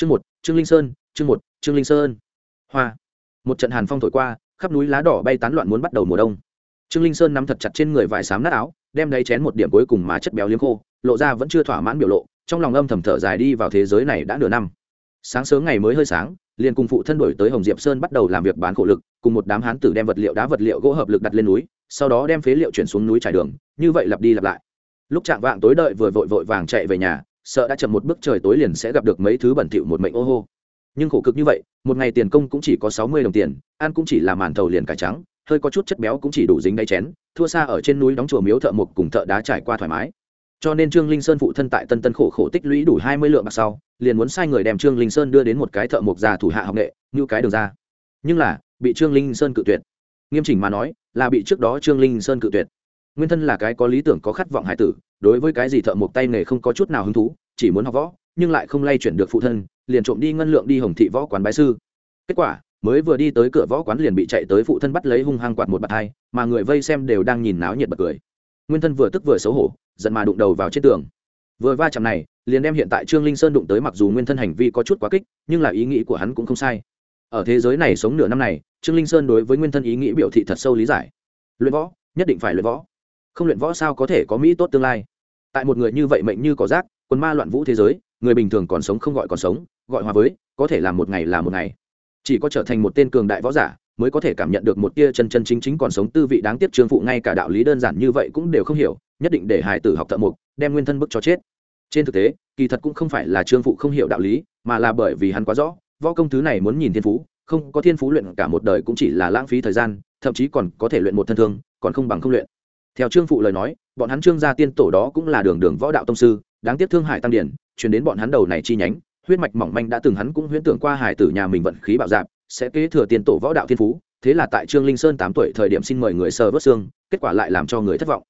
chương một, trương linh sơn, chương một, trương linh sơn. Hoa. Một trận hàn phong thổi qua, khắp núi lá đỏ bay tán loạn muốn bắt đầu mùa đông. Trương linh sơn nắm thật chặt trên người vải xám nát áo, đem đáy chén một điểm cuối cùng mà chất béo liếm khô, lộ ra vẫn chưa thỏa mãn biểu lộ, trong lòng âm thầm thở dài đi vào thế giới này đã nửa năm. Sáng sớm ngày mới hơi sáng, liền cùng phụ thân đổi tới hồng diệp sơn bắt đầu làm việc bán khổ lực, cùng một đám hán tử đem vật liệu đá vật liệu gỗ hợp lực đặt lên núi, sau đó đem phế liệu chuyển xuống núi trải đường, như vậy lặp đi lặp lại. Lúc chạm vạng tối đợi vừa vội vội vàng chạy về nhà sợ đã chậm một bước trời tối liền sẽ gặp được mấy thứ bẩn thỉu một mệnh ô hô. Nhưng khổ cực như vậy, một ngày tiền công cũng chỉ có sáu mươi đồng tiền, ăn cũng chỉ là màn thầu liền cải trắng, hơi có chút chất béo cũng chỉ đủ dính đáy chén, thua xa ở trên núi đóng chùa miếu thợ mộc cùng thợ đá trải qua thoải mái. Cho nên trương linh sơn phụ thân tại tân tân khổ khổ tích lũy đủ hai mươi lượng bạc sau, liền muốn sai người đem trương linh sơn đưa đến một cái thợ mộc già thủ hạ học nghệ, như cái đường ra. Nhưng là, bị trương linh sơn cự tuyệt. Nghiêm chỉnh mà nói, là bị trước đó trương linh sơn cự tuyệt. Nguyên thân là cái có lý tưởng có khát vọng hải tử đối với cái gì thợ mộc tay nghề không có chút nào hứng thú, chỉ muốn học võ, nhưng lại không lay chuyển được phụ thân, liền trộm đi ngân lượng đi hồng thị võ quán bái sư. Kết quả, mới vừa đi tới cửa võ quán liền bị chạy tới phụ thân bắt lấy hung hăng quạt một bạt hai, mà người vây xem đều đang nhìn náo nhiệt bật cười. Nguyên thân vừa tức vừa xấu hổ, giận mà đụng đầu vào trên tường. Vừa va chạm này, liền đem hiện tại trương linh sơn đụng tới mặc dù nguyên thân hành vi có chút quá kích, nhưng là ý nghĩ của hắn cũng không sai. Ở thế giới này sống nửa năm này, trương linh sơn đối với nguyên thân ý nghĩ biểu thị thật sâu lý giải. Luyện võ, nhất định phải luyện võ không luyện võ sao có thể có mỹ tốt tương lai. Tại một người như vậy mệnh như cỏ rác quân ma loạn vũ thế giới, người bình thường còn sống không gọi còn sống, gọi hòa với, có thể làm một ngày là một ngày. Chỉ có trở thành một tên cường đại võ giả, mới có thể cảm nhận được một tia chân chân chính chính còn sống tư vị đáng tiếc trương phụ, ngay cả đạo lý đơn giản như vậy cũng đều không hiểu, nhất định để hải tử học thợ mục đem nguyên thân bức cho chết. Trên thực tế, kỳ thật cũng không phải là trương phụ không hiểu đạo lý, mà là bởi vì hắn quá rõ, võ công thứ này muốn nhìn thiên phú, không có thiên phú luyện cả một đời cũng chỉ là lãng phí thời gian, thậm chí còn có thể luyện một thân thương, còn không bằng không luyện theo trương phụ lời nói, bọn hắn trương gia tiên tổ đó cũng là đường đường võ đạo tông sư, đáng tiếc thương hải tăng điển chuyển đến bọn hắn đầu này chi nhánh, huyết mạch mỏng manh đã từng hắn cũng huyễn tưởng qua hải tử nhà mình vận khí bạo dạp sẽ kế thừa tiên tổ võ đạo thiên phú, thế là tại trương linh sơn tám tuổi thời điểm xin mời người sờ vớt xương, kết quả lại làm cho người thất vọng.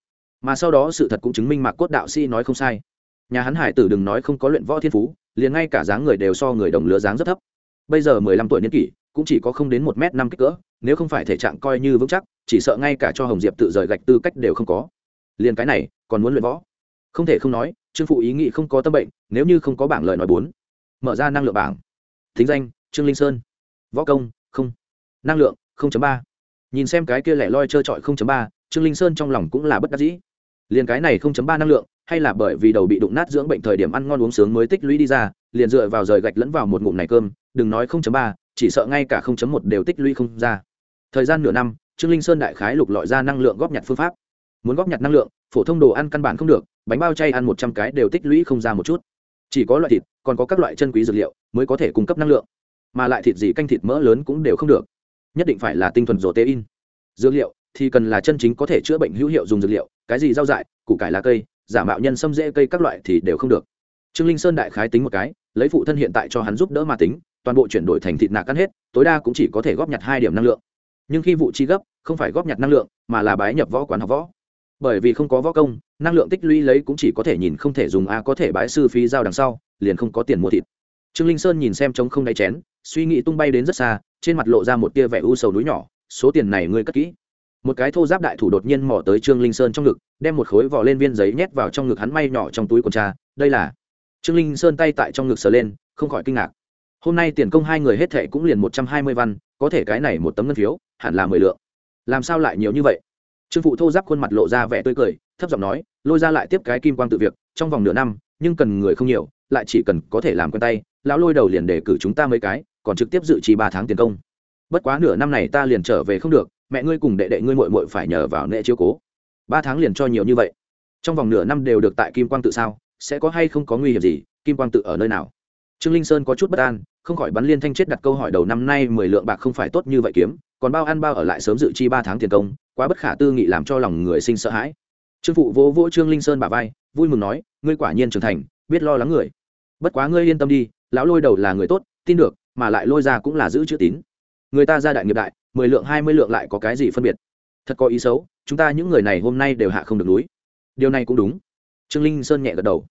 Mà sau đó sự thật cũng chứng minh mạc cốt đạo sĩ nói không sai. Nhà hắn hải tử đừng nói không có luyện võ thiên phú, liền ngay cả dáng người đều so người đồng lứa dáng rất thấp. Bây giờ mười lăm tuổi niên kỷ cũng chỉ có không đến một m năm kích cỡ, nếu không phải thể trạng coi như vững chắc, chỉ sợ ngay cả cho hồng diệp tự rời gạch tư cách đều không có. Liền cái này, còn muốn luyện võ? Không thể không nói, trương phụ ý nghĩ không có tâm bệnh, nếu như không có bảng lời nói bốn, mở ra năng lượng bảng. Thính danh, trương linh sơn. Võ công, không. Năng lượng ba. Nhìn xem cái kia lẻ loi trơ trọi ba, trương linh sơn trong lòng cũng là bất đắc dĩ. Liền cái này ba năng lượng, hay là bởi vì đầu bị đụng nát dưỡng bệnh thời điểm ăn ngon uống sướng mới tích lũy đi ra, liền dựa vào rời gạch lẫn vào một ngụm này cơm, đừng nói ba chỉ sợ ngay cả một đều tích lũy không ra. Thời gian nửa năm, trương linh sơn đại khái lục lọi ra năng lượng góp nhặt phương pháp. Muốn góp nhặt năng lượng, phổ thông đồ ăn căn bản không được, bánh bao chay ăn một trăm cái đều tích lũy không ra một chút. Chỉ có loại thịt, còn có các loại chân quý dược liệu mới có thể cung cấp năng lượng. Mà lại thịt gì canh thịt mỡ lớn cũng đều không được. Nhất định phải là tinh thuần protein. dược liệu thì cần là chân chính có thể chữa bệnh hữu hiệu dùng dược liệu, cái gì rau dại, củ cải lá cây, giả mạo nhân sâm rễ cây các loại thì đều không được. Trương linh sơn đại khái tính một cái, lấy phụ thân hiện tại cho hắn giúp đỡ mà tính toàn bộ chuyển đổi thành thịt nạc ăn hết, tối đa cũng chỉ có thể góp nhặt hai điểm năng lượng. Nhưng khi vụ chi gấp, không phải góp nhặt năng lượng, mà là bái nhập võ quán học võ. Bởi vì không có võ công, năng lượng tích lũy lấy cũng chỉ có thể nhìn không thể dùng a có thể bái sư phí giao đằng sau, liền không có tiền mua thịt. Trương linh sơn nhìn xem trống không đáy chén, suy nghĩ tung bay đến rất xa, trên mặt lộ ra một tia vẻ u sầu núi nhỏ, số tiền này ngươi cất kỹ. Một cái thô giáp đại thủ đột nhiên mỏ tới trương linh sơn trong ngực, đem một khối vỏ lên viên giấy nhét vào trong ngực hắn may nhỏ trong túi quần cha đây là trương linh sơn tay tại trong ngực sờ lên, không khỏi kinh ngạc hôm nay tiền công hai người hết thệ cũng liền một trăm hai mươi văn, có thể cái này một tấm ngân phiếu, hẳn là mười lượng. Làm sao lại nhiều như vậy? Trương phụ thô giáp khuôn mặt lộ ra vẻ tươi cười, thấp giọng nói, lôi ra lại tiếp cái kim quang tự việc, trong vòng nửa năm, nhưng cần người không nhiều, lại chỉ cần có thể làm quen tay, lão lôi đầu liền để cử chúng ta mấy cái, còn trực tiếp dự trì ba tháng tiền công. Bất quá nửa năm này ta liền trở về không được, mẹ ngươi cùng đệ đệ ngươi mội mội phải nhờ vào nệ chiếu cố. Ba tháng liền cho nhiều như vậy. Trong vòng nửa năm đều được tại kim quang tự sao, sẽ có hay không có nguy hiểm gì, kim quang tự ở nơi nào? Trương linh sơn có chút bất an, không khỏi bắn liên thanh chết đặt câu hỏi đầu năm nay mười lượng bạc không phải tốt như vậy kiếm, còn bao ăn bao ở lại sớm dự chi ba tháng tiền công, quá bất khả tư nghị làm cho lòng người sinh sợ hãi. Trương phụ vỗ vỗ trương linh sơn bà vai, vui mừng nói, ngươi quả nhiên trưởng thành, biết lo lắng người. Bất quá ngươi yên tâm đi, lão lôi đầu là người tốt, tin được, mà lại lôi ra cũng là giữ chữ tín. Người ta ra đại nghiệp đại, mười lượng hai mươi lượng lại có cái gì phân biệt? Thật có ý xấu, chúng ta những người này hôm nay đều hạ không được núi. Điều này cũng đúng. Trương linh sơn nhẹ gật đầu.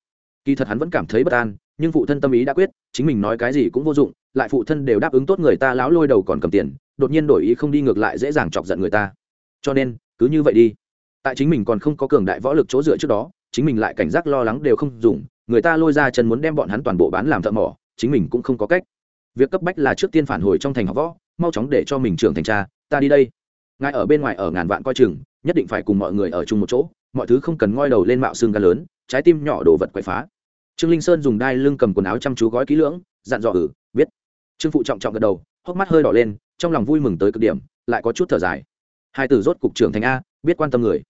Kỳ thật hắn vẫn cảm thấy bất an nhưng phụ thân tâm ý đã quyết, chính mình nói cái gì cũng vô dụng, lại phụ thân đều đáp ứng tốt người ta lão lôi đầu còn cầm tiền, đột nhiên đổi ý không đi ngược lại dễ dàng chọc giận người ta. Cho nên, cứ như vậy đi. Tại chính mình còn không có cường đại võ lực chỗ dựa trước đó, chính mình lại cảnh giác lo lắng đều không dùng, người ta lôi ra chân muốn đem bọn hắn toàn bộ bán làm thợ mỏ, chính mình cũng không có cách. Việc cấp bách là trước tiên phản hồi trong thành học võ, mau chóng để cho mình trưởng thành cha, ta đi đây. Ngài ở bên ngoài ở ngàn vạn coi chừng, nhất định phải cùng mọi người ở chung một chỗ, mọi thứ không cần ngoi đầu lên mạo xương ga lớn, trái tim nhỏ đồ vật quậy phá trương linh sơn dùng đai lưng cầm quần áo chăm chú gói kỹ lưỡng, dặn dò ừ biết. Trương phụ trọng trọng gật đầu, hốc mắt hơi đỏ lên, trong lòng vui mừng tới cực điểm, lại có chút thở dài. Hai tử rốt cục trưởng thành a, biết quan tâm người.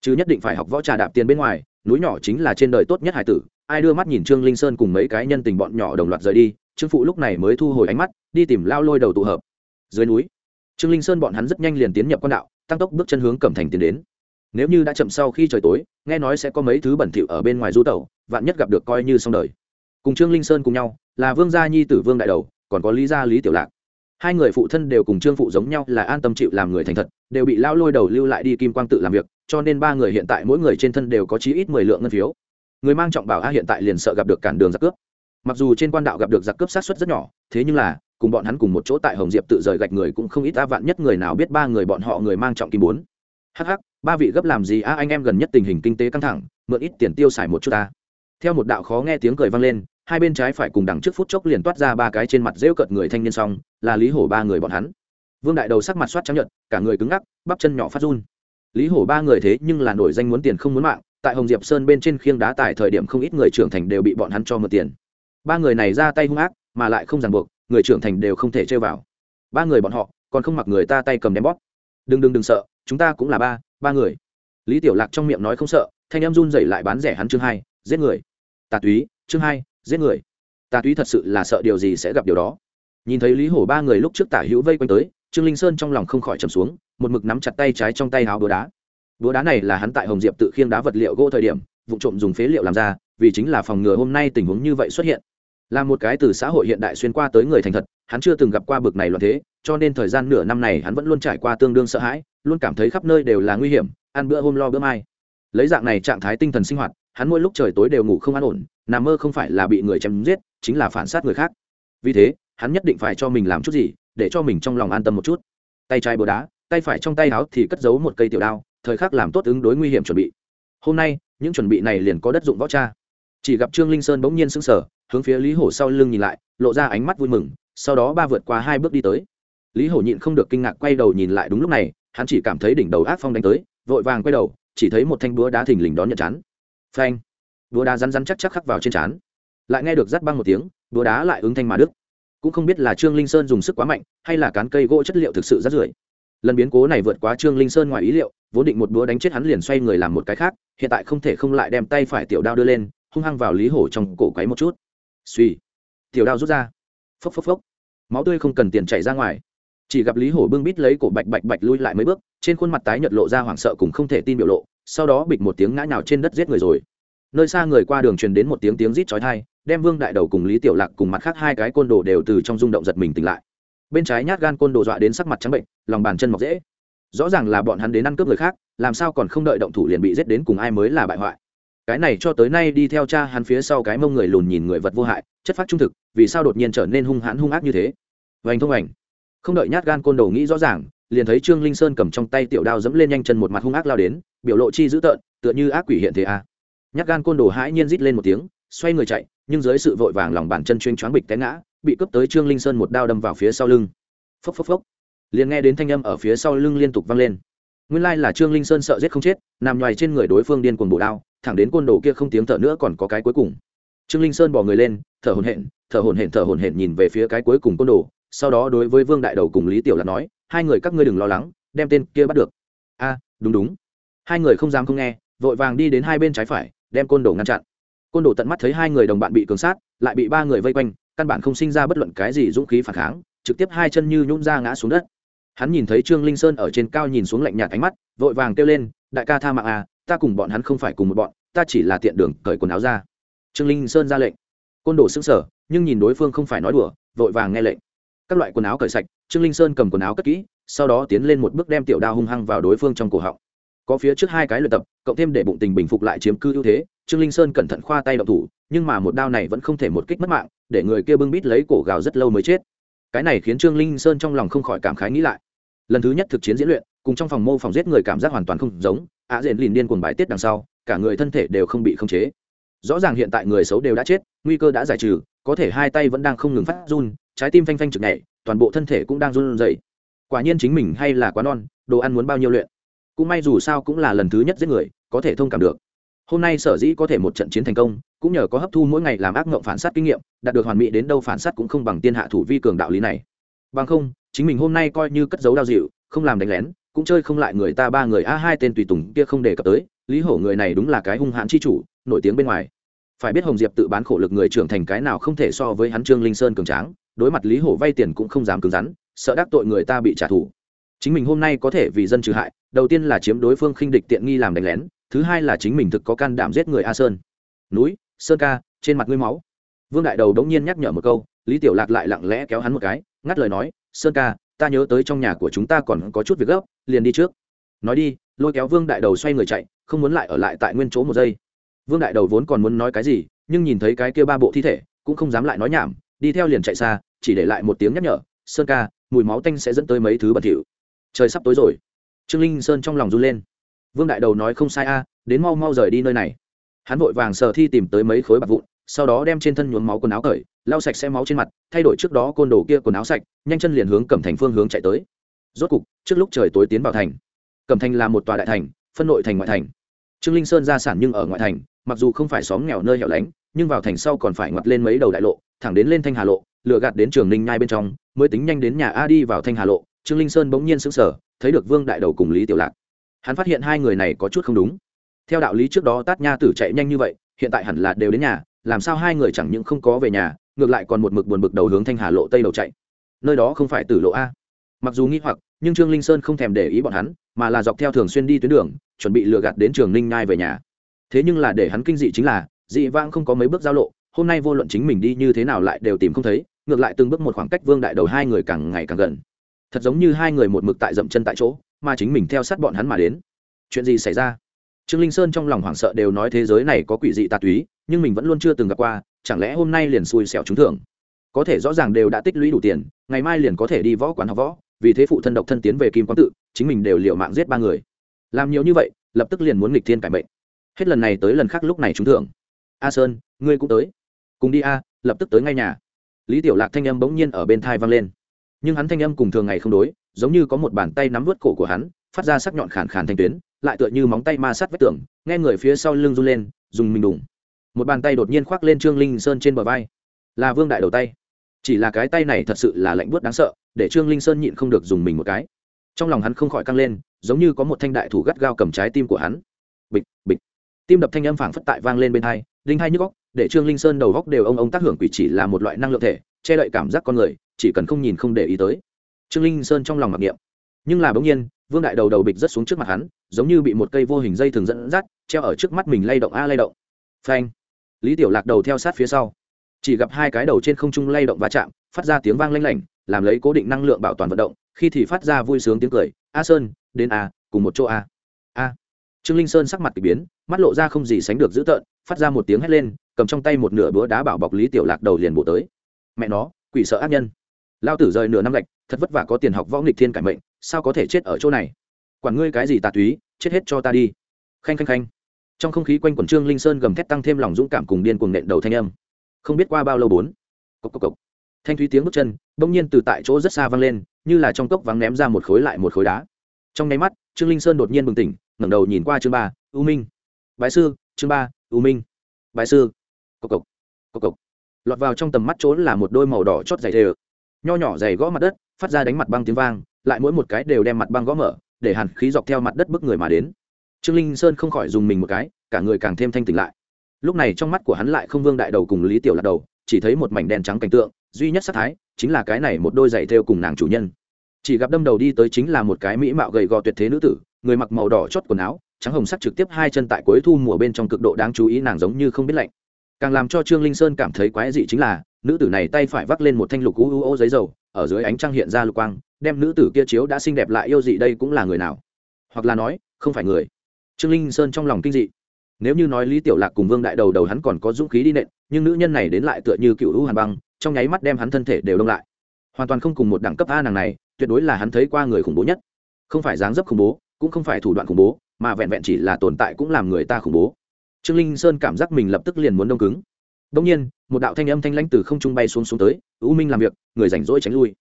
Chứ nhất định phải học võ trà đạp tiền bên ngoài, núi nhỏ chính là trên đời tốt nhất hải tử. Ai đưa mắt nhìn trương linh sơn cùng mấy cái nhân tình bọn nhỏ đồng loạt rời đi, trương phụ lúc này mới thu hồi ánh mắt, đi tìm lao lôi đầu tụ hợp. Dưới núi, trương linh sơn bọn hắn rất nhanh liền tiến nhập quan đạo, tăng tốc bước chân hướng cẩm thành tiến đến nếu như đã chậm sau khi trời tối, nghe nói sẽ có mấy thứ bẩn thỉu ở bên ngoài du tẩu, vạn nhất gặp được coi như xong đời. Cùng trương linh sơn cùng nhau, là vương gia nhi tử vương đại đầu, còn có lý gia lý tiểu lạc. Hai người phụ thân đều cùng trương phụ giống nhau là an tâm chịu làm người thành thật, đều bị lao lôi đầu lưu lại đi kim quang tự làm việc, cho nên ba người hiện tại mỗi người trên thân đều có chí ít mười lượng ngân phiếu. Người mang trọng bảo a hiện tại liền sợ gặp được cản đường giặc cướp. Mặc dù trên quan đạo gặp được giặc cướp sát xuất rất nhỏ, thế nhưng là, cùng bọn hắn cùng một chỗ tại hồng diệp tự rời gạch người cũng không ít a vạn nhất người nào biết ba người bọn họ người mang trọng kim bốn. Hh ba vị gấp làm gì a anh em gần nhất tình hình kinh tế căng thẳng, mượn ít tiền tiêu xài một chút ta. Theo một đạo khó nghe tiếng cười vang lên, hai bên trái phải cùng đằng trước phút chốc liền toát ra ba cái trên mặt rêu cợt người thanh niên xong, là lý hổ ba người bọn hắn. Vương đại đầu sắc mặt soát trắng nhợt, cả người cứng ngắc, bắp chân nhỏ phát run. Lý hổ ba người thế nhưng là nổi danh muốn tiền không muốn mạng, tại hồng diệp sơn bên trên khiêng đá tại thời điểm không ít người trưởng thành đều bị bọn hắn cho mượn tiền. Ba người này ra tay hung ác, mà lại không ràng buộc, người trưởng thành đều không thể chơi vào. Ba người bọn họ, còn không mặc người ta tay cầm ném bóp. Đừng đừng đừng sợ, chúng ta cũng là ba ba người. Lý tiểu lạc trong miệng nói không sợ, thanh em run dậy lại bán rẻ hắn chương hai, giết người. Tà túy, chương hai, giết người. Tà túy thật sự là sợ điều gì sẽ gặp điều đó. Nhìn thấy lý hổ ba người lúc trước tả hữu vây quanh tới, trương linh sơn trong lòng không khỏi trầm xuống, một mực nắm chặt tay trái trong tay háo búa đá. Búa đá này là hắn tại hồng diệp tự khiêng đá vật liệu gỗ thời điểm, vụ trộm dùng phế liệu làm ra, vì chính là phòng ngừa hôm nay tình huống như vậy xuất hiện là một cái từ xã hội hiện đại xuyên qua tới người thành thật, hắn chưa từng gặp qua bực này loạn thế, cho nên thời gian nửa năm này hắn vẫn luôn trải qua tương đương sợ hãi, luôn cảm thấy khắp nơi đều là nguy hiểm, ăn bữa hôm lo bữa mai. Lấy dạng này trạng thái tinh thần sinh hoạt, hắn mỗi lúc trời tối đều ngủ không an ổn, nằm mơ không phải là bị người chém giết, chính là phản sát người khác. Vì thế, hắn nhất định phải cho mình làm chút gì, để cho mình trong lòng an tâm một chút. Tay trái bờ đá, tay phải trong tay áo thì cất giấu một cây tiểu đao, thời khắc làm tốt ứng đối nguy hiểm chuẩn bị. Hôm nay, những chuẩn bị này liền có đất dụng võ cha. Chỉ gặp trương linh sơn bỗng nhiên sững sờ hướng phía lý hổ sau lưng nhìn lại, lộ ra ánh mắt vui mừng, sau đó ba vượt qua hai bước đi tới. Lý hổ nhịn không được kinh ngạc quay đầu nhìn lại đúng lúc này, hắn chỉ cảm thấy đỉnh đầu ác phong đánh tới, vội vàng quay đầu, chỉ thấy một thanh búa đá thình lình đón nhận chán phanh! Búa đá rắn rắn chắc chắc khắc vào trên chán lại nghe được rắt băng một tiếng, búa đá lại ứng thanh mà đức cũng không biết là trương linh sơn dùng sức quá mạnh, hay là cán cây gỗ chất liệu thực sự rất rưởi. Lần biến cố này vượt quá trương linh sơn ngoài ý liệu, vốn định một búa đánh chết hắn liền xoay người làm một cái khác, hiện tại không thể không lại đem tay phải tiểu đao đưa lên, hung hăng vào lý hổ trong cổ quấy một chút suy. Tiểu đao rút ra. Phốc phốc phốc. Máu tươi không cần tiền chảy ra ngoài. Chỉ gặp lý hổ bưng bít lấy cổ bạch bạch bạch lui lại mấy bước, trên khuôn mặt tái nhợt lộ ra hoảng sợ cùng không thể tin biểu lộ, sau đó bịch một tiếng ngã nào trên đất giết người rồi. Nơi xa người qua đường truyền đến một tiếng tiếng rít chói tai, đem vương đại đầu cùng lý tiểu lạc cùng mặt khác hai cái côn đồ đều từ trong rung động giật mình tỉnh lại. Bên trái nhát gan côn đồ dọa đến sắc mặt trắng bệnh, lòng bàn chân mọc dễ. Rõ ràng là bọn hắn đến ăn cướp người khác, làm sao còn không đợi động thủ liền bị giết đến cùng ai mới là bại hoại cái này cho tới nay đi theo cha hắn phía sau cái mông người lùn nhìn người vật vô hại, chất phát trung thực, vì sao đột nhiên trở nên hung hãn hung ác như thế? Vành thông ảnh. Không đợi nhát gan côn đồ nghĩ rõ ràng, liền thấy trương linh sơn cầm trong tay tiểu đao dẫm lên nhanh chân một mặt hung ác lao đến, biểu lộ chi dữ tợn, tựa như ác quỷ hiện thế a. À. nhát gan côn đồ hãi nhiên rít lên một tiếng, xoay người chạy, nhưng dưới sự vội vàng lòng bàn chân chuyên choáng bịch té ngã, bị cướp tới trương linh sơn một đao đâm vào phía sau lưng. Phốc phốc phốc. Liền nghe đến thanh âm ở phía sau lưng liên tục vang lên. Nguyên lai là trương linh sơn sợ giết không chết, nằm ngoài trên người đối phương điên cuồng bổ đao thẳng đến côn đồ kia không tiếng thở nữa còn có cái cuối cùng. Trương linh sơn bỏ người lên, thở hổn hển, thở hổn hển, thở hổn hển nhìn về phía cái cuối cùng côn đồ, sau đó đối với vương đại đầu cùng lý tiểu là nói, hai người các ngươi đừng lo lắng, đem tên kia bắt được. A, đúng đúng. Hai người không dám không nghe, vội vàng đi đến hai bên trái phải, đem côn đồ ngăn chặn. Côn đồ tận mắt thấy hai người đồng bạn bị cường sát, lại bị ba người vây quanh, căn bản không sinh ra bất luận cái gì dũng khí phản kháng, trực tiếp hai chân như nhún ra ngã xuống đất. Hắn nhìn thấy trương linh sơn ở trên cao nhìn xuống lạnh nhạt ánh mắt, vội vàng kêu lên, đại ca tha mạng à ta cùng bọn hắn không phải cùng một bọn, ta chỉ là tiện đường cởi quần áo ra. Trương linh sơn ra lệnh. Côn đồ xứng sở nhưng nhìn đối phương không phải nói đùa, vội vàng nghe lệnh. Các loại quần áo cởi sạch, trương linh sơn cầm quần áo cất kỹ, sau đó tiến lên một bước đem tiểu đao hung hăng vào đối phương trong cổ họng. Có phía trước hai cái luyện tập, cộng thêm để bụng tình bình phục lại chiếm cư ưu thế, trương linh sơn cẩn thận khoa tay động thủ, nhưng mà một đao này vẫn không thể một kích mất mạng, để người kia bưng bít lấy cổ gào rất lâu mới chết. Cái này khiến trương linh sơn trong lòng không khỏi cảm khái nghĩ lại. Lần thứ nhất thực chiến diễn luyện, cùng trong phòng mô phòng giết người cảm giác hoàn toàn không giống ạ diện lìn điên cuồng bài tiết đằng sau, cả người thân thể đều không bị khống chế. Rõ ràng hiện tại người xấu đều đã chết, nguy cơ đã giải trừ, có thể hai tay vẫn đang không ngừng phát run, trái tim phanh phanh trực nhảy, toàn bộ thân thể cũng đang run rẩy. Quả nhiên chính mình hay là quá non, đồ ăn muốn bao nhiêu luyện. Cũng may dù sao cũng là lần thứ nhất giết người, có thể thông cảm được. Hôm nay sở dĩ có thể một trận chiến thành công, cũng nhờ có hấp thu mỗi ngày làm ác ngộng phản sát kinh nghiệm, đạt được hoàn mỹ đến đâu phản sát cũng không bằng tiên hạ thủ vi cường đạo lý này. Bằng không, chính mình hôm nay coi như cất dấu đao dịu, không làm đánh lén cũng chơi không lại người ta ba người a, hai tên tùy tùng kia không đề cập tới, lý hổ người này đúng là cái hung hãn chi chủ, nổi tiếng bên ngoài. Phải biết hồng diệp tự bán khổ lực người trưởng thành cái nào không thể so với hắn trương linh sơn cường tráng, đối mặt lý hổ vay tiền cũng không dám cứng rắn, sợ đắc tội người ta bị trả thù. Chính mình hôm nay có thể vì dân trừ hại, đầu tiên là chiếm đối phương khinh địch tiện nghi làm đánh lén, thứ hai là chính mình thực có can đảm giết người a sơn. Núi, sơn ca, trên mặt ngươi máu. Vương đại đầu đống nhiên nhắc nhở một câu, lý tiểu lạc lại lặng lẽ kéo hắn một cái, ngắt lời nói, sơn ca ta nhớ tới trong nhà của chúng ta còn có chút việc gấp, liền đi trước. Nói đi, lôi kéo vương đại đầu xoay người chạy, không muốn lại ở lại tại nguyên chỗ một giây. Vương đại đầu vốn còn muốn nói cái gì, nhưng nhìn thấy cái kia ba bộ thi thể, cũng không dám lại nói nhảm, đi theo liền chạy xa, chỉ để lại một tiếng nhắc nhở, sơn ca, mùi máu tanh sẽ dẫn tới mấy thứ bẩn thỉu. Trời sắp tối rồi. Trương linh sơn trong lòng run lên. Vương đại đầu nói không sai a, đến mau mau rời đi nơi này. Hắn vội vàng sờ thi tìm tới mấy khối bạc vụn, sau đó đem trên thân nhuốm máu quần áo cởi lau sạch xe máu trên mặt, thay đổi trước đó côn đồ kia quần áo sạch, nhanh chân liền hướng cẩm thành phương hướng chạy tới. Rốt cục, trước lúc trời tối tiến vào thành, cẩm thành là một tòa đại thành, phân nội thành ngoại thành. Trương linh sơn ra sản nhưng ở ngoại thành, mặc dù không phải xóm nghèo nơi hẻo lánh, nhưng vào thành sau còn phải ngoặt lên mấy đầu đại lộ, thẳng đến lên thanh hà lộ lựa gạt đến trường ninh nhai bên trong, mới tính nhanh đến nhà a đi vào thanh hà lộ. Trương linh sơn bỗng nhiên sững sờ, thấy được vương đại đầu cùng lý tiểu lạc. Hắn phát hiện hai người này có chút không đúng. Theo đạo lý trước đó tát nha tử chạy nhanh như vậy, hiện tại hẳn là đều đến nhà, làm sao hai người chẳng những không có về nhà ngược lại còn một mực buồn bực đầu hướng thanh hà lộ tây đầu chạy. Nơi đó không phải tử lộ a. Mặc dù nghi hoặc, nhưng trương linh sơn không thèm để ý bọn hắn, mà là dọc theo thường xuyên đi tuyến đường, chuẩn bị lừa gạt đến trường ninh nhai về nhà. Thế nhưng là để hắn kinh dị chính là, dị vãng không có mấy bước giao lộ, hôm nay vô luận chính mình đi như thế nào lại đều tìm không thấy, ngược lại từng bước một khoảng cách vương đại đầu hai người càng ngày càng gần. Thật giống như hai người một mực tại dậm chân tại chỗ, mà chính mình theo sát bọn hắn mà đến. Chuyện gì xảy ra? Trương linh sơn trong lòng hoảng sợ đều nói thế giới này có quỷ dị tà túy, nhưng mình vẫn luôn chưa từng gặp qua chẳng lẽ hôm nay liền xui xẻo trúng thưởng? Có thể rõ ràng đều đã tích lũy đủ tiền, ngày mai liền có thể đi võ quán học võ, vì thế phụ thân độc thân tiến về kim quán tự, chính mình đều liệu mạng giết ba người. Làm nhiều như vậy, lập tức liền muốn nghịch thiên cải mệnh. Hết lần này tới lần khác lúc này trúng thưởng. A sơn, ngươi cũng tới. Cùng đi a, lập tức tới ngay nhà. Lý tiểu lạc thanh âm bỗng nhiên ở bên thai vang lên. Nhưng hắn thanh âm cùng thường ngày không đối, giống như có một bàn tay nắm vớt cổ của hắn, phát ra sắc nhọn khàn khàn thanh tuyến, lại tựa như móng tay ma sát vách tường, nghe người phía sau lưng run lên, dùng mình đủng một bàn tay đột nhiên khoác lên trương linh sơn trên bờ vai. Là vương đại đầu tay. Chỉ là cái tay này thật sự là lạnh bớt đáng sợ, để trương linh sơn nhịn không được dùng mình một cái. Trong lòng hắn không khỏi căng lên, giống như có một thanh đại thủ gắt gao cầm trái tim của hắn. Bịch bịch. Tim đập thanh âm phảng phất tại vang lên bên hai, đinh hai nhức góc để trương linh sơn đầu góc đều ông ông tác hưởng quỷ chỉ là một loại năng lượng thể, che đậy cảm giác con người, chỉ cần không nhìn không để ý tới. Trương linh sơn trong lòng mặc niệm. Nhưng là bỗng nhiên, vương đại đầu đầu bịch rất xuống trước mặt hắn, giống như bị một cây vô hình dây thường dẫn dắt, treo ở trước mắt mình lay động a lay động. Phanh lý tiểu lạc đầu theo sát phía sau. Chỉ gặp hai cái đầu trên không trung lay động va chạm, phát ra tiếng vang lanh lảnh, làm lấy cố định năng lượng bảo toàn vận động, khi thì phát ra vui sướng tiếng cười, a sơn, đến a, cùng một chỗ a. A. Trương linh sơn sắc mặt k ỳ biến, mắt lộ ra không gì sánh được dữ tợn, phát ra một tiếng hét lên, cầm trong tay một nửa búa đá bảo bọc lý tiểu lạc đầu liền bộ tới. Mẹ nó, quỷ sợ ác nhân. Lao tử rời nửa năm lạch thật vất vả có tiền học võ nghịch thiên cải mệnh, sao có thể chết ở chỗ này? Quản ngươi cái gì tà túy, chết hết cho ta đi. Khanh khanh khanh trong không khí quanh quần trương linh sơn gầm thét tăng thêm lòng dũng cảm cùng điên cuồng nện đầu thanh âm. Không biết qua bao lâu bốn. Cốc cốc cốc. thanh thúy tiếng bước chân, bỗng nhiên từ tại chỗ rất xa vang lên, như là trong cốc vắng ném ra một khối lại một khối đá. Trong nháy mắt, trương linh sơn đột nhiên bừng tỉnh, ngẩng đầu nhìn qua chương ba, u minh. Bái sư, chương ba, u minh. Bái sư. Cộc cộc. Cộc cộc. Lọt vào trong tầm mắt trốn là một đôi màu đỏ chót dày thề nho nhỏ dày gõ mặt đất, phát ra đánh mặt băng tiếng vang, lại mỗi một cái đều đem mặt băng gõ mở, để hàn khí dọc theo mặt đất bức người mà đến trương linh sơn không khỏi dùng mình một cái, cả người càng thêm thanh tỉnh lại. Lúc này trong mắt của hắn lại không vương đại đầu cùng lý tiểu lạc đầu, chỉ thấy một mảnh đen trắng cảnh tượng, duy nhất sắc thái chính là cái này một đôi giày theo cùng nàng chủ nhân. Chỉ gặp đâm đầu đi tới chính là một cái mỹ mạo gầy gò tuyệt thế nữ tử, người mặc màu đỏ chót quần áo, trắng hồng sắc trực tiếp hai chân tại cuối thu mùa bên trong cực độ đáng chú ý nàng giống như không biết lạnh. Càng làm cho trương linh sơn cảm thấy quái dị chính là, nữ tử này tay phải vác lên một thanh lục u u ô giấy dầu, ở dưới ánh trăng hiện ra lục quang, đem nữ tử kia chiếu đã xinh đẹp lại yêu dị đây cũng là người nào? Hoặc là nói, không phải người trương linh sơn trong lòng kinh dị. Nếu như nói lý tiểu lạc cùng vương đại đầu đầu hắn còn có dũng khí đi nện, nhưng nữ nhân này đến lại tựa như cựu hữu hàn băng, trong nháy mắt đem hắn thân thể đều đông lại. Hoàn toàn không cùng một đẳng cấp a nàng này, tuyệt đối là hắn thấy qua người khủng bố nhất. Không phải dáng dấp khủng bố, cũng không phải thủ đoạn khủng bố, mà vẹn vẹn chỉ là tồn tại cũng làm người ta khủng bố. Trương linh sơn cảm giác mình lập tức liền muốn đông cứng. Đông nhiên, một đạo thanh âm thanh lãnh từ không trung bay xuống xuống tới, u minh làm việc, người rảnh rỗi tránh lui.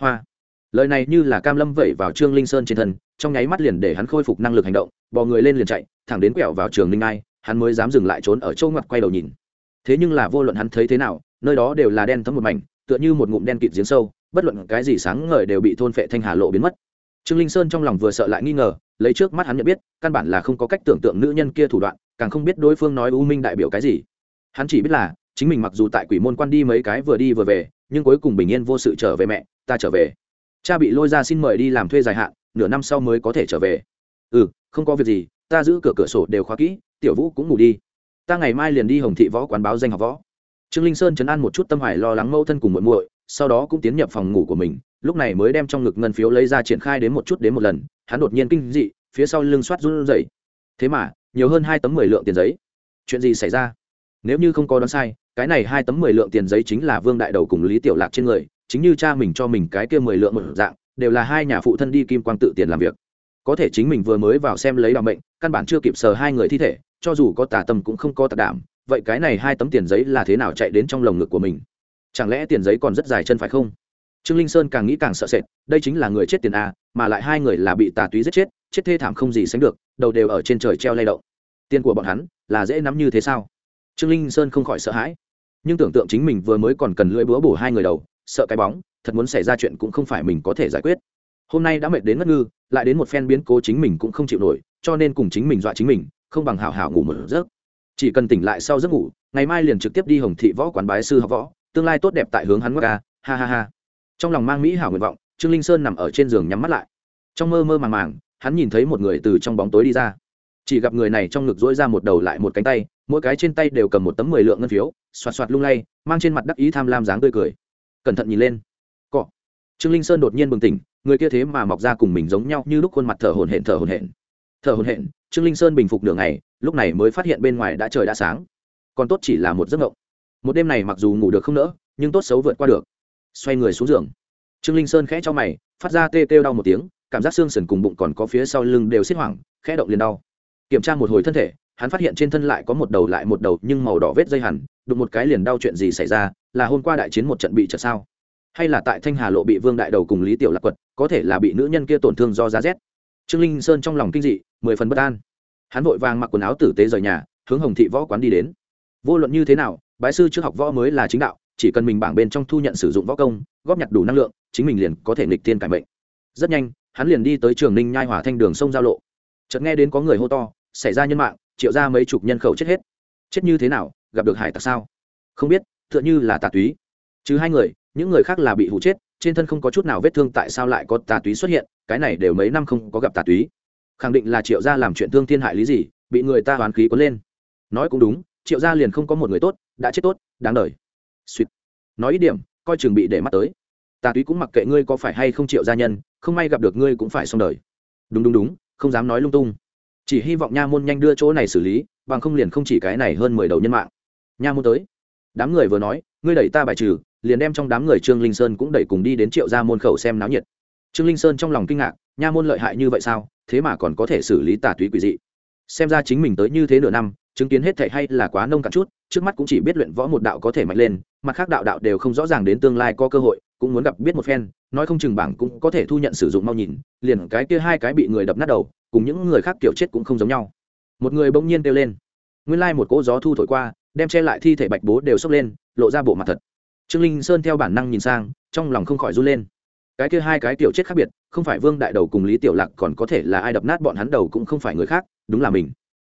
Hoa. Lời này như là cam lâm vẩy vào trương linh sơn trên thân trong nháy mắt liền để hắn khôi phục năng lực hành động, bò người lên liền chạy, thẳng đến quẹo vào trường linh ai, hắn mới dám dừng lại trốn ở châu ngoặt quay đầu nhìn. Thế nhưng là vô luận hắn thấy thế nào, nơi đó đều là đen thấm một mảnh, tựa như một ngụm đen kịt giếng sâu, bất luận cái gì sáng ngời đều bị thôn phệ thanh hà lộ biến mất. Trương linh sơn trong lòng vừa sợ lại nghi ngờ, lấy trước mắt hắn nhận biết, căn bản là không có cách tưởng tượng nữ nhân kia thủ đoạn, càng không biết đối phương nói u minh đại biểu cái gì. Hắn chỉ biết là, chính mình mặc dù tại quỷ môn quan đi mấy cái vừa đi vừa về, nhưng cuối cùng bình yên vô sự trở về mẹ, ta trở về. Cha bị lôi ra xin mời đi làm thuê dài hạn nửa năm sau mới có thể trở về. Ừ không có việc gì, ta giữ cửa cửa sổ đều khóa kỹ, tiểu vũ cũng ngủ đi. Ta ngày mai liền đi hồng thị võ quán báo danh học võ. Trương linh sơn chấn an một chút tâm hoài lo lắng mâu thân cùng muội muội, sau đó cũng tiến nhập phòng ngủ của mình, lúc này mới đem trong ngực ngân phiếu lấy ra triển khai đến một chút đến một lần, hắn đột nhiên kinh dị, phía sau lưng soát run rẩy. Thế mà, nhiều hơn hai tấm mười lượng tiền giấy. Chuyện gì xảy ra? Nếu như không có đoán sai, cái này hai tấm mười lượng tiền giấy chính là vương đại đầu cùng lý tiểu lạc trên người, chính như cha mình cho mình cái kia mười lượng một dạng đều là hai nhà phụ thân đi kim quang tự tiền làm việc. Có thể chính mình vừa mới vào xem lấy đ bệnh căn bản chưa kịp sờ hai người thi thể, cho dù có tà tâm cũng không có tạc đảm, vậy cái này hai tấm tiền giấy là thế nào chạy đến trong lồng ngực của mình? Chẳng lẽ tiền giấy còn rất dài chân phải không? Trương linh sơn càng nghĩ càng sợ sệt, đây chính là người chết tiền a, mà lại hai người là bị tà túy giết chết chết thê thảm không gì sánh được, đầu đều ở trên trời treo lay động. Tiền của bọn hắn là dễ nắm như thế sao? Trương linh sơn không khỏi sợ hãi. Nhưng tưởng tượng chính mình vừa mới còn cần lưỡi búa bổ hai người đầu, sợ cái bóng thật muốn xảy ra chuyện cũng không phải mình có thể giải quyết. Hôm nay đã mệt đến ngất ngư, lại đến một phen biến cố chính mình cũng không chịu nổi, cho nên cùng chính mình dọa chính mình, không bằng hảo hảo ngủ một giấc. Chỉ cần tỉnh lại sau giấc ngủ, ngày mai liền trực tiếp đi hồng thị võ quán bái sư học võ, tương lai tốt đẹp tại hướng hắn ngất ca, ha ha ha. Trong lòng mang mỹ hảo nguyện vọng, trương linh sơn nằm ở trên giường nhắm mắt lại. Trong mơ mơ màng màng, hắn nhìn thấy một người từ trong bóng tối đi ra. Chỉ gặp người này trong ngực dỗi ra một đầu lại một cánh tay, mỗi cái trên tay đều cầm một tấm mười lượng ngân phiếu, xoạt xoạt lung lay, mang trên mặt đắc ý tham lam dáng tươi cười. Cẩn thận nhìn lên trương linh sơn đột nhiên bừng tỉnh, người kia thế mà mọc ra cùng mình giống nhau như lúc khuôn mặt thở hồn hển, thở hồn hển. Thở hồn hển, trương linh sơn bình phục đường này lúc này mới phát hiện bên ngoài đã trời đã sáng. Còn tốt chỉ là một giấc ngộng một đêm này mặc dù ngủ được không nỡ, nhưng tốt xấu vượt qua được. Xoay người xuống giường. Trương linh sơn khẽ cho mày, phát ra tê têu đau một tiếng, cảm giác xương sần cùng bụng còn có phía sau lưng đều xích hoảng, khẽ động liền đau. Kiểm tra một hồi thân thể, hắn phát hiện trên thân lại có một đầu lại một đầu nhưng màu đỏ vết dây hẳn, đụng một cái liền đau chuyện gì xảy ra, là hôm qua đại chiến một trận bị chật sao? Hay là tại thanh hà lộ bị vương đại đầu cùng lý tiểu lạc quật, có thể là bị nữ nhân kia tổn thương do giá rét. Trương linh sơn trong lòng kinh dị, mười phần bất an. Hắn vội vàng mặc quần áo tử tế rời nhà, hướng hồng thị võ quán đi đến. Vô luận như thế nào, bái sư trước học võ mới là chính đạo, chỉ cần mình bảng bên trong thu nhận sử dụng võ công, góp nhặt đủ năng lượng, chính mình liền có thể nghịch tiên cải mệnh. Rất nhanh, hắn liền đi tới trường ninh nhai hỏa thanh đường sông giao lộ. Chợt nghe đến có người hô to, xảy ra nhân mạng, triệu ra mấy chục nhân khẩu chết hết. Chết như thế nào, gặp được hải tặc sao? Không biết, tựa như là tà túy. Chứ hai người những người khác là bị hụ chết, trên thân không có chút nào vết thương tại sao lại có tà túy xuất hiện, cái này đều mấy năm không có gặp tà túy. Khẳng định là triệu gia làm chuyện thương thiên hại lý gì, bị người ta hoán khí cuốn lên. Nói cũng đúng, triệu gia liền không có một người tốt, đã chết tốt, đáng đời. Suýt nói ít điểm, coi chừng bị để mắt tới. Tà túy cũng mặc kệ ngươi có phải hay không triệu gia nhân, không may gặp được ngươi cũng phải xong đời. Đúng đúng đúng, không dám nói lung tung. Chỉ hy vọng nha môn nhanh đưa chỗ này xử lý, bằng không liền không chỉ cái này hơn mười đầu nhân mạng. Nha môn tới. Đám người vừa nói, ngươi đẩy ta bài trừ liền đem trong đám người trương linh sơn cũng đẩy cùng đi đến triệu gia môn khẩu xem náo nhiệt. Trương linh sơn trong lòng kinh ngạc, nha môn lợi hại như vậy sao, thế mà còn có thể xử lý tà túy quỷ dị. Xem ra chính mình tới như thế nửa năm, chứng kiến hết thảy hay là quá nông cạn chút, trước mắt cũng chỉ biết luyện võ một đạo có thể mạnh lên, mặt khác đạo đạo đều không rõ ràng đến tương lai có cơ hội, cũng muốn gặp biết một phen, nói không chừng bảng cũng có thể thu nhận sử dụng mau nhìn, liền cái kia hai cái bị người đập nát đầu, cùng những người khác kiểu chết cũng không giống nhau. Một người bỗng nhiên kêu lên. Nguyên lai một cỗ gió thu thổi qua, đem che lại thi thể bạch bố đều sốc lên, lộ ra bộ mặt thật trương linh sơn theo bản năng nhìn sang, trong lòng không khỏi run lên. Cái kia hai cái tiểu chết khác biệt, không phải vương đại đầu cùng lý tiểu lạc còn có thể là ai đập nát bọn hắn đầu cũng không phải người khác, đúng là mình.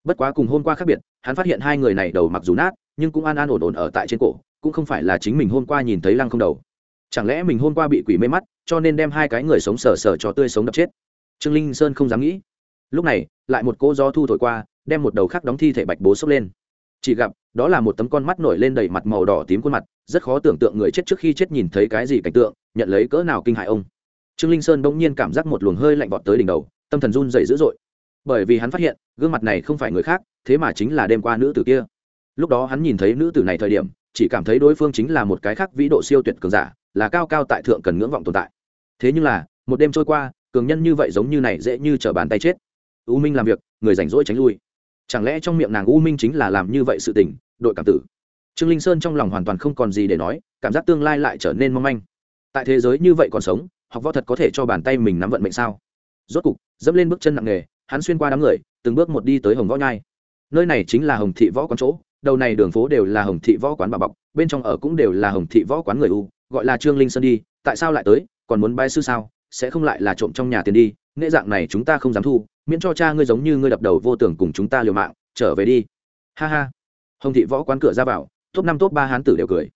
Bất quá cùng hôm qua khác biệt, hắn phát hiện hai người này đầu mặc dù nát, nhưng cũng an an ổn ổn ở tại trên cổ, cũng không phải là chính mình hôm qua nhìn thấy lăng không đầu. Chẳng lẽ mình hôm qua bị quỷ mê mắt, cho nên đem hai cái người sống sờ sờ cho tươi sống đập chết? Trương linh sơn không dám nghĩ. Lúc này, lại một cỗ gió thu thổi qua, đem một đầu khác đóng thi thể bạch bố sốc lên. Chỉ gặp, đó là một tấm con mắt nổi lên đầy mặt màu đỏ tím khuôn mặt rất khó tưởng tượng người chết trước khi chết nhìn thấy cái gì cảnh tượng, nhận lấy cỡ nào kinh hại ông. Trương linh sơn bỗng nhiên cảm giác một luồng hơi lạnh vọt tới đỉnh đầu, tâm thần run dày dữ dội. Bởi vì hắn phát hiện, gương mặt này không phải người khác, thế mà chính là đêm qua nữ tử kia. Lúc đó hắn nhìn thấy nữ tử này thời điểm, chỉ cảm thấy đối phương chính là một cái khác vĩ độ siêu tuyệt cường giả, là cao cao tại thượng cần ngưỡng vọng tồn tại. Thế nhưng là, một đêm trôi qua, cường nhân như vậy giống như này dễ như t r ở bàn tay chết. U minh làm việc, người rảnh rỗi tránh lui. Chẳng lẽ trong miệng nàng u minh chính là làm như vậy sự tình, đội cảm tử? Trương linh sơn trong lòng hoàn toàn không còn gì để nói, cảm giác tương lai lại trở nên mong manh. Tại thế giới như vậy còn sống, học võ thật có thể cho bàn tay mình nắm vận mệnh sao? Rốt cục, dẫm lên bước chân nặng nề, hắn xuyên qua đám người, từng bước một đi tới hồng võ nhai. Nơi này chính là hồng thị võ quán chỗ, đầu này đường phố đều là hồng thị võ quán bà bọc, bên trong ở cũng đều là hồng thị võ quán người u, gọi là trương linh sơn đi, tại sao lại tới, còn muốn bái sư sao, sẽ không lại là trộm trong nhà tiền đi, nghệ dạng này chúng ta không dám thu, miễn cho cha ngươi giống như ngươi đập đầu vô tưởng cùng chúng ta liều mạng, trở về đi. Ha ha. Hồng thị võ quán cửa ra vào top năm, top ba hán tử đều cười.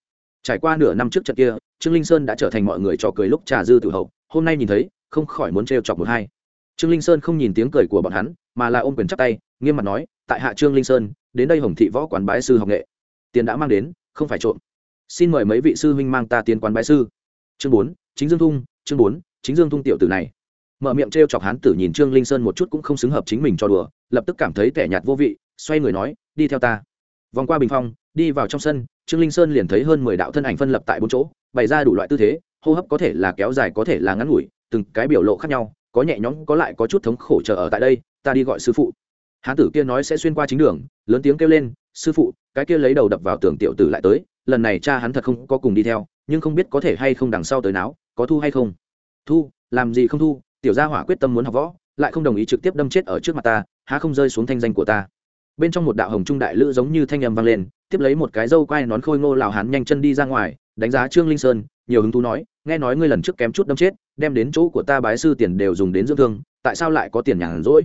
Trải qua nửa năm trước trận kia, trương linh sơn đã trở thành mọi người trò cười lúc trà dư tử hậu. Hôm nay nhìn thấy, không khỏi muốn trêu chọc một hai. Trương linh sơn không nhìn tiếng cười của bọn hắn, mà là ôm quyền chắp tay, nghiêm mặt nói, tại hạ trương linh sơn, đến đây hồng thị võ quán bái sư học nghệ. Tiền đã mang đến, không phải trộm. Xin mời mấy vị sư huynh mang ta tiến quán bái sư. Chương bốn, chính dương thung, chương bốn, chính dương thung tiểu tử này. Mở miệng t r e o chọc hán tử nhìn trương linh sơn một chút cũng không xứng hợp chính mình cho đùa, lập tức cảm thấy tẻ nhạt vô vị, xoay người nói, đi theo ta. Vòng qua bình phong đi vào trong sân, trương linh sơn liền thấy hơn mười đạo thân ảnh phân lập tại bốn chỗ, bày ra đủ loại tư thế, hô hấp có thể là kéo dài, có thể là ngắn ngủi, từng cái biểu lộ khác nhau, có nhẹ nhõm, có lại có chút thống khổ chờ ở tại đây, ta đi gọi sư phụ. Hán tử kia nói sẽ xuyên qua chính đường, lớn tiếng kêu lên, sư phụ, cái kia lấy đầu đập vào tường tiểu tử lại tới, lần này cha hắn thật không có cùng đi theo, nhưng không biết có thể hay không đằng sau tới não có thu hay không? Thu, làm gì không thu, tiểu gia hỏa quyết tâm muốn học võ, lại không đồng ý trực tiếp đâm chết ở trước mặt ta, há không rơi xuống thanh danh của ta. Bên trong một đạo hồng trung đại lữ giống như thanh âm vang lên tiếp lấy một cái dâu quai nón khôi ngô lào hắn nhanh chân đi ra ngoài, đánh giá trương linh sơn, nhiều hứng thú nói, nghe nói ngươi lần trước kém chút đâm chết, đem đến chỗ của ta bái sư tiền đều dùng đến dưỡng thương, tại sao lại có tiền nhàn rỗi?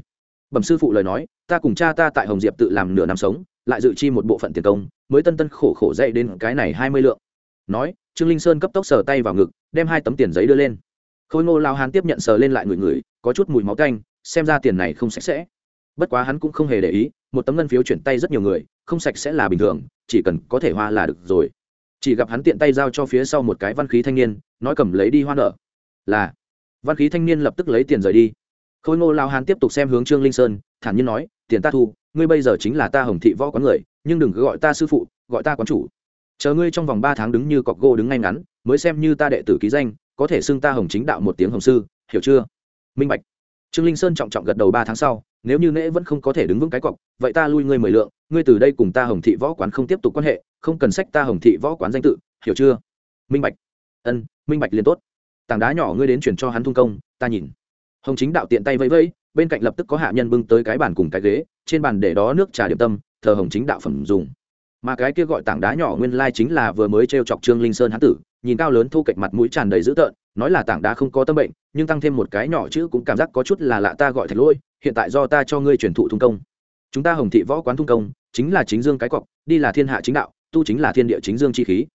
Bẩm sư phụ lời nói, ta cùng cha ta tại hồng diệp tự làm nửa năm sống, lại dự chi một bộ phận tiền công, mới tân tân khổ khổ dậy đến cái này hai mươi lượng. Nói, trương linh sơn cấp tốc sờ tay vào ngực, đem hai tấm tiền giấy đưa lên. Khôi ngô lao hán tiếp nhận sờ lên lại người người có chút mùi máu canh xem ra tiền này không sạch sẽ. Bất quá hắn cũng không hề để ý một tấm ngân phiếu chuyển tay rất nhiều người, không sạch sẽ là bình thường, chỉ cần có thể hoa là được rồi. Chỉ gặp hắn tiện tay giao cho phía sau một cái văn khí thanh niên, nói cầm lấy đi hoa nợ. Là. Văn khí thanh niên lập tức lấy tiền rời đi. Khôi ngô lao hán tiếp tục xem hướng trương linh sơn, thản nhiên nói, tiền ta thu, ngươi bây giờ chính là ta hồng thị võ quán người, nhưng đừng cứ gọi ta sư phụ, gọi ta quán chủ. Chờ ngươi trong vòng ba tháng đứng như cọc gỗ đứng ngay ngắn, mới xem như ta đệ tử ký danh, có thể xưng ta hồng chính đạo một tiếng hồng sư, hiểu chưa? Minh bạch. Trương linh sơn trọng trọng gật đầu ba tháng sau nếu như nễ vẫn không có thể đứng vững cái cọc, vậy ta lui ngươi mười lượng, ngươi từ đây cùng ta hồng thị võ quán không tiếp tục quan hệ, không cần sách ta hồng thị võ quán danh tự, hiểu chưa? Minh bạch. Ân, minh bạch liền tốt. Tảng đá nhỏ ngươi đến chuyển cho hắn thung công, ta nhìn. Hồng chính đạo tiện tay vẫy vẫy, bên cạnh lập tức có hạ nhân bưng tới cái bàn cùng cái ghế, trên bàn để đó nước trà điểm tâm, thờ hồng chính đạo phẩm dùng. Mà cái kia gọi tảng đá nhỏ nguyên lai chính là vừa mới t r e o chọc trương linh sơn hán tử, nhìn cao lớn thu cạnh mặt mũi tràn đầy dữ tợn, nói là tảng đá không có tâm bệnh, nhưng tăng thêm một cái nhỏ chữ cũng cảm giác có chút là lạ ta gọi thạch lỗi hiện tại do ta cho ngươi truyền thụ thung công. Chúng ta hồng thị võ quán thung công, chính là chính dương cái cọc, đi là thiên hạ chính đạo, tu chính là thiên địa chính dương chi khí.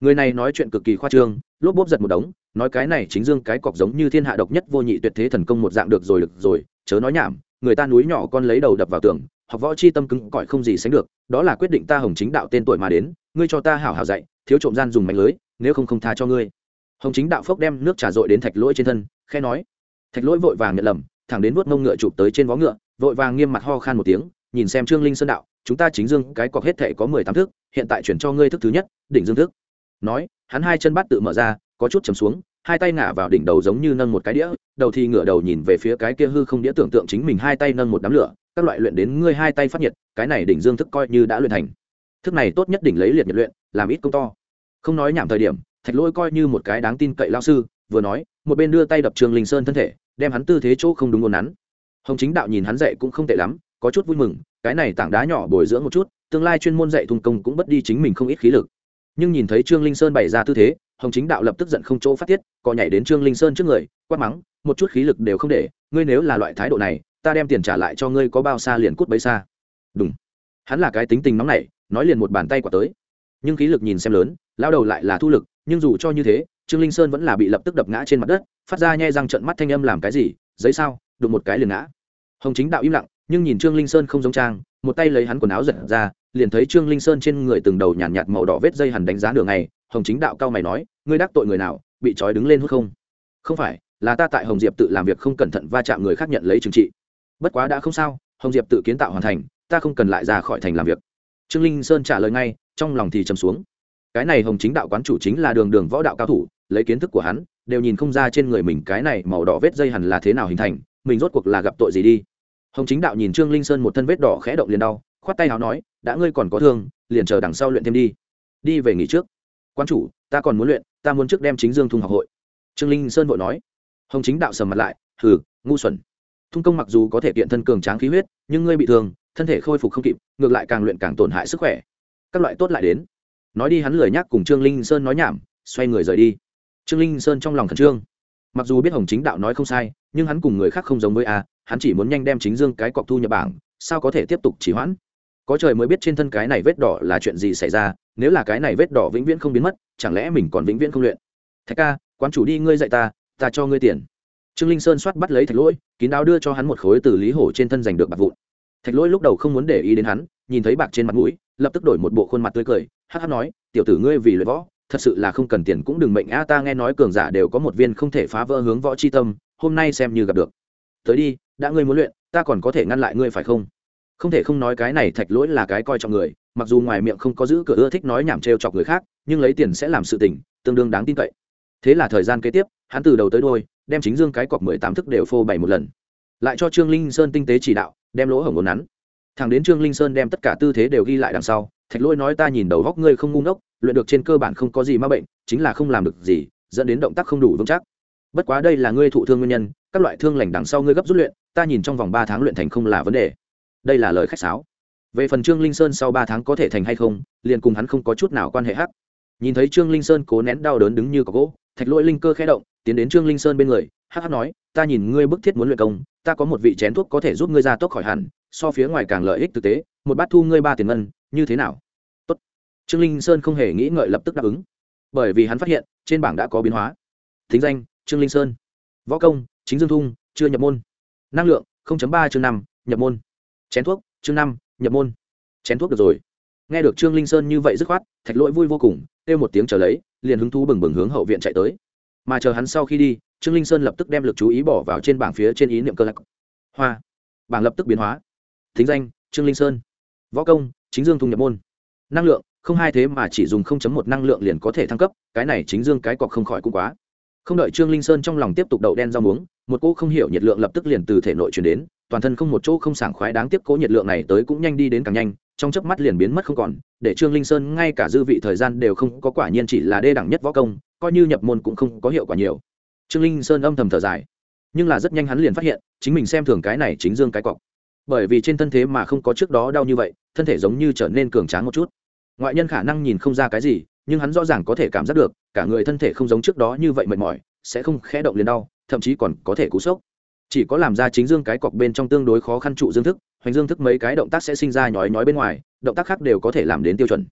Người này nói chuyện cực kỳ khoa trương, lốp bốp giật một đống, nói cái này chính dương cái cọc giống như thiên hạ độc nhất vô nhị tuyệt thế thần công một dạng được rồi được rồi, chớ nói nhảm, người ta núi nhỏ con lấy đầu đập vào tường, học võ chi tâm cứng cỏi không gì sánh được, đó là quyết định ta hồng chính đạo tên tuổi mà đến, ngươi cho ta hảo hảo dạy, thiếu trộm gian dùng mạnh lưới, nếu không không tha cho ngươi. Hồng chính đạo phốc đem nước trà dội đến thạch lỗi trên thân khe nói. Thạch lỗi vội vàng nhận lầm thẳng đến vuốt mông ngựa chụp tới trên vó ngựa, vội vàng nghiêm mặt ho khan một tiếng, nhìn xem trương linh sơn đạo, chúng ta chính dương, cái cọc hết thể có mười tám thước, hiện tại chuyển cho ngươi thức thứ nhất, đỉnh dương thức. Nói, hắn hai chân bắt tự mở ra, có chút chầm xuống, hai tay ngả vào đỉnh đầu giống như nâng một cái đĩa, đầu thì ngửa đầu nhìn về phía cái kia hư không đĩa tưởng tượng chính mình hai tay nâng một đám lửa, các loại luyện đến ngươi hai tay phát nhiệt, cái này đỉnh dương thức coi như đã luyện thành. Thức này tốt nhất đỉnh lấy liệt nhiệt luyện, làm ít công to. Không nói nhảm thời điểm, thạch lỗi coi như một cái đáng tin cậy lao sư, vừa nói, một bên đưa tay đập trương linh sơn thân thể đem hắn tư thế chỗ không đúng ngôn nắn. Hồng chính đạo nhìn hắn dạy cũng không tệ lắm, có chút vui mừng, cái này tảng đá nhỏ bồi dưỡng một chút, tương lai chuyên môn dạy thung công cũng bất đi chính mình không ít khí lực. Nhưng nhìn thấy trương linh sơn bày ra tư thế, hồng chính đạo lập tức giận không chỗ phát tiết cọ nhảy đến trương linh sơn trước người, quát mắng, một chút khí lực đều không để, ngươi nếu là loại thái độ này, ta đem tiền trả lại cho ngươi có bao xa liền cút bấy xa. Đúng hắn là cái tính tình nóng nảy, nói liền một bàn tay quả tới. Nhưng khí lực nhìn xem lớn lao đầu lại là thu lực, nhưng dù cho như thế, trương linh sơn vẫn là bị lập tức đập ngã trên mặt đất phát ra nhai răng trận mắt thanh âm làm cái gì giấy sao đụng một cái liền ngã. Hồng chính đạo im lặng nhưng nhìn trương linh sơn không giống trang một tay lấy hắn quần áo giật ra liền thấy trương linh sơn trên người từng đầu nhàn nhạt, nhạt màu đỏ vết dây hẳn đánh giá đường này hồng chính đạo cao mày nói ngươi đắc tội người nào bị trói đứng lên hút không? Không phải là ta tại hồng diệp tự làm việc không cẩn thận va chạm người khác nhận lấy trừng trị. Bất quá đã không sao hồng diệp tự kiến tạo hoàn thành ta không cần lại ra khỏi thành làm việc. Trương linh sơn trả lời ngay trong lòng thì trầm xuống. Cái này hồng chính đạo quán chủ chính là đường đường võ đạo cao thủ lấy kiến thức của hắn đều nhìn không ra trên người mình cái này màu đỏ vết dây hẳn là thế nào hình thành, mình rốt cuộc là gặp tội gì đi. Hồng chính đạo nhìn trương linh sơn một thân vết đỏ khẽ động liền đau, khoát tay áo nói, đã ngươi còn có thương, liền chờ đằng sau luyện thêm đi. Đi về nghỉ trước. Quan chủ, ta còn muốn luyện, ta muốn trước đem chính dương thung học hội. Trương linh sơn vội nói. Hồng chính đạo sầm mặt lại, hừ, ngu xuẩn. Thung công mặc dù có thể kiện thân cường tráng khí huyết, nhưng ngươi bị thương, thân thể khôi phục không kịp, ngược lại càng luyện càng tổn hại sức khỏe. Các loại tốt lại đến. Nói đi hắn lười nhắc cùng trương linh sơn nói nhảm, xoay người rời đi trương linh sơn trong lòng khẩn trương. Mặc dù biết hồng chính đạo nói không sai, nhưng hắn cùng người khác không giống với a, hắn chỉ muốn nhanh đem chính dương cái cọc thu nhập bảng, sao có thể tiếp tục chỉ hoãn? Có trời mới biết trên thân cái này vết đỏ là chuyện gì xảy ra, nếu là cái này vết đỏ vĩnh viễn không biến mất, chẳng lẽ mình còn vĩnh viễn không luyện? Thạch ca, quán chủ đi, ngươi dạy ta ta cho ngươi tiền. Trương linh sơn soát bắt lấy thạch lỗi, kín đáo đưa cho hắn một khối từ lý hổ trên thân giành được bạc vụn. Thạch lỗi lúc đầu không muốn để ý đến hắn, nhìn thấy bạc trên mặt mũi, lập tức đổi một bộ khuôn mặt tươi cười, hắc hắc nói, tiểu tử ngươi vì luyện võ thật sự là không cần tiền cũng đừng mệnh. A, ta nghe nói cường giả đều có một viên không thể phá vỡ hướng võ chi tâm, hôm nay xem như gặp được. Tới đi, đã ngươi muốn luyện, ta còn có thể ngăn lại ngươi phải không? Không thể không nói cái này thạch lỗi là cái coi trọng người, mặc dù ngoài miệng không có giữ cửa ưa thích nói nhảm trêu chọc người khác, nhưng lấy tiền sẽ làm sự tình, tương đương đáng tin cậy. Thế là thời gian kế tiếp, hắn từ đầu tới đôi, đem chính dương cái cọc mười tám thức đều phô bày một lần. Lại cho trương linh sơn tinh tế chỉ đạo, đem lỗ hổng ngốn nắn. Thằng đến trương linh sơn đem tất cả tư thế đều ghi lại đằng sau, thạch lỗi nói ta nhìn đầu góc ngươi không ngu ngốc luyện được trên cơ bản không có gì ma bệnh, chính là không làm được gì, dẫn đến động tác không đủ vững chắc. Bất quá đây là ngươi thụ thương nguyên nhân, các loại thương lành đằng sau ngươi gấp rút luyện, ta nhìn trong vòng ba tháng luyện thành không là vấn đề. Đây là lời khách sáo. Về phần trương linh sơn sau ba tháng có thể thành hay không, liền cùng hắn không có chút nào quan hệ hắc nhìn thấy trương linh sơn cố nén đau đớn đứng như có gỗ, thạch lỗi linh cơ khẽ động, tiến đến trương linh sơn bên người, hắc hắc nói, ta nhìn ngươi bức thiết muốn luyện công, ta có một vị chén thuốc có thể giúp ngươi ra tốc khỏi hẳn, so phía ngoài càng lợi ích thực tế, một bát thu ngươi ba tiền ngân, như thế nào? Trương linh sơn không hề nghĩ ngợi lập tức đáp ứng. Bởi vì hắn phát hiện, trên bảng đã có biến hóa. Thính danh, trương linh sơn. Võ công, chính dương thung, chưa nhập môn. Năng lượng ba chương năm, nhập môn. Chén thuốc, chương năm, nhập môn. Chén thuốc được rồi. Nghe được trương linh sơn như vậy dứt khoát, thạch lỗi vui vô cùng, kêu một tiếng chờ lấy, liền hứng thú bừng bừng hướng hậu viện chạy tới. Mà chờ hắn sau khi đi, trương linh sơn lập tức đem lực chú ý bỏ vào trên bảng phía trên ý niệm cơ lạc. Hoa. Bảng lập tức biến hóa. Thính danh, trương linh sơn. Võ công, chính dương thung nhập môn. Năng lượng không hai thế mà chỉ dùng 0.1 năng lượng liền có thể thăng cấp, cái này chính dương cái cọc không khỏi cũng quá. Không đợi trương linh sơn trong lòng tiếp tục đậu đen rau muống, một cỗ không hiểu nhiệt lượng lập tức liền từ thể nội truyền đến, toàn thân không một chỗ không sảng khoái đáng tiếc cố nhiệt lượng này tới cũng nhanh đi đến càng nhanh, trong chớp mắt liền biến mất không còn, để trương linh sơn ngay cả dư vị thời gian đều không có quả nhiên chỉ là đê đẳng nhất võ công, coi như nhập môn cũng không có hiệu quả nhiều. Trương linh sơn âm thầm thở dài, nhưng là rất nhanh hắn liền phát hiện, chính mình xem thường cái này chính dương cái cọc. Bởi vì trên thân thế mà không có trước đó đau như vậy, thân thể giống như trở nên cường tráng một chút ngoại nhân khả năng nhìn không ra cái gì, nhưng hắn rõ ràng có thể cảm giác được, cả người thân thể không giống trước đó như vậy mệt mỏi, sẽ không khẽ động liền đau, thậm chí còn có thể cú sốc. Chỉ có làm ra chính dương cái cọc bên trong tương đối khó khăn trụ dương thức, hoành dương thức mấy cái động tác sẽ sinh ra nhói nhói bên ngoài, động tác khác đều có thể làm đến tiêu chuẩn.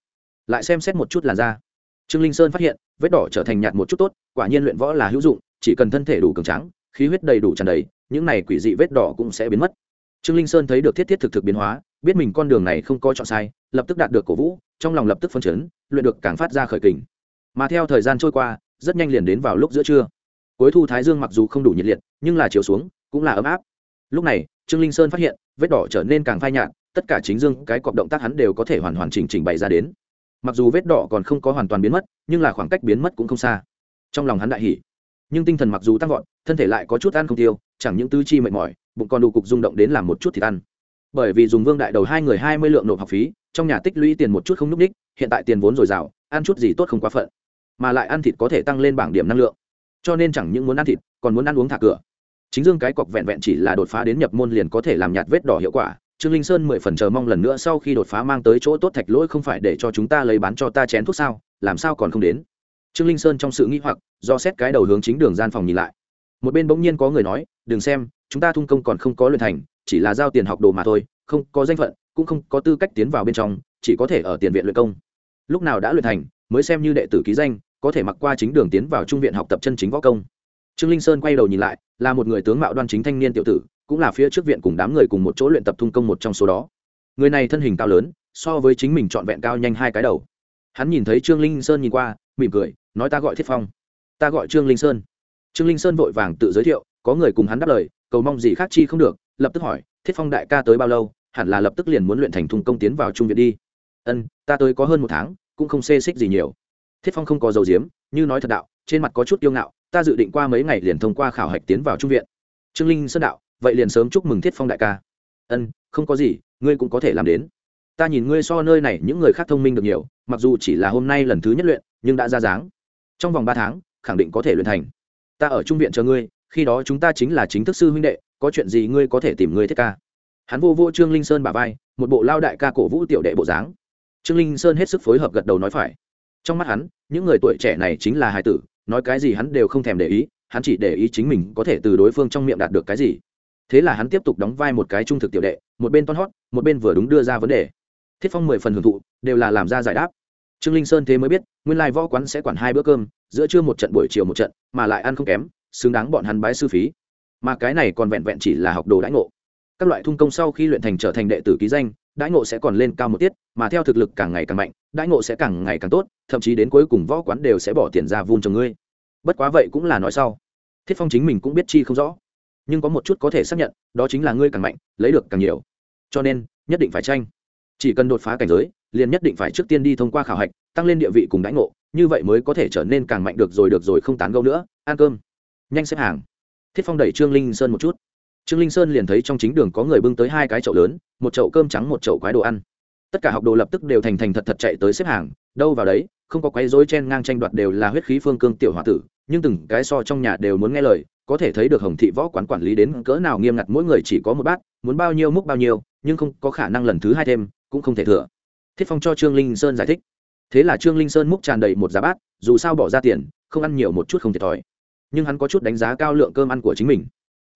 Lại xem xét một chút làn da. Trương linh sơn phát hiện, vết đỏ trở thành nhạt một chút tốt, quả nhiên luyện võ là hữu dụng, chỉ cần thân thể đủ cường tráng, khí huyết đầy đủ tràn đầy, những này quỷ dị vết đỏ cũng sẽ biến mất. Trương linh sơn thấy được thiết thiết thực thực biến hóa biết mình con đường này không có chọn sai, lập tức đạt được cổ vũ, trong lòng lập tức phân chấn, luyện được càng phát ra khởi kình. Mà theo thời gian trôi qua, rất nhanh liền đến vào lúc giữa trưa. Cuối thu thái dương mặc dù không đủ nhiệt liệt, nhưng là chiều xuống, cũng là ấm áp. Lúc này, trương linh sơn phát hiện, vết đỏ trở nên càng phai nhạt, tất cả chính dương, cái cọc động tác hắn đều có thể hoàn hoàn chỉnh chỉnh bày ra đến. Mặc dù vết đỏ còn không có hoàn toàn biến mất, nhưng là khoảng cách biến mất cũng không xa. Trong lòng hắn đại hỉ. Nhưng tinh thần mặc dù tăng vọt, thân thể lại có chút ăn không tiêu, chẳng những tư chi mệt mỏi, bụng còn đủ cục rung động đến làm một chút thì ăn bởi vì dùng vương đại đầu hai người hai mươi lượng nộp học phí, trong nhà tích lũy tiền một chút không n ú c ních, hiện tại tiền vốn dồi dào, ăn chút gì tốt không quá phận, mà lại ăn thịt có thể tăng lên bảng điểm năng lượng. Cho nên chẳng những muốn ăn thịt, còn muốn ăn uống thả cửa. Chính dương cái cọc vẹn vẹn chỉ là đột phá đến nhập môn liền có thể làm nhạt vết đỏ hiệu quả, trương linh sơn mười phần chờ mong lần nữa sau khi đột phá mang tới chỗ tốt thạch lỗi không phải để cho chúng ta lấy bán cho ta chén thuốc sao, làm sao còn không đến? Trương linh sơn trong sự nghĩ hoặc, do xét cái đầu hướng chính đường gian phòng nhìn lại. Một bên bỗng nhiên có người nói, đừng xem chúng ta thung công còn không có luyện thành, chỉ là giao tiền học đồ mà thôi, không có danh phận, cũng không có tư cách tiến vào bên trong, chỉ có thể ở tiền viện luyện công. Lúc nào đã luyện thành, mới xem như đệ tử ký danh, có thể mặc qua chính đường tiến vào trung viện học tập chân chính võ công. Trương linh sơn quay đầu nhìn lại, là một người tướng mạo đoan chính thanh niên tiểu tử, cũng là phía trước viện cùng đám người cùng một chỗ luyện tập thung công một trong số đó. Người này thân hình cao lớn, so với chính mình trọn vẹn cao nhanh hai cái đầu. Hắn nhìn thấy trương linh sơn nhìn qua, mỉm cười, nói ta gọi thiết phong. Ta gọi trương linh sơn. Trương linh sơn vội vàng tự giới thiệu, có người cùng hắn đáp lời cầu mong gì khác chi không được, lập tức hỏi, thiết phong đại ca tới bao lâu? Hẳn là lập tức liền muốn luyện thành thùng công tiến vào trung viện đi. Ân, ta tới có hơn một tháng, cũng không xê xích gì nhiều. Thiết phong không có dầu diếm như nói thật đạo, trên mặt có chút kiêu ngạo, ta dự định qua mấy ngày liền thông qua khảo hạch tiến vào trung viện. Trương linh sơn đạo, vậy liền sớm chúc mừng thiết phong đại ca. Ân, không có gì, ngươi cũng có thể làm đến. Ta nhìn ngươi so nơi này những người khác thông minh được nhiều, mặc dù chỉ là hôm nay lần thứ nhất luyện, nhưng đã ra dáng. Trong vòng ba tháng, khẳng định có thể luyện thành. Ta ở trung viện chờ ngươi khi đó chúng ta chính là chính thức sư huynh đệ, có chuyện gì ngươi có thể tìm ngươi thiết ca? Hắn vô vô trương linh sơn bà vai, một bộ lao đại ca cổ vũ tiểu đệ bộ dáng. Trương linh sơn hết sức phối hợp gật đầu nói phải. Trong mắt hắn, những người tuổi trẻ này chính là hài tử, nói cái gì hắn đều không thèm để ý, hắn chỉ để ý chính mình có thể từ đối phương trong miệng đạt được cái gì. Thế là hắn tiếp tục đóng vai một cái trung thực tiểu đệ, một bên toan hót, một bên vừa đúng đưa ra vấn đề. Thiết phong mười phần hưởng thụ, đều là làm ra giải đáp. Trương linh sơn thế mới biết, nguyên lai võ quán sẽ quản hai bữa cơm, giữa trưa một trận, buổi chiều một trận, mà lại ăn không kém xứng đáng bọn hắn bái sư phí. Mà cái này còn vẹn vẹn chỉ là học đồ đãi ngộ. Các loại thung công sau khi luyện thành trở thành đệ tử ký danh, đãi ngộ sẽ còn lên cao một tiết, mà theo thực lực càng ngày càng mạnh, đãi ngộ sẽ càng ngày càng tốt, thậm chí đến cuối cùng võ quán đều sẽ bỏ tiền ra vun cho ngươi. Bất quá vậy cũng là nói sau. Thiết phong chính mình cũng biết chi không rõ, nhưng có một chút có thể xác nhận, đó chính là ngươi càng mạnh, lấy được càng nhiều. Cho nên, nhất định phải tranh. Chỉ cần đột phá cảnh giới, liền nhất định phải trước tiên đi thông qua khảo hạch, tăng lên địa vị cùng đãi ngộ, như vậy mới có thể trở nên càng mạnh được rồi được rồi không tán gẫu nữa. Ăn cơm nhanh xếp hàng. Thiết phong đẩy trương linh sơn một chút. Trương linh sơn liền thấy trong chính đường có người bưng tới hai cái chậu lớn, một chậu cơm trắng, một chậu quái đồ ăn. Tất cả học đồ lập tức đều thành thành thật thật chạy tới xếp hàng, đâu vào đấy, không có quấy rối chen ngang tranh đoạt đều là huyết khí phương cương tiểu h tử, nhưng từng cái so trong nhà đều muốn nghe lời, có thể thấy được hồng thị võ quán quản lý đến cỡ nào nghiêm ngặt, mỗi người chỉ có một bát, muốn bao nhiêu múc bao nhiêu, nhưng không có khả năng lần thứ hai thêm, cũng không thể thừa. Thiết phong cho trương linh sơn giải thích. Thế là trương linh sơn múc tràn đầy một giá bát, dù sao bỏ ra tiền, không ăn nhiều một chút không thiệt thòi nhưng hắn có chút đánh giá cao lượng cơm ăn của chính mình.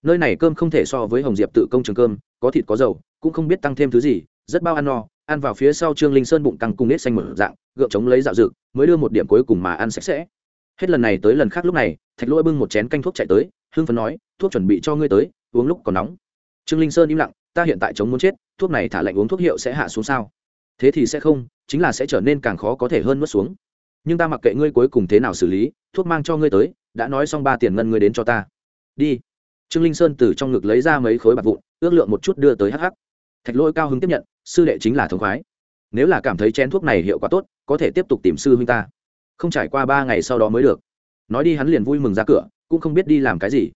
Nơi này cơm không thể so với hồng diệp tự công trường cơm, có thịt có dầu, cũng không biết tăng thêm thứ gì, rất bao ăn no, ăn vào phía sau trương linh sơn bụng căng cung nết xanh mở dạng, gượng chống lấy dạo dực mới đưa một điểm cuối cùng mà ăn sạch sẽ. Hết lần này tới lần khác lúc này, thạch lỗi bưng một chén canh thuốc chạy tới hương phấn nói, thuốc chuẩn bị cho ngươi tới, uống lúc còn nóng. Trương linh sơn im lặng, ta hiện tại chống muốn chết, thuốc này thả lạnh uống thuốc hiệu sẽ hạ xuống sao? Thế thì sẽ không, chính là sẽ trở nên càng khó có thể hơn nuốt xuống. Nhưng ta mặc kệ ngươi cuối cùng thế nào xử lý, thuốc mang cho ngươi tới đã nói xong ba tiền ngân ngươi đến cho ta. Đi. Trương linh sơn từ trong ngực lấy ra mấy khối bạc vụn, ước lượng một chút đưa tới hh thạch lỗi cao hứng tiếp nhận, sư đệ chính là thống khoái. Nếu là cảm thấy chén thuốc này hiệu quả tốt, có thể tiếp tục tìm sư huynh ta. Không trải qua ba ngày sau đó mới được. Nói đi hắn liền vui mừng ra cửa, cũng không biết đi làm cái gì.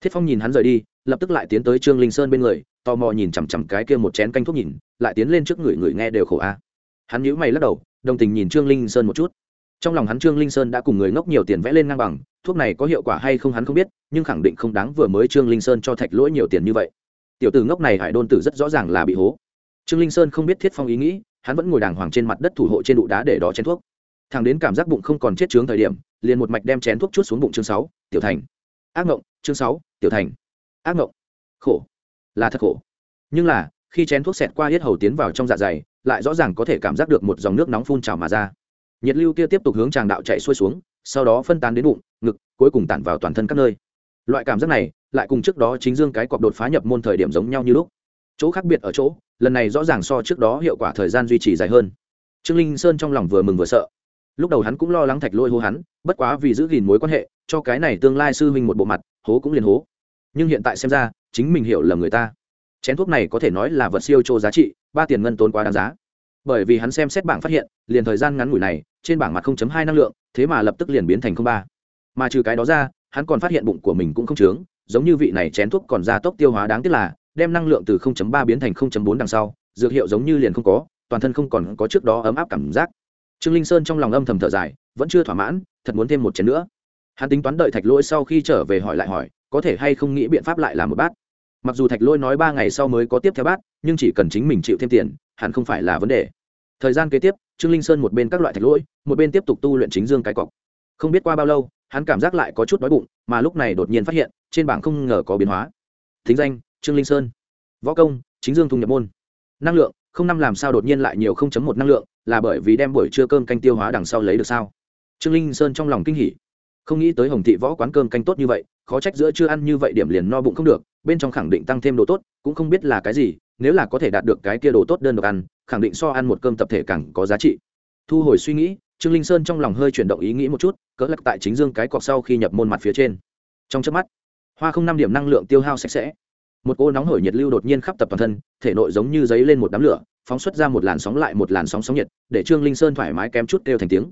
Thiết phong nhìn hắn rời đi, lập tức lại tiến tới trương linh sơn bên người, tò mò nhìn chằm chằm cái kia một chén canh thuốc nhìn, lại tiến lên trước người người nghe đều khổ a. Hắn nhíu mày lắc đầu, đồng tình nhìn trương linh sơn một chút trong lòng hắn trương linh sơn đã cùng người ngốc nhiều tiền vẽ lên ngang bằng, thuốc này có hiệu quả hay không hắn không biết, nhưng khẳng định không đáng vừa mới trương linh sơn cho thạch lỗi nhiều tiền như vậy. Tiểu tử ngốc này hải đôn tử rất rõ ràng là bị hố. Trương linh sơn không biết thiết phong ý nghĩ, hắn vẫn ngồi đàng hoàng trên mặt đất thủ hộ trên đụ đá để đó chén thuốc. Thằng đến cảm giác bụng không còn chết trướng thời điểm, liền một mạch đem chén thuốc chút xuống bụng chương sáu, tiểu thành. Ác mộng chương sáu, tiểu thành. Ác mộng khổ. Là thật khổ. Nhưng là, khi chén thuốc xẹt qua hết hầu tiến vào trong dạ dày, lại rõ ràng có thể cảm giác được một dòng nước nóng phun trào mà ra nhiệt lưu kia tiếp tục hướng tràng đạo chạy xuôi xuống, sau đó phân tán đến bụng, ngực, cuối cùng tản vào toàn thân các nơi. Loại cảm giác này, lại cùng trước đó chính dương cái cọp đột phá nhập môn thời điểm giống nhau như lúc. Chỗ khác biệt ở chỗ, lần này rõ ràng so trước đó hiệu quả thời gian duy trì dài hơn. Trương linh sơn trong lòng vừa mừng vừa sợ. Lúc đầu hắn cũng lo lắng thạch lôi hô hắn, bất quá vì giữ gìn mối quan hệ, cho cái này tương lai sư huynh một bộ mặt, hố cũng liền hố. Nhưng hiện tại xem ra, chính mình hiểu lầm người ta. Chén thuốc này có thể nói là vật siêu trô giá trị, ba tiền ngân tốn quá đáng giá. Bởi vì hắn xem xét bảng phát hiện, liền thời gian ngắn ngủi này trên bảng mặt 0.2 năng lượng, thế mà lập tức liền biến thành 0.3. mà trừ cái đó ra, hắn còn phát hiện bụng của mình cũng không trướng giống như vị này chén thuốc còn ra tốc tiêu hóa đáng tiếc là, đem năng lượng từ 0.3 biến thành 0.4 đằng sau, dược hiệu giống như liền không có, toàn thân không còn có trước đó ấm áp cảm giác. Trương linh sơn trong lòng âm thầm thở dài, vẫn chưa thỏa mãn, thật muốn thêm một chén nữa. Hắn tính toán đợi thạch lỗi sau khi trở về hỏi lại hỏi, có thể hay không nghĩ biện pháp lại làm một bát. Mặc dù thạch lỗi nói ba ngày sau mới có tiếp theo bát, nhưng chỉ cần chính mình chịu thêm tiền, hẳn không phải là vấn đề. Thời gian kế tiếp trương linh sơn một bên các loại thạch lỗi, một bên tiếp tục tu luyện chính dương cái cọc. Không biết qua bao lâu, hắn cảm giác lại có chút đói bụng, mà lúc này đột nhiên phát hiện, trên bảng không ngờ có biến hóa. Thính danh, trương linh sơn. Võ công, chính dương thùng nhập môn. Năng lượng, không năm làm sao đột nhiên lại nhiều không chấm một năng lượng, là bởi vì đem buổi trưa cơm canh tiêu hóa đằng sau lấy được sao? Trương linh sơn trong lòng kinh hỉ. Không nghĩ tới hồng thị võ quán cơm canh tốt như vậy, khó trách giữa chưa ăn như vậy điểm liền no bụng không được, bên trong khẳng định tăng thêm đồ tốt, cũng không biết là cái gì, nếu là có thể đạt được cái kia đồ tốt đơn độc ăn khẳng định so ăn một cơm tập thể càng có giá trị. Thu hồi suy nghĩ, trương linh sơn trong lòng hơi chuyển động ý nghĩ một chút, cỡ lắc tại chính dương cái cọc sau khi nhập môn mặt phía trên. Trong chớp mắt, hoa không năm điểm năng lượng tiêu hao sạch sẽ. Một cô nóng hổi nhiệt lưu đột nhiên khắp tập toàn thân, thể nội giống như giấy lên một đám lửa, phóng xuất ra một làn sóng lại một làn sóng sóng nhiệt, để trương linh sơn thoải mái kém chút kêu thành tiếng.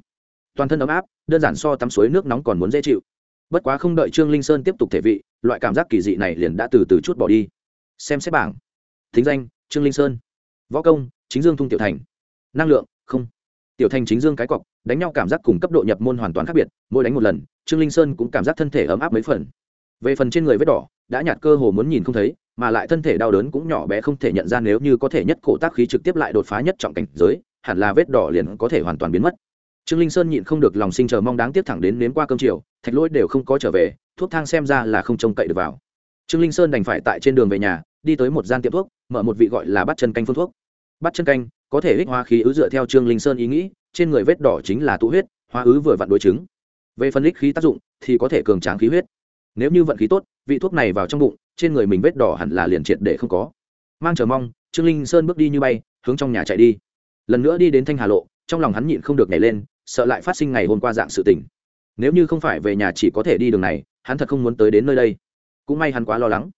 Toàn thân ấm áp, đơn giản so tắm suối nước nóng còn muốn dễ chịu. Bất quá không đợi trương linh sơn tiếp tục thể vị, loại cảm giác kỳ dị này liền đã từ từ chút bỏ đi. Xem xét bảng. Thính danh, trương linh sơn. Võ công chính dương thung tiểu thành. Năng lượng, không. Tiểu thành chính dương cái cọc, đánh nhau cảm giác cùng cấp độ nhập môn hoàn toàn khác biệt, mỗi đánh một lần, trương linh sơn cũng cảm giác thân thể ấm áp mấy phần. Về phần trên người vết đỏ, đã nhạt cơ hồ muốn nhìn không thấy, mà lại thân thể đau đớn cũng nhỏ bé không thể nhận ra nếu như có thể nhất cổ tác khí trực tiếp lại đột phá nhất trọng cảnh giới, hẳn là vết đỏ liền có thể hoàn toàn biến mất. Trương linh sơn nhịn không được lòng sinh chờ mong đáng tiếc thẳng đến nếm qua cơm chiều, thạch lỗi đều không có trở về, thuốc thang xem ra là không trông cậy được vào. Trương linh sơn đành phải tại trên đường về nhà, đi tới một gian tiệm thuốc, mở một vị gọi là bắt chân canh phương thuốc bắt chân canh, có thể ích hoa khí ứ dựa theo trương linh sơn ý nghĩ, trên người vết đỏ chính là tụ huyết, hoa ứ vừa vặn đối chứng. Về phân ích khí tác dụng, thì có thể cường tráng khí huyết. Nếu như vận khí tốt, vị thuốc này vào trong bụng, trên người mình vết đỏ hẳn là liền triệt để không có. Mang chờ mong, trương linh sơn bước đi như bay, hướng trong nhà chạy đi. Lần nữa đi đến thanh hà lộ, trong lòng hắn nhịn không được nhảy lên, sợ lại phát sinh ngày hôm qua dạng sự tình. Nếu như không phải về nhà chỉ có thể đi đường này, hắn thật không muốn tới đến nơi đây. Cũng may hắn quá lo lắng.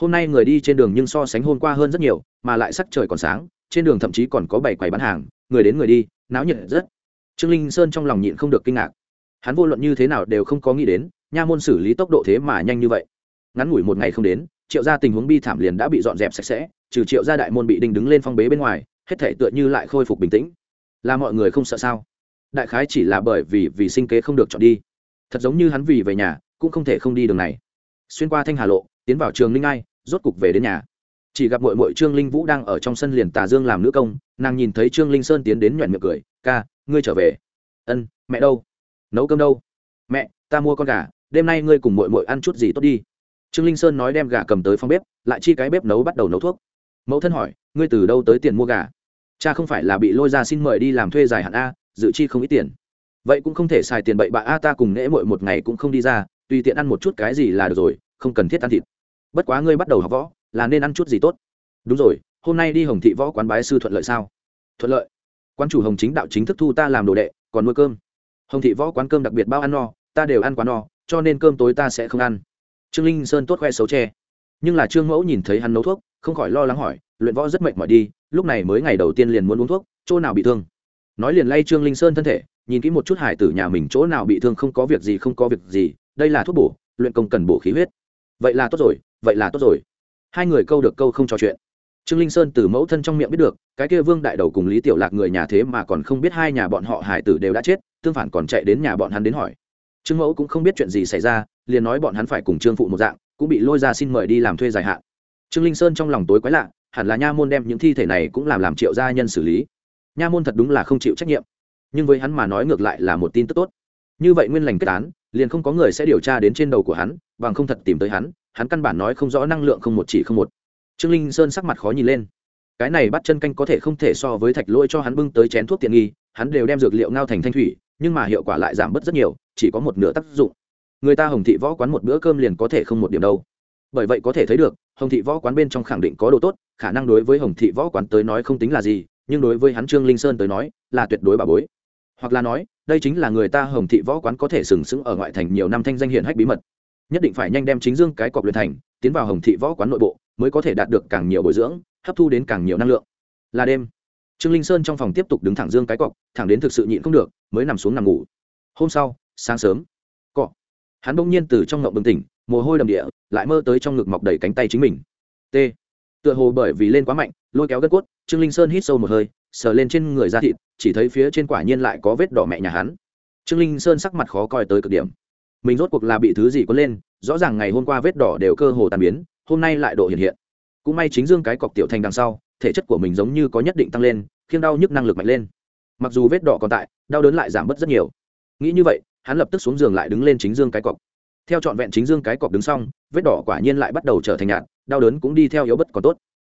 Hôm nay người đi trên đường nhưng so sánh hôm qua hơn rất nhiều, mà lại sắc trời còn sáng trên đường thậm chí còn có bảy quầy bán hàng, người đến người đi, náo nhiệt rất. Trương linh sơn trong lòng nhịn không được kinh ngạc. Hắn vô luận như thế nào đều không có nghĩ đến, nha môn xử lý tốc độ thế mà nhanh như vậy. Ngắn ngủi một ngày không đến, triệu gia tình huống bi thảm liền đã bị dọn dẹp sạch sẽ, trừ triệu gia đại môn bị đinh đứng lên phong bế bên ngoài, hết thể tựa như lại khôi phục bình tĩnh. Là mọi người không sợ sao? Đại khái chỉ là bởi vì vì sinh kế không được chọn đi. Thật giống như hắn vì về nhà, cũng không thể không đi đường này. Xuyên qua thanh hà lộ, tiến vào trường linh ai, rốt cục về đến nhà chỉ gặp mội mội trương linh vũ đang ở trong sân liền tà dương làm nữ công, nàng nhìn thấy trương linh sơn tiến đến nhoẹn miệng cười, ca, ngươi trở về. Ân, mẹ đâu? Nấu cơm đâu? Mẹ, ta mua con gà, đêm nay ngươi cùng mội mội ăn chút gì tốt đi. Trương linh sơn nói đem gà cầm tới phòng bếp, lại chi cái bếp nấu bắt đầu nấu thuốc. Mẫu thân hỏi, ngươi từ đâu tới tiền mua gà? Cha không phải là bị lôi ra xin mời đi làm thuê dài hạn a, dự chi không ít tiền. Vậy cũng không thể xài tiền bậy bạ a, ta cùng nễ mội một ngày cũng không đi ra, tùy tiện ăn một chút cái gì là được rồi, không cần thiết ăn thịt. Bất quá ngươi bắt đầu học võ là nên ăn chút gì tốt? Đúng rồi, hôm nay đi hồng thị võ quán bái sư thuận lợi sao? Thuận lợi. Quan chủ hồng chính đạo chính thức thu ta làm đồ đệ, còn nuôi cơm. Hồng thị võ quán cơm đặc biệt bao ăn no, ta đều ăn quá no, cho nên cơm tối ta sẽ không ăn. Trương linh sơn tốt khoe xấu tre nhưng là trương mẫu nhìn thấy hắn nấu thuốc, không khỏi lo lắng hỏi, luyện võ rất mệt mỏi đi, lúc này mới ngày đầu tiên liền muốn uống thuốc, chỗ nào bị thương? Nói liền lay trương linh sơn thân thể, nhìn kỹ một chút hải tử nhà mình chỗ nào bị thương không có việc gì, không có việc gì, đây là thuốc bổ, luyện công cần bổ khí huyết. Vậy là tốt rồi, vậy là tốt rồi hai người câu được câu không trò chuyện. Trương linh sơn từ mẫu thân trong miệng biết được, cái kia vương đại đầu cùng lý tiểu lạc người nhà thế mà còn không biết hai nhà bọn họ hải tử đều đã chết, tương phản còn chạy đến nhà bọn hắn đến hỏi. Trương mẫu cũng không biết chuyện gì xảy ra, liền nói bọn hắn phải cùng trương phụ một dạng, cũng bị lôi ra xin mời đi làm thuê dài hạn. Trương linh sơn trong lòng tối quái lạ, hẳn là nha môn đem những thi thể này cũng làm làm triệu gia nhân xử lý. Nha môn thật đúng là không chịu trách nhiệm. Nhưng với hắn mà nói ngược lại là một tin tức tốt. Như vậy nguyên lành kết án, liền không có người sẽ điều tra đến trên đầu của hắn, bằng không thật tìm tới hắn hắn căn bản nói không rõ năng lượng không một chỉ không một. Trương linh sơn sắc mặt khó nhìn lên. Cái này bắt chân canh có thể không thể so với thạch lỗi cho hắn bưng tới chén thuốc tiện nghi, hắn đều đem dược liệu ngao thành thanh thủy, nhưng mà hiệu quả lại giảm bớt rất nhiều, chỉ có một nửa tác dụng. Người ta hồng thị võ quán một bữa cơm liền có thể không một điểm đâu. Bởi vậy có thể thấy được, hồng thị võ quán bên trong khẳng định có đồ tốt, khả năng đối với hồng thị võ quán tới nói không tính là gì, nhưng đối với hắn trương linh sơn tới nói, là tuyệt đối bà bối. Hoặc là nói, đây chính là người ta hồng thị võ quán có thể sừng sững ở ngoại thành nhiều năm thanh danh hiển hách bí mật nhất định phải nhanh đem chính dương cái cọc luyện thành, tiến vào hồng thị võ quán nội bộ, mới có thể đạt được càng nhiều bồi dưỡng, hấp thu đến càng nhiều năng lượng. Là đêm, trương linh sơn trong phòng tiếp tục đứng thẳng dương cái cọc, thẳng đến thực sự nhịn không được, mới nằm xuống nằm ngủ. Hôm sau, sáng sớm, cọ, hắn bỗng nhiên từ trong ngộng bừng tỉnh, mồ hôi đầm địa, lại mơ tới trong ngực mọc đầy cánh tay chính mình. T, tựa hồ bởi vì lên quá mạnh, lôi kéo gân cốt, trương linh sơn hít sâu một hơi, sờ lên trên người da thịt, chỉ thấy phía trên quả nhiên lại có vết đỏ mẹ nhà hắn. Trương linh sơn sắc mặt khó coi tới cực điểm mình rốt cuộc là bị thứ gì có lên, rõ ràng ngày hôm qua vết đỏ đều cơ hồ tàn biến, hôm nay lại độ hiện hiện. Cũng may chính dương cái cọc tiểu thành đằng sau, thể chất của mình giống như có nhất định tăng lên, khiến đau nhức năng lực mạnh lên. Mặc dù vết đỏ còn tại, đau đớn lại giảm bớt rất nhiều. Nghĩ như vậy, hắn lập tức xuống giường lại đứng lên chính dương cái cọc. Theo trọn vẹn chính dương cái cọc đứng xong, vết đỏ quả nhiên lại bắt đầu trở thành nhạt, đau đớn cũng đi theo yếu bất còn tốt.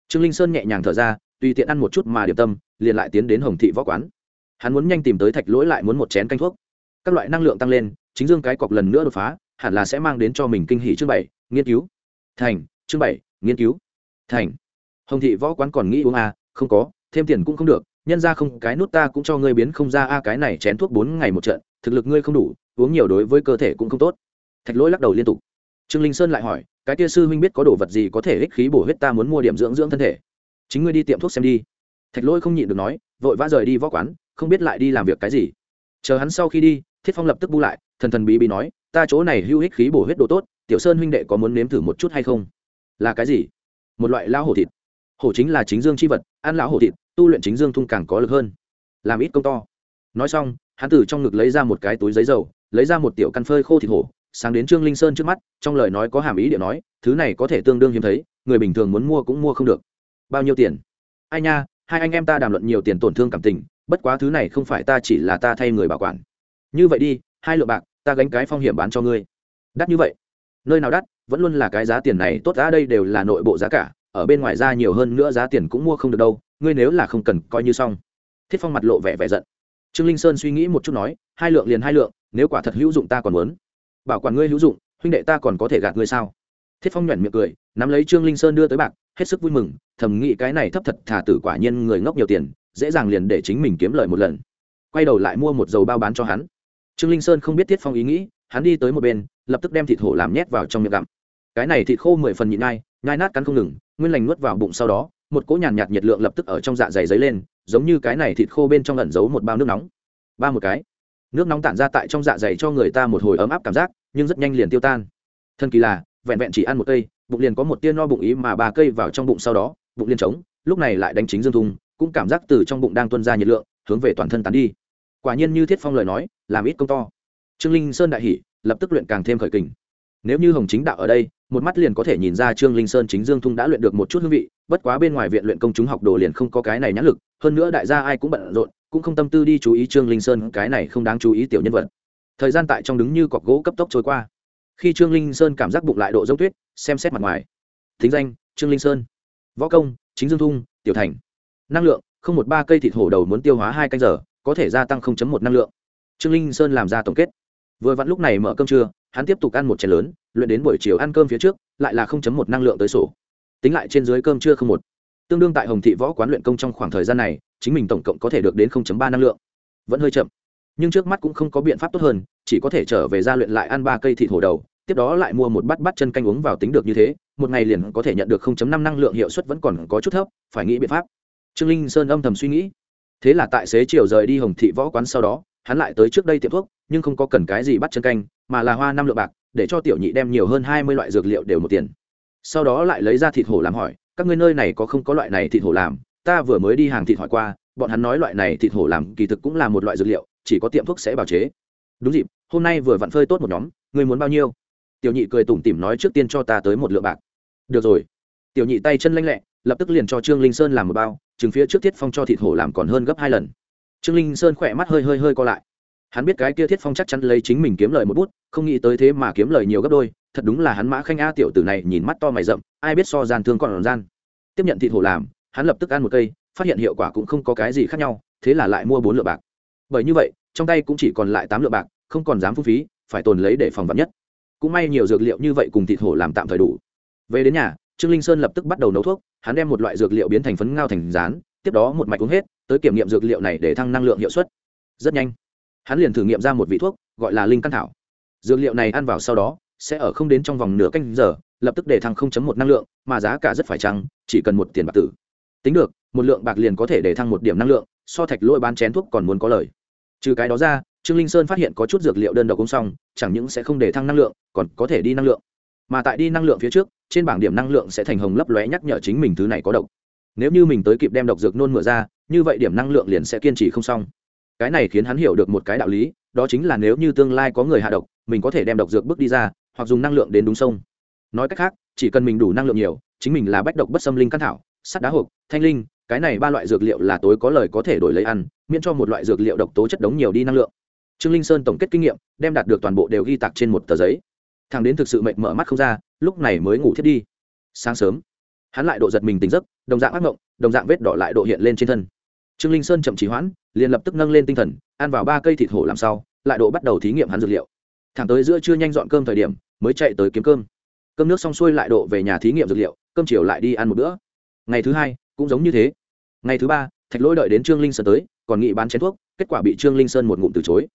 Trương linh sơn nhẹ nhàng thở ra, tùy tiện ăn một chút mà điểm tâm, liền lại tiến đến hồng thị võ quán. Hắn muốn nhanh tìm tới thạch lỗi lại muốn một chén canh thuốc. Các loại năng lượng tăng lên chính dương cái cọc lần nữa đột phá hẳn là sẽ mang đến cho mình kinh hỷ chương bảy nghiên cứu. Thành chương bảy nghiên cứu. Thành. Hồng thị võ quán còn nghĩ uống à, không có thêm tiền cũng không được nhân ra không cái nút ta cũng cho ngươi biến không ra a cái này chén thuốc bốn ngày một trận thực lực ngươi không đủ uống nhiều đối với cơ thể cũng không tốt. Thạch lỗi lắc đầu liên tục. Trương linh sơn lại hỏi cái kia sư huynh biết có đồ vật gì có thể ích khí bổ huyết ta muốn mua điểm dưỡng dưỡng thân thể. Chính ngươi đi tiệm thuốc xem đi. Thạch lỗi không nhịn được nói vội vã rời đi võ quán không biết lại đi làm việc cái gì. Chờ hắn sau khi đi thiết phong lập tức bu lại thần thần bí bí nói, ta chỗ này hưu hích khí bổ huyết đồ tốt, tiểu sơn huynh đệ có muốn nếm thử một chút hay không? Là cái gì? Một loại lao hổ thịt. Hổ chính là chính dương c h i vật, ăn lão hổ thịt, tu luyện chính dương thung càng có lực hơn. Làm ít công to. Nói xong, hắn từ trong ngực lấy ra một cái túi giấy dầu, lấy ra một tiểu căn phơi khô thịt hổ, sáng đến trương linh sơn trước mắt, trong lời nói có hàm ý điện nói, thứ này có thể tương đương hiếm thấy, người bình thường muốn mua cũng mua không được. Bao nhiêu tiền? Ai nha, hai anh em ta đàm luận nhiều tiền tổn thương cảm tình, bất quá thứ này không phải ta chỉ là ta thay người bảo quản. Như vậy đi hai lượng bạc, ta gánh cái phong hiểm bán cho ngươi. Đắt như vậy? Nơi nào đắt, vẫn luôn là cái giá tiền này, tốt ra đây đều là nội bộ giá cả, ở bên ngoài ra nhiều hơn nữa giá tiền cũng mua không được đâu, ngươi nếu là không cần, coi như xong. Thiết phong mặt lộ vẻ vẻ giận. Trương linh sơn suy nghĩ một chút nói, hai lượng liền hai lượng, nếu quả thật hữu dụng ta còn muốn. Bảo quản ngươi hữu dụng, huynh đệ ta còn có thể gạt ngươi sao? Thiết phong nhoẻn miệng cười, nắm lấy trương linh sơn đưa tới bạc, hết sức vui mừng, thầm nghĩ cái này thấp thật thà tử quả nhiên người ngốc nhiều tiền, dễ dàng liền để chính mình kiếm lời một lần. Quay đầu lại mua một dầu bao bán cho hắn trương linh sơn không biết Tiết phong ý nghĩ hắn đi tới một bên lập tức đem thịt hổ làm nhét vào trong miệng gặm. Cái này thịt khô mười phần nhịn nai, nhai nát cắn không ngừng nguyên lành nuốt vào bụng sau đó một cỗ nhàn nhạt nhiệt lượng lập tức ở trong dạ dày dấy lên giống như cái này thịt khô bên trong lẩn giấu một bao nước nóng. Ba một cái. Nước nóng tản ra tại trong dạ dày cho người ta một hồi ấm áp cảm giác nhưng rất nhanh liền tiêu tan. Thân kỳ là vẹn vẹn chỉ ăn một cây bụng liền có một tia no bụng ý mà ba cây vào trong bụng sau đó bụng liền trống lúc này lại đánh chính dương thung cũng cảm giác từ trong bụng đang tuân ra nhiệt lượng hướng về toàn thân tán đi quả nhiên như thiết phong lời nói, làm ít công to. Trương linh sơn đại hỷ lập tức luyện càng thêm khởi kình. Nếu như hồng chính đạo ở đây, một mắt liền có thể nhìn ra trương linh sơn chính dương thung đã luyện được một chút hương vị, bất quá bên ngoài viện luyện công chúng học đồ liền không có cái này nhãn lực, hơn nữa đại gia ai cũng bận rộn, cũng không tâm tư đi chú ý trương linh sơn, cái này không đáng chú ý tiểu nhân vật. Thời gian tại trong đứng như cọc gỗ cấp tốc trôi qua. Khi trương linh sơn cảm giác bụng lại độ dốc tuyết, xem xét mặt ngoài. Thính danh, trương linh sơn. Võ công, chính dương thung, tiểu thành. Năng lượng, không một ba cây thịt hổ đầu muốn tiêu hóa hai canh giờ có thể gia tăng một năng lượng. Trương linh sơn làm ra tổng kết. Vừa vặn lúc này mở cơm trưa, hắn tiếp tục ăn một chén lớn, luyện đến buổi chiều ăn cơm phía trước, lại là một năng lượng tới sổ. Tính lại trên dưới cơm trưa không một. Tương đương tại hồng thị võ quán luyện công trong khoảng thời gian này, chính mình tổng cộng có thể được đến ba năng lượng. Vẫn hơi chậm. Nhưng trước mắt cũng không có biện pháp tốt hơn, chỉ có thể trở về gia luyện lại ăn ba cây thịt hổ đầu, tiếp đó lại mua một bát bát chân canh uống vào tính được như thế, một ngày liền có thể nhận được 0.5 năng lượng hiệu suất vẫn còn có chút thấp, phải nghĩ biện pháp. Trương linh sơn âm thầm suy nghĩ thế là tại xế chiều rời đi hồng thị võ quán sau đó, hắn lại tới trước đây tiệm thuốc, nhưng không có cần cái gì bắt chân canh, mà là hoa năm lượng bạc, để cho tiểu nhị đem nhiều hơn hai mươi loại dược liệu đều một tiền. Sau đó lại lấy ra thịt hổ làm hỏi, các ngươi nơi này có không có loại này thịt hổ làm? Ta vừa mới đi hàng thịt hỏi qua, bọn hắn nói loại này thịt hổ làm kỳ thực cũng là một loại dược liệu, chỉ có tiệm thuốc sẽ bào chế. Đúng dịp, hôm nay vừa vặn phơi tốt một nhóm, ngươi muốn bao nhiêu? Tiểu nhị cười tủm tỉm nói, trước tiên cho ta tới một lượng bạc. Được rồi. Tiểu nhị tay chân lanh lẹ lập tức liền cho trương linh sơn làm một bao chừng phía trước thiết phong cho thịt hổ làm còn hơn gấp hai lần. Trương linh sơn khỏe mắt hơi hơi hơi co lại. Hắn biết cái kia thiết phong chắc chắn lấy chính mình kiếm lời một bút, không nghĩ tới thế mà kiếm lời nhiều gấp đôi, thật đúng là hắn mã khanh a tiểu tử này nhìn mắt to mày rậm, ai biết so gian thương còn gian. Tiếp nhận thịt hổ làm, hắn lập tức ăn một cây, phát hiện hiệu quả cũng không có cái gì khác nhau, thế là lại mua bốn lượng bạc. Bởi như vậy, trong tay cũng chỉ còn lại tám lượng bạc, không còn dám phung phí, phải tồn lấy để phòng vật nhất. Cũng may nhiều dược liệu như vậy cùng thịt hổ làm tạm thời đủ. Về đến nhà trương linh sơn lập tức bắt đầu nấu thuốc, hắn đem một loại dược liệu biến thành phấn ngao thành rán, tiếp đó một mạch uống hết, tới kiểm nghiệm dược liệu này để thăng năng lượng hiệu suất. Rất nhanh, hắn liền thử nghiệm ra một vị thuốc, gọi là linh căn thảo. Dược liệu này ăn vào sau đó, sẽ ở không đến trong vòng nửa canh giờ, lập tức để thăng 0.1 năng lượng, mà giá cả rất phải chăng, chỉ cần một tiền bạc tử. Tính được, một lượng bạc liền có thể để thăng một điểm năng lượng, so thạch lôi bán chén thuốc còn muốn có lời. Trừ cái đó ra, trương linh sơn phát hiện có chút dược liệu đơn độc uống xong, chẳng những sẽ không để thăng năng lượng, còn có thể đi năng lượng mà tại đi năng lượng phía trước, trên bảng điểm năng lượng sẽ thành hồng lấp lóe nhắc nhở chính mình thứ này có độc. Nếu như mình tới kịp đem độc dược nôn mửa ra, như vậy điểm năng lượng liền sẽ kiên trì không xong. Cái này khiến hắn hiểu được một cái đạo lý, đó chính là nếu như tương lai có người hạ độc, mình có thể đem độc dược bước đi ra, hoặc dùng năng lượng đến đúng sông. Nói cách khác, chỉ cần mình đủ năng lượng nhiều, chính mình là bách độc bất xâm linh căn thảo, sắt đá hộp, thanh linh, cái này ba loại dược liệu là tối có lời có thể đổi lấy ăn, miễn cho một loại dược liệu độc tố chất đống nhiều đi năng lượng. Trương linh sơn tổng kết kinh nghiệm, đem đạt được toàn bộ đều ghi tạc trên một tờ giấy thằng đến thực sự mệt mở mắt không ra lúc này mới ngủ thiết đi. Sáng sớm hắn lại độ giật mình tỉnh giấc đồng dạng ác mộng đồng dạng vết đỏ lại độ hiện lên trên thân. Trương linh sơn chậm trì hoãn liền lập tức nâng lên tinh thần ăn vào ba cây thịt hổ làm sau, lại độ bắt đầu thí nghiệm hắn dược liệu. Thẳng tới giữa trưa nhanh dọn cơm thời điểm mới chạy tới kiếm cơm. Cơm nước xong xuôi lại độ về nhà thí nghiệm dược liệu cơm chiều lại đi ăn một bữa. Ngày thứ hai cũng giống như thế. Ngày thứ ba thạch lỗi đợi đến trương linh sơn tới còn nghị bán chén thuốc kết quả bị trương linh sơn một ngụm từ chối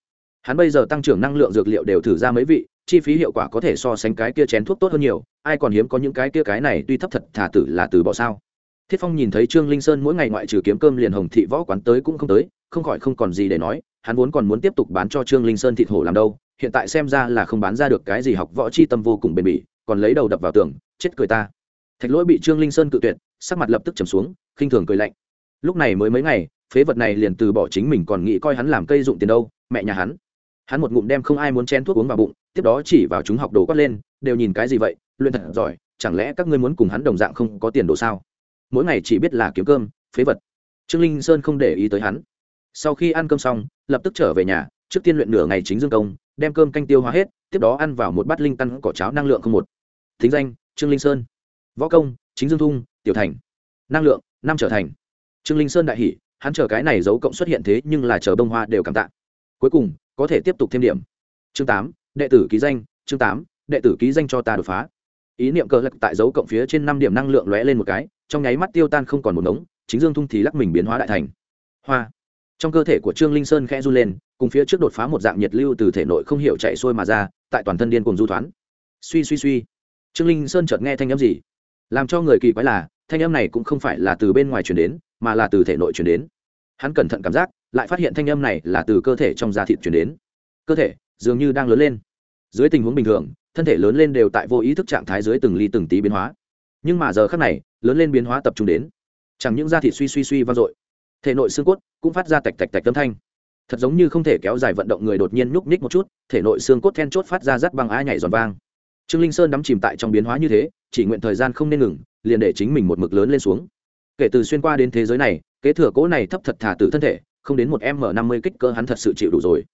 hắn bây giờ tăng trưởng năng lượng dược liệu đều thử ra mấy vị, chi phí hiệu quả có thể so sánh cái kia chén thuốc tốt hơn nhiều, ai còn hiếm có những cái kia cái này tuy thấp thật thả tử là từ bỏ sao? Thiết phong nhìn thấy trương linh sơn mỗi ngày ngoại trừ kiếm cơm liền hồng thị võ quán tới cũng không tới, không khỏi không còn gì để nói, hắn vốn còn muốn tiếp tục bán cho trương linh sơn thịt hổ làm đâu, hiện tại xem ra là không bán ra được cái gì học võ chi tâm vô cùng bền bỉ, còn lấy đầu đập vào tường, chết cười ta. Thạch lỗi bị trương linh sơn cự tuyệt, sắc mặt lập tức trầm xuống, khinh thường cười lạnh. Lúc này mới mấy ngày, phế vật này liền từ bỏ chính mình còn nghĩ coi hắn làm cây dụng tiền đâu, mẹ nhà hắn hắn một ngụm đem không ai muốn chén thuốc uống vào bụng, tiếp đó chỉ vào chúng học đồ quát lên, đều nhìn cái gì vậy? Luyện thật giỏi, chẳng lẽ các ngươi muốn cùng hắn đồng dạng không có tiền đồ sao? Mỗi ngày chỉ biết là kiếm cơm, phế vật. Trương linh sơn không để ý tới hắn. Sau khi ăn cơm xong, lập tức trở về nhà, trước tiên luyện nửa ngày chính dương công, đem cơm canh tiêu hóa hết, tiếp đó ăn vào một bát linh căn cỏ cháo năng lượng không một. Thính danh, trương linh sơn. Võ công, chính dương thung, tiểu thành. Năng lượng, năm trở thành. Trương linh sơn đại hỷ hắn chờ cái này dấu cộng xuất hiện thế nhưng là chờ bông hoa đều cảm tạ. Cuối cùng có thể tiếp tục thêm điểm. Chương tám, đệ tử ký danh, chương tám, đệ tử ký danh cho ta đột phá. Ý niệm cờ lật tại dấu cộng phía trên năm điểm năng lượng lóe lên một cái, trong nháy mắt tiêu tan không còn một ngống, chính dương thung thì lắc mình biến hóa đại thành. Hoa. Trong cơ thể của trương linh sơn khẽ run lên, cùng phía trước đột phá một dạng nhiệt lưu từ thể nội không hiểu chạy xuôi mà ra, tại toàn thân điên cùng du thoán. Suy suy suy. Trương linh sơn chợt nghe thanh âm gì? Làm cho người kỳ quái là, thanh âm này cũng không phải là từ bên ngoài chuyển đến, mà là từ thể nội chuyển đến. Hắn cẩn thận cảm giác lại phát hiện thanh âm này là từ cơ thể trong da thịt chuyển đến. Cơ thể dường như đang lớn lên. Dưới tình huống bình thường, thân thể lớn lên đều tại vô ý thức trạng thái dưới từng ly từng tí biến hóa. Nhưng mà giờ khác này, lớn lên biến hóa tập trung đến. Chẳng những da thịt suy suy suy vang dội, thể nội xương cốt cũng phát ra tạch tạch tạch âm thanh. Thật giống như không thể kéo dài vận động người đột nhiên nhúc nhích một chút, thể nội xương cốt then chốt phát ra rắt băng á nhảy giòn vang. Trương linh sơn đắm chìm tại trong biến hóa như thế, chỉ nguyện thời gian không nên ngừng, liền để chính mình một mực lớn lên xuống. Kể từ xuyên qua đến thế giới này, kế thừa cố này thấp thật thả từ thân thể không đến một m năm mươi kích cỡ hắn thật sự chịu đủ rồi.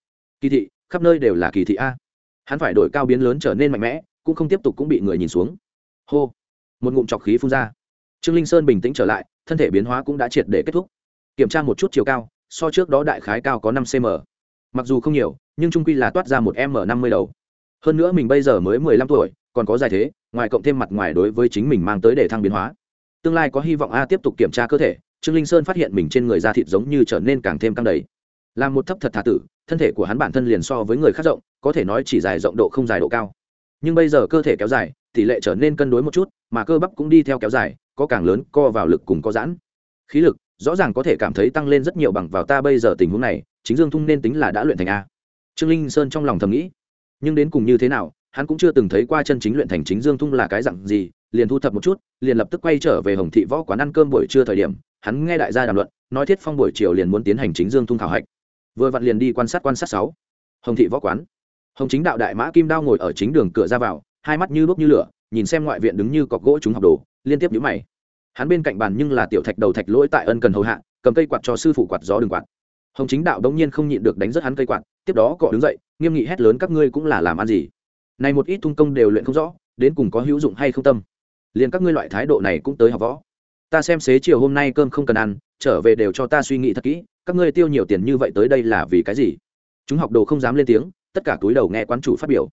Kỳ thị, khắp nơi đều là kỳ thị a. Hắn phải đổi cao biến lớn trở nên mạnh mẽ, cũng không tiếp tục cũng bị người nhìn xuống. Hô. Một ngụm trọc khí phun ra. Trương linh sơn bình tĩnh trở lại, thân thể biến hóa cũng đã triệt để kết thúc. Kiểm tra một chút chiều cao, so trước đó đại khái cao có năm cm mặc dù không nhiều, nhưng trung quy là toát ra một m năm mươi đầu. Hơn nữa mình bây giờ mới mười lăm tuổi, còn có dài thế, ngoài cộng thêm mặt ngoài đối với chính mình mang tới để thăng biến hóa. Tương lai có hy vọng a tiếp tục kiểm tra cơ thể trương linh sơn phát hiện mình trên người da thịt giống như trở nên càng thêm căng đầy. Là một thấp thật thà tử, thân thể của hắn bản thân liền so với người khác rộng, có thể nói chỉ dài rộng độ không dài độ cao. Nhưng bây giờ cơ thể kéo dài, tỷ lệ trở nên cân đối một chút, mà cơ bắp cũng đi theo kéo dài, có càng lớn, co vào lực cùng có giãn. Khí lực, rõ ràng có thể cảm thấy tăng lên rất nhiều bằng vào ta bây giờ tình huống này, chính dương thung nên tính là đã luyện thành a. Trương linh sơn trong lòng thầm nghĩ, nhưng đến cùng như thế nào, hắn cũng chưa từng thấy qua chân chính luyện thành chính dương thung là cái dặn gì, liền thu thập một chút, liền lập tức quay trở về hồng thị võ quán ăn cơm buổi trưa thời điểm hắn nghe đại gia đàm luận, nói thiết phong buổi chiều liền muốn tiến hành chính dương thung thảo hạch. Vừa vặn liền đi quan sát quan sát sáu. Hồng thị võ quán. Hồng chính đạo đại mã kim đao ngồi ở chính đường cửa ra vào, hai mắt như đốt như lửa, nhìn xem ngoại viện đứng như cọc gỗ chúng học đồ, liên tiếp nhíu mày. Hắn bên cạnh bàn nhưng là tiểu thạch đầu thạch lỗi tại ân cần hầu hạ, cầm cây quạt cho sư phụ quạt gió đường quạt. Hồng chính đạo đống nhiên không nhịn được đánh rất hắn cây quạt, tiếp đó cọ đứng dậy, nghiêm nghị hét lớn, các ngươi cũng là làm ăn gì? Này một ít thung công đều luyện không rõ, đến cùng có hữu dụng hay không tâm? Liền các ngươi loại thái độ này cũng tới học võ ta xem xế chiều hôm nay cơm không cần ăn, trở về đều cho ta suy nghĩ thật kỹ, các ngươi tiêu nhiều tiền như vậy tới đây là vì cái gì? Chúng học đồ không dám lên tiếng, tất cả túi đầu nghe quán chủ phát biểu.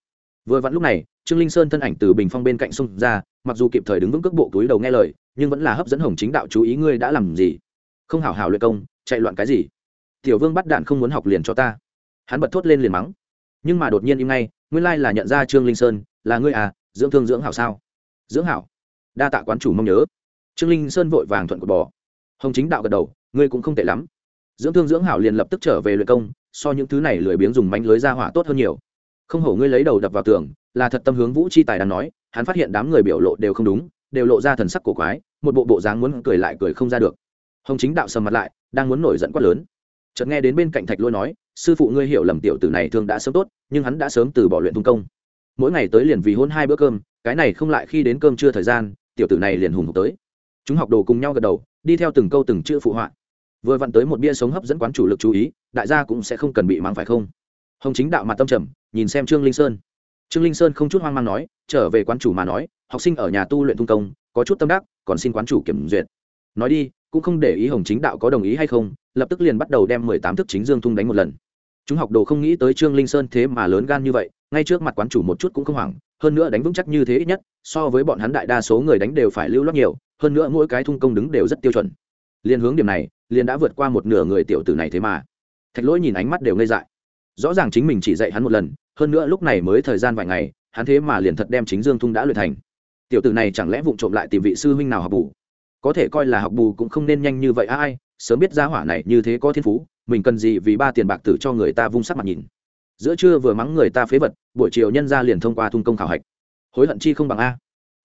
Vừa vặn lúc này, trương linh sơn thân ảnh từ bình phong bên cạnh xung ra, mặc dù kịp thời đứng vững cước bộ túi đầu nghe lời, nhưng vẫn là hấp dẫn hồng chính đạo chú ý ngươi đã làm gì? Không hảo hảo luyện công, chạy loạn cái gì? Tiểu vương bắt đạn không muốn học liền cho ta. Hắn bật thốt lên liền mắng. Nhưng mà đột nhiên im ngay, nguyên lai là nhận ra trương linh sơn, là ngươi à dưỡng thương dưỡng hảo sao? Dưỡng hảo. Đa tạ quán chủ mong nhớ trương linh sơn vội vàng thuận cột bò. Hồng chính đạo gật đầu, ngươi cũng không tệ lắm. Dưỡng thương dưỡng hảo liền lập tức trở về luyện công, so những thứ này lười biếng dùng mánh lưới ra hỏa tốt hơn nhiều. Không hổ ngươi lấy đầu đập vào tường, là thật tâm hướng vũ chi tài đang nói, hắn phát hiện đám người biểu lộ đều không đúng, đều lộ ra thần sắc cổ quái, một bộ bộ dáng muốn cười lại cười không ra được. Hồng chính đạo sầm mặt lại, đang muốn nổi giận quát lớn. Chợt nghe đến bên cạnh thạch lôi nói, sư phụ ngươi hiểu lầm tiểu tử này thường đã sớm tốt, nhưng hắn đã sớm từ bỏ luyện tung công. Mỗi ngày tới liền vì hôn hai bữa cơm, cái này không lại khi đến cơm trưa thời gian, tiểu tử này liền hùng hục tới chúng học đồ cùng nhau gật đầu, đi theo từng câu từng chữ phụ họa. Vừa vặn tới một bia sống hấp dẫn quán chủ lực chú ý, đại gia cũng sẽ không cần bị mang phải không? Hồng chính đạo mặt tâm trầm, nhìn xem trương linh sơn. Trương linh sơn không chút hoang mang nói, trở về quán chủ mà nói, học sinh ở nhà tu luyện thung công, có chút tâm đắc, còn xin quán chủ kiểm duyệt. Nói đi, cũng không để ý hồng chính đạo có đồng ý hay không, lập tức liền bắt đầu đem mười tám thức chính dương thung đánh một lần. Chúng học đồ không nghĩ tới trương linh sơn thế mà lớn gan như vậy, ngay trước mặt quán chủ một chút cũng không hoảng hơn nữa đánh vững chắc như thế ít nhất, so với bọn hắn đại đa số người đánh đều phải lưu loát nhiều, hơn nữa mỗi cái thung công đứng đều rất tiêu chuẩn. Liên hướng điểm này, liền đã vượt qua một nửa người tiểu tử này thế mà. Thạch lỗi nhìn ánh mắt đều ngây dại. Rõ ràng chính mình chỉ dạy hắn một lần, hơn nữa lúc này mới thời gian vài ngày, hắn thế mà liền thật đem chính dương thung đã luyện thành. Tiểu tử này chẳng lẽ vụng trộm lại tìm vị sư huynh nào học bù? Có thể coi là học bù cũng không nên nhanh như vậy, ai sớm biết ra hỏa này như thế có thiên phú, mình cần gì vì ba tiền bạc tử cho người ta vung sắc mặt nhìn giữa trưa vừa mắng người ta phế vật, buổi chiều nhân ra liền thông qua thung công khảo hạch. Hối hận chi không bằng a.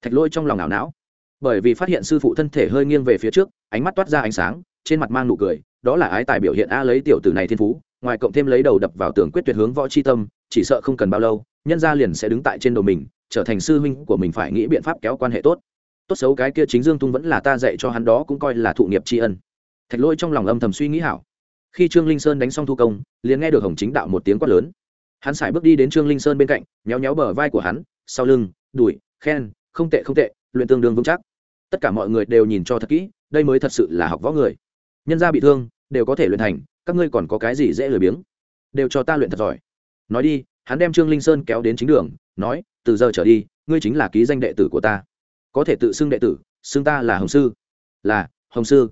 Thạch lôi trong lòng ảo não. Bởi vì phát hiện sư phụ thân thể hơi nghiêng về phía trước, ánh mắt toát ra ánh sáng, trên mặt mang nụ cười, đó là ái tài biểu hiện a lấy tiểu tử này thiên phú, ngoài cộng thêm lấy đầu đập vào tường quyết tuyệt hướng võ c tâm, chỉ sợ không cần bao lâu, nhân gia liền sẽ đứng tại trên đầu mình, trở thành sư huynh của mình phải nghĩ biện pháp kéo quan hệ tốt. Tốt xấu cái kia chính dương tung vẫn là ta dạy cho hắn đó cũng coi là thụ nghiệp tri ân. Thạch lôi trong lòng âm thầm suy nghĩ hảo. Khi trương linh sơn đánh xong thu công, liền nghe được hồng chính đạo một tiếng quát lớn hắn sải bước đi đến trương linh sơn bên cạnh, nhéo nhéo bờ vai của hắn, sau lưng, đùi, khen, không tệ không tệ, luyện tương đương vững chắc. Tất cả mọi người đều nhìn cho thật kỹ, đây mới thật sự là học võ người. Nhân gia bị thương, đều có thể luyện thành, các ngươi còn có cái gì dễ lười biếng? Đều cho ta luyện thật giỏi. Nói đi, hắn đem trương linh sơn kéo đến chính đường, nói, từ giờ trở đi, ngươi chính là ký danh đệ tử của ta. Có thể tự xưng đệ tử, xưng ta là hồng sư. Là, hồng sư.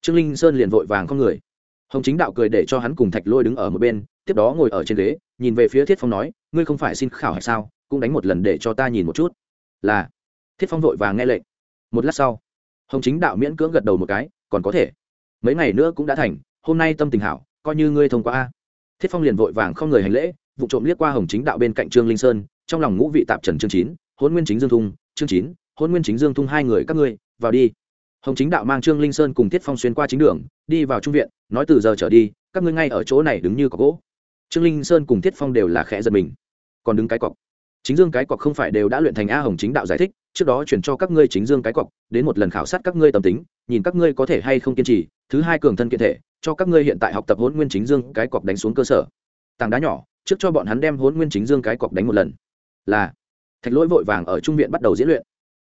Trương linh sơn liền vội vàng không người. Hồng chính đạo cười để cho hắn cùng thạch lôi đứng ở một bên tiếp đó ngồi ở trên ghế, nhìn về phía thiết phong nói, ngươi không phải xin khảo hay sao? Cũng đánh một lần để cho ta nhìn một chút. Là. Thiết phong vội vàng nghe lệnh. Một lát sau, hồng chính đạo miễn cưỡng gật đầu một cái, còn có thể. Mấy ngày nữa cũng đã thành, hôm nay tâm tình hảo, coi như ngươi thông qua a. Thiết phong liền vội vàng không người hành lễ, vụ trộm liếc qua hồng chính đạo bên cạnh trương linh sơn, trong lòng ngũ vị tạp trần chương chín, hôn nguyên chính dương thung, chương chín, hôn nguyên chính dương thung hai người các ngươi, vào đi. Hồng chính đạo mang trương linh sơn cùng thiết phong xuyên qua chính đường, đi vào trung viện, nói từ giờ trở đi, các ngươi ngay ở chỗ này đứng như có gỗ trương linh sơn cùng thiết phong đều là khẽ giật mình. Còn đứng cái cọc. Chính dương cái cọc không phải đều đã luyện thành a hồng chính đạo giải thích, trước đó chuyển cho các ngươi chính dương cái cọc, đến một lần khảo sát các ngươi tâm tính, nhìn các ngươi có thể hay không kiên trì, thứ hai cường thân kiện thể, cho các ngươi hiện tại học tập hôn nguyên chính dương cái cọc đánh xuống cơ sở. Tảng đá nhỏ, trước cho bọn hắn đem hôn nguyên chính dương cái cọc đánh một lần. Là, thạch lỗi vội vàng ở trung viện bắt đầu diễn luyện.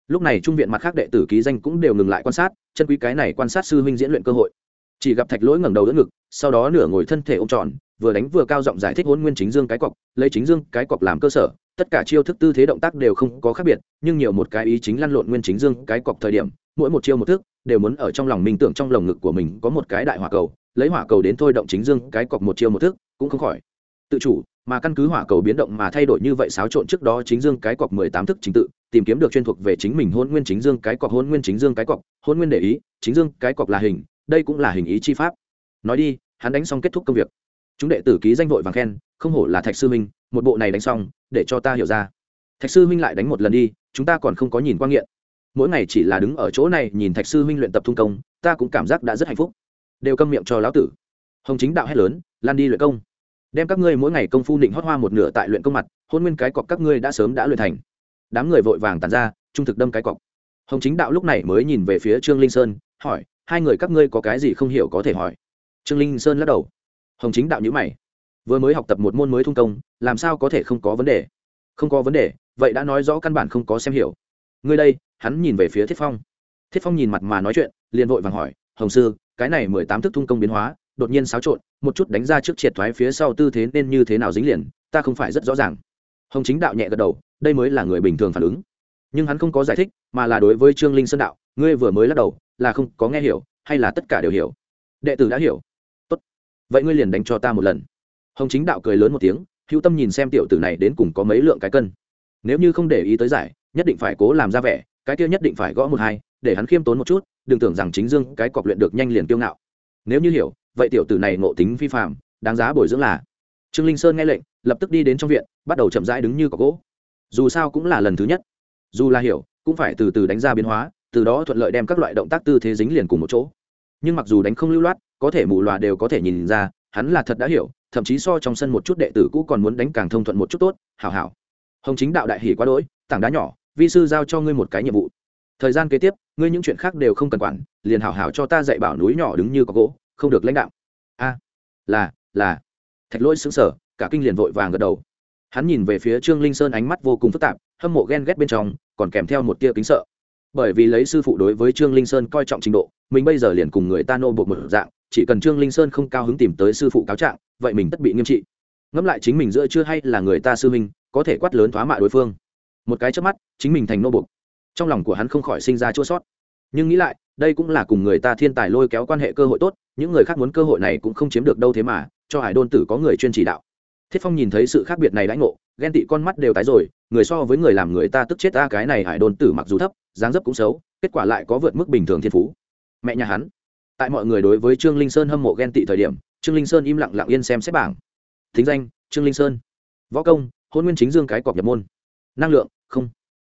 Lúc này trung viện mặt khác đệ tử ký danh cũng đều ngừng lại quan sát, chân quý cái này quan sát sư huynh diễn luyện cơ hội chỉ gặp thạch lỗi ngẩng đầu đỡ ngực, sau đó nửa ngồi thân thể ôm tròn vừa đánh vừa cao giọng giải thích hôn nguyên chính dương cái cọc, lấy chính dương cái cọc làm cơ sở, tất cả chiêu thức tư thế động tác đều không có khác biệt, nhưng nhiều một cái ý chính lăn lộn nguyên chính dương cái cọc thời điểm, mỗi một chiêu một thức, đều muốn ở trong lòng mình tưởng trong lồng ngực của mình có một cái đại hỏa cầu, lấy hỏa cầu đến thôi động chính dương cái cọc một chiêu một thức, cũng không khỏi. Tự chủ, mà căn cứ hỏa cầu biến động mà thay đổi như vậy xáo trộn trước đó chính dương cái cọc mười tám thức chính tự, tìm kiếm được chuyên thuộc về chính mình hôn nguyên chính dương cái cọc hôn nguyên chính dương cái cọc hôn nguyên để ý, chính dương cái cọc là hình đây cũng là hình ý chi pháp. Nói đi, hắn đánh xong kết thúc công việc. Chúng đệ tử ký danh vội vàng khen, không hổ là thạch sư minh, một bộ này đánh xong, để cho ta hiểu ra. Thạch sư minh lại đánh một lần đi, chúng ta còn không có nhìn quan nghiện. Mỗi ngày chỉ là đứng ở chỗ này nhìn thạch sư minh luyện tập thung công, ta cũng cảm giác đã rất hạnh phúc. Đều câm miệng cho lão tử. Hồng chính đạo hét lớn, lan đi luyện công. Đem các ngươi mỗi ngày công phu định hót hoa một nửa tại luyện công mặt, hôn nguyên cái cọc các ngươi đã sớm đã luyện thành. Đám người vội vàng tàn ra, trung thực đâm cái cọc. Hồng chính đạo lúc này mới nhìn về phía trương linh sơn, hỏi hai người các ngươi có cái gì không hiểu có thể hỏi. Trương linh sơn lắc đầu. Hồng chính đạo nhữ mày. Vừa mới học tập một môn mới thung công, làm sao có thể không có vấn đề? Không có vấn đề, vậy đã nói rõ căn bản không có xem hiểu. Ngươi đây, hắn nhìn về phía thiết phong. Thiết phong nhìn mặt mà nói chuyện, liền vội vàng hỏi, hồng sư, cái này mười tám thức thung công biến hóa, đột nhiên xáo trộn, một chút đánh ra trước triệt thoái phía sau tư thế nên như thế nào dính liền, ta không phải rất rõ ràng. Hồng chính đạo nhẹ gật đầu, đây mới là người bình thường phản ứng. Nhưng hắn không có giải thích, mà là đối với trương linh sơn đạo, ngươi vừa mới lắc đầu là không có nghe hiểu, hay là tất cả đều hiểu? Đệ tử đã hiểu. Tốt. Vậy ngươi liền đánh cho ta một lần. Hồng chính đạo cười lớn một tiếng, hữu tâm nhìn xem tiểu tử này đến cùng có mấy lượng cái cân. Nếu như không để ý tới giải, nhất định phải cố làm ra vẻ, cái kia nhất định phải gõ một hai, để hắn khiêm tốn một chút, đừng tưởng rằng chính dương cái cọc luyện được nhanh liền kiêu ngạo. Nếu như hiểu, vậy tiểu tử này ngộ tính phi phạm đáng giá bồi dưỡng là. Trương linh sơn nghe lệnh, lập tức đi đến trong viện, bắt đầu chậm rãi đứng như cọc gỗ. Dù sao cũng là lần thứ nhất. Dù là hiểu, cũng phải từ từ đánh ra biến hóa từ đó thuận lợi đem các loại động tác tư thế dính liền cùng một chỗ. Nhưng mặc dù đánh không lưu loát, có thể mù loà đều có thể nhìn ra, hắn là thật đã hiểu, thậm chí so trong sân một chút đệ tử cũ còn muốn đánh càng thông thuận một chút tốt, hảo hảo. Hồng chính đạo đại hỉ quá đỗi, tảng đá nhỏ, vi sư giao cho ngươi một cái nhiệm vụ. Thời gian kế tiếp, ngươi những chuyện khác đều không cần quản, liền hảo hảo cho ta dạy bảo núi nhỏ đứng như có gỗ, không được lãnh đạo. A, là là. Thạch lỗi xứng sở cả kinh liền vội vàng gật đầu. Hắn nhìn về phía trương linh sơn ánh mắt vô cùng phức tạp, hâm mộ ghen ghét bên trong, còn kèm theo một tia kính sợ bởi vì lấy sư phụ đối với trương linh sơn coi trọng trình độ, mình bây giờ liền cùng người ta nô buộc một dạng, chỉ cần trương linh sơn không cao hứng tìm tới sư phụ cáo trạng, vậy mình tất bị nghiêm trị. Ngẫm lại chính mình giữa chưa hay là người ta sư minh có thể quát lớn thoá mạ đối phương. Một cái trước mắt, chính mình thành nô buộc. Trong lòng của hắn không khỏi sinh ra chua sót. Nhưng nghĩ lại, đây cũng là cùng người ta thiên tài lôi kéo quan hệ cơ hội tốt, những người khác muốn cơ hội này cũng không chiếm được đâu thế mà, cho hải đôn tử có người chuyên chỉ đạo. Thiết phong nhìn thấy sự khác biệt này đãi ngộ ghen tị con mắt đều tái rồi, người so với người làm người ta tức chết ta cái này hải đôn tử mặc dù thấp, dáng dấp cũng xấu, kết quả lại có vượt mức bình thường thiên phú. Mẹ nhà hắn. Tại mọi người đối với trương linh sơn hâm mộ ghen tị thời điểm, trương linh sơn im lặng lặng yên xem xét bảng. Thính danh, trương linh sơn. Võ công, hôn nguyên chính dương cái cọc nhập môn. Năng lượng, không.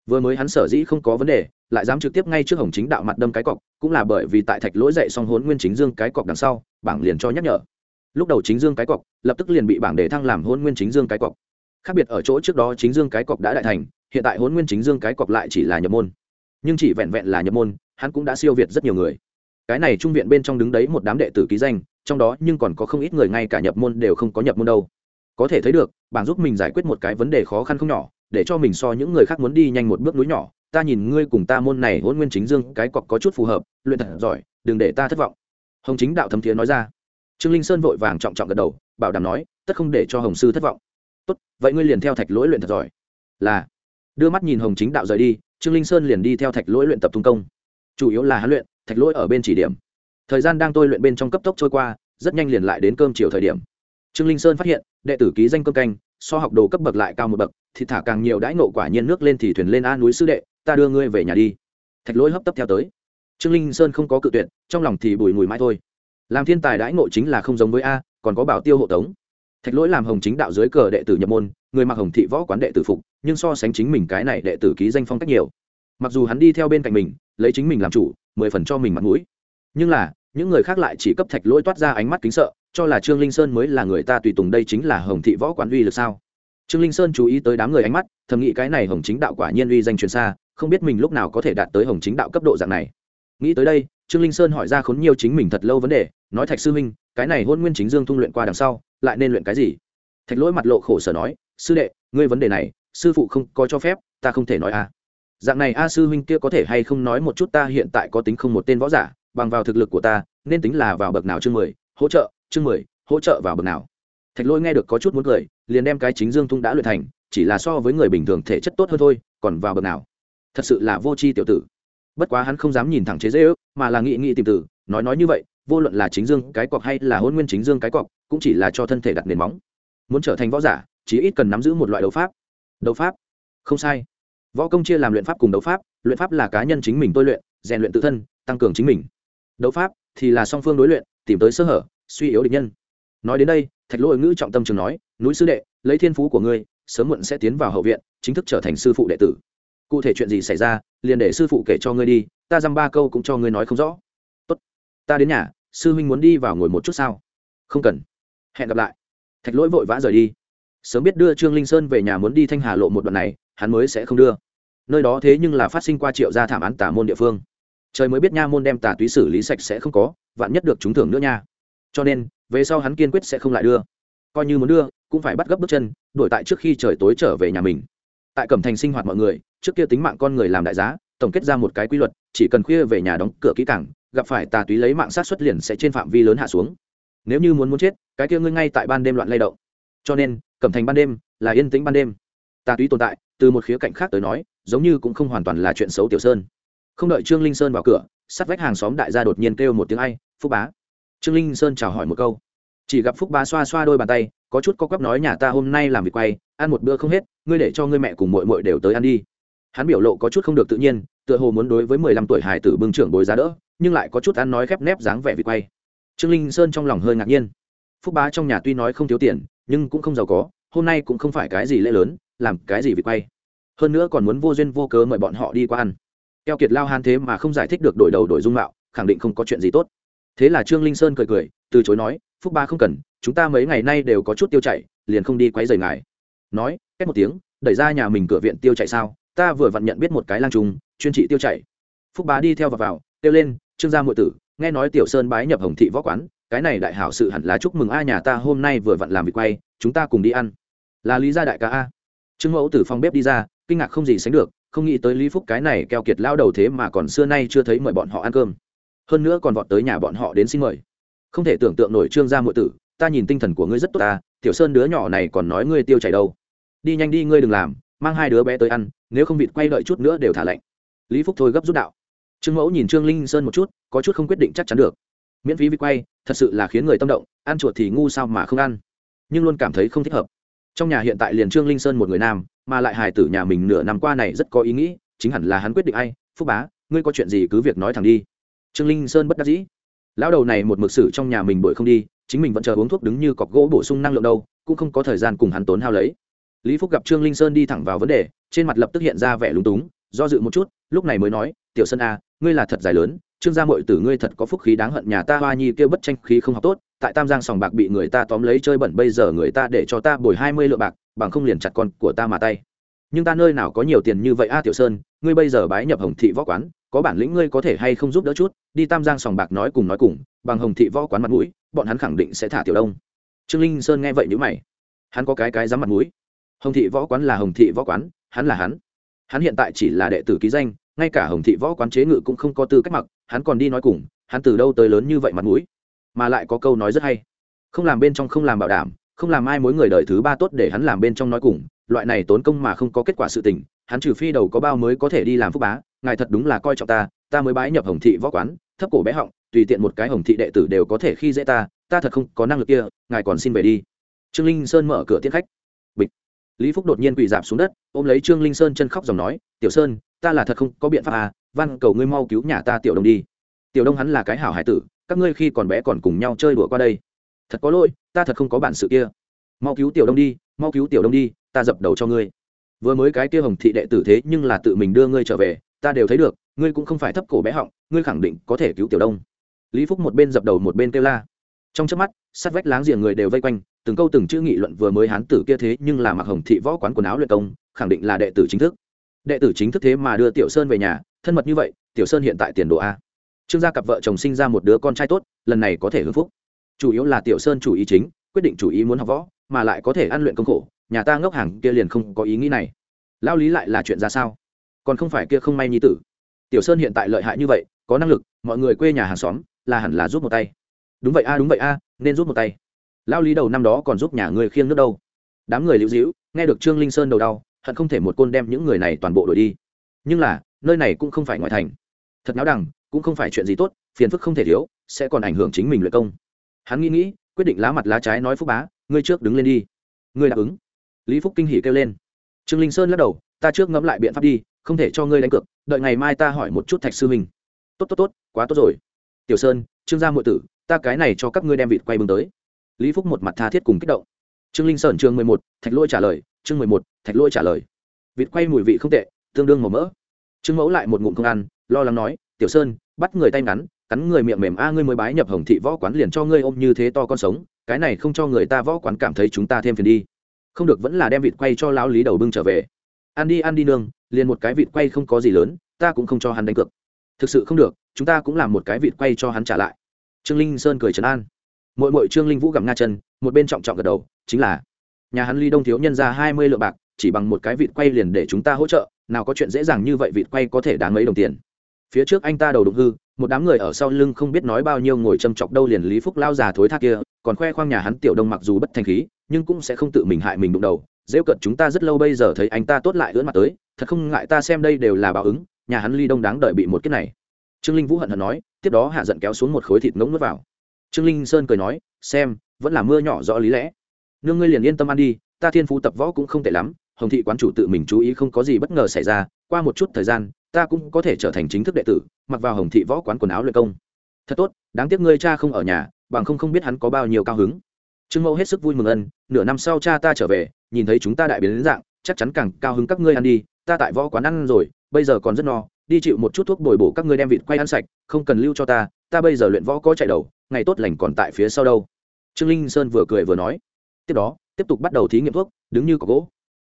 Vừa mới hắn sở dĩ không có vấn đề, lại dám trực tiếp ngay trước hồng chính đạo mặt đâm cái cọc, cũng là bởi vì tại thạch lỗi dậy xong hôn nguyên chính dương cái cọc đằng sau, bảng liền cho nhắc nhở. Lúc đầu chính dương cái cọc, lập tức liền bị bảng để thăng làm hôn nguyên chính dương cái cọc khác biệt ở chỗ trước đó chính dương cái cọc đã đại thành, hiện tại hôn nguyên chính dương cái cọc lại chỉ là nhập môn. Nhưng chỉ vẹn vẹn là nhập môn, hắn cũng đã siêu việt rất nhiều người. Cái này trung viện bên trong đứng đấy một đám đệ tử ký danh, trong đó nhưng còn có không ít người ngay cả nhập môn đều không có nhập môn đâu. Có thể thấy được, bảng giúp mình giải quyết một cái vấn đề khó khăn không nhỏ, để cho mình so những người khác muốn đi nhanh một bước núi nhỏ, ta nhìn ngươi cùng ta môn này hôn nguyên chính dương cái cọc có chút phù hợp, luyện thật giỏi, đừng để ta thất vọng. Hồng chính đạo thấm thiế nói ra. Trương linh sơn vội vàng trọng trọng gật đầu, bảo đảm nói, tất không để cho hồng sư thất vọng tốt, vậy ngươi liền theo thạch lỗi luyện thật giỏi là. Đưa mắt nhìn hồng chính đạo rời đi, trương linh sơn liền đi theo thạch lỗi luyện tập tung công. Chủ yếu là hắn luyện, thạch lỗi ở bên chỉ điểm. Thời gian đang tôi luyện bên trong cấp tốc trôi qua, rất nhanh liền lại đến cơm chiều thời điểm. Trương linh sơn phát hiện, đệ tử ký danh cơm canh, so học đồ cấp bậc lại cao một bậc, thì thả càng nhiều đãi nộ quả nhiên nước lên thì thuyền lên a núi sư đệ, ta đưa ngươi về nhà đi. Thạch lỗi hấp tấp theo tới. Trương linh sơn không có cự tuyệt, trong lòng thì bùi mùi mãi thôi. Làm thiên tài đãi ngộ chính là không giống với a, còn có bảo tiêu hộ tống thạch lỗi làm hồng chính đạo dưới cờ đệ tử nhập môn, người mặc hồng thị võ quán đệ tử phục, nhưng so sánh chính mình cái này đệ tử ký danh phong cách nhiều. Mặc dù hắn đi theo bên cạnh mình, lấy chính mình làm chủ, mười phần cho mình mặt mũi. Nhưng là, những người khác lại chỉ cấp thạch lỗi toát ra ánh mắt kính sợ, cho là trương linh sơn mới là người ta tùy tùng đây chính là hồng thị võ quán uy lực sao? Trương linh sơn chú ý tới đám người ánh mắt, thầm nghĩ cái này hồng chính đạo quả nhiên uy danh truyền xa, không biết mình lúc nào có thể đạt tới hồng chính đạo cấp độ dạng này. Nghĩ tới đây, trương linh sơn hỏi ra khốn nhiều chính mình thật lâu vấn đề nói thạch sư minh cái này hôn nguyên chính dương thung luyện qua đằng sau, lại nên luyện cái gì? Thạch lỗi mặt lộ khổ sở nói, sư đệ, ngươi vấn đề này, sư phụ không có cho phép, ta không thể nói a dạng này a sư huynh kia có thể hay không nói một chút ta hiện tại có tính không một tên võ giả, bằng vào thực lực của ta, nên tính là vào bậc nào chương mười, hỗ trợ, chương mười, hỗ trợ vào bậc nào. Thạch lỗi nghe được có chút muốn cười, liền đem cái chính dương thung đã luyện thành, chỉ là so với người bình thường thể chất tốt hơn thôi, còn vào bậc nào? Thật sự là vô tri tiểu tử. Bất quá hắn không dám nhìn thẳng chế dễ ước, mà là nghị nghị tìm tử, nói nói như vậy vô luận là chính dương cái cọc hay là hôn nguyên chính dương cái cọc, cũng chỉ là cho thân thể đặt nền móng. Muốn trở thành võ giả chỉ ít cần nắm giữ một loại đấu pháp. Đấu pháp? Không sai. Võ công chia làm luyện pháp cùng đấu pháp, luyện pháp là cá nhân chính mình tôi luyện, rèn luyện tự thân, tăng cường chính mình. Đấu pháp thì là song phương đối luyện, tìm tới sơ hở, suy yếu địch nhân. Nói đến đây, thạch lỗi ngữ trọng tâm trường nói, núi sư đệ, lấy thiên phú của ngươi, sớm muộn sẽ tiến vào hậu viện, chính thức trở thành sư phụ đệ tử. Cụ thể chuyện gì xảy ra, liền để sư phụ kể cho ngươi đi, ta dăm ba câu cũng cho ngươi nói không rõ. Tốt, ta đến nhà sư huynh muốn đi vào ngồi một chút sao? Không cần. Hẹn gặp lại. Thạch lỗi vội vã rời đi. Sớm biết đưa trương linh sơn về nhà muốn đi thanh hà lộ một đoạn này, hắn mới sẽ không đưa. Nơi đó thế nhưng là phát sinh qua triệu gia thảm án tả môn địa phương. Trời mới biết nha môn đem tà túy xử lý sạch sẽ không có, vạn nhất được trúng thưởng nữa nha. Cho nên, về sau hắn kiên quyết sẽ không lại đưa. Coi như muốn đưa, cũng phải bắt gấp bước chân đổi tại trước khi trời tối trở về nhà mình. Tại cẩm thành sinh hoạt mọi người, trước kia tính mạng con người làm đại giá, tổng kết ra một cái quy luật, chỉ cần khuya về nhà đóng cửa kỹ cảng gặp phải tà túy lấy mạng sát xuất liền sẽ trên phạm vi lớn hạ xuống. Nếu như muốn muốn chết, cái kia ngươi ngay tại ban đêm loạn lay động. Cho nên, cẩm thành ban đêm là yên tĩnh ban đêm. Tà túy tồn tại, từ một khía cạnh khác tới nói, giống như cũng không hoàn toàn là chuyện xấu tiểu sơn. Không đợi trương linh sơn vào cửa, sát vách hàng xóm đại gia đột nhiên kêu một tiếng ai, phúc bá. Trương linh sơn chào hỏi một câu. Chỉ gặp phúc bá xoa xoa đôi bàn tay, có chút có quắp nói, nhà ta hôm nay làm việc quay, ăn một bữa không hết, ngươi để cho ngươi mẹ cùng mội mội đều tới ăn đi. Hắn biểu lộ có chút không được tự nhiên, tựa hồ muốn đối với mười lăm tuổi hải tử bưng trưởng bồi giá đỡ nhưng lại có chút ăn nói khép nép dáng vẻ vị quay. Trương linh sơn trong lòng hơi ngạc nhiên. Phúc bá trong nhà tuy nói không thiếu tiền, nhưng cũng không giàu có, hôm nay cũng không phải cái gì lễ lớn, làm cái gì vị quay. Hơn nữa còn muốn vô duyên vô cớ mời bọn họ đi qua ăn. Keo kiệt lao han thế mà không giải thích được đổi đầu đổi dung mạo, khẳng định không có chuyện gì tốt. Thế là trương linh sơn cười cười, từ chối nói, phúc ba không cần, chúng ta mấy ngày nay đều có chút tiêu chảy, liền không đi quấy rầy ngài. Nói cách một tiếng, đẩy ra nhà mình cửa viện tiêu chảy sao, ta vừa vặn nhận biết một cái lang trùng, chuyên trị tiêu chảy. Phúc bá đi theo và vào, kêu lên trương gia muội tử, nghe nói tiểu sơn bái nhập hồng thị võ quán, cái này đại hảo sự hẳn là chúc mừng a nhà ta hôm nay vừa vặn làm việc quay, chúng ta cùng đi ăn. Là lý gia đại ca a. Trương mẫu từ phòng bếp đi ra, kinh ngạc không gì sánh được, không nghĩ tới lý phúc cái này keo kiệt lao đầu thế mà còn xưa nay chưa thấy mời bọn họ ăn cơm. Hơn nữa còn vọt tới nhà bọn họ đến xin mời. Không thể tưởng tượng nổi trương gia muội tử, ta nhìn tinh thần của ngươi rất tốt ta, tiểu sơn đứa nhỏ này còn nói ngươi tiêu chảy đâu. Đi nhanh đi, ngươi đừng làm, mang hai đứa bé tới ăn, nếu không vịt quay đợi chút nữa đều thả lạnh. Lý phúc thôi gấp rút đạo trương mẫu nhìn trương linh sơn một chút, có chút không quyết định chắc chắn được. Miễn phí vi quay, thật sự là khiến người tâm động, ăn chuột thì ngu sao mà không ăn. Nhưng luôn cảm thấy không thích hợp. Trong nhà hiện tại liền trương linh sơn một người nam, mà lại hài tử nhà mình nửa năm qua này rất có ý nghĩ, chính hẳn là hắn quyết định ai? Phúc bá, ngươi có chuyện gì cứ việc nói thẳng đi. Trương linh sơn bất đắc dĩ. Lão đầu này một mực sử trong nhà mình bội không đi, chính mình vẫn chờ uống thuốc đứng như cọc gỗ bổ sung năng lượng đâu, cũng không có thời gian cùng hắn tốn hao lấy. Lý phúc gặp trương linh sơn đi thẳng vào vấn đề, trên mặt lập tức hiện ra vẻ lúng túng, do dự một chút, lúc này mới nói tiểu sơn a, ngươi là thật dài lớn, trương gia mội tử ngươi thật có phúc khí đáng hận nhà ta hoa nhi kêu bất tranh khí không học tốt, tại tam giang sòng bạc bị người ta tóm lấy chơi bẩn, bây giờ người ta để cho ta bồi hai mươi lượng bạc, bằng không liền chặt con của ta mà tay. Nhưng ta nơi nào có nhiều tiền như vậy a, tiểu sơn, ngươi bây giờ bái nhập hồng thị võ quán, có bản lĩnh ngươi có thể hay không giúp đỡ chút, đi tam giang sòng bạc nói cùng nói cùng, bằng hồng thị võ quán mặt mũi, bọn hắn khẳng định sẽ thả tiểu đông. Trương linh sơn nghe vậy nhữ mày. Hắn có cái cái dám mặt mũi. Hồng thị võ quán là hồng thị võ quán, hắn là hắn. Hắn hiện tại chỉ là đệ tử ký danh ngay cả hồng thị võ quán chế ngự cũng không có tư cách mặc, hắn còn đi nói cùng, hắn từ đâu tới lớn như vậy mặt mũi? Mà lại có câu nói rất hay. Không làm bên trong không làm bảo đảm, không làm ai mối người đời thứ ba tốt để hắn làm bên trong nói cùng, loại này tốn công mà không có kết quả sự tình, hắn trừ phi đầu có bao mới có thể đi làm phúc bá, ngài thật đúng là coi trọng ta ta mới bái nhập hồng thị võ quán, thấp cổ bé họng, tùy tiện một cái hồng thị đệ tử đều có thể khi dễ ta ta thật không có năng lực kia, ngài còn xin về đi. Trương linh sơn mở cửa tiết khách. Bịch. Lý phúc đột nhiên quỳ dạp xuống đất, ôm lấy trương linh sơn chân khóc dòng nói, tiểu sơn ta là thật không có biện pháp à văn cầu ngươi mau cứu nhà ta tiểu đông đi. Tiểu đông hắn là cái hảo hải tử, các ngươi khi còn bé còn cùng nhau chơi đùa qua đây. Thật có lỗi, ta thật không có bản sự kia. Mau cứu tiểu đông đi, mau cứu tiểu đông đi, ta dập đầu cho ngươi. Vừa mới cái kia hồng thị đệ tử thế nhưng là tự mình đưa ngươi trở về, ta đều thấy được, ngươi cũng không phải thấp cổ bé họng, ngươi khẳng định có thể cứu tiểu đông. Lý phúc một bên dập đầu một bên kêu la. Trong trước mắt, sát vách láng giềng người đều vây quanh, từng câu từng chữ nghị luận vừa mới hán tử kia thế nhưng là mặc hồng thị võ quán quần áo luyện công, khẳng định là đệ tử chính thức đệ tử chính thức thế mà đưa tiểu sơn về nhà, thân mật như vậy, tiểu sơn hiện tại tiền đồ a. Trương gia cặp vợ chồng sinh ra một đứa con trai tốt, lần này có thể hưng phúc. Chủ yếu là tiểu sơn chủ ý chính, quyết định chủ ý muốn học võ, mà lại có thể ăn luyện công khổ, nhà ta ngốc hàng kia liền không có ý nghĩ này. Lao lý lại là chuyện ra sao? Còn không phải kia không may nhi tử. Tiểu sơn hiện tại lợi hại như vậy, có năng lực, mọi người quê nhà hàng xóm, là hẳn là giúp một tay. Đúng vậy a, đúng vậy a, nên giúp một tay. Lao lý đầu năm đó còn giúp nhà người khiêng nước đâu. Đám người lưu dĩu nghe được trương linh sơn đầu đau hận không thể một côn đem những người này toàn bộ đuổi đi. Nhưng là, nơi này cũng không phải ngoại thành. Thật náo đằng, cũng không phải chuyện gì tốt, phiền phức không thể thiếu, sẽ còn ảnh hưởng chính mình luyện công. Hắn nghĩ nghĩ, quyết định lá mặt lá trái nói phúc bá, ngươi trước đứng lên đi. Ngươi đáp ứng. Lý phúc kinh hỉ kêu lên. Trương linh sơn lắc đầu, ta trước ngẫm lại biện pháp đi, không thể cho ngươi đánh cược, đợi ngày mai ta hỏi một chút thạch sư mình tốt tốt tốt, quá tốt rồi. Tiểu sơn, trương gia m tử, ta cái này cho các ngươi đem vịt quay bưng tới. Lý phúc một mặt tha thiết cùng kích động trương linh sơn chương mười một, thạch lôi trả lời, chương mười một, thạch lôi trả lời. Vịt quay mùi vị không tệ, tương đương màu mỡ. Trương mẫu lại một ngụm không ăn, lo lắng nói, tiểu sơn, bắt người tay ngắn, cắn người miệng mềm, a, ngươi mới bái nhập hồng thị võ quán liền cho ngươi ôm như thế to con sống, cái này không cho người ta võ quán cảm thấy chúng ta thêm phiền đi. Không được vẫn là đem vịt quay cho lão lý đầu bưng trở về. Ăn đi ăn đi nương, liền một cái vịt quay không có gì lớn, ta cũng không cho hắn đánh cược. Thực sự không được, chúng ta cũng làm một cái vịt quay cho hắn trả lại. Trương linh sơn cười trấn an. Mỗi mỗi trương linh vũ gặm nga chân một bên trọng trọng gật đầu, chính là, nhà hắn ly đông thiếu nhân ra hai mươi lượng bạc, chỉ bằng một cái vịt quay liền để chúng ta hỗ trợ, nào có chuyện dễ dàng như vậy vịt quay có thể đáng mấy đồng tiền. Phía trước anh ta đầu đụng hư, một đám người ở sau lưng không biết nói bao nhiêu ngồi châm chọc đâu liền lý phúc lao già thối tha kia, còn khoe khoang nhà hắn tiểu đông mặc dù bất thành khí, nhưng cũng sẽ không tự mình hại mình đụng đầu. Dễ cận chúng ta rất lâu bây giờ thấy anh ta tốt lại ưỡn mặt tới, thật không ngại ta xem đây đều là báo ứng, nhà hắn ly đông đáng đợi bị một cái này. Trương linh vũ hận hận nói, tiếp đó hạ giận kéo xuống một khối thịt ngỗng nuốt vào. Trương linh sơn cười nói, xem vẫn là mưa nhỏ rõ lý lẽ. Nương ngươi liền yên tâm ăn đi, ta thiên phú tập võ cũng không tệ lắm, hồng thị quán chủ tự mình chú ý không có gì bất ngờ xảy ra, qua một chút thời gian, ta cũng có thể trở thành chính thức đệ tử, mặc vào hồng thị võ quán quần áo luyện công. Thật tốt, đáng tiếc ngươi cha không ở nhà, bằng không không biết hắn có bao nhiêu cao hứng. Trương mẫu hết sức vui mừng ân, nửa năm sau cha ta trở về, nhìn thấy chúng ta đại biến đến dạng, chắc chắn càng cao hứng các ngươi ăn đi, ta tại võ quán ăn rồi, bây giờ còn rất no, đi chịu một chút thuốc bồi bổ các ngươi đem vịt quay ăn sạch, không cần lưu cho ta ta bây giờ luyện võ có chạy đầu, ngày tốt lành còn tại phía sau đâu trương linh sơn vừa cười vừa nói, tiếp đó, tiếp tục bắt đầu thí nghiệm thuốc, đứng như có gỗ.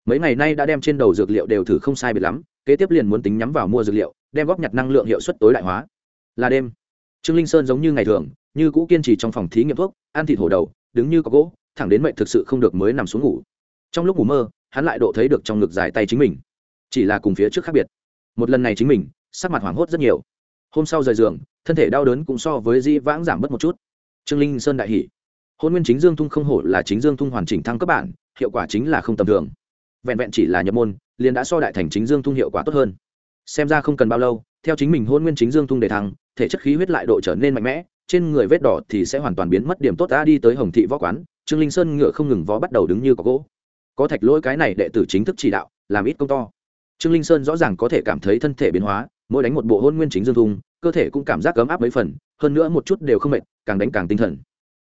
Mấy ngày nay đã đem trên đầu dược liệu đều thử không sai biệt lắm, kế tiếp liền muốn tính nhắm vào mua dược liệu, đem góp nhặt năng lượng hiệu suất tối đại hóa. Là đêm. Trương linh sơn giống như ngày thường, như cũ kiên trì trong phòng thí nghiệm thuốc, ăn thịt hổ đầu, đứng như có gỗ, thẳng đến mệnh thực sự không được mới nằm xuống ngủ. Trong lúc ngủ mơ, hắn lại độ thấy được trong ngực dài tay chính mình. Chỉ là cùng phía trước khác biệt. Một lần này chính mình, sắc mặt hoảng hốt rất nhiều. Hôm sau rời giường, thân thể đau đớn cũng so với di vãng giảm bớt một chút. Trương linh sơn đại hỉ hôn nguyên chính dương thung không hổ là chính dương thung hoàn chỉnh thăng cấp bản, hiệu quả chính là không tầm thường. Vẹn vẹn chỉ là nhập môn, liền đã so đại thành chính dương thung hiệu quả tốt hơn. Xem ra không cần bao lâu, theo chính mình hôn nguyên chính dương thung để thăng, thể chất khí huyết lại độ trở nên mạnh mẽ, trên người vết đỏ thì sẽ hoàn toàn biến mất điểm tốt đã đi tới hồng thị võ quán, trương linh sơn ngựa không ngừng vó bắt đầu đứng như có gỗ. Có thạch lỗi cái này đệ tử chính thức chỉ đạo, làm ít công to. Trương linh sơn rõ ràng có thể cảm thấy thân thể biến hóa, mỗi đánh một bộ hôn nguyên chính dương thung, cơ thể cũng cảm giác ấm áp mấy phần, hơn nữa một chút đều không mệt, càng đánh càng tinh thần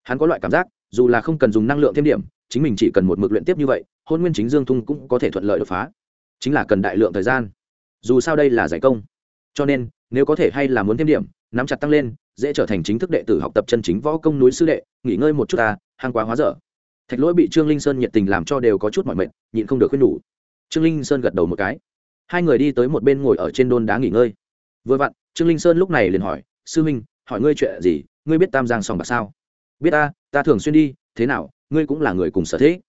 hắn có loại cảm giác, dù là không cần dùng năng lượng thêm điểm, chính mình chỉ cần một mực luyện tiếp như vậy, hôn nguyên chính dương thung cũng có thể thuận lợi đột phá. Chính là cần đại lượng thời gian. Dù sao đây là giải công. Cho nên, nếu có thể hay là muốn thêm điểm, nắm chặt tăng lên, dễ trở thành chính thức đệ tử học tập chân chính võ công núi sư đệ, nghỉ ngơi một chút ta hàng quá hóa dở. Thạch lỗi bị trương linh sơn nhiệt tình làm cho đều có chút mọi mệt, nhịn không được khuyên nhủ. Trương linh sơn gật đầu một cái. Hai người đi tới một bên ngồi ở trên đôn đá nghỉ ngơi. Vừa vặn, trương linh sơn lúc này liền hỏi, sư minh hỏi ngươi chuyện gì? Ngươi biết tam giang sòng bạc sao? Biết ta ta thường xuyên đi, thế nào, ngươi cũng là người cùng sở thế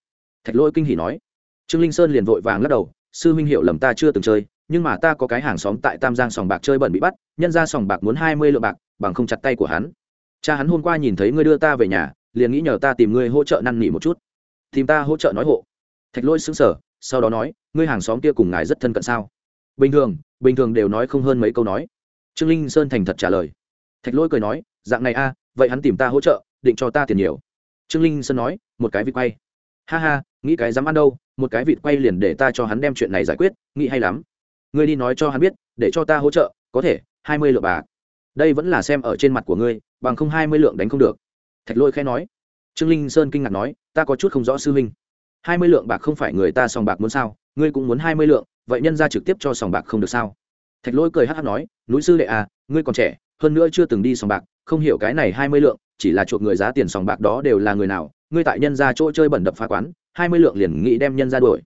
thạch lỗi kinh hỉ nói. Trương linh sơn liền vội vàng lắc đầu, sư minh hiểu lầm ta chưa từng chơi, nhưng mà ta có cái hàng xóm tại tam giang sòng bạc chơi bẩn bị bắt, nhân ra sòng bạc muốn hai mươi lượng bạc, bằng không chặt tay của hắn. Cha hắn hôm qua nhìn thấy ngươi đưa ta về nhà, liền nghĩ nhờ ta tìm ngươi hỗ trợ năn nỉ một chút. Tìm ta hỗ trợ nói hộ. Thạch lỗi xứng sở sau đó nói, ngươi hàng xóm kia cùng ngài rất thân cận sao? Bình thường bình thường đều nói không hơn mấy câu nói. Trương linh sơn thành thật trả lời. Thạch lỗi cười nói, dạng này a, vậy hắn tìm ta hỗ trợ định cho ta tiền nhiều. Trương linh sơn nói, một cái vịt quay. Ha ha, nghĩ cái dám ăn đâu, một cái vịt quay liền để ta cho hắn đem chuyện này giải quyết, nghĩ hay lắm. Ngươi đi nói cho hắn biết, để cho ta hỗ trợ, có thể, hai mươi lượng bạc. Đây vẫn là xem ở trên mặt của ngươi, bằng không hai mươi lượng đánh không được. Thạch lôi khẽ nói. Trương linh sơn kinh ngạc nói, ta có chút không rõ sư huynh. hai mươi lượng bạc không phải người ta sòng bạc muốn sao, ngươi cũng muốn hai mươi lượng, vậy nhân ra trực tiếp cho sòng bạc không được sao? Thạch lôi cười hát hát nói, núi sư đệ à ngươi còn trẻ, hơn nữa chưa từng đi sòng bạc, không hiểu cái này hai mươi lượng chỉ là chuộc người giá tiền sòng bạc đó đều là người nào, ngươi tại nhân ra chỗ chơi bẩn đập phá quán, hai mươi lượng liền nghĩ đem nhân ra đuổi.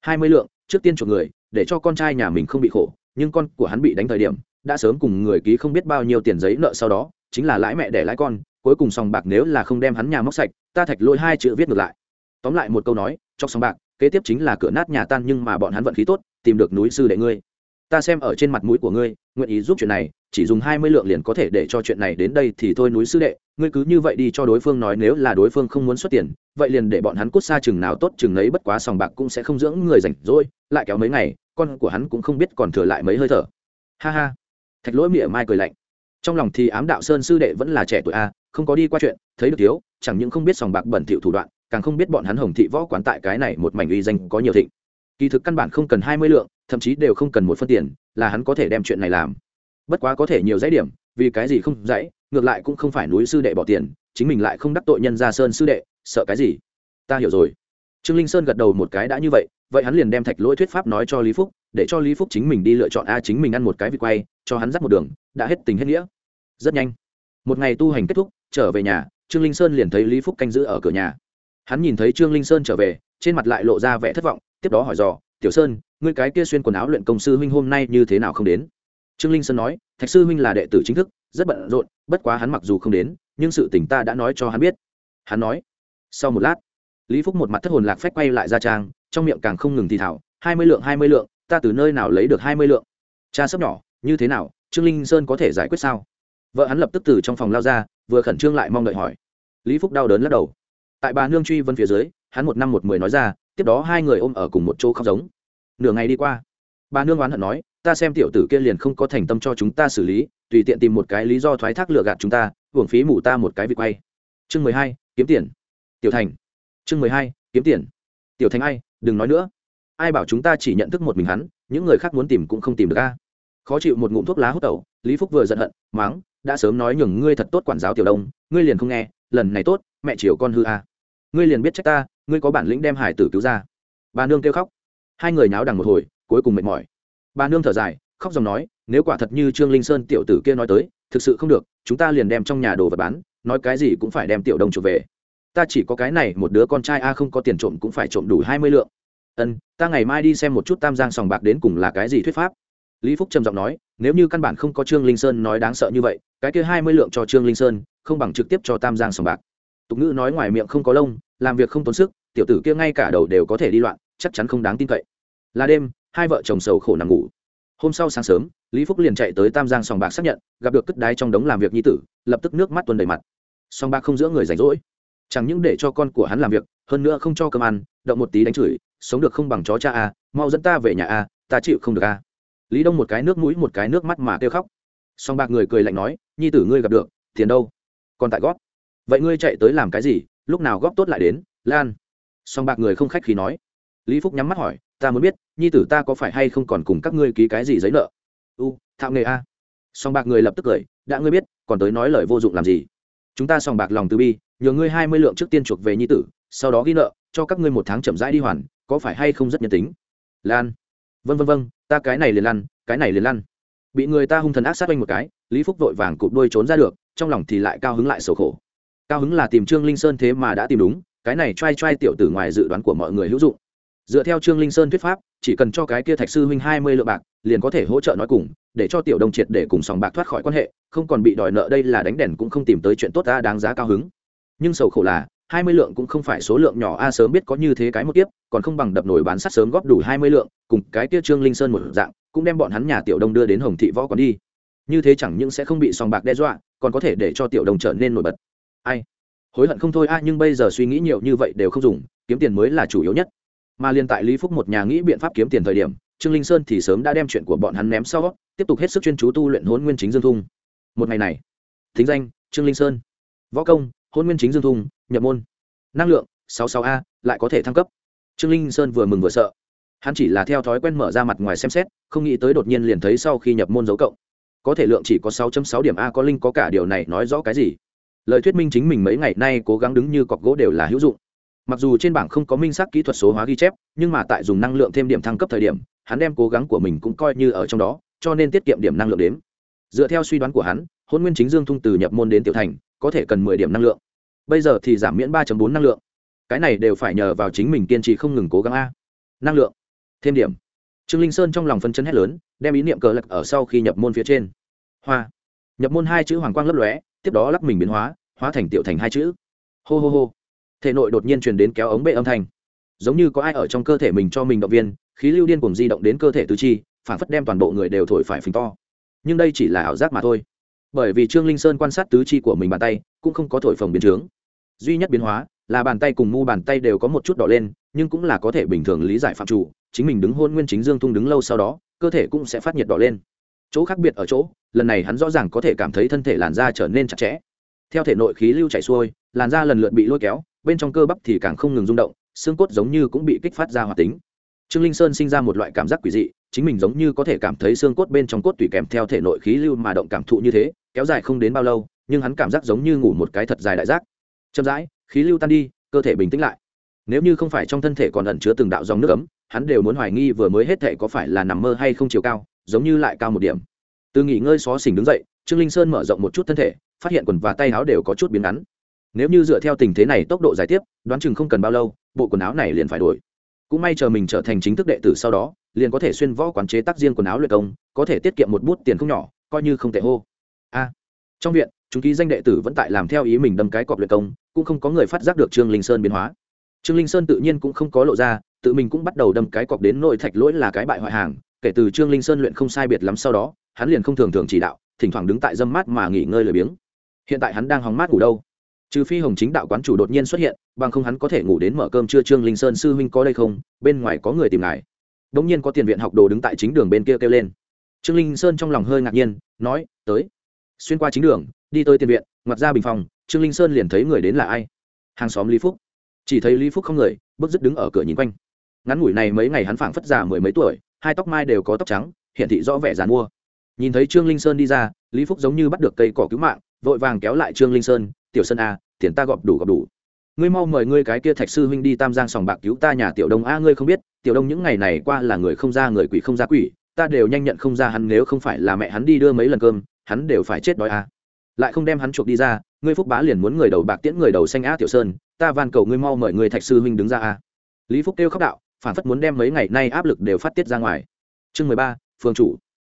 Hai mươi lượng, trước tiên chuộc người, để cho con trai nhà mình không bị khổ, nhưng con của hắn bị đánh thời điểm, đã sớm cùng người ký không biết bao nhiêu tiền giấy nợ sau đó, chính là lãi mẹ để lãi con, cuối cùng sòng bạc nếu là không đem hắn nhà móc sạch, ta thạch lôi hai chữ viết ngược lại. Tóm lại một câu nói trong sòng bạc, kế tiếp chính là cửa nát nhà tan nhưng mà bọn hắn vận khí tốt, tìm được núi sư đệ ngươi. Ta xem ở trên mặt mũi của ngươi, nguyện ý giúp chuyện này chỉ dùng hai mươi lượng liền có thể để cho chuyện này đến đây thì thôi núi sư đệ, ngươi cứ như vậy đi cho đối phương nói nếu là đối phương không muốn xuất tiền, vậy liền để bọn hắn cút xa chừng nào tốt chừng nấy bất quá sòng bạc cũng sẽ không dưỡng người rảnh rỗi, lại kéo mấy ngày, con của hắn cũng không biết còn thừa lại mấy hơi thở. Ha ha. Thạch lỗi mỉa mai cười lạnh. Trong lòng thì ám đạo sơn sư đệ vẫn là trẻ tuổi a, không có đi qua chuyện, thấy được thiếu, chẳng những không biết sòng bạc bẩn thỉu thủ đoạn, càng không biết bọn hắn hồng thị võ quán tại cái này một mảnh uy danh có nhiều thịnh. Kỳ thực căn bản không cần hai mươi lượng, thậm chí đều không cần một phân tiền, là hắn có thể đem chuyện này làm bất quá có thể nhiều dãy điểm, vì cái gì không dãy, ngược lại cũng không phải núi sư đệ bỏ tiền, chính mình lại không đắc tội nhân ra sơn sư đệ, sợ cái gì? Ta hiểu rồi. Trương linh sơn gật đầu một cái đã như vậy vậy hắn liền đem thạch lỗi thuyết pháp nói cho lý phúc, để cho lý phúc chính mình đi lựa chọn a chính mình ăn một cái vịt quay, cho hắn dắt một đường, đã hết tình hết nghĩa. Rất nhanh. Một ngày tu hành kết thúc, trở về nhà, trương linh sơn liền thấy lý phúc canh giữ ở cửa nhà. Hắn nhìn thấy trương linh sơn trở về, trên mặt lại lộ ra vẻ thất vọng, tiếp đó hỏi dò, tiểu sơn, ngươi cái kia xuyên quần áo luyện công sư huynh hôm nay như thế nào không đến? Trương linh sơn nói, thạch sư huynh là đệ tử chính thức, rất bận rộn, bất quá hắn mặc dù không đến, nhưng sự tình ta đã nói cho hắn biết. Hắn nói. Sau một lát, lý phúc một mặt thất hồn lạc phách quay lại ra trang, trong miệng càng không ngừng thì thảo hai mươi lượng, hai mươi lượng, ta từ nơi nào lấy được hai mươi lượng? Cha sắp nhỏ, như thế nào, trương linh sơn có thể giải quyết sao? Vợ hắn lập tức từ trong phòng lao ra, vừa khẩn trương lại mong đợi hỏi. Lý phúc đau đớn lắc đầu. Tại bà nương truy vân phía dưới, hắn một năm một mười nói ra, tiếp đó hai người ôm ở cùng một chỗ khóc giống. Nửa ngày đi qua, bà nương oán hận nói ta xem tiểu tử kia liền không có thành tâm cho chúng ta xử lý, tùy tiện tìm một cái lý do thoái thác lừa gạt chúng ta, hưởng phí mủ ta một cái việc quay. Chương mười hai, kiếm tiền. Tiểu thành. Chương mười hai, kiếm tiền. Tiểu thành ai, đừng nói nữa. Ai bảo chúng ta chỉ nhận thức một mình hắn, những người khác muốn tìm cũng không tìm được a. Khó chịu một ngụm thuốc lá hút tẩu, lý phúc vừa giận hận mắng đã sớm nói nhường ngươi thật tốt quản giáo tiểu đông, ngươi liền không nghe, lần này tốt, mẹ chiều con hư a. Ngươi liền biết trách ta, ngươi có bản lĩnh đem hải tử cứu ra. Bà nương kêu khóc. Hai người náo đằng một hồi, cuối cùng mệt mỏi bà nương thở dài, khóc dòng nói, nếu quả thật như trương linh sơn tiểu tử kia nói tới, thực sự không được, chúng ta liền đem trong nhà đồ vật bán, nói cái gì cũng phải đem tiểu đông chuộc về. Ta chỉ có cái này, một đứa con trai, a, không có tiền trộm cũng phải trộm đủ hai mươi lượng. Ân, ta ngày mai đi xem một chút tam giang sòng bạc đến cùng là cái gì thuyết pháp. Lý phúc trầm giọng nói, nếu như căn bản không có trương linh sơn nói đáng sợ như vậy, cái kia hai mươi lượng cho trương linh sơn, không bằng trực tiếp cho tam giang sòng bạc. Tục ngữ nói ngoài miệng không có lông, làm việc không tốn sức, tiểu tử kia ngay cả đầu đều có thể đi loạn, chắc chắn không đáng tin cậy. Là đêm hai vợ chồng sầu khổ nằm ngủ. Hôm sau sáng sớm, lý phúc liền chạy tới tam giang sòng bạc xác nhận, gặp được cất đái trong đống làm việc nhi tử, lập tức nước mắt tuần đầy mặt. Sòng bạc không giữa người rảnh rỗi. Chẳng những để cho con của hắn làm việc, hơn nữa không cho cơm ăn, động một tí đánh chửi, sống được không bằng chó cha a, mau dẫn ta về nhà a, ta chịu không được a. Lý đông một cái nước mũi một cái nước mắt mà kêu khóc. Song bạc người cười lạnh nói, nhi tử ngươi gặp được, tiền đâu? Còn tại góp. Vậy ngươi chạy tới làm cái gì, lúc nào góp tốt lại đến, lan? Song bạc người không khách khí nói. Lý phúc nhắm mắt hỏi, ta muốn biết nhi tử ta có phải hay không còn cùng các ngươi ký cái gì giấy nợ? U, thạo nghề a. Song bạc người lập tức cười, đã ngươi biết, còn tới nói lời vô dụng làm gì? Chúng ta song bạc lòng từ bi, nhờ ngươi hai mươi lượng trước tiên chuộc về nhi tử, sau đó ghi nợ, cho các ngươi một tháng chậm rãi đi hoàn, có phải hay không rất nhân tính? Lan. Vân vân vân ta cái này liền lăn, cái này liền lăn. Bị người ta hung thần ác sát quanh một cái, lý phúc vội vàng cụp đuôi trốn ra được, trong lòng thì lại cao hứng lại sầu khổ. Cao hứng là tìm trương linh sơn thế mà đã tìm đúng, cái này t r a i t r a i tiểu tử ngoài dự đoán của mọi người hữu dụng dựa theo trương linh sơn thuyết pháp, chỉ cần cho cái kia thạch sư huynh hai mươi lượng bạc, liền có thể hỗ trợ nói cùng, để cho tiểu đồng triệt để cùng sòng bạc thoát khỏi quan hệ, không còn bị đòi nợ đây là đánh đèn cũng không tìm tới chuyện tốt ta đáng giá cao hứng. Nhưng sầu khổ là, hai mươi lượng cũng không phải số lượng nhỏ, a sớm biết có như thế cái một tiếp còn không bằng đập nổi bán sắt sớm góp đủ hai mươi lượng, cùng cái kia trương linh sơn một dạng, cũng đem bọn hắn nhà tiểu đông đưa đến hồng thị võ còn đi. Như thế chẳng những sẽ không bị sòng bạc đe dọa, còn có thể để cho tiểu đồng trở nên nổi bật. Ai? Hối hận không thôi, a, nhưng bây giờ suy nghĩ nhiều như vậy đều không dùng, kiếm tiền mới là chủ yếu nhất mà liên tại lý phúc một nhà nghĩ biện pháp kiếm tiền thời điểm, trương linh sơn thì sớm đã đem chuyện của bọn hắn ném sau, tiếp tục hết sức chuyên chú tu luyện hôn nguyên chính dương thung. Một ngày này, thính danh, trương linh sơn. Võ công hôn nguyên chính dương thung, nhập môn. Năng lượng, sáu sáu a, lại có thể thăng cấp. Trương linh sơn vừa mừng vừa sợ. Hắn chỉ là theo thói quen mở ra mặt ngoài xem xét, không nghĩ tới đột nhiên liền thấy sau khi nhập môn dấu cộng, có thể lượng chỉ có 6 sáu điểm a, có linh có cả điều này nói rõ cái gì. Lời thuyết minh chính mình mấy ngày nay cố gắng đứng như cọc gỗ đều là hữu dụng mặc dù trên bảng không có minh xác kỹ thuật số hóa ghi chép, nhưng mà tại dùng năng lượng thêm điểm thăng cấp thời điểm, hắn đem cố gắng của mình cũng coi như ở trong đó, cho nên tiết kiệm điểm năng lượng đến dựa theo suy đoán của hắn, hôn nguyên chính dương thung từ nhập môn đến tiểu thành, có thể cần mười điểm năng lượng. Bây giờ thì giảm miễn ba bốn năng lượng. Cái này đều phải nhờ vào chính mình kiên trì không ngừng cố gắng a. Năng lượng. Thêm điểm. Trương linh sơn trong lòng phân chân hét lớn, đem ý niệm cờ lật ở sau khi nhập môn phía trên. Hoa. Nhập môn hai chữ hoàng quang lấp lóe, tiếp đó lắp mình biến hóa hóa thành tiểu thành hai chữ. Hô hô hô thể nội đột nhiên truyền đến kéo ống bệ âm thanh. Giống như có ai ở trong cơ thể mình cho mình động viên, khí lưu điên cùng di động đến cơ thể tứ chi, phản phất đem toàn bộ người đều thổi phải phình to. Nhưng đây chỉ là ảo giác mà thôi. Bởi vì trương linh sơn quan sát tứ chi của mình bàn tay, cũng không có thổi phồng biến trướng duy nhất biến hóa là bàn tay cùng mu bàn tay đều có một chút đỏ lên, nhưng cũng là có thể bình thường lý giải phạm chủ, chính mình đứng hôn nguyên chính dương tung đứng lâu sau đó, cơ thể cũng sẽ phát nhiệt đỏ lên. Chỗ khác biệt ở chỗ, lần này hắn rõ ràng có thể cảm thấy thân thể làn da trở nên chặt chẽ. Theo thể nội khí lưu chảy xuôi, làn da lần lượt bị lôi kéo bên trong cơ bắp thì càng không ngừng rung động, xương cốt giống như cũng bị kích phát ra hoạt tính. Trương linh sơn sinh ra một loại cảm giác quỷ dị, chính mình giống như có thể cảm thấy xương cốt bên trong cốt tùy kèm theo thể nội khí lưu mà động cảm thụ như thế, kéo dài không đến bao lâu, nhưng hắn cảm giác giống như ngủ một cái thật dài đại giác. Chậm rãi, khí lưu tan đi, cơ thể bình tĩnh lại. Nếu như không phải trong thân thể còn ẩn chứa từng đạo dòng nước ấm, hắn đều muốn hoài nghi vừa mới hết thể có phải là nằm mơ hay không chiều cao, giống như lại cao một điểm. Từ nghỉ ngơi xó xỉnh đứng dậy, trương linh sơn mở rộng một chút thân thể, phát hiện quần và tay áo đều có chút biến ngắn nếu như dựa theo tình thế này tốc độ giải tiếp, đoán chừng không cần bao lâu, bộ quần áo này liền phải đổi. Cũng may chờ mình trở thành chính thức đệ tử sau đó, liền có thể xuyên võ quán chế tác riêng quần áo luyện công, có thể tiết kiệm một bút tiền không nhỏ, coi như không tệ hô. A. Trong viện, chúng ký danh đệ tử vẫn tại làm theo ý mình đâm cái cọp luyện công, cũng không có người phát giác được trương linh sơn biến hóa. Trương linh sơn tự nhiên cũng không có lộ ra, tự mình cũng bắt đầu đâm cái cọp đến nội thạch lỗi là cái bại hoại hàng, kể từ trương linh sơn luyện không sai biệt lắm sau đó, hắn liền không thường thường chỉ đạo, thỉnh thoảng đứng tại dâm mát mà nghỉ ngơi lười biếng. Hiện tại hắn đang hóng mát ngủ đâu? Trừ phi hồng chính đạo quán chủ đột nhiên xuất hiện, bằng không hắn có thể ngủ đến mở cơm trưa trương linh sơn sư huynh có đây không? Bên ngoài có người tìm ngài. Đ ỗ n g nhiên có tiền viện học đồ đứng tại chính đường bên kia kêu lên. Trương linh sơn trong lòng hơi ngạc nhiên, nói, tới. Xuyên qua chính đường, đi tới tiền viện, ngoặt ra bình phòng, trương linh sơn liền thấy người đến là ai? Hàng xóm lý phúc. Chỉ thấy lý phúc không người, bước dứt đứng ở cửa nhìn quanh. Ngắn ngủi này mấy ngày hắn phảng phất già mười mấy tuổi, hai tóc mai đều có tóc trắng hiện thị rõ vẻ dàn mua nhìn thấy trương linh sơn đi ra, lý phúc giống như bắt được cây cỏ cứu mạng, vội vàng kéo lại trương linh sơn tiểu sơn a, tiền ta gọp đủ gọp đủ. Ngươi mau mời ngươi cái kia thạch sư huynh đi tam giang sòng bạc cứu ta nhà tiểu đông a, ngươi không biết, tiểu đông những ngày này qua là người không ra người quỷ không ra quỷ, ta đều nhanh nhận không ra hắn nếu không phải là mẹ hắn đi đưa mấy lần cơm, hắn đều phải chết đói a. Lại không đem hắn chuộc đi ra, ngươi phúc bá liền muốn người đầu bạc tiễn người đầu xanh a tiểu sơn, ta van cầu ngươi mau mời ngươi thạch sư huynh đứng ra a. Lý phúc kêu khóc đạo, phản phất muốn đem mấy ngày nay áp lực đều phát tiết ra ngoài. Chương mười ba phường chủ.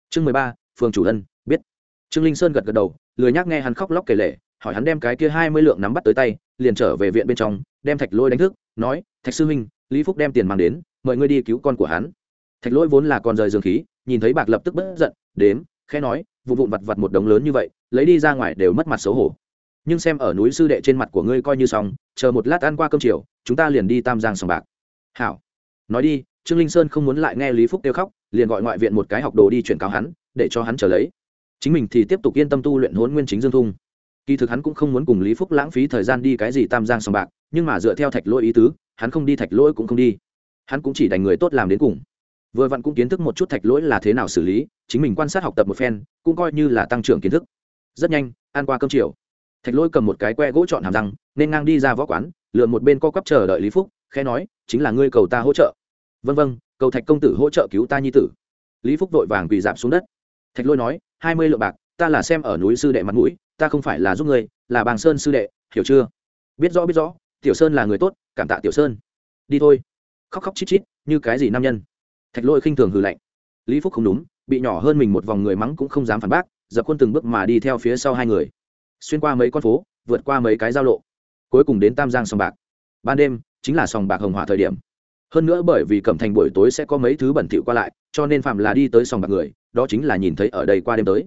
Chương mười ba phường chủ ân, biết. Trương linh sơn gật gật đầu, lười nhác nghe hắn khóc lóc kể lể hỏi hắn đem cái kia hai mươi lượng nắm bắt tới tay, liền trở về viện bên trong, đem thạch lôi đánh thức, nói, thạch sư huynh, lý phúc đem tiền mang đến, mời ngươi đi cứu con của hắn. Thạch lỗi vốn là con rời dương khí, nhìn thấy bạc lập tức bất giận, đếm, khẽ nói vụ vụn vặt vặt một đống lớn như vậy, lấy đi ra ngoài đều mất mặt xấu hổ. Nhưng xem ở núi sư đệ trên mặt của ngươi coi như xong, chờ một lát ăn qua cơm chiều, chúng ta liền đi tam giang sòng bạc. Hảo. Nói đi, trương linh sơn không muốn lại nghe lý phúc kêu khóc, liền gọi ngoại viện một cái học đồ đi chuyển cáo hắn, để cho hắn trở lấy. Chính mình thì tiếp tục yên tâm tu luyện hôn nguyên chính dương thung kỳ thực hắn cũng không muốn cùng lý phúc lãng phí thời gian đi cái gì tam giang sòng bạc, nhưng mà dựa theo thạch lỗi ý tứ, hắn không đi thạch lỗi cũng không đi. Hắn cũng chỉ đành người tốt làm đến cùng. Vừa vặn cũng kiến thức một chút thạch lỗi là thế nào xử lý, chính mình quan sát học tập một phen, cũng coi như là tăng trưởng kiến thức. Rất nhanh, ăn qua cơm chiều. Thạch lỗi cầm một cái que gỗ chọn hàm răng, nên ngang đi ra võ quán lượn một bên co cắp chờ đợi lý phúc, khẽ nói, chính là ngươi cầu ta hỗ trợ. Vân vân cầu thạch công tử hỗ trợ cứu ta nhi tử. Lý phúc vội vàng quỳ giảm xuống đất. Thạch lôi nói, hai mươi lượng bạc, ta là xem ở núi sư đệ mặt mũi ta không phải là giúp ngươi, là bàng sơn sư đệ, hiểu chưa? Biết rõ biết rõ, tiểu sơn là người tốt, cảm tạ tiểu sơn. Đi thôi. Khóc khóc chít chít, như cái gì nam nhân? Thạch lôi khinh thường hừ lạnh. Lý phúc không đúng, bị nhỏ hơn mình một vòng người mắng cũng không dám phản bác, dập khuôn từng bước mà đi theo phía sau hai người. Xuyên qua mấy con phố, vượt qua mấy cái giao lộ. Cuối cùng đến tam giang sòng bạc. Ban đêm, chính là sòng bạc hồng hỏa thời điểm. Hơn nữa bởi vì cẩm thành buổi tối sẽ có mấy thứ bẩn thỉu qua lại, cho nên phạm là đi tới sòng bạc người, đó chính là nhìn thấy ở đây qua đêm tới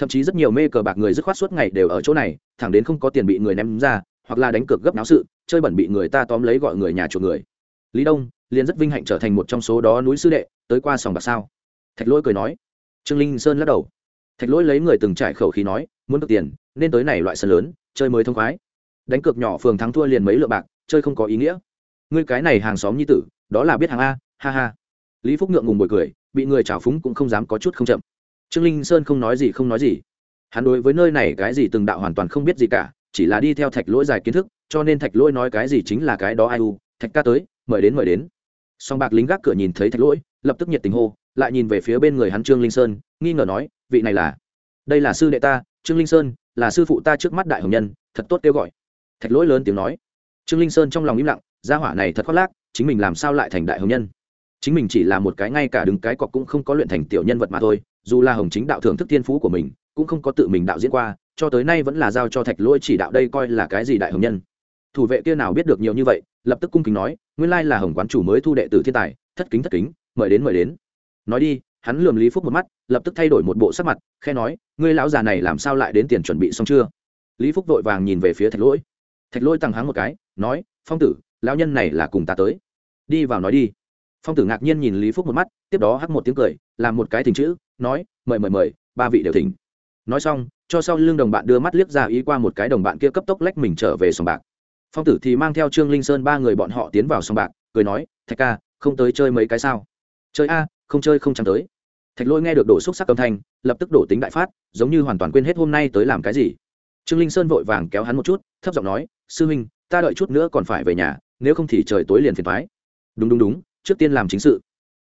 thậm chí rất nhiều mê cờ bạc người dứt khoát suốt ngày đều ở chỗ này, thẳng đến không có tiền bị người ném ra, hoặc là đánh cược gấp náo sự, chơi bẩn bị người ta tóm lấy gọi người nhà chuộc người. Lý đông liền rất vinh hạnh trở thành một trong số đó núi sư đệ, tới qua sòng bạc sao? Thạch lỗi cười nói. Trương linh sơn lắc đầu. Thạch lỗi lấy người từng trải khẩu khí nói, muốn được tiền, nên tới này loại sân lớn, chơi mới thông khoái. Đánh cược nhỏ phường thắng thua liền mấy lượng bạc, chơi không có ý nghĩa. Ngươi cái này hàng xóm nhi tử, đó là biết hàng a, ha ha. Lý phúc ngượng ngùng bồi cười, bị người trào phúng cũng không dám có chút không chậm trương linh sơn không nói gì, không nói gì. Hắn đối với nơi này cái gì từng đạo hoàn toàn không biết gì cả, chỉ là đi theo thạch lỗi dài kiến thức, cho nên thạch lỗi nói cái gì chính là cái đó ai u, thạch ca tới, mời đến mời đến. Song bạc lính gác cửa nhìn thấy thạch lỗi, lập tức nhiệt tình hô, lại nhìn về phía bên người hắn trương linh sơn, nghi ngờ nói, vị này là? Đây là sư đệ ta, trương linh sơn, là sư phụ ta trước mắt đại hồng nhân, thật tốt kêu gọi. Thạch lỗi lớn tiếng nói. Trương linh sơn trong lòng im lặng, gia hỏa này thật khoác lác, chính mình làm sao lại thành đại hồng nhân? Chính mình chỉ là một cái ngay cả đứng cái cọc cũng không có luyện thành tiểu nhân vật mà thôi dù là hồng chính đạo thưởng thức thiên phú của mình, cũng không có tự mình đạo diễn qua, cho tới nay vẫn là giao cho thạch lỗi chỉ đạo đây coi là cái gì đại hồng nhân. Thủ vệ kia nào biết được nhiều như vậy, lập tức cung kính nói, nguyên lai là hồng quán chủ mới thu đệ tử thiên tài, thất kính thất kính, mời đến mời đến. Nói đi, hắn lườm lý phúc một mắt, lập tức thay đổi một bộ sắc mặt khe nói, ngươi lão già này làm sao lại đến tiền chuẩn bị xong chưa? Lý phúc vội vàng nhìn về phía thạch lỗi. Thạch lỗi tăng hắng một cái, nói, phong tử, lão nhân này là cùng ta tới. Đi vào nói đi. Phong tử ngạc nhiên nhìn lý phúc một mắt, tiếp đó hắc một tiếng cười, làm một cái thình chữ nói, mời mời mời, ba vị đều thỉnh. Nói xong, cho sau lưng đồng bạn đưa mắt liếc ra ý qua một cái đồng bạn kia cấp tốc lách mình trở về sòng bạc. Phong tử thì mang theo trương linh sơn ba người bọn họ tiến vào sòng bạc, cười nói, thạch ca, không tới chơi mấy cái sao? Chơi a, không chơi không chẳng tới. Thạch lôi nghe được đổ xúc sắc âm thanh, lập tức đổ tính đại phát, giống như hoàn toàn quên hết hôm nay tới làm cái gì. Trương linh sơn vội vàng kéo hắn một chút, thấp giọng nói, sư huynh, ta đợi chút nữa còn phải về nhà, nếu không thì trời tối liền phiền thoái đúng đúng đúng, trước tiên làm chính sự.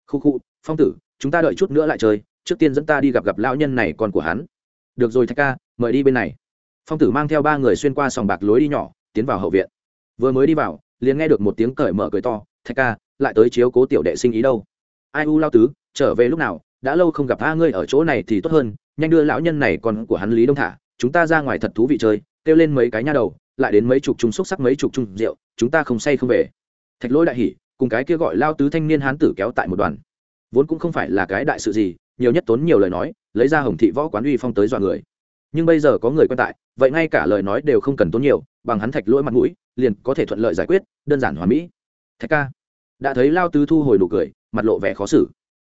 Khu khu, phong tử, chúng ta đợi chút nữa lại chơi trước tiên dẫn ta đi gặp gặp lão nhân này con của hắn. Được rồi thạch ca, mời đi bên này. Phong tử mang theo ba người xuyên qua sòng bạc lối đi nhỏ, tiến vào hậu viện. Vừa mới đi vào, liền nghe được một tiếng cởi mở cười to, thạch ca, lại tới chiếu cố tiểu đệ sinh ý đâu? Ai u lao tứ, trở về lúc nào, đã lâu không gặp a ngươi ở chỗ này thì tốt hơn, nhanh đưa lão nhân này con của hắn lý đông thả, chúng ta ra ngoài thật thú vị chơi, kêu lên mấy cái nha đầu, lại đến mấy chục chung xúc sắc mấy chục chung rượu, chúng ta không say không về. Thạch lỗi đại hỉ, cùng cái kia gọi lao tứ thanh niên hán tử kéo tại một đoàn. Vốn cũng không phải là cái đại sự gì nhiều nhất tốn nhiều lời nói, lấy ra hồng thị võ quán uy phong tới dọa người. Nhưng bây giờ có người quen tại, vậy ngay cả lời nói đều không cần tốn nhiều, bằng hắn thạch lỗi mặt mũi, liền có thể thuận lợi giải quyết, đơn giản hòa mỹ. Thạch ca, đã thấy lao tứ thu hồi nụ cười, mặt lộ vẻ khó xử.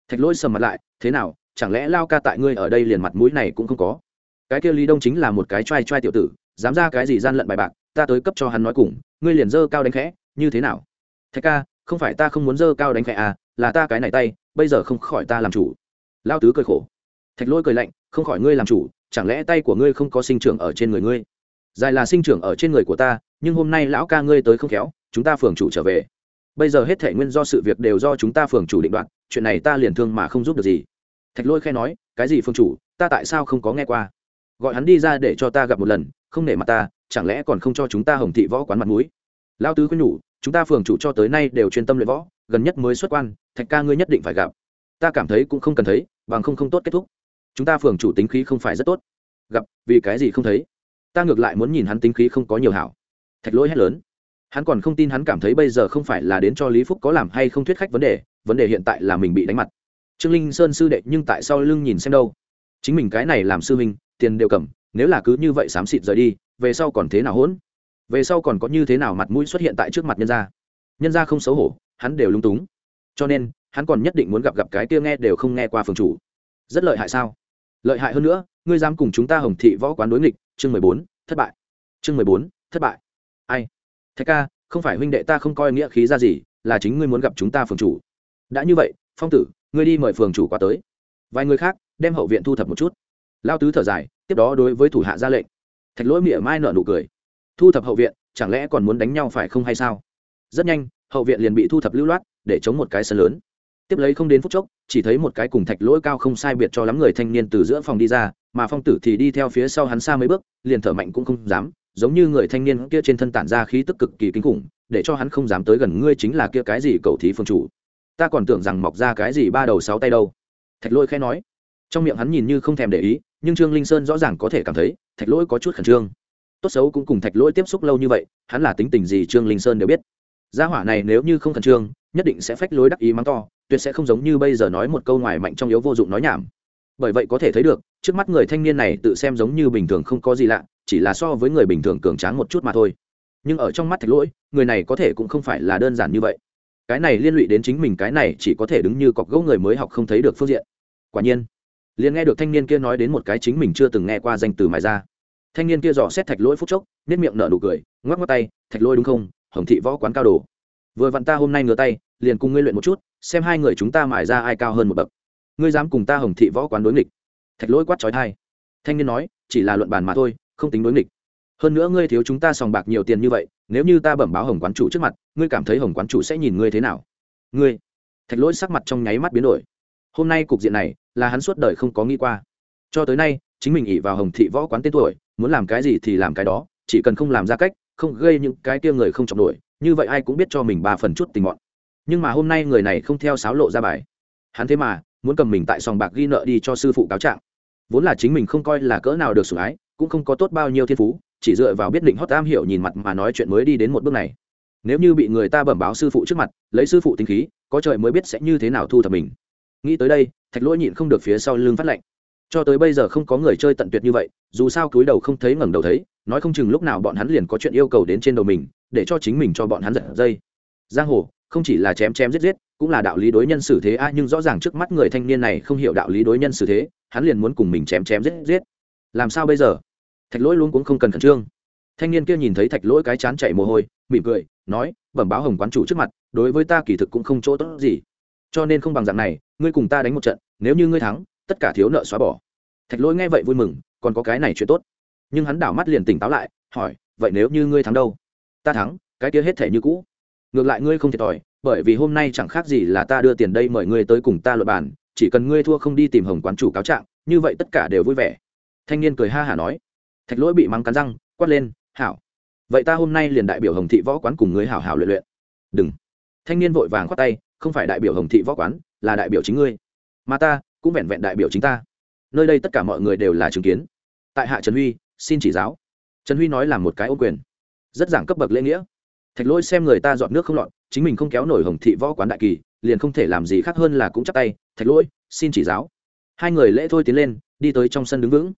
Thạch lỗi sầm mặt lại, thế nào, chẳng lẽ lao ca tại ngươi ở đây liền mặt mũi này cũng không có? Cái kia lý đông chính là một cái t r a i t r a i tiểu tử, dám ra cái gì gian lận bài bạc, ta tới cấp cho hắn nói cùng, ngươi liền dơ cao đánh khẽ, như thế nào? Thạch ca, không phải ta không muốn dơ cao đánh khẽ à là ta cái này tay, bây giờ không khỏi ta làm chủ lao tứ cười khổ. Thạch Lôi cười lạnh, không khỏi ngươi làm chủ, chẳng lẽ tay của ngươi không có sinh trưởng ở trên người ngươi? Dài là sinh trưởng ở trên người của ta, nhưng hôm nay lão ca ngươi tới không khéo, chúng ta phường chủ trở về. Bây giờ hết thể nguyên do sự việc đều do chúng ta phường chủ định đoạt, chuyện này ta liền thương mà không giúp được gì. Thạch lôi khe nói, cái gì phương chủ, ta tại sao không có nghe qua? Gọi hắn đi ra để cho ta gặp một lần, không nể mặt ta, chẳng lẽ còn không cho chúng ta hồng thị võ quán mặt mũi? Lao tứ khuyên nhủ, chúng ta phường chủ cho tới nay đều chuyên tâm luyện võ, gần nhất mới xuất quan, thạch ca ngươi nhất định phải gặp. Ta cảm thấy cũng không cần thấy bằng không không tốt kết thúc. Chúng ta phường chủ tính khí không phải rất tốt. Gặp, vì cái gì không thấy? Ta ngược lại muốn nhìn hắn tính khí không có nhiều hảo. Thạch lỗi hét lớn. Hắn còn không tin hắn cảm thấy bây giờ không phải là đến cho lý phúc có làm hay không thuyết khách vấn đề vấn đề hiện tại là mình bị đánh mặt. Trương linh sơn sư đệ nhưng tại sao lưng nhìn xem đâu. Chính mình cái này làm sư minh tiền đều cầm, nếu là cứ như vậy xám xịt rời đi, về sau còn thế nào hỗn? Về sau còn có như thế nào mặt mũi xuất hiện tại trước mặt nhân gia? Nhân gia không xấu hổ, hắn đều lung túng. Cho nên hắn còn nhất định muốn gặp gặp cái kia nghe đều không nghe qua phường chủ. Rất lợi hại sao? Lợi hại hơn nữa, ngươi dám cùng chúng ta hồng thị võ quán đối nghịch, chương mười bốn, thất bại. Chương mười bốn, thất bại. Ai? Thạch ca, không phải huynh đệ ta không coi nghĩa khí ra gì, là chính ngươi muốn gặp chúng ta phường chủ. Đã như vậy, phong tử, ngươi đi mời phường chủ qua tới. Vài người khác, đem hậu viện thu thập một chút. Lao tứ thở dài, tiếp đó đối với thủ hạ ra lệnh. Thạch lỗi mỉa mai nở nụ cười. Thu thập hậu viện, chẳng lẽ còn muốn đánh nhau phải không hay sao? Rất nhanh, hậu viện liền bị thu thập lưu loát, để chống một cái sân lớn tiếp lấy không đến phút chốc, chỉ thấy một cái cùng thạch lỗi cao không sai biệt cho lắm người thanh niên từ giữa phòng đi ra, mà phong tử thì đi theo phía sau hắn xa mấy bước, liền thở mạnh cũng không dám, giống như người thanh niên kia trên thân tản ra khí tức cực kỳ kinh khủng, để cho hắn không dám tới gần ngươi chính là kia cái gì cầu thí phương chủ. Ta còn tưởng rằng mọc ra cái gì ba đầu sáu tay đâu. Thạch lỗi khẽ nói. Trong miệng hắn nhìn như không thèm để ý, nhưng trương linh sơn rõ ràng có thể cảm thấy, thạch lỗi có chút khẩn trương. Tốt xấu cũng cùng thạch lỗi tiếp xúc lâu như vậy, hắn là tính tình gì trương linh sơn đều biết. Gia hỏa này nếu như không khẩn trương, nhất định sẽ phách lối đắc ý mắng to tuyệt sẽ không giống như bây giờ nói một câu ngoài mạnh trong yếu vô dụng nói nhảm. Bởi vậy có thể thấy được, trước mắt người thanh niên này tự xem giống như bình thường không có gì lạ, chỉ là so với người bình thường cường tráng một chút mà thôi. Nhưng ở trong mắt thạch lỗi, người này có thể cũng không phải là đơn giản như vậy. Cái này liên lụy đến chính mình, cái này chỉ có thể đứng như cọc gỗ người mới học không thấy được phương diện. Quả nhiên, liền nghe được thanh niên kia nói đến một cái chính mình chưa từng nghe qua danh từ mài ra. Thanh niên kia dò xét thạch lỗi phút chốc nếp miệng nở nụ cười, ngoắc ngoắc tay, thạch lỗi đúng không? Hồng thị võ quán cao đồ vừa vặn ta hôm nay ngửa tay, liền cùng ngươi luyện một chút, xem hai người chúng ta mải ra ai cao hơn một bậc. Ngươi dám cùng ta hồng thị võ quán đối nghịch. Thạch lỗi quát trói thai thanh niên nói, chỉ là luận bàn mà thôi, không tính đối nghịch. Hơn nữa ngươi thiếu chúng ta sòng bạc nhiều tiền như vậy, nếu như ta bẩm báo hồng quán chủ trước mặt, ngươi cảm thấy hồng quán chủ sẽ nhìn ngươi thế nào? Ngươi? Thạch lỗi sắc mặt trong nháy mắt biến đổi. Hôm nay cục diện này, là hắn suốt đời không có nghĩ qua. Cho tới nay, chính mình ỉ vào hồng thị võ quán tên tuổi, muốn làm cái gì thì làm cái đó, chỉ cần không làm ra cách, không gây những cái kia người không trọng nổi như vậy ai cũng biết cho mình ba phần chút tình mọn nhưng mà hôm nay người này không theo sáo lộ ra bài. Hắn thế mà, muốn cầm mình tại sòng bạc ghi nợ đi cho sư phụ cáo trạng. Vốn là chính mình không coi là cỡ nào được sủng ái, cũng không có tốt bao nhiêu thiên phú, chỉ dựa vào biết định hót tam hiểu nhìn mặt mà nói chuyện mới đi đến một bước này. Nếu như bị người ta bẩm báo sư phụ trước mặt, lấy sư phụ tính khí, có trời mới biết sẽ như thế nào thu thập mình. Nghĩ tới đây, thạch lỗi nhịn không được phía sau lưng phát lệnh. cho tới bây giờ không có người chơi tận tuyệt như vậy, dù sao cúi đầu không thấy ngẩng đầu thấy, nói không chừng lúc nào bọn hắn liền có chuyện yêu cầu đến trên đầu mình để cho chính mình cho bọn hắn giật dây. Giang hồ, không chỉ là chém chém giết giết, cũng là đạo lý đối nhân xử thế a, nhưng rõ ràng trước mắt người thanh niên này không hiểu đạo lý đối nhân xử thế, hắn liền muốn cùng mình chém chém giết giết. Làm sao bây giờ? Thạch lỗi luôn cũng không cần khẩn trương. Thanh niên kia nhìn thấy thạch lỗi cái chán chảy mồ hôi, mỉm cười, nói, bẩm báo hồng quán chủ trước mặt, đối với ta kỳ thực cũng không chỗ tốt gì. Cho nên không bằng dạng này, ngươi cùng ta đánh một trận, nếu như ngươi thắng, tất cả thiếu nợ xóa bỏ. Thạch lỗi nghe vậy vui mừng, còn có cái này chuyện tốt. Nhưng hắn đảo mắt liền tỉnh táo lại, hỏi, vậy nếu như ngươi thắng đâu? Ta thắng, cái kia hết thể như cũ. Ngược lại ngươi không thiệt thòi, bởi vì hôm nay chẳng khác gì là ta đưa tiền đây mời ngươi tới cùng ta luật bàn, chỉ cần ngươi thua không đi tìm hồng quán chủ cáo trạng, như vậy tất cả đều vui vẻ. Thanh niên cười ha hả nói. Thạch lỗi bị mắng cắn răng, quát lên, hảo. Vậy ta hôm nay liền đại biểu hồng thị võ quán cùng ngươi hảo hảo luyện luyện. Đừng. Thanh niên vội vàng khoát tay, không phải đại biểu hồng thị võ quán, là đại biểu chính ngươi. Mà ta, cũng vẹn vẹn đại biểu chính ta. Nơi đây tất cả mọi người đều là chứng kiến. Tại hạ trần huy, xin chỉ giáo. Trần huy nói là một cái ô quyền rất giảng cấp bậc lễ nghĩa. Thạch lỗi xem người ta dọn nước không lọt, chính mình không kéo nổi hồng thị võ quán đại kỳ, liền không thể làm gì khác hơn là cũng chắc tay, thạch lỗi xin chỉ giáo. Hai người lễ thôi tiến lên, đi tới trong sân đứng vững.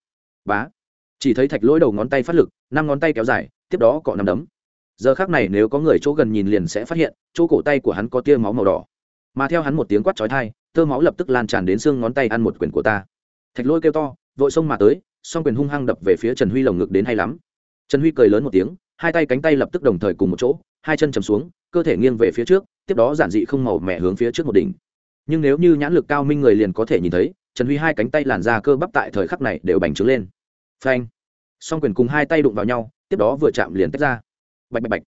Bá. Chỉ thấy thạch lỗi đầu ngón tay phát lực, năm ngón tay kéo dài, tiếp đó cọ nằm đấm. Giờ khác này nếu có người chỗ gần nhìn liền sẽ phát hiện, chỗ cổ tay của hắn có tia máu màu đỏ. Mà theo hắn một tiếng quát trói thai tơ máu lập tức lan tràn đến xương ngón tay ăn một quyền của ta. Thạch lôi kêu to, vội xông mà tới, song quyền hung hăng đập về phía trần huy lồng ngực đến hay lắm. Trần huy cười lớn một tiếng hai tay cánh tay lập tức đồng thời cùng một chỗ, hai chân chầm xuống, cơ thể nghiêng về phía trước, tiếp đó giản dị không màu mẹ hướng phía trước một đỉnh. Nhưng nếu như nhãn lực cao minh người liền có thể nhìn thấy, trần huy hai cánh tay làn ra cơ bắp tại thời khắc này đều bành trướng lên. Phanh! Song quyền cùng hai tay đụng vào nhau, tiếp đó vừa chạm liền tách ra. Bạch bạch bạch!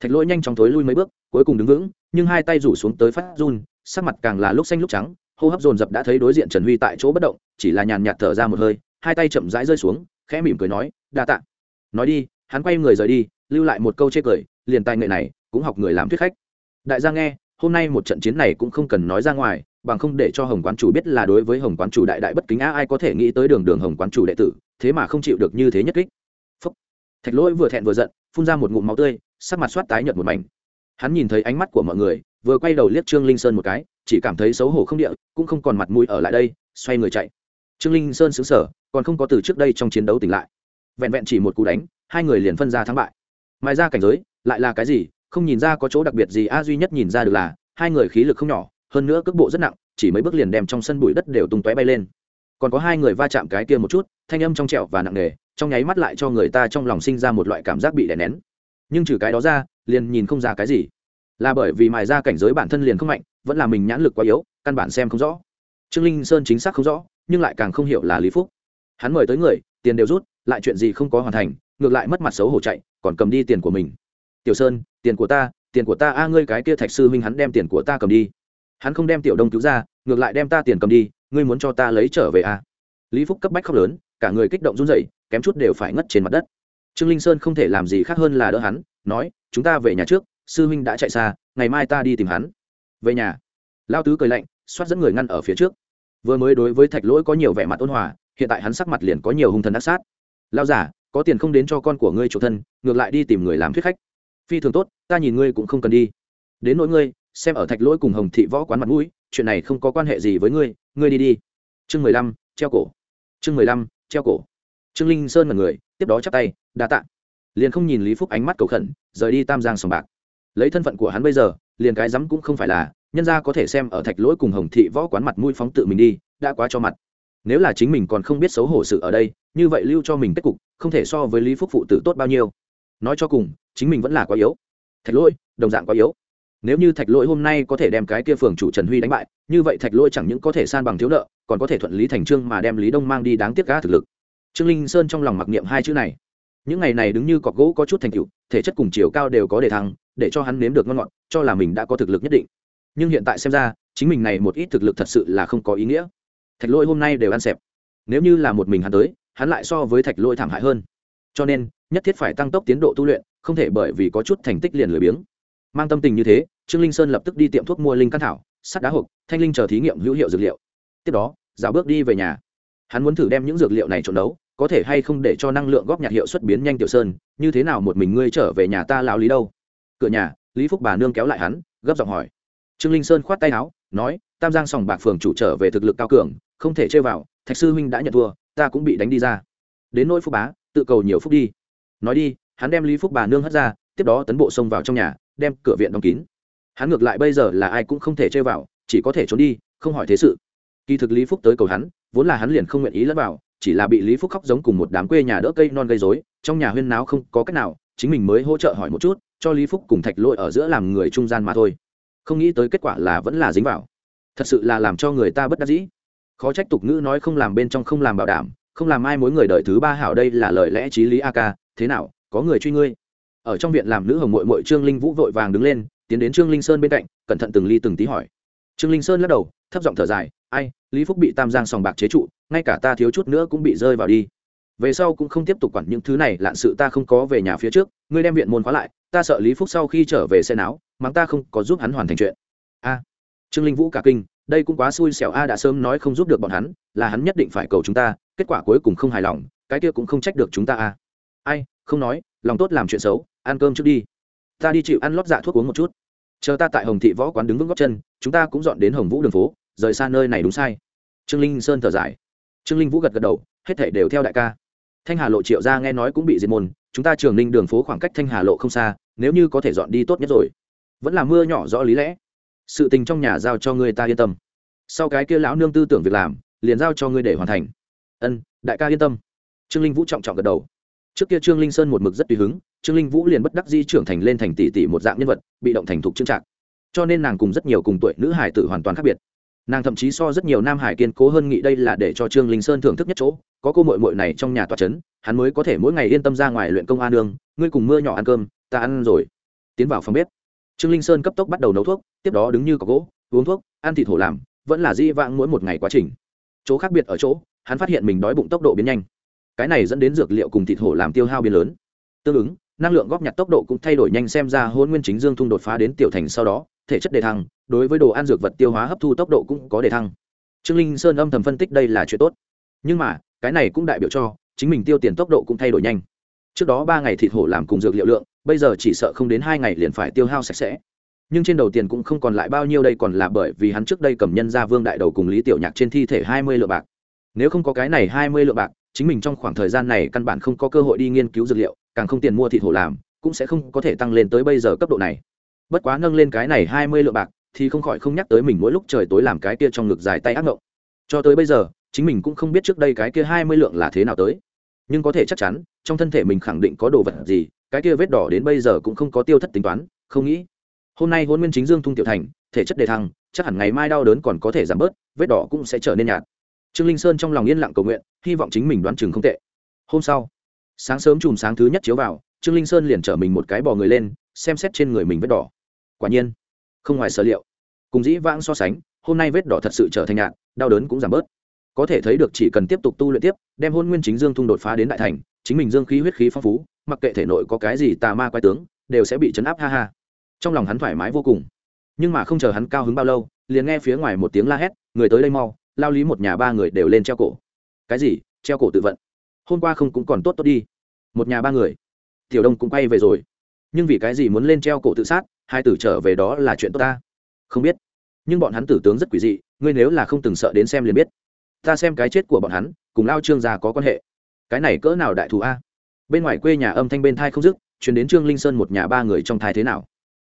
Thạch lỗi nhanh chóng thối lui mấy bước, cuối cùng đứng vững, nhưng hai tay rủ xuống tới phát run, sắc mặt càng là lúc xanh lúc trắng, hô hấp dồn dập đã thấy đối diện trần huy tại chỗ bất động, chỉ là nhàn nhạt thở ra một hơi, hai tay chậm rãi rơi xuống, khẽ mỉm cười nói, đa tạ. Nói đi hắn quay người rời đi, lưu lại một câu chê cười, liền tài nghệ này cũng học người làm thuyết khách. Đại gia nghe, hôm nay một trận chiến này cũng không cần nói ra ngoài, bằng không để cho hồng quán chủ biết là đối với hồng quán chủ đại đại bất kính á, ai có thể nghĩ tới đường đường hồng quán chủ đệ tử, thế mà không chịu được như thế nhất kích. Phúc. thạch lỗi vừa thẹn vừa giận, phun ra một ngụm máu tươi, sắc mặt soát tái nhợt một mảnh. Hắn nhìn thấy ánh mắt của mọi người, vừa quay đầu liếc trương linh sơn một cái, chỉ cảm thấy xấu hổ không địa, cũng không còn mặt mũi ở lại đây, xoay người chạy. Trương linh sơn xứng sở còn không có từ trước đây trong chiến đấu tỉnh lại vẹn vẹn chỉ một cú đánh, hai người liền phân ra thắng bại. Mai ra cảnh giới, lại là cái gì, không nhìn ra có chỗ đặc biệt gì, a duy nhất nhìn ra được là, hai người khí lực không nhỏ, hơn nữa cước bộ rất nặng, chỉ mấy bước liền đem trong sân bụi đất đều tung tóe bay lên. Còn có hai người va chạm cái kia một chút, thanh âm trong trẹo và nặng nề, trong nháy mắt lại cho người ta trong lòng sinh ra một loại cảm giác bị đè nén. Nhưng trừ cái đó ra, liền nhìn không ra cái gì. Là bởi vì mài ra cảnh giới bản thân liền không mạnh, vẫn là mình nhãn lực quá yếu, căn bản xem không rõ. Trương linh sơn chính xác không rõ, nhưng lại càng không hiểu là lý phúc. Hắn mời tới người, tiền đều rút lại chuyện gì không có hoàn thành, ngược lại mất mặt xấu hổ chạy, còn cầm đi tiền của mình. Tiểu sơn, tiền của ta, tiền của ta, a, ngươi cái kia thạch sư huynh hắn đem tiền của ta cầm đi. Hắn không đem tiểu đông cứu ra, ngược lại đem ta tiền cầm đi, ngươi muốn cho ta lấy trở về à? lý phúc cấp bách khóc lớn, cả người kích động run rẩy, kém chút đều phải ngất trên mặt đất. Trương linh sơn không thể làm gì khác hơn là đỡ hắn, nói, chúng ta về nhà trước, sư huynh đã chạy xa, ngày mai ta đi tìm hắn. Về nhà? Lao tứ cười lạnh, xoát dẫn người ngăn ở phía trước. Vừa mới đối với thạch lỗi có nhiều vẻ mặt ôn hòa, hiện tại hắn sắc mặt liền có nhiều hung thần ác sát lao giả, có tiền không đến cho con của ngươi chủ thân, ngược lại đi tìm người làm thuyết khách. Phi thường tốt, ta nhìn ngươi cũng không cần đi. Đến nỗi ngươi, xem ở thạch lỗi cùng hồng thị võ quán mặt mũi, chuyện này không có quan hệ gì với ngươi ngươi đi đi. Chương mười lăm, treo cổ. Chương mười lăm, treo cổ. Trương linh sơn mật người, tiếp đó chắp tay, đa tạ. Liền không nhìn lý phúc ánh mắt cầu khẩn, rời đi tam giang sòng bạc. Lấy thân phận của hắn bây giờ, liền cái rắm cũng không phải là, nhân ra có thể xem ở thạch lỗi cùng hồng thị võ quán mặt mũi phóng tự mình đi, đã quá cho mặt nếu là chính mình còn không biết xấu hổ sự ở đây, như vậy lưu cho mình kết cục, không thể so với lý phúc phụ tử tốt bao nhiêu. Nói cho cùng, chính mình vẫn là quá yếu. Thạch lỗi, đồng dạng quá yếu. Nếu như thạch lỗi hôm nay có thể đem cái kia phường chủ trần huy đánh bại, như vậy thạch lỗi chẳng những có thể san bằng thiếu nợ, còn có thể thuận lý thành trương mà đem lý đông mang đi đáng tiếc cá thực lực. Trương linh sơn trong lòng mặc niệm hai chữ này. Những ngày này đứng như cọc gỗ có chút thành tựu, thể chất cùng chiều cao đều có đề thăng, để cho hắn nếm được ngon ngọt, cho là mình đã có thực lực nhất định. Nhưng hiện tại xem ra, chính mình này một ít thực lực thật sự là không có ý nghĩa thạch lỗi hôm nay đều ăn xẹp. Nếu như là một mình hắn tới, hắn lại so với thạch lỗi thảm hại hơn. Cho nên, nhất thiết phải tăng tốc tiến độ tu luyện, không thể bởi vì có chút thành tích liền lười biếng. Mang tâm tình như thế, trương linh sơn lập tức đi tiệm thuốc mua linh căn thảo, sắt đá hộp, thanh linh chờ thí nghiệm hữu hiệu dược liệu. Tiếp đó, dạo bước đi về nhà. Hắn muốn thử đem những dược liệu này trộn đấu, có thể hay không để cho năng lượng góp nhạc hiệu xuất biến nhanh tiểu sơn, như thế nào một mình ngươi trở về nhà ta lao lý đâu? Cửa nhà, lý phúc bà nương kéo lại hắn, gấp giọng hỏi. Trương linh sơn khoát tay áo, nói tam giang sòng bạc phường chủ trở về thực lực cao cường, không thể chơi vào, thạch sư huynh đã nhận thua, ta cũng bị đánh đi ra. Đến nỗi phúc bá, tự cầu nhiều phúc đi. Nói đi, hắn đem lý phúc bà nương hất ra, tiếp đó tấn bộ xông vào trong nhà, đem cửa viện đóng kín. Hắn ngược lại bây giờ là ai cũng không thể chơi vào, chỉ có thể trốn đi, không hỏi thế sự. Kỳ thực lý phúc tới cầu hắn, vốn là hắn liền không nguyện ý lẫn vào, chỉ là bị lý phúc khóc giống cùng một đám quê nhà đỡ cây non gây dối trong nhà huyên náo không có cách nào, chính mình mới hỗ trợ hỏi một chút, cho lý phúc cùng thạch Lỗi ở giữa làm người trung gian mà thôi. Không nghĩ tới kết quả là vẫn là dính vào thật sự là làm cho người ta bất đắc dĩ. Khó trách tục ngữ nói không làm bên trong không làm bảo đảm, không làm ai mối người đợi thứ ba hảo đây là lời lẽ t r í lý a ca thế nào, có người truy ngươi? Ở trong viện làm nữ hồng mội mội trương linh vũ vội vàng đứng lên, tiến đến trương linh sơn bên cạnh, cẩn thận từng ly từng tí hỏi. Trương linh sơn lắc đầu, thấp giọng thở dài, ai, lý phúc bị tam giang sòng bạc chế trụ, ngay cả ta thiếu chút nữa cũng bị rơi vào đi. Về sau cũng không tiếp tục quản những thứ này, lạn sự ta không có về nhà phía trước, ngươi đem viện môn khóa lại, ta sợ lý phúc sau khi trở về xe náo, mắng ta không có giúp hắn hoàn thành chuyện trương linh vũ cả kinh, đây cũng quá xui xẻo, a đã sớm nói không giúp được bọn hắn, là hắn nhất định phải cầu chúng ta, kết quả cuối cùng không hài lòng, cái kia cũng không trách được chúng ta, a. Ai, không nói, lòng tốt làm chuyện xấu, ăn cơm trước đi. Ta đi chịu ăn lót dạ thuốc uống một chút. Chờ ta tại hồng thị võ quán đứng vững góc chân, chúng ta cũng dọn đến hồng vũ đường phố, rời xa nơi này đúng sai. Trương linh sơn thở dài. Trương linh vũ gật gật đầu, hết thể đều theo đại ca. Thanh hà lộ triệu ra nghe nói cũng bị diệt môn, chúng ta trường Linh đường phố khoảng cách thanh hà lộ không xa, nếu như có thể dọn đi tốt nhất rồi. Vẫn là mưa nhỏ rõ lý lẽ sự tình trong nhà giao cho ngươi ta yên tâm. Sau cái kia lão nương tư tưởng việc làm liền giao cho ngươi để hoàn thành. Ân đại ca yên tâm. Trương linh vũ trọng trọng gật đầu. Trước kia trương linh sơn một mực rất tùy hứng trương linh vũ liền bất đắc di trưởng thành lên thành tỷ tỷ một dạng nhân vật bị động thành thục trưng trạng cho nên nàng cùng rất nhiều cùng tuổi nữ hải tử hoàn toàn khác biệt. Nàng thậm chí so rất nhiều nam hải kiên cố hơn nghĩ đây là để cho trương linh sơn thưởng thức nhất chỗ có cô mội mội này trong nhà tòa chấn, hắn mới có thể mỗi ngày yên tâm ra ngoài luyện công a nương ngươi cùng mưa nhỏ ăn cơm ta ăn rồi. Tiến vào phòng bếp trương linh sơn cấp tốc bắt đầu nấu thuốc, tiếp đó đứng như có gỗ, uống thuốc, ăn thịt hổ làm, vẫn là di vãng mỗi một ngày quá trình. Chỗ khác biệt ở chỗ, hắn phát hiện mình đói bụng tốc độ biến nhanh. Cái này dẫn đến dược liệu cùng thịt hổ làm tiêu hao biến lớn. Tương ứng, năng lượng góp nhặt tốc độ cũng thay đổi nhanh xem ra hôn nguyên chính dương thung đột phá đến tiểu thành sau đó, thể chất đề thăng, đối với đồ ăn dược vật tiêu hóa hấp thu tốc độ cũng có đề thăng. Trương linh sơn âm thầm phân tích đây là chuyện tốt. Nhưng mà, cái này cũng đại biểu cho, chính mình tiêu tiền tốc độ cũng thay đổi nhanh trước đó ba ngày thịt hổ làm cùng dược liệu lượng, bây giờ chỉ sợ không đến hai ngày liền phải tiêu hao sạch sẽ. Nhưng trên đầu tiền cũng không còn lại bao nhiêu đây còn là bởi vì hắn trước đây cầm nhân ra vương đại đầu cùng lý tiểu nhạc trên thi thể hai mươi lượng bạc. Nếu không có cái này hai mươi lượng bạc, chính mình trong khoảng thời gian này căn bản không có cơ hội đi nghiên cứu dược liệu, càng không tiền mua thịt hổ làm, cũng sẽ không có thể tăng lên tới bây giờ cấp độ này. Bất quá nâng lên cái này hai mươi lượng bạc, thì không khỏi không nhắc tới mình mỗi lúc trời tối làm cái kia trong ngực dài tay ác mộng cho tới bây giờ, chính mình cũng không biết trước đây cái kia hai mươi lượng là thế nào tới. Nhưng có thể chắc chắn trong thân thể mình khẳng định có đồ vật gì, cái kia vết đỏ đến bây giờ cũng không có tiêu thất tính toán, không nghĩ. Hôm nay hôn nguyên chính dương thung tiểu thành, thể chất đề thăng, chắc hẳn ngày mai đau đớn còn có thể giảm bớt, vết đỏ cũng sẽ trở nên nhạt. Trương linh sơn trong lòng yên lặng cầu nguyện, hy vọng chính mình đoán chừng không tệ. Hôm sau, sáng sớm chùm sáng thứ nhất chiếu vào, trương linh sơn liền chở mình một cái bò người lên, xem xét trên người mình vết đỏ. Quả nhiên, không ngoài sở liệu. Cùng dĩ vãng so sánh, hôm nay vết đỏ thật sự trở thành nhạt, đau đớn cũng giảm bớt. Có thể thấy được chỉ cần tiếp tục tu luyện tiếp, đem hôn nguyên chính dương thung đột phá đến đại thành chính mình dương khí huyết khí phong phú, mặc kệ thể nội có cái gì tà ma quái tướng, đều sẽ bị chấn áp, ha ha. Trong lòng hắn thoải mái vô cùng. Nhưng mà không chờ hắn cao hứng bao lâu, liền nghe phía ngoài một tiếng la hét, người tới đây mau, lao lý một nhà ba người đều lên treo cổ. Cái gì? Treo cổ tự vận? Hôm qua không cũng còn tốt tốt đi. Một nhà ba người? Tiểu đông cũng quay về rồi. Nhưng vì cái gì muốn lên treo cổ tự sát, hai tử trở về đó là chuyện tốt ta? Không biết. Nhưng bọn hắn tử tướng rất quỷ dị, ngươi nếu là không từng sợ đến xem liền biết. Ta xem cái chết của bọn hắn, cùng lao trương gia có quan hệ cái này cỡ nào đại thù a? Bên ngoài quê nhà âm thanh bên thai không dứt chuyển đến trương linh sơn một nhà ba người trong thai thế nào?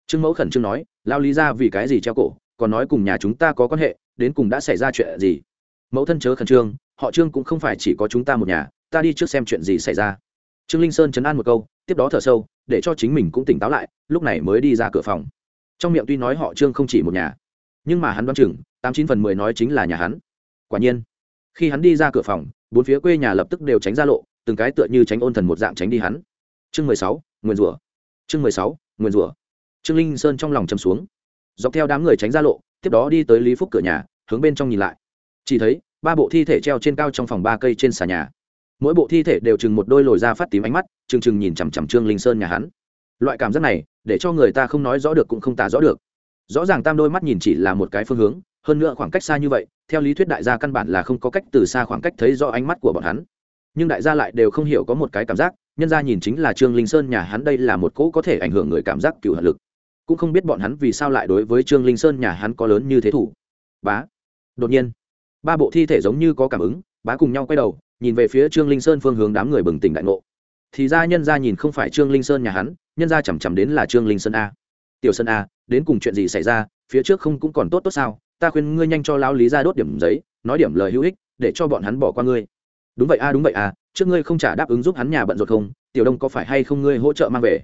Trương mẫu khẩn trương nói lao lý ra vì cái gì treo cổ, còn nói cùng nhà chúng ta có quan hệ, đến cùng đã xảy ra chuyện gì? Mẫu thân chớ khẩn trương, họ trương cũng không phải chỉ có chúng ta một nhà, ta đi trước xem chuyện gì xảy ra. Trương linh sơn chấn an một câu, tiếp đó thở sâu, để cho chính mình cũng tỉnh táo lại, lúc này mới đi ra cửa phòng. Trong miệng tuy nói họ trương không chỉ một nhà, nhưng mà hắn đoán chừng, tám chín phần mười nói chính là nhà hắn. Quả nhiên, khi hắn đi ra cửa phòng bốn phía quê nhà lập tức đều tránh ra lộ, từng cái tựa như tránh ôn thần một dạng tránh đi hắn. Chương mười sáu, nguyền rủa. Chương mười sáu, nguyền rủa. Trương linh sơn trong lòng chầm xuống. Dọc theo đám người tránh ra lộ, tiếp đó đi tới lý phúc cửa nhà, hướng bên trong nhìn lại. Chỉ thấy, ba bộ thi thể treo trên cao trong phòng ba cây trên xà nhà. Mỗi bộ thi thể đều chừng một đôi lồi ra phát tím ánh mắt chừng chừng nhìn chằm chằm trương linh sơn nhà hắn. Loại cảm giác này, để cho người ta không nói rõ được cũng không tả rõ được. Rõ ràng tam đôi mắt nhìn chỉ là một cái phương hướng hơn nữa khoảng cách xa như vậy, theo lý thuyết đại gia căn bản là không có cách từ xa khoảng cách thấy rõ ánh mắt của bọn hắn. Nhưng đại gia lại đều không hiểu có một cái cảm giác, nhân ra nhìn chính là trương linh sơn nhà hắn đây là một cỗ có thể ảnh hưởng người cảm giác cựu hận lực. Cũng không biết bọn hắn vì sao lại đối với trương linh sơn nhà hắn có lớn như thế thủ. Bá. Đột nhiên, ba bộ thi thể giống như có cảm ứng, bá cùng nhau quay đầu, nhìn về phía trương linh sơn phương hướng đám người bừng tỉnh đại ngộ. Thì ra nhân ra nhìn không phải trương linh sơn nhà hắn, nhân ra chằm chằm đến là trương linh sơn a. Tiểu sơn a, đến cùng chuyện gì xảy ra, phía trước không cũng còn tốt tốt sao? Ta khuyên ngươi nhanh cho lão lý ra đốt điểm giấy, nói điểm lời hữu ích, để cho bọn hắn bỏ qua ngươi. Đúng vậy a, đúng vậy a, trước ngươi không trả đáp ứng giúp hắn nhà bận rộn không, tiểu đông có phải hay không ngươi hỗ trợ mang về?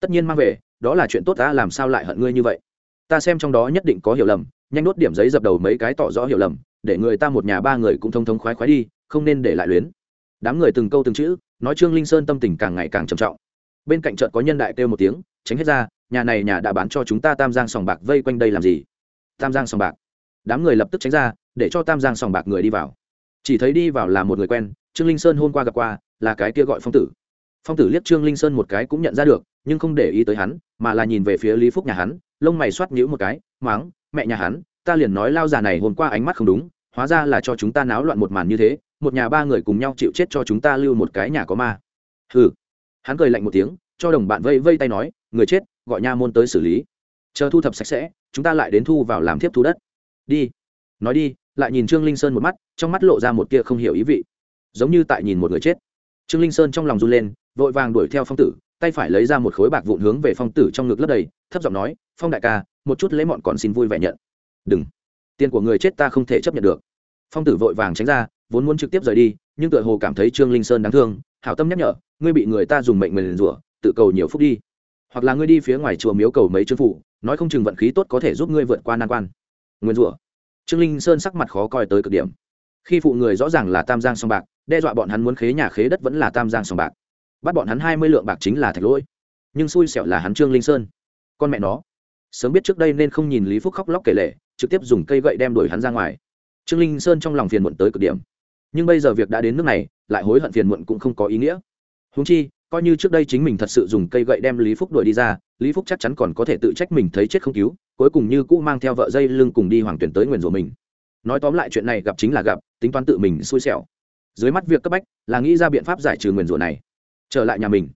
Tất nhiên mang về, đó là chuyện tốt ta làm sao lại hận ngươi như vậy? Ta xem trong đó nhất định có hiểu lầm, nhanh đốt điểm giấy dập đầu mấy cái tỏ rõ hiểu lầm, để người ta một nhà ba người cũng thông thông khoái khoái đi, không nên để lại luyến. Đám người từng câu từng chữ, nói trương linh sơn tâm tình càng ngày càng trầm trọng. Bên cạnh trận có nhân đại kêu một tiếng, tránh hết ra, nhà này nhà đã bán cho chúng ta tam giang sòng bạc vây quanh đây làm gì? Tam giang sòng bạc đám người lập tức tránh ra, để cho tam giang sòng bạc người đi vào. Chỉ thấy đi vào là một người quen, trương linh sơn hôm qua gặp qua, là cái kia gọi phong tử. Phong tử liếc trương linh sơn một cái cũng nhận ra được, nhưng không để ý tới hắn, mà là nhìn về phía lý phúc nhà hắn, lông mày soát nhữ một cái, máng, mẹ nhà hắn, ta liền nói lao già này hôm qua ánh mắt không đúng, hóa ra là cho chúng ta náo loạn một màn như thế, một nhà ba người cùng nhau chịu chết cho chúng ta lưu một cái nhà có ma. Hừ. Hắn cười lạnh một tiếng, cho đồng bạn vây vây tay nói, người chết, gọi nha môn tới xử lý. Chờ thu thập sạch sẽ, chúng ta lại đến thu vào làm thiếp thu đất đi. Nói đi, lại nhìn trương linh sơn một mắt, trong mắt lộ ra một tia không hiểu ý vị. Giống như tại nhìn một người chết. Trương linh sơn trong lòng run lên, vội vàng đuổi theo phong tử, tay phải lấy ra một khối bạc vụn hướng về phong tử trong ngực lấp đầy, thấp giọng nói, phong đại ca, một chút lấy mọn còn xin vui vẻ nhận. Đừng. Tiền của người chết ta không thể chấp nhận được. Phong tử vội vàng tránh ra, vốn muốn trực tiếp rời đi, nhưng tựa hồ cảm thấy trương linh sơn đáng thương, hảo tâm nhắc nhở, ngươi bị người ta dùng mệnh mình rủa, tự cầu nhiều phúc đi. Hoặc là ngươi đi phía ngoài chùa miếu cầu mấy chương phủ, nói không chừng vận khí tốt có thể giúp ngươi vượt qua nan quan nguyên rủa. Trương linh sơn sắc mặt khó coi tới cực điểm. Khi phụ người rõ ràng là tam giang song bạc, đe dọa bọn hắn muốn khế nhà khế đất vẫn là tam giang song bạc. Bắt bọn hắn hai mươi lượng bạc chính là thạch lỗi. Nhưng xui xẻo là hắn trương linh sơn. Con mẹ nó. Sớm biết trước đây nên không nhìn lý phúc khóc lóc kể lệ trực tiếp dùng cây gậy đem đuổi hắn ra ngoài. Trương linh sơn trong lòng phiền muộn tới cực điểm. Nhưng bây giờ việc đã đến nước này, lại hối hận phiền muộn cũng không có ý nghĩa. Húng chi, coi như trước đây chính mình thật sự dùng cây gậy đem lý phúc đuổi đi ra, lý phúc chắc chắn còn có thể tự trách mình thấy chết không cứu cuối cùng như cũ mang theo vợ dây lưng cùng đi hoàng tuyển tới nguyền rủa mình. Nói tóm lại chuyện này gặp chính là gặp, tính toán tự mình xui xẻo. Dưới mắt việc cấp bách là nghĩ ra biện pháp giải trừ nguyền rủa này. Trở lại nhà mình.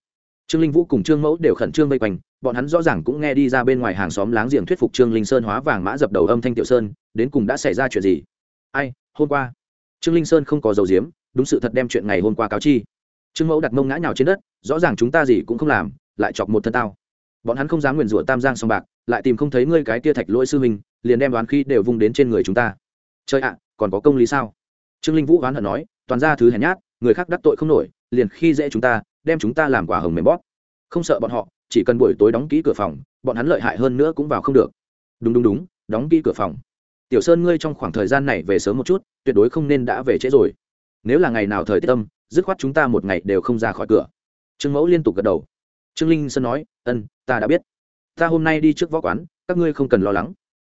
Trương linh vũ cùng trương mẫu đều khẩn trương vây quanh, bọn hắn rõ ràng cũng nghe đi ra bên ngoài hàng xóm láng giềng thuyết phục trương linh sơn hóa vàng mã dập đầu âm thanh tiểu sơn, đến cùng đã xảy ra chuyện gì? Ai, hôm qua? Trương linh sơn không có dầu diếm đúng sự thật đem chuyện ngày hôm qua cáo chi. Trương mẫu đặt mông ngã nhào trên đất, rõ ràng chúng ta gì cũng không làm, lại chọc một thân tao bọn hắn không dám nguyền rủa tam giang song bạc, lại tìm không thấy ngươi cái kia thạch lỗi sư mình liền đem đoán khi đều vung đến trên người chúng ta. Chơi ạ, còn có công lý sao? Trương linh vũ oán hận nói, toàn ra thứ hèn nhát, người khác đắc tội không nổi, liền khi dễ chúng ta, đem chúng ta làm quả hồng mềm bóp. Không sợ bọn họ, chỉ cần buổi tối đóng kỹ cửa phòng, bọn hắn lợi hại hơn nữa cũng vào không được. Đúng đúng đúng, đóng kỹ cửa phòng. Tiểu sơn ngươi trong khoảng thời gian này về sớm một chút, tuyệt đối không nên đã về trễ rồi. Nếu là ngày nào thời tiết tâm dứt khoát chúng ta một ngày đều không ra khỏi cửa. Trương mẫu liên tục gật đầu trương linh sơn nói, ân, ta đã biết. Ta hôm nay đi trước võ quán, các ngươi không cần lo lắng.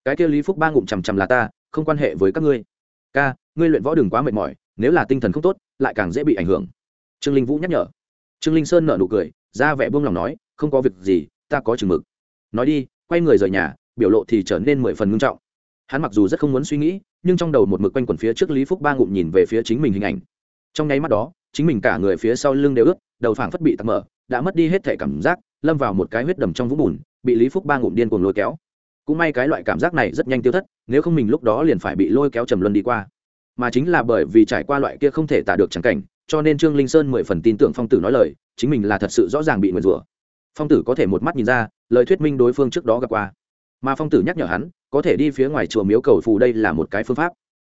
Cái kia lý phúc ba ngụm chằm chằm là ta, không quan hệ với các ngươi. Ca, ngươi luyện võ đừng quá mệt mỏi, nếu là tinh thần không tốt, lại càng dễ bị ảnh hưởng. Trương linh vũ nhắc nhở. Trương linh sơn nở nụ cười, ra vẻ buông lòng nói, không có việc gì, ta có chừng mực. Nói đi, quay người rời nhà, biểu lộ thì trở nên mười phần ngưng trọng. Hắn mặc dù rất không muốn suy nghĩ, nhưng trong đầu một mực quanh quẩn phía trước lý phúc ba ngụm nhìn về phía chính mình hình ảnh. Trong nháy mắt đó, chính mình cả người phía sau lưng đều ướt, đầu phảng phất bị tắc mở đã mất đi hết thể cảm giác, lâm vào một cái huyết đầm trong vũng bùn, bị lý phúc ba ngụm điên cuồng lôi kéo. Cũng may cái loại cảm giác này rất nhanh tiêu thất, nếu không mình lúc đó liền phải bị lôi kéo trầm luân đi qua. Mà chính là bởi vì trải qua loại kia không thể tả được chẳng cảnh, cho nên trương linh sơn mười phần tin tưởng phong tử nói lời, chính mình là thật sự rõ ràng bị nguyền rủa. Phong tử có thể một mắt nhìn ra, lời thuyết minh đối phương trước đó gặp qua. Mà phong tử nhắc nhở hắn, có thể đi phía ngoài chùa miếu cầu phù đây là một cái phương pháp.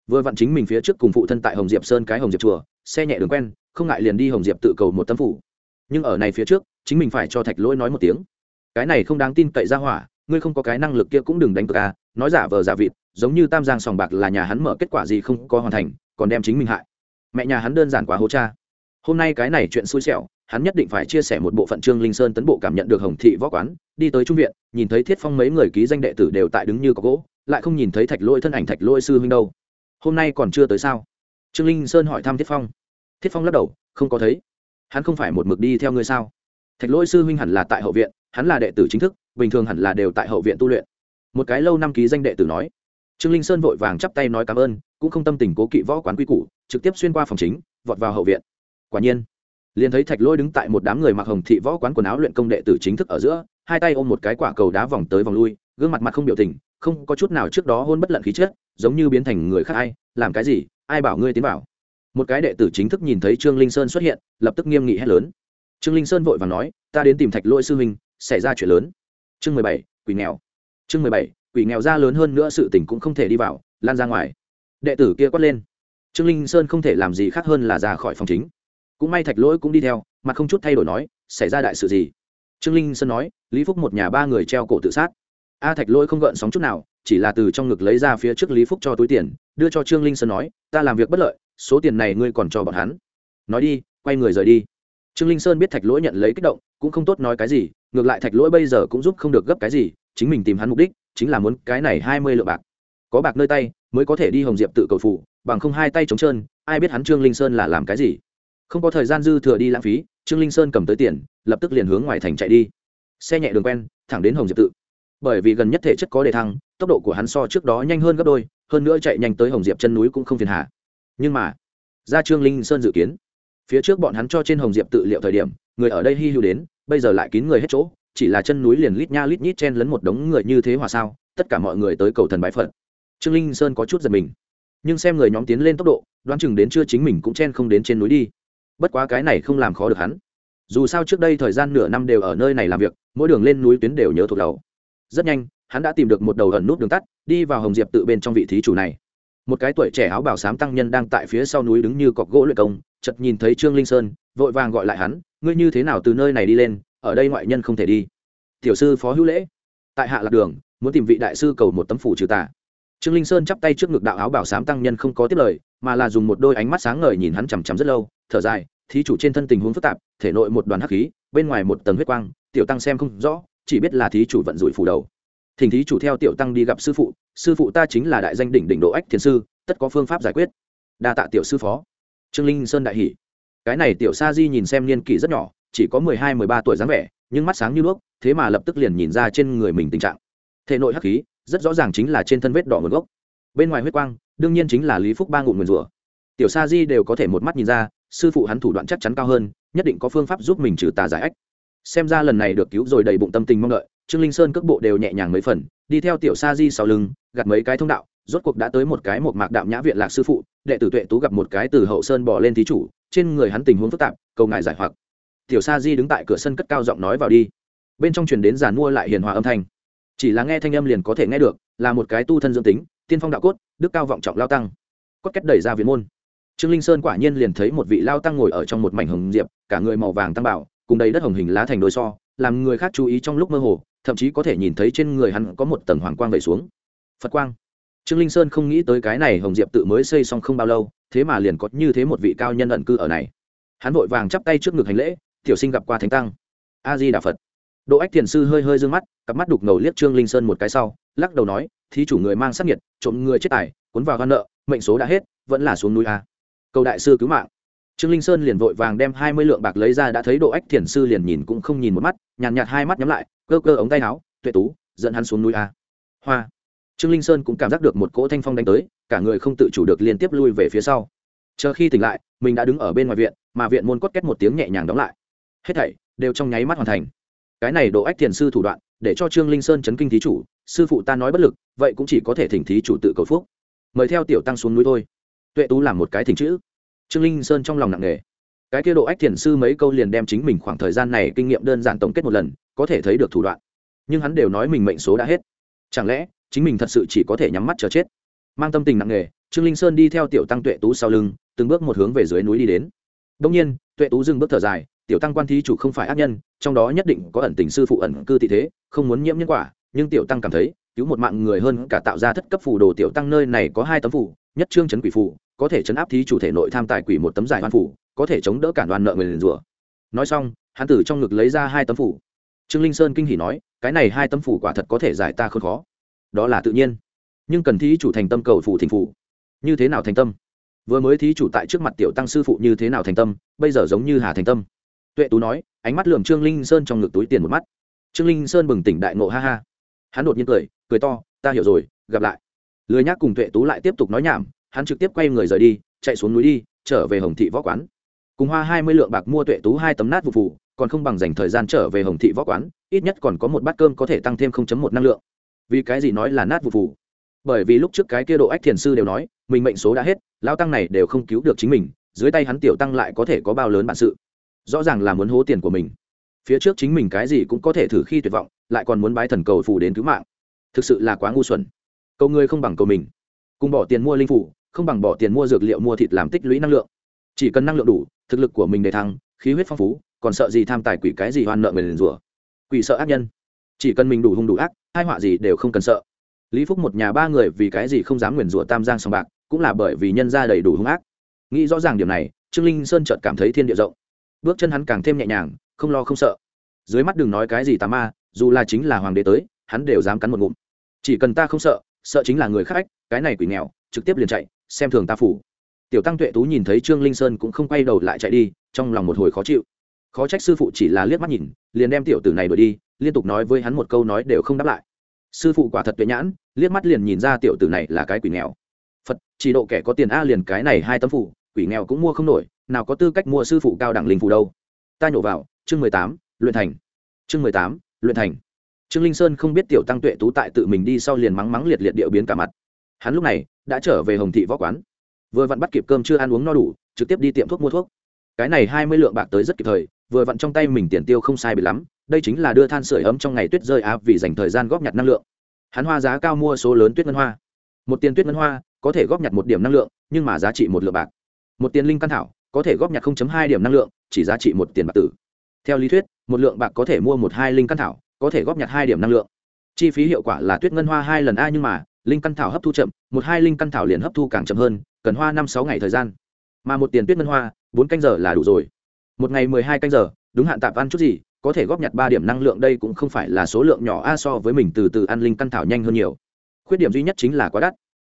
Vừa vặn chính mình phía trước cùng phụ thân tại hồng diệp sơn cái hồng diệp chùa, xe nhẹ đường quen, không ngại liền đi hồng diệp tự cầu một tấm phủ nhưng ở này phía trước, chính mình phải cho thạch lỗi nói một tiếng. Cái này không đáng tin cậy ra hỏa, ngươi không có cái năng lực kia cũng đừng đánh cược à nói giả vờ giả vịt, giống như tam giang sòng bạc là nhà hắn mở kết quả gì không có hoàn thành, còn đem chính mình hại. Mẹ nhà hắn đơn giản quá hố cha. Hôm nay cái này chuyện xui xẻo, hắn nhất định phải chia sẻ một bộ phận trương linh sơn tấn bộ cảm nhận được hồng thị võ quán, đi tới trung viện, nhìn thấy thiết phong mấy người ký danh đệ tử đều tại đứng như có gỗ, lại không nhìn thấy thạch Lỗi thân ảnh thạch Lỗi sư huynh đâu. Hôm nay còn chưa tới sao? Trương linh sơn hỏi thăm thiết phong. Thiết phong lắc đầu, không có thấy hắn không phải một mực đi theo ngươi sao? Thạch Lỗi sư huynh hẳn là tại hậu viện, hắn là đệ tử chính thức, bình thường hẳn là đều tại hậu viện tu luyện. Một cái lâu năm ký danh đệ tử nói. Trương linh sơn vội vàng chắp tay nói cảm ơn, cũng không tâm tình cố kỵ võ quán quy củ, trực tiếp xuyên qua phòng chính, vọt vào hậu viện. Quả nhiên, liền thấy thạch Lỗi đứng tại một đám người mặc hồng thị võ quán quần áo luyện công đệ tử chính thức ở giữa, hai tay ôm một cái quả cầu đá vòng tới vòng lui, gương mặt mặt không biểu tình, không có chút nào trước đó hôn bất lận khí chết giống như biến thành người khác ai, làm cái gì, ai bảo ngươi tiến vào? Một cái đệ tử chính thức nhìn thấy trương linh sơn xuất hiện, lập tức nghiêm nghị hét lớn. Trương linh sơn vội và nói, ta đến tìm thạch lôi sư huynh, xảy ra chuyện lớn. Chương mười bảy, quỷ nghèo. Chương mười bảy, quỷ nghèo ra lớn hơn nữa sự tình cũng không thể đi vào, lan ra ngoài. Đệ tử kia quát lên. Trương linh sơn không thể làm gì khác hơn là ra khỏi phòng chính. Cũng may thạch lỗi cũng đi theo mà không chút thay đổi nói, xảy ra đại sự gì? Trương linh sơn nói, lý phúc một nhà ba người treo cổ tự sát. A thạch lỗi không gợn sóng chút nào, chỉ là từ trong ngực lấy ra phía trước lý phúc cho túi tiền, đưa cho trương linh sơn nói, ta làm việc bất lợi số tiền này ngươi còn cho bọn hắn. Nói đi, quay người rời đi. Trương linh sơn biết thạch lỗi nhận lấy kích động, cũng không tốt nói cái gì, ngược lại thạch lỗi bây giờ cũng giúp không được gấp cái gì, chính mình tìm hắn mục đích, chính là muốn cái này hai mươi lượng bạc. Có bạc nơi tay, mới có thể đi hồng diệp tự cầu phủ. bằng không hai tay trống trơn, ai biết hắn trương linh sơn là làm cái gì. Không có thời gian dư thừa đi lãng phí, trương linh sơn cầm tới tiền, lập tức liền hướng ngoài thành chạy đi. Xe nhẹ đường quen, thẳng đến hồng diệp tự. Bởi vì gần nhất thể chất có đề thăng, tốc độ của hắn so trước đó nhanh hơn gấp đôi, hơn nữa chạy nhanh tới hồng diệp chân núi cũng không phiền hà nhưng mà ra trương linh sơn dự kiến, phía trước bọn hắn cho trên hồng diệp tự liệu thời điểm, người ở đây hy hữu đến, bây giờ lại kín người hết chỗ, chỉ là chân núi liền lít nha lít nhít chen lấn một đống người như thế hòa sao, tất cả mọi người tới cầu thần bái phật. Trương linh sơn có chút giật mình, nhưng xem người nhóm tiến lên tốc độ, đoán chừng đến chưa chính mình cũng chen không đến trên núi đi. Bất quá cái này không làm khó được hắn. Dù sao trước đây thời gian nửa năm đều ở nơi này làm việc, mỗi đường lên núi tuyến đều nhớ thuộc đầu. Rất nhanh, hắn đã tìm được một đầu ẩn nút đường tắt, đi vào hồng diệp tự bên trong vị thí chủ này một cái tuổi trẻ áo bảo sám tăng nhân đang tại phía sau núi đứng như cọc gỗ luyện công chật nhìn thấy trương linh sơn, vội vàng gọi lại hắn, ngươi như thế nào từ nơi này đi lên, ở đây ngoại nhân không thể đi? Tiểu sư phó hữu lễ. Tại hạ lạc đường, muốn tìm vị đại sư cầu một tấm phủ trừ tà. Trương linh sơn chắp tay trước ngực đạo áo bảo sám tăng nhân không có tiếp lời, mà là dùng một đôi ánh mắt sáng ngời nhìn hắn chằm chằm rất lâu, thở dài, thí chủ trên thân tình huống phức tạp, thể nội một đoàn hắc khí, bên ngoài một tầng huyết quang, tiểu tăng xem không rõ, chỉ biết là thí chủ vận rủi phủ đầu thỉnh thí chủ theo tiểu tăng đi gặp sư phụ sư phụ ta chính là đại danh đỉnh đỉnh độ ách thiền sư, tất có phương pháp giải quyết. Đa tạ tiểu sư phó. Trương linh sơn đại hỷ cái này tiểu sa di nhìn xem niên kỷ rất nhỏ, chỉ có mười hai, mười ba tuổi dáng vẻ, nhưng mắt sáng như đuốc thế mà lập tức liền nhìn ra trên người mình tình trạng. Thể nội hắc khí, rất rõ ràng chính là trên thân vết đỏ nguồn gốc. Bên ngoài huyết quang, đương nhiên chính là lý phúc ba ngụm nguyền rủa. Tiểu sa di đều có thể một mắt nhìn ra, sư phụ hắn thủ đoạn chắc chắn cao hơn, nhất định có phương pháp giúp mình trừ tà giải ách. Xem ra lần này được cứu rồi đầy bụng tâm tình mong đợi trương linh sơn cước bộ đều nhẹ nhàng mấy phần, đi theo tiểu sa di sau lưng gặt mấy cái thông đạo, rốt cuộc đã tới một cái một mạc đạm nhã viện lạc sư phụ, đệ tử tuệ tú gặp một cái từ hậu sơn bỏ lên thí chủ, trên người hắn tình huống phức tạp, cầu ngài giải hoặc. Tiểu sa di đứng tại cửa sân cất cao giọng nói vào đi. Bên trong truyền đến giàn mua lại hiền hòa âm thanh. Chỉ là nghe thanh âm liền có thể nghe được, là một cái tu thân dương tính, tiên phong đạo cốt, đức cao vọng trọng lao tăng. Cốt kết đẩy ra viện môn. Trương linh sơn quả nhiên liền thấy một vị lao tăng ngồi ở trong một mảnh hồng diệp, cả người màu vàng tăng bảo cùng đầy đất hồng hình lá thành đôi so làm người khác chú ý trong lúc mơ hồ, thậm chí có thể nhìn thấy trên người hắn có một tầng hoàng quang vẩy xuống. Phật quang. Trương linh sơn không nghĩ tới cái này hồng diệp tự mới xây xong không bao lâu, thế mà liền có như thế một vị cao nhân ẩn cư ở này. Hắn vội vàng chắp tay trước ngực hành lễ, tiểu sinh gặp qua thánh tăng. A di đà phật. Độ ách thiền sư hơi hơi d ư ơ n g mắt, cặp mắt đục ngầu liếc trương linh sơn một cái sau, lắc đầu nói, thí chủ người mang sắc nhiệt trộm người chết tài, cuốn vào gan nợ, mệnh số đã hết, vẫn là xuống núi a. Cầu đại sư cứu mạng trương linh sơn liền vội vàng đem hai mươi lượng bạc lấy ra đã thấy độ ách thiền sư liền nhìn cũng không nhìn một mắt, nhàn nhạt hai mắt nhắm lại, cơ cơ ống tay áo, tuệ tú, dẫn hắn xuống núi a. Hoa. Trương linh sơn cũng cảm giác được một cỗ thanh phong đánh tới, cả người không tự chủ được liên tiếp lui về phía sau. Chờ khi tỉnh lại, mình đã đứng ở bên ngoài viện, mà viện môn cốt két một tiếng nhẹ nhàng đóng lại. Hết thảy đều trong nháy mắt hoàn thành. Cái này độ ách thiền sư thủ đoạn, để cho trương linh sơn chấn kinh thí chủ, sư phụ ta nói bất lực, vậy cũng chỉ có thể thỉnh thí chủ tự cầu phúc. Mời theo tiểu tăng xuống núi thôi. Tuệ tú làm một cái thỉnh chữ trương linh sơn trong lòng nặng nề. Cái kia độ ách thiền sư mấy câu liền đem chính mình khoảng thời gian này kinh nghiệm đơn giản tổng kết một lần, có thể thấy được thủ đoạn. Nhưng hắn đều nói mình mệnh số đã hết. Chẳng lẽ, chính mình thật sự chỉ có thể nhắm mắt chờ chết? Mang tâm tình nặng nề, trương linh sơn đi theo tiểu tăng tuệ tú sau lưng, từng bước một hướng về dưới núi đi đến. Đông nhiên, tuệ tú dừng bước thở dài, tiểu tăng quan thí chủ không phải ác nhân, trong đó nhất định có ẩn tình sư phụ ẩn cư thị thế, không muốn nhiễm nhân quả, nhưng tiểu tăng cảm thấy, cứu một mạng người hơn cả tạo ra thất cấp phù đồ tiểu tăng nơi này có hai tấm phù, nhất trương chấn quỷ phù có thể chấn áp thí chủ thể nội tham tài quỷ một tấm giải hoan phủ, có thể chống đỡ cản đoàn nợ người liền rủa. Nói xong, hắn từ trong ngực lấy ra hai tấm phủ. Trương linh sơn kinh hỉ nói, cái này hai tấm phủ quả thật có thể giải ta không khó. Đó là tự nhiên. Nhưng cần thí chủ thành tâm cầu phủ thỉnh phủ. Như thế nào thành tâm? Vừa mới thí chủ tại trước mặt tiểu tăng sư phụ như thế nào thành tâm, bây giờ giống như hà thành tâm. Tuệ tú nói, ánh mắt lườm trương linh sơn trong ngực túi tiền một mắt. Trương linh sơn bừng tỉnh đại ngộ ha ha. Hắn đột nhiên cười cười to, ta hiểu rồi, gặp lại. Lười nhác cùng tuệ tú lại tiếp tục nói nhảm hắn trực tiếp quay người rời đi, chạy xuống núi đi, trở về hồng thị võ quán. Cùng hoa hai mươi lượng bạc mua tuệ tú hai tấm nát vụ phủ, còn không bằng dành thời gian trở về hồng thị võ quán, ít nhất còn có một bát cơm có thể tăng thêm một năng lượng. Vì cái gì nói là nát vụ phủ? Bởi vì lúc trước cái kia độ ách thiền sư đều nói, mình mệnh số đã hết lao tăng này đều không cứu được chính mình, dưới tay hắn tiểu tăng lại có thể có bao lớn bản sự. Rõ ràng là muốn hố tiền của mình. Phía trước chính mình cái gì cũng có thể thử khi tuyệt vọng, lại còn muốn bái thần cầu phù đến cứu mạng. Thực sự là quá ngu xuẩn. Cầu người không bằng cầu mình. Cùng bỏ tiền mua linh phủ không bằng bỏ tiền mua dược liệu mua thịt làm tích lũy năng lượng. Chỉ cần năng lượng đủ, thực lực của mình để thăng, khí huyết phong phú, còn sợ gì tham tài quỷ cái gì hoan nợ mình rủa. Quỷ sợ ác nhân. Chỉ cần mình đủ hung đủ ác hai họa gì đều không cần sợ. Lý phúc một nhà ba người vì cái gì không dám nguyền rủa tam giang sòng bạc, cũng là bởi vì nhân ra đầy đủ hung ác. Nghĩ rõ ràng điểm này, trương linh sơn chợt cảm thấy thiên địa rộng. Bước chân hắn càng thêm nhẹ nhàng, không lo không sợ. Dưới mắt đừng nói cái gì tà ma, dù là chính là hoàng đế tới, hắn đều dám cắn một ngụm. Chỉ cần ta không sợ sợ chính là người khác cái này quỷ nghèo, trực tiếp liền chạy xem thường ta phủ. Tiểu tăng tuệ tú nhìn thấy trương linh sơn cũng không quay đầu lại chạy đi, trong lòng một hồi khó chịu. Khó trách sư phụ chỉ là liếc mắt nhìn, liền đem tiểu tử này đuổi đi, liên tục nói với hắn một câu nói đều không đáp lại. Sư phụ quả thật tuệ nhãn, liếc mắt liền nhìn ra tiểu tử này là cái quỷ nghèo. Phật, chỉ độ kẻ có tiền a liền cái này hai tấm phủ, quỷ nghèo cũng mua không nổi, nào có tư cách mua sư phụ cao đẳng linh phủ đâu. Ta nhổ vào, chương mười tám, luyện thành. Chương mười tám, luyện thành. Trương linh sơn không biết tiểu tăng tuệ tú tại tự mình đi sau liền mắng mắng liệt liệt điệu biến cả mặt. Hắn lúc này đã trở về hồng thị võ quán. Vừa vặn bắt kịp cơm chưa ăn uống no đủ, trực tiếp đi tiệm thuốc mua thuốc. Cái này hai mươi lượng bạc tới rất kịp thời, vừa vặn trong tay mình tiền tiêu không sai bị lắm, đây chính là đưa than sửa ấm trong ngày tuyết rơi áp vì dành thời gian góp nhặt năng lượng. Hắn hoa giá cao mua số lớn tuyết ngân hoa. Một tiền tuyết ngân hoa có thể góp nhặt một điểm năng lượng, nhưng mà giá trị một lượng bạc. Một tiền linh căn thảo có thể góp nhặt hai điểm năng lượng, chỉ giá trị một tiền bạc tử. Theo lý thuyết, một lượng bạc có thể mua một hai linh căn thảo, có thể góp nhặt hai điểm năng lượng. Chi phí hiệu quả là tuyết ngân hoa hai lần a nhưng mà linh căn thảo hấp thu chậm, một hai linh căn thảo liền hấp thu càng chậm hơn, cần hoa năm sáu ngày thời gian. Mà một tiền tuyết ngân hoa, bốn canh giờ là đủ rồi. Một ngày mười hai canh giờ, đúng hạn tạp ăn chút gì, có thể góp nhặt ba điểm năng lượng đây cũng không phải là số lượng nhỏ a, so với mình từ từ ăn linh căn thảo nhanh hơn nhiều. Khuyết điểm duy nhất chính là quá đắt.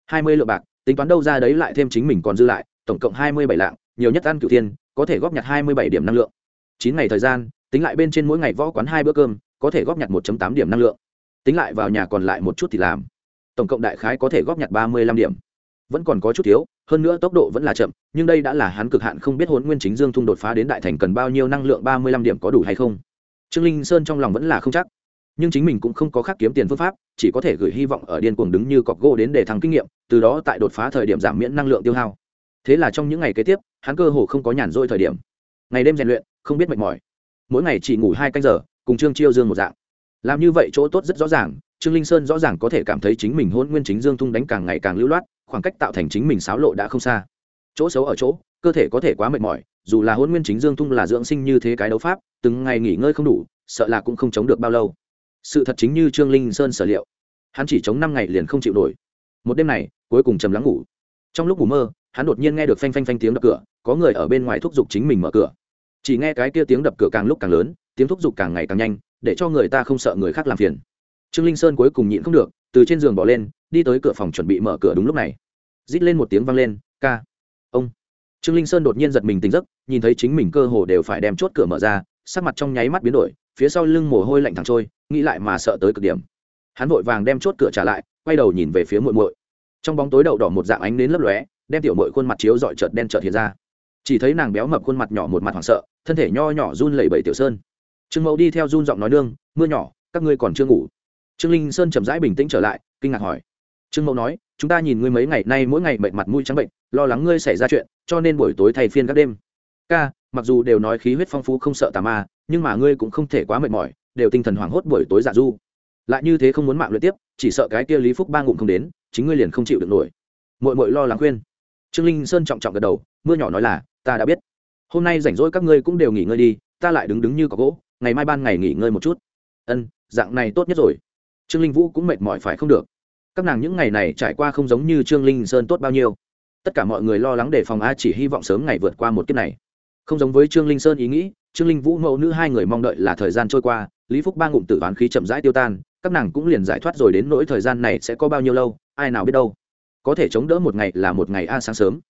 Hai mươi lượng bạc, tính toán đâu ra đấy lại thêm chính mình còn dư lại, tổng cộng hai mươi bảy lạng, nhiều nhất ăn cửu thiên, có thể góp nhặt hai mươi bảy điểm năng lượng. Chín ngày thời gian, tính lại bên trên mỗi ngày võ quán hai bữa cơm, có thể góp nhặt một tám điểm năng lượng. Tính lại vào nhà còn lại một chút thì làm tổng cộng đại khái có thể góp nhặt ba mươi lăm điểm. Vẫn còn có chút thiếu, hơn nữa tốc độ vẫn là chậm, nhưng đây đã là hắn cực hạn không biết hôn nguyên chính dương thung đột phá đến đại thành cần bao nhiêu năng lượng ba mươi lăm điểm có đủ hay không. Trương linh sơn trong lòng vẫn là không chắc. Nhưng chính mình cũng không có khác kiếm tiền phương pháp, chỉ có thể gửi hy vọng ở điên cuồng đứng như cọc gỗ đến để thắng kinh nghiệm, từ đó tại đột phá thời điểm giảm miễn năng lượng tiêu hao. Thế là trong những ngày kế tiếp, hắn cơ hồ không có nhàn rỗi thời điểm. Ngày đêm rèn luyện, không biết mệt mỏi. Mỗi ngày chỉ ngủ hai canh giờ, cùng trương chiêu dương một dạng. Làm như vậy chỗ tốt rất rõ ràng trương linh sơn rõ ràng có thể cảm thấy chính mình hôn nguyên chính dương tung đánh càng ngày càng lưu loát, khoảng cách tạo thành chính mình xáo lộ đã không xa. Chỗ xấu ở chỗ, cơ thể có thể quá mệt mỏi, dù là hôn nguyên chính dương tung là dưỡng sinh như thế cái đấu pháp, từng ngày nghỉ ngơi không đủ, sợ là cũng không chống được bao lâu. Sự thật chính như trương linh sơn sở liệu, hắn chỉ chống năm ngày liền không chịu nổi. Một đêm này, cuối cùng chầm lắng ngủ. Trong lúc ngủ mơ, hắn đột nhiên nghe được phanh phanh phanh tiếng đập cửa, có người ở bên ngoài thúc giục chính mình mở cửa. Chỉ nghe cái kia tiếng đập cửa càng lúc càng lớn, tiếng thúc giục càng ngày càng nhanh, để cho người ta không sợ người khác làm phiền trương linh sơn cuối cùng nhịn không được, từ trên giường bỏ lên, đi tới cửa phòng chuẩn bị mở cửa đúng lúc này. Rít lên một tiếng vang lên, ca, ông. Trương linh sơn đột nhiên giật mình tỉnh giấc, nhìn thấy chính mình cơ hồ đều phải đem chốt cửa mở ra, sắc mặt trong nháy mắt biến đổi, phía sau lưng mồ hôi lạnh thẳng trôi, nghĩ lại mà sợ tới cực điểm. Hắn vội vàng đem chốt cửa trả lại, quay đầu nhìn về phía muội muội. Trong bóng tối đậu đỏ một dạng ánh đến lấp lóe, đem tiểu muội khuôn mặt chiếu dọi chợt đen chợt hiện ra. Chỉ thấy nàng béo mập khuôn mặt nhỏ một mặt hoảng sợ, thân thể nho nhỏ run lẩy bẩy tiểu sơn. Trương mẫu đi theo run giọng nói nương, mưa nhỏ, các ngươi còn chưa ngủ trương linh sơn chậm rãi bình tĩnh trở lại, kinh ngạc hỏi. Trương mẫu nói, chúng ta nhìn ngươi mấy ngày nay mỗi ngày mệt mặt mũi trắng bệnh, lo lắng ngươi xảy ra chuyện, cho nên buổi tối thay phiên các đêm. Ca, mặc dù đều nói khí huyết phong phú không sợ tà ma, nhưng mà ngươi cũng không thể quá mệt mỏi, đều tinh thần hoảng hốt buổi tối dạ du. Lại như thế không muốn mạng luyện tiếp, chỉ sợ cái kia lý phúc ba ngụm không đến, chính ngươi liền không chịu được nổi. Mội mội lo lắng khuyên. Trương linh sơn trọng trọng gật đầu, mưa nhỏ nói là, ta đã biết. Hôm nay rảnh rỗi các ngươi cũng đều nghỉ ngơi đi, ta lại đứng đứng như có gỗ, ngày mai ban ngày nghỉ ngơi một chút. Ân, dạng này tốt nhất rồi trương linh vũ cũng mệt mỏi phải không được. Các nàng những ngày này trải qua không giống như trương linh sơn tốt bao nhiêu. Tất cả mọi người lo lắng để phòng a chỉ hy vọng sớm ngày vượt qua một kiếp này. Không giống với trương linh sơn ý nghĩ, trương linh vũ mẫu nữ hai người mong đợi là thời gian trôi qua, lý phúc ba ngụm tử ván khí chậm rãi tiêu tan, các nàng cũng liền giải thoát rồi đến nỗi thời gian này sẽ có bao nhiêu lâu, ai nào biết đâu. Có thể chống đỡ một ngày là một ngày a sáng sớm.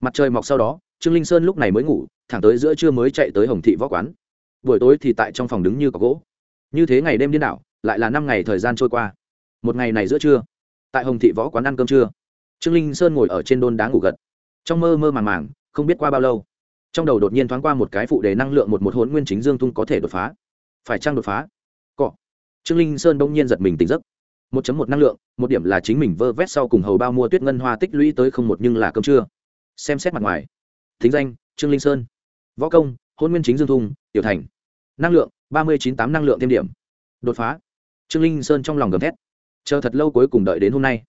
Mặt trời mọc sau đó, trương linh sơn lúc này mới ngủ, thẳng tới giữa trưa mới chạy tới hồng thị võ quán. Buổi tối thì tại trong phòng đứng như có gỗ. Như thế ngày đêm điên đảo lại là năm ngày thời gian trôi qua. Một ngày này giữa trưa, tại hồng thị võ quán ăn cơm trưa, trương linh sơn ngồi ở trên đôn đá ngủ gật. Trong mơ mơ màng màng, không biết qua bao lâu, trong đầu đột nhiên thoáng qua một cái phụ đề năng lượng một một hôn nguyên chính dương tung có thể đột phá. Phải chăng đột phá? Cọ. Trương linh sơn bỗng nhiên giật mình tỉnh giấc. Một một năng lượng, một điểm là chính mình vơ vét sau cùng hầu bao mua tuyết ngân hoa tích lũy tới không một nhưng là cơm trưa. Xem xét mặt ngoài. Thính danh, trương linh sơn. Võ công hôn nguyên chính dương thung tiểu thành. Năng lượng, ba mươi chín tám năng lượng thêm điểm. Đột phá trương linh sơn trong lòng gầm thét. Chờ thật lâu cuối cùng đợi đến hôm nay,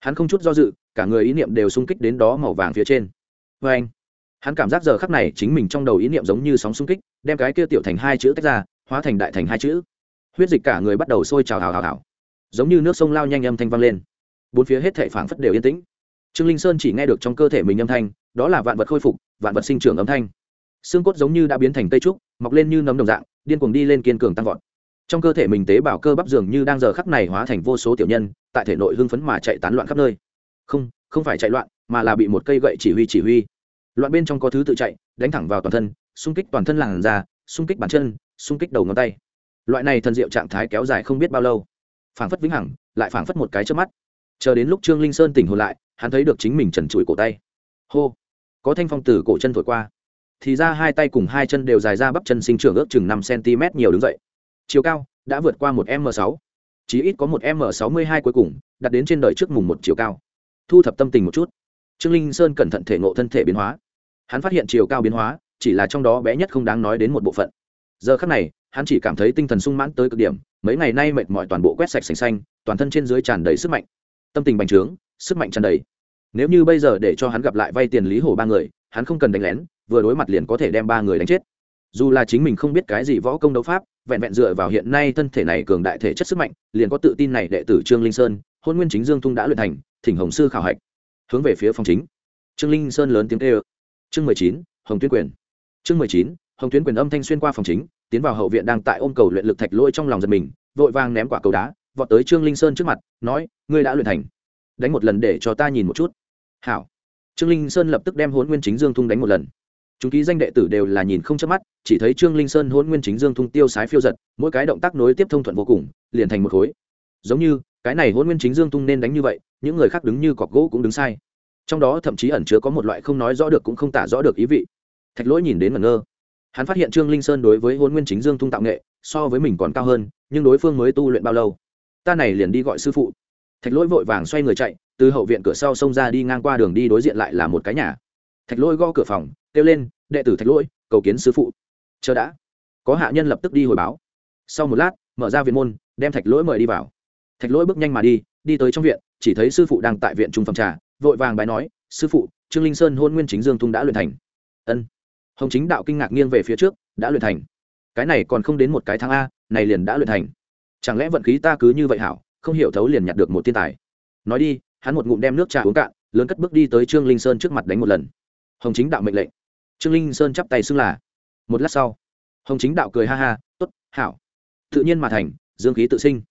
hắn không chút do dự, cả người ý niệm đều xung kích đến đó màu vàng phía trên. Vê anh, hắn cảm giác giờ khắc này chính mình trong đầu ý niệm giống như sóng xung kích, đem cái kia tiểu thành hai chữ tách ra, hóa thành đại thành hai chữ. Huyết dịch cả người bắt đầu sôi trào, hào hào hào. Giống như nước sông lao nhanh âm thanh vang lên. Bốn phía hết thệ phảng phất đều yên tĩnh. Trương linh sơn chỉ nghe được trong cơ thể mình âm thanh, đó là vạn vật khôi phục, vạn vật sinh trưởng âm thanh. Xương cốt giống như đã biến thành cây trúc, mọc lên như nấm đồng dạng, điên cuồng đi lên kiên cường tăng vọt trong cơ thể mình tế bào cơ bắp dường như đang giờ khắc này hóa thành vô số tiểu nhân, tại thể nội hưng phấn mà chạy tán loạn khắp nơi. Không không phải chạy loạn, mà là bị một cây gậy chỉ huy chỉ huy. Loạn bên trong có thứ tự chạy, đánh thẳng vào toàn thân, xung kích toàn thân làn da, xung kích bàn chân, xung kích đầu ngón tay. Loại này thần diệu trạng thái kéo dài không biết bao lâu. Phảng phất vĩnh hằng, lại phảng phất một cái trước mắt. Chờ đến lúc trương linh sơn tỉnh hồn lại, hắn thấy được chính mình trần trụi cổ tay. Hô! Có thanh phong từ cổ chân thổi qua. Thì ra hai tay cùng hai chân đều dài ra bắp chân sinh trưởng ước chừng năm cm nhiều đứng dậy chiều cao đã vượt qua một m sáu, chí ít có một m sáu mươi hai cuối cùng đặt đến trên đời trước mùng một chiều cao. Thu thập tâm tình một chút. Trương linh sơn cẩn thận thể ngộ thân thể biến hóa. Hắn phát hiện chiều cao biến hóa, chỉ là trong đó bé nhất không đáng nói đến một bộ phận. Giờ khắc này, hắn chỉ cảm thấy tinh thần sung mãn tới cực điểm, mấy ngày nay mệt mỏi toàn bộ quét sạch sành xanh, toàn thân trên dưới tràn đầy sức mạnh. Tâm tình bành trướng, sức mạnh tràn đầy. Nếu như bây giờ để cho hắn gặp lại vay tiền lý hổ ba người, hắn không cần đánh lén, vừa đối mặt liền có thể đem ba người đánh chết. Dù là chính mình không biết cái gì võ công đấu pháp vẹn vẹn dựa vào hiện nay thân thể này cường đại thể chất sức mạnh, liền có tự tin này đệ tử trương linh sơn, hôn nguyên chính dương thung đã luyện thành, thỉnh hồng sư khảo hạch. Hướng về phía phòng chính. Trương linh sơn lớn tiếng tê ơ chương mười chín, hồng tuyên quyền. Chương mười chín, hồng tuyến quyền âm thanh xuyên qua phòng chính, tiến vào hậu viện đang tại ôm cầu luyện lực thạch lôi trong lòng giật mình, vội vàng ném quả cầu đá, vọt tới trương linh sơn trước mặt, nói, ngươi đã luyện thành. Đánh một lần để cho ta nhìn một chút. Hảo. Trương linh sơn lập tức đem hôn nguyên chính dương thung đánh một lần. Chúng ký danh đệ tử đều là nhìn không chớp mắt chỉ thấy trương linh sơn hôn nguyên chính dương thung tiêu sái phiêu giật, mỗi cái động tác nối tiếp thông thuận vô cùng, liền thành một khối. Giống như, cái này hôn nguyên chính dương tung nên đánh như vậy, những người khác đứng như cọc gỗ cũng đứng sai. Trong đó thậm chí ẩn chứa có một loại không nói rõ được cũng không tả rõ được ý vị. Thạch lỗi nhìn đến ngẩn ngơ. Hắn phát hiện trương linh sơn đối với hôn nguyên chính dương tung tạo nghệ, so với mình còn cao hơn, nhưng đối phương mới tu luyện bao lâu? Ta này liền đi gọi sư phụ. Thạch lỗi vội vàng xoay người chạy, từ hậu viện cửa sau xông ra đi ngang qua đường đi đối diện lại là một cái nhà. Thạch lỗi gõ cửa phòng, kêu lên, đệ tử thạch lỗi, cầu kiến sư phụ chờ đã. Có hạ nhân lập tức đi hồi báo. Sau một lát, mở ra viện môn, đem thạch lỗi mời đi vào. Thạch lỗi bước nhanh mà đi đi tới trong viện, chỉ thấy sư phụ đang tại viện trung phẩm trà, vội vàng bái nói, sư phụ, trương linh sơn hôn nguyên chính dương tung đã luyện thành. Ân. Hồng chính đạo kinh ngạc nghiêng về phía trước, đã luyện thành? Cái này còn không đến một cái tháng a, này liền đã luyện thành. Chẳng lẽ vận khí ta cứ như vậy hảo, không hiểu thấu liền nhặt được một thiên tài? Nói đi, hắn một ngụm đem nước trà uống cạn, lớn cất bước đi tới trương linh sơn trước mặt đánh một lần. Hồng chính đạo mệnh lệnh. Trương linh sơn chắp tay xưng là một lát sau, hồng chính đạo cười ha ha t ố t hảo. Tự nhiên mà thành, dương khí tự sinh.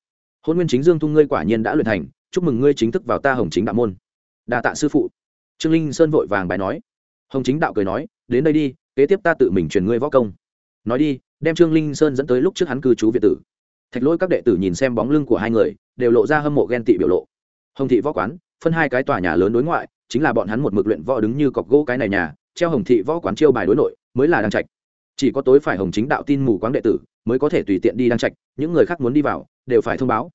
Hôn nguyên chính dương thung ngươi quả nhiên đã luyện thành, chúc mừng ngươi chính thức vào ta hồng chính đạo môn. Đa tạ sư phụ. Trương linh sơn vội vàng bài nói. Hồng chính đạo cười nói, đến đây đi, kế tiếp ta tự mình truyền ngươi võ công. Nói đi, đem trương linh sơn dẫn tới lúc trước hắn cư trú việt tử. Thạch lỗi các đệ tử nhìn xem bóng lưng của hai người, đều lộ ra hâm mộ ghen tị biểu lộ. Hồng thị võ quán, phân hai cái tòa nhà lớn đối ngoại, chính là bọn hắn một mực luyện võ đứng như cọc gỗ cái này nhà, treo hồng thị võ quán chiêu bài đối nội, mới là đang trạch chỉ có tối phải hồng chính đạo tin mù quáng đệ tử mới có thể tùy tiện đi đăng trạch, những người khác muốn đi vào, đều phải thông báo.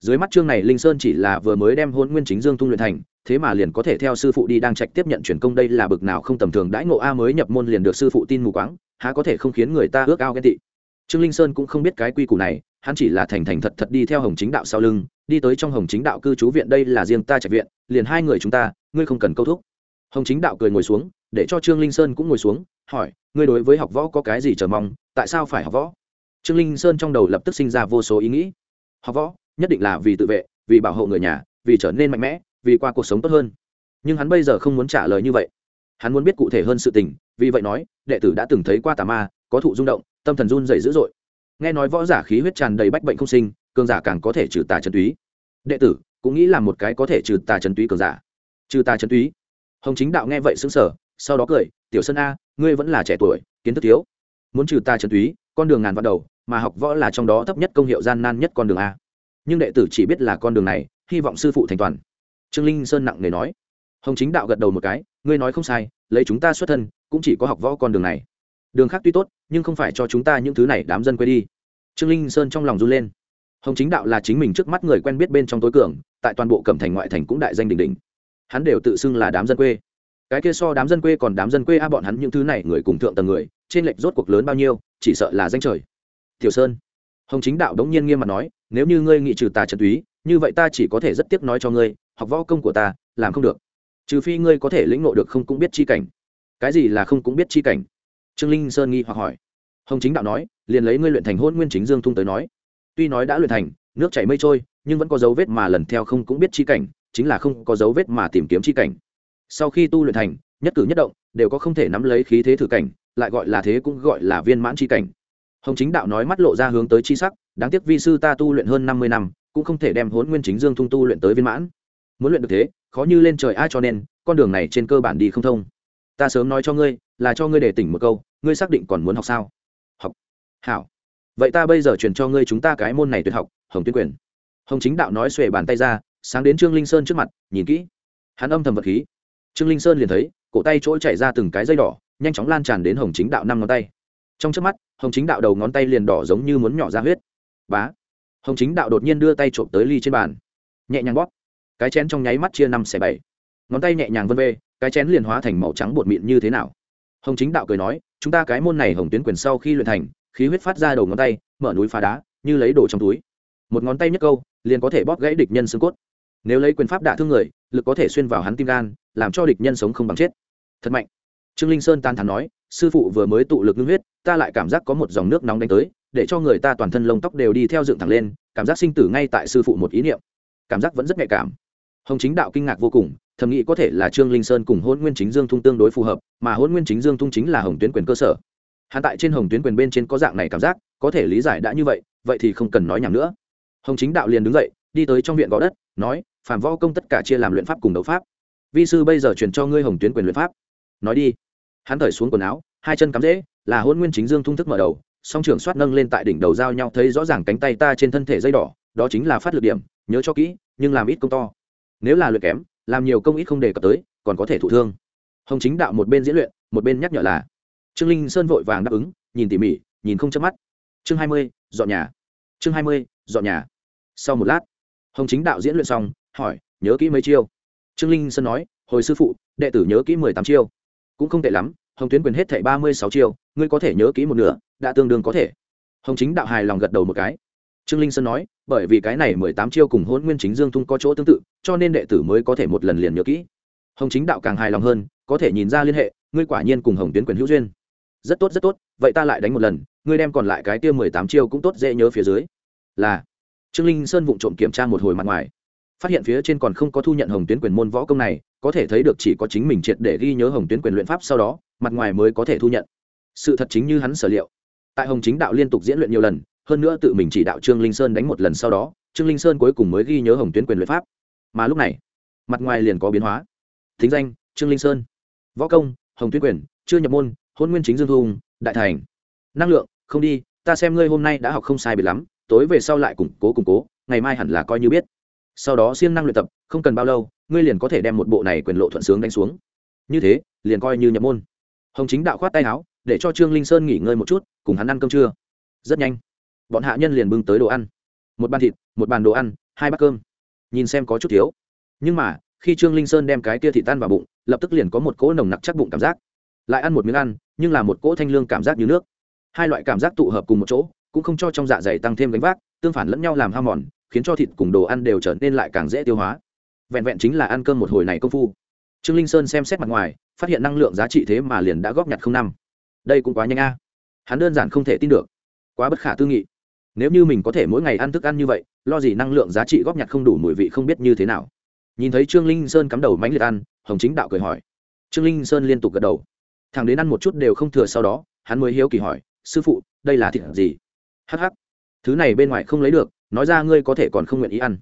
Dưới mắt chương này, linh sơn chỉ là vừa mới đem hôn nguyên chính dương tung luyện thành, thế mà liền có thể theo sư phụ đi đang trạch tiếp nhận truyền công đây là bực nào không tầm thường đãi ngộ a mới nhập môn liền được sư phụ tin mù quáng, há có thể không khiến người ta ước ao ghen tị. Trương linh sơn cũng không biết cái quy củ này, hắn chỉ là thành thành thật thật đi theo hồng chính đạo sau lưng, đi tới trong hồng chính đạo cư trú viện đây là riêng ta trạch viện, liền hai người chúng ta, ngươi không cần câu thúc. Hồng chính đạo cười ngồi xuống để cho trương linh sơn cũng ngồi xuống, hỏi, ngươi đối với học võ có cái gì chờ mong? Tại sao phải học võ? Trương linh sơn trong đầu lập tức sinh ra vô số ý nghĩ. Học võ, nhất định là vì tự vệ, vì bảo hộ người nhà, vì trở nên mạnh mẽ, vì qua cuộc sống tốt hơn. Nhưng hắn bây giờ không muốn trả lời như vậy. Hắn muốn biết cụ thể hơn sự tình, vì vậy nói, đệ tử đã từng thấy qua tà ma, có thụ rung động, tâm thần run dày dữ dội. Nghe nói võ giả khí huyết tràn đầy bách bệnh không sinh, cường giả càng có thể trừ tà trần túy. Đệ tử cũng nghĩ là một cái có thể trừ tà trần túy cường giả. Trừ tà trần túy. Hồng chính đạo nghe vậy xứng sở sau đó cười, tiểu sơn a, ngươi vẫn là trẻ tuổi, kiến thức thiếu. Muốn trừ ta trần túy, con đường ngàn vạn đầu, mà học võ là trong đó thấp nhất công hiệu gian nan nhất con đường a. Nhưng đệ tử chỉ biết là con đường này, hy vọng sư phụ thành toàn. Trương linh sơn nặng nề nói. Hồng chính đạo gật đầu một cái, ngươi nói không sai, lấy chúng ta xuất thân, cũng chỉ có học võ con đường này. Đường khác tuy tốt, nhưng không phải cho chúng ta những thứ này đám dân quê đi. Trương linh sơn trong lòng run lên. Hồng chính đạo là chính mình trước mắt người quen biết bên trong tối cường, tại toàn bộ cẩm thành ngoại thành cũng đại danh đình đỉnh. Hắn đều tự xưng là đám dân quê cái kia so đám dân quê còn đám dân quê a, bọn hắn những thứ này, người cùng thượng tầng người, trên lệch rốt cuộc lớn bao nhiêu, chỉ sợ là danh trời. Tiểu sơn, hồng chính đạo đống nhiên nghiêm mặt nói, nếu như ngươi nghị trừ tà trần túy, như vậy ta chỉ có thể rất tiếc nói cho ngươi, học võ công của ta, làm không được. Trừ phi ngươi có thể lĩnh ngộ được không cũng biết chi cảnh. Cái gì là không cũng biết chi cảnh? Trương linh sơn nghi hoặc hỏi. Hồng chính đạo nói, liền lấy ngươi luyện thành hôn nguyên chính dương thung tới nói. Tuy nói đã luyện thành, nước chảy mây trôi, nhưng vẫn có dấu vết mà lần theo không cũng biết chi cảnh, chính là không có dấu vết mà tìm kiếm chi cảnh sau khi tu luyện thành, nhất cử nhất động, đều có không thể nắm lấy khí thế thử cảnh, lại gọi là thế cũng gọi là viên mãn chi cảnh. Hồng chính đạo nói mắt lộ ra hướng tới chi sắc, đáng tiếc vi sư ta tu luyện hơn năm mươi năm, cũng không thể đem hốn nguyên chính dương thung tu luyện tới viên mãn. Muốn luyện được thế, khó như lên trời ai cho nên, con đường này trên cơ bản đi không thông. Ta sớm nói cho ngươi, là cho ngươi để tỉnh một câu, ngươi xác định còn muốn học sao? Học. Hảo. Vậy ta bây giờ truyền cho ngươi chúng ta cái môn này tuyệt học, hồng tuyên quyền. Hồng chính đạo nói xuề bàn tay ra, sáng đến trương linh sơn trước mặt, nhìn kỹ. Hắn âm thầm vật khí trương linh sơn liền thấy, cổ tay chỗ chảy ra từng cái dây đỏ, nhanh chóng lan tràn đến hồng chính đạo năm ngón tay. Trong trước mắt, hồng chính đạo đầu ngón tay liền đỏ giống như muốn nhỏ ra huyết. Bá! Hồng chính đạo đột nhiên đưa tay trộm tới ly trên bàn. Nhẹ nhàng bóp. Cái chén trong nháy mắt chia năm xẻ bảy. Ngón tay nhẹ nhàng vân vê, cái chén liền hóa thành màu trắng bột mịn như thế nào? Hồng chính đạo cười nói, chúng ta cái môn này hồng tuyến quyền sau khi luyện thành, khí huyết phát ra đầu ngón tay, mở núi phá đá, như lấy đồ trong túi. Một ngón tay nhất câu, liền có thể bóp gãy địch nhân xương cốt nếu lấy quyền pháp đả thương người, lực có thể xuyên vào hắn tim gan, làm cho địch nhân sống không bằng chết. Thật mạnh. Trương linh sơn tan thắn nói, sư phụ vừa mới tụ lực ngưng huyết, ta lại cảm giác có một dòng nước nóng đánh tới, để cho người ta toàn thân lông tóc đều đi theo dựng thẳng lên, cảm giác sinh tử ngay tại sư phụ một ý niệm. Cảm giác vẫn rất nhạy cảm. Hồng chính đạo kinh ngạc vô cùng, thầm nghĩ có thể là trương linh sơn cùng hôn nguyên chính dương thung tương đối phù hợp, mà hôn nguyên chính dương thung chính là hồng tuyến quyền cơ sở. Hắn tại trên hồng tuyến quyền bên trên có dạng này cảm giác, có thể lý giải đã như vậy vậy thì không cần nói nhảm nữa. Hồng chính đạo liền đứng dậy, đi tới trong viện gõ đất, nói phàm võ công tất cả chia làm luyện pháp cùng đấu pháp. Vi sư bây giờ truyền cho ngươi hồng tuyến quyền luyện pháp. Nói đi. Hắn thởi xuống quần áo, hai chân cắm rễ, là hôn nguyên chính dương thung thức mở đầu, song trưởng soát nâng lên tại đỉnh đầu giao nhau thấy rõ ràng cánh tay ta trên thân thể dây đỏ, đó chính là phát lực điểm, nhớ cho kỹ, nhưng làm ít công to. Nếu là luyện kém, làm nhiều công ít không đề cập tới, còn có thể thụ thương. Hồng chính đạo một bên diễn luyện, một bên nhắc nhở là, trương linh sơn vội vàng đáp ứng, nhìn tỉ mỉ, nhìn không chớp mắt. Chương hai mươi, dọn nhà. Chương hai mươi, dọn nhà. Sau một lát, hồng chính đạo diễn luyện xong hỏi, nhớ kỹ mấy chiêu. Trương linh sơn nói, hồi sư phụ, đệ tử nhớ kỹ mười tám chiêu. Cũng không tệ lắm, hồng tuyến quyền hết thảy ba mươi sáu chiêu, ngươi có thể nhớ kỹ một nửa, đã tương đương có thể. Hồng chính đạo hài lòng gật đầu một cái. Trương linh sơn nói, bởi vì cái này mười tám chiêu cùng hôn nguyên chính dương thung có chỗ tương tự, cho nên đệ tử mới có thể một lần liền nhớ kỹ. Hồng chính đạo càng hài lòng hơn, có thể nhìn ra liên hệ, ngươi quả nhiên cùng hồng tuyến quyền hữu duyên. Rất tốt rất tốt, vậy ta lại đánh một lần, ngươi đem còn lại cái tiêu mười tám chiêu cũng tốt dễ nhớ phía dưới. Là. Trương linh sơn vụng trộm kiểm tra một hồi mặt ngoài phát hiện phía trên còn không có thu nhận hồng tuyến quyền môn võ công này, có thể thấy được chỉ có chính mình triệt để ghi nhớ hồng tuyến quyền luyện pháp sau đó, mặt ngoài mới có thể thu nhận. Sự thật chính như hắn sở liệu. Tại hồng chính đạo liên tục diễn luyện nhiều lần, hơn nữa tự mình chỉ đạo trương linh sơn đánh một lần sau đó, trương linh sơn cuối cùng mới ghi nhớ hồng tuyến quyền luyện pháp. Mà lúc này, mặt ngoài liền có biến hóa. Thính danh, trương linh sơn. Võ công, hồng tuyến quyền, chưa nhập môn, hôn nguyên chính dương thu, đại thành. Năng lượng, không đi, ta xem ngươi hôm nay đã học không sai biệt lắm, tối về sau lại củng cố củng cố, ngày mai hẳn là coi như biết sau đó siêng năng luyện tập, không cần bao lâu, ngươi liền có thể đem một bộ này quyền lộ thuận sướng đánh xuống. Như thế, liền coi như nhập môn. Hồng chính đạo khoát tay áo, để cho trương linh sơn nghỉ ngơi một chút, cùng hắn ăn cơm trưa. Rất nhanh, bọn hạ nhân liền bưng tới đồ ăn. Một bàn thịt, một bàn đồ ăn, hai bát cơm. Nhìn xem có chút thiếu. Nhưng mà, khi trương linh sơn đem cái tia thịt tan vào bụng, lập tức liền có một cỗ nồng nặc chắc bụng cảm giác. Lại ăn một miếng ăn, nhưng là một cỗ thanh lương cảm giác như nước. Hai loại cảm giác tụ hợp cùng một chỗ, cũng không cho trong dạ dày tăng thêm gánh vác, tương phản lẫn nhau làm ham mòn khiến cho thịt cùng đồ ăn đều trở nên lại càng dễ tiêu hóa. Vẹn vẹn chính là ăn cơm một hồi này công phu. Trương linh sơn xem xét mặt ngoài, phát hiện năng lượng giá trị thế mà liền đã góp nhặt không năm. Đây cũng quá nhanh a. Hắn đơn giản không thể tin được. Quá bất khả tư nghị. Nếu như mình có thể mỗi ngày ăn thức ăn như vậy, lo gì năng lượng giá trị góp nhặt không đủ mùi vị không biết như thế nào. Nhìn thấy trương linh sơn cắm đầu mánh liệt ăn, hồng chính đạo cười hỏi. Trương linh sơn liên tục gật đầu. Thằng đến ăn một chút đều không thừa sau đó, hắn mới hiếu kỳ hỏi, sư phụ, đây là thịt gì? Hh thứ này bên ngoài không lấy được nói ra ngươi có thể còn không nguyện ý ăn.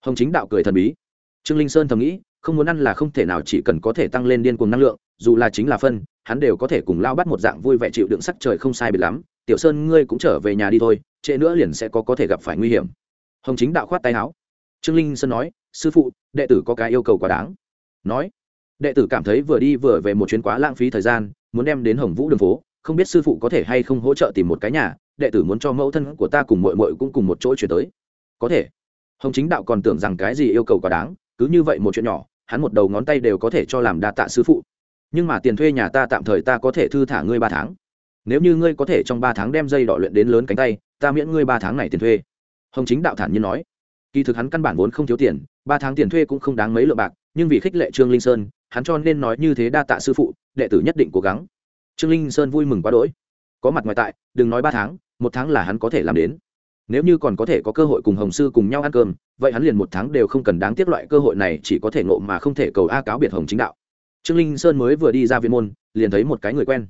Hồng chính đạo cười thần bí. Trương linh sơn thầm nghĩ, không muốn ăn là không thể nào, chỉ cần có thể tăng lên điên cuồng năng lượng, dù là chính là phân, hắn đều có thể cùng lao bắt một dạng vui vẻ chịu đựng sắc trời không sai biệt lắm. Tiểu sơn, ngươi cũng trở về nhà đi thôi, trễ nữa liền sẽ có có thể gặp phải nguy hiểm. Hồng chính đạo khoát tay áo. Trương linh sơn nói, sư phụ, đệ tử có cái yêu cầu quá đáng. Nói, đệ tử cảm thấy vừa đi vừa về một chuyến quá lãng phí thời gian, muốn đem đến hồng vũ đường phố không biết sư phụ có thể hay không hỗ trợ tìm một cái nhà, đệ tử muốn cho mẫu thân của ta cùng mội mội cũng cùng một chỗ chuyển tới. Có thể. Hồng chính đạo còn tưởng rằng cái gì yêu cầu quá đáng, cứ như vậy một chuyện nhỏ, hắn một đầu ngón tay đều có thể cho làm đa tạ sư phụ. Nhưng mà tiền thuê nhà ta tạm thời ta có thể thư thả ngươi ba tháng. Nếu như ngươi có thể trong ba tháng đem dây đỏ luyện đến lớn cánh tay, ta miễn ngươi ba tháng này tiền thuê. Hồng chính đạo thản nhiên nói. Kỳ thực hắn căn bản vốn không thiếu tiền, ba tháng tiền thuê cũng không đáng mấy lượng bạc, nhưng vì khích lệ trương linh sơn, hắn cho nên nói như thế đa tạ sư phụ, đệ tử nhất định cố gắng trương linh sơn vui mừng quá đỗi. Có mặt ngoài tại, đừng nói ba tháng, một tháng là hắn có thể làm đến. Nếu như còn có thể có cơ hội cùng hồng sư cùng nhau ăn cơm, vậy hắn liền một tháng đều không cần đáng tiếc loại cơ hội này chỉ có thể ngộ mà không thể cầu a cáo biệt hồng chính đạo. Trương linh sơn mới vừa đi ra viên môn, liền thấy một cái người quen.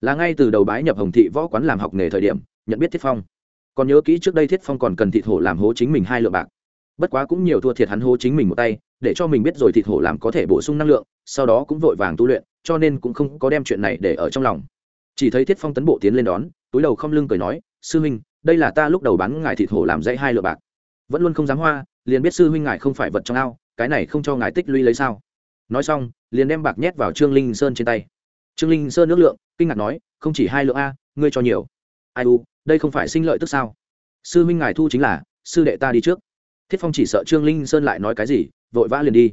Là ngay từ đầu bái nhập hồng thị võ quán làm học nghề thời điểm, nhận biết thiết phong. Còn nhớ kỹ trước đây thiết phong còn cần thị thổ làm hố chính mình hai lượng bạc bất quá cũng nhiều thua thiệt hắn hố chính mình một tay, để cho mình biết rồi thịt hổ làm có thể bổ sung năng lượng, sau đó cũng vội vàng tu luyện, cho nên cũng không có đem chuyện này để ở trong lòng. Chỉ thấy thiết phong tấn bộ tiến lên đón, túi đầu không lưng cười nói, sư huynh, đây là ta lúc đầu bán ngài thịt hổ làm dãy hai lựa bạc. Vẫn luôn không dám hoa, liền biết sư huynh ngài không phải vật trong ao, cái này không cho ngài tích lũy lấy sao? Nói xong, liền đem bạc nhét vào trương linh sơn trên tay. Trương linh sơn nước lượng, kinh ngạc nói, không chỉ hai lượng a, ngươi cho nhiều. Ai u, đây không phải sinh lợi tức sao? Sư huynh ngài thu chính là, sư đệ ta đi trước thiết phong chỉ sợ trương linh sơn lại nói cái gì, vội vã liền đi.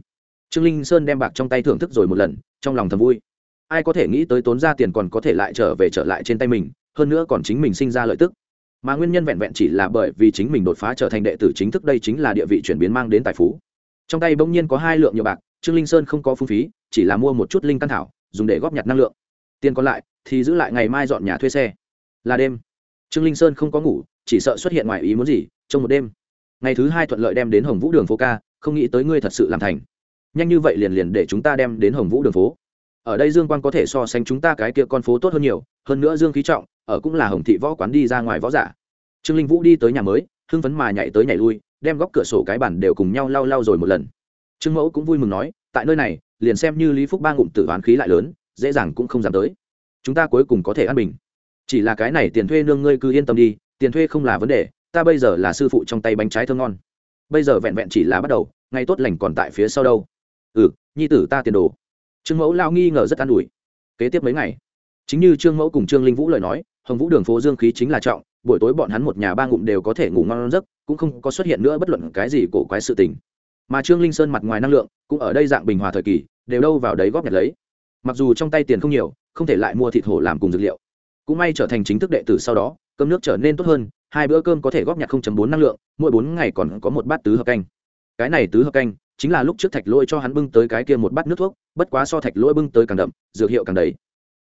Trương linh sơn đem bạc trong tay thưởng thức rồi một lần, trong lòng thầm vui. Ai có thể nghĩ tới tốn ra tiền còn có thể lại trở về trở lại trên tay mình, hơn nữa còn chính mình sinh ra lợi tức. Mà nguyên nhân vẹn vẹn chỉ là bởi vì chính mình đột phá trở thành đệ tử chính thức đây chính là địa vị chuyển biến mang đến tài phú. Trong tay bỗng nhiên có hai lượng nhiều bạc, trương linh sơn không có phung phí, chỉ là mua một chút linh căn thảo, dùng để góp nhặt năng lượng. Tiền còn lại thì giữ lại ngày mai dọn nhà thuê xe. Là đêm. Trương linh sơn không có ngủ, chỉ sợ xuất hiện ngoài ý muốn gì, trong một đêm ngày thứ hai thuận lợi đem đến hồng vũ đường phố ca, không nghĩ tới ngươi thật sự làm thành. Nhanh như vậy liền liền để chúng ta đem đến hồng vũ đường phố. Ở đây dương quan có thể so sánh chúng ta cái kia con phố tốt hơn nhiều, hơn nữa dương khí trọng, ở cũng là hồng thị võ quán đi ra ngoài võ giả. Trương linh vũ đi tới nhà mới, hưng phấn mà nhảy tới nhảy lui, đem góc cửa sổ cái bản đều cùng nhau lau lau rồi một lần. Trương mẫu cũng vui mừng nói, tại nơi này, liền xem như lý phúc ba ngụm tử oán khí lại lớn, dễ dàng cũng không dám tới. Chúng ta cuối cùng có thể an bình. Chỉ là cái này tiền thuê nương ngươi cứ yên tâm đi, tiền thuê không là vấn đề ta bây giờ là sư phụ trong tay bánh trái thơm ngon. Bây giờ vẹn vẹn chỉ là bắt đầu, ngay tốt lành còn tại phía sau đâu. Ừ nhi tử ta tiền đồ. Trương mẫu lao nghi ngờ rất an ủi. Kế tiếp mấy ngày, chính như trương mẫu cùng trương linh vũ lời nói, hồng vũ đường phố dương khí chính là trọng, buổi tối bọn hắn một nhà ba ngụm đều có thể ngủ ngon giấc, cũng không có xuất hiện nữa bất luận cái gì cổ quái sự tình. Mà trương linh sơn mặt ngoài năng lượng, cũng ở đây dạng bình hòa thời kỳ, đều đâu vào đấy góp nhặt lấy. Mặc dù trong tay tiền không nhiều, không thể lại mua thịt hổ làm cùng dược liệu, cũng may trở thành chính thức đệ tử sau đó, cơm nước trở nên tốt hơn hai bữa cơm có thể góp nhặt bốn năng lượng, mỗi bốn ngày còn có một bát tứ hợp canh. Cái này tứ hợp canh chính là lúc trước thạch lỗi cho hắn bưng tới cái kia một bát nước thuốc, bất quá so thạch lỗi bưng tới càng đậm, dược hiệu càng đầy.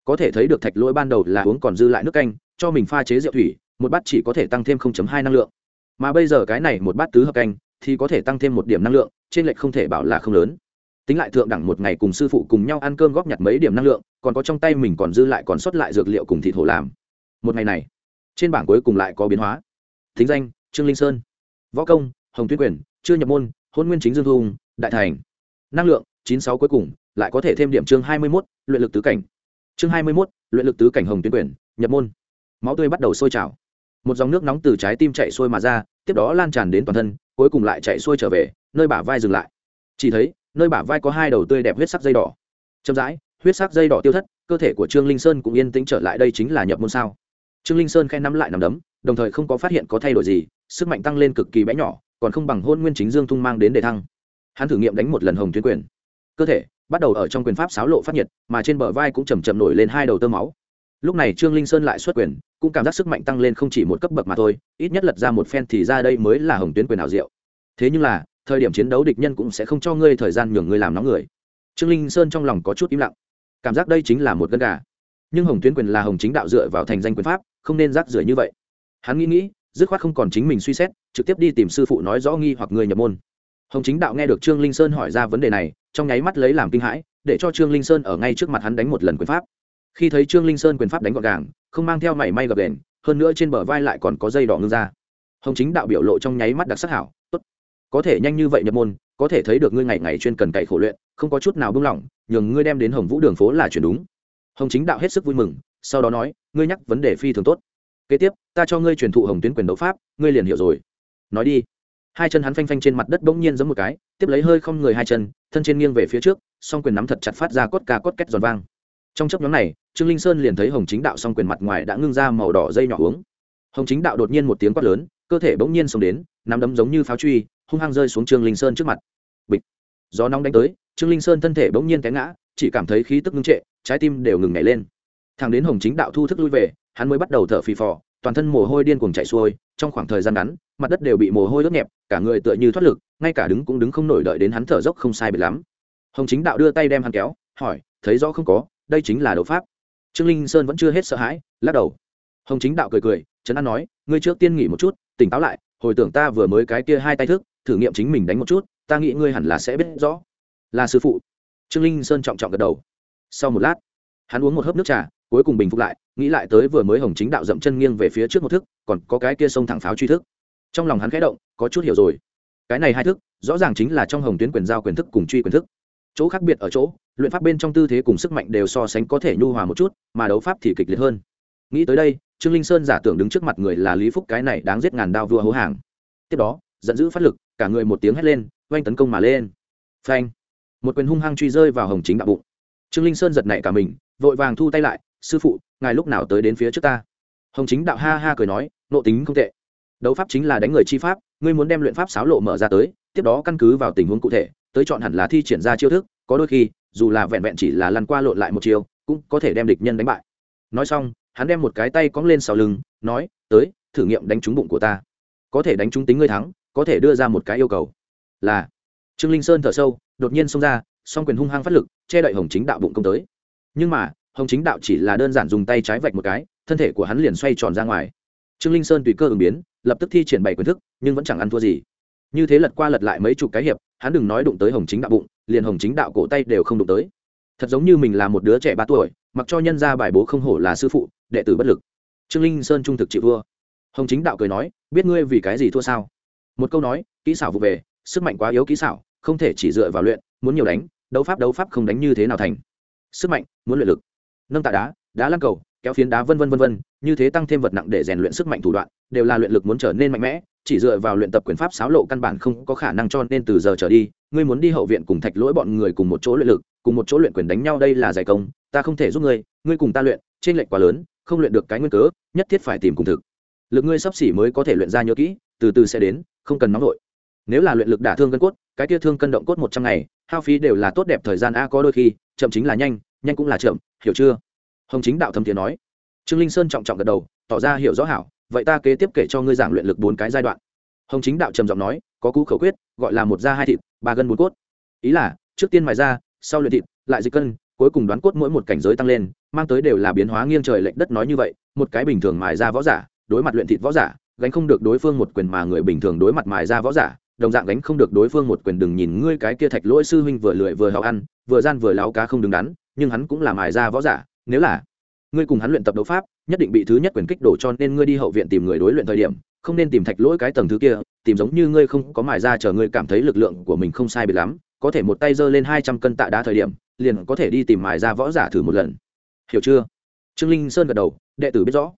Có thể thấy được thạch lỗi ban đầu là uống còn dư lại nước canh, cho mình pha chế rượu thủy, một bát chỉ có thể tăng thêm hai năng lượng. Mà bây giờ cái này một bát tứ hợp canh thì có thể tăng thêm một điểm năng lượng, trên lệch không thể bảo là không lớn. Tính lại thượng đẳng một ngày cùng sư phụ cùng nhau ăn cơm góp nhặt mấy điểm năng lượng, còn có trong tay mình còn dư lại còn sót lại dược liệu cùng thịt hổ làm. Một ngày này trên bảng cuối cùng lại có biến hóa. Thính danh, trương linh sơn. Võ công, hồng tuyết quyền, chưa nhập môn, hôn nguyên chính dương thu đại thành. Năng lượng, chín sáu cuối cùng, lại có thể thêm điểm chương hai mươi mốt, luyện lực tứ cảnh. Chương hai mươi mốt, luyện lực tứ cảnh hồng tuyên quyền, nhập môn. Máu tươi bắt đầu sôi trào. Một dòng nước nóng từ trái tim chạy xuôi mà ra, tiếp đó lan tràn đến toàn thân, cuối cùng lại chạy xuôi trở về, nơi bả vai dừng lại. Chỉ thấy, nơi bả vai có hai đầu tươi đẹp huyết sắc dây đỏ. Chậm rãi, huyết sắc dây đỏ tiêu thất, cơ thể của trương linh sơn cũng yên tĩnh trở lại đây chính là nhập môn sao trương linh sơn khen nắm lại nằm đấm, đồng thời không có phát hiện có thay đổi gì, sức mạnh tăng lên cực kỳ bé nhỏ, còn không bằng hôn nguyên chính dương thung mang đến đề thăng. Hắn thử nghiệm đánh một lần hồng tuyến quyền. Cơ thể, bắt đầu ở trong quyền pháp xáo lộ phát nhiệt, mà trên bờ vai cũng chầm chậm nổi lên hai đầu tơ máu. Lúc này trương linh sơn lại xuất quyền, cũng cảm giác sức mạnh tăng lên không chỉ một cấp bậc mà thôi, ít nhất lật ra một phen thì ra đây mới là hồng tuyến quyền ảo diệu. Thế nhưng là, thời điểm chiến đấu địch nhân cũng sẽ không cho ngươi thời gian nhường ngươi làm nóng người. Trương linh sơn trong lòng có chút im lặng. Cảm giác đây chính là một gân gà nhưng hồng tuyến quyền là hồng chính đạo dựa vào thành danh quyền pháp, không nên rác rưởi như vậy. Hắn nghĩ nghĩ, dứt khoát không còn chính mình suy xét, trực tiếp đi tìm sư phụ nói rõ nghi hoặc người nhập môn. Hồng chính đạo nghe được trương linh sơn hỏi ra vấn đề này, trong nháy mắt lấy làm kinh hãi, để cho trương linh sơn ở ngay trước mặt hắn đánh một lần quyền pháp. Khi thấy trương linh sơn quyền pháp đánh gọn gàng, không mang theo mảy may gập đền, hơn nữa trên bờ vai lại còn có dây đỏ ngưng ra. Hồng chính đạo biểu lộ trong nháy mắt đặc sắc hảo, tốt, có thể nhanh như vậy nhập môn, có thể thấy được ngươi ngày ngày chuyên cần cậy khổ luyện, không có chút nào buông lỏng, nhường ngươi đem đến hồng vũ đường phố là chuyển đúng hồng chính đạo hết sức vui mừng, sau đó nói, ngươi nhắc vấn đề phi thường tốt. Kế tiếp, ta cho ngươi truyền thụ hồng tuyến quyền đấu pháp, ngươi liền hiểu rồi. Nói đi. Hai chân hắn phanh phanh trên mặt đất bỗng nhiên giống một cái, tiếp lấy hơi không người hai chân, thân trên nghiêng về phía trước, song quyền nắm thật chặt phát ra cốt ca cốt két giòn vang. Trong chấp nhóm này, trương linh sơn liền thấy hồng chính đạo song quyền mặt ngoài đã ngưng ra màu đỏ dây nhỏ uống. Hồng chính đạo đột nhiên một tiếng quát lớn, cơ thể bỗng nhiên xông đến, nắm đấm giống như pháo truy, hung hăng rơi xuống trương linh sơn trước mặt. Bịch. Gió nóng đánh tới, trương linh sơn thân thể bỗng nhiên té ngã, chỉ cảm thấy khí tức ngưng trệ trái tim đều ngừng nhảy lên. Thằng đến hồng chính đạo thu thức lui về, hắn mới bắt đầu thở phì phò, toàn thân mồ hôi điên cuồng chạy xuôi, trong khoảng thời gian ngắn, mặt đất đều bị mồ hôi ướt nhẹp, cả người tựa như thoát lực, ngay cả đứng cũng đứng không nổi đợi đến hắn thở dốc không sai biệt lắm. Hồng chính đạo đưa tay đem hắn kéo, hỏi, thấy rõ không có, đây chính là đấu pháp. Trương linh sơn vẫn chưa hết sợ hãi, lắc đầu. Hồng chính đạo cười cười, trấn an nói, ngươi trước tiên nghỉ một chút, tỉnh táo lại, hồi tưởng ta vừa mới cái kia hai tay thức, thử nghiệm chính mình đánh một chút, ta nghĩ ngươi hẳn là sẽ biết rõ. Là sư phụ. Trương linh sơn trọng trọng gật đầu sau một lát, hắn uống một hớp nước trà, cuối cùng bình phục lại, nghĩ lại tới vừa mới hồng chính đạo dậm chân nghiêng về phía trước một thức còn có cái kia sông thẳng pháo truy thức. Trong lòng hắn khẽ động, có chút hiểu rồi. Cái này hai thức, rõ ràng chính là trong hồng tuyến quyền giao quyền thức cùng truy quyền thức. Chỗ khác biệt ở chỗ, luyện pháp bên trong tư thế cùng sức mạnh đều so sánh có thể nhu hòa một chút, mà đấu pháp thì kịch liệt hơn. Nghĩ tới đây, trương linh sơn giả tưởng đứng trước mặt người là lý phúc cái này đáng giết ngàn đao vua hố hàng. Tiếp đó, giận dữ phát lực, cả người một tiếng hét lên, oanh tấn công mà lên. Phanh! Một quyền hung hăng truy rơi vào hồng chính đạo bụng trương linh sơn giật nảy cả mình vội vàng thu tay lại sư phụ ngài lúc nào tới đến phía trước ta? Hồng chính đạo ha ha cười nói nộ tính không tệ. Đấu pháp chính là đánh người chi pháp ngươi muốn đem luyện pháp xáo lộ mở ra tới tiếp đó căn cứ vào tình huống cụ thể tới chọn hẳn là thi triển ra chiêu thức có đôi khi dù là vẹn vẹn chỉ là lăn qua lộn lại một chiều, cũng có thể đem địch nhân đánh bại. Nói xong hắn đem một cái tay cong lên sau lưng nói tới thử nghiệm đánh trúng bụng của ta. Có thể đánh trúng tính ngươi thắng có thể đưa ra một cái yêu cầu là trương linh sơn thở sâu đột nhiên xông ra song quyền hung hăng phát lực che đậy hồng chính đạo bụng công tới. Nhưng mà, hồng chính đạo chỉ là đơn giản dùng tay trái vạch một cái, thân thể của hắn liền xoay tròn ra ngoài. Trương linh sơn tùy cơ ứng biến, lập tức thi triển bảy quyền thức, nhưng vẫn chẳng ăn thua gì. Như thế lật qua lật lại mấy chục cái hiệp, hắn đừng nói đụng tới hồng chính đạo bụng, liền hồng chính đạo cổ tay đều không đụng tới. Thật giống như mình là một đứa trẻ ba tuổi, mặc cho nhân ra bài bố không hổ là sư phụ, đệ tử bất lực. Trương linh sơn trung thực chịu thua. Hồng chính đạo cười nói, biết ngươi vì cái gì thua sao? Một câu nói, kỹ xảo vụ về, sức mạnh quá yếu kỹ xảo, không thể chỉ dựa vào luyện, muốn nhiều đánh đấu pháp đấu pháp không đánh như thế nào thành. Sức mạnh, muốn luyện lực. Nâng tạ đá đá lăn cầu, kéo phiến đá vân vân vân vân, như thế tăng thêm vật nặng để rèn luyện sức mạnh thủ đoạn, đều là luyện lực muốn trở nên mạnh mẽ, chỉ dựa vào luyện tập quyền pháp xáo lộ căn bản không có khả năng cho nên từ giờ trở đi, ngươi muốn đi hậu viện cùng thạch lỗi bọn người cùng một chỗ luyện lực, cùng một chỗ luyện quyền đánh nhau đây là giải công, ta không thể giúp ngươi ngươi cùng ta luyện trên lệnh quá lớn, không luyện được cái nguyên cớ, nhất thiết phải tìm cùng thực. Lực ngươi sắp xỉ mới có thể luyện ra nhớ kỹ, từ từ sẽ đến, không cần nóng vội. Nếu là luyện lực đả thương cân cốt, cái kia thương cân động cốt một trăm ngày hao phí đều là tốt đẹp thời gian a có đôi khi, chậm chính là nhanh nhanh cũng là chậm, hiểu chưa? Hồng chính đạo thâm tiến nói. Trương linh sơn trọng trọng gật đầu, tỏ ra hiểu rõ hảo, vậy ta kế tiếp kể cho ngươi giảng luyện lực bốn cái giai đoạn. Hồng chính đạo trầm giọng nói, có cú khẩu quyết, gọi là một da hai thịt, ba gân bốn cốt. Ý là, trước tiên mài da, sau luyện thịt, lại dịch cân, cuối cùng đoán cốt mỗi một cảnh giới tăng lên, mang tới đều là biến hóa nghiêng trời lệch đất nói như vậy, một cái bình thường mài da võ giả, đối mặt luyện thịt võ giả, gánh không được đối phương một quyền mà người bình thường đối mặt mài da võ giả đồng dạng gánh không được đối phương một quyền đừng nhìn ngươi cái kia thạch lỗi sư huynh vừa lười vừa hào ăn, vừa gian vừa láo cá không đứng đắn, nhưng hắn cũng làm mài ra võ giả, nếu là ngươi cùng hắn luyện tập đấu pháp, nhất định bị thứ nhất quyền kích đổ cho nên ngươi đi hậu viện tìm người đối luyện thời điểm, không nên tìm thạch lỗi cái tầng thứ kia, tìm giống như ngươi không có mài ra chờ ngươi cảm thấy lực lượng của mình không sai biệt lắm, có thể một tay giơ lên hai trăm cân tạ đá thời điểm, liền có thể đi tìm mài ra võ giả thử một lần. Hiểu chưa? Trương linh sơn gật đầu, đệ tử biết rõ.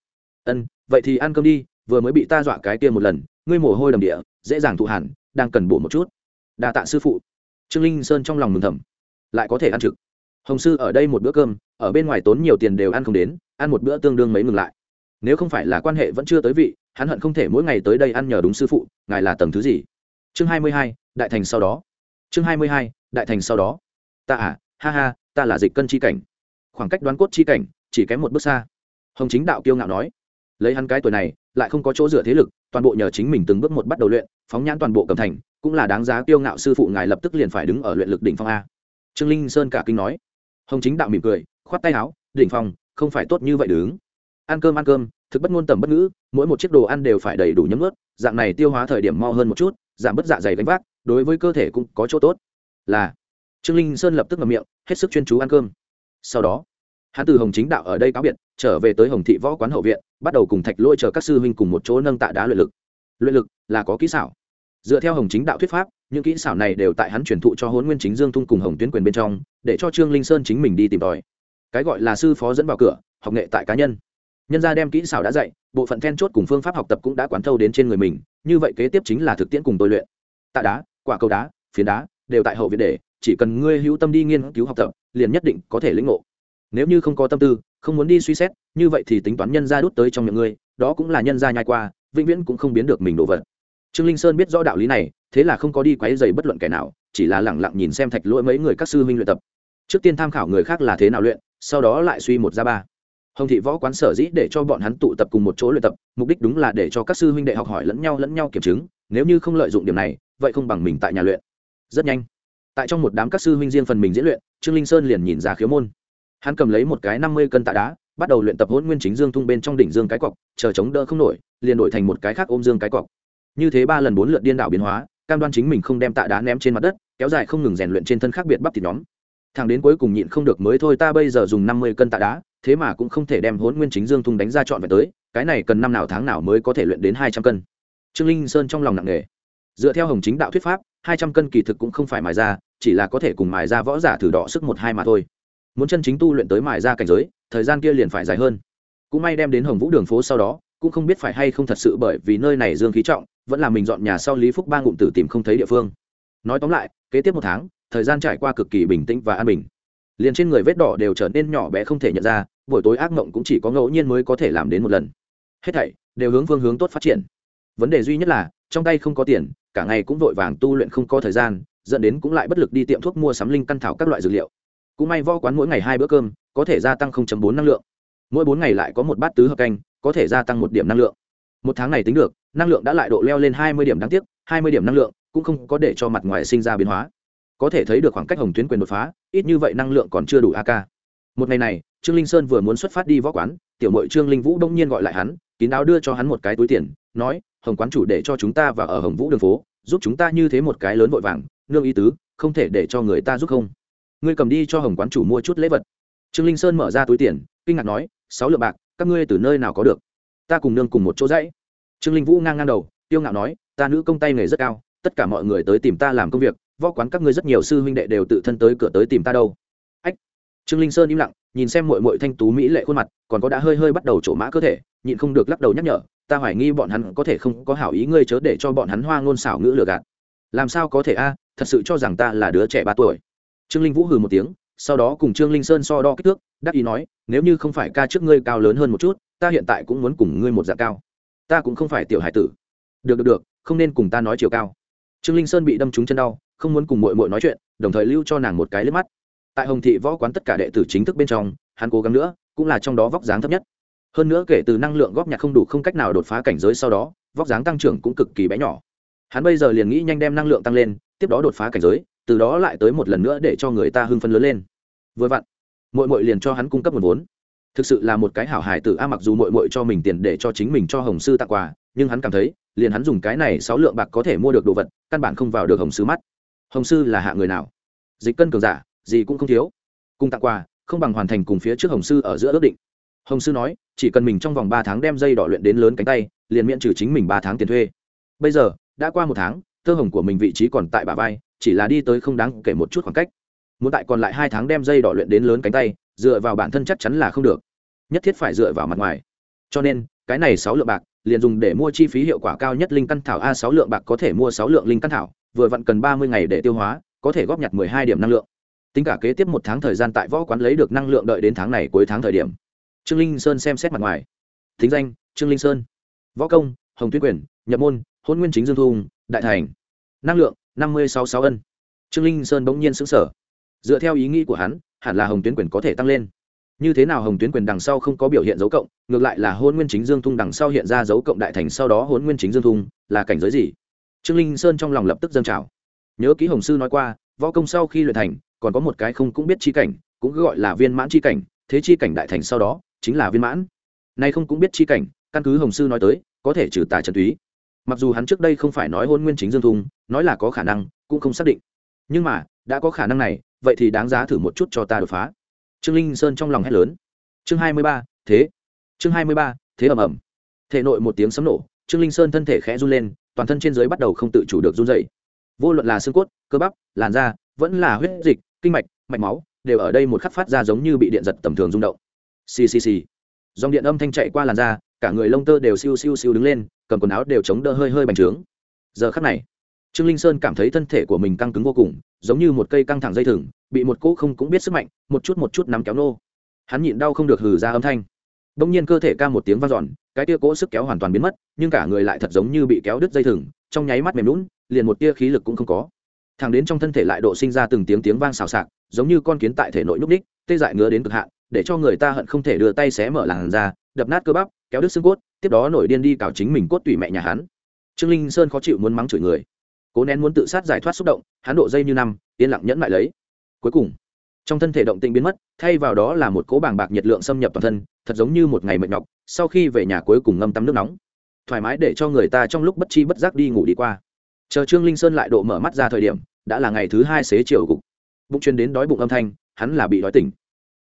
Ân, vậy thì ăn cơm đi, vừa mới bị ta dọa cái kia một lần, ngươi mồ hôi đầm địa, dễ dàng thụ hẳn đang cần bổ một chút. Đa tạ sư phụ. Trương linh sơn trong lòng mừng thầm. Lại có thể ăn trực. Hồng sư ở đây một bữa cơm, ở bên ngoài tốn nhiều tiền đều ăn không đến, ăn một bữa tương đương mấy ngừng lại. Nếu không phải là quan hệ vẫn chưa tới vị, hắn hận không thể mỗi ngày tới đây ăn nhờ đúng sư phụ, ngài là tầng thứ gì? Chương hai mươi hai, đại thành sau đó. Chương hai mươi hai, đại thành sau đó. Ta à ha ha, ta là dịch cân chi cảnh. Khoảng cách đoán cốt chi cảnh, chỉ kém một bước xa. Hồng chính đạo kiêu ngạo nói. Lấy hắn cái tuổi này lại không có chỗ dựa thế lực, toàn bộ nhờ chính mình từng bước một bắt đầu luyện, phóng nhãn toàn bộ cầm thành, cũng là đáng giá kiêu ngạo sư phụ ngài lập tức liền phải đứng ở luyện lực đỉnh phong a. Trương linh sơn cả kinh nói. Hồng chính đạo mỉm cười, khoát tay áo, đỉnh phong, không phải tốt như vậy đứng. Ăn cơm ăn cơm, thực bất ngôn tầm bất ngữ, mỗi một chiếc đồ ăn đều phải đầy đủ nhấm ướt, dạng này tiêu hóa thời điểm mo hơn một chút, giảm bớt dạ dày gánh vác, đối với cơ thể cũng có chỗ tốt. Là. Trương linh sơn lập tức ngậm miệng, hết sức chuyên chú ăn cơm. Sau đó, hắn từ hồng chính đạo ở đây cáo biệt trở về tới hồng thị võ quán hậu viện, bắt đầu cùng thạch lôi chờ các sư huynh cùng một chỗ nâng tạ đá luyện lực. Luyện lực là có kỹ xảo. Dựa theo hồng chính đạo thuyết pháp, những kỹ xảo này đều tại hắn truyền thụ cho hôn nguyên chính dương thung cùng hồng tuyến quyền bên trong, để cho trương linh sơn chính mình đi tìm tòi. Cái gọi là sư phó dẫn vào cửa, học nghệ tại cá nhân. Nhân gia đem kỹ xảo đã dạy, bộ phận then chốt cùng phương pháp học tập cũng đã quán thâu đến trên người mình, như vậy kế tiếp chính là thực tiễn cùng tôi luyện. Tạ đá, quả cầu đá, phiến đá, đều tại hậu viện để, chỉ cần ngươi hữu tâm đi nghiên cứu học tập, liền nhất định có thể lĩnh ngộ nếu như không có tâm tư, không muốn đi suy xét, như vậy thì tính toán nhân gia đút tới trong miệng ngươi, đó cũng là nhân gia nhai qua, vĩnh viễn cũng không biến được mình đồ vật. Trương linh sơn biết rõ đạo lý này, thế là không có đi quấy dày bất luận kẻ nào, chỉ là lẳng lặng nhìn xem thạch lỗi mấy người các sư huynh luyện tập. Trước tiên tham khảo người khác là thế nào luyện, sau đó lại suy một ra ba. Hồng thị võ quán sở dĩ để cho bọn hắn tụ tập cùng một chỗ luyện tập, mục đích đúng là để cho các sư huynh đệ học hỏi lẫn nhau lẫn nhau kiểm chứng, nếu như không lợi dụng điểm này, vậy không bằng mình tại nhà luyện. Rất nhanh. Tại trong một đám các sư huynh riêng phần mình diễn luyện, trương linh sơn liền nhìn ra khiếu môn hắn cầm lấy một cái năm mươi cân tạ đá, bắt đầu luyện tập hôn nguyên chính dương thung bên trong đỉnh dương cái cọc, chờ chống đỡ không nổi, liền đổi thành một cái khác ôm dương cái cọc. Như thế ba lần bốn lượt điên đảo biến hóa, cam đoan chính mình không đem tạ đá ném trên mặt đất, kéo dài không ngừng rèn luyện trên thân khác biệt bắp thịt nhóm. Thằng đến cuối cùng nhịn không được mới thôi, ta bây giờ dùng năm mươi cân tạ đá, thế mà cũng không thể đem hôn nguyên chính dương thung đánh ra trọn vẹn tới, cái này cần năm nào tháng nào mới có thể luyện đến hai trăm cân. Trương linh sơn trong lòng nặng nề. Dựa theo hồng chính đạo thuyết pháp, hai trăm cân kỳ thực cũng không phải mài ra, chỉ là có thể cùng mài ra võ giả thử đọ sức một hai mà thôi muốn chân chính tu luyện tới mài ra cảnh giới, thời gian kia liền phải dài hơn. Cũng may đem đến hồng vũ đường phố sau đó, cũng không biết phải hay không thật sự bởi vì nơi này dương khí trọng, vẫn là mình dọn nhà sau lý phúc ba ngụm tử tìm không thấy địa phương. Nói tóm lại, kế tiếp một tháng, thời gian trải qua cực kỳ bình tĩnh và an bình. Liền trên người vết đỏ đều trở nên nhỏ bé không thể nhận ra, buổi tối ác mộng cũng chỉ có ngẫu nhiên mới có thể làm đến một lần. Hết thảy đều hướng phương hướng tốt phát triển. Vấn đề duy nhất là, trong tay không có tiền, cả ngày cũng vội vàng tu luyện không có thời gian, dẫn đến cũng lại bất lực đi tiệm thuốc mua sắm linh căn thảo các loại dược liệu cũng may võ quán mỗi ngày hai bữa cơm, có thể gia tăng 0.4 năng lượng. Mỗi bốn ngày lại có một bát tứ hợp canh, có thể gia tăng một điểm năng lượng. Một tháng này tính được, năng lượng đã lại độ leo lên hai mươi điểm đáng tiếc, hai mươi điểm năng lượng cũng không có để cho mặt ngoài sinh ra biến hóa. Có thể thấy được khoảng cách hồng tuyến quyền đột phá, ít như vậy năng lượng còn chưa đủ ak một ngày này, trương linh sơn vừa muốn xuất phát đi võ quán, tiểu mội trương linh vũ đông nhiên gọi lại hắn, kín đáo đưa cho hắn một cái túi tiền, nói, hồng quán chủ để cho chúng ta và ở hồng vũ đường phố, giúp chúng ta như thế một cái lớn vội vàng, nương ý tứ, không thể để cho người ta giúp không? Ngươi cầm đi cho hồng quán chủ mua chút lễ vật. Trương linh sơn mở ra túi tiền, kinh ngạc nói, sáu lượng bạc, các ngươi từ nơi nào có được? Ta cùng nương cùng một chỗ dãy. Trương linh vũ ngang ngang đầu tiêu ngạo nói, ta nữ công tay nghề rất cao, tất cả mọi người tới tìm ta làm công việc, võ quán các ngươi rất nhiều sư huynh đệ đều tự thân tới cửa tới tìm ta đâu. Ách. Trương linh sơn im lặng, nhìn xem mội mội thanh tú mỹ lệ khuôn mặt, còn có đã hơi hơi bắt đầu trổ mã cơ thể, nhịn không được lắc đầu nhắc nhở, ta hoài nghi bọn hắn có thể không có hảo ý ngươi chớ để cho bọn hắn hoa ngôn xảo ngữ lừa gạt. Làm sao có thể a, thật sự cho rằng ta là đứa trẻ ba tuổi trương linh vũ hừ một tiếng, sau đó cùng trương linh sơn so đo kích thước, đắc ý nói, nếu như không phải ca trước ngươi cao lớn hơn một chút, ta hiện tại cũng muốn cùng ngươi một dạng cao. Ta cũng không phải tiểu hải tử. Được được được, không nên cùng ta nói chiều cao. Trương linh sơn bị đâm trúng chân đau, không muốn cùng mội mội nói chuyện, đồng thời lưu cho nàng một cái liếc mắt. Tại hồng thị võ quán tất cả đệ tử chính thức bên trong, hắn cố gắng nữa, cũng là trong đó vóc dáng thấp nhất. Hơn nữa kể từ năng lượng góp nhặt không đủ không cách nào đột phá cảnh giới sau đó, vóc dáng tăng trưởng cũng cực kỳ bé nhỏ. Hắn bây giờ liền nghĩ nhanh đem năng lượng tăng lên, tiếp đó đột phá cảnh giới từ đó lại tới một lần nữa để cho người ta hưng phấn lớn lên. Vừa vặn mội mội liền cho hắn cung cấp nguồn vốn. Thực sự là một cái hảo hài tử a, mặc dù mội mội cho mình tiền để cho chính mình cho hồng sư tặng quà, nhưng hắn cảm thấy, liền hắn dùng cái này sáu lượng bạc có thể mua được đồ vật, căn bản không vào được hồng sư mắt. Hồng sư là hạ người nào? Dịch cân cường giả, gì cũng không thiếu. Cùng tặng quà, không bằng hoàn thành cùng phía trước hồng sư ở giữa ước định. Hồng sư nói, chỉ cần mình trong vòng ba tháng đem dây đỏ luyện đến lớn cánh tay, liền miễn trừ chính mình ba tháng tiền thuê. Bây giờ, đã qua một tháng tơ hồng của mình vị trí còn tại bả vai chỉ là đi tới không đáng kể một chút khoảng cách. Muốn tại còn lại hai tháng đem dây đỏ luyện đến lớn cánh tay, dựa vào bản thân chắc chắn là không được. Nhất thiết phải dựa vào mặt ngoài. Cho nên, cái này sáu lượng bạc, liền dùng để mua chi phí hiệu quả cao nhất linh căn thảo a sáu lượng bạc có thể mua sáu lượng linh căn thảo, vừa vặn cần ba mươi ngày để tiêu hóa, có thể góp nhặt mười hai điểm năng lượng. Tính cả kế tiếp một tháng thời gian tại võ quán lấy được năng lượng đợi đến tháng này cuối tháng thời điểm. Trương linh sơn xem xét mặt ngoài. Thính danh, trương linh sơn. Võ công, hồng tuyên quyền, nhập môn, hôn nguyên chính dương thu đại thành. Năng lượng năm mươi sáu sáu ân. Trương linh sơn bỗng nhiên xứng sở dựa theo ý nghĩ của hắn, hẳn là hồng tuyến quyền có thể tăng lên. Như thế nào hồng tuyến quyền đằng sau không có biểu hiện dấu cộng, ngược lại là hôn nguyên chính dương thung đằng sau hiện ra dấu cộng đại thành sau đó hôn nguyên chính dương thung là cảnh giới gì? Trương linh sơn trong lòng lập tức dâng trào. Nhớ ký hồng sư nói qua, võ công sau khi luyện thành, còn có một cái không cũng biết chi cảnh, cũng gọi là viên mãn chi cảnh, thế chi cảnh đại thành sau đó chính là viên mãn. Nay không cũng biết chi cảnh, căn cứ hồng sư nói tới, có thể trừ tà trần túy mặc dù hắn trước đây không phải nói hôn nguyên chính dương thung, nói là có khả năng, cũng không xác định. Nhưng mà, đã có khả năng này, vậy thì đáng giá thử một chút cho ta đột phá. Trương linh sơn trong lòng hét lớn. Chương hai mươi ba, thế. Chương hai mươi ba, thế ầm ầm. Thể nội một tiếng sấm nổ, trương linh sơn thân thể khẽ run lên, toàn thân trên dưới bắt đầu không tự chủ được run dày vô luận là xương cốt, cơ bắp, làn da, vẫn là huyết dịch, kinh mạch mạch máu, đều ở đây một khắc phát ra giống như bị điện giật tầm thường rung động. Ccc dòng điện âm thanh chạy qua làn da, cả người lông tơ đều siêu siêu siêu đứng lên cầm quần áo đều chống đỡ hơi hơi bành trướng. Giờ khắc này, trương linh sơn cảm thấy thân thể của mình căng cứng vô cùng, giống như một cây căng thẳng dây thừng, bị một cỗ không cũng biết sức mạnh, một chút một chút nắm kéo nô. Hắn nhịn đau không được hừ ra âm thanh. Đông nhiên cơ thể ca một tiếng vang dọn, cái tia cỗ sức kéo hoàn toàn biến mất, nhưng cả người lại thật giống như bị kéo đứt dây thừng, trong nháy mắt mềm lún liền một tia khí lực cũng không có. Thẳng đến trong thân thể lại độ sinh ra từng tiếng tiếng vang xào xạc, giống như con kiến tại thể nội núp ních tê dại ngứa đến cực hạn để cho người ta hận không thể đưa tay xé mở làn ra đập nát cơ bắp, kéo đứt xương cốt, tiếp đó nổi điên đi cào chính mình cốt tủy mẹ nhà hắn. Trương linh sơn khó chịu muốn mắng chửi người. Cố nén muốn tự sát giải thoát xúc động, hắn độ dây như năm, yên lặng nhẫn lại lấy. Cuối cùng, trong thân thể động tĩnh biến mất, thay vào đó là một cỗ bàng bạc nhiệt lượng xâm nhập toàn thân, thật giống như một ngày mệt nhọc, sau khi về nhà cuối cùng ngâm tắm nước nóng. Thoải mái để cho người ta trong lúc bất chi bất giác đi ngủ đi qua. Chờ trương linh sơn lại độ mở mắt ra thời điểm, đã là ngày thứ hai xế chiều gục bụng chuyên đến đói bụng âm thanh, hắn là bị đói tỉnh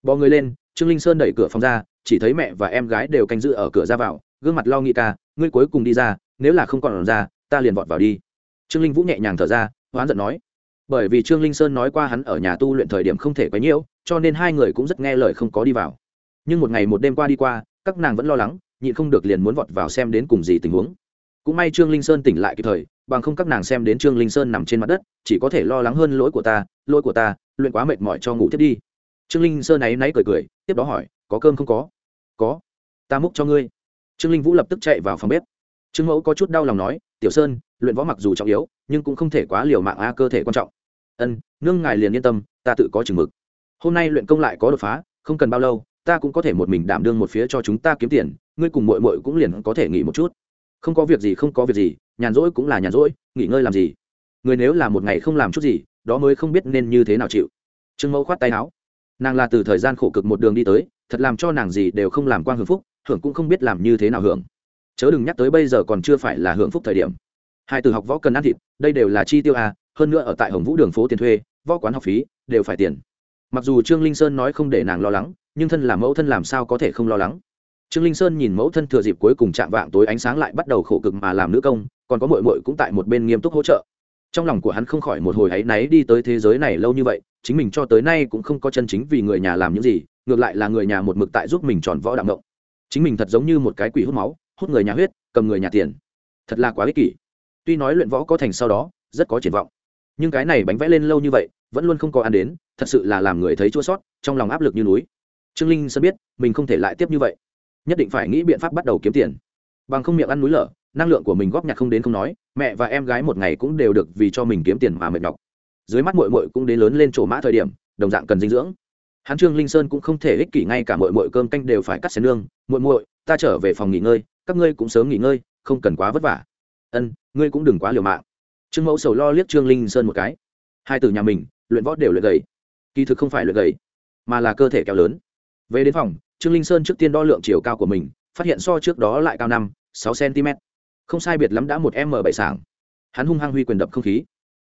bò người lên, trương linh sơn đẩy cửa phòng ra, chỉ thấy mẹ và em gái đều canh giữ ở cửa ra vào, gương mặt lo nghĩ ca, ngươi cuối cùng đi ra, nếu là không còn ra, ta liền vọt vào đi. Trương linh vũ nhẹ nhàng thở ra, hoán giận nói. Bởi vì trương linh sơn nói qua hắn ở nhà tu luyện thời điểm không thể quấy nhiễu cho nên hai người cũng rất nghe lời không có đi vào. Nhưng một ngày một đêm qua đi qua, các nàng vẫn lo lắng, nhịn không được liền muốn vọt vào xem đến cùng gì tình huống. Cũng may trương linh sơn tỉnh lại kịp thời, bằng không các nàng xem đến trương linh sơn nằm trên mặt đất, chỉ có thể lo lắng hơn lỗi của ta, lỗi của ta, luyện quá mệt mỏi cho ngủ tiếp đi trương linh sơ náy náy cười cười, tiếp đó hỏi, có cơm không có? Có. Ta múc cho ngươi. Trương linh vũ lập tức chạy vào phòng bếp. Trương mẫu có chút đau lòng nói, tiểu sơn, luyện võ mặc dù trọng yếu, nhưng cũng không thể quá liều mạng a, cơ thể quan trọng. Ân, nương ngài liền yên tâm, ta tự có chừng mực. Hôm nay luyện công lại có đột phá, không cần bao lâu, ta cũng có thể một mình đảm đương một phía cho chúng ta kiếm tiền, ngươi cùng mội mội cũng liền có thể nghỉ một chút. Không có việc gì, không có việc gì, nhàn rỗi cũng là nhàn rỗi, nghỉ ngơi làm gì? Người nếu là một ngày không làm chút gì, đó mới không biết nên như thế nào chịu. Trương mẫu khoát tay áo nàng là từ thời gian khổ cực một đường đi tới, thật làm cho nàng gì đều không làm quang hưởng phúc, hưởng cũng không biết làm như thế nào hưởng. Chớ đừng nhắc tới bây giờ còn chưa phải là hưởng phúc thời điểm. Hai từ học võ cần ăn thịt, đây đều là chi tiêu à hơn nữa ở tại hồng vũ đường phố tiền thuê, võ quán học phí, đều phải tiền. Mặc dù trương linh sơn nói không để nàng lo lắng, nhưng thân là mẫu thân làm sao có thể không lo lắng? Trương linh sơn nhìn mẫu thân thừa dịp cuối cùng chạm vạng tối ánh sáng lại bắt đầu khổ cực mà làm nữ công, còn có mội mội cũng tại một bên nghiêm túc hỗ trợ trong lòng của hắn không khỏi một hồi áy náy đi tới thế giới này lâu như vậy, chính mình cho tới nay cũng không có chân chính vì người nhà làm những gì, ngược lại là người nhà một mực tại giúp mình tròn võ đạm ngộng. Chính mình thật giống như một cái quỷ hút máu, hút người nhà huyết, cầm người nhà tiền. Thật là quá ích kỷ. Tuy nói luyện võ có thành sau đó, rất có triển vọng. Nhưng cái này bánh vẽ lên lâu như vậy, vẫn luôn không có ăn đến, thật sự là làm người thấy chua sót, trong lòng áp lực như núi. Trương linh sơn biết, mình không thể lại tiếp như vậy. Nhất định phải nghĩ biện pháp bắt đầu kiếm tiền. Bằng không miệng ăn núi lở năng lượng của mình góp nhặt không đến không nói, mẹ và em gái một ngày cũng đều được vì cho mình kiếm tiền mà mệt nhọc. Dưới mắt mội mội cũng đến lớn lên chỗ mã thời điểm, đồng dạng cần dinh dưỡng. Hắn trương linh sơn cũng không thể ích kỷ ngay cả mội mội cơm canh đều phải cắt xén lương mội mội ta trở về phòng nghỉ ngơi, các ngươi cũng sớm nghỉ ngơi, không cần quá vất vả. Ân, ngươi cũng đừng quá liều mạng. Trương mẫu sầu lo liếc trương linh sơn một cái. Hai từ nhà mình, luyện võ đều luyện gầy. Kỳ thực không phải luyện gầy, mà là cơ thể kéo lớn. Về đến phòng, trương linh sơn trước tiên đo lượng chiều cao của mình, phát hiện so trước đó lại cao năm, sáu cm không sai biệt lắm đã một m bảy sảng. Hắn hung hăng huy quyền đập không khí.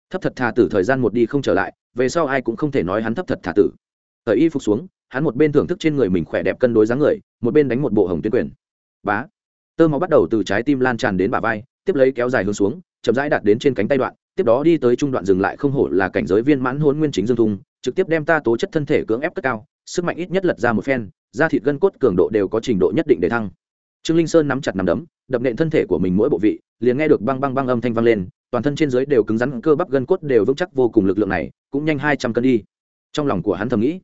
Thấp thật thà tử thời gian một đi không trở lại, về sau ai cũng không thể nói hắn thấp thật thà tử. Thời y phục xuống, hắn một bên thưởng thức trên người mình khỏe đẹp cân đối dáng người, một bên đánh một bộ hồng tuyến quyền. Bá. Tơ máu bắt đầu từ trái tim lan tràn đến bả vai, tiếp lấy kéo dài hướng xuống, chậm rãi đạt đến trên cánh tay đoạn, tiếp đó đi tới trung đoạn dừng lại không hổ là cảnh giới viên mãn hôn nguyên chính dương thung, trực tiếp đem ta tố chất thân thể cưỡng ép cất cao, sức mạnh ít nhất lật ra một phen, da thịt gân cốt cường độ đều có trình độ nhất định để thăng. Trương linh sơn nắm chặt nắm đấm đập nện thân thể của mình mỗi bộ vị, liền nghe được băng băng băng âm thanh vang lên, toàn thân trên dưới đều cứng rắn, cơ bắp gân cốt đều vững chắc vô cùng lực lượng này, cũng nhanh hai trăm cân đi. Trong lòng của hắn thầm nghĩ,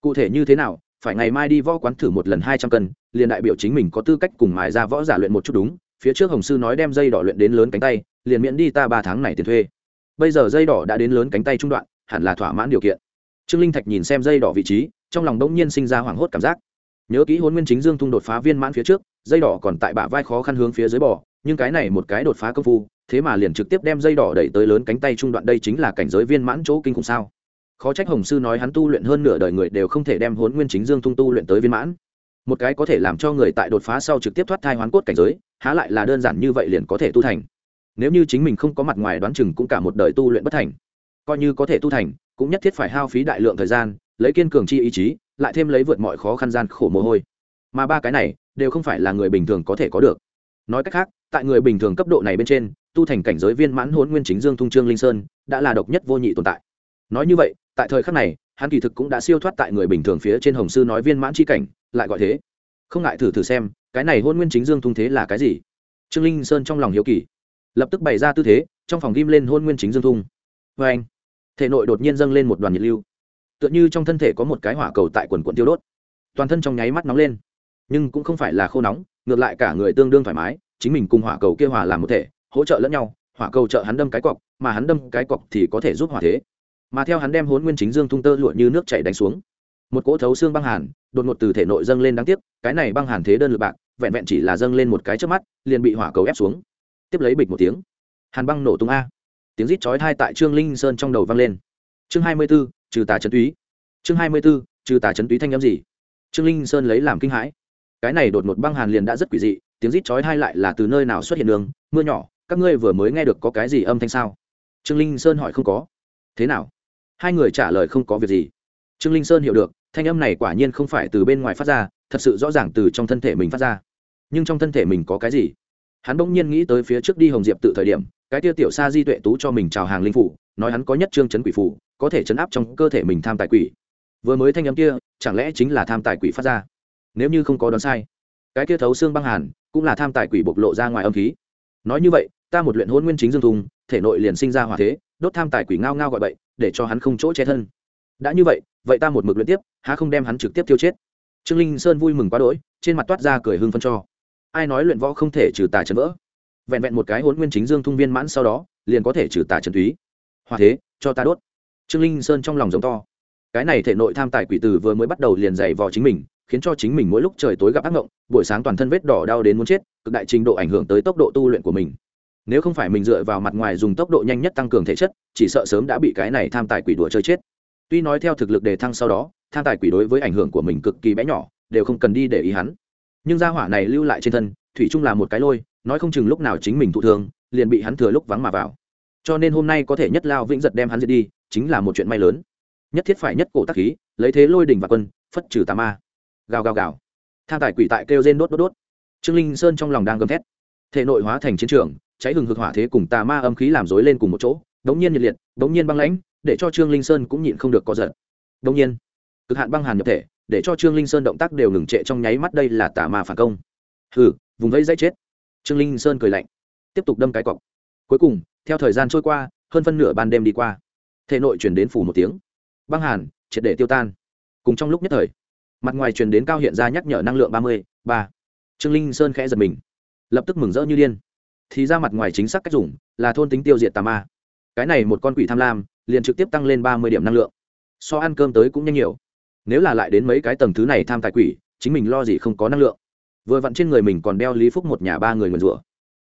cụ thể như thế nào, phải ngày mai đi võ quán thử một lần hai trăm cân, liền đại biểu chính mình có tư cách cùng mài ra võ giả luyện một chút đúng, phía trước hồng sư nói đem dây đỏ luyện đến lớn cánh tay, liền miễn đi ta ba tháng này tiền thuê. Bây giờ dây đỏ đã đến lớn cánh tay trung đoạn, hẳn là thỏa mãn điều kiện. Trương linh thạch nhìn xem dây đỏ vị trí, trong lòng đông nhiên sinh ra hoảng hốt cảm giác. Nhớ kỹ hôn nguyên chính dương thung đột phá viên mãn phía trước dây đỏ còn tại bả vai khó khăn hướng phía dưới bò, nhưng cái này một cái đột phá công phu, thế mà liền trực tiếp đem dây đỏ đẩy tới lớn cánh tay trung đoạn đây chính là cảnh giới viên mãn chỗ kinh khủng sao? Khó trách hồng sư nói hắn tu luyện hơn nửa đời người đều không thể đem hôn nguyên chính dương thung tu luyện tới viên mãn. Một cái có thể làm cho người tại đột phá sau trực tiếp thoát thai hoán cốt cảnh giới, há lại là đơn giản như vậy liền có thể tu thành. Nếu như chính mình không có mặt ngoài đoán chừng cũng cả một đời tu luyện bất thành. Coi như có thể tu thành, cũng nhất thiết phải hao phí đại lượng thời gian, lấy kiên cường chi ý chí, lại thêm lấy vượt mọi khó khăn gian khổ mồ hôi. Mà ba cái này đều không phải là người bình thường có thể có được. Nói cách khác, tại người bình thường cấp độ này bên trên, tu thành cảnh giới viên mãn hôn nguyên chính dương thung trương linh sơn, đã là độc nhất vô nhị tồn tại. Nói như vậy, tại thời khắc này, hắn kỳ thực cũng đã siêu thoát tại người bình thường phía trên hồng sư nói viên mãn c h i cảnh, lại gọi thế. Không ngại thử thử xem, cái này hôn nguyên chính dương thung thế là cái gì? Trương linh sơn trong lòng hiếu kỳ. Lập tức bày ra tư thế, trong phòng ghim lên hôn nguyên chính dương thung. Vê anh, thể nội đột nhiên dâng lên một đoàn nhiệt lưu. Tựa như trong thân thể có một cái hỏa cầu tại quần quận tiêu đốt. Toàn thân trong nháy mắt nóng lên nhưng cũng không phải là khô nóng, ngược lại cả người tương đương thoải mái, chính mình cùng hỏa cầu kia hòa làm một thể, hỗ trợ lẫn nhau, hỏa cầu trợ hắn đâm cái cọc, mà hắn đâm cái cọc thì có thể giúp hỏa thế. Mà theo hắn đem hốn nguyên chính dương thung tơ lụa như nước chảy đánh xuống, một cỗ thấu xương băng hàn, đột ngột từ thể nội dâng lên đáng tiếc, cái này băng hàn thế đơn lượt bạc, vẹn vẹn chỉ là dâng lên một cái trước mắt, liền bị hỏa cầu ép xuống. Tiếp lấy bịch một tiếng, hàn băng nổ tung a. Tiếng rít chói thai tại trương linh sơn trong đầu vang lên. Chương hai mươi b ố trừ tà trấn túy. Chương hai mươi b ố trừ tà trấn túy thanh n m gì? Trương linh sơn lấy làm kinh hãi cái này đột ngột băng hàn liền đã rất quỷ dị, tiếng rít chói hai lại là từ nơi nào xuất hiện đường, mưa nhỏ, các ngươi vừa mới nghe được có cái gì âm thanh sao? Trương linh sơn hỏi không có. Thế nào? Hai người trả lời không có việc gì. Trương linh sơn hiểu được, thanh âm này quả nhiên không phải từ bên ngoài phát ra, thật sự rõ ràng từ trong thân thể mình phát ra. Nhưng trong thân thể mình có cái gì? Hắn bỗng nhiên nghĩ tới phía trước đi hồng diệp tự thời điểm, cái tiêu tiểu sa di tuệ tú cho mình chào hàng linh phủ, nói hắn có nhất trương chấn quỷ phủ, có thể chấn áp trong cơ thể mình tham tài quỷ. Vừa mới thanh âm kia, chẳng lẽ chính là tham tài quỷ phát ra? Nếu như không có đoán sai, cái kia thấu xương băng hàn cũng là tham tài quỷ bộc lộ ra ngoài âm khí. Nói như vậy, ta một luyện hôn nguyên chính dương thùng, thể nội liền sinh ra hỏa thế, đốt tham tài quỷ ngao ngao gọi bậy, để cho hắn không chỗ che thân. Đã như vậy vậy ta một mực luyện tiếp, há không đem hắn trực tiếp tiêu chết? Trương linh sơn vui mừng quá đỗi, trên mặt toát ra cười hưng phân cho. Ai nói luyện võ không thể trừ tà trấn vỡ? Vẹn vẹn một cái hôn nguyên chính dương thung viên mãn sau đó, liền có thể trừ tà trấn túy. Hòa thế, cho ta đốt. Trương linh sơn trong lòng giống to. Cái này thể nội tham tài quỷ tử vừa mới bắt đầu liền dày vò chính mình khiến cho chính mình mỗi lúc trời tối gặp ác mộng, buổi sáng toàn thân vết đỏ đau đến muốn chết, cực đại trình độ ảnh hưởng tới tốc độ tu luyện của mình. Nếu không phải mình dựa vào mặt ngoài dùng tốc độ nhanh nhất tăng cường thể chất, chỉ sợ sớm đã bị cái này tham tài quỷ đùa chơi chết. Tuy nói theo thực lực đề thăng sau đó, tham tài quỷ đối với ảnh hưởng của mình cực kỳ bé nhỏ, đều không cần đi để ý hắn. Nhưng gia hỏa này lưu lại trên thân, thủy chung là một cái lôi, nói không chừng lúc nào chính mình thụ thương, liền bị hắn thừa lúc vắng mà vào. Cho nên hôm nay có thể nhất lao vĩnh giật đem hắn giết đi, chính là một chuyện may lớn. Nhất thiết phải nhất cổ tắc khí, lấy thế lôi đỉnh và quân, phất trừ tà ma gào gào gào. Tham tài quỷ tại kêu rên đốt đốt đốt. Trương linh sơn trong lòng đang gầm thét. Thể nội hóa thành chiến trường, cháy hừng hực hỏa thế cùng tà ma âm khí làm dối lên cùng một chỗ, đống nhiên nhiệt liệt, đống nhiên băng lãnh, để cho trương linh sơn cũng nhịn không được có giận đống nhiên, cực hạn băng hàn nhập thể, để cho trương linh sơn động tác đều ngừng trệ trong nháy mắt đây là tà ma phản công. Hừ, vùng vẫy dãy chết. Trương linh sơn cười lạnh, tiếp tục đâm cái cọc. Cuối cùng, theo thời gian trôi qua, hơn phân nửa ban đêm đi qua. Thể nội chuyển đến phủ một tiếng. Băng hàn, triệt để tiêu tan. Cùng trong lúc nhất thời mặt ngoài truyền đến cao hiện ra nhắc nhở năng lượng ba mươi ba. Trương linh sơn khẽ giật mình. Lập tức mừng rỡ như điên. Thì ra mặt ngoài chính xác cách dùng là thôn tính tiêu diệt tà ma. Cái này một con quỷ tham lam, liền trực tiếp tăng lên ba mươi điểm năng lượng. So ăn cơm tới cũng nhanh nhiều. Nếu là lại đến mấy cái tầng thứ này tham tài quỷ, chính mình lo gì không có năng lượng. Vừa vặn trên người mình còn đeo lý phúc một nhà ba người nguyền rủa.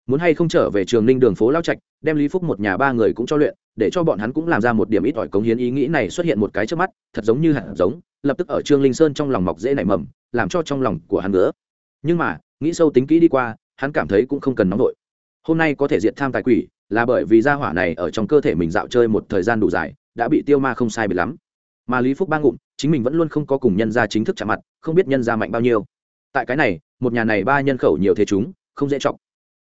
Muốn hay không trở về trường ninh đường phố lao trạch, đem lý phúc một nhà ba người cũng cho luyện, để cho bọn hắn cũng làm ra một điểm ít ỏi cống hiến ý nghĩ này xuất hiện một cái trước mắt, thật giống như hạt giống lập tức ở trương linh sơn trong lòng mọc dễ nảy mầm, làm cho trong lòng của hắn nữa nhưng mà, nghĩ sâu tính kỹ đi qua, hắn cảm thấy cũng không cần nóng vội. Hôm nay có thể diệt tham tài quỷ, là bởi vì gia hỏa này ở trong cơ thể mình dạo chơi một thời gian đủ dài, đã bị tiêu ma không sai bị lắm. Mà lý phúc ba ngụm, chính mình vẫn luôn không có cùng nhân gia chính thức chạm mặt, không biết nhân gia mạnh bao nhiêu. Tại cái này, một nhà này ba nhân khẩu nhiều thế chúng, không dễ chọc.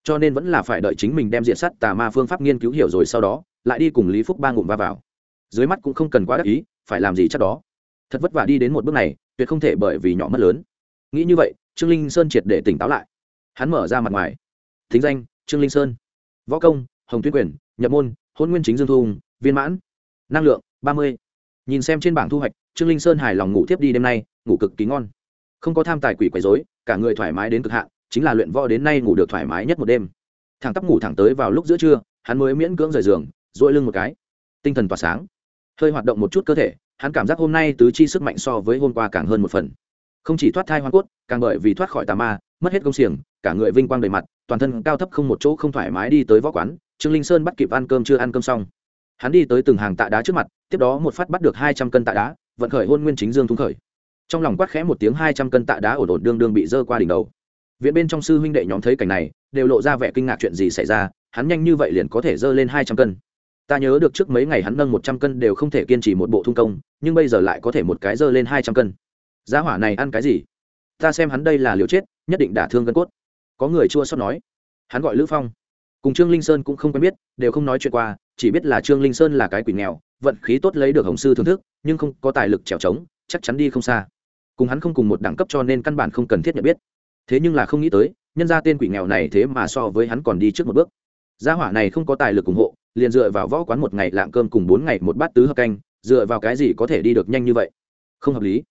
Cho nên vẫn là phải đợi chính mình đem diện sắt tà ma phương pháp nghiên cứu hiểu rồi sau đó, lại đi cùng lý phúc ba ngụm va vào. Dưới mắt cũng không cần quá đắc ý, phải làm gì chắc đó thật vất vả đi đến một bước này, tuyệt không thể bởi vì nhỏ mất lớn. Nghĩ như vậy, trương linh sơn triệt để tỉnh táo lại. Hắn mở ra mặt ngoài. Thính danh, trương linh sơn. Võ công, hồng tuyên quyền, nhập môn, hôn nguyên chính dương thu viên mãn. Năng lượng, ba mươi. Nhìn xem trên bảng thu hoạch, trương linh sơn hài lòng ngủ tiếp đi đêm nay, ngủ cực kỳ ngon. Không có tham tài quỷ quấy dối cả người thoải mái đến cực hạn, chính là luyện võ đến nay ngủ được thoải mái nhất một đêm. Thằng tắp ngủ thẳng tới vào lúc giữa trưa, hắn mới miễn cưỡng rời giường dội lưng một cái. Tinh thần tỏa sáng. Hơi hoạt động một chút cơ thể hắn cảm giác hôm nay tứ chi sức mạnh so với hôm qua càng hơn một phần. Không chỉ thoát thai hoa cốt, càng bởi vì thoát khỏi tà ma, mất hết công xiềng, cả người vinh quang đầy mặt, toàn thân cao thấp không một chỗ không thoải mái đi tới võ quán, trương linh sơn bắt kịp ăn cơm chưa ăn cơm xong. Hắn đi tới từng hàng tạ đá trước mặt, tiếp đó một phát bắt được hai trăm cân tạ đá, vận khởi hôn nguyên chính dương thúng khởi. Trong lòng quát khẽ một tiếng hai trăm cân tạ đá ổn ổn đương đương bị dơ qua đỉnh đầu. Viện bên trong sư huynh đệ nhóm thấy cảnh này, đều lộ ra vẻ kinh ngạc chuyện gì xảy ra, hắn nhanh như vậy liền có thể dơ lên hai trăm cân ta nhớ được trước mấy ngày hắn nâng một trăm cân đều không thể kiên trì một bộ thung công, nhưng bây giờ lại có thể một cái dơ lên hai trăm cân. Giá hỏa này ăn cái gì? Ta xem hắn đây là liều chết, nhất định đả thương gân cốt. Có người chua xót nói. Hắn gọi lữ phong. Cùng trương linh sơn cũng không quen biết, đều không nói chuyện qua, chỉ biết là trương linh sơn là cái quỷ nghèo, vận khí tốt lấy được hồng sư thưởng thức, nhưng không có tài lực trèo trống, chắc chắn đi không xa. Cùng hắn không cùng một đẳng cấp cho nên căn bản không cần thiết nhận biết. Thế nhưng là không nghĩ tới, nhân ra tên quỷ nghèo này thế mà so với hắn còn đi trước một bước. Gia hỏa này không có tài lực ủng hộ liền dựa vào võ quán một ngày lạng cơm cùng bốn ngày một bát tứ hợp canh, dựa vào cái gì có thể đi được nhanh như vậy? Không hợp lý.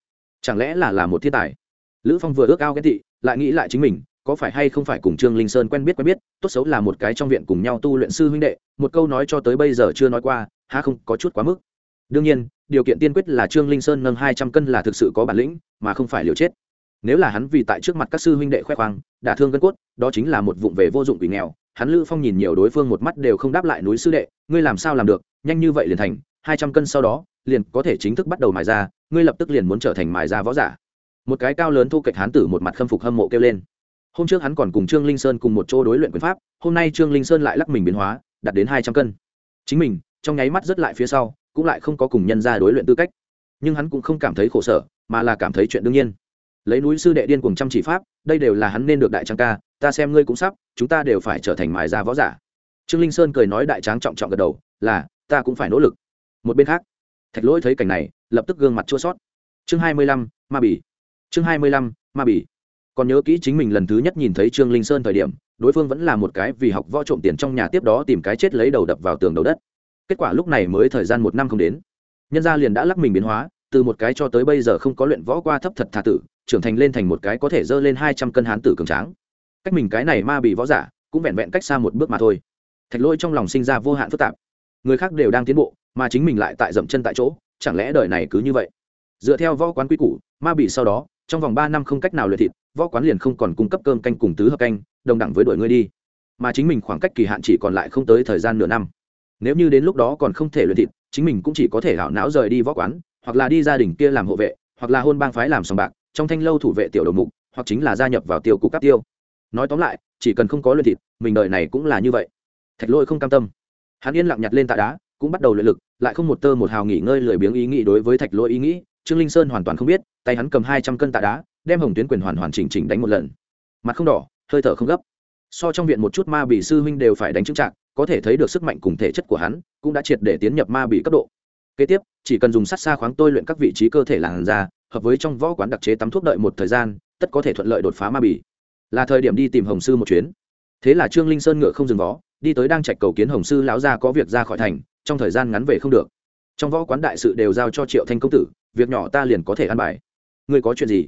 Chẳng lẽ là là một thiên tài? Lữ phong vừa ước ao ghen thị, lại nghĩ lại chính mình, có phải hay không phải cùng trương linh sơn quen biết quen biết, tốt xấu là một cái trong viện cùng nhau tu luyện sư huynh đệ, một câu nói cho tới bây giờ chưa nói qua ha không có chút quá mức. Đương nhiên, điều kiện tiên quyết là trương linh sơn nâng hai trăm cân là thực sự có bản lĩnh, mà không phải liều chết. Nếu là hắn vì tại trước mặt các sư huynh đệ khoe khoang, đả thương gân cốt, đó chính là một vụng về vô dụng quỷ nghèo hắn lữ phong nhìn nhiều đối phương một mắt đều không đáp lại núi sư đệ, ngươi làm sao làm được, nhanh như vậy liền thành, hai trăm cân sau đó, liền có thể chính thức bắt đầu mài ra, ngươi lập tức liền muốn trở thành mài ra võ giả. Một cái cao lớn thu kịch hán tử một mặt khâm phục hâm mộ kêu lên. Hôm trước hắn còn cùng trương linh sơn cùng một chỗ đối luyện quyền pháp, hôm nay trương linh sơn lại lắc mình biến hóa, đạt đến hai trăm cân. Chính mình, trong nháy mắt rất lại phía sau, cũng lại không có cùng nhân ra đối luyện tư cách. Nhưng hắn cũng không cảm thấy khổ sở, mà là cảm thấy chuyện đương nhiên lấy núi sư đệ điên cùng chăm chỉ pháp, đây đều là hắn nên được đại tráng ca, ta xem ngươi cũng sắp, chúng ta đều phải trở thành mài ra võ giả. Trương linh sơn cười nói đại tráng trọng trọng gật đầu, là, ta cũng phải nỗ lực. Một bên khác, thạch lỗi thấy cảnh này, lập tức gương mặt chua sót chương hai mươi lăm, ma bỉ. Chương hai mươi lăm, ma bỉ. Còn nhớ kỹ chính mình lần thứ nhất nhìn thấy trương linh sơn thời điểm, đối phương vẫn là một cái vì học võ trộm tiền trong nhà tiếp đó tìm cái chết lấy đầu đập vào tường đầu đất. Kết quả lúc này mới thời gian một năm không đến. Nhân gia liền đã lắc mình biến hóa từ một cái cho tới bây giờ không có luyện võ qua thấp thật thà tử, trưởng thành lên thành một cái có thể dơ lên hai trăm cân hán tử cường tráng. Cách mình cái này ma bị võ giả, cũng vẹn vẹn cách xa một bước mà thôi. Thạch lôi trong lòng sinh ra vô hạn phức tạp. Người khác đều đang tiến bộ, mà chính mình lại tại dậm chân tại chỗ, chẳng lẽ đời này cứ như vậy? Dựa theo võ quán quy củ, ma bị sau đó, trong vòng ba năm không cách nào luyện thịt, võ quán liền không còn cung cấp cơm canh cùng tứ hợp canh, đồng đẳng với đuổi ngươi đi. Mà chính mình khoảng cách kỳ hạn chỉ còn lại không tới thời gian nửa năm. Nếu như đến lúc đó còn không thể luyện thịt, chính mình cũng chỉ có thể hảo não rời đi võ quán hoặc là đi gia đình kia làm hộ vệ, hoặc là hôn bang phái làm sòng bạc, trong thanh lâu thủ vệ tiểu đầu mục, hoặc chính là gia nhập vào tiêu cục các tiêu. Nói tóm lại, chỉ cần không có luyện thịt, mình đời này cũng là như vậy. Thạch lôi không cam tâm. Hắn yên lặng nhặt lên tạ đá, cũng bắt đầu luyện lực, lại không một tơ một hào nghỉ ngơi lười biếng ý nghĩ đối với thạch lôi ý nghĩ. Trương linh sơn hoàn toàn không biết, tay hắn cầm hai trăm cân tạ đá, đem hồng tuyến quyền hoàn hoàn chỉnh chỉnh đánh một lần. Mặt không đỏ, hơi thở không gấp. So trong viện một chút ma bị sư huynh đều phải đánh trưng trạng có thể thấy được sức mạnh cùng thể chất của hắn, cũng đã triệt để tiến nhập ma bị cấp độ. Kế tiếp chỉ cần dùng sắt xa khoáng tôi luyện các vị trí cơ thể làn da, hợp với trong võ quán đặc chế tắm thuốc đợi một thời gian, tất có thể thuận lợi đột phá ma bì. Là thời điểm đi tìm hồng sư một chuyến. Thế là trương linh sơn ngựa không dừng vó, đi tới đang trạch cầu kiến hồng sư lão gia có việc ra khỏi thành, trong thời gian ngắn về không được. Trong võ quán đại sự đều giao cho triệu thanh công tử, việc nhỏ ta liền có thể ăn bài. Ngươi có chuyện gì?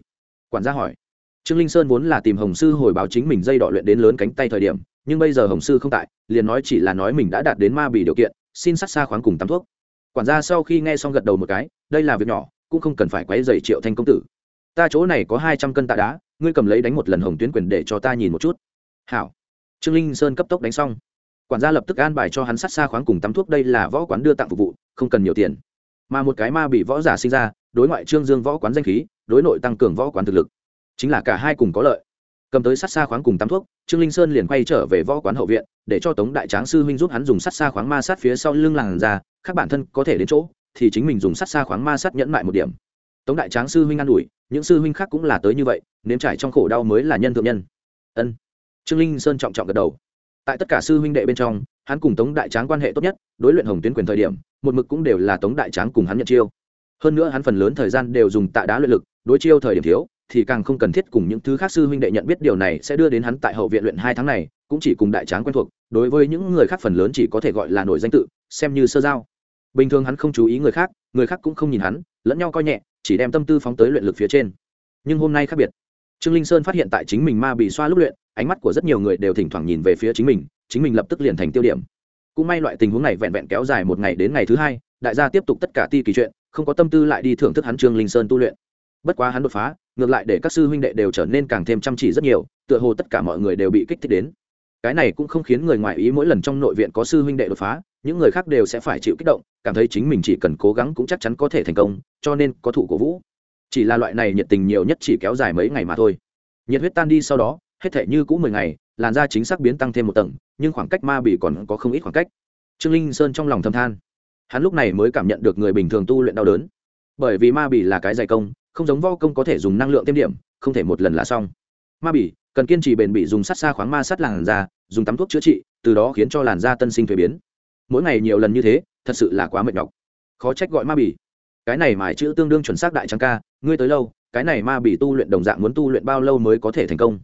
Quản gia hỏi. Trương linh sơn vốn là tìm hồng sư hồi báo chính mình dây đọ luyện đến lớn cánh tay thời điểm, nhưng bây giờ hồng sư không tại, liền nói chỉ là nói mình đã đạt đến ma bì điều kiện, xin sát xa khoáng cùng tắm thuốc quản gia sau khi nghe xong gật đầu một cái, đây là việc nhỏ, cũng không cần phải quấy dày triệu thanh công tử. Ta chỗ này có hai trăm cân tạ đá, ngươi cầm lấy đánh một lần hồng tuyến quyền để cho ta nhìn một chút. Hảo. Trương linh sơn cấp tốc đánh xong. Quản gia lập tức an bài cho hắn sát xa khoáng cùng tắm thuốc, đây là võ quán đưa tặng phục vụ, không cần nhiều tiền. Mà một cái ma bị võ giả sinh ra, đối ngoại trương dương võ quán danh khí, đối nội tăng cường võ quán thực lực. Chính là cả hai cùng có lợi. Cầm tới sát xa khoáng cùng tắm thuốc, trương linh sơn liền quay trở về võ quán hậu viện để cho tống đại tráng sư huynh giúp hắn dùng sắt xa khoáng ma sát phía sau lưng làng ra, khác bản thân có thể đến chỗ, thì chính mình dùng sắt xa khoáng ma sát nhẫn mại một điểm. Tống đại tráng sư huynh an ủi, những sư huynh khác cũng là tới như vậy, nếm trải trong khổ đau mới là nhân thượng nhân. Ân. Trương linh sơn trọng trọng gật đầu. Tại tất cả sư huynh đệ bên trong, hắn cùng tống đại tráng quan hệ tốt nhất, đối luyện hồng tuyến quyền thời điểm, một mực cũng đều là tống đại tráng cùng hắn nhận chiêu. Hơn nữa hắn phần lớn thời gian đều dùng tạ đá luyện lực, đối chiêu thời điểm thiếu thì càng không cần thiết cùng những thứ khác sư huynh đệ nhận biết điều này sẽ đưa đến hắn tại hậu viện luyện hai tháng này, cũng chỉ cùng đại tráng quen thuộc, đối với những người khác phần lớn chỉ có thể gọi là nổi danh tự, xem như sơ giao. Bình thường hắn không chú ý người khác người khác cũng không nhìn hắn, lẫn nhau coi nhẹ, chỉ đem tâm tư phóng tới luyện lực phía trên. Nhưng hôm nay khác biệt. Trương linh sơn phát hiện tại chính mình ma bị xoa lúc luyện, ánh mắt của rất nhiều người đều thỉnh thoảng nhìn về phía chính mình chính mình lập tức liền thành tiêu điểm. Cũng may loại tình huống này vẹn vẹn kéo dài một ngày đến ngày thứ hai, đại gia tiếp tục tất cả ti kỳ chuyện, không có tâm tư lại đi thưởng thức hắn trương linh sơn tu luyện bất quá hắn đột phá, ngược lại để các sư huynh đệ đều trở nên càng thêm chăm chỉ rất nhiều, tựa hồ tất cả mọi người đều bị kích thích đến. Cái này cũng không khiến người ngoài ý mỗi lần trong nội viện có sư huynh đệ đột phá, những người khác đều sẽ phải chịu kích động, cảm thấy chính mình chỉ cần cố gắng cũng chắc chắn có thể thành công, cho nên có thủ cổ vũ. Chỉ là loại này nhiệt tình nhiều nhất chỉ kéo dài mấy ngày mà thôi. Nhiệt huyết tan đi sau đó, hết thể như cũ mười ngày, làn da chính xác biến tăng thêm một tầng, nhưng khoảng cách ma bị còn có không ít khoảng cách. Trương linh sơn trong lòng thâm than. Hắn lúc này mới cảm nhận được người bình thường tu luyện đau đớn. Bởi vì ma bỉ là cái dày công không giống vo công có thể dùng năng lượng tiêm điểm, không thể một lần là xong. Ma bỉ, cần kiên trì bền bỉ dùng sắt xa khoáng ma sắt làn da, dùng tắm thuốc chữa trị, từ đó khiến cho làn da tân sinh thuế biến. Mỗi ngày nhiều lần như thế, thật sự là quá mệt nhọc. Khó trách gọi ma bỉ. Cái này mài chữ tương đương chuẩn xác đại trắng ca, ngươi tới lâu, cái này ma bỉ tu luyện đồng dạng muốn tu luyện bao lâu mới có thể thành công?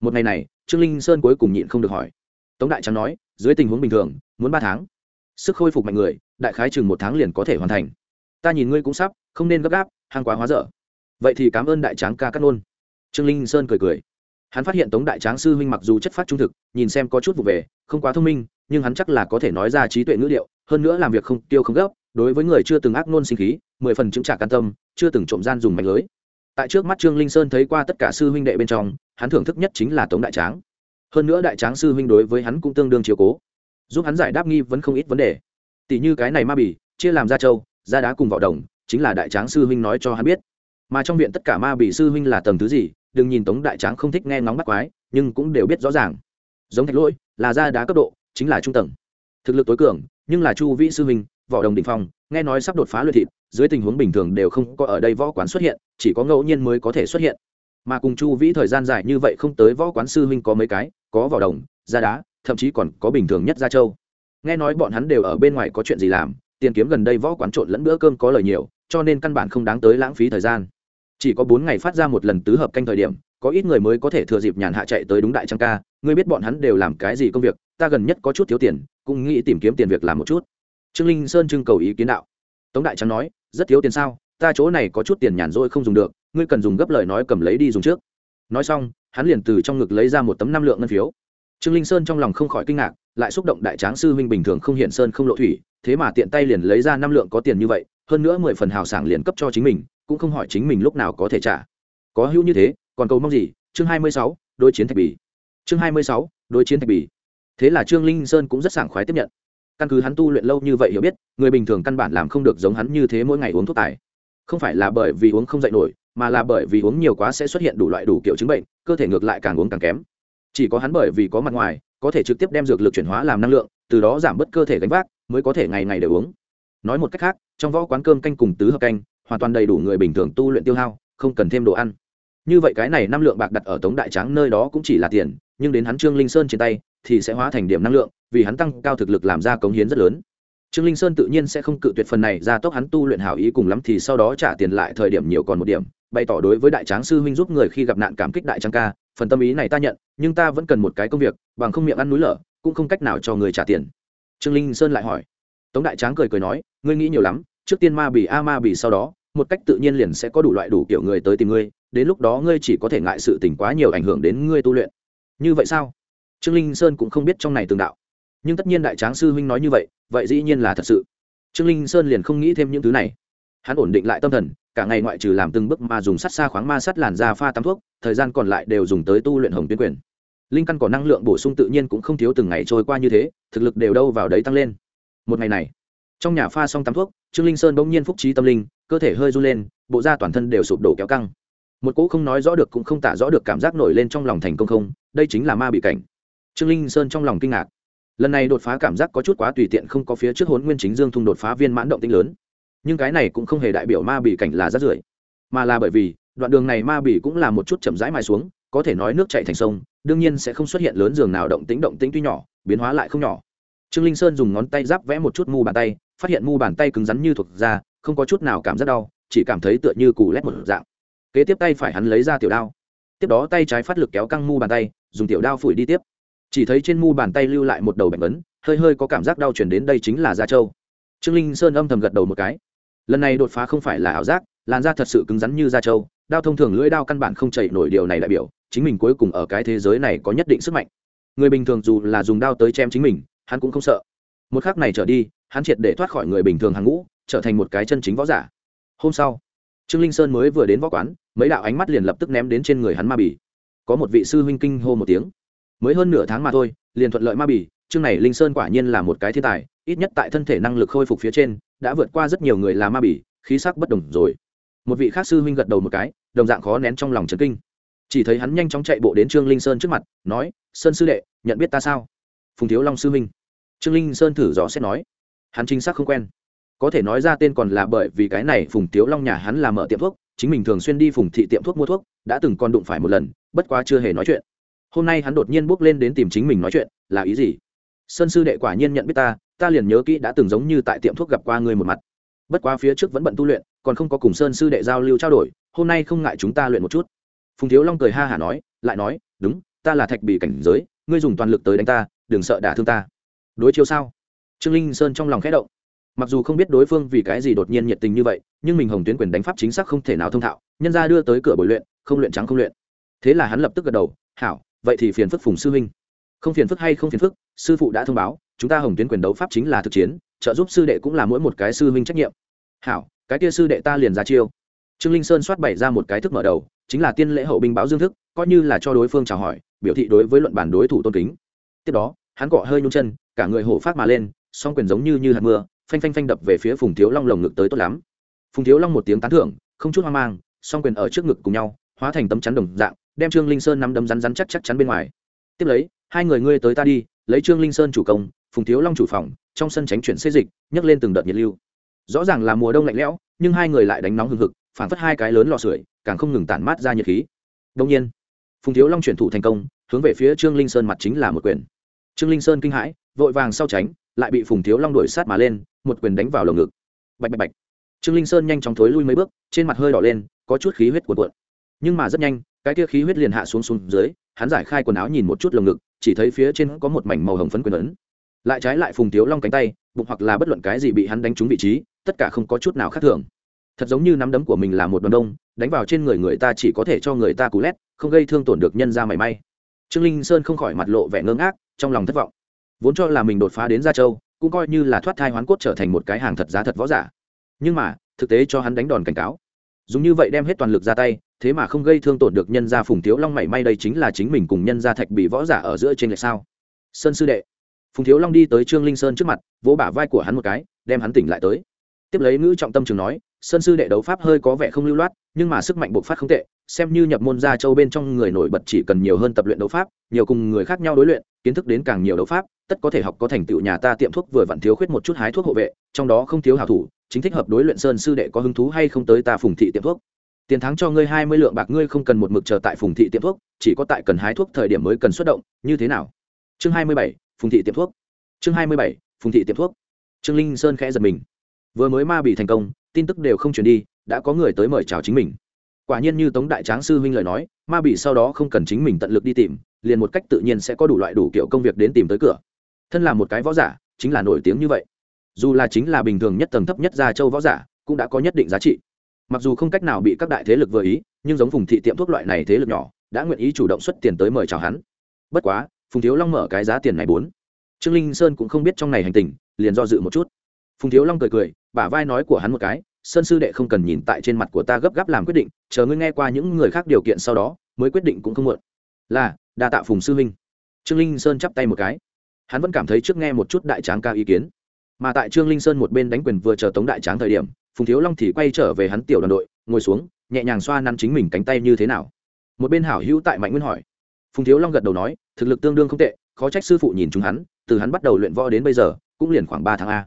Một ngày này, trương linh sơn cuối cùng nhịn không được hỏi. Tống đại trắng nói, dưới tình huống bình thường, muốn ba tháng. Sức khôi phục mạnh người, đại khái chừng một tháng liền có thể hoàn thành. Ta nhìn ngươi cũng sắp, không nên gấp gáp hàng quá hóa dở vậy thì cảm ơn đại tráng ca cắt nôn trương linh sơn cười cười. Hắn phát hiện tống đại tráng sư huynh mặc dù chất phát trung thực, nhìn xem có chút vụ về, không quá thông minh, nhưng hắn chắc là có thể nói ra trí tuệ ngữ liệu hơn nữa làm việc không tiêu không gấp, đối với người chưa từng ác nôn sinh khí, mười phần chứng trả can tâm, chưa từng trộm gian dùng mạnh lưới. Tại trước mắt trương linh sơn thấy qua tất cả sư huynh đệ bên trong, hắn thưởng thức nhất chính là tống đại tráng. Hơn nữa đại tráng sư huynh đối với hắn cũng tương đương chiều cố, giúp hắn giải đáp nghi vấn không ít vấn đề. Tỷ như cái này ma bì, chia làm ra châu, ra đá cùng vỏ đồng, chính là đại tráng sư huynh nói cho hắn biết mà trong viện tất cả ma bị sư huynh là tầng thứ gì, đừng nhìn tống đại tráng không thích nghe ngóng bắt quái, nhưng cũng đều biết rõ ràng. Giống thạch lỗi, là gia đá cấp độ, chính là trung tầng. Thực lực tối cường, nhưng là chu vĩ sư huynh vỏ đồng đình phong, nghe nói sắp đột phá luyện thịt, dưới tình huống bình thường đều không có ở đây võ quán xuất hiện, chỉ có ngẫu nhiên mới có thể xuất hiện. Mà cùng chu vĩ thời gian dài như vậy không tới võ quán sư huynh có mấy cái, có vỏ đồng, gia đá, thậm chí còn có bình thường nhất gia châu. Nghe nói bọn hắn đều ở bên ngoài có chuyện gì làm, tiền kiếm gần đây võ quán trộn lẫn bữa cơm có lời nhiều, cho nên căn bản không đáng tới lãng phí thời gian chỉ có bốn ngày phát ra một lần tứ hợp canh thời điểm, có ít người mới có thể thừa dịp nhàn hạ chạy tới đúng đại trang ca. Ngươi biết bọn hắn đều làm cái gì công việc, ta gần nhất có chút thiếu tiền, cũng nghĩ tìm kiếm tiền việc làm một chút. Trương linh sơn trưng cầu ý kiến đạo. Tống đại trang nói, rất thiếu tiền sao? Ta chỗ này có chút tiền nhàn rỗi không dùng được, ngươi cần dùng gấp lời nói cầm lấy đi dùng trước. Nói xong, hắn liền từ trong ngực lấy ra một tấm năm lượng ngân phiếu. Trương linh sơn trong lòng không khỏi kinh ngạc, lại xúc động đại tráng sư huynh bình thường không hiện sơn không lộ thủy, thế mà tiện tay liền lấy ra năm lượng có tiền như vậy, hơn nữa mười phần hào sảng liền cấp cho chính mình cũng không hỏi chính mình lúc nào có thể trả. Có hữu như thế, còn cầu mong gì? Chương hai mươi sáu, đối chiến thạch bì. Chương hai mươi sáu, đối chiến thạch bì. Thế là trương linh sơn cũng rất sảng khoái tiếp nhận. Căn cứ hắn tu luyện lâu như vậy hiểu biết, người bình thường căn bản làm không được giống hắn như thế mỗi ngày uống thuốc tài. Không phải là bởi vì uống không dậy nổi, mà là bởi vì uống nhiều quá sẽ xuất hiện đủ loại đủ kiểu chứng bệnh, cơ thể ngược lại càng uống càng kém. Chỉ có hắn bởi vì có mặt ngoài, có thể trực tiếp đem dược lực chuyển hóa làm năng lượng, từ đó giảm bớt cơ thể gánh vác, mới có thể ngày ngày đều uống. Nói một cách khác, trong võ quán cơm canh cùng tứ hợp canh hoàn toàn đầy đủ người bình thường tu luyện tiêu hao, không cần thêm đồ ăn. Như vậy cái này năm lượng bạc đặt ở tống đại tráng nơi đó cũng chỉ là tiền, nhưng đến hắn trương linh sơn trên tay thì sẽ hóa thành điểm năng lượng, vì hắn tăng cao thực lực làm ra cống hiến rất lớn. Trương linh sơn tự nhiên sẽ không cự tuyệt phần này ra tốc hắn tu luyện hảo ý cùng lắm thì sau đó trả tiền lại thời điểm nhiều còn một điểm, bày tỏ đối với đại tráng sư huynh giúp người khi gặp nạn cảm kích đại tráng ca, phần tâm ý này ta nhận, nhưng ta vẫn cần một cái công việc, bằng không miệng ăn núi lở, cũng không cách nào cho người trả tiền. Trương linh sơn lại hỏi. Tống đại tráng cười cười nói, ngươi nghĩ nhiều lắm trước tiên ma bì, a ma bì sau đó một cách tự nhiên liền sẽ có đủ loại đủ kiểu người tới tìm ngươi đến lúc đó ngươi chỉ có thể ngại sự tỉnh quá nhiều ảnh hưởng đến ngươi tu luyện. Như vậy sao? Trương linh sơn cũng không biết trong này tường đạo. Nhưng tất nhiên đại tráng sư huynh nói như vậy vậy dĩ nhiên là thật sự. Trương linh sơn liền không nghĩ thêm những thứ này. Hắn ổn định lại tâm thần cả ngày ngoại trừ làm từng bước mà dùng sắt xa khoáng ma sắt làn da pha tắm thuốc thời gian còn lại đều dùng tới tu luyện hồng tuyến quyền. Linh căn có năng lượng bổ sung tự nhiên cũng không thiếu từng ngày trôi qua như thế thực lực đều đâu vào đấy tăng lên. Một ngày này trong nhà pha xong tắm thuốc, trương linh sơn bỗng nhiên phúc trí tâm linh, cơ thể hơi run lên, bộ da toàn thân đều sụp đổ kéo căng. Một cỗ không nói rõ được cũng không tả rõ được cảm giác nổi lên trong lòng thành công không, đây chính là ma bị cảnh. Trương linh sơn trong lòng kinh ngạc. Lần này đột phá cảm giác có chút quá tùy tiện không có phía trước hốn nguyên chính dương thung đột phá viên mãn động tinh lớn. Nhưng cái này cũng không hề đại biểu ma bị cảnh là rát rưởi, mà là bởi vì, đoạn đường này ma bị cũng là một chút chậm rãi mai xuống, có thể nói nước chạy thành sông, đương nhiên sẽ không xuất hiện lớn giường nào động tĩnh động tĩnh tuy nhỏ, biến hóa lại không nhỏ trương linh sơn dùng ngón tay giáp vẽ một chút mu bàn tay, phát hiện mu bàn tay cứng rắn như thuộc da, không có chút nào cảm giác đau, chỉ cảm thấy tựa như củ lét một dạng. Kế tiếp tay phải hắn lấy ra tiểu đao. Tiếp đó tay trái phát lực kéo căng mu bàn tay, dùng tiểu đao phủi đi tiếp. Chỉ thấy trên mu bàn tay lưu lại một đầu bệnh ấn, hơi hơi có cảm giác đau chuyển đến đây chính là da trâu. Trương linh sơn âm thầm gật đầu một cái. Lần này đột phá không phải là ảo giác, làn da thật sự cứng rắn như da trâu, đao thông thường lưỡi đao căn bản không chạy nổi điều này đại biểu, chính mình cuối cùng ở cái thế giới này có nhất định sức mạnh. Người bình thường dù là dùng đao tới chém chính mình hắn cũng không sợ. Một khắc này trở đi, hắn triệt để thoát khỏi người bình thường hàng ngũ, trở thành một cái chân chính võ giả. Hôm sau, trương linh sơn mới vừa đến võ quán, mấy đạo ánh mắt liền lập tức ném đến trên người hắn ma bỉ có một vị sư huynh kinh hô một tiếng. Mới hơn nửa tháng mà thôi, liền thuận lợi ma bỉ chương này linh sơn quả nhiên là một cái thiên tài, ít nhất tại thân thể năng lực khôi phục phía trên, đã vượt qua rất nhiều người là ma bỉ khí sắc bất đồng rồi. Một vị khác sư huynh gật đầu một cái, đồng dạng khó nén trong lòng trấn kinh. Chỉ thấy hắn nhanh chóng chạy bộ đến trương linh sơn trước mặt, nói, sơn sư đệ, nhận biết ta sao? Phùng thiếu long sư minh, trương linh sơn thử dò xét nói hắn chính xác không quen. Có thể nói ra tên còn là bởi vì cái này phùng thiếu long nhà hắn là mở tiệm thuốc chính mình thường xuyên đi phùng thị tiệm thuốc mua thuốc đã từng còn đụng phải một lần bất quá chưa hề nói chuyện. Hôm nay hắn đột nhiên bước lên đến tìm chính mình nói chuyện là ý gì? Sơn sư đệ quả nhiên nhận biết ta ta liền nhớ kỹ đã từng giống như tại tiệm thuốc gặp qua ngươi một mặt. Bất quá phía trước vẫn bận tu luyện còn không có cùng sơn sư đệ giao lưu trao đổi hôm nay không ngại chúng ta luyện một chút. Phùng thiếu long cười ha hả nói lại nói đúng ta là thạch bị cảnh giới ngươi dùng toàn lực tới đánh ta đừng sợ đả thương ta. Đối chiếu sao? Trương linh sơn trong lòng khẽ động. Mặc dù không biết đối phương vì cái gì đột nhiên nhiệt tình như vậy, nhưng mình hồng tuyến quyền đánh pháp chính xác không thể nào thông thạo, nhân ra đưa tới cửa bồi luyện, không luyện trắng không luyện. Thế là hắn lập tức gật đầu, hảo, vậy thì phiền phức phùng sư huynh. Không phiền phức hay không phiền phức, sư phụ đã thông báo, chúng ta hồng tuyến quyền đấu pháp chính là thực chiến, trợ giúp sư đệ cũng là mỗi một cái sư huynh trách nhiệm. Hảo, cái kia sư đệ ta liền ra chiêu. Trương linh sơn soát bày ra một cái thức mở đầu, chính là tiên lễ hậu binh báo dương thức, coi như là cho đối phương chào hỏi, biểu thị đối với luận bản đối thủ tôn kính tiếp đó, hắn cọ hơi nhung chân, cả người hổ phát mà lên, song quyền giống như như hạt mưa, phanh phanh phanh đập về phía phùng thiếu long lồng ngực tới tốt lắm. Phùng thiếu long một tiếng tán thưởng, không chút hoang mang, song quyền ở trước ngực cùng nhau, hóa thành tấm chắn đồng dạng, đem trương linh sơn nắm đấm rắn rắn chắc chắc chắn bên ngoài. Tiếp lấy, hai người ngươi tới ta đi, lấy trương linh sơn chủ công, phùng thiếu long chủ phòng, trong sân tránh chuyển xây dịch, nhấc lên từng đợt nhiệt lưu. Rõ ràng là mùa đông lạnh lẽo, nhưng hai người lại đánh nóng hừng hực, phản phất hai cái lớn lò sưởi, càng không ngừng tản mát ra nhiệt khí. Đông nhiên, phùng thiếu long chuyển thủ thành công, hướng về phía trương linh sơn mặt chính là một quyền trương linh sơn kinh hãi, vội vàng sau tránh, lại bị phùng thiếu long đuổi sát mà lên, một quyền đánh vào lồng ngực. Bạch bạch bạch. Trương linh sơn nhanh chóng thối lui mấy bước, trên mặt hơi đỏ lên, có chút khí huyết cuộn cuộn. Nhưng mà rất nhanh, cái kia khí huyết liền hạ xuống xuống dưới, hắn giải khai quần áo nhìn một chút lồng ngực, chỉ thấy phía trên có một mảnh màu hồng phấn quyền ấn. Lại trái lại phùng thiếu long cánh tay, bụng hoặc là bất luận cái gì bị hắn đánh trúng vị trí, tất cả không có chút nào khác thường. Thật giống như nắm đấm của mình là một đòn đông, đánh vào trên người người ta chỉ có thể cho người ta cú lét, không gây thương tổn được nhân ra mảy may. Trương linh sơn không khỏi mặt lộ vẻ ngơ ngác trong lòng thất vọng. Vốn cho là mình đột phá đến gia châu, cũng coi như là thoát thai hoán cốt trở thành một cái hàng thật giá thật võ giả. Nhưng mà, thực tế cho hắn đánh đòn cảnh cáo. Dùng như vậy đem hết toàn lực ra tay, thế mà không gây thương tổn được nhân gia phùng thiếu long mảy may đây chính là chính mình cùng nhân gia thạch bị võ giả ở giữa trên lệch sao? Sơn sư đệ. Phùng thiếu long đi tới trương linh sơn trước mặt, vỗ bả vai của hắn một cái, đem hắn tỉnh lại tới. Tiếp lấy ngữ trọng tâm trường nói, sơn sư đệ đấu pháp hơi có vẻ không lưu loát, nhưng mà sức mạnh bộc phát không tệ xem như nhập môn gia châu bên trong người nổi bật chỉ cần nhiều hơn tập luyện đấu pháp, nhiều cùng người khác nhau đối luyện, kiến thức đến càng nhiều đấu pháp, tất có thể học có thành tựu nhà ta tiệm thuốc vừa vặn thiếu khuyết một chút hái thuốc hộ vệ, trong đó không thiếu hảo thủ, chính thích hợp đối luyện sơn sư đệ có hứng thú hay không tới ta phùng thị tiệm thuốc. Tiền thắng cho ngươi hai mươi lượng bạc, ngươi không cần một mực chờ tại phùng thị tiệm thuốc, chỉ có tại cần hái thuốc thời điểm mới cần xuất động, như thế nào? Chương hai mươi bảy, phùng thị tiệm thuốc. Chương hai mươi bảy, phùng thị tiệm thuốc. Trương linh sơn khẽ giật mình. Vừa mới ma bị thành công, tin tức đều không truyền đi, đã có người tới mời chào chính mình quả nhiên như tống đại tráng sư huynh lời nói, ma bị sau đó không cần chính mình tận lực đi tìm, liền một cách tự nhiên sẽ có đủ loại đủ kiểu công việc đến tìm tới cửa. Thân là một cái võ giả, chính là nổi tiếng như vậy. Dù là chính là bình thường nhất tầng thấp nhất gia châu võ giả, cũng đã có nhất định giá trị. Mặc dù không cách nào bị các đại thế lực vừa ý, nhưng giống vùng thị tiệm thuốc loại này thế lực nhỏ, đã nguyện ý chủ động xuất tiền tới mời chào hắn. Bất quá, phùng thiếu long mở cái giá tiền này bốn. Trương linh sơn cũng không biết trong này hành tình, liền do dự một chút. Phùng thiếu long cười cười, bả vai nói của hắn một cái sơn sư đệ không cần nhìn tại trên mặt của ta gấp gáp làm quyết định, chờ ngươi nghe qua những người khác điều kiện sau đó, mới quyết định cũng không muộn. Là, đa tạ phùng sư huynh. Trương linh sơn chắp tay một cái. Hắn vẫn cảm thấy trước nghe một chút đại tráng ca ý kiến. Mà tại trương linh sơn một bên đánh quyền vừa chờ tống đại tráng thời điểm, phùng thiếu long thì quay trở về hắn tiểu đoàn đội, ngồi xuống, nhẹ nhàng xoa nắn chính mình cánh tay như thế nào. Một bên hảo hữu tại mạnh nguyên hỏi. Phùng thiếu long gật đầu nói, thực lực tương đương không tệ, khó trách sư phụ nhìn chúng hắn, từ hắn bắt đầu luyện võ đến bây giờ, cũng liền khoảng ba tháng a.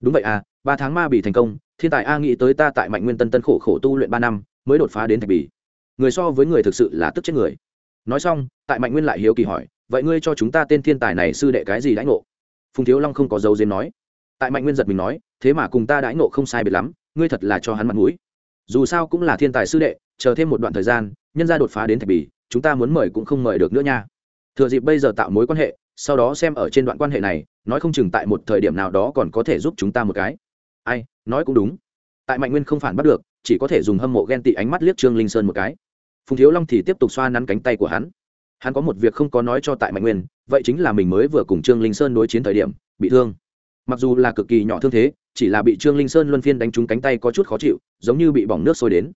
Đúng vậy a, ba tháng ma bị thành công thiên tài a nghĩ tới ta tại mạnh nguyên tân tân khổ khổ tu luyện ba năm, mới đột phá đến thạch bì. Người so với người thực sự là tức chết người. Nói xong, tại mạnh nguyên lại hiếu kỳ hỏi, vậy ngươi cho chúng ta tên thiên tài này sư đệ cái gì đãi ngộ? Phùng thiếu long không có dấu diếm nói. Tại mạnh nguyên giật mình nói, thế mà cùng ta đãi ngộ không sai biệt lắm, ngươi thật là cho hắn mặt mũi. Dù sao cũng là thiên tài sư đệ, chờ thêm một đoạn thời gian, nhân ra đột phá đến thạch bì, chúng ta muốn mời cũng không mời được nữa nha. Thừa dịp bây giờ tạo mối quan hệ, sau đó xem ở trên đoạn quan hệ này, nói không chừng tại một thời điểm nào đó còn có thể giúp chúng ta một cái. Ai nói cũng đúng. Tại mạnh nguyên không phản bắt được, chỉ có thể dùng hâm mộ ghen tị ánh mắt liếc trương linh sơn một cái. Phùng thiếu long thì tiếp tục xoa nắn cánh tay của hắn. Hắn có một việc không có nói cho tại mạnh nguyên, vậy chính là mình mới vừa cùng trương linh sơn đối chiến thời điểm, bị thương. Mặc dù là cực kỳ nhỏ thương thế, chỉ là bị trương linh sơn luân phiên đánh trúng cánh tay có chút khó chịu, giống như bị bỏng nước sôi đến.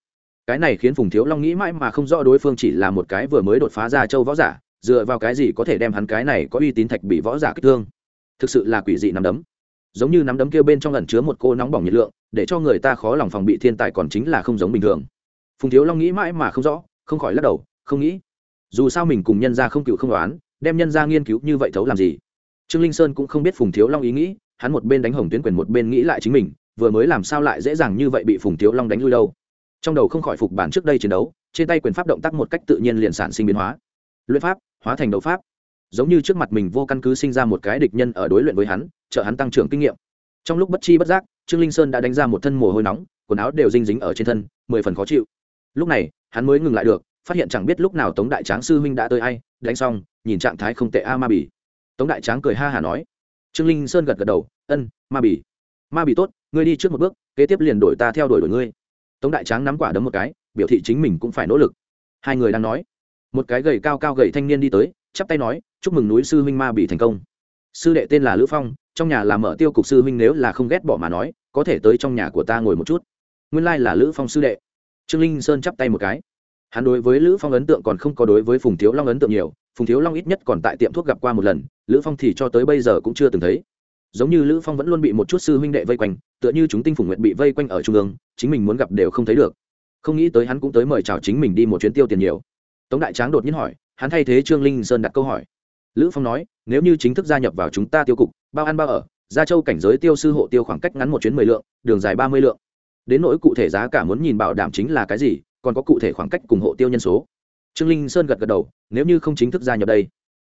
Cái này khiến phùng thiếu long nghĩ mãi mà không rõ đối phương chỉ là một cái vừa mới đột phá ra châu võ giả, dựa vào cái gì có thể đem hắn cái này có uy tín thạch bị võ giả kích thương. Thực sự là quỷ dị nằm đấm giống như nắm đấm kia bên trong ẩn chứa một cô nóng bỏng nhiệt lượng, để cho người ta khó lòng phòng bị thiên tài còn chính là không giống bình thường. Phùng thiếu long nghĩ mãi mà không rõ, không khỏi lắc đầu, không nghĩ. Dù sao mình cùng nhân gia không cựu không đoán, đem nhân gia nghiên cứu như vậy thấu làm gì? Trương linh sơn cũng không biết phùng thiếu long ý nghĩ, hắn một bên đánh hồng tuyến quyền một bên nghĩ lại chính mình, vừa mới làm sao lại dễ dàng như vậy bị phùng thiếu long đánh lui đâu. Trong đầu không khỏi phục bản trước đây chiến đấu, trên tay quyền pháp động tác một cách tự nhiên liền sản sinh biến hóa. Luyện pháp, hóa thành đấu pháp. Giống như trước mặt mình vô căn cứ sinh ra một cái địch nhân ở đối luyện với hắn trợ hắn tăng trưởng kinh nghiệm. Trong lúc bất chi bất giác, trương linh sơn đã đánh ra một thân mồ hôi nóng, quần áo đều dinh dính ở trên thân, mười phần khó chịu. Lúc này, hắn mới ngừng lại được, phát hiện chẳng biết lúc nào tống đại tráng sư huynh đã tới ai, đánh xong, nhìn trạng thái không tệ a ma bỉ tống đại tráng cười ha hả nói. Trương linh sơn gật gật đầu, ân, ma bỉ ma bỉ tốt, ngươi đi trước một bước, kế tiếp liền đổi ta theo đuổi đổi ngươi. Tống đại tráng nắm quả đấm một cái, biểu thị chính mình cũng phải nỗ lực. Hai người đang nói, một cái gầy cao cao gầy thanh niên đi tới, chắp tay nói, chúc mừng núi sư huynh ma bỉ thành công sư đệ tên là lữ phong, trong nhà làm mở tiêu cục sư huynh nếu là không ghét bỏ mà nói, có thể tới trong nhà của ta ngồi một chút. Nguyên lai là lữ phong sư đệ. Trương linh sơn chắp tay một cái. Hắn đối với lữ phong ấn tượng còn không có đối với phùng thiếu long ấn tượng nhiều, phùng thiếu long ít nhất còn tại tiệm thuốc gặp qua một lần, lữ phong thì cho tới bây giờ cũng chưa từng thấy. Giống như lữ phong vẫn luôn bị một chút sư huynh đệ vây quanh, tựa như chúng tinh phùng nguyện bị vây quanh ở trung ương, chính mình muốn gặp đều không thấy được. Không nghĩ tới hắn cũng tới mời chào chính mình đi một chuyến tiêu tiền nhiều. Tống đại tráng đột nhiên hỏi, hắn thay thế trương linh sơn đặt câu hỏi lữ phong nói, nếu như chính thức gia nhập vào chúng ta tiêu cục, bao ăn bao ở, gia châu cảnh giới tiêu sư hộ tiêu khoảng cách ngắn một chuyến mười lượng, đường dài ba mươi lượng. Đến nỗi cụ thể giá cả muốn nhìn bảo đảm chính là cái gì, còn có cụ thể khoảng cách cùng hộ tiêu nhân số. Trương linh sơn gật gật đầu, nếu như không chính thức gia nhập đây,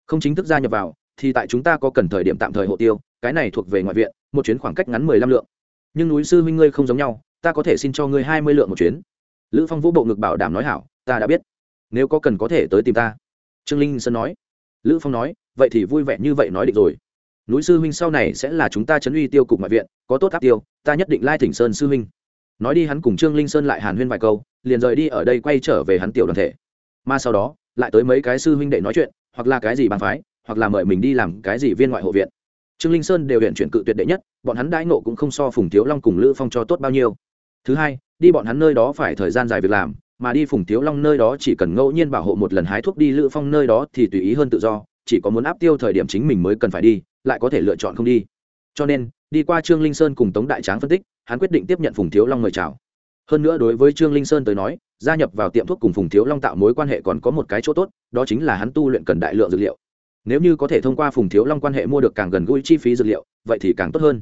không chính thức gia nhập vào, thì tại chúng ta có cần thời điểm tạm thời hộ tiêu, cái này thuộc về ngoại viện, một chuyến khoảng cách ngắn mười lăm lượng. Nhưng núi sư huynh ngươi không giống nhau, ta có thể xin cho ngươi hai mươi lượng một chuyến. Lữ phong vũ bộ ngực bảo đảm nói hảo, ta đã biết, nếu có cần có thể tới tìm ta. Trương linh sơn nói lữ phong nói, vậy thì vui vẻ như vậy nói định rồi. Núi sư huynh sau này sẽ là chúng ta chấn uy tiêu cục ngoại viện, có tốt áp tiêu, ta nhất định lai thỉnh sơn sư huynh. Nói đi hắn cùng trương linh sơn lại hàn huyên vài câu, liền rời đi ở đây quay trở về hắn tiểu đoàn thể. Mà sau đó, lại tới mấy cái sư huynh đệ nói chuyện, hoặc là cái gì bàn phái, hoặc là mời mình đi làm cái gì viên ngoại hộ viện. Trương linh sơn đều hiện chuyển cự tuyệt đệ nhất, bọn hắn đãi nộ cũng không so phùng thiếu long cùng lữ phong cho tốt bao nhiêu. Thứ hai, đi bọn hắn nơi đó phải thời gian dài việc làm mà đi phùng thiếu long nơi đó chỉ cần ngẫu nhiên bảo hộ một lần hái thuốc đi lữ phong nơi đó thì tùy ý hơn tự do, chỉ có muốn áp tiêu thời điểm chính mình mới cần phải đi, lại có thể lựa chọn không đi. Cho nên, đi qua trương linh sơn cùng tống đại tráng phân tích, hắn quyết định tiếp nhận phùng thiếu long mời chào. Hơn nữa đối với trương linh sơn tới nói, gia nhập vào tiệm thuốc cùng phùng thiếu long tạo mối quan hệ còn có một cái chỗ tốt, đó chính là hắn tu luyện cần đại lượng dược liệu. Nếu như có thể thông qua phùng thiếu long quan hệ mua được càng gần gũi chi phí dược liệu, vậy thì càng tốt hơn.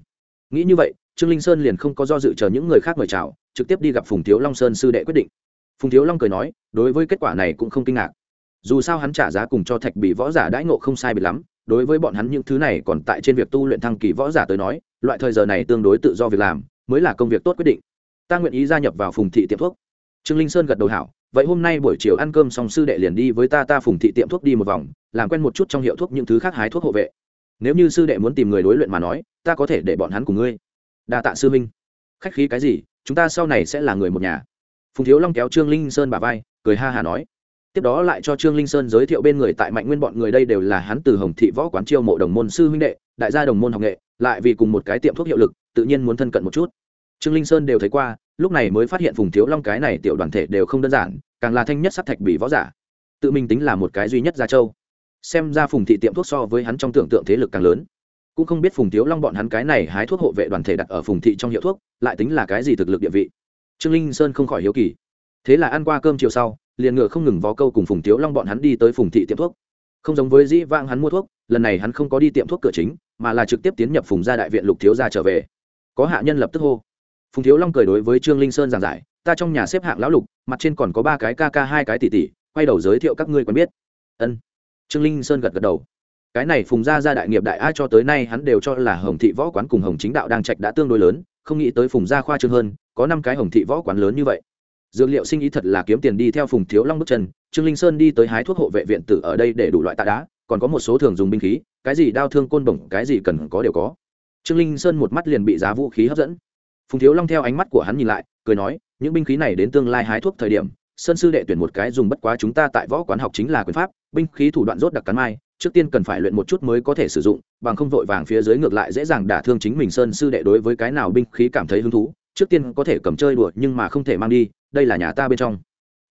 Nghĩ như vậy, trương linh sơn liền không có do dự chờ những người khác mời chào, trực tiếp đi gặp phùng thiếu long sơn sư đệ quyết định phùng thiếu long cười nói, đối với kết quả này cũng không kinh ngạc. Dù sao hắn trả giá cùng cho thạch bị võ giả đãi ngộ không sai biệt lắm, đối với bọn hắn những thứ này còn tại trên việc tu luyện thăng kỳ võ giả tới nói, loại thời giờ này tương đối tự do việc làm, mới là công việc tốt quyết định. Ta nguyện ý gia nhập vào phùng thị tiệm thuốc. Trương linh sơn gật đầu hảo, vậy hôm nay buổi chiều ăn cơm xong sư đệ liền đi với ta ta phùng thị tiệm thuốc đi một vòng, làm quen một chút trong hiệu thuốc những thứ khác hái thuốc hộ vệ. Nếu như sư đệ muốn tìm người đối luyện mà nói, ta có thể để bọn hắn cùng ngươi. Đa tạ sư minh khách khí cái gì, chúng ta sau này sẽ là người một nhà phùng thiếu long kéo trương linh sơn bà vai, cười ha hà nói. Tiếp đó lại cho trương linh sơn giới thiệu bên người tại mạnh nguyên bọn người đây đều là hắn từ hồng thị võ quán chiêu mộ đồng môn sư huynh đệ, đại gia đồng môn học nghệ, lại vì cùng một cái tiệm thuốc hiệu lực, tự nhiên muốn thân cận một chút. Trương linh sơn đều thấy qua, lúc này mới phát hiện phùng thiếu long cái này tiểu đoàn thể đều không đơn giản, càng là thanh nhất sắc thạch bị võ giả. Tự mình tính là một cái duy nhất gia châu. Xem ra phùng thị tiệm thuốc so với hắn trong tưởng tượng thế lực càng lớn. Cũng không biết phùng thiếu long bọn hắn cái này hái thuốc hộ vệ đoàn thể đặt ở phùng thị trong hiệu thuốc, lại tính là cái gì thực lực địa vị trương linh sơn không khỏi hiếu kỳ. Thế là ăn qua cơm chiều sau, liền ngựa không ngừng vó câu cùng phùng thiếu long bọn hắn đi tới phùng thị tiệm thuốc. Không giống với dĩ vang hắn mua thuốc, lần này hắn không có đi tiệm thuốc cửa chính, mà là trực tiếp tiến nhập phùng gia đại viện lục thiếu gia trở về. Có hạ nhân lập tức hô. Phùng thiếu long cười đối với trương linh sơn giảng giải, ta trong nhà xếp hạng lão lục, mặt trên còn có ba cái ca ca hai cái tỷ tỷ, quay đầu giới thiệu các ngươi quen biết. Ân. Trương linh sơn gật gật đầu. Cái này phùng gia gia đại nghiệp đại a cho tới nay hắn đều cho là hồng thị võ quán cùng hồng chính đạo đang trạch đã tương đối lớn, không nghĩ tới phùng gia khoa trương hơn có năm cái hồng thị võ quán lớn như vậy. Dược liệu sinh ý thật là kiếm tiền đi theo phùng thiếu long bước chân, trương linh sơn đi tới hái thuốc hộ vệ viện tử ở đây để đủ loại tạ đá, còn có một số thường dùng binh khí, cái gì đao thương côn bổng, cái gì cần có đều có. Trương linh sơn một mắt liền bị giá vũ khí hấp dẫn. Phùng thiếu long theo ánh mắt của hắn nhìn lại, cười nói, những binh khí này đến tương lai hái thuốc thời điểm, sơn sư đệ tuyển một cái dùng bất quá chúng ta tại võ quán học chính là quyền pháp, binh khí thủ đoạn rốt đặc cắn mai, trước tiên cần phải luyện một chút mới có thể sử dụng, bằng không vội vàng phía dưới ngược lại dễ dàng đả thương chính mình sơn sư đệ đối với cái nào binh khí cảm thấy hứng thú trước tiên có thể cầm chơi đùa nhưng mà không thể mang đi, đây là nhà ta bên trong.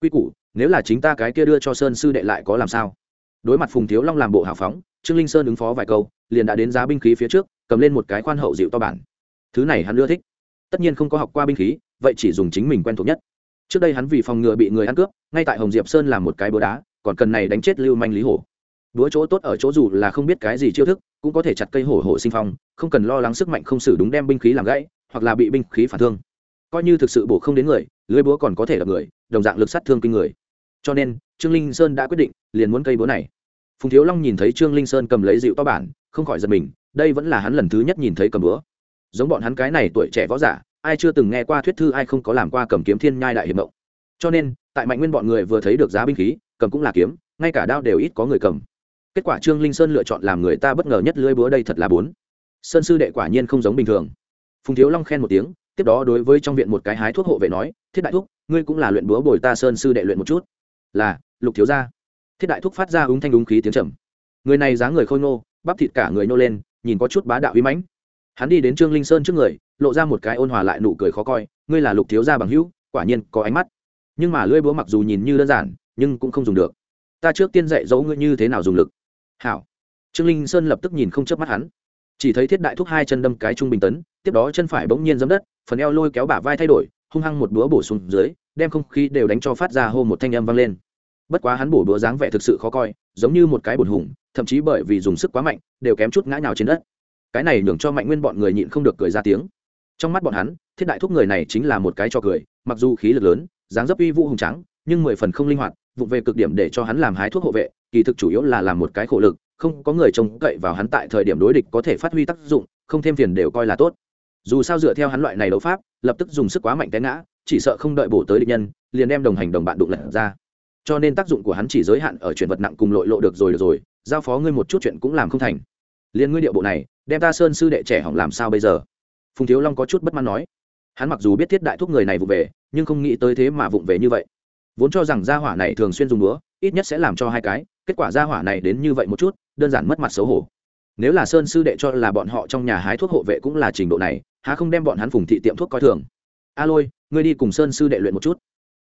Quy củ, nếu là chính ta cái kia đưa cho sơn sư đệ lại có làm sao? Đối mặt phùng thiếu long làm bộ hào phóng, trương linh sơn ứng phó vài câu, liền đã đến giá binh khí phía trước, cầm lên một cái khoan hậu dịu to bản. Thứ này hắn ưa thích. Tất nhiên không có học qua binh khí, vậy chỉ dùng chính mình quen thuộc nhất. Trước đây hắn vì phòng ngừa bị người ăn cướp, ngay tại hồng diệp sơn làm một cái búa đá, còn cần này đánh chết lưu manh lý hổ. Búa chỗ tốt ở chỗ dù là không biết cái gì chiêu thức, cũng có thể chặt cây hổ hổ sinh phong, không cần lo lắng sức mạnh không xử đúng đem binh khí làm gãy hoặc là bị binh khí phản thương. Coi như thực sự bổ không đến người, lưới búa còn có thể là người, đồng dạng lực sát thương kinh người. Cho nên, trương linh sơn đã quyết định liền muốn cây búa này. Phùng thiếu long nhìn thấy trương linh sơn cầm lấy dịu to bản, không khỏi giật mình, đây vẫn là hắn lần thứ nhất nhìn thấy cầm búa. Giống bọn hắn cái này tuổi trẻ võ giả, ai chưa từng nghe qua thuyết thư, ai không có làm qua cầm kiếm thiên nhai đại hiệp mộng. Cho nên, tại mạnh nguyên bọn người vừa thấy được giá binh khí, cầm cũng là kiếm, ngay cả đao đều ít có người cầm. Kết quả trương linh sơn lựa chọn làm người ta bất ngờ nhất lưới búa đây thật là bốn. Sơn sư đệ quả nhiên không giống bình thường phùng thiếu long khen một tiếng, tiếp đó đối với trong viện một cái hái thuốc hộ vệ nói, thiết đại thúc, ngươi cũng là luyện búa bồi ta sơn sư đệ luyện một chút. Là, lục thiếu gia. Thiết đại thúc phát ra úng thanh úng khí tiếng trầm. Người này dáng người khôi ngô, bắp thịt cả người nô lên, nhìn có chút bá đạo uy mãnh. Hắn đi đến trương linh sơn trước người, lộ ra một cái ôn hòa lại nụ cười khó coi, ngươi là lục thiếu gia bằng hữu, quả nhiên có ánh mắt. Nhưng mà lưỡi búa mặc dù nhìn như đơn giản, nhưng cũng không dùng được. Ta trước tiên dạy dỗ ngươi như thế nào dùng lực. Hảo. Trương linh sơn lập tức nhìn không chớp mắt hắn chỉ thấy thiết đại thúc hai chân đâm cái trung bình tấn, tiếp đó chân phải bỗng nhiên giấm đất, phần eo lôi kéo bả vai thay đổi, hung hăng một búa bổ xuống dưới, đem không khí đều đánh cho phát ra hô một thanh âm vang lên. Bất quá hắn bổ búa dáng vẻ thực sự khó coi, giống như một cái bột hùng, thậm chí bởi vì dùng sức quá mạnh, đều kém chút ngã nhào trên đất. Cái này nhường cho mạnh nguyên bọn người nhịn không được cười ra tiếng. Trong mắt bọn hắn, thiết đại thúc người này chính là một cái cho cười, mặc dù khí lực lớn, dáng dấp uy vũ hùng trắng nhưng mười phần không linh hoạt, vụng về cực điểm để cho hắn làm hái thuốc hộ vệ, kỳ thực chủ yếu là làm một cái khổ lực không có người trông cậy vào hắn tại thời điểm đối địch có thể phát huy tác dụng, không thêm phiền đều coi là tốt. Dù sao dựa theo hắn loại này đấu pháp, lập tức dùng sức quá mạnh té ngã, chỉ sợ không đợi bổ tới địch nhân, liền đem đồng hành đồng bạn đụng lật ra. Cho nên tác dụng của hắn chỉ giới hạn ở chuyện vật nặng cùng lội lộ được rồi được rồi, giao phó ngươi một chút chuyện cũng làm không thành. Liền ngươi điệu bộ này, đem ta sơn sư đệ trẻ hỏng làm sao bây giờ? Phùng thiếu long có chút bất mãn nói. Hắn mặc dù biết thiết đại thúc người này vụ về, nhưng không nghĩ tới thế mà vụng về như vậy. Vốn cho rằng gia hỏa này thường xuyên dùng búa, ít nhất sẽ làm cho hai cái kết quả gia hỏa này đến như vậy một chút, đơn giản mất mặt xấu hổ. Nếu là sơn sư đệ cho là bọn họ trong nhà hái thuốc hộ vệ cũng là trình độ này, há không đem bọn hắn phùng thị tiệm thuốc coi thường. A lôi ngươi đi cùng sơn sư đệ luyện một chút.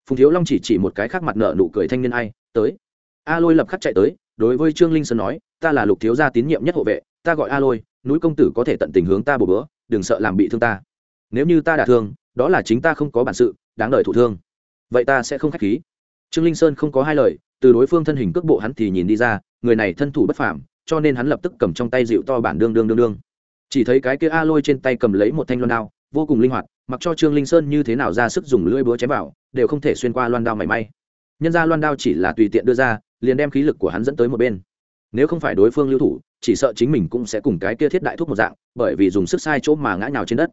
Phùng thiếu long chỉ chỉ một cái khác mặt nợ nụ cười thanh niên ai, tới. A lôi lập khắc chạy tới, đối với trương linh sơn nói, ta là lục thiếu gia tín nhiệm nhất hộ vệ, ta gọi a lôi núi công tử có thể tận tình hướng ta bổ bữa, đừng sợ làm bị thương ta. Nếu như ta đả thương, đó là chính ta không có bản sự, đáng đời thụ thương. Vậy ta sẽ không khách khí. Trương linh sơn không có hai lời từ đối phương thân hình cước bộ hắn thì nhìn đi ra, người này thân thủ bất phàm, cho nên hắn lập tức cầm trong tay dịu to bản đương đương đương đương. Chỉ thấy cái kia a lôi trên tay cầm lấy một thanh loan đao, vô cùng linh hoạt, mặc cho trương linh sơn như thế nào ra sức dùng lưỡi búa chém vào, đều không thể xuyên qua loan đao mảy may. Nhân ra loan đao chỉ là tùy tiện đưa ra, liền đem khí lực của hắn dẫn tới một bên. Nếu không phải đối phương lưu thủ, chỉ sợ chính mình cũng sẽ cùng cái kia thiết đại thuốc một dạng, bởi vì dùng sức sai chỗ mà ngã nhào trên đất.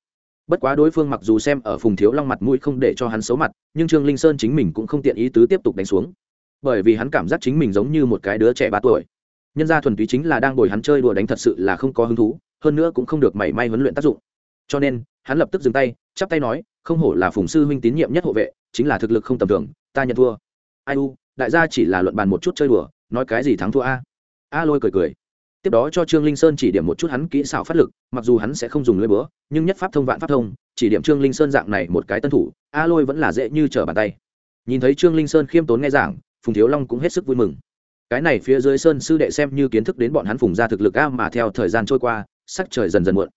Bất quá đối phương mặc dù xem ở phùng thiếu long mặt mũi không để cho hắn xấu mặt, nhưng trương linh sơn chính mình cũng không tiện ý tứ tiếp tục đánh xuống bởi vì hắn cảm giác chính mình giống như một cái đứa trẻ ba tuổi. Nhân gia thuần túy chính là đang bồi hắn chơi đùa đánh thật sự là không có hứng thú, hơn nữa cũng không được mảy may huấn luyện tác dụng. Cho nên, hắn lập tức dừng tay, chắp tay nói, không hổ là phùng sư huynh tín nhiệm nhất hộ vệ, chính là thực lực không tầm thường, ta nhận thua. Ai u, đại gia chỉ là luận bàn một chút chơi đùa, nói cái gì thắng thua a? A lôi cười cười. Tiếp đó cho trương linh sơn chỉ điểm một chút hắn kỹ xảo phát lực, mặc dù hắn sẽ không dùng lưỡi búa, nhưng nhất pháp thông vạn pháp thông, chỉ điểm trương linh sơn dạng này một cái tân thủ, a lôi vẫn là dễ như trở bàn tay. Nhìn thấy trương linh sơn khiêm tốn nghe giảng phùng thiếu long cũng hết sức vui mừng. Cái này phía dưới sơn sư đệ xem như kiến thức đến bọn hắn phùng ra thực lực a mà theo thời gian trôi qua, sắc trời dần dần muộn.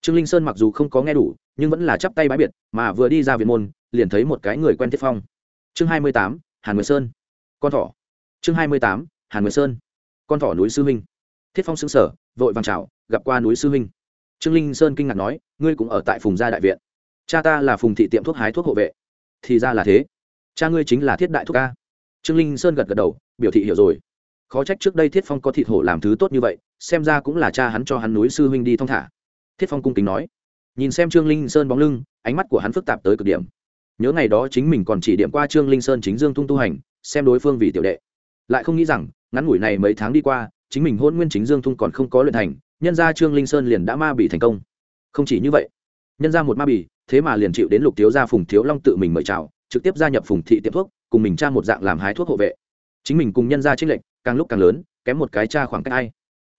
Trương linh sơn mặc dù không có nghe đủ, nhưng vẫn là chắp tay bãi biệt, mà vừa đi ra viện môn, liền thấy một cái người quen thiết phong. Chương hai mươi tám, hàn nguyệt sơn. Con thỏ. Chương hai mươi tám, hàn nguyệt sơn. Con thỏ núi sư huynh. Thiết phong xứng sở vội vàng chào, gặp qua núi sư huynh. Trương linh sơn kinh ngạc nói, ngươi cũng ở tại phùng gia đại viện. Cha ta là phùng thị tiệm thuốc hái thuốc hộ vệ. Thì ra là thế. Cha ngươi chính là thiết đại thuốc ca trương linh sơn gật gật đầu, biểu thị hiểu rồi. Khó trách trước đây thiết phong có thịt hổ làm thứ tốt như vậy, xem ra cũng là cha hắn cho hắn núi sư huynh đi thong thả. Thiết phong cung kính nói. Nhìn xem trương linh sơn bóng lưng, ánh mắt của hắn phức tạp tới cực điểm. Nhớ ngày đó chính mình còn chỉ điểm qua trương linh sơn chính dương tung tu hành, xem đối phương vì tiểu đệ. Lại không nghĩ rằng, ngắn ngủi này mấy tháng đi qua, chính mình hôn nguyên chính dương tung còn không có luyện thành, nhân ra trương linh sơn liền đã ma bị thành công. Không chỉ như vậy, nhân ra một ma bì thế mà liền chịu đến lục thiếu gia phùng thiếu long tự mình mời chào, trực tiếp gia nhập phùng thị tiệm thuốc cùng mình tra một dạng làm hái thuốc hộ vệ. Chính mình cùng nhân ra trích lệnh càng lúc càng lớn, kém một cái cha khoảng cách ai.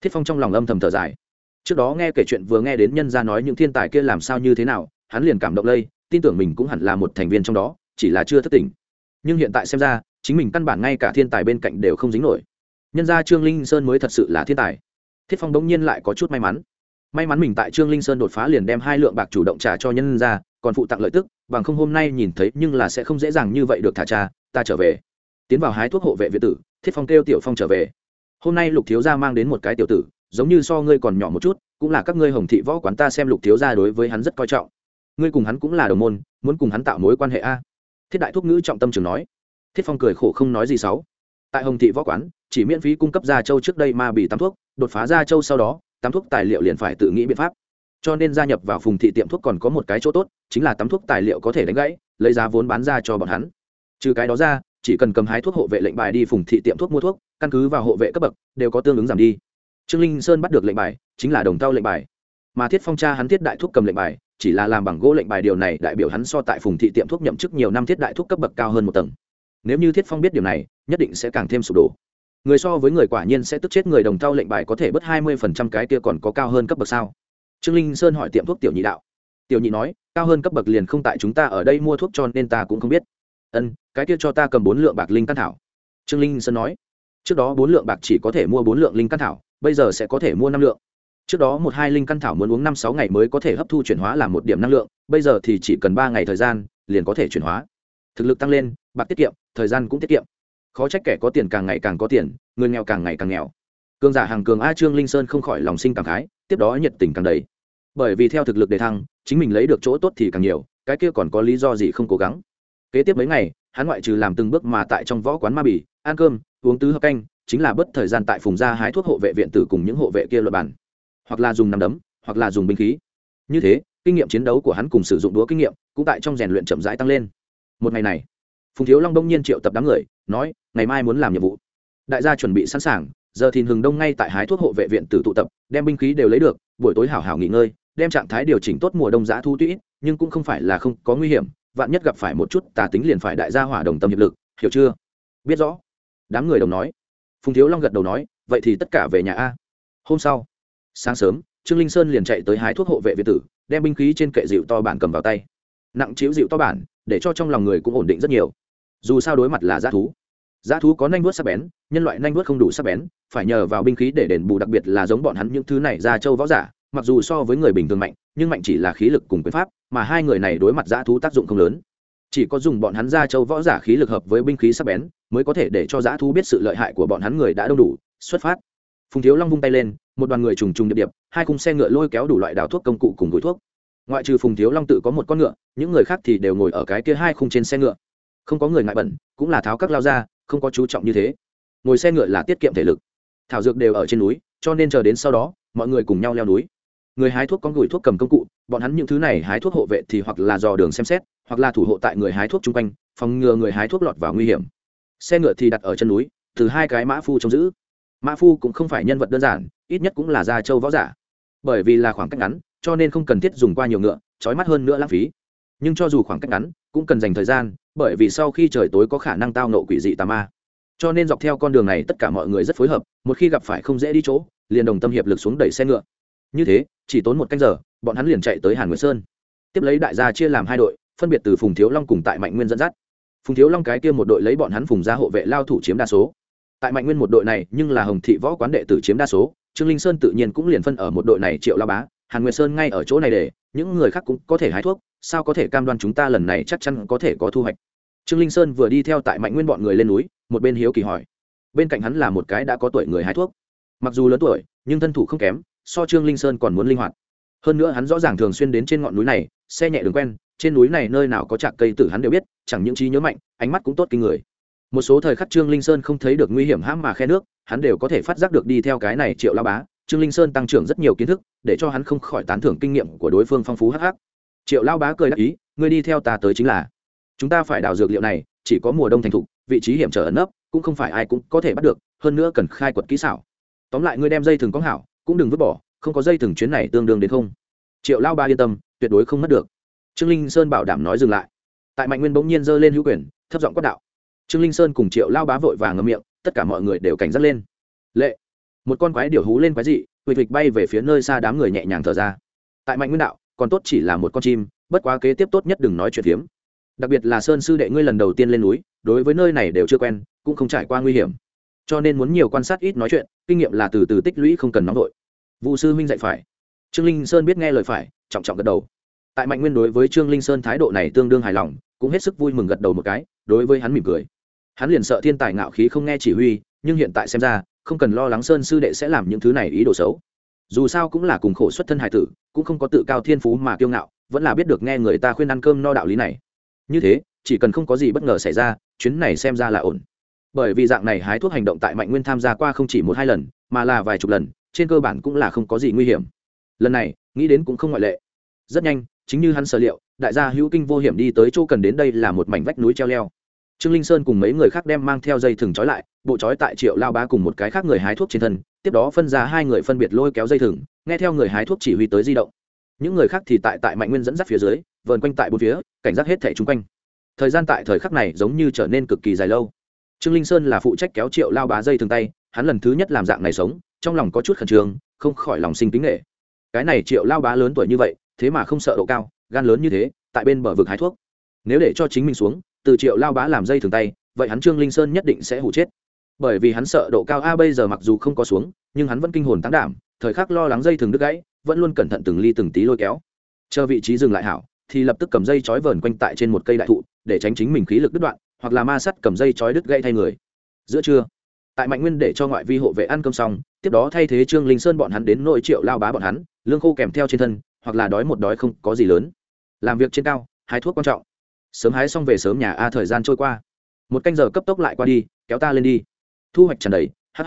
Thiết phong trong lòng âm thầm thở dài. Trước đó nghe kể chuyện vừa nghe đến nhân ra nói những thiên tài kia làm sao như thế nào, hắn liền cảm động lây, tin tưởng mình cũng hẳn là một thành viên trong đó, chỉ là chưa thất tình. Nhưng hiện tại xem ra, chính mình căn bản ngay cả thiên tài bên cạnh đều không dính nổi. Nhân ra trương linh sơn mới thật sự là thiên tài. Thiết phong đống nhiên lại có chút may mắn may mắn mình tại trương linh sơn đột phá liền đem hai lượng bạc chủ động trả cho nhân ra, còn phụ tặng lợi tức, bằng không hôm nay nhìn thấy nhưng là sẽ không dễ dàng như vậy được thả cha, ta trở về. Tiến vào hái thuốc hộ vệ việt tử, thiết phong kêu tiểu phong trở về. Hôm nay lục thiếu gia mang đến một cái tiểu tử, giống như so ngươi còn nhỏ một chút, cũng là các ngươi hồng thị võ quán ta xem lục thiếu gia đối với hắn rất coi trọng. Ngươi cùng hắn cũng là đồng môn, muốn cùng hắn tạo mối quan hệ a? Thiết đại thuốc ngữ trọng tâm trường nói. Thiết phong cười khổ không nói gì sáu tại hồng thị võ quán, chỉ miễn phí cung cấp gia châu trước đây mà bị tắm thuốc, đột phá gia châu sau đó tắm thuốc tài liệu liền phải tự nghĩ biện pháp. Cho nên gia nhập vào phùng thị tiệm thuốc còn có một cái chỗ tốt, chính là tắm thuốc tài liệu có thể đánh gãy, lấy giá vốn bán ra cho bọn hắn. Trừ cái đó ra, chỉ cần cầm hái thuốc hộ vệ lệnh bài đi phùng thị tiệm thuốc mua thuốc, căn cứ vào hộ vệ cấp bậc, đều có tương ứng giảm đi. Trương linh sơn bắt được lệnh bài, chính là đồng tao lệnh bài. Mà thiết phong cha hắn thiết đại thuốc cầm lệnh bài, chỉ là làm bằng gỗ lệnh bài điều này đại biểu hắn so tại phùng thị tiệm thuốc nhậm chức nhiều năm thiết đại thuốc cấp bậc cao hơn một tầng. Nếu như thiết phong biết điều này, nhất định sẽ càng thêm sụp đổ người so với người quả nhiên sẽ tức chết người đồng thau lệnh bài có thể bớt hai mươi phần trăm cái kia còn có cao hơn cấp bậc sao? Trương linh sơn hỏi tiệm thuốc tiểu nhị đạo. Tiểu nhị nói, cao hơn cấp bậc liền không tại chúng ta ở đây mua thuốc cho nên ta cũng không biết. Ân, cái kia cho ta cầm bốn lượng bạc linh căn thảo. Trương linh sơn nói, trước đó bốn lượng bạc chỉ có thể mua bốn lượng linh căn thảo, bây giờ sẽ có thể mua năm lượng. Trước đó một hai linh căn thảo muốn uống năm sáu ngày mới có thể hấp thu chuyển hóa làm một điểm năng lượng, bây giờ thì chỉ cần ba ngày thời gian, liền có thể chuyển hóa. Thực lực tăng lên, bạc tiết kiệm, thời gian cũng tiết kiệm khó trách kẻ có tiền càng ngày càng có tiền, người nghèo càng ngày càng nghèo. Cường giả hàng cường a trương linh sơn không khỏi lòng sinh cảm khái, tiếp đó nhiệt tình càng đầy. Bởi vì theo thực lực đề thăng, chính mình lấy được chỗ tốt thì càng nhiều, cái kia còn có lý do gì không cố gắng. Kế tiếp mấy ngày, hắn ngoại trừ làm từng bước mà tại trong võ quán ma bỉ ăn cơm, uống tứ hợp canh, chính là bất thời gian tại phùng gia hái thuốc hộ vệ viện tử cùng những hộ vệ kia luật bản hoặc là dùng nằm đấm, hoặc là dùng binh khí. Như thế, kinh nghiệm chiến đấu của hắn cùng sử dụng đũa kinh nghiệm cũng tại trong rèn luyện chậm rãi tăng lên. Một ngày này phùng thiếu long đông nhiên triệu tập đám người, nói, ngày mai muốn làm nhiệm vụ. Đại gia chuẩn bị sẵn sàng, giờ thì hừng đông ngay tại hái thuốc hộ vệ viện tử tụ tập, đem binh khí đều lấy được, buổi tối hảo hảo nghỉ ngơi, đem trạng thái điều chỉnh tốt mùa đông giã thu tũy nhưng cũng không phải là không có nguy hiểm, vạn nhất gặp phải một chút tà tính liền phải đại gia hỏa đồng tâm hiệp lực, hiểu chưa? Biết rõ. Đám người đồng nói. Phùng thiếu long gật đầu nói, vậy thì tất cả về nhà a. Hôm sau, sáng sớm, trương linh sơn liền chạy tới hái thuốc hộ vệ viện tử, đem binh khí trên kệ dịu to bản cầm vào tay. Nặng chiếu dịu to bản, để cho trong lòng người cũng ổn định rất nhiều dù sao đối mặt là g thú. Giá thú có nanh vuốt sắc bén, nhân loại nanh vuốt không đủ sắc bén, phải nhờ vào binh khí để đền bù đặc biệt là giống bọn hắn những thứ này ra châu võ giả, mặc dù so với người bình thường mạnh, nhưng mạnh chỉ là khí lực cùng quyền pháp, mà hai người này đối mặt giá thú tác dụng không lớn. Chỉ có dùng bọn hắn ra châu võ giả khí lực hợp với binh khí sắc bén, mới có thể để cho giá thú biết sự lợi hại của bọn hắn người đã đông đủ. Xuất phát. Phùng thiếu long vung tay lên, một đoàn người trùng trùng điệp điệp, hai khung xe ngựa lôi kéo đủ loại đào thuốc công cụ cùng gối thuốc. Ngoại trừ phùng thiếu long tự có một con ngựa, những người khác thì đều ngồi ở cái kia hai khung trên xe ngựa không có người ngại bẩn, cũng là tháo các lao ra, không có chú trọng như thế. Ngồi xe ngựa là tiết kiệm thể lực. Thảo dược đều ở trên núi, cho nên chờ đến sau đó, mọi người cùng nhau leo núi. Người hái thuốc có gửi thuốc cầm công cụ, bọn hắn những thứ này hái thuốc hộ vệ thì hoặc là dò đường xem xét, hoặc là thủ hộ tại người hái thuốc chung quanh, phòng ngừa người hái thuốc lọt vào nguy hiểm. Xe ngựa thì đặt ở chân núi, từ hai cái mã phu trông giữ. Mã phu cũng không phải nhân vật đơn giản, ít nhất cũng là gia châu võ giả. Bởi vì là khoảng cách ngắn, cho nên không cần thiết dùng qua nhiều ngựa, trói mắt hơn nữa lãng phí. Nhưng cho dù khoảng cách ngắn, cũng cần dành thời gian bởi vì sau khi trời tối có khả năng tao nộ quỷ dị tà ma. Cho nên dọc theo con đường này tất cả mọi người rất phối hợp, một khi gặp phải không dễ đi chỗ, liền đồng tâm hiệp lực xuống đẩy xe ngựa. Như thế, chỉ tốn một canh giờ, bọn hắn liền chạy tới hàn nguyên sơn. Tiếp lấy đại gia chia làm hai đội, phân biệt từ phùng thiếu long cùng tại mạnh nguyên dẫn dắt. Phùng thiếu long cái kia một đội lấy bọn hắn phùng ra hộ vệ lao thủ chiếm đa số. Tại mạnh nguyên một đội này, nhưng là hồng thị võ quán đệ tử chiếm đa số, trương linh sơn tự nhiên cũng liền phân ở một đội này triệu la bá, hàn nguyệt sơn ngay ở chỗ này để, những người khác cũng có thể hái thuốc sao có thể cam đoan chúng ta lần này chắc chắn có thể có thu hoạch? Trương linh sơn vừa đi theo tại mạnh nguyên bọn người lên núi, một bên hiếu kỳ hỏi. Bên cạnh hắn là một cái đã có tuổi người hái thuốc. Mặc dù lớn tuổi, nhưng thân thủ không kém, so trương linh sơn còn muốn linh hoạt. Hơn nữa hắn rõ ràng thường xuyên đến trên ngọn núi này, xe nhẹ đường quen, trên núi này nơi nào có trạc cây tử hắn đều biết, chẳng những trí nhớ mạnh, ánh mắt cũng tốt kinh người. Một số thời khắc trương linh sơn không thấy được nguy hiểm hãm mà khe nước, hắn đều có thể phát giác được đi theo cái này triệu lao bá. Trương linh sơn tăng trưởng rất nhiều kiến thức, để cho hắn không khỏi tán thưởng kinh nghiệm của đối phương phong phú hắc hắc triệu lao bá cười đáp ý, ngươi đi theo ta tới chính là. Chúng ta phải đào dược liệu này, chỉ có mùa đông thành thục, vị trí hiểm trở ẩn nấp, cũng không phải ai cũng có thể bắt được, hơn nữa cần khai quật kỹ xảo. Tóm lại ngươi đem dây thừng có hảo, cũng đừng vứt bỏ, không có dây thừng chuyến này tương đương đến không. Triệu lao ba yên tâm, tuyệt đối không mất được. Trương linh sơn bảo đảm nói dừng lại. Tại mạnh nguyên bỗng nhiên giơ lên hữu quyền, thấp giọng quát đạo. Trương linh sơn cùng triệu lao bá vội vàng ngậm miệng, tất cả mọi người đều cảnh giác lên. Lệ. Một con quái điểu hú lên quái dị, huỵch huỵch bay về phía nơi xa đám người nhẹ nhàng thở ra. Tại mạnh nguyên đạo còn tốt chỉ là một con chim, bất quá kế tiếp tốt nhất đừng nói chuyện phiếm đặc biệt là sơn sư đệ ngươi lần đầu tiên lên núi, đối với nơi này đều chưa quen, cũng không trải qua nguy hiểm. Cho nên muốn nhiều quan sát ít nói chuyện, kinh nghiệm là từ từ tích lũy không cần nóng vội. Vụ sư huynh dạy phải. Trương linh sơn biết nghe lời phải, trọng trọng gật đầu. Tại mạnh nguyên đối với trương linh sơn thái độ này tương đương hài lòng, cũng hết sức vui mừng gật đầu một cái, đối với hắn mỉm cười. Hắn liền sợ thiên tài ngạo khí không nghe chỉ huy, nhưng hiện tại xem ra, không cần lo lắng sơn sư đệ sẽ làm những thứ này ý đồ xấu dù sao cũng là cùng khổ xuất thân hải tử, cũng không có tự cao thiên phú mà kiêu ngạo, vẫn là biết được nghe người ta khuyên ăn cơm no đạo lý này. Như thế, chỉ cần không có gì bất ngờ xảy ra, chuyến này xem ra là ổn. Bởi vì dạng này hái thuốc hành động tại mạnh nguyên tham gia qua không chỉ một hai lần, mà là vài chục lần, trên cơ bản cũng là không có gì nguy hiểm. Lần này, nghĩ đến cũng không ngoại lệ. Rất nhanh, chính như hắn sở liệu, đại gia hữu kinh vô hiểm đi tới chỗ cần đến đây là một mảnh vách núi treo leo trương linh sơn cùng mấy người khác đem mang theo dây thừng trói lại, bộ trói tại triệu lao bá cùng một cái khác người hái thuốc trên thân, tiếp đó phân ra hai người phân biệt lôi kéo dây thừng, nghe theo người hái thuốc chỉ huy tới di động. Những người khác thì tại tại mạnh nguyên dẫn dắt phía dưới, vờn quanh tại bốn phía, cảnh giác hết thẻ chung quanh. Thời gian tại thời khắc này giống như trở nên cực kỳ dài lâu. Trương linh sơn là phụ trách kéo triệu lao bá dây thường tay, hắn lần thứ nhất làm dạng này sống, trong lòng có chút khẩn trương, không khỏi lòng sinh kính nghệ cái này triệu lao bá lớn tuổi như vậy, thế mà không sợ độ cao, gan lớn như thế, tại bên bờ vực hái thuốc. Nếu để cho chính mình xuống từ triệu lao bá làm dây thường tay, vậy hắn trương linh sơn nhất định sẽ hủ chết. Bởi vì hắn sợ độ cao a bây giờ mặc dù không có xuống, nhưng hắn vẫn kinh hồn tăng đảm, thời khắc lo lắng dây thường đứt gãy, vẫn luôn cẩn thận từng ly từng tí lôi kéo. Chờ vị trí dừng lại hảo, thì lập tức cầm dây chói vờn quanh tại trên một cây đại thụ, để tránh chính mình khí lực đứt đoạn, hoặc là ma sắt cầm dây chói đứt gãy thay người. Giữa trưa, tại mạnh nguyên để cho ngoại vi hộ vệ ăn cơm xong, tiếp đó thay thế trương linh sơn bọn hắn đến nội triệu lao bá bọn hắn, lương khô kèm theo trên thân, hoặc là đói một đói không có gì lớn. Làm việc trên cao, hái thuốc quan trọng sớm hái xong về sớm nhà a, thời gian trôi qua. Một canh giờ cấp tốc lại qua đi, kéo ta lên đi. Thu hoạch tràn đầy hh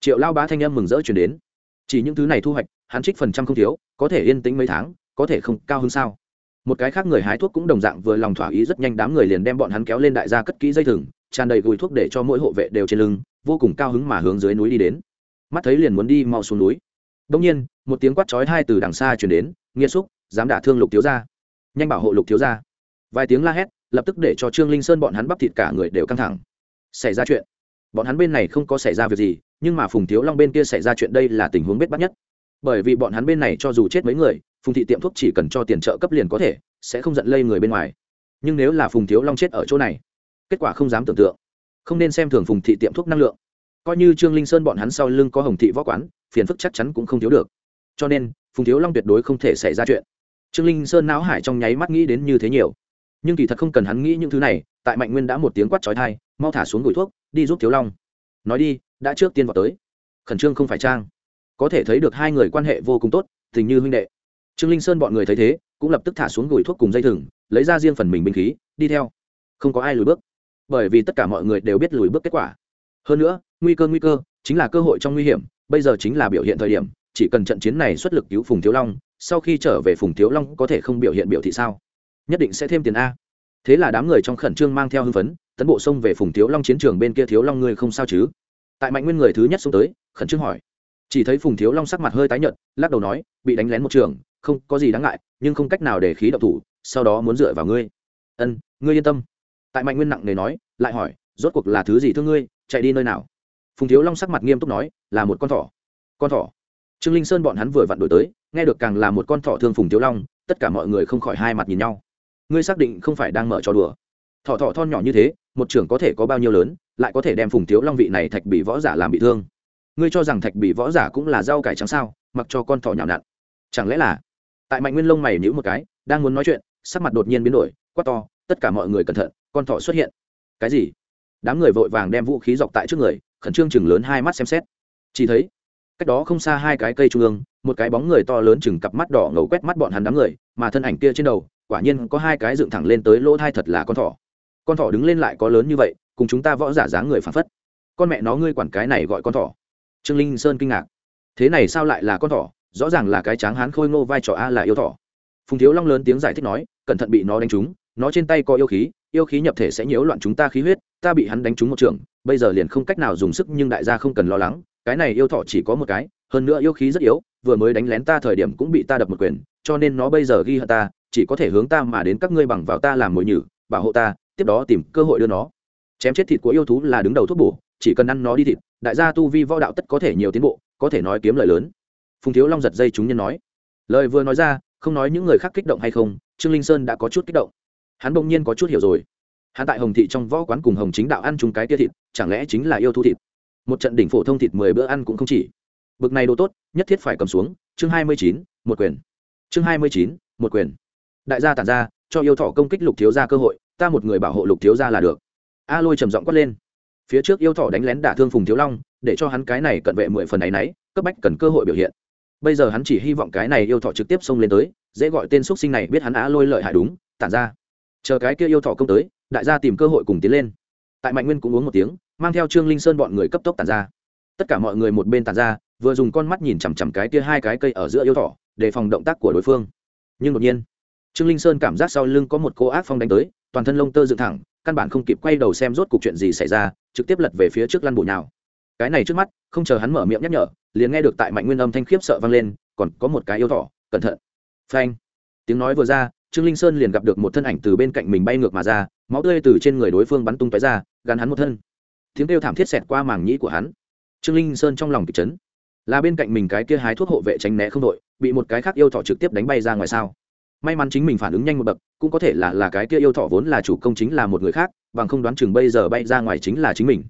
triệu lao bá thanh âm mừng rỡ chuyển đến. Chỉ những thứ này thu hoạch, hắn trích phần trăm không thiếu, có thể yên tĩnh mấy tháng, có thể không cao hơn sao? Một cái khác người hái thuốc cũng đồng dạng vừa lòng thỏa ý rất nhanh đám người liền đem bọn hắn kéo lên đại gia cất kỹ dây thừng, tràn đầy gùi thuốc để cho mỗi hộ vệ đều trên lưng, vô cùng cao hứng mà hướng dưới núi đi đến. Mắt thấy liền muốn đi mau xuống núi. Đông nhiên, một tiếng quát chói hai từ đằng xa chuyển đến nghiêm xúc, dám đả thương lục thiếu gia. Nhanh bảo hộ lục thiếu gia vài tiếng la hét, lập tức để cho trương linh sơn bọn hắn bắp thịt cả người đều căng thẳng. Xảy ra chuyện. Bọn hắn bên này không có xảy ra việc gì, nhưng mà phùng thiếu long bên kia xảy ra chuyện đây là tình huống bết bắt nhất. Bởi vì bọn hắn bên này cho dù chết mấy người, phùng thị tiệm thuốc chỉ cần cho tiền trợ cấp liền có thể, sẽ không giận lây người bên ngoài. Nhưng nếu là phùng thiếu long chết ở chỗ này, kết quả không dám tưởng tượng. Không nên xem thường phùng thị tiệm thuốc năng lượng. Coi như trương linh sơn bọn hắn sau lưng có hồng thị võ quán, phiền phức chắc chắn cũng không thiếu được. Cho nên, phùng thiếu long tuyệt đối không thể xảy ra chuyện. Trương linh sơn não hải trong nháy mắt nghĩ đến như thế nhiều nhưng kỳ thật không cần hắn nghĩ những thứ này, tại mạnh nguyên đã một tiếng quát trói thai mau thả xuống gửi thuốc, đi giúp thiếu long. Nói đi, đã trước tiên vào tới. Khẩn trương không phải trang. Có thể thấy được hai người quan hệ vô cùng tốt, tình như huynh đệ. Trương linh sơn bọn người thấy thế, cũng lập tức thả xuống gửi thuốc cùng dây thừng, lấy ra riêng phần mình binh khí, đi theo. Không có ai lùi bước, bởi vì tất cả mọi người đều biết lùi bước kết quả. Hơn nữa, nguy cơ nguy cơ, chính là cơ hội trong nguy hiểm, bây giờ chính là biểu hiện thời điểm, chỉ cần trận chiến này xuất lực cứu phùng thiếu long, sau khi trở về phùng thiếu long có thể không biểu hiện biểu thị sao? Nhất định sẽ thêm tiền a. Thế là đám người trong khẩn trương mang theo hưng phấn, tấn bộ xông về phùng thiếu long chiến trường bên kia thiếu long ngươi không sao chứ? Tại mạnh nguyên người thứ nhất xông tới, khẩn trương hỏi. Chỉ thấy phùng thiếu long sắc mặt hơi tái nhợt, lắc đầu nói, bị đánh lén một trường, không có gì đáng ngại, nhưng không cách nào để khí độc thủ, sau đó muốn dựa vào ngươi. Ân, ngươi yên tâm. Tại mạnh nguyên nặng nề nói, lại hỏi, rốt cuộc là thứ gì thương ngươi, chạy đi nơi nào? Phùng thiếu long sắc mặt nghiêm túc nói, là một con thỏ. Con thỏ? Trương linh sơn bọn hắn vừa vặn đổi tới, nghe được càng là một con thỏ thương phùng thiếu long, tất cả mọi người không khỏi hai mặt nhìn nhau ngươi xác định không phải đang mở trò đùa. Thỏ thỏ thon nhỏ như thế, một trưởng có thể có bao nhiêu lớn, lại có thể đem phùng thiếu long vị này thạch bị võ giả làm bị thương. Ngươi cho rằng thạch bị võ giả cũng là rau cải trắng sao, mặc cho con thỏ nhào nặn. Chẳng lẽ là? Tại mạnh nguyên lông mày nhữ một cái, đang muốn nói chuyện, sắc mặt đột nhiên biến đổi, quát to, tất cả mọi người cẩn thận, con thỏ xuất hiện. Cái gì? Đám người vội vàng đem vũ khí dọc tại trước người, khẩn trương chừng lớn hai mắt xem xét. Chỉ thấy, cách đó không xa hai cái cây trung ương, một cái bóng người to lớn chừng cặp mắt đỏ ngầu quét mắt bọn hắn đám người, mà thân ảnh kia trên đầu quả nhiên có hai cái dựng thẳng lên tới lỗ thai thật là con thỏ. Con thỏ đứng lên lại có lớn như vậy, cùng chúng ta võ giả dáng người phản phất. Con mẹ nó ngươi quản cái này gọi con thỏ. Trương linh sơn kinh ngạc. Thế này sao lại là con thỏ? Rõ ràng là cái tráng hán khôi ngô vai trò a là yêu thỏ. Phùng thiếu long lớn tiếng giải thích nói, cẩn thận bị nó đánh trúng, nó trên tay có yêu khí yêu khí nhập thể sẽ nhiễu loạn chúng ta khí huyết, ta bị hắn đánh trúng một trường, bây giờ liền không cách nào dùng sức nhưng đại gia không cần lo lắng, cái này yêu thọ chỉ có một cái, hơn nữa yêu khí rất yếu vừa mới đánh lén ta thời điểm cũng bị ta đập một quyền, cho nên nó bây giờ ghi hận ta, chỉ có thể hướng ta mà đến các ngươi bằng vào ta làm mồi nhử, bảo hộ ta, tiếp đó tìm cơ hội đưa nó. Chém chết thịt của yêu thú là đứng đầu thuốc bổ, chỉ cần ăn nó đi thịt, đại gia tu vi võ đạo tất có thể nhiều tiến bộ, có thể nói kiếm lời lớn. Phùng thiếu long giật dây chúng nhân nói. Lời vừa nói ra, không nói những người khác kích động hay không, trương linh sơn đã có chút kích động. Hắn bỗng nhiên có chút hiểu rồi. Hắn tại hồng thị trong võ quán cùng hồng chính đạo ăn chung cái tia thịt, chẳng lẽ chính là yêu thú thịt? Một trận đỉnh phổ thông thịt mười bữa ăn cũng không chỉ bực này đồ tốt, nhất thiết phải cầm xuống. Chương hai mươi chín, một quyền. Chương hai mươi chín, một quyền. Đại gia tản ra, cho yêu thọ công kích lục thiếu gia cơ hội, ta một người bảo hộ lục thiếu gia là được. A lôi trầm giọng quát lên. Phía trước yêu thọ đánh lén đả thương phùng thiếu long, để cho hắn cái này cận vệ mười phần ấ y n ấ y cấp bách cần cơ hội biểu hiện. Bây giờ hắn chỉ hy vọng cái này yêu thọ trực tiếp xông lên tới, dễ gọi tên x sinh này biết hắn á lôi lợi hại đúng, tản ra. Chờ cái kia yêu thọ công tới, đại gia tìm cơ hội cùng tiến lên. Tại mạnh nguyên cũng uống một tiếng, mang theo trương linh sơn bọn người cấp tốc tản ra. Tất cả mọi người một bên tản ra vừa dùng con mắt nhìn chằm chằm cái kia hai cái cây ở giữa yêu thỏ để phòng động tác của đối phương. Nhưng đột nhiên, trương linh sơn cảm giác sau lưng có một cô ác phong đánh tới, toàn thân lông tơ dựng thẳng, căn bản không kịp quay đầu xem rốt cuộc chuyện gì xảy ra, trực tiếp lật về phía trước lăn bụi nào cái này trước mắt, không chờ hắn mở miệng nhắc nhở, liền nghe được tại mạnh nguyên âm thanh khiếp sợ vang lên, còn có một cái yêu thỏ, cẩn thận. Phanh. Tiếng nói vừa ra, trương linh sơn liền gặp được một thân ảnh từ bên cạnh mình bay ngược mà ra, máu tươi từ trên người đối phương bắn tung tói ra, gắn hắn một thân. Tiếng kêu thảm thiết xẹt qua màng nhĩ của hắn. Trương linh sơn trong lòng kịch chấn là bên cạnh mình cái kia hái thuốc hộ vệ tránh né không đội, bị một cái khác yêu thọ trực tiếp đánh bay ra ngoài sao? May mắn chính mình phản ứng nhanh một bậc, cũng có thể là là cái kia yêu thọ vốn là chủ công chính là một người khác, bằng không đoán chừng bây giờ bay ra ngoài chính là chính mình.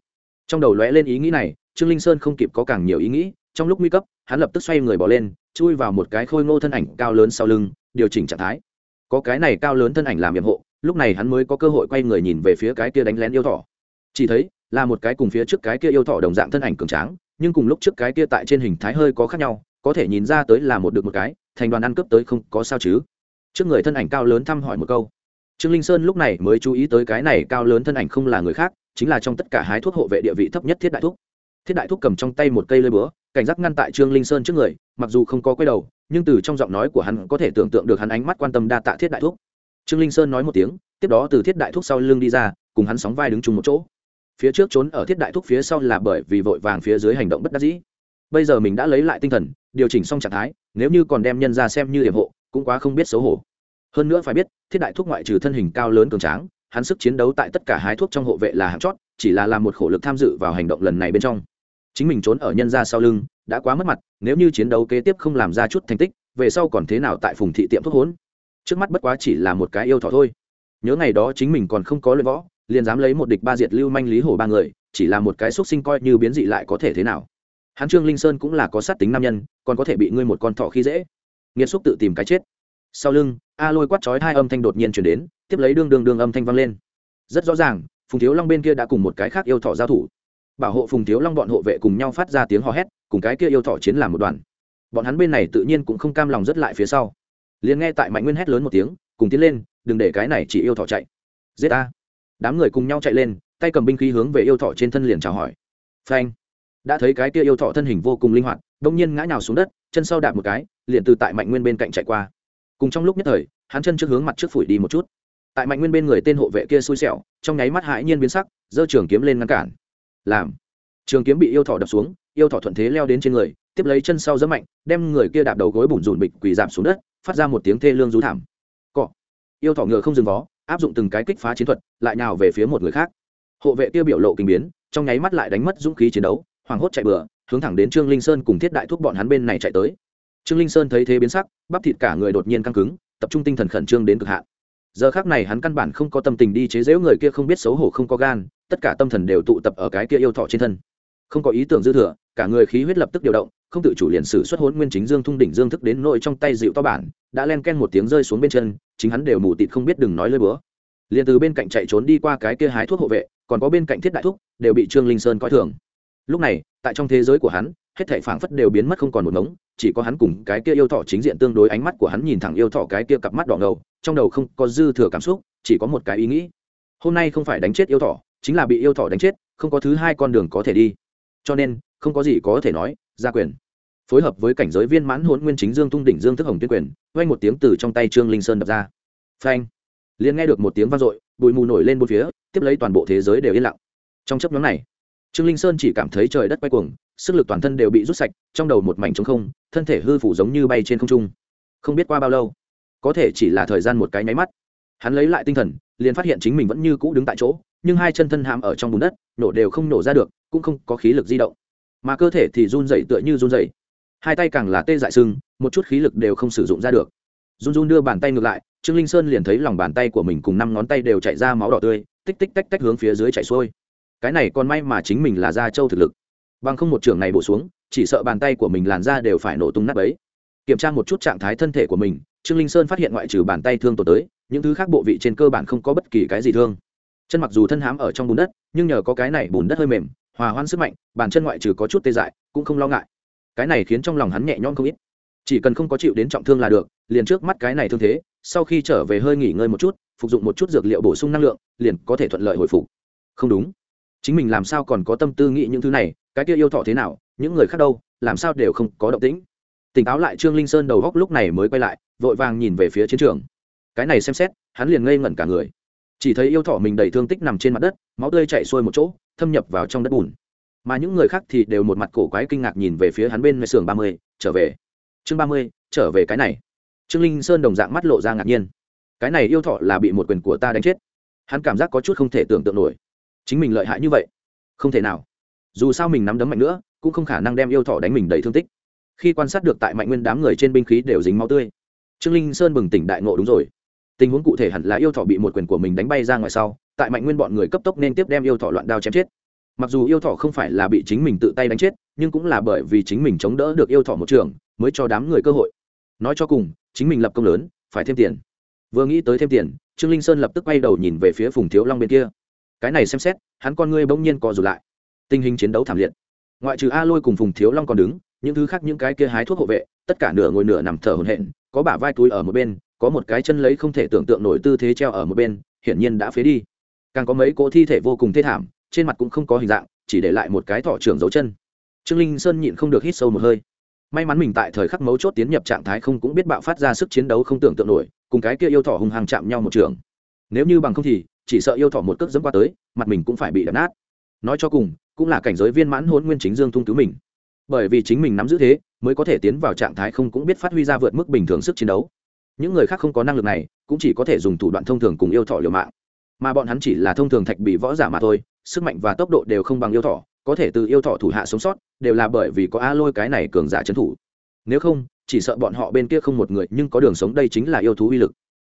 Trong đầu lóe lên ý nghĩ này, trương linh sơn không kịp có càng nhiều ý nghĩ, trong lúc nguy cấp, hắn lập tức xoay người bỏ lên, chui vào một cái khôi ngô thân ảnh cao lớn sau lưng, điều chỉnh trạng thái. Có cái này cao lớn thân ảnh làm nhiệm hộ, lúc này hắn mới có cơ hội quay người nhìn về phía cái kia đánh lén yêu thỏ. Chỉ thấy, là một cái cùng phía trước cái kia yêu thỏ đồng dạng thân ảnh cường tráng nhưng cùng lúc trước cái kia tại trên hình thái hơi có khác nhau, có thể nhìn ra tới là một được một cái, thành đoàn ăn cướp tới không có sao chứ. Trước người thân ảnh cao lớn thăm hỏi một câu. Trương linh sơn lúc này mới chú ý tới cái này cao lớn thân ảnh không là người khác, chính là trong tất cả hái thuốc hộ vệ địa vị thấp nhất thiết đại thúc. Thiết đại thúc cầm trong tay một cây lơi búa, cảnh giác ngăn tại trương linh sơn trước người, mặc dù không có quay đầu, nhưng từ trong giọng nói của hắn có thể tưởng tượng được hắn ánh mắt quan tâm đa tạ thiết đại thúc. Trương linh sơn nói một tiếng, tiếp đó từ thiết đại thúc sau lưng đi ra, cùng hắn sóng vai đứng chung một chỗ phía trước trốn ở thiết đại thúc phía sau là bởi vì vội vàng phía dưới hành động bất đắc dĩ. Bây giờ mình đã lấy lại tinh thần, điều chỉnh xong trạng thái, nếu như còn đem nhân ra xem như hiểm hộ, cũng quá không biết xấu hổ. Hơn nữa phải biết, thiết đại thúc ngoại trừ thân hình cao lớn cường tráng, hắn sức chiến đấu tại tất cả hái thuốc trong hộ vệ là hạng chót, chỉ là làm một khổ lực tham dự vào hành động lần này bên trong. Chính mình trốn ở nhân ra sau lưng, đã quá mất mặt, nếu như chiến đấu kế tiếp không làm ra chút thành tích, về sau còn thế nào tại phùng thị tiệm thuốc hốn trước mắt bất quá chỉ là một cái yêu thọ thôi. Nhớ ngày đó chính mình còn không có luyện võ liền dám lấy một địch ba diệt lưu manh lý hổ ba người, chỉ là một cái xúc sinh coi như biến dị lại có thể thế nào. Hắn trương linh sơn cũng là có sát tính nam nhân, còn có thể bị ngươi một con thọ khi dễ. Nghiệt xúc tự tìm cái chết. Sau lưng, a lôi quát chói hai âm thanh đột nhiên chuyển đến, tiếp lấy đương đương đương âm thanh vang lên. Rất rõ ràng, phùng thiếu long bên kia đã cùng một cái khác yêu thọ giao thủ. Bảo hộ phùng thiếu long bọn hộ vệ cùng nhau phát ra tiếng hò hét, cùng cái kia yêu thọ chiến làm một đoàn. Bọn hắn bên này tự nhiên cũng không cam lòng rất lại phía sau. Liền nghe tại mạnh nguyên hét lớn một tiếng, cùng tiến lên, đừng để cái này chỉ yêu thọ chạy. Giết a đám người cùng nhau chạy lên, tay cầm binh khí hướng về yêu thọ trên thân liền chào hỏi. Phanh. Đã thấy cái kia yêu thọ thân hình vô cùng linh hoạt đông nhiên ngã nhào xuống đất, chân sau đạp một cái, liền từ tại mạnh nguyên bên cạnh chạy qua. Cùng trong lúc nhất thời, hắn chân trước hướng mặt trước phủi đi một chút. Tại mạnh nguyên bên người tên hộ vệ kia xui xẻo, trong nháy mắt hãi nhiên biến sắc, giơ trường kiếm lên ngăn cản. Làm. Trường kiếm bị yêu thọ đập xuống, yêu thọ thuận thế leo đến trên người, tiếp lấy chân sau giấm mạnh, đem người kia đạp đầu gối bùn rùn bịch quỳ giảm xuống đất, phát ra một tiếng thê lương rú thảm. Cọ. Yêu thọ ngựa không dừng vó áp dụng từng cái kích phá chiến thuật, lại nào về phía một người khác. Hộ vệ kia biểu lộ kinh biến, trong nháy mắt lại đánh mất dũng khí chiến đấu, hoảng hốt chạy bừa, hướng thẳng đến trương linh sơn cùng thiết đại thúc bọn hắn bên này chạy tới. Trương linh sơn thấy thế biến sắc, bắp thịt cả người đột nhiên căng cứng, tập trung tinh thần khẩn trương đến cực hạn. Giờ khác này hắn căn bản không có tâm tình đi chế giễu người kia không biết xấu hổ không có gan, tất cả tâm thần đều tụ tập ở cái kia yêu thọ trên thân không có ý tưởng dư thừa, cả người khí huyết lập tức điều động, không tự chủ liền sử xuất hốn nguyên chính dương thung đỉnh dương thức đến nội trong tay dịu to bản, đã len ken một tiếng rơi xuống bên chân, chính hắn đều mù tịt không biết đừng nói lơi bữa liền từ bên cạnh chạy trốn đi qua cái kia hái thuốc hộ vệ, còn có bên cạnh thiết đại thúc, đều bị trương linh sơn coi thường. Lúc này, tại trong thế giới của hắn, hết thảy phảng phất đều biến mất không còn một ngống chỉ có hắn cùng cái kia yêu thọ chính diện tương đối ánh mắt của hắn nhìn thẳng yêu thọ cái kia cặp mắt đỏ ngầu, trong đầu không có dư thừa cảm xúc, chỉ có một cái ý nghĩ. Hôm nay không phải đánh chết yêu thọ, chính là bị yêu thọ đánh chết, không có thứ hai con đường có thể đi cho nên, không có gì có thể nói ra quyền. Phối hợp với cảnh giới viên mãn hôn nguyên chính dương tung đỉnh dương thức hồng tuyên quyền quanh một tiếng từ trong tay trương linh sơn đập ra. Phanh! Liền nghe được một tiếng vang dội, bụi mù nổi lên bốn phía, tiếp lấy toàn bộ thế giới đều yên lặng. Trong chấp nhóm này, trương linh sơn chỉ cảm thấy trời đất quay cuồng, sức lực toàn thân đều bị rút sạch, trong đầu một mảnh trống không, thân thể hư phủ giống như bay trên không trung. Không biết qua bao lâu, có thể chỉ là thời gian một cái nháy mắt. Hắn lấy lại tinh thần liền phát hiện chính mình vẫn như cũ đứng tại chỗ, nhưng hai chân thân hàm ở trong bùn đất, nổ đều không nổ ra được, cũng không có khí lực di động. Mà cơ thể thì run dậy tựa như run dậy hai tay càng là tê dại sưng, một chút khí lực đều không sử dụng ra được. Run run đưa bàn tay ngược lại, trương linh sơn liền thấy lòng bàn tay của mình cùng năm ngón tay đều chạy ra máu đỏ tươi, tích tích tách tách hướng phía dưới chạy xuôi. Cái này còn may mà chính mình là gia trâu thực lực. Bằng không một trường này bổ xuống, chỉ sợ bàn tay của mình làn da đều phải nổ tung nát ấy kiểm tra một chút trạng thái thân thể của mình, trương linh sơn phát hiện ngoại trừ bàn tay thương tổn tới những thứ khác bộ vị trên cơ bản không có bất kỳ cái gì thương. Chân mặc dù thân hám ở trong bùn đất, nhưng nhờ có cái này bùn đất hơi mềm, hòa hoan sức mạnh, bàn chân ngoại trừ có chút tê dại, cũng không lo ngại. Cái này khiến trong lòng hắn nhẹ nhõm không ít. Chỉ cần không có chịu đến trọng thương là được, liền trước mắt cái này thương thế, sau khi trở về hơi nghỉ ngơi một chút, phục dụng một chút dược liệu bổ sung năng lượng, liền có thể thuận lợi hồi phục. Không đúng. Chính mình làm sao còn có tâm tư nghĩ những thứ này, cái kia yêu thọ thế nào, những người khác đâu, làm sao đều không có động tĩnh. Tỉnh táo lại trương linh sơn đầu góc lúc này mới quay lại, vội vàng nhìn về phía chiến trường cái này xem xét, hắn liền ngây ngẩn cả người. Chỉ thấy yêu thọ mình đầy thương tích nằm trên mặt đất, máu tươi chạy xuôi một chỗ, thâm nhập vào trong đất bùn. Mà những người khác thì đều một mặt cổ quái kinh ngạc nhìn về phía hắn bên ngoài xưởng ba mươi, trở về. Chương ba mươi, trở về cái này. Trương linh sơn đồng dạng mắt lộ ra ngạc nhiên. Cái này yêu thọ là bị một quyền của ta đánh chết. Hắn cảm giác có chút không thể tưởng tượng nổi. Chính mình lợi hại như vậy. Không thể nào. Dù sao mình nắm đấm mạnh nữa, cũng không khả năng đem yêu thọ đánh mình đầy thương tích. Khi quan sát được tại mạnh nguyên đám người trên binh khí đều dính máu tươi. Trương linh sơn bừng tỉnh đại ngộ đúng rồi tình huống cụ thể hẳn là yêu thọ bị một quyền của mình đánh bay ra ngoài sau, tại mạnh nguyên bọn người cấp tốc nên tiếp đem yêu thọ loạn đao chém chết. Mặc dù yêu thọ không phải là bị chính mình tự tay đánh chết, nhưng cũng là bởi vì chính mình chống đỡ được yêu thọ một trường, mới cho đám người cơ hội. Nói cho cùng, chính mình lập công lớn, phải thêm tiền. Vừa nghĩ tới thêm tiền, trương linh sơn lập tức quay đầu nhìn về phía phùng thiếu long bên kia. Cái này xem xét, hắn con ngươi bỗng nhiên co rụt lại. Tình hình chiến đấu thảm liệt. Ngoại trừ a lôi cùng phùng thiếu long còn đứng, những thứ khác những cái kia hái thuốc hộ vệ, tất cả nửa ngồi nửa nằm thở hổn hển, có bả vai túi ở một bên có một cái chân lấy không thể tưởng tượng nổi tư thế treo ở một bên, hiển nhiên đã phế đi. Càng có mấy cỗ thi thể vô cùng thê thảm, trên mặt cũng không có hình dạng, chỉ để lại một cái thọ trưởng dấu chân. Trương linh sơn nhịn không được hít sâu một hơi. May mắn mình tại thời khắc mấu chốt tiến nhập trạng thái không cũng biết bạo phát ra sức chiến đấu không tưởng tượng nổi, cùng cái kia yêu thỏ hùng hàng chạm nhau một trường. Nếu như bằng không thì, chỉ sợ yêu thỏ một cước dẫm qua tới, mặt mình cũng phải bị đập nát. Nói cho cùng, cũng là cảnh giới viên mãn hôn nguyên chính dương thung cứu mình. Bởi vì chính mình nắm giữ thế, mới có thể tiến vào trạng thái không cũng biết phát huy ra vượt mức bình thường sức chiến đấu những người khác không có năng lực này, cũng chỉ có thể dùng thủ đoạn thông thường cùng yêu thọ liều mạng. Mà bọn hắn chỉ là thông thường thạch bị võ giả mà thôi, sức mạnh và tốc độ đều không bằng yêu thọ, có thể từ yêu thọ thủ hạ sống sót, đều là bởi vì có a lôi cái này cường giả trấn thủ. Nếu không, chỉ sợ bọn họ bên kia không một người, nhưng có đường sống đây chính là yêu thú uy lực.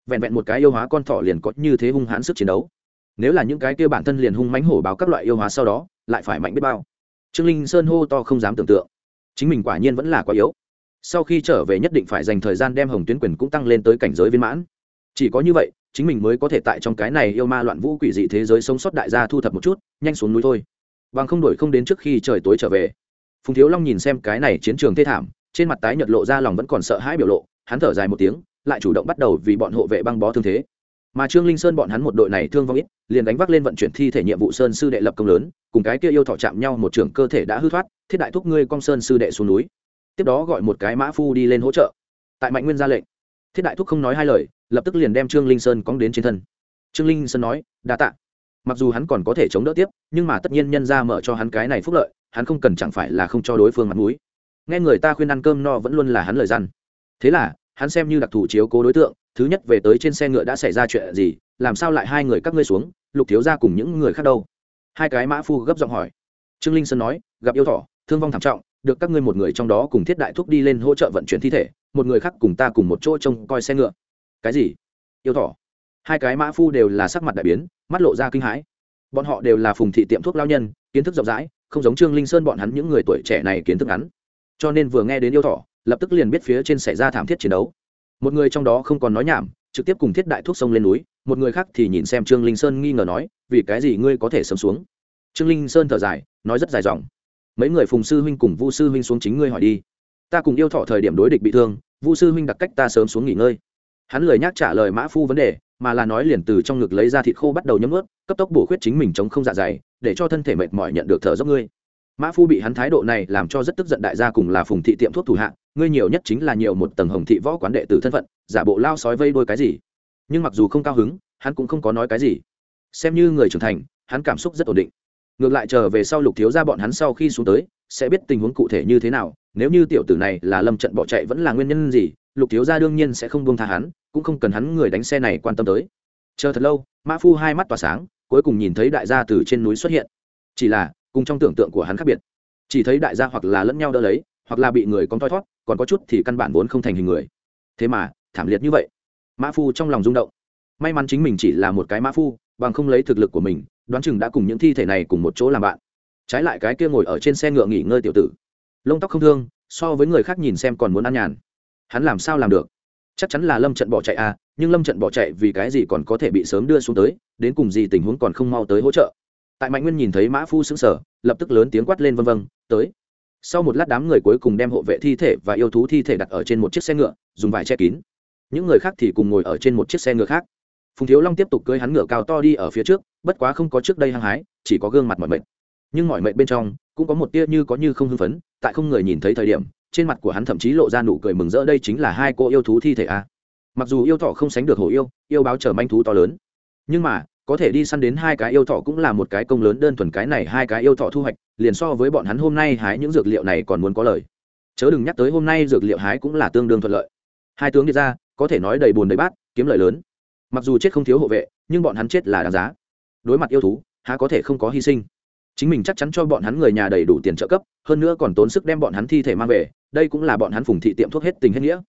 Vẹn vẹn một cái yêu hóa con thỏ liền có như thế hung hãn sức chiến đấu. Nếu là những cái kia bản thân liền hung mánh hổ báo các loại yêu hóa sau đó, lại phải mạnh biết bao. Trương linh sơn hô to không dám tưởng tượng. Chính mình quả nhiên vẫn là quá yếu sau khi trở về nhất định phải dành thời gian đem hồng tuyến quyền cũng tăng lên tới cảnh giới viên mãn. Chỉ có như vậy, chính mình mới có thể tại trong cái này yêu ma loạn vũ quỷ dị thế giới sống sót đại gia thu thập một chút, nhanh xuống núi thôi. Bằng không đổi không đến trước khi trời tối trở về. Phùng thiếu long nhìn xem cái này chiến trường thê thảm, trên mặt tái nhợt lộ ra lòng vẫn còn sợ hãi biểu lộ, hắn thở dài một tiếng, lại chủ động bắt đầu vì bọn hộ vệ băng bó thương thế. Mà trương linh sơn bọn hắn một đội này thương vong ít, liền đánh vác lên vận chuyển thi thể nhiệm vụ sơn sư đệ lập công lớn, cùng cái kia yêu thọ chạm nhau một trường cơ thể đã hư thoát, thiết đại thúc ngươi con sơn sư đệ xuống núi tiếp đó gọi một cái mã phu đi lên hỗ trợ. Tại mạnh nguyên ra lệnh, thiết đại thúc không nói hai lời, lập tức liền đem trương linh sơn cóng đến trên thân. Trương linh sơn nói, đa tạ. Mặc dù hắn còn có thể chống đỡ tiếp, nhưng mà tất nhiên nhân ra mở cho hắn cái này phúc lợi, hắn không cần chẳng phải là không cho đối phương mặt mũi. Nghe người ta khuyên ăn cơm no vẫn luôn là hắn lời răn thế là, hắn xem như đặc thù chiếu cố đối tượng, thứ nhất về tới trên xe ngựa đã xảy ra chuyện gì, làm sao lại hai người các ngươi xuống, lục thiếu ra cùng những người khác đâu? Hai cái mã phu gấp giọng hỏi. Trương linh sơn nói, gặp yêu thỏ, thương vong thảm trọng được các ngươi một người trong đó cùng thiết đại thúc đi lên hỗ trợ vận chuyển thi thể, một người khác cùng ta cùng một chỗ trông coi xe ngựa. Cái gì? Yêu thỏ? Hai cái mã phu đều là sắc mặt đại biến, mắt lộ ra kinh hãi. Bọn họ đều là phùng thị tiệm thuốc lao nhân, kiến thức rộng rãi, không giống trương linh sơn bọn hắn những người tuổi trẻ này kiến thức ngắn. Cho nên vừa nghe đến yêu thỏ, lập tức liền biết phía trên xảy ra thảm thiết chiến đấu. Một người trong đó không còn nói nhảm, trực tiếp cùng thiết đại thuốc sông lên núi, một người khác thì nhìn xem trương linh sơn nghi ngờ nói, vì cái gì ngươi có thể sớm xuống? Trương linh sơn thở dài, nói rất dài dòng mấy người phùng sư huynh cùng vu sư huynh xuống chính ngươi hỏi đi. Ta cùng yêu thọ thời điểm đối địch bị thương, vu sư huynh đặt cách ta sớm xuống nghỉ ngơi. Hắn lời nhắc trả lời mã phu vấn đề, mà là nói liền từ trong ngực lấy ra thịt khô bắt đầu nhấm ướt, cấp tốc bổ khuyết chính mình chống không dạ dày, để cho thân thể mệt mỏi nhận được thở dốc ngươi. Mã phu bị hắn thái độ này làm cho rất tức giận đại gia cùng là phùng thị tiệm thuốc thủ hạ, ngươi nhiều nhất chính là nhiều một tầng hồng thị võ quán đệ tử thân phận, giả bộ lao sói vây đôi cái gì. Nhưng mặc dù không cao hứng, hắn cũng không có nói cái gì. Xem như người trưởng thành, hắn cảm xúc rất ổn định ngược lại trở về sau lục thiếu ra bọn hắn sau khi xuống tới, sẽ biết tình huống cụ thể như thế nào, nếu như tiểu tử này là lâm trận bỏ chạy vẫn là nguyên nhân gì, lục thiếu ra đương nhiên sẽ không buông tha hắn, cũng không cần hắn người đánh xe này quan tâm tới. Chờ thật lâu, mã phu hai mắt tỏa sáng, cuối cùng nhìn thấy đại gia từ trên núi xuất hiện. Chỉ là, cùng trong tưởng tượng của hắn khác biệt. Chỉ thấy đại gia hoặc là lẫn nhau đỡ lấy, hoặc là bị người con thoi thót còn có chút thì căn bản vốn không thành hình người. Thế mà, thảm liệt như vậy. Mã phu trong lòng rung động. May mắn chính mình chỉ là một cái mã phu, bằng không lấy thực lực của mình đoán chừng đã cùng những thi thể này cùng một chỗ làm bạn. Trái lại cái kia ngồi ở trên xe ngựa nghỉ ngơi tiểu tử. Lông tóc không thương, so với người khác nhìn xem còn muốn ăn nhàn. Hắn làm sao làm được? Chắc chắn là lâm trận bỏ chạy à nhưng lâm trận bỏ chạy vì cái gì còn có thể bị sớm đưa xuống tới, đến cùng gì tình huống còn không mau tới hỗ trợ. Tại mạnh nguyên nhìn thấy mã phu xứng sở lập tức lớn tiếng quát lên vân vân, tới. Sau một lát đám người cuối cùng đem hộ vệ thi thể và yêu thú thi thể đặt ở trên một chiếc xe ngựa, dùng vải che kín. Những người khác thì cùng ngồi ở trên một chiếc xe ngựa khác phùng thiếu long tiếp tục cưới hắn ngựa cao to đi ở phía trước, bất quá không có trước đây hăng hái, chỉ có gương mặt mọi mệt. Nhưng mọi mệt bên trong, cũng có một tia như có như không hưng phấn, tại không người nhìn thấy thời điểm, trên mặt của hắn thậm chí lộ ra nụ cười mừng rỡ, đây chính là hai cô yêu thú thi thể a. Mặc dù yêu thọ không sánh được hổ yêu yêu báo trở manh thú to lớn. Nhưng mà, có thể đi săn đến hai cái yêu thọ cũng là một cái công lớn đơn thuần cái này, hai cái yêu thọ thu hoạch, liền so với bọn hắn hôm nay hái những dược liệu này còn muốn có lời. Chớ đừng nhắc tới hôm nay dược liệu hái cũng là tương đương thuận lợi. Hai tướng đi ra, có thể nói đầy bùn đầy bát, kiếm lợi lớn mặc dù chết không thiếu hộ vệ, nhưng bọn hắn chết là đáng giá. Đối mặt yêu thú, há có thể không có hy sinh. Chính mình chắc chắn cho bọn hắn người nhà đầy đủ tiền trợ cấp, hơn nữa còn tốn sức đem bọn hắn thi thể mang về, đây cũng là bọn hắn phùng thị tiệm thuốc hết tình hết nghĩa.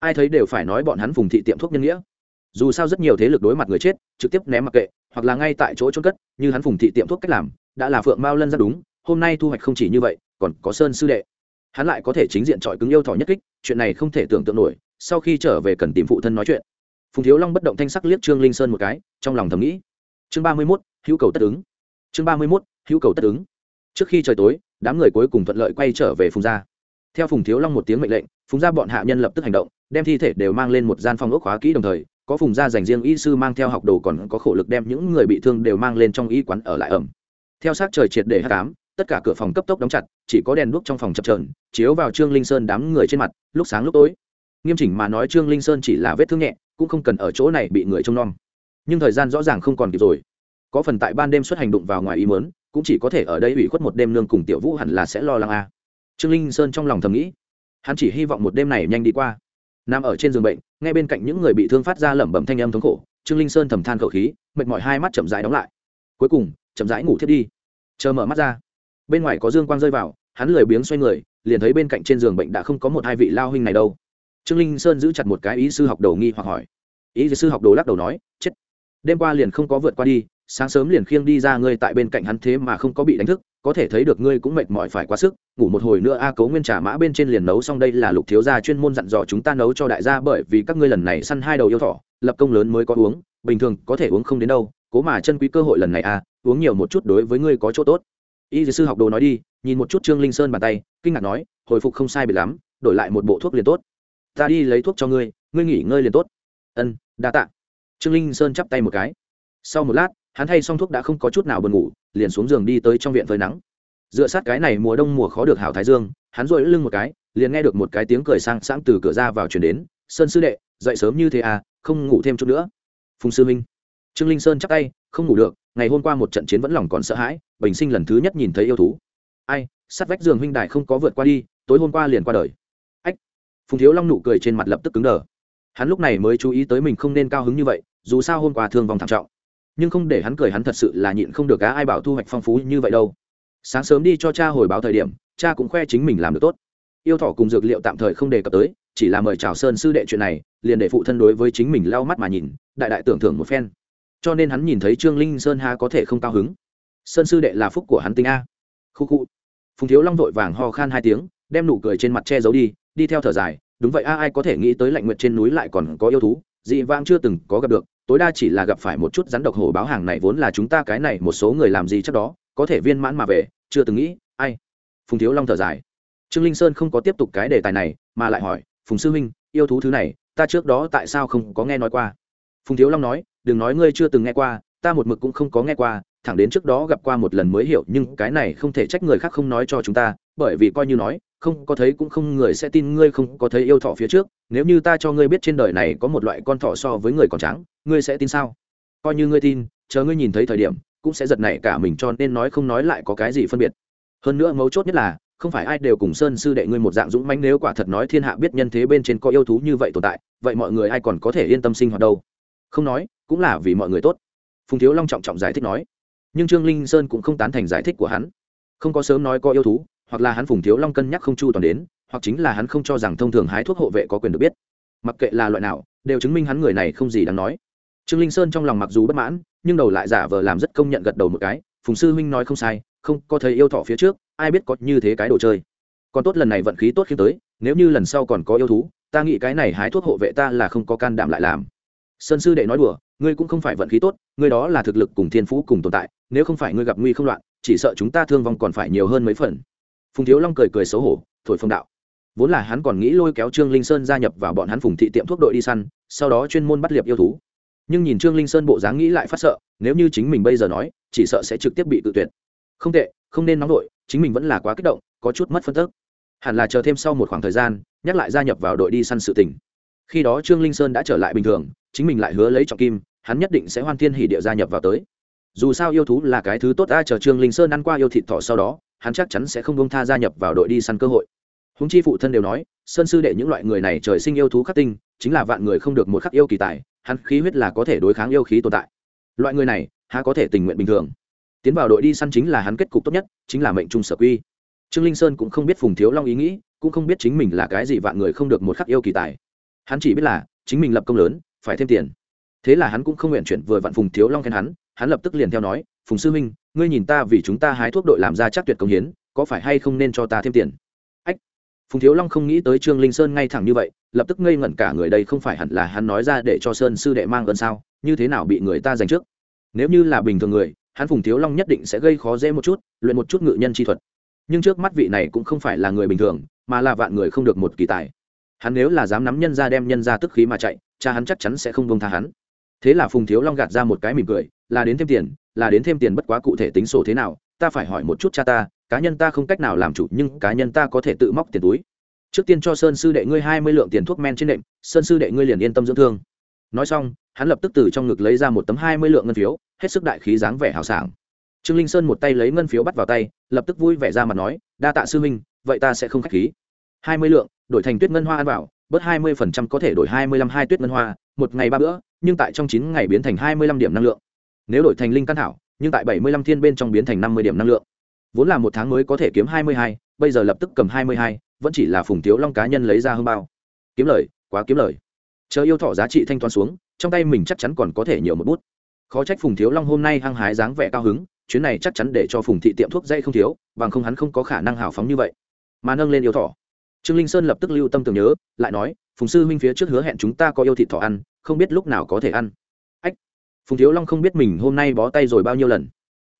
Ai thấy đều phải nói bọn hắn phùng thị tiệm thuốc nhân nghĩa. Dù sao rất nhiều thế lực đối mặt người chết, trực tiếp ném mặc kệ, hoặc là ngay tại chỗ trôn cất, như hắn phùng thị tiệm thuốc cách làm, đã là phượng mao lân ra đúng, hôm nay thu hoạch không chỉ như vậy, còn có sơn sư đệ. Hắn lại có thể chính diện trọi cứng yêu thỏ nhất kích, chuyện này không thể tưởng tượng nổi, sau khi trở về cần tìm phụ thân nói chuyện phùng thiếu long bất động thanh sắc liếc trương linh sơn một cái, trong lòng thầm nghĩ. Chương ba mươi mốt, hữu cầu tất ứng. Chương ba mươi mốt, hữu cầu tất ứng. Trước khi trời tối, đám người cuối cùng thuận lợi quay trở về phùng gia. Theo phùng thiếu long một tiếng mệnh lệnh, phùng gia bọn hạ nhân lập tức hành động, đem thi thể đều mang lên một gian phòng ốc khóa kỹ đồng thời, có phùng gia dành riêng y sư mang theo học đồ còn có khổ lực đem những người bị thương đều mang lên trong y quán ở lại ẩm. Theo sát trời triệt để hát cám tất cả cửa phòng cấp tốc đóng chặt, chỉ có đèn đuốc trong phòng chập trờn chiếu vào trương linh sơn đám người trên mặt, lúc sáng lúc tối. Nghiêm chỉnh mà nói trương linh sơn chỉ là vết thương nhẹ cũng không cần ở chỗ này bị người trông nom. Nhưng thời gian rõ ràng không còn kịp rồi. Có phần tại ban đêm xuất hành đụng vào ngoài ý mớn cũng chỉ có thể ở đây ủy khuất một đêm nương cùng tiểu vũ hẳn là sẽ lo lắng a. À. trương linh sơn trong lòng thầm nghĩ, hắn chỉ hy vọng một đêm này nhanh đi qua. Nằm ở trên giường bệnh ngay bên cạnh những người bị thương phát ra lẩm bẩm thanh âm thống khổ, trương linh sơn thầm than khẩu khí, mệt mỏi hai mắt chậm rãi đóng lại. Cuối cùng, chậm rãi ngủ thiết đi. Chờ mở mắt ra, bên ngoài có dương quang rơi vào, hắn lười biếng xoay người, liền thấy bên cạnh trên giường bệnh đã không có một hai vị lao huynh này đâu trương linh sơn giữ chặt một cái ý sư học đầu nghi hoặc hỏi. Ý sư học đồ lắc đầu nói, chết, đêm qua liền không có vượt qua đi, sáng sớm liền khiêng đi ra ngươi tại bên cạnh hắn thế mà không có bị đánh thức, có thể thấy được ngươi cũng mệt mỏi phải quá sức, ngủ một hồi nữa a cấu nguyên trà mã bên trên liền nấu xong đây là lục thiếu gia chuyên môn dặn dò chúng ta nấu cho đại gia bởi vì các ngươi lần này săn hai đầu yêu thỏ, lập công lớn mới có uống, bình thường có thể uống không đến đâu, cố mà chân quý cơ hội lần này a, uống nhiều một chút đối với ngươi có chỗ tốt. Y sư học đồ nói đi, nhìn một chút trương linh sơn bàn tay, kinh ngạc nói, hồi phục không sai biệt lắm, đổi lại một bộ thuốc liền tốt ta đi lấy thuốc cho ngươi ngươi nghỉ ngơi liền tốt. Ân, đa tạ. Trương linh sơn chắp tay một cái. Sau một lát, hắn thay xong thuốc đã không có chút nào buồn ngủ, liền xuống giường đi tới trong viện phơi nắng. Dựa sát cái này mùa đông mùa khó được hảo thái dương, hắn rội lưng một cái, liền nghe được một cái tiếng cười sang sáng từ cửa ra vào chuyển đến, sơn sư đệ, dậy sớm như thế à không ngủ thêm chút nữa. Phùng sư minh trương linh sơn chắc tay, không ngủ được, ngày hôm qua một trận chiến vẫn lòng còn sợ hãi, bình sinh lần thứ nhất nhìn thấy yêu thú. Ai, sát vách giường huynh đại không có vượt qua đi, tối hôm qua liền qua đời phùng thiếu long nụ cười trên mặt lập tức cứng đờ. Hắn lúc này mới chú ý tới mình không nên cao hứng như vậy, dù sao hôm qua thương vong thảm trọng. Nhưng không để hắn cười, hắn thật sự là nhịn không được cá ai bảo thu hoạch phong phú như vậy đâu. Sáng sớm đi cho cha hồi báo thời điểm, cha cũng khoe chính mình làm được tốt. Yêu thỏ cùng dược liệu tạm thời không đề cập tới, chỉ là mời chào sơn sư đệ chuyện này, liền để phụ thân đối với chính mình lau mắt mà nhìn, đại đại tưởng thưởng một phen. Cho nên hắn nhìn thấy trương linh sơn ha có thể không cao hứng. Sơn sư đệ là phúc của hắn tinh a. Khu khu. Phùng thiếu long vội vàng ho khan hai tiếng, đem nụ cười trên mặt che giấu đi đi theo thở dài, đúng vậy, a, ai có thể nghĩ tới lạnh nguyệt trên núi lại còn có yêu thú, dị vang chưa từng có gặp được, tối đa chỉ là gặp phải một chút rắn độc hổ báo hàng này, vốn là chúng ta cái này một số người làm gì chắc đó, có thể viên mãn mà về, chưa từng nghĩ, ai? Phùng thiếu long thở dài. Trương linh sơn không có tiếp tục cái đề tài này, mà lại hỏi, phùng sư huynh, yêu thú thứ này, ta trước đó tại sao không có nghe nói qua? Phùng thiếu long nói, đừng nói ngươi chưa từng nghe qua, ta một mực cũng không có nghe qua, thẳng đến trước đó gặp qua một lần mới hiểu, nhưng cái này không thể trách người khác không nói cho chúng ta, bởi vì coi như nói không có thấy cũng không người sẽ tin ngươi không có thấy yêu thọ phía trước, nếu như ta cho ngươi biết trên đời này có một loại con thọ so với người còn trắng, ngươi sẽ tin sao? Coi như ngươi tin, chờ ngươi nhìn thấy thời điểm, cũng sẽ giật nảy cả mình cho nên nói không nói lại có cái gì phân biệt. Hơn nữa mấu chốt nhất là, không phải ai đều cùng sơn sư đệ ngươi một dạng dũng mãnh nếu quả thật nói thiên hạ biết nhân thế bên trên có yêu thú như vậy tồn tại, vậy mọi người ai còn có thể yên tâm sinh hoạt đâu? Không nói, cũng là vì mọi người tốt. Phùng thiếu long trọng trọng giải thích nói. Nhưng trương linh sơn cũng không tán thành giải thích của hắn. Không có sớm nói có yêu thú hoặc là hắn phùng thiếu long cân nhắc không chu toàn đến, hoặc chính là hắn không cho rằng thông thường hái thuốc hộ vệ có quyền được biết. Mặc kệ là loại nào, đều chứng minh hắn người này không gì đáng nói. Trương linh sơn trong lòng mặc dù bất mãn, nhưng đầu lại giả vờ làm rất công nhận gật đầu một cái, phùng sư huynh nói không sai, không có thấy yêu thọ phía trước, ai biết có như thế cái đồ chơi. Còn tốt lần này vận khí tốt khi tới nếu như lần sau còn có yêu thú, ta nghĩ cái này hái thuốc hộ vệ ta là không có can đảm lại làm. Sơn sư đệ nói đùa, ngươi cũng không phải vận khí tốt, ngươi đó là thực lực cùng thiên phú cùng tồn tại, nếu không phải ngươi gặp nguy không loạn, chỉ sợ chúng ta thương vong còn phải nhiều hơn mấy phần phùng thiếu long cười cười xấu hổ, thổi phong đạo. Vốn là hắn còn nghĩ lôi kéo trương linh sơn gia nhập vào bọn hắn phùng thị tiệm thuốc đội đi săn, sau đó chuyên môn bắt liệp yêu thú. Nhưng nhìn trương linh sơn bộ dáng nghĩ lại phát sợ, nếu như chính mình bây giờ nói, chỉ sợ sẽ trực tiếp bị tự tuyệt. Không tệ, không nên nóng đội chính mình vẫn là quá kích động, có chút mất phân tức. Hẳn là chờ thêm sau một khoảng thời gian, nhắc lại gia nhập vào đội đi săn sự tình. Khi đó trương linh sơn đã trở lại bình thường, chính mình lại hứa lấy trọng kim, hắn nhất định sẽ hoan thiên hỉ địa gia nhập vào tới. Dù sao yêu thú là cái thứ tốt ai chờ trương linh sơn ăn qua yêu thịt thỏ sau đó hắn chắc chắn sẽ không bông tha gia nhập vào đội đi săn cơ hội. Húng chi phụ thân đều nói, sơn sư đệ những loại người này trời sinh yêu thú khắc tinh, chính là vạn người không được một khắc yêu kỳ tài, hắn khí huyết là có thể đối kháng yêu khí tồn tại. Loại người này, há có thể tình nguyện bình thường. Tiến vào đội đi săn chính là hắn kết cục tốt nhất, chính là mệnh trung sở quy. Trương linh sơn cũng không biết phùng thiếu long ý nghĩ, cũng không biết chính mình là cái gì vạn người không được một khắc yêu kỳ tài. Hắn chỉ biết là, chính mình lập công lớn, phải thêm tiền. Thế là hắn cũng không nguyện chuyển vừa vạn phùng thiếu long khen hắn hắn lập tức liền theo nói, phùng sư minh ngươi nhìn ta vì chúng ta hái thuốc đội làm ra chắc tuyệt công hiến, có phải hay không nên cho ta thêm tiền? Ách. Phùng thiếu long không nghĩ tới trương linh sơn ngay thẳng như vậy, lập tức ngây ngẩn cả người đây không phải hẳn là hắn nói ra để cho sơn sư đệ mang ơn sao? Như thế nào bị người ta giành trước? Nếu như là bình thường người, hắn phùng thiếu long nhất định sẽ gây khó dễ một chút, luyện một chút ngự nhân chi thuật. Nhưng trước mắt vị này cũng không phải là người bình thường, mà là vạn người không được một kỳ tài. Hắn nếu là dám nắm nhân ra đem nhân ra tức khí mà chạy, cha hắn chắc chắn sẽ không bông tha hắn thế là phùng thiếu long gạt ra một cái mỉm cười là đến thêm tiền là đến thêm tiền bất quá cụ thể tính sổ thế nào ta phải hỏi một chút cha ta cá nhân ta không cách nào làm chủ nhưng cá nhân ta có thể tự móc tiền túi. Trước tiên cho sơn sư đệ ngươi hai mươi lượng tiền thuốc men trên nệm sơn sư đệ ngươi liền yên tâm dưỡng thương. Nói xong hắn lập tức từ trong ngực lấy ra một tấm hai mươi lượng ngân phiếu hết sức đại khí dáng vẻ hào sảng. Trương linh sơn một tay lấy ngân phiếu bắt vào tay lập tức vui vẻ ra mặt nói đa tạ sư minh, vậy ta sẽ không k h á c h khí. Hai mươi lượng đổi thành tuyết ngân hoa ăn vào bớt hai mươi phần trăm có thể đổi hai mươi lăm hai tuyết ngân hoa một ngày ba bữa, nhưng tại trong chín ngày biến thành hai mươi lăm điểm năng lượng. Nếu đổi thành linh căn thảo, nhưng tại bảy mươi lăm thiên bên trong biến thành năm mươi điểm năng lượng. Vốn là một tháng mới có thể kiếm hai mươi hai, bây giờ lập tức cầm hai mươi hai, vẫn chỉ là phùng thiếu long cá nhân lấy ra hơn bao. Kiếm lời, quá kiếm lời. Chờ yêu thọ giá trị thanh toán xuống, trong tay mình chắc chắn còn có thể nhiều một bút. Khó trách phùng thiếu long hôm nay hăng hái dáng vẻ cao hứng, chuyến này chắc chắn để cho phùng thị tiệm thuốc dây không thiếu, bằng không hắn không có khả năng hào phóng như vậy. Mà nâng lên yêu thọ trương linh sơn lập tức lưu tâm tưởng nhớ, lại nói phùng sư huynh phía trước hứa hẹn chúng ta có yêu thịt thỏ ăn, không biết lúc nào có thể ăn. Ách, phùng thiếu long không biết mình hôm nay bó tay rồi bao nhiêu lần.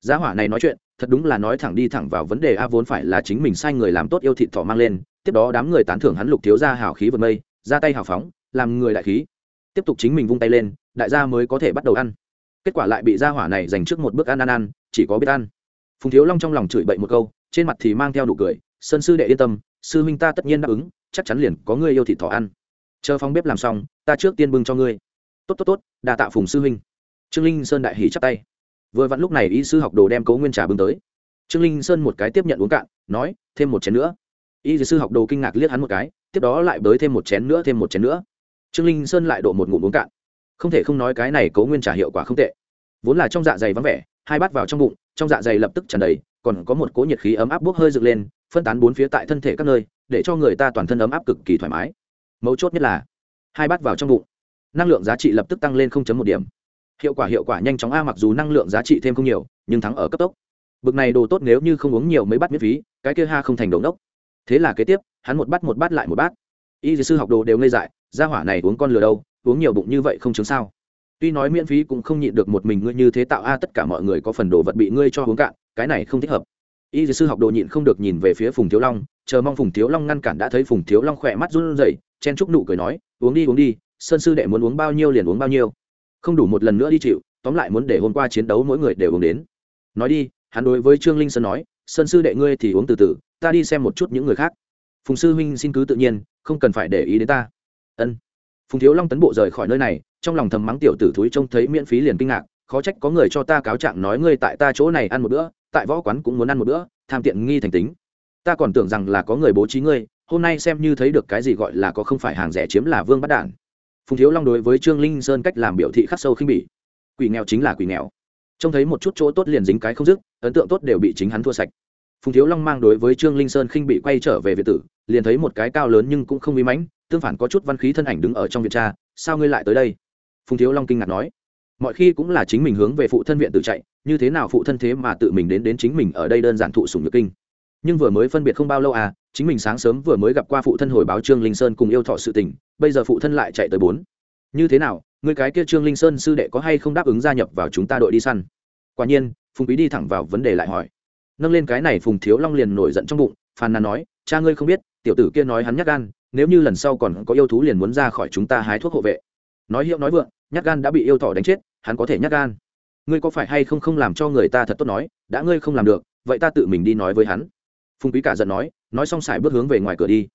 Giá hỏa này nói chuyện, thật đúng là nói thẳng đi thẳng vào vấn đề a vốn phải là chính mình sai người làm tốt yêu thịt thỏ mang lên, tiếp đó đám người tán thưởng hắn lục thiếu ra hào khí vượt mây, ra tay hào phóng, làm người đại khí. Tiếp tục chính mình vung tay lên, đại gia mới có thể bắt đầu ăn. Kết quả lại bị gia hỏa này dành trước một bước ăn ăn ăn, chỉ có biết ăn. Phùng thiếu long trong lòng chửi bậy một câu, trên mặt thì mang theo nụ cười, sơn sư đệ yên tâm, sư huynh ta tất nhiên đáp ứng, chắc chắn liền có người yêu thịt thỏ ăn chờ phong bếp làm xong, ta trước tiên bưng cho ngươi. Tốt tốt tốt đà tạ phùng sư huynh. Trương linh sơn đại hỉ chắp tay. Vừa vặn lúc này y sư học đồ đem cấu nguyên trà bưng tới. Trương linh sơn một cái tiếp nhận uống cạn, nói, thêm một chén nữa. Y sư học đồ kinh ngạc liếc hắn một cái, tiếp đó lại bới thêm một chén nữa, thêm một chén nữa. Trương linh sơn lại đổ một ngụm uống cạn. Không thể không nói cái này cấu nguyên trà hiệu quả không tệ. Vốn là trong dạ dày vắng vẻ, hai bát vào trong bụng, trong dạ dày lập tức tràn đầy, còn có một cỗ nhiệt khí ấm áp bốc hơi dựng lên, phân tán bốn phía tại thân thể các nơi, để cho người ta toàn thân ấm áp cực kỳ thoải mái mấu chốt nhất là hai bát vào trong bụng, năng lượng giá trị lập tức tăng lên một điểm. Hiệu quả hiệu quả nhanh chóng a, mặc dù năng lượng giá trị thêm không nhiều, nhưng thắng ở cấp tốc. Bực này đồ tốt nếu như không uống nhiều mấy bát miễn phí, cái kia ha không thành đồ đốc. thế là kế tiếp, hắn một bát một bát lại một bát. Y sư học đồ đều ngây dại ra hỏa này uống con lừa đâu, uống nhiều bụng như vậy không chứng sao. Tuy nói miễn phí cũng không nhịn được một mình ngươi như thế tạo a, tất cả mọi người có phần đồ vật bị ngươi cho uống cạn, cái này không thích hợp y sư học đồ nhịn không được nhìn về phía phùng thiếu long, chờ mong phùng thiếu long ngăn cản đã thấy phùng thiếu long khỏe mắt run rẩy, chen chúc nụ cười nói, uống đi uống đi, sơn sư đệ muốn uống bao nhiêu liền uống bao nhiêu. Không đủ một lần nữa đi chịu, tóm lại muốn để hôm qua chiến đấu mỗi người đều uống đến. Nói đi, hắn đối với trương linh sơn nói, sơn sư đệ ngươi thì uống từ từ, ta đi xem một chút những người khác. Phùng sư huynh xin cứ tự nhiên, không cần phải để ý đến ta. Ân. Phùng thiếu long tấn bộ rời khỏi nơi này, trong lòng thầm mắng tiểu tử thúi trông thấy miễn phí liền kinh ngạc, khó trách có người cho ta cáo trạng nói ngươi tại ta chỗ này ăn một bữa tại võ quán cũng muốn ăn một bữa, tham tiện nghi thành tính. Ta còn tưởng rằng là có người bố trí ngươi, hôm nay xem như thấy được cái gì gọi là có không phải hàng rẻ chiếm là vương bắt đản. Phùng thiếu long đối với trương linh sơn cách làm biểu thị khắc sâu khinh bỉ. Quỷ nghèo chính là quỷ nghèo. Trông thấy một chút chỗ tốt liền dính cái không dứt, ấn tượng tốt đều bị chính hắn thua sạch. Phùng thiếu long mang đối với trương linh sơn khinh bị quay trở về việt tử, liền thấy một cái cao lớn nhưng cũng không bí mãnh, tương phản có chút văn khí thân ảnh đứng ở trong viện cha sao ngươi lại tới đây? Phùng thiếu long kinh ngạc nói mọi khi cũng là chính mình hướng về phụ thân viện tự chạy, như thế nào phụ thân thế mà tự mình đến đến chính mình ở đây đơn giản thụ sùng nhược kinh. Nhưng vừa mới phân biệt không bao lâu à chính mình sáng sớm vừa mới gặp qua phụ thân hồi báo trương linh sơn cùng yêu thọ sự tình, bây giờ phụ thân lại chạy tới bốn. Như thế nào người cái kia trương linh sơn sư đệ có hay không đáp ứng gia nhập vào chúng ta đội đi săn? Quả nhiên, phùng quý đi thẳng vào vấn đề lại hỏi. Nâng lên cái này phùng thiếu long liền nổi giận trong bụng, phàn nàn nói, cha ngươi không biết, tiểu tử kia nói hắn nhắc gan, nếu như lần sau còn có yêu thú liền muốn ra khỏi chúng ta hái thuốc hộ vệ. Nói hiệu nói vượng nhắc gan đã bị yêu thọ đánh chết hắn có thể nhắc gan. Ngươi có phải hay không không làm cho người ta thật tốt nói, đã ngươi không làm được, vậy ta tự mình đi nói với hắn. Phùng quý cả giận nói nói xong xài bước hướng về ngoài cửa đi.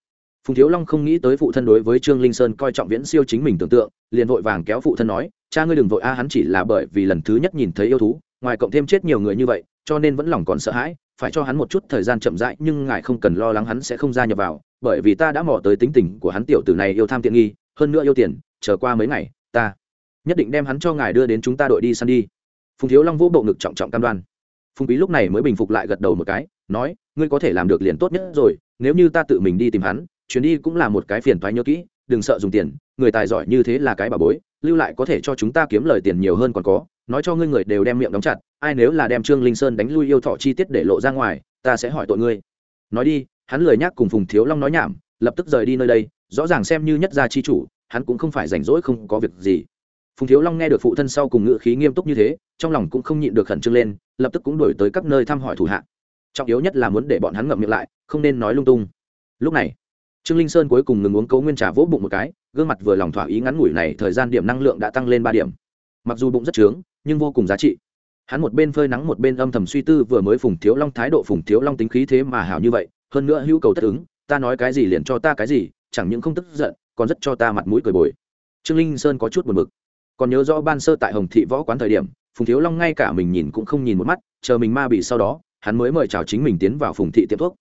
Phùng thiếu long không nghĩ tới phụ thân đối với trương linh sơn coi trọng viễn siêu chính mình tưởng tượng, liền vội vàng kéo phụ thân nói, cha ngươi đừng vội a, hắn chỉ là bởi vì lần thứ nhất nhìn thấy yêu thú, ngoài cộng thêm chết nhiều người như vậy, cho nên vẫn lòng còn sợ hãi, phải cho hắn một chút thời gian chậm rãi, nhưng ngài không cần lo lắng hắn sẽ không gia nhập vào, bởi vì ta đã mò tới tính tình của hắn tiểu tử này yêu tham tiện nghi, hơn nữa yêu tiền, chờ qua mấy ngày, ta nhất định đem hắn cho ngài đưa đến chúng ta đội đi săn đi. Phùng thiếu long vũ bộ ngực trọng trọng cam đoan. Phùng quý lúc này mới bình phục lại gật đầu một cái, nói, ngươi có thể làm được liền tốt nhất rồi, nếu như ta tự mình đi tìm hắn, chuyến đi cũng là một cái phiền toái nhớ kỹ, đừng sợ dùng tiền, người tài giỏi như thế là cái bà bối, lưu lại có thể cho chúng ta kiếm lời tiền nhiều hơn còn có, nói cho ngươi người đều đem miệng đóng chặt, ai nếu là đem trương linh sơn đánh lui yêu thọ chi tiết để lộ ra ngoài, ta sẽ hỏi tội ngươi. Nói đi, hắn lười nhác cùng phùng thiếu long nói nhảm, lập tức rời đi nơi đây, rõ ràng xem như nhất gia chi chủ, hắn cũng không phải rảnh rỗi không có việc gì phùng thiếu long nghe được phụ thân sau cùng ngự khí nghiêm túc như thế, trong lòng cũng không nhịn được khẩn trương lên, lập tức cũng đổi tới các nơi thăm hỏi thủ hạ. Trọng yếu nhất là muốn để bọn hắn ngậm miệng lại, không nên nói lung tung. Lúc này, trương linh sơn cuối cùng ngừng uống cấu nguyên trà vỗ bụng một cái, gương mặt vừa lòng thỏa ý ngắn ngủi này, thời gian điểm năng lượng đã tăng lên ba điểm. Mặc dù bụng rất trướng, nhưng vô cùng giá trị. Hắn một bên phơi nắng một bên âm thầm suy tư vừa mới phùng thiếu long thái độ, phùng thiếu long tính khí thế mà hảo như vậy, hơn nữa hữu cầu tất ứng, ta nói cái gì liền cho ta cái gì, chẳng những không tức giận, còn rất cho ta mặt mũi cười bồi. Trương linh sơn có chút buồn bực còn nhớ rõ ban sơ tại hồng thị võ quán thời điểm, phùng thiếu long ngay cả mình nhìn cũng không nhìn một mắt, chờ mình ma bị sau đó, hắn mới mời chào chính mình tiến vào phùng thị tiệm thuốc.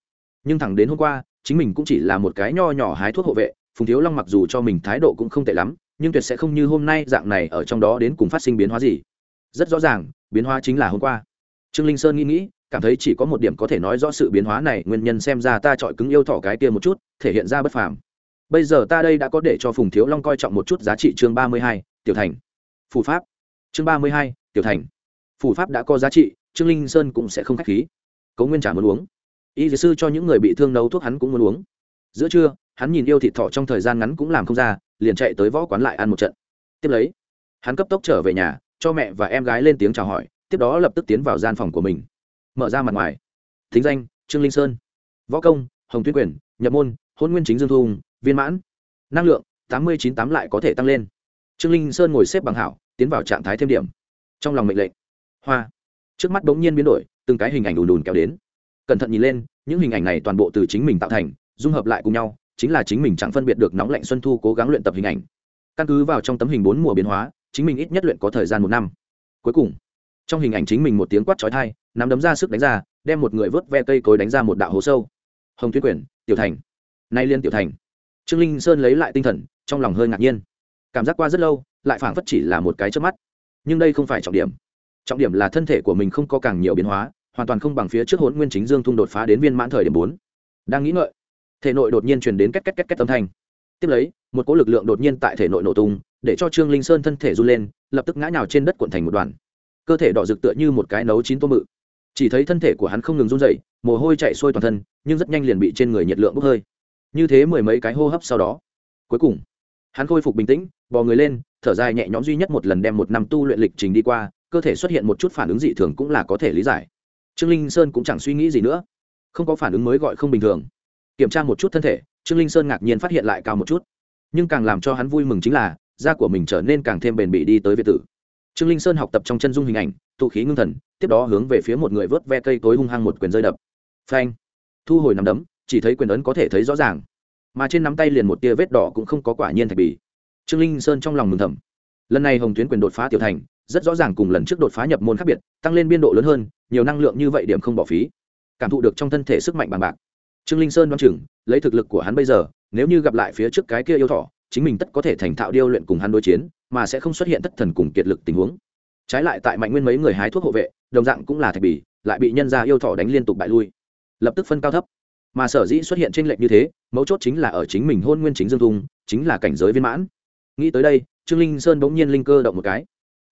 Nhưng thẳng đến hôm qua, chính mình cũng chỉ là một cái nho nhỏ hái thuốc hộ vệ, phùng thiếu long mặc dù cho mình thái độ cũng không tệ lắm, nhưng tuyệt sẽ không như hôm nay dạng này ở trong đó đến cùng phát sinh biến hóa gì. Rất rõ ràng, biến hóa chính là hôm qua. Trương linh sơn nghĩ nghĩ, cảm thấy chỉ có một điểm có thể nói rõ sự biến hóa này, nguyên nhân xem ra ta chọi cứng yêu thỏ cái kia một chút, thể hiện ra bất phàm. Bây giờ ta đây đã có để cho phùng thiếu long coi trọng một chút giá trị chương ba mươi hai tiểu thành. Phù pháp. Chương ba mươi hai, tiểu thành. Phù pháp đã có giá trị, trương linh sơn cũng sẽ không k h á c h khí. Cấu nguyên trả muốn uống. Y Dược sư cho những người bị thương nấu thuốc hắn cũng muốn uống. Giữa trưa, hắn nhìn yêu thịt thọ trong thời gian ngắn cũng làm không ra, liền chạy tới võ quán lại ăn một trận. Tiếp lấy, hắn cấp tốc trở về nhà, cho mẹ và em gái lên tiếng chào hỏi, tiếp đó lập tức tiến vào gian phòng của mình. Mở ra mặt ngoài. Thính danh, trương linh sơn. Võ công, hồng tuyên quyền, nhập môn, hôn nguyên chính dương thu viên mãn, năng lượng, tám mươi chín tám lại có thể tăng lên trương linh sơn ngồi xếp bằng hảo, tiến vào trạng thái thêm điểm. Trong lòng mệnh lệnh, hoa. Trước mắt bỗng nhiên biến đổi, từng cái hình ảnh đùn đùn kéo đến. Cẩn thận nhìn lên, những hình ảnh này toàn bộ từ chính mình tạo thành, dung hợp lại cùng nhau, chính là chính mình chẳng phân biệt được nóng lạnh xuân thu cố gắng luyện tập hình ảnh. Căn cứ vào trong tấm hình bốn mùa biến hóa, chính mình ít nhất luyện có thời gian một năm. Cuối cùng, trong hình ảnh chính mình một tiếng quát trói thai nắm đấm ra sức đánh ra, đem một người vớt ve cây cối đánh ra một đạo hố sâu. Hồng Thuyết quyển tiểu thành. Nay liên tiểu thành. Trương linh sơn lấy lại tinh thần, trong lòng hơi ngạc nhiên cảm giác qua rất lâu, lại phảng phất chỉ là một cái trước mắt. Nhưng đây không phải trọng điểm. Trọng điểm là thân thể của mình không có càng nhiều biến hóa, hoàn toàn không bằng phía trước hỗn nguyên chính dương thung đột phá đến viên mãn thời điểm bốn. Đang nghĩ ngợi, thể nội đột nhiên truyền đến két két két két âm thanh. Tiếp lấy, một cỗ lực lượng đột nhiên tại thể nội nổ tung, để cho trương linh sơn thân thể run lên, lập tức ngã nhào trên đất cuộn thành một đoàn. Cơ thể đỏ rực tựa như một cái nấu chín tôm mự. Chỉ thấy thân thể của hắn không ngừng run dậy mồ hôi chạy sôi toàn thân, nhưng rất nhanh liền bị trên người nhiệt lượng bốc hơi. Như thế mười mấy cái hô hấp sau đó, cuối cùng hắn khôi phục bình tĩnh, bò người lên, thở dài nhẹ nhõm duy nhất một lần đem một năm tu luyện lịch trình đi qua, cơ thể xuất hiện một chút phản ứng dị thường cũng là có thể lý giải. Trương linh sơn cũng chẳng suy nghĩ gì nữa. Không có phản ứng mới gọi không bình thường. Kiểm tra một chút thân thể, trương linh sơn ngạc nhiên phát hiện lại cao một chút. Nhưng càng làm cho hắn vui mừng chính là, da của mình trở nên càng thêm bền bỉ đi tới việt tử. Trương linh sơn học tập trong chân dung hình ảnh, tụ khí ngưng thần, tiếp đó hướng về phía một người vớt ve cây tối hung hăng một quyền rơi đập. Phanh. Thu hồi nắm đấm, chỉ thấy quyền ấn có thể thấy rõ ràng mà trên nắm tay liền một tia vết đỏ cũng không có quả nhiên thạch bì. Trương linh sơn trong lòng mừng thầm. Lần này hồng tuyến quyền đột phá tiểu thành, rất rõ ràng cùng lần trước đột phá nhập môn khác biệt, tăng lên biên độ lớn hơn, nhiều năng lượng như vậy điểm không bỏ phí. Cảm thụ được trong thân thể sức mạnh bằng bạc. Trương linh sơn đoán chừng, lấy thực lực của hắn bây giờ, nếu như gặp lại phía trước cái kia yêu thỏ chính mình tất có thể thành thạo điêu luyện cùng hắn đối chiến, mà sẽ không xuất hiện thất thần cùng kiệt lực tình huống. Trái lại tại mạnh nguyên mấy người hái thuốc hộ vệ, đồng dạng cũng là thạch bì, lại bị nhân gia yêu thỏ đánh liên tục bại lui. Lập tức phân cao thấp mà sở dĩ xuất hiện trên lệnh như thế, mấu chốt chính là ở chính mình hôn nguyên chính dương thung, chính là cảnh giới viên mãn. Nghĩ tới đây, trương linh sơn bỗng nhiên linh cơ động một cái.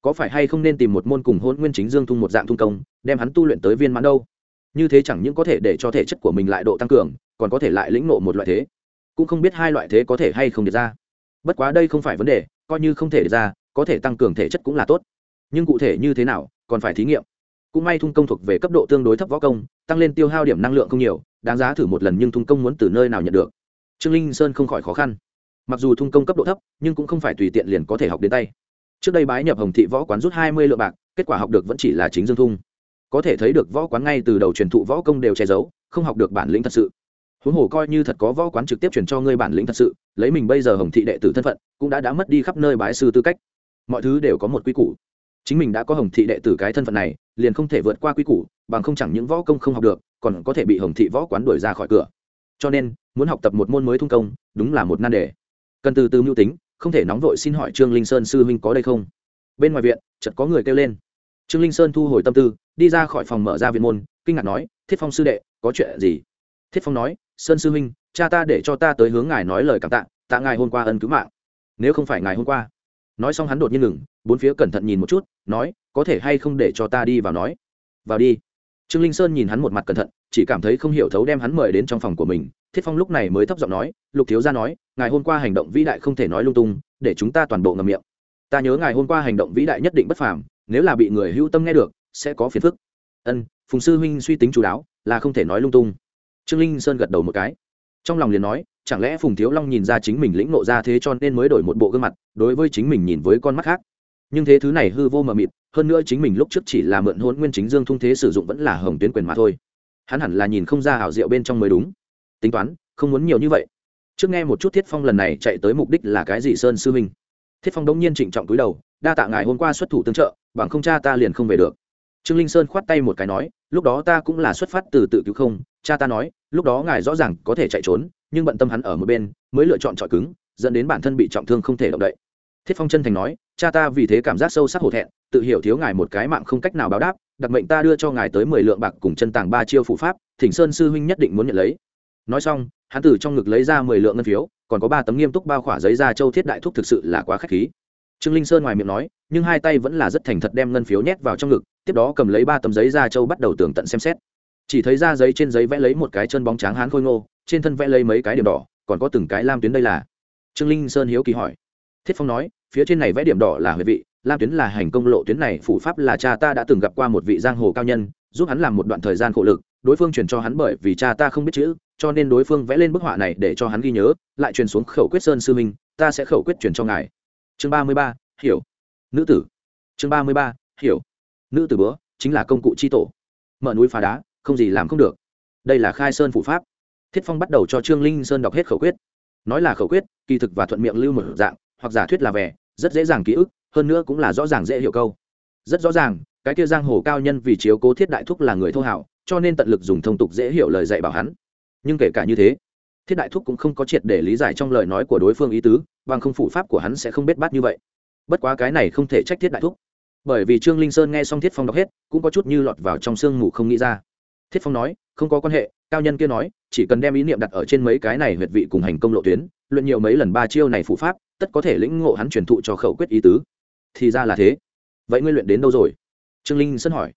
Có phải hay không nên tìm một môn cùng hôn nguyên chính dương thung một dạng thung công, đem hắn tu luyện tới viên mãn đâu? Như thế chẳng những có thể để cho thể chất của mình lại độ tăng cường, còn có thể lại lĩnh nộ một loại thế. Cũng không biết hai loại thế có thể hay không được ra. Bất quá đây không phải vấn đề, coi như không thể được ra, có thể tăng cường thể chất cũng là tốt. Nhưng cụ thể như thế nào, còn phải thí nghiệm cũng may thung công thuộc về cấp độ tương đối thấp võ công, tăng lên tiêu hao điểm năng lượng không nhiều, đáng giá thử một lần nhưng thung công muốn từ nơi nào nhận được. Trương linh sơn không khỏi khó khăn. Mặc dù thung công cấp độ thấp, nhưng cũng không phải tùy tiện liền có thể học đến tay. Trước đây bái nhập hồng thị võ quán rút hai mươi lượng bạc, kết quả học được vẫn chỉ là chính dương thung. Có thể thấy được võ quán ngay từ đầu truyền thụ võ công đều che giấu, không học được bản lĩnh thật sự. Huống hồ coi như thật có võ quán trực tiếp truyền cho ngươi bản lĩnh thật sự, lấy mình bây giờ hồng thị đệ tử thân phận, cũng đã đã mất đi khắp nơi bái sư tư cách. Mọi thứ đều có một quy củ. Chính mình đã có hồng thị đệ tử cái thân phận này liền không thể vượt qua quy củ, bằng không chẳng những võ công không học được, còn có thể bị hồng thị võ quán đuổi ra khỏi cửa. Cho nên, muốn học tập một môn mới thung công, đúng là một nan đề. Cần từ từ mưu tính, không thể nóng vội xin hỏi trương linh sơn sư huynh có đây không? Bên ngoài viện, chợt có người kêu lên. Trương linh sơn thu hồi tâm tư, đi ra khỏi phòng mở ra viện môn, kinh ngạc nói, thiết phong sư đệ, có chuyện gì? Thiết phong nói, sơn sư huynh, cha ta để cho ta tới hướng ngài nói lời cảm tạ tạ ngài hôm qua ân cứu mạng. Nếu không phải ngài hôm qua. Nói xong hắn đột nhiên ngừng bốn phía cẩn thận nhìn một chút, nói, có thể hay không để cho ta đi vào nói? Vào đi. Trương linh sơn nhìn hắn một mặt cẩn thận, chỉ cảm thấy không hiểu thấu đem hắn mời đến trong phòng của mình. Thiết phong lúc này mới thấp giọng nói, lục thiếu gia nói, ngài hôm qua hành động vĩ đại không thể nói lung tung, để chúng ta toàn bộ ngầm miệng. Ta nhớ ngài hôm qua hành động vĩ đại nhất định bất phàm, nếu là bị người hữu tâm nghe được, sẽ có phiền phức. Ân, phùng sư huynh suy tính chú đáo, là không thể nói lung tung. Trương linh sơn gật đầu một cái. Trong lòng liền nói, chẳng lẽ phùng thiếu long nhìn ra chính mình lĩnh nộ ra thế cho nên mới đổi một bộ gương mặt, đối với chính mình nhìn với con mắt khác? Nhưng thế thứ này hư vô mờ mịt, hơn nữa chính mình lúc trước chỉ là mượn hôn nguyên chính dương thung thế sử dụng vẫn là hồng tuyến quyền mà thôi. Hắn hẳn là nhìn không ra hảo diệu bên trong mới đúng. Tính toán, không muốn nhiều như vậy. Trước nghe một chút thiết phong lần này chạy tới mục đích là cái gì sơn sư minh? Thiết phong đống nhiên trịnh trọng túi đầu, đa tạ ngài hôm qua xuất thủ tương trợ, bằng không cha ta liền không về được. Trương linh sơn khoát tay một cái nói, lúc đó ta cũng là xuất phát từ tự cứu không, cha ta nói, lúc đó ngài rõ ràng có thể chạy trốn, nhưng bận tâm hắn ở một bên, mới lựa chọn trọi cứng, dẫn đến bản thân bị trọng thương không thể động đậy thiết phong chân thành nói, cha ta vì thế cảm giác sâu sắc hổ thẹn, tự hiểu thiếu ngài một cái mạng không cách nào báo đáp, đặc mệnh ta đưa cho ngài tới mười lượng bạc cùng chân tàng ba chiêu phủ pháp, thỉnh sơn sư huynh nhất định muốn nhận lấy. Nói xong, hắn từ trong ngực lấy ra mười lượng ngân phiếu, còn có ba tấm nghiêm túc bao khỏa giấy ra châu thiết đại thúc thực sự là quá k h á c h khí. Trương linh sơn ngoài miệng nói, nhưng hai tay vẫn là rất thành thật đem ngân phiếu nhét vào trong ngực, tiếp đó cầm lấy ba tấm giấy ra châu bắt đầu tường tận xem xét. Chỉ thấy ra giấy trên giấy vẽ lấy một cái chân bóng tráng hán khôi ngô, trên thân vẽ lấy mấy cái điểm đỏ, còn có từng cái lam tuyến đây là. Trương linh sơn hiếu kỳ hỏi thiết phong nói, phía trên này vẽ điểm đỏ là huệ vị, lam tuyến là hành công lộ tuyến này, phủ pháp là cha ta đã từng gặp qua một vị giang hồ cao nhân, giúp hắn làm một đoạn thời gian khổ lực, đối phương truyền cho hắn bởi vì cha ta không biết chữ, cho nên đối phương vẽ lên bức họa này để cho hắn ghi nhớ, lại truyền xuống khẩu quyết sơn sư minh, ta sẽ khẩu quyết truyền cho ngài. Chương ba mươi ba, hiểu. Nữ tử. Chương ba mươi ba, hiểu. Nữ tử bữa, chính là công cụ chi tổ. Mở núi phá đá, không gì làm không được. Đây là khai sơn phụ pháp. Thiết phong bắt đầu cho trương linh sơn đọc hết khẩu quyết. Nói là khẩu quyết, kỳ thực và thuận miệng lưu một dạng hoặc giả thuyết là vẻ, rất dễ dàng ký ức, hơn nữa cũng là rõ ràng dễ hiểu câu. Rất rõ ràng, cái kia giang hồ cao nhân vì chiếu cố thiết đại thúc là người thô hảo, cho nên tận lực dùng thông tục dễ hiểu lời dạy bảo hắn. Nhưng kể cả như thế, thiết đại thúc cũng không có triệt để lý giải trong lời nói của đối phương ý tứ, bằng không phủ pháp của hắn sẽ không biết bát như vậy. Bất quá cái này không thể trách thiết đại thúc. Bởi vì trương linh sơn nghe xong thiết phong đọc hết, cũng có chút như lọt vào trong sương mù không nghĩ ra. Thiết phong nói, không có quan hệ, cao nhân kia nói, chỉ cần đem ý niệm đặt ở trên mấy cái này huyệt vị cùng hành công lộ tuyến, luyện nhiều mấy lần ba chiêu này phụ pháp tất có thể lĩnh ngộ hắn truyền thụ cho khẩu quyết ý tứ. Thì ra là thế. Vậy ngươi luyện đến đâu rồi? Trương linh sơn hỏi.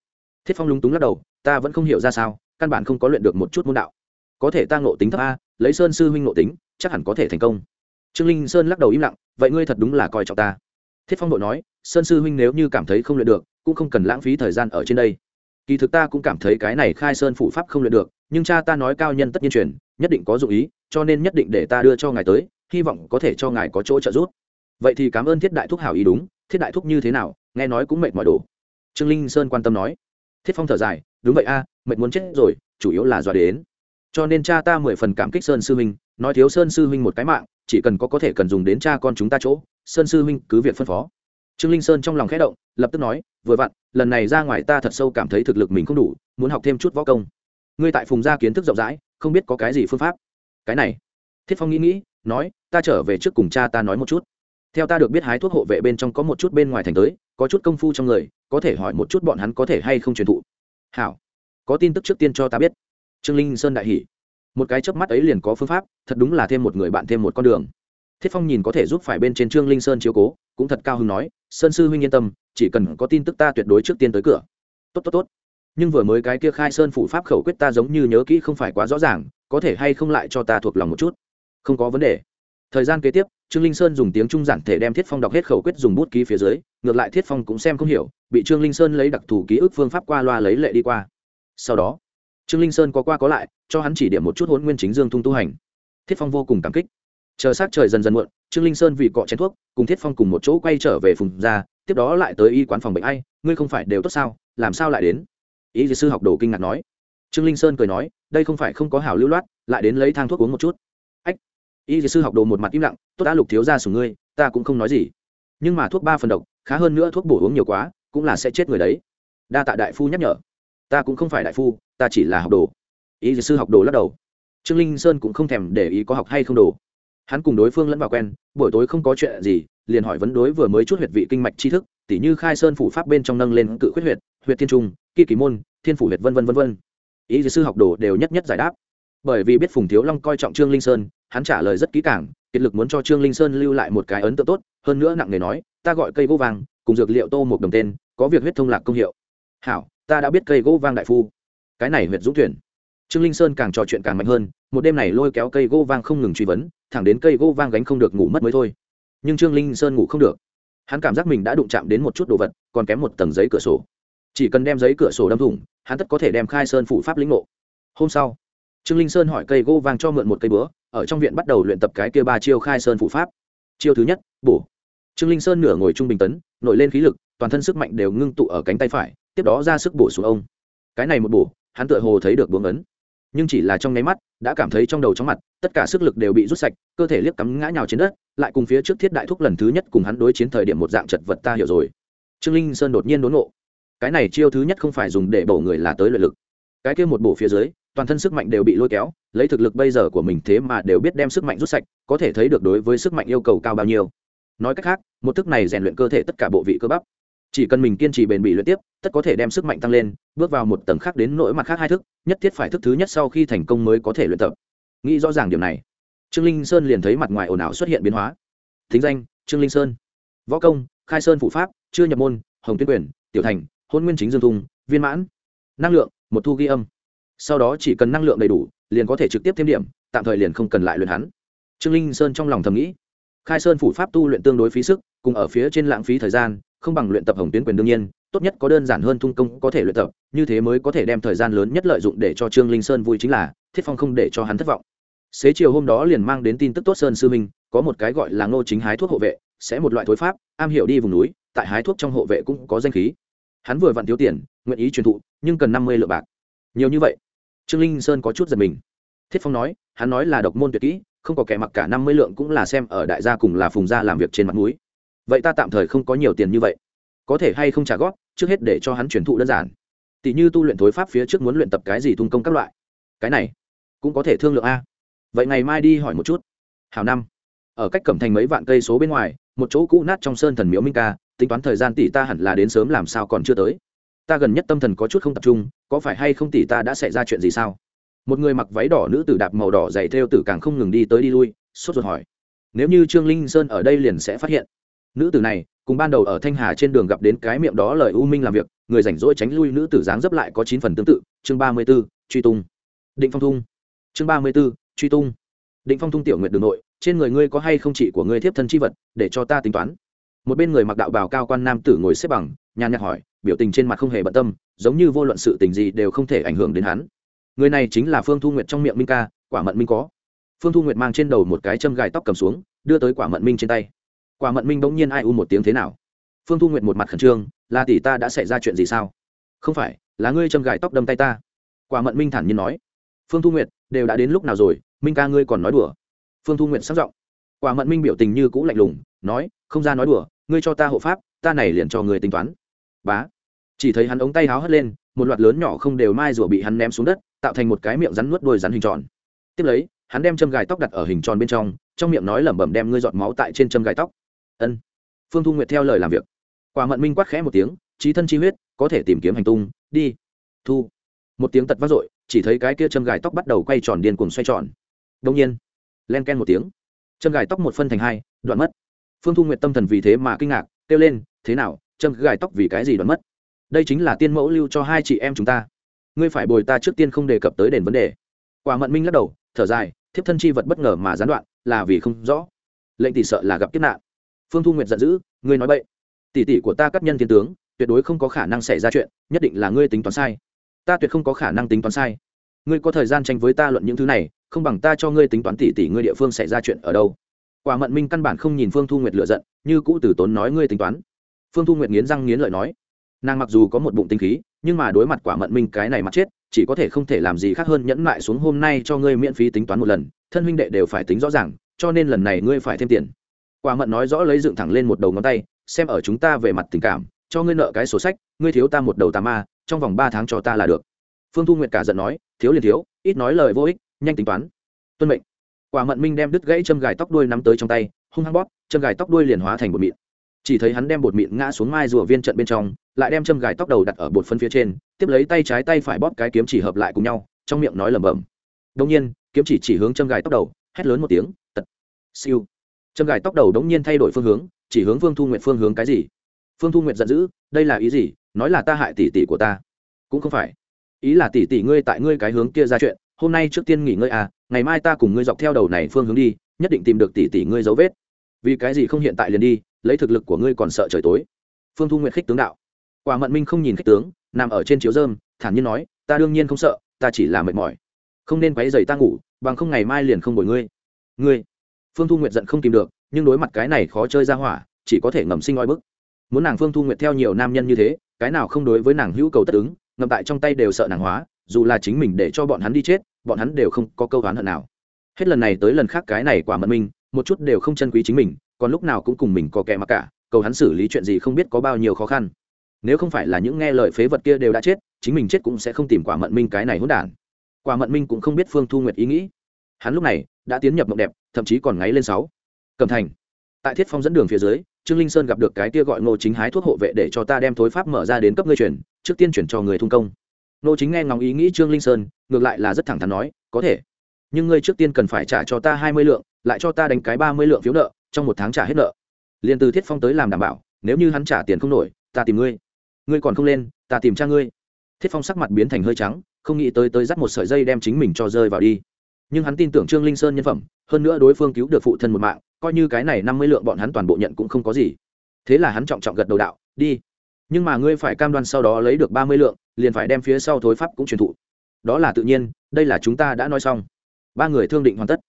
Thiết phong lúng túng lắc đầu, ta vẫn không hiểu ra sao, căn bản không có luyện được một chút môn đạo. Có thể ta ngộ tính thấp a, lấy sơn sư huynh ngộ tính, chắc hẳn có thể thành công. Trương linh sơn lắc đầu im lặng, vậy ngươi thật đúng là coi trọng ta. Thiết phong đội nói, sơn sư huynh nếu như cảm thấy không luyện được, cũng không cần lãng phí thời gian ở trên đây. Kỳ thực ta cũng cảm thấy cái này khai sơn phụ pháp không luyện được, nhưng cha ta nói cao nhân tất nhiên truyền, nhất định có dụng ý, cho nên nhất định để ta đưa cho ngài tới hy vọng có thể cho ngài có chỗ trợ giúp. Vậy thì cảm ơn thiết đại thúc hảo ý đúng, thiết đại thúc như thế nào, nghe nói cũng mệt mỏi đồ. Trương linh sơn quan tâm nói. Thiết phong thở dài, đúng vậy a, mệt muốn chết rồi, chủ yếu là dọa đến. Cho nên cha ta mười phần cảm kích sơn sư huynh, nói thiếu sơn sư huynh một cái mạng, chỉ cần có có thể cần dùng đến cha con chúng ta chỗ, sơn sư huynh cứ việc phân phó. Trương linh sơn trong lòng khẽ động, lập tức nói, vừa vặn, lần này ra ngoài ta thật sâu cảm thấy thực lực mình không đủ, muốn học thêm chút võ công. Ngươi tại phùng gia kiến thức rộng rãi, không biết có cái gì phương pháp. Cái này, thiết phong nghĩ nghĩ nói, ta trở về trước cùng cha ta nói một chút. Theo ta được biết hái thuốc hộ vệ bên trong có một chút bên ngoài thành tới, có chút công phu trong người, có thể hỏi một chút bọn hắn có thể hay không truyền thụ. Hảo. Có tin tức trước tiên cho ta biết. Trương linh sơn đại hỉ. Một cái chớp mắt ấy liền có phương pháp, thật đúng là thêm một người bạn thêm một con đường. Thiết phong nhìn có thể giúp phải bên trên trương linh sơn chiếu cố, cũng thật cao hứng nói, sơn sư huynh yên tâm, chỉ cần có tin tức ta tuyệt đối trước tiên tới cửa. Tốt tốt tốt. Nhưng vừa mới cái kia khai sơn phủ pháp khẩu quyết ta giống như nhớ kỹ không phải quá rõ ràng, có thể hay không lại cho ta thuộc lòng một chút? Không có vấn đề. Thời gian kế tiếp, trương linh sơn dùng tiếng trung giản thể đem thiết phong đọc hết khẩu quyết dùng bút ký phía dưới, ngược lại thiết phong cũng xem không hiểu, bị trương linh sơn lấy đặc thù ký ức phương pháp qua loa lấy lệ đi qua. Sau đó, trương linh sơn có qua có lại, cho hắn chỉ điểm một chút hôn nguyên chính dương thung tu hành. Thiết phong vô cùng cảm kích. Chờ s á c trời dần dần muộn, trương linh sơn vì cọ chén thuốc, cùng thiết phong cùng một chỗ quay trở về phùng ra tiếp đó lại tới y quán phòng bệnh ai, ngươi không phải đều tốt sao, làm sao lại đến? Y sư học đồ kinh ngạc nói. Trương linh sơn cười nói, đây không phải không có hảo lưu loát, lại đến lấy thang thuốc uống một chút y sư học đồ một mặt im lặng, tốt đã, lục thiếu ra sùng ngươi, ta cũng không nói gì. Nhưng mà thuốc ba phần độc, khá hơn nữa thuốc bổ uống nhiều quá, cũng là sẽ chết người đấy. Đa tạ đại phu nhắc nhở. Ta cũng không phải đại phu, ta chỉ là học đồ. Y sư học đồ lắc đầu. Trương linh sơn cũng không thèm để ý có học hay không đồ. Hắn cùng đối phương lẫn vào quen, buổi tối không có chuyện gì, liền hỏi vấn đối vừa mới chút huyệt vị kinh mạch tri thức, tỉ như khai sơn phủ pháp bên trong nâng lên cự khuyết huyệt huyệt thiên trung, kỳ kỳ môn, thiên phủ huyệt vân vân vân vân. Ý sư học đồ đều nhất nhất giải đáp bởi vì biết phùng thiếu long coi trọng trương linh sơn, hắn trả lời rất kỹ càng, kiệt lực muốn cho trương linh sơn lưu lại một cái ấn tượng tốt, hơn nữa nặng nề nói, ta gọi cây gỗ vàng, cùng dược liệu tô một đồng tên, có việc huyết thông lạc công hiệu. Hảo, ta đã biết cây gỗ vang đại phu. Cái này huyệt dũng thuyền trương linh sơn càng trò chuyện càng mạnh hơn, một đêm này lôi kéo cây gỗ vang không ngừng truy vấn, thẳng đến cây gỗ vang gánh không được ngủ mất mới thôi. Nhưng trương linh sơn ngủ không được. Hắn cảm giác mình đã đụng chạm đến một chút đồ vật, còn kém một tầng giấy cửa sổ. Chỉ cần đem giấy cửa sổ đâm thủng, hắn tất có thể đem khai sơn phụ pháp lĩnh ngộ. Hôm sau trương linh sơn hỏi cây gỗ vàng cho mượn một cây búa, ở trong viện bắt đầu luyện tập cái kia ba chiêu khai sơn phụ pháp. Chiêu thứ nhất, bổ. Trương linh sơn nửa ngồi trung bình tấn, nổi lên khí lực, toàn thân sức mạnh đều ngưng tụ ở cánh tay phải, tiếp đó ra sức bổ xuống ông. Cái này một bổ, hắn tựa hồ thấy được buông ấn. Nhưng chỉ là trong nháy mắt, đã cảm thấy trong đầu chóng mặt, tất cả sức lực đều bị rút sạch, cơ thể liếc cắm ngã nhào trên đất, lại cùng phía trước thiết đại thúc lần thứ nhất cùng hắn đối chiến thời điểm một dạng chật vật ta hiểu rồi. Trương linh sơn đột nhiên đốn ngộ. Cái này chiêu thứ nhất không phải dùng để bổ người là tới luyện lực. Cái kia một bổ phía dưới toàn thân sức mạnh đều bị lôi kéo, lấy thực lực bây giờ của mình thế mà đều biết đem sức mạnh rút sạch, có thể thấy được đối với sức mạnh yêu cầu cao bao nhiêu. Nói cách khác, một thức này rèn luyện cơ thể tất cả bộ vị cơ bắp. Chỉ cần mình kiên trì bền bỉ luyện tiếp, tất có thể đem sức mạnh tăng lên, bước vào một tầng khác đến nỗi mặt khác hai thức, nhất thiết phải thức thứ nhất sau khi thành công mới có thể luyện tập. Nghĩ rõ ràng điểm này, trương linh sơn liền thấy mặt ngoài ồn ào xuất hiện biến hóa. Thính danh, trương linh sơn. Võ công, khai sơn phụ pháp, chưa nhập môn, hồng tuyên quyền, tiểu thành, hôn nguyên chính dương thùng viên mãn. Năng lượng, một thu ghi âm sau đó chỉ cần năng lượng đầy đủ, liền có thể trực tiếp thêm điểm, tạm thời liền không cần lại luyện hắn. Trương linh sơn trong lòng thầm nghĩ. Khai sơn phủ pháp tu luyện tương đối phí sức, cùng ở phía trên lãng phí thời gian, không bằng luyện tập hồng tuyến quyền đương nhiên, tốt nhất có đơn giản hơn thung công có thể luyện tập, như thế mới có thể đem thời gian lớn nhất lợi dụng để cho trương linh sơn vui chính là, thiết phong không để cho hắn thất vọng. Xế chiều hôm đó liền mang đến tin tức tốt sơn sư minh, có một cái gọi là ngô chính hái thuốc hộ vệ, sẽ một loại thối pháp, am hiểu đi vùng núi, tại hái thuốc trong hộ vệ cũng có danh khí. Hắn vừa vặn thiếu tiền, nguyện ý truyền thụ, nhưng cần năm mươi lượng bạc. Nhiều như vậy trương linh sơn có chút giật mình. Thiết phong nói, hắn nói là độc môn tuyệt kỹ, không có kẻ mặc cả năm mươi lượng cũng là xem ở đại gia cùng là phùng gia làm việc trên mặt núi vậy ta tạm thời không có nhiều tiền như vậy. Có thể hay không trả góp, trước hết để cho hắn truyền thụ đơn giản. Tỷ như tu luyện thối pháp phía trước muốn luyện tập cái gì tung công các loại. Cái này, cũng có thể thương lượng a. Vậy ngày mai đi hỏi một chút. Hào năm. Ở cách cẩm thành mấy vạn cây số bên ngoài, một chỗ cũ nát trong sơn thần miếu minh ca, tính toán thời gian tỷ ta hẳn là đến sớm làm sao còn chưa tới ta gần nhất tâm thần có chút không tập trung, có phải hay không tỷ ta đã xảy ra chuyện gì sao? Một người mặc váy đỏ nữ tử đạp màu đỏ dày theo tử càng không ngừng đi tới đi lui, sốt ruột hỏi. Nếu như trương linh sơn ở đây liền sẽ phát hiện. Nữ tử này, cùng ban đầu ở thanh hà trên đường gặp đến cái miệng đó lời u minh làm việc, người rảnh rỗi tránh lui nữ tử dáng dấp lại có chín phần tương tự. Chương ba mươi b ố truy tung. Định phong thung. Chương ba mươi b ố truy tung. Định phong thung tiểu nguyện đường nội, trên người ngươi có hay không chỉ của ngươi thiếp thân c h i vật, để cho ta tính toán. Một bên người mặc đạo bào cao quan nam tử ngồi xếp bằng nhàn nhạt hỏi, biểu tình trên mặt không hề bận tâm, giống như vô luận sự tình gì đều không thể ảnh hưởng đến hắn. Người này chính là phương thu nguyệt trong miệng minh ca, quả mận minh có. Phương thu nguyệt mang trên đầu một cái châm gài tóc cầm xuống, đưa tới quả mận minh trên tay. Quả mận minh bỗng nhiên ai u một tiếng thế nào? Phương thu nguyệt một mặt khẩn trương là tỷ ta đã xảy ra chuyện gì sao? Không phải, là ngươi châm gài tóc đâm tay ta. Quả mận minh thản nhiên nói. Phương thu nguyệt, đều đã đến lúc nào rồi, minh ca ngươi còn nói đùa? Phương thu nguyệt sắc giọng. Quả mận minh biểu tình như cũ lạnh lùng, nói, không ra nói đùa, ngươi cho ta hộ pháp, ta này liền cho ngươi tính toán bá. Chỉ thấy hắn ống tay háo hất lên, một loạt lớn nhỏ không đều mai rùa bị hắn ném xuống đất, tạo thành một cái miệng rắn nuốt đôi rắn hình tròn. Tiếp lấy, hắn đem châm gài tóc đặt ở hình tròn bên trong trong miệng nói lẩm bẩm đem ngươi giọt máu tại trên châm gài tóc. Ân. Phương thu nguyệt theo lời làm việc. Quả mận minh quát khẽ một tiếng trí thân chi huyết, có thể tìm kiếm hành tung, đi. Thu. Một tiếng tật vác rội chỉ thấy cái kia châm gài tóc bắt đầu quay tròn điên cuồng xoay tròn. Đông nhiên, len ken một tiếng. Châm gài tóc một phân thành hai, đoạn mất. Phương thu nguyệt tâm thần vì thế mà kinh ngạc, kêu lên, thế nào châm gài tóc vì cái gì đoán mất. Đây chính là tiên mẫu lưu cho hai chị em chúng ta. Ngươi phải bồi ta trước tiên không đề cập tới đền vấn đề. Quả mận minh lắc đầu, thở dài, thiếp thân chi vật bất ngờ mà gián đoạn, là vì không rõ. Lệnh tỷ sợ là gặp kiếp nạn. Phương thu nguyệt giận dữ, ngươi nói bậy. Tỷ tỷ của ta cắt nhân thiên tướng, tuyệt đối không có khả năng xảy ra chuyện, nhất định là ngươi tính toán sai. Ta tuyệt không có khả năng tính toán sai. Ngươi có thời gian tranh với ta luận những thứ này, không bằng ta cho ngươi tính toán tỷ tỷ ngươi địa phương xảy ra chuyện ở đâu. Quả mận minh căn bản không nhìn phương thu nguyệt lựa giận, như cũ từ tốn nói ngươi tính toán phương thu nguyệt nghiến răng nghiến lợi nói, nàng mặc dù có một bụng tinh khí, nhưng mà đối mặt quả mận minh cái này mặt chết, chỉ có thể không thể làm gì khác hơn nhẫn lại xuống hôm nay cho ngươi miễn phí tính toán một lần, thân huynh đệ đều phải tính rõ ràng, cho nên lần này ngươi phải thêm tiền. Quả mận nói rõ lấy dựng thẳng lên một đầu ngón tay, xem ở chúng ta về mặt tình cảm, cho ngươi nợ cái sổ sách, ngươi thiếu ta một đầu tà ma, trong vòng ba tháng cho ta là được. Phương thu nguyệt cả giận nói, thiếu liền thiếu, ít nói lời vô ích, nhanh tính toán. Tuân mệnh. Quả mận minh đem đứt gãy châm gài tóc đuôi nắm tới trong tay, hung hăng bóp, châm gài tóc đuôi liền hóa thành một mịn chỉ thấy hắn đem bột mịn ngã xuống mai rùa viên trận bên trong, lại đem châm gài tóc đầu đặt ở bột phân phía trên, tiếp lấy tay trái tay phải bóp cái kiếm chỉ hợp lại cùng nhau, trong miệng nói lẩm bẩm. Đông nhiên, kiếm chỉ chỉ hướng châm gài tóc đầu, hét lớn một tiếng, tật, siêu. Châm gài tóc đầu đống nhiên thay đổi phương hướng, chỉ hướng phương thu nguyện phương hướng cái gì? Phương thu nguyện giận dữ, đây là ý gì? Nói là ta hại tỷ tỷ của ta. Cũng không phải. Ý là tỷ tỷ ngươi tại ngươi cái hướng kia ra chuyện, hôm nay trước tiên nghỉ ngơi à ngày mai ta cùng ngươi dọc theo đầu này phương hướng đi, nhất định tìm được tỷ tỷ ngươi dấu vết. Vì cái gì không hiện tại liền đi lấy thực lực của ngươi còn sợ trời tối. Phương thu nguyện khích tướng đạo. Quả mận minh không nhìn khích tướng, nằm ở trên chiếu dơm thản nhiên nói, ta đương nhiên không sợ, ta chỉ là mệt mỏi. Không nên quấy dày ta ngủ, bằng không ngày mai liền không bồi ngươi. Ngươi? Phương thu nguyện giận không tìm được, nhưng đối mặt cái này khó chơi ra hỏa, chỉ có thể ngầm sinh oi bức. Muốn nàng phương thu nguyện theo nhiều nam nhân như thế, cái nào không đối với nàng hữu cầu tất ứng ngầm tại trong tay đều sợ nàng hóa, dù là chính mình để cho bọn hắn đi chết, bọn hắn đều không có câu đoán hận nào. Hết lần này tới lần khác cái này quả mận minh, một chút đều không chân quý chính mình còn lúc nào cũng cùng mình có kẻ mặc cả, cầu hắn xử lý chuyện gì không biết có bao nhiêu khó khăn. Nếu không phải là những nghe lời phế vật kia đều đã chết, chính mình chết cũng sẽ không tìm quả mận minh cái này hỗn đản. Quả mận minh cũng không biết phương thu nguyệt ý nghĩ. Hắn lúc này đã tiến nhập mộng đẹp, thậm chí còn ngáy lên sáu. Cầm thành. Tại thiết phong dẫn đường phía dưới, trương linh sơn gặp được cái kia gọi ngô chính hái thuốc hộ vệ để cho ta đem thối pháp mở ra đến cấp ngươi chuyển trước tiên chuyển cho người thung công. Ngô chính nghe ngóng ý nghĩ trương linh sơn, ngược lại là rất thẳng thắn nói, có thể, nhưng ngươi trước tiên cần phải trả cho ta hai mươi lượng, lại cho ta đánh cái ba mươi lượng phiếu nợ trong một tháng trả hết nợ. Liền từ thiết phong tới làm đảm bảo, nếu như hắn trả tiền không nổi, ta tìm ngươi. Ngươi còn không lên, ta tìm cha ngươi. Thiết phong sắc mặt biến thành hơi trắng, không nghĩ tới tới dắt một sợi dây đem chính mình cho rơi vào đi. Nhưng hắn tin tưởng trương linh sơn nhân phẩm, hơn nữa đối phương cứu được phụ thân một mạng, coi như cái này năm mươi lượng bọn hắn toàn bộ nhận cũng không có gì. Thế là hắn trọng trọng gật đầu đạo, đi. Nhưng mà ngươi phải cam đoan sau đó lấy được ba mươi lượng, liền phải đem phía sau thối pháp cũng truyền thụ. Đó là tự nhiên, đây là chúng ta đã nói xong. Ba người thương định hoàn tất.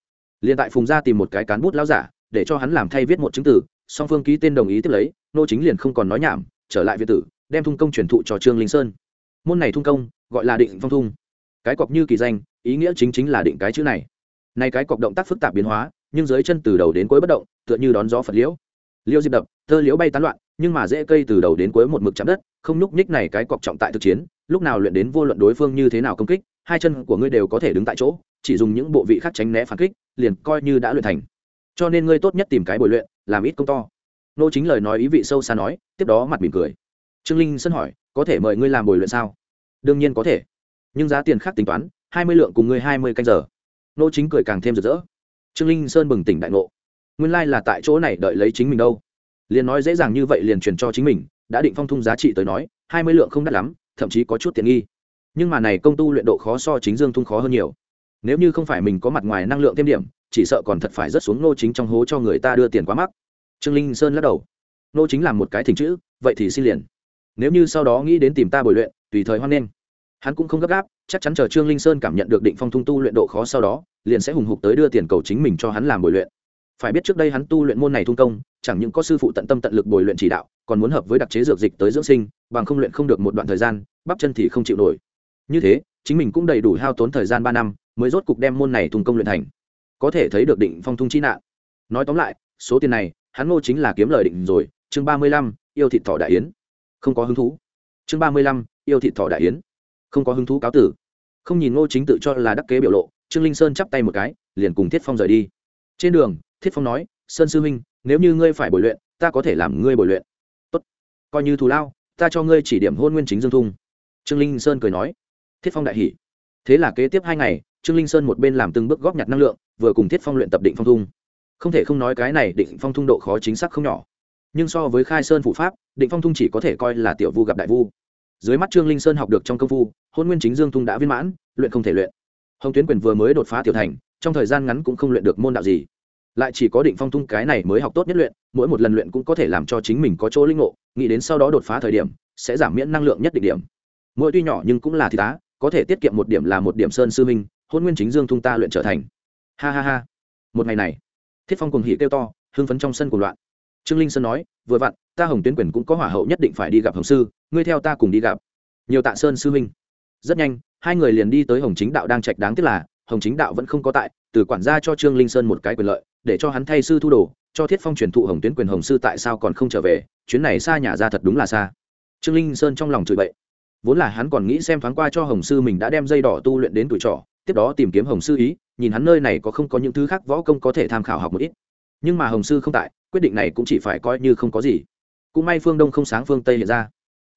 Liền tại phùng gia tìm một cái cán bút lão giả để cho hắn làm thay viết một chứng tử, song phương ký tên đồng ý tiếp lấy nô chính liền không còn nói nhảm trở lại việt tử đem thung công truyền thụ cho trương linh sơn. Môn này thung công gọi là định phong thung. Cái cọc như kỳ danh ý nghĩa chính chính là định cái chữ này. Này cái cọc động tác phức tạp biến hóa nhưng dưới chân từ đầu đến cuối bất động tựa như đón gió phật liễu. Liễu diệp đập thơ liễu bay tán loạn nhưng mà dễ cây từ đầu đến cuối một mực chạm đất không nhúc nhích này cái cọc trọng tại thực chiến lúc nào luyện đến vô luận đối phương như thế nào công kích hai chân của ngươi đều có thể đứng tại chỗ chỉ dùng những bộ vị khác tránh né phản kích liền coi như đã luyện thành cho nên ngươi tốt nhất tìm cái bồi luyện, làm ít công to. Nô chính lời nói ý vị sâu xa nói, tiếp đó mặt mỉm cười. Trương linh sân hỏi, có thể mời ngươi làm bồi luyện sao? Đương nhiên có thể. Nhưng giá tiền khác tính toán, hai mươi lượng cùng ngươi hai mươi canh giờ. Nô chính cười càng thêm rực rỡ. Trương linh sơn bừng tỉnh đại ngộ. Nguyên lai、like、là tại chỗ này đợi lấy chính mình đâu. Liền nói dễ dàng như vậy liền truyền cho chính mình, đã định phong thung giá trị tới nói, hai mươi lượng không đắt lắm, thậm chí có chút tiện nghi. Nhưng mà này công tu luyện độ khó so chính dương thung khó hơn nhiều. Nếu như không phải mình có mặt ngoài năng lượng thêm điểm chỉ sợ còn thật phải rất xuống nô chính trong hố cho người ta đưa tiền quá mắc. Trương linh sơn lắc đầu. Nô chính làm một cái thỉnh chữ, vậy thì xin liền. Nếu như sau đó nghĩ đến tìm ta bồi luyện, tùy thời hoan nghênh. Hắn cũng không gấp gáp, chắc chắn chờ trương linh sơn cảm nhận được định phong thung tu luyện độ khó sau đó, liền sẽ hùng hục tới đưa tiền cầu chính mình cho hắn làm bồi luyện. Phải biết trước đây hắn tu luyện môn này thung công, chẳng những có sư phụ tận tâm tận lực bồi luyện chỉ đạo, còn muốn hợp với đặc chế dược dịch tới dưỡng sinh, bằng không luyện không được một đoạn thời gian, bắp chân thì không chịu nổi. Như thế, chính mình cũng đầy đủ hao tốn thời gian ba năm, mới rốt cục đem môn này thung công luyện thành có thể thấy được định phong thung chi nạn. Nói tóm lại, số tiền này, hắn ngô chính là kiếm lời định rồi, chương ba mươi lăm, yêu thịt thọ đại yến. Không có hứng thú. Chương ba mươi lăm, yêu thịt thọ đại yến. Không có hứng thú cáo tử. Không nhìn ngô chính tự cho là đắc kế biểu lộ, trương linh sơn chắp tay một cái, liền cùng thiết phong rời đi. Trên đường, thiết phong nói, sơn sư huynh, nếu như ngươi phải bồi luyện, ta có thể làm ngươi bồi luyện. Tốt. Coi như thù lao, ta cho ngươi chỉ điểm hôn nguyên chính dương thung. Trương linh sơn cười nói. Thiết phong đại hỷ thế là kế tiếp hai ngày trương linh sơn một bên làm từng bước góp nhặt năng lượng, vừa cùng thiết phong luyện tập định phong thung. Không thể không nói cái này định phong thung độ khó chính xác không nhỏ. Nhưng so với khai sơn phụ pháp, định phong thung chỉ có thể coi là tiểu vu gặp đại vu. Dưới mắt trương linh sơn học được trong công phu, hôn nguyên chính dương thung đã viên mãn, luyện không thể luyện. Hồng tuyến quyền vừa mới đột phá tiểu thành, trong thời gian ngắn cũng không luyện được môn đạo gì. Lại chỉ có định phong thung cái này mới học tốt nhất luyện, mỗi một lần luyện cũng có thể làm cho chính mình có chỗ linh ngộ, nghĩ đến sau đó đột phá thời điểm, sẽ giảm miễn năng lượng nhất định điểm. Mỗi tuy nhỏ nhưng cũng là thị tá có thể tiết kiệm một điểm là một điểm sơn sư minh hôn nguyên chính dương thung ta luyện trở thành. Ha ha ha. Một ngày này, thiết phong cùng hỉ kêu to hưng phấn trong sân cùng loạn. Trương linh sơn nói, vừa vặn, ta hồng tuyến quyền cũng có hỏa hậu nhất định phải đi gặp hồng sư, ngươi theo ta cùng đi gặp. Nhiều tạ sơn sư huynh. rất nhanh, hai người liền đi tới hồng chính đạo đang trạch đáng tiếc là, hồng chính đạo vẫn không có tại, từ quản gia cho trương linh sơn một cái quyền lợi, để cho hắn thay sư thu đồ, cho thiết phong truyền thụ hồng tuyến quyền hồng sư tại sao còn không trở về, chuyến này xa nhà ra thật đúng là xa. Trương linh sơn trong lòng chửi bậy. Vốn là hắn còn nghĩ xem thoáng qua cho hồng sư mình đã đem dây đỏ tu luyện đến tuổi trọ tiếp đó tìm kiếm hồng sư ý, nhìn hắn nơi này có không có những thứ khác võ công có thể tham khảo học một ít. Nhưng mà hồng sư không tại, quyết định này cũng chỉ phải coi như không có gì. Cũng may phương đông không sáng phương tây hiện ra.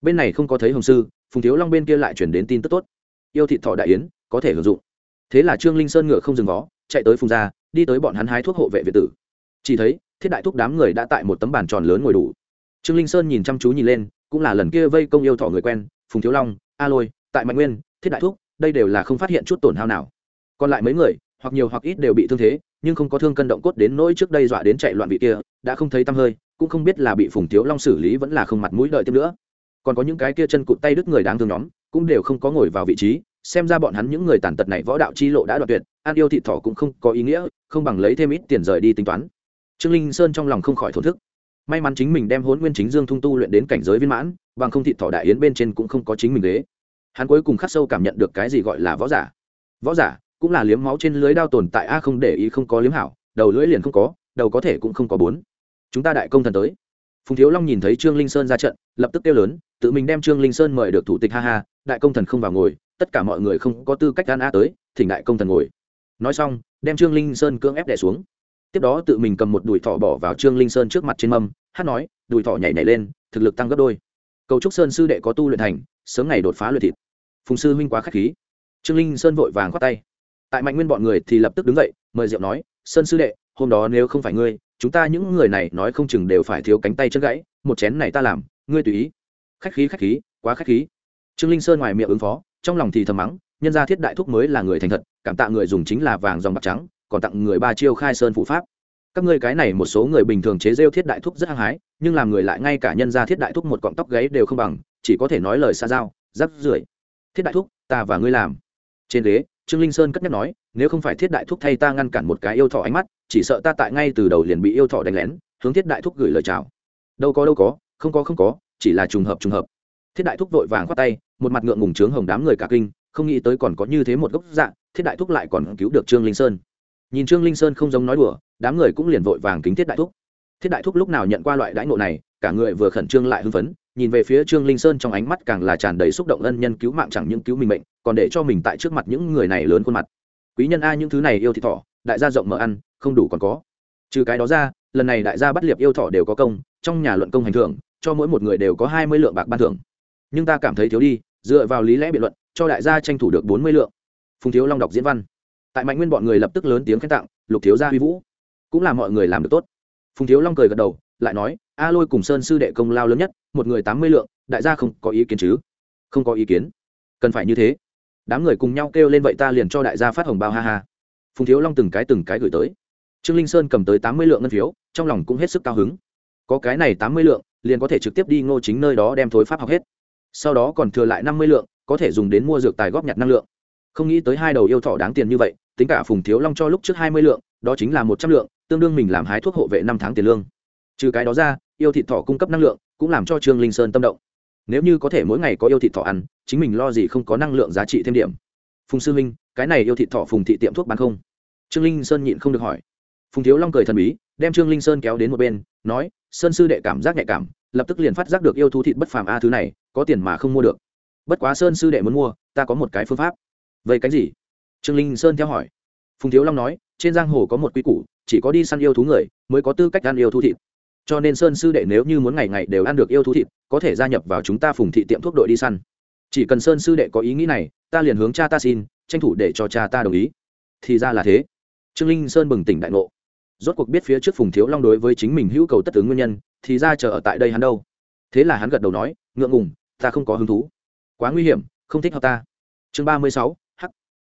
Bên này không có thấy hồng sư, phùng thiếu long bên kia lại chuyển đến tin tức tốt. Yêu thị thọ đại yến, có thể hưởng dụng. Thế là trương linh sơn ngựa không dừng vó, chạy tới phùng gia, đi tới bọn hắn hái thuốc hộ vệ việt tử. Chỉ thấy, thiết đại thúc đám người đã tại một tấm bàn tròn lớn ngồi đủ. Trương linh sơn nhìn chăm chú nhìn lên, cũng là lần kia vây công yêu thọ người quen, phùng thiếu long a lôi tại mạnh nguyên, thiết đại thúc đây đều là không phát hiện chút tổn hao nào. Còn lại mấy người, hoặc nhiều hoặc ít đều bị thương thế, nhưng không có thương cân động cốt đến nỗi trước đây dọa đến chạy loạn vị kia, đã không thấy tăm hơi, cũng không biết là bị phùng thiếu long xử lý vẫn là không mặt mũi đợi tiếp nữa. Còn có những cái kia chân cụt tay đứt người đáng thương nhóm, cũng đều không có ngồi vào vị trí, xem ra bọn hắn những người tàn tật này võ đạo chi lộ đã đoạt tuyệt, ăn yêu thị thọ cũng không có ý nghĩa, không bằng lấy thêm ít tiền rời đi tính toán. Trương linh sơn trong lòng không khỏi thổn thức. May mắn chính mình đem hốn nguyên chính dương thung tu luyện đến cảnh giới viên mãn, bằng không thị thọ đại yến bên trên cũng không có chính mình ghế hắn cuối cùng khắc sâu cảm nhận được cái gì gọi là võ giả. Võ giả cũng là liếm máu trên lưới đao tồn tại, a, không để ý không có liếm hảo, đầu lưỡi liền không có, đầu có thể cũng không có bốn. Chúng ta đại công thần tới. Phùng thiếu long nhìn thấy trương linh sơn ra trận, lập tức kêu lớn, tự mình đem trương linh sơn mời được thủ tịch, ha ha, đại công thần không vào ngồi, tất cả mọi người không có tư cách gan a tới, thỉnh đại công thần ngồi. Nói xong, đem trương linh sơn cưỡng ép đẻ xuống. Tiếp đó tự mình cầm một đùi thọ bỏ vào trương linh sơn trước mặt trên mâm, hát nói, đùi thọ nhảy nhảy lên, thực lực tăng gấp đôi. Cầu trúc sơn sư đệ có tu luyện thành, sớm ngày đột phá luyện thịt phùng sư huynh quá k h á c h khí. Trương linh sơn vội vàng khoát tay. Tại mạnh nguyên bọn người thì lập tức đứng dậy, mời diệu nói, sơn sư đệ, hôm đó nếu không phải ngươi, chúng ta những người này nói không chừng đều phải thiếu cánh tay chân gãy, một chén này ta làm, ngươi tùy ý. Khách khí khách khí, quá khách khí. Trương linh sơn ngoài miệng ứng phó, trong lòng thì thầm mắng, nhân gia thiết đại thúc mới là người thành thật, cảm tạ người dùng chính là vàng dòng bạc trắng, còn tặng người ba chiêu khai sơn phụ pháp. Các ngươi cái này một số người bình thường chế rêu thiết đại thúc rất hăng hái, nhưng làm người lại ngay cả nhân gia thiết đại thúc một cọng tóc gáy đều không bằng, chỉ có thể nói lời xa giao, rắc rưởi thiết đại thúc, ta và ngươi làm. Trên ghế, trương linh sơn cất nhắc nói, nếu không phải thiết đại thúc thay ta ngăn cản một cái yêu thọ ánh mắt, chỉ sợ ta tại ngay từ đầu liền bị yêu thọ đánh lén, hướng thiết đại thúc gửi lời chào. Đâu có đâu có, không có không có, chỉ là trùng hợp trùng hợp. Thiết đại thúc vội vàng khoát tay, một mặt ngượng ngùng trướng hồng đám người cả kinh, không nghĩ tới còn có như thế một gốc dạng thiết đại thúc lại còn cứu được trương linh sơn. Nhìn trương linh sơn không giống nói đùa, đám người cũng liền vội vàng kính thiết đại thúc. Thiết đại thúc lúc nào nhận qua loại đãi ngộ này, cả người vừa khẩn trương lại hưng phấn nhìn về phía trương linh sơn trong ánh mắt càng là tràn đầy xúc động ân nhân cứu mạng chẳng những cứu mình mệnh, còn để cho mình tại trước mặt những người này lớn khuôn mặt. Quý nhân a, những thứ này yêu thịt thỏ, đại gia rộng mở ăn, không đủ còn có. Trừ cái đó ra, lần này đại gia bắt liệp yêu thỏ đều có công, trong nhà luận công hành thưởng, cho mỗi một người đều có hai mươi lượng bạc ban thưởng. Nhưng ta cảm thấy thiếu đi, dựa vào lý lẽ biện luận, cho đại gia tranh thủ được bốn mươi lượng. Phùng thiếu long đọc diễn văn. Tại mạnh nguyên bọn người lập tức lớn tiếng khen tặng, lục thiếu gia huy vũ, cũng là mọi người làm được tốt. Phùng thiếu long cười gật đầu, lại nói a lôi cùng sơn sư đệ công lao lớn nhất, một người tám mươi lượng, đại gia không có ý kiến chứ? Không có ý kiến. Cần phải như thế. Đám người cùng nhau kêu lên vậy ta liền cho đại gia phát hồng bao ha ha. Phùng thiếu long từng cái từng cái gửi tới. Trương linh sơn cầm tới tám mươi lượng ngân phiếu, trong lòng cũng hết sức cao hứng. Có cái này tám mươi lượng, liền có thể trực tiếp đi ngô chính nơi đó đem thối pháp học hết. Sau đó còn thừa lại năm mươi lượng, có thể dùng đến mua dược tài góp nhặt năng lượng. Không nghĩ tới hai đầu yêu thọ đáng tiền như vậy, tính cả phùng thiếu long cho lúc trước hai mươi lượng, đó chính là một trăm lượng, tương đương mình làm hái thuốc hộ vệ năm tháng tiền lương. Trừ cái đó ra yêu thịt thỏ cung cấp năng lượng, cũng làm cho trương linh sơn tâm động. Nếu như có thể mỗi ngày có yêu thịt thỏ ăn, chính mình lo gì không có năng lượng giá trị thêm điểm. Phùng sư minh, cái này yêu thịt thỏ phùng thị tiệm thuốc bán không? Trương linh sơn nhịn không được hỏi. Phùng thiếu long cười thần bí, đem trương linh sơn kéo đến một bên, nói, sơn sư đệ cảm giác nhạy cảm, lập tức liền phát giác được yêu thú thịt bất phàm a thứ này, có tiền mà không mua được. Bất quá sơn sư đệ muốn mua, ta có một cái phương pháp. Vậy cái gì? Trương linh sơn theo hỏi. Phùng thiếu long nói, trên giang hồ có một quy củ, chỉ có đi săn yêu thú người, mới có tư cách ăn yêu thú thịt cho nên sơn sư đệ nếu như muốn ngày ngày đều ăn được yêu thú thịt, có thể gia nhập vào chúng ta phùng thị tiệm thuốc đội đi săn. Chỉ cần sơn sư đệ có ý nghĩ này, ta liền hướng cha ta xin, tranh thủ để cho cha ta đồng ý. Thì ra là thế. Trương linh sơn bừng tỉnh đại ngộ. Rốt cuộc biết phía trước phùng thiếu long đối với chính mình hữu cầu tất tướng nguyên nhân, thì ra chờ ở tại đây hắn đâu. Thế là hắn gật đầu nói, ngượng ngùng, ta không có hứng thú. Quá nguy hiểm, không thích hợp ta. Chương ba mươi sáu h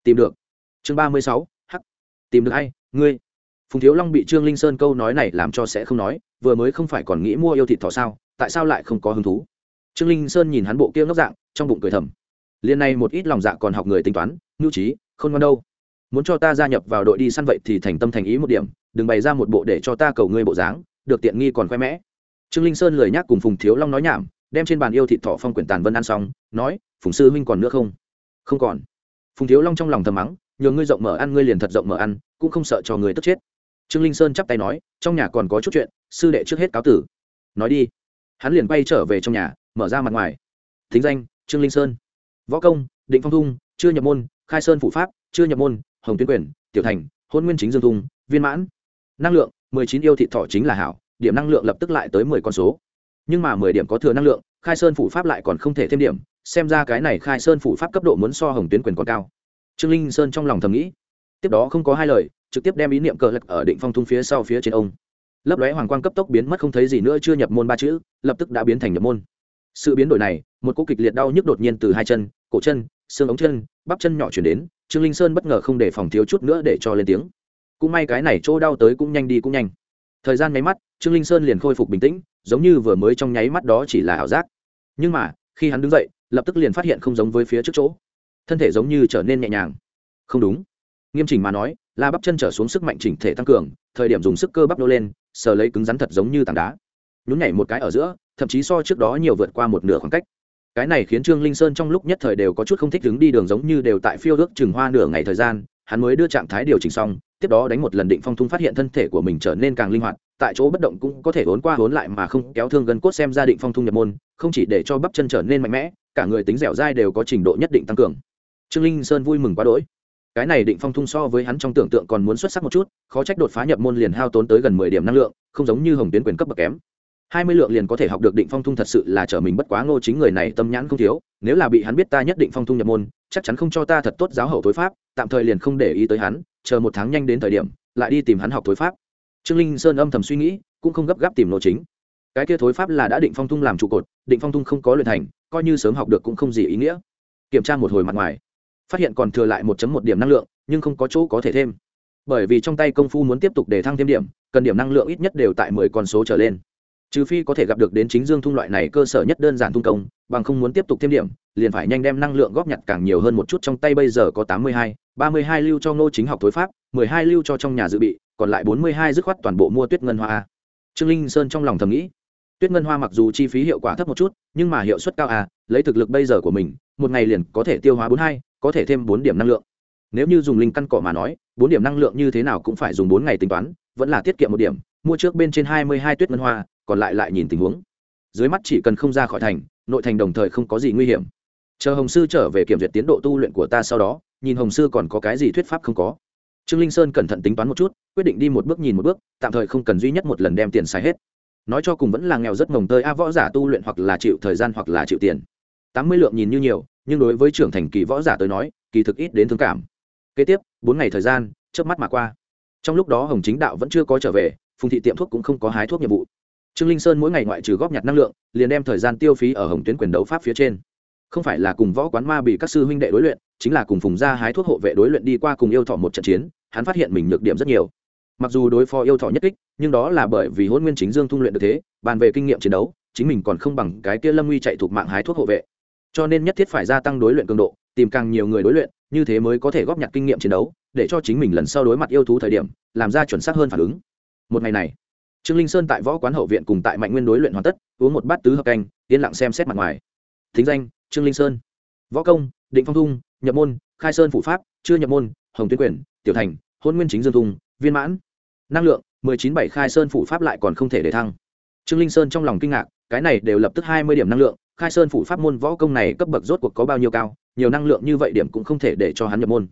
tìm được. Chương ba mươi sáu h tìm được hay ngươi. Phùng thiếu long bị trương linh sơn câu nói này làm cho sẽ không nói vừa mới không phải còn nghĩ mua yêu thịt thỏ sao, tại sao lại không có hứng thú? Trương linh sơn nhìn hắn bộ kia ngốc dạng, trong bụng cười thầm. Liền này một ít lòng dạ còn học người tính toán, nhu trí không ngon đâu. Muốn cho ta gia nhập vào đội đi săn vậy thì thành tâm thành ý một điểm, đừng bày ra một bộ để cho ta cầu ngươi bộ dáng, được tiện nghi còn khoe mẽ. Trương linh sơn lời nhắc cùng phùng thiếu long nói nhảm, đem trên bàn yêu thịt thọ phong quyển tàn vân ăn xong, nói, phùng sư huynh còn nữa không? Không còn. Phùng thiếu long trong lòng thầm mắng, nhờ ngươi rộng mở ăn, ngươi liền thật rộng mở ăn, cũng không sợ cho người tức chết. Trương linh sơn chắp tay nói, trong nhà còn có chút chuyện sư đệ trước hết cáo tử. Nói đi. Hắn liền bay trở về trong nhà, mở ra mặt ngoài. Thính danh, trương linh sơn. Võ công, định phong thung, chưa nhập môn, khai sơn phụ pháp, chưa nhập môn, hồng tuyến quyền, tiểu thành, hôn nguyên chính dương thung, viên mãn. Năng lượng, mười chín yêu thị thọ chính là hảo, điểm năng lượng lập tức lại tới mười con số. Nhưng mà mười điểm có thừa năng lượng, khai sơn phủ pháp lại còn không thể thêm điểm, xem ra cái này khai sơn phủ pháp cấp độ muốn so hồng tuyến quyền còn cao. Trương linh sơn trong lòng thầm nghĩ. Tiếp đó không có hai lời, trực tiếp đem ý niệm cờ lật ở định phong thung phía sau phía trên ông lấp lóe hoàng quang cấp tốc biến mất không thấy gì nữa chưa nhập môn ba chữ, lập tức đã biến thành nhập môn. Sự biến đổi này, một cô kịch liệt đau nhức đột nhiên từ hai chân, cổ chân, xương ống chân, bắp chân nhỏ chuyển đến, trương linh sơn bất ngờ không để phòng thiếu chút nữa để cho lên tiếng. Cũng may cái này chỗ đau tới cũng nhanh đi cũng nhanh. Thời gian nháy mắt, trương linh sơn liền khôi phục bình tĩnh, giống như vừa mới trong nháy mắt đó chỉ là ảo giác. Nhưng mà, khi hắn đứng dậy, lập tức liền phát hiện không giống với phía trước chỗ. Thân thể giống như trở nên nhẹ nhàng. Không đúng. Nghiêm chỉnh mà nói, là bắp chân trở xuống sức mạnh chỉnh thể tăng cường, thời điểm dùng sức cơ bắp nô lên sờ lấy cứng rắn thật giống như tảng đá. Nhún nhảy một cái ở giữa, thậm chí so trước đó nhiều vượt qua một nửa khoảng cách. Cái này khiến trương linh sơn trong lúc nhất thời đều có chút không thích đứng đi đường giống như đều tại phiêu ước chừng hoa nửa ngày thời gian, hắn mới đưa trạng thái điều chỉnh xong, tiếp đó đánh một lần định phong thung phát hiện thân thể của mình trở nên càng linh hoạt, tại chỗ bất động cũng có thể vốn qua vốn lại mà không kéo thương gần cốt xem ra định phong thung nhập môn, không chỉ để cho bắp chân trở nên mạnh mẽ, cả người tính dẻo dai đều có trình độ nhất định tăng cường. Trương linh sơn vui mừng quá đỗi cái này định phong thung so với hắn trong tưởng tượng còn muốn xuất sắc một chút, khó trách đột phá nhập môn liền hao tốn tới gần mười điểm năng lượng, không giống như hồng tuyến quyền cấp bậc kém. Hai mươi lượng liền có thể học được định phong thung thật sự là trở mình bất quá ngô chính người này tâm nhãn không thiếu, nếu là bị hắn biết ta nhất định phong thung nhập môn, chắc chắn không cho ta thật tốt giáo hậu thối pháp, tạm thời liền không để ý tới hắn, chờ một tháng nhanh đến thời điểm, lại đi tìm hắn học thối pháp. Trương linh sơn âm thầm suy nghĩ, cũng không gấp gáp tìm ngô chính. Cái kia thối pháp là đã định phong thung làm trụ cột, định phong thung không có luyện thành, coi như sớm học được cũng không gì ý nghĩa. Kiểm tra một hồi mặt ngoài phát hiện còn thừa lại một một điểm năng lượng, nhưng không có chỗ có thể thêm. Bởi vì trong tay công phu muốn tiếp tục để thăng thêm điểm, cần điểm năng lượng ít nhất đều tại mười con số trở lên. Trừ phi có thể gặp được đến chính dương thung loại này cơ sở nhất đơn giản thung công, bằng không muốn tiếp tục thêm điểm, liền phải nhanh đem năng lượng góp nhặt càng nhiều hơn một chút trong tay bây giờ có tám mươi hai, ba mươi hai lưu cho ngô chính học thối pháp, mười hai lưu cho trong nhà dự bị, còn lại bốn mươi hai dứt khoát toàn bộ mua tuyết ngân hoa trương linh sơn trong lòng thầm nghĩ, tuyết ngân hoa mặc dù chi phí hiệu quả thấp một chút, nhưng mà hiệu suất cao à lấy thực lực bây giờ của mình, một ngày liền có thể tiêu hóa bốn hai có thể thêm bốn điểm năng lượng. Nếu như dùng linh căn cỏ mà nói, bốn điểm năng lượng như thế nào cũng phải dùng bốn ngày tính toán, vẫn là tiết kiệm một điểm, mua trước bên trên hai mươi hai tuyết ngân hoa, còn lại lại nhìn tình huống. Dưới mắt chỉ cần không ra khỏi thành, nội thành đồng thời không có gì nguy hiểm. Chờ hồng sư trở về kiểm duyệt tiến độ tu luyện của ta sau đó, nhìn hồng sư còn có cái gì thuyết pháp không có. Trương linh sơn cẩn thận tính toán một chút, quyết định đi một bước nhìn một bước, tạm thời không cần duy nhất một lần đem tiền xài hết. Nói cho cùng vẫn là nghèo rất mồng tơi, a, võ giả tu luyện hoặc là chịu thời gian hoặc là chịu tiền. Tám mươi lượng nhìn như nhiều nhưng đối với trưởng thành kỳ võ giả tới nói, kỳ thực ít đến thương cảm. Kế tiếp, bốn ngày thời gian trước mắt mà qua. Trong lúc đó hồng chính đạo vẫn chưa có trở về, phùng thị tiệm thuốc cũng không có hái thuốc nhiệm vụ. Trương linh sơn mỗi ngày ngoại trừ góp nhặt năng lượng, liền đem thời gian tiêu phí ở hồng tuyến quyền đấu pháp phía trên. Không phải là cùng võ quán ma bị các sư huynh đệ đối luyện, chính là cùng phùng gia hái thuốc hộ vệ đối luyện đi qua cùng yêu thọ một trận chiến, hắn phát hiện mình nhược điểm rất nhiều. Mặc dù đối phó yêu thọ nhất kích, nhưng đó là bởi vì hôn nguyên chính dương thung luyện được thế, bàn về kinh nghiệm chiến đấu, chính mình còn không bằng cái kia lâm uy chạy thuộc mạng hái thuốc hộ vệ cho nên nhất thiết phải gia tăng đối luyện cường độ, tìm càng nhiều người đối luyện, như thế mới có thể góp nhặt kinh nghiệm chiến đấu, để cho chính mình lần sau đối mặt yêu thú thời điểm, làm ra chuẩn xác hơn phản ứng. Một ngày này, trương linh sơn tại võ quán hậu viện cùng tại mạnh nguyên đối luyện hoàn tất, uống một bát tứ hợp canh, yên lặng xem xét mặt ngoài. Thính danh, trương linh sơn. Võ công, định phong thung, nhập môn, khai sơn phủ pháp, chưa nhập môn, hồng tuyến quyền, tiểu thành, hôn nguyên chính dương thung, viên mãn. Năng lượng, mười chín bảy khai sơn phủ pháp lại còn không thể để thăng. Trương linh sơn trong lòng kinh ngạc, cái này đều lập tức hai mươi điểm năng lượng khai sơn phủ pháp môn võ công này cấp bậc rốt cuộc có bao nhiêu cao, nhiều năng lượng như vậy điểm cũng không thể để cho hắn nhập môn.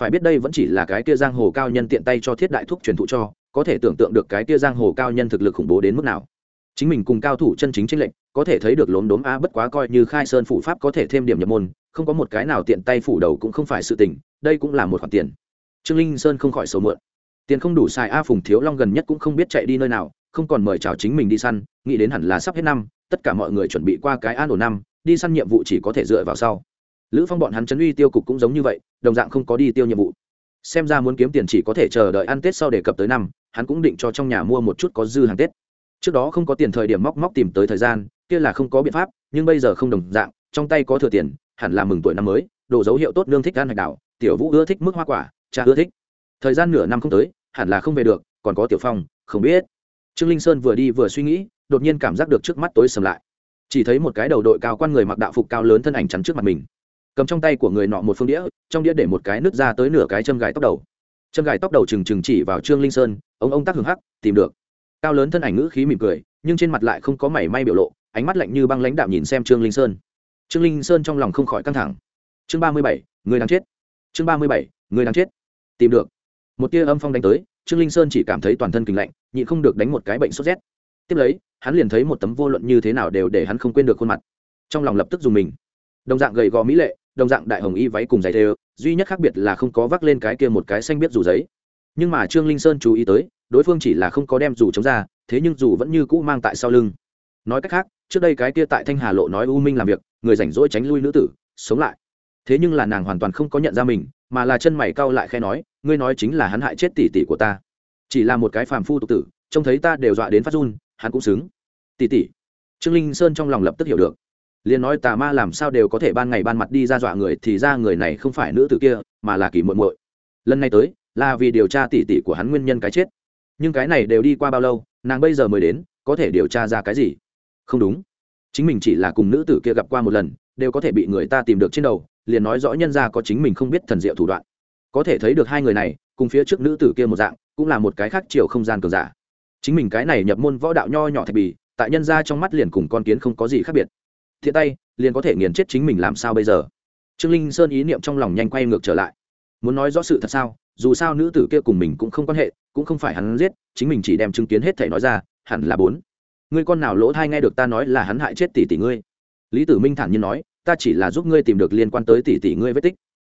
Phải biết đây vẫn chỉ là cái kia giang hồ cao nhân tiện tay cho thiết đại thuốc truyền thụ cho, có thể tưởng tượng được cái kia giang hồ cao nhân thực lực khủng bố đến mức nào. Chính mình cùng cao thủ chân chính tranh lệnh có thể thấy được lốm đốm a bất quá coi như khai sơn phủ pháp có thể thêm điểm nhập môn, không có một cái nào tiện tay phủ đầu cũng không phải sự tình, đây cũng là một khoản tiền. Trương linh sơn không khỏi sầu mượn tiền không đủ xài, a phùng thiếu long gần nhất cũng không biết chạy đi nơi nào, không còn mời chào chính mình đi săn, nghĩ đến hẳn là sắp hết năm tất cả mọi người chuẩn bị qua cái an ổn năm, đi săn nhiệm vụ chỉ có thể dựa vào sau. Lữ phong bọn hắn chấn uy tiêu cục cũng giống như vậy, đồng dạng không có đi tiêu nhiệm vụ. Xem ra muốn kiếm tiền chỉ có thể chờ đợi ăn tết sau để cập tới năm, hắn cũng định cho trong nhà mua một chút có dư hàng tết. Trước đó không có tiền thời điểm móc móc tìm tới thời gian, kia là không có biện pháp, nhưng bây giờ không đồng dạng, trong tay có thừa tiền, hẳn là mừng tuổi năm mới, đồ dấu hiệu tốt lương thích ăn hạch đảo, tiểu vũ ưa thích mức hoa quả, cha ưa thích. Thời gian nửa năm không tới, hẳn là không về được, còn có tiểu phong, không biết. Trương linh sơn vừa đi vừa suy nghĩ đột nhiên cảm giác được trước mắt tối sầm lại. Chỉ thấy một cái đầu đội cao quan người mặc đạo phục cao lớn thân ảnh chắn trước mặt mình. Cầm trong tay của người nọ một phương đĩa, trong đĩa để một cái nước ra tới nửa cái châm gài tóc đầu. Châm gài tóc đầu trừng trừng chỉ vào trương linh sơn, ông ông tác hưởng hắc, tìm được. Cao lớn thân ảnh ngữ khí mỉm cười, nhưng trên mặt lại không có mảy may biểu lộ, ánh mắt lạnh như băng lãnh đạm nhìn xem trương linh sơn. Trương linh sơn trong lòng không khỏi căng thẳng. Chương ba mươi bảy, người đang chết. Chương ba mươi bảy, người đang chết. Tìm được. Một tia âm phong đánh tới, trương linh sơn chỉ cảm thấy toàn thân kinh lạnh, nhịn không được đánh một cái bệnh sốt rét. Tiếp lấy hắn liền thấy một tấm vô luận như thế nào đều để hắn không quên được khuôn mặt. Trong lòng lập tức dùng mình. Đồng dạng gầy gò mỹ lệ, đồng dạng đại hồng y váy cùng giày thêu, duy nhất khác biệt là không có vác lên cái kia một cái xanh biết dù giấy. Nhưng mà trương linh sơn chú ý tới, đối phương chỉ là không có đem dù chống ra, thế nhưng dù vẫn như cũ mang tại sau lưng. Nói cách khác, trước đây cái kia tại thanh hà lộ nói u minh làm việc, người rảnh rỗi tránh lui nữ tử, sống lại. Thế nhưng là nàng hoàn toàn không có nhận ra mình, mà là chân mày cau lại khe nói, ngươi nói chính là hắn hại chết tỷ tỷ của ta. Chỉ là một cái phàm phu tục tử, trông thấy ta đều dọa đến phát run hắn cũng xứng. Tỷ tỷ trương linh sơn trong lòng lập tức hiểu được. Liền nói tà ma làm sao đều có thể ban ngày ban mặt đi ra dọa người thì ra người này không phải nữ tử kia, mà là kỳ muội muội. Lần này tới, là vì điều tra tỷ tỷ của hắn nguyên nhân cái chết. Nhưng cái này đều đi qua bao lâu, nàng bây giờ mới đến, có thể điều tra ra cái gì? Không đúng. Chính mình chỉ là cùng nữ tử kia gặp qua một lần, đều có thể bị người ta tìm được trên đầu, liền nói rõ nhân ra có chính mình không biết thần diệu thủ đoạn. Có thể thấy được hai người này, cùng phía trước nữ tử kia một dạng, cũng là một cái khác chiều không gian cường giả chính mình cái này nhập môn võ đạo nho nhỏ thạch bì, tại nhân ra trong mắt liền cùng con kiến không có gì khác biệt. Thiện tay, liền có thể nghiền chết chính mình làm sao bây giờ? Trương linh sơn ý niệm trong lòng nhanh quay ngược trở lại. Muốn nói rõ sự thật sao? Dù sao nữ tử kia cùng mình cũng không quan hệ, cũng không phải hắn giết, chính mình chỉ đem chứng kiến hết thể nói ra, hẳn là bốn. Ngươi con nào lỗ thai nghe được ta nói là hắn hại chết tỷ tỷ ngươi? Lý tử minh thản nhiên nói, ta chỉ là giúp ngươi tìm được liên quan tới tỷ tỷ ngươi vết tích.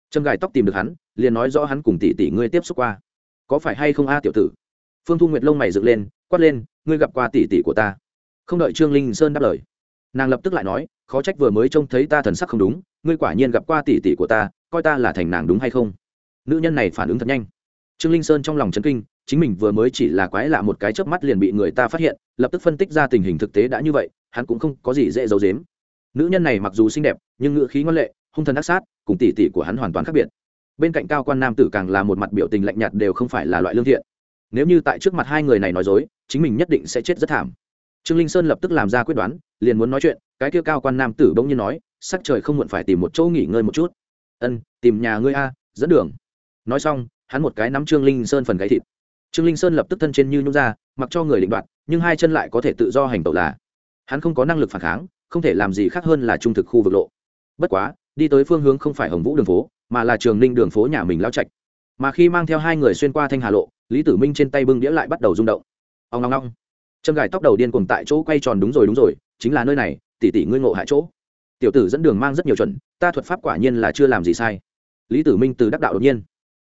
Trâm gài tóc tìm được hắn, liền nói rõ hắn cùng tỷ tỷ ngươi tiếp xúc qua. Có phải hay không a, tiểu tử? Phương thu nguyệt lông mày dựng lên, quát lên, ngươi gặp qua tỷ tỷ của ta? Không đợi trương linh sơn đáp lời, nàng lập tức lại nói, khó trách vừa mới trông thấy ta thần sắc không đúng, ngươi quả nhiên gặp qua tỷ tỷ của ta, coi ta là thành nàng đúng hay không? Nữ nhân này phản ứng thật nhanh. Trương linh sơn trong lòng chấn kinh, chính mình vừa mới chỉ là quái lạ một cái chớp mắt liền bị người ta phát hiện, lập tức phân tích ra tình hình thực tế đã như vậy, hắn cũng không có gì dễ giấu dếm nữ nhân này mặc dù xinh đẹp, nhưng ngữ khí ngoan lệ, hung thần ác sát, cùng tỷ tỷ của hắn hoàn toàn khác biệt. Bên cạnh cao quan nam tử càng là một mặt biểu tình lạnh nhạt đều không phải là loại lương thiện nếu như tại trước mặt hai người này nói dối, chính mình nhất định sẽ chết rất thảm. Trương linh sơn lập tức làm ra quyết đoán, liền muốn nói chuyện, cái kia cao quan nam tử bỗng nhiên nói, sắc trời không muộn phải tìm một chỗ nghỉ ngơi một chút. Ân, tìm nhà ngươi a, dẫn đường. Nói xong, hắn một cái nắm trương linh sơn phần gáy thịt. Trương linh sơn lập tức thân trên như nhung ra, mặc cho người định đoạt, nhưng hai chân lại có thể tự do hành tẩu là. Hắn không có năng lực phản kháng, không thể làm gì khác hơn là trung thực khu vực lộ. Bất quá, đi tới phương hướng không phải hồng vũ đường phố, mà là trường ninh đường phố nhà mình lao trạch. Mà khi mang theo hai người xuyên qua thanh hà lộ lý tử minh trên tay bưng đĩa lại bắt đầu rung động. Ông long long châm gài tóc đầu điên cùng tại chỗ quay tròn đúng rồi đúng rồi, chính là nơi này, tỷ tỷ ngươi ngộ hại chỗ. Tiểu tử dẫn đường mang rất nhiều chuẩn, ta thuật pháp quả nhiên là chưa làm gì sai. Lý tử minh từ đắc đạo đột nhiên.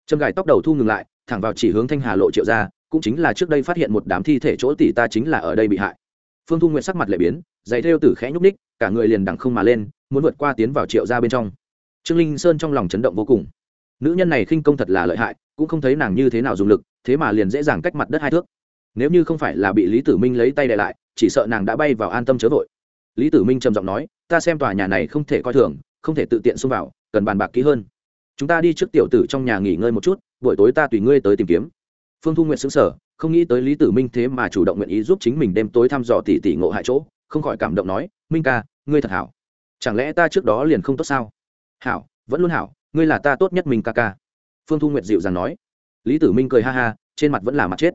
Châm gài tóc đầu thu ngừng lại, thẳng vào chỉ hướng thanh hà lộ triệu ra, cũng chính là trước đây phát hiện một đám thi thể chỗ tỷ ta chính là ở đây bị hại. Phương thu nguyện sắc mặt lệ biến, giày theo tử khẽ nhúc ních cả người liền đằng không mà lên, muốn vượt qua tiến vào triệu ra bên trong. Trương linh sơn trong lòng chấn động vô cùng. Nữ nhân này khinh công thật là lợi hại, cũng không thấy nàng như thế nào dùng lực thế mà liền dễ dàng cách mặt đất hai thước. Nếu như không phải là bị lý tử minh lấy tay đè lại, chỉ sợ nàng đã bay vào an tâm chớ vội. Lý tử minh trầm giọng nói, ta xem tòa nhà này không thể coi thường, không thể tự tiện xông vào, cần bàn bạc kỹ hơn. Chúng ta đi trước tiểu tử trong nhà nghỉ ngơi một chút, buổi tối ta tùy ngươi tới tìm kiếm. Phương thu nguyện xứng sở không nghĩ tới lý tử minh thế mà chủ động nguyện ý giúp chính mình đêm tối thăm dò tỷ tỷ ngộ hại chỗ, không khỏi cảm động nói, minh ca, ngươi thật hảo. Chẳng lẽ ta trước đó liền không tốt sao? Hảo, vẫn luôn hảo, ngươi là ta tốt nhất mình ca ca. Phương thu nguyệt dịu dàng nói lý tử minh cười ha ha, trên mặt vẫn là mặt chết.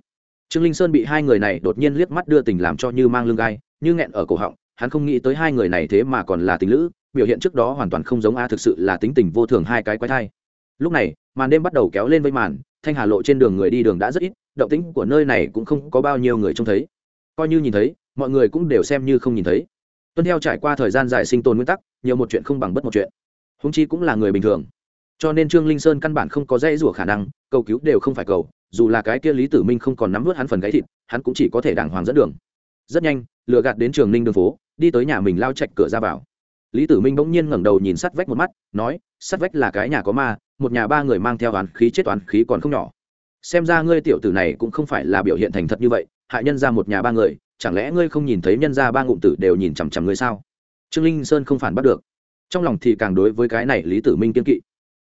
Trương linh sơn bị hai người này đột nhiên liếc mắt đưa tình làm cho như mang lưng gai, như nghẹn ở cổ họng, hắn không nghĩ tới hai người này thế mà còn là tình lữ, biểu hiện trước đó hoàn toàn không giống a thực sự là tính tình vô thường hai cái quái thai. Lúc này, màn đêm bắt đầu kéo lên với màn, thanh hà lộ trên đường người đi đường đã rất ít, động tĩnh của nơi này cũng không có bao nhiêu người trông thấy. Coi như nhìn thấy, mọi người cũng đều xem như không nhìn thấy. Tuân theo trải qua thời gian dài sinh tồn nguyên tắc, nhiều một chuyện không bằng bất một chuyện. Húng chi cũng là người bình thường cho nên trương linh sơn căn bản không có dây rủa khả năng, cầu cứu đều không phải cầu, dù là cái kia lý tử minh không còn nắm vớt hắn phần gáy thịt, hắn cũng chỉ có thể đàng hoàng dẫn đường. Rất nhanh lựa gạt đến trường ninh đường phố, đi tới nhà mình lao chạch cửa ra vào. Lý tử minh bỗng nhiên ngẩng đầu nhìn sắt vách một mắt, nói, sắt vách là cái nhà có ma, một nhà ba người mang theo toán khí chết toán khí còn không nhỏ. Xem ra ngươi tiểu tử này cũng không phải là biểu hiện thành thật như vậy, hại nhân ra một nhà ba người, chẳng lẽ ngươi không nhìn thấy nhân ra ba ngụm tử đều nhìn chằm chằm ngươi sao? Trương linh sơn không phản bắt được. Trong lòng thì càng đối với cái này lý tử minh kiên kỵ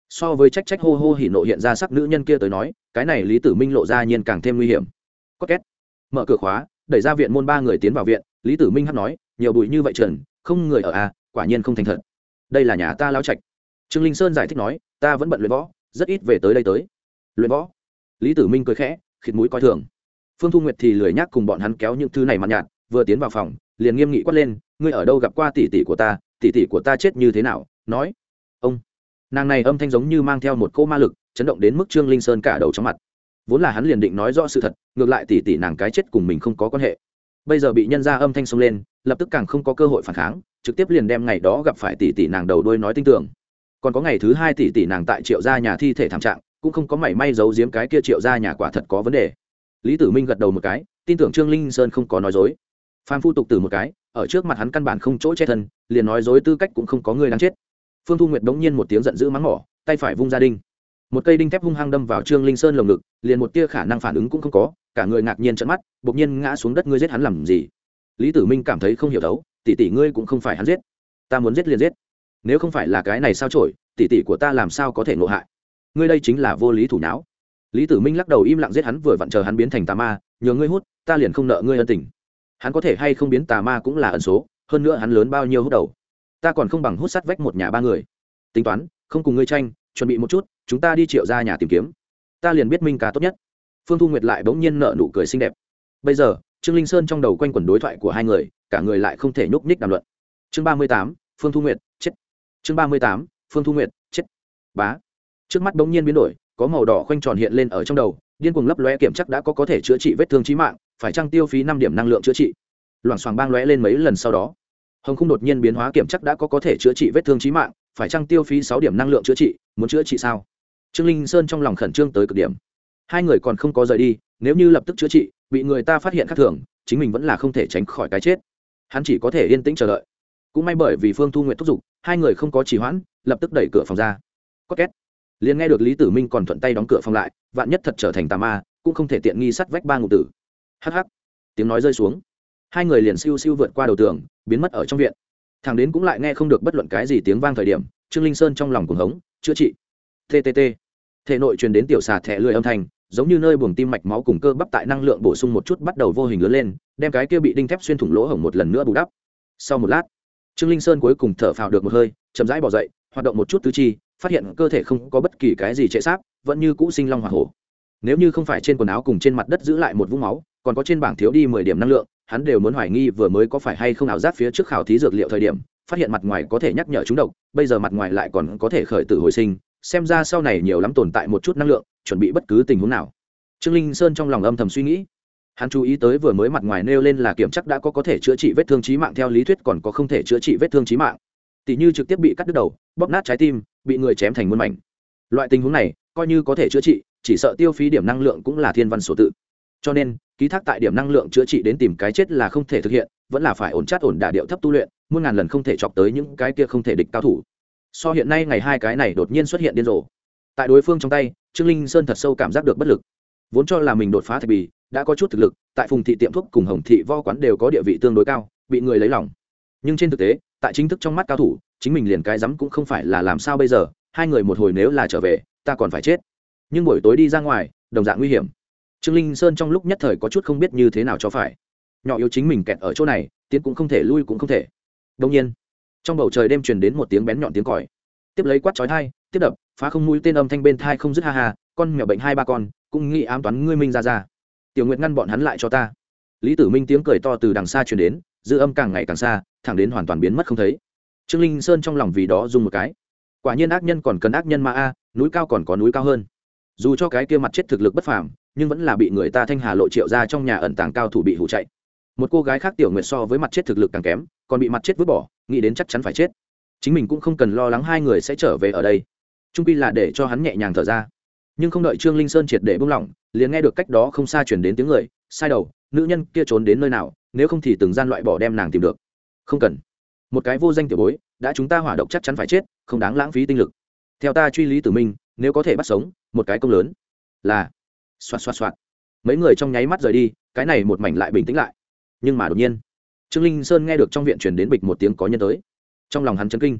so với trách trách hô hô hỉ nộ hiện ra sắc nữ nhân kia tới nói, cái này lý tử minh lộ ra nhiên càng thêm nguy hiểm. Có két. Mở cửa khóa, đẩy ra viện môn ba người tiến vào viện, lý tử minh hắt nói, nhiều bụi như vậy trần, không người ở à quả nhiên không thành thật. Đây là nhà ta lao trạch. Trương linh sơn giải thích nói, ta vẫn bận luyện võ, rất ít về tới đây tới. Luyện võ? Lý tử minh cười khẽ, khịt mũi coi thường. Phương thu nguyệt thì lười nhác cùng bọn hắn kéo những thứ này mặn nhạt, vừa tiến vào phòng, liền nghiêm nghị quát lên, ngươi ở đâu gặp qua tỷ tỷ của ta, tỷ tỷ của ta chết như thế nào? Nói nàng này âm thanh giống như mang theo một cô ma lực, chấn động đến mức trương linh sơn cả đầu trong mặt. Vốn là hắn liền định nói rõ sự thật, ngược lại tỷ tỷ nàng cái chết cùng mình không có quan hệ. Bây giờ bị nhân ra âm thanh xông lên, lập tức càng không có cơ hội phản kháng, trực tiếp liền đem ngày đó gặp phải tỷ tỷ nàng đầu đuôi nói tin tưởng. Còn có ngày thứ hai tỷ tỷ nàng tại triệu gia nhà thi thể thảm trạng, cũng không có mảy may giấu giếm cái kia triệu gia nhà quả thật có vấn đề. Lý tử minh gật đầu một cái, tin tưởng trương linh sơn không có nói dối. Phan phu tục từ một cái, ở trước mặt hắn căn bản không chỗ che thân, liền nói dối tư cách cũng không có người đáng chết phương thu nguyệt đống nhiên một tiếng giận dữ mắng mỏ, tay phải vung ra đinh. Một cây đinh thép hung hăng đâm vào trương linh sơn lồng ngực, liền một tia khả năng phản ứng cũng không có, cả người ngạc nhiên trận mắt, bỗng nhiên ngã xuống đất, ngươi giết hắn làm gì? Lý tử minh cảm thấy không hiểu đấu tỷ tỷ ngươi cũng không phải hắn giết, ta muốn giết liền giết. Nếu không phải là cái này sao trổi tỷ tỷ của ta làm sao có thể ngộ hại? Ngươi đây chính là vô lý thủ não. Lý tử minh lắc đầu im lặng giết hắn vừa vặn chờ hắn biến thành tà ma, nhờ ngươi hút, ta liền không nợ ngươi ân tình. Hắn có thể hay không biến tà ma cũng là ẩn số, hơn nữa hắn lớn bao nhiêu hút đầu ta còn không bằng hút sắt vách một nhà ba người. Tính toán, không cùng ngươi tranh, chuẩn bị một chút, chúng ta đi triệu ra nhà tìm kiếm. Ta liền biết minh ca tốt nhất. Phương thu nguyệt lại bỗng nhiên nợ nụ cười xinh đẹp. Bây giờ, trương linh sơn trong đầu quanh quẩn đối thoại của hai người, cả người lại không thể nhúc nhích đàm luận. Chương ba mươi tám, phương thu nguyệt, chết. Chương ba mươi tám, phương thu nguyệt, chết. Bá. Trước mắt bỗng nhiên biến đổi, có màu đỏ khoanh tròn hiện lên ở trong đầu, điên cuồng lấp lóe kiểm chắc đã có có thể chữa trị vết thương trí mạng, phải trăng tiêu phí năm điểm năng lượng chữa trị? Loảng xoảng bang lóe lên mấy lần sau đó hồng không đột nhiên biến hóa kiểm chắc đã có có thể chữa trị vết thương trí mạng, phải chăng tiêu phí sáu điểm năng lượng chữa trị, muốn chữa trị sao? Trương linh sơn trong lòng khẩn trương tới cực điểm. Hai người còn không có rời đi, nếu như lập tức chữa trị, bị người ta phát hiện khác thường, chính mình vẫn là không thể tránh khỏi cái chết. Hắn chỉ có thể yên tĩnh chờ đợi. Cũng may bởi vì phương thu nguyện thúc giục, hai người không có trì hoãn, lập tức đẩy cửa phòng ra. Có két. Liền nghe được lý tử minh còn thuận tay đóng cửa phòng lại, vạn nhất thật trở thành tà ma, cũng không thể tiện nghi sắt vách ba ngụ tử. Hh tiếng nói rơi xuống. Hai người liền siêu siêu vượt qua đầu tường biến mất ở trong viện. Thằng đến cũng lại nghe không được bất luận cái gì tiếng vang thời điểm, trương linh sơn trong lòng cuồng hống, chữa trị. Ttt thể nội truyền đến tiểu xà thẻ lười âm thanh, giống như nơi buồng tim mạch máu cùng cơ bắp tại năng lượng bổ sung một chút bắt đầu vô hình lớn lên, đem cái kia bị đinh thép xuyên thủng lỗ hổng một lần nữa bù đắp. Sau một lát, trương linh sơn cuối cùng thở phào được một hơi, chậm rãi bỏ dậy, hoạt động một chút tứ chi, phát hiện cơ thể không có bất kỳ cái gì trệ sáp, vẫn như cũ sinh long hoa hổ. Nếu như không phải trên quần áo cùng trên mặt đất giữ lại một vũng máu, còn có trên bảng thiếu đi mười điểm năng lượng hắn đều muốn hoài nghi vừa mới có phải hay không ảo giác phía trước khảo thí dược liệu thời điểm, phát hiện mặt ngoài có thể nhắc nhở chúng độc, bây giờ mặt ngoài lại còn có thể khởi tử hồi sinh, xem ra sau này nhiều lắm tồn tại một chút năng lượng, chuẩn bị bất cứ tình huống nào. Trương linh sơn trong lòng âm thầm suy nghĩ. Hắn chú ý tới vừa mới mặt ngoài nêu lên là kiểm chắc đã có có thể chữa trị vết thương trí mạng, theo lý thuyết còn có không thể chữa trị vết thương trí mạng. Tỷ như trực tiếp bị cắt đứt đầu, bóp nát trái tim, bị người chém thành muôn mảnh. Loại tình huống này, coi như có thể chữa trị, chỉ sợ tiêu phí điểm năng lượng cũng là thiên văn sổ tự cho nên, ký thác tại điểm năng lượng chữa trị đến tìm cái chết là không thể thực hiện, vẫn là phải ổn chát ổn đả điệu thấp tu luyện, muôn ngàn lần không thể chọc tới những cái kia không thể địch cao thủ. So hiện nay ngày hai cái này đột nhiên xuất hiện điên rồ. Tại đối phương trong tay, trương linh sơn thật sâu cảm giác được bất lực. Vốn cho là mình đột phá thạch bì, đã có chút thực lực, tại phùng thị tiệm thuốc cùng hồng thị vo quán đều có địa vị tương đối cao, bị người lấy lòng. Nhưng trên thực tế, tại chính thức trong mắt cao thủ, chính mình liền cái rắm cũng không phải là làm sao bây giờ, hai người một hồi nếu là trở về, ta còn phải chết. Nhưng buổi tối đi ra ngoài, đồng dạng nguy hiểm trương linh sơn trong lúc nhất thời có chút không biết như thế nào cho phải. Nhỏ yếu chính mình kẹt ở chỗ này, tiến cũng không thể lui cũng không thể. Đông nhiên, trong bầu trời đêm truyền đến một tiếng bén nhọn tiếng còi. Tiếp lấy quát chói thai tiếp đập, phá không mũi tên âm thanh bên thai không dứt ha ha, con mèo bệnh hai ba con, cũng nghĩ ám toán ngươi minh ra ra. Tiểu nguyệt ngăn bọn hắn lại cho ta. Lý tử minh tiếng cười to từ đằng xa truyền đến, dư âm càng ngày càng xa, thẳng đến hoàn toàn biến mất không thấy. Trương linh sơn trong lòng vì đó dùng một cái. Quả nhiên ác nhân còn cần ác nhân mà a, núi cao còn có núi cao hơn. Dù cho cái kia mặt chết thực lực bất phàm nhưng vẫn là bị người ta thanh hà lộ triệu ra trong nhà ẩn tàng cao thủ bị hủ chạy. Một cô gái khác tiểu nguyệt so với mặt chết thực lực càng kém, còn bị mặt chết vứt bỏ, nghĩ đến chắc chắn phải chết. Chính mình cũng không cần lo lắng hai người sẽ trở về ở đây. Trung pi là để cho hắn nhẹ nhàng thở ra. Nhưng không đợi trương linh sơn triệt để buông lỏng, liền nghe được cách đó không xa chuyển đến tiếng người, sai đầu, nữ nhân kia trốn đến nơi nào, nếu không thì từng gian loại bỏ đem nàng tìm được. Không cần. Một cái vô danh tiểu bối, đã chúng ta hỏa độc chắc chắn phải chết, không đáng lãng phí tinh lực. Theo ta truy lý tử minh, nếu có thể bắt sống, một cái công lớn. Là xoạt xoạt xoạt. Mấy người trong nháy mắt rời đi, cái này một mảnh lại bình tĩnh lại. Nhưng mà đột nhiên, trương linh sơn nghe được trong viện truyền đến bịch một tiếng có nhân tới. Trong lòng hắn chấn kinh.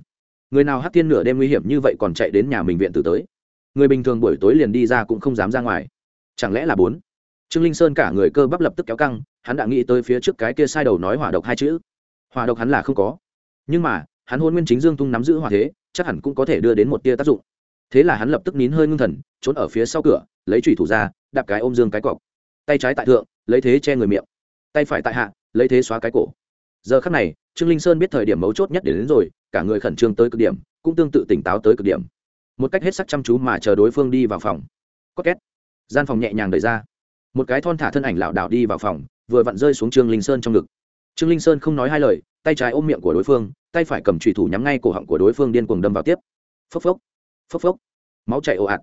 Người nào hát tiên nửa đêm nguy hiểm như vậy còn chạy đến nhà mình viện tử tới. Người bình thường buổi tối liền đi ra cũng không dám ra ngoài. Chẳng lẽ là bốn? Trương linh sơn cả người cơ bắp lập tức kéo căng, hắn đã nghĩ tới phía trước cái kia sai đầu nói hỏa độc hai chữ. Hỏa độc hắn là không có. Nhưng mà, hắn hôn nguyên chính dương tung nắm giữ hỏa thế, chắc hẳn cũng có thể đưa đến một tia tác dụng thế là hắn lập tức nín hơi ngưng thần, trốn ở phía sau cửa, lấy trùy thủ ra, đạp cái ôm dương cái cọc. Tay trái tại thượng, lấy thế che người miệng. Tay phải tại hạ, lấy thế xóa cái cổ. Giờ khắc này, trương linh sơn biết thời điểm mấu chốt nhất để đến rồi, cả người khẩn trương tới cực điểm, cũng tương tự tỉnh táo tới cực điểm. Một cách hết sắc chăm chú mà chờ đối phương đi vào phòng. Có két. Gian phòng nhẹ nhàng đẩy ra. Một cái thon thả thân ảnh lảo đảo đi vào phòng, vừa vặn rơi xuống trương linh sơn trong ngực. Trương linh sơn không nói hai lời, tay trái ôm miệng của đối phương, tay phải cầm trùy thủ nhắm ngay cổ họng của đối phương điên cuồng đâm vào tiếp. Phốc phốc phốc phốc, máu chảy ồ ạt.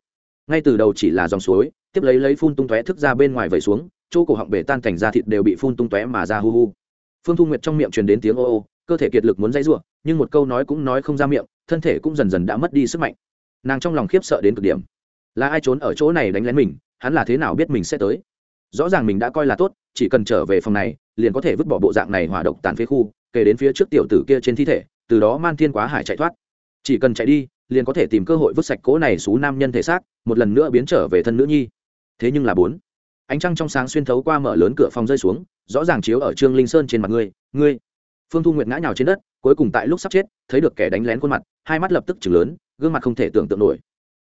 Ngay từ đầu chỉ là dòng suối, tiếp lấy lấy phun tung tóe thức ra bên ngoài vẩy xuống, chỗ cổ họng bể tan thành da thịt đều bị phun tung tóe mà ra hu hu. Phương thu nguyệt trong miệng truyền đến tiếng ô ô, cơ thể kiệt lực muốn dãy rủa, nhưng một câu nói cũng nói không ra miệng, thân thể cũng dần dần đã mất đi sức mạnh. Nàng trong lòng khiếp sợ đến cực điểm. Là ai trốn ở chỗ này đánh lén mình, hắn là thế nào biết mình sẽ tới? Rõ ràng mình đã coi là tốt, chỉ cần trở về phòng này, liền có thể vứt bỏ bộ dạng này hỏa độc tàn phế khu, kể đến phía trước tiểu tử kia trên thi thể, từ đó man thiên quá hải chạy thoát. Chỉ cần chạy đi liền có thể tìm cơ hội vứt sạch cỗ này xú nam nhân thể xác, một lần nữa biến trở về thân nữ nhi. Thế nhưng là bốn, ánh trăng trong sáng xuyên thấu qua mở lớn cửa phòng rơi xuống, rõ ràng chiếu ở trương linh sơn trên mặt ngươi ngươi. Phương thu nguyệt ngã nhào trên đất, cuối cùng tại lúc sắp chết, thấy được kẻ đánh lén khuôn mặt, hai mắt lập tức chừng lớn, gương mặt không thể tưởng tượng nổi.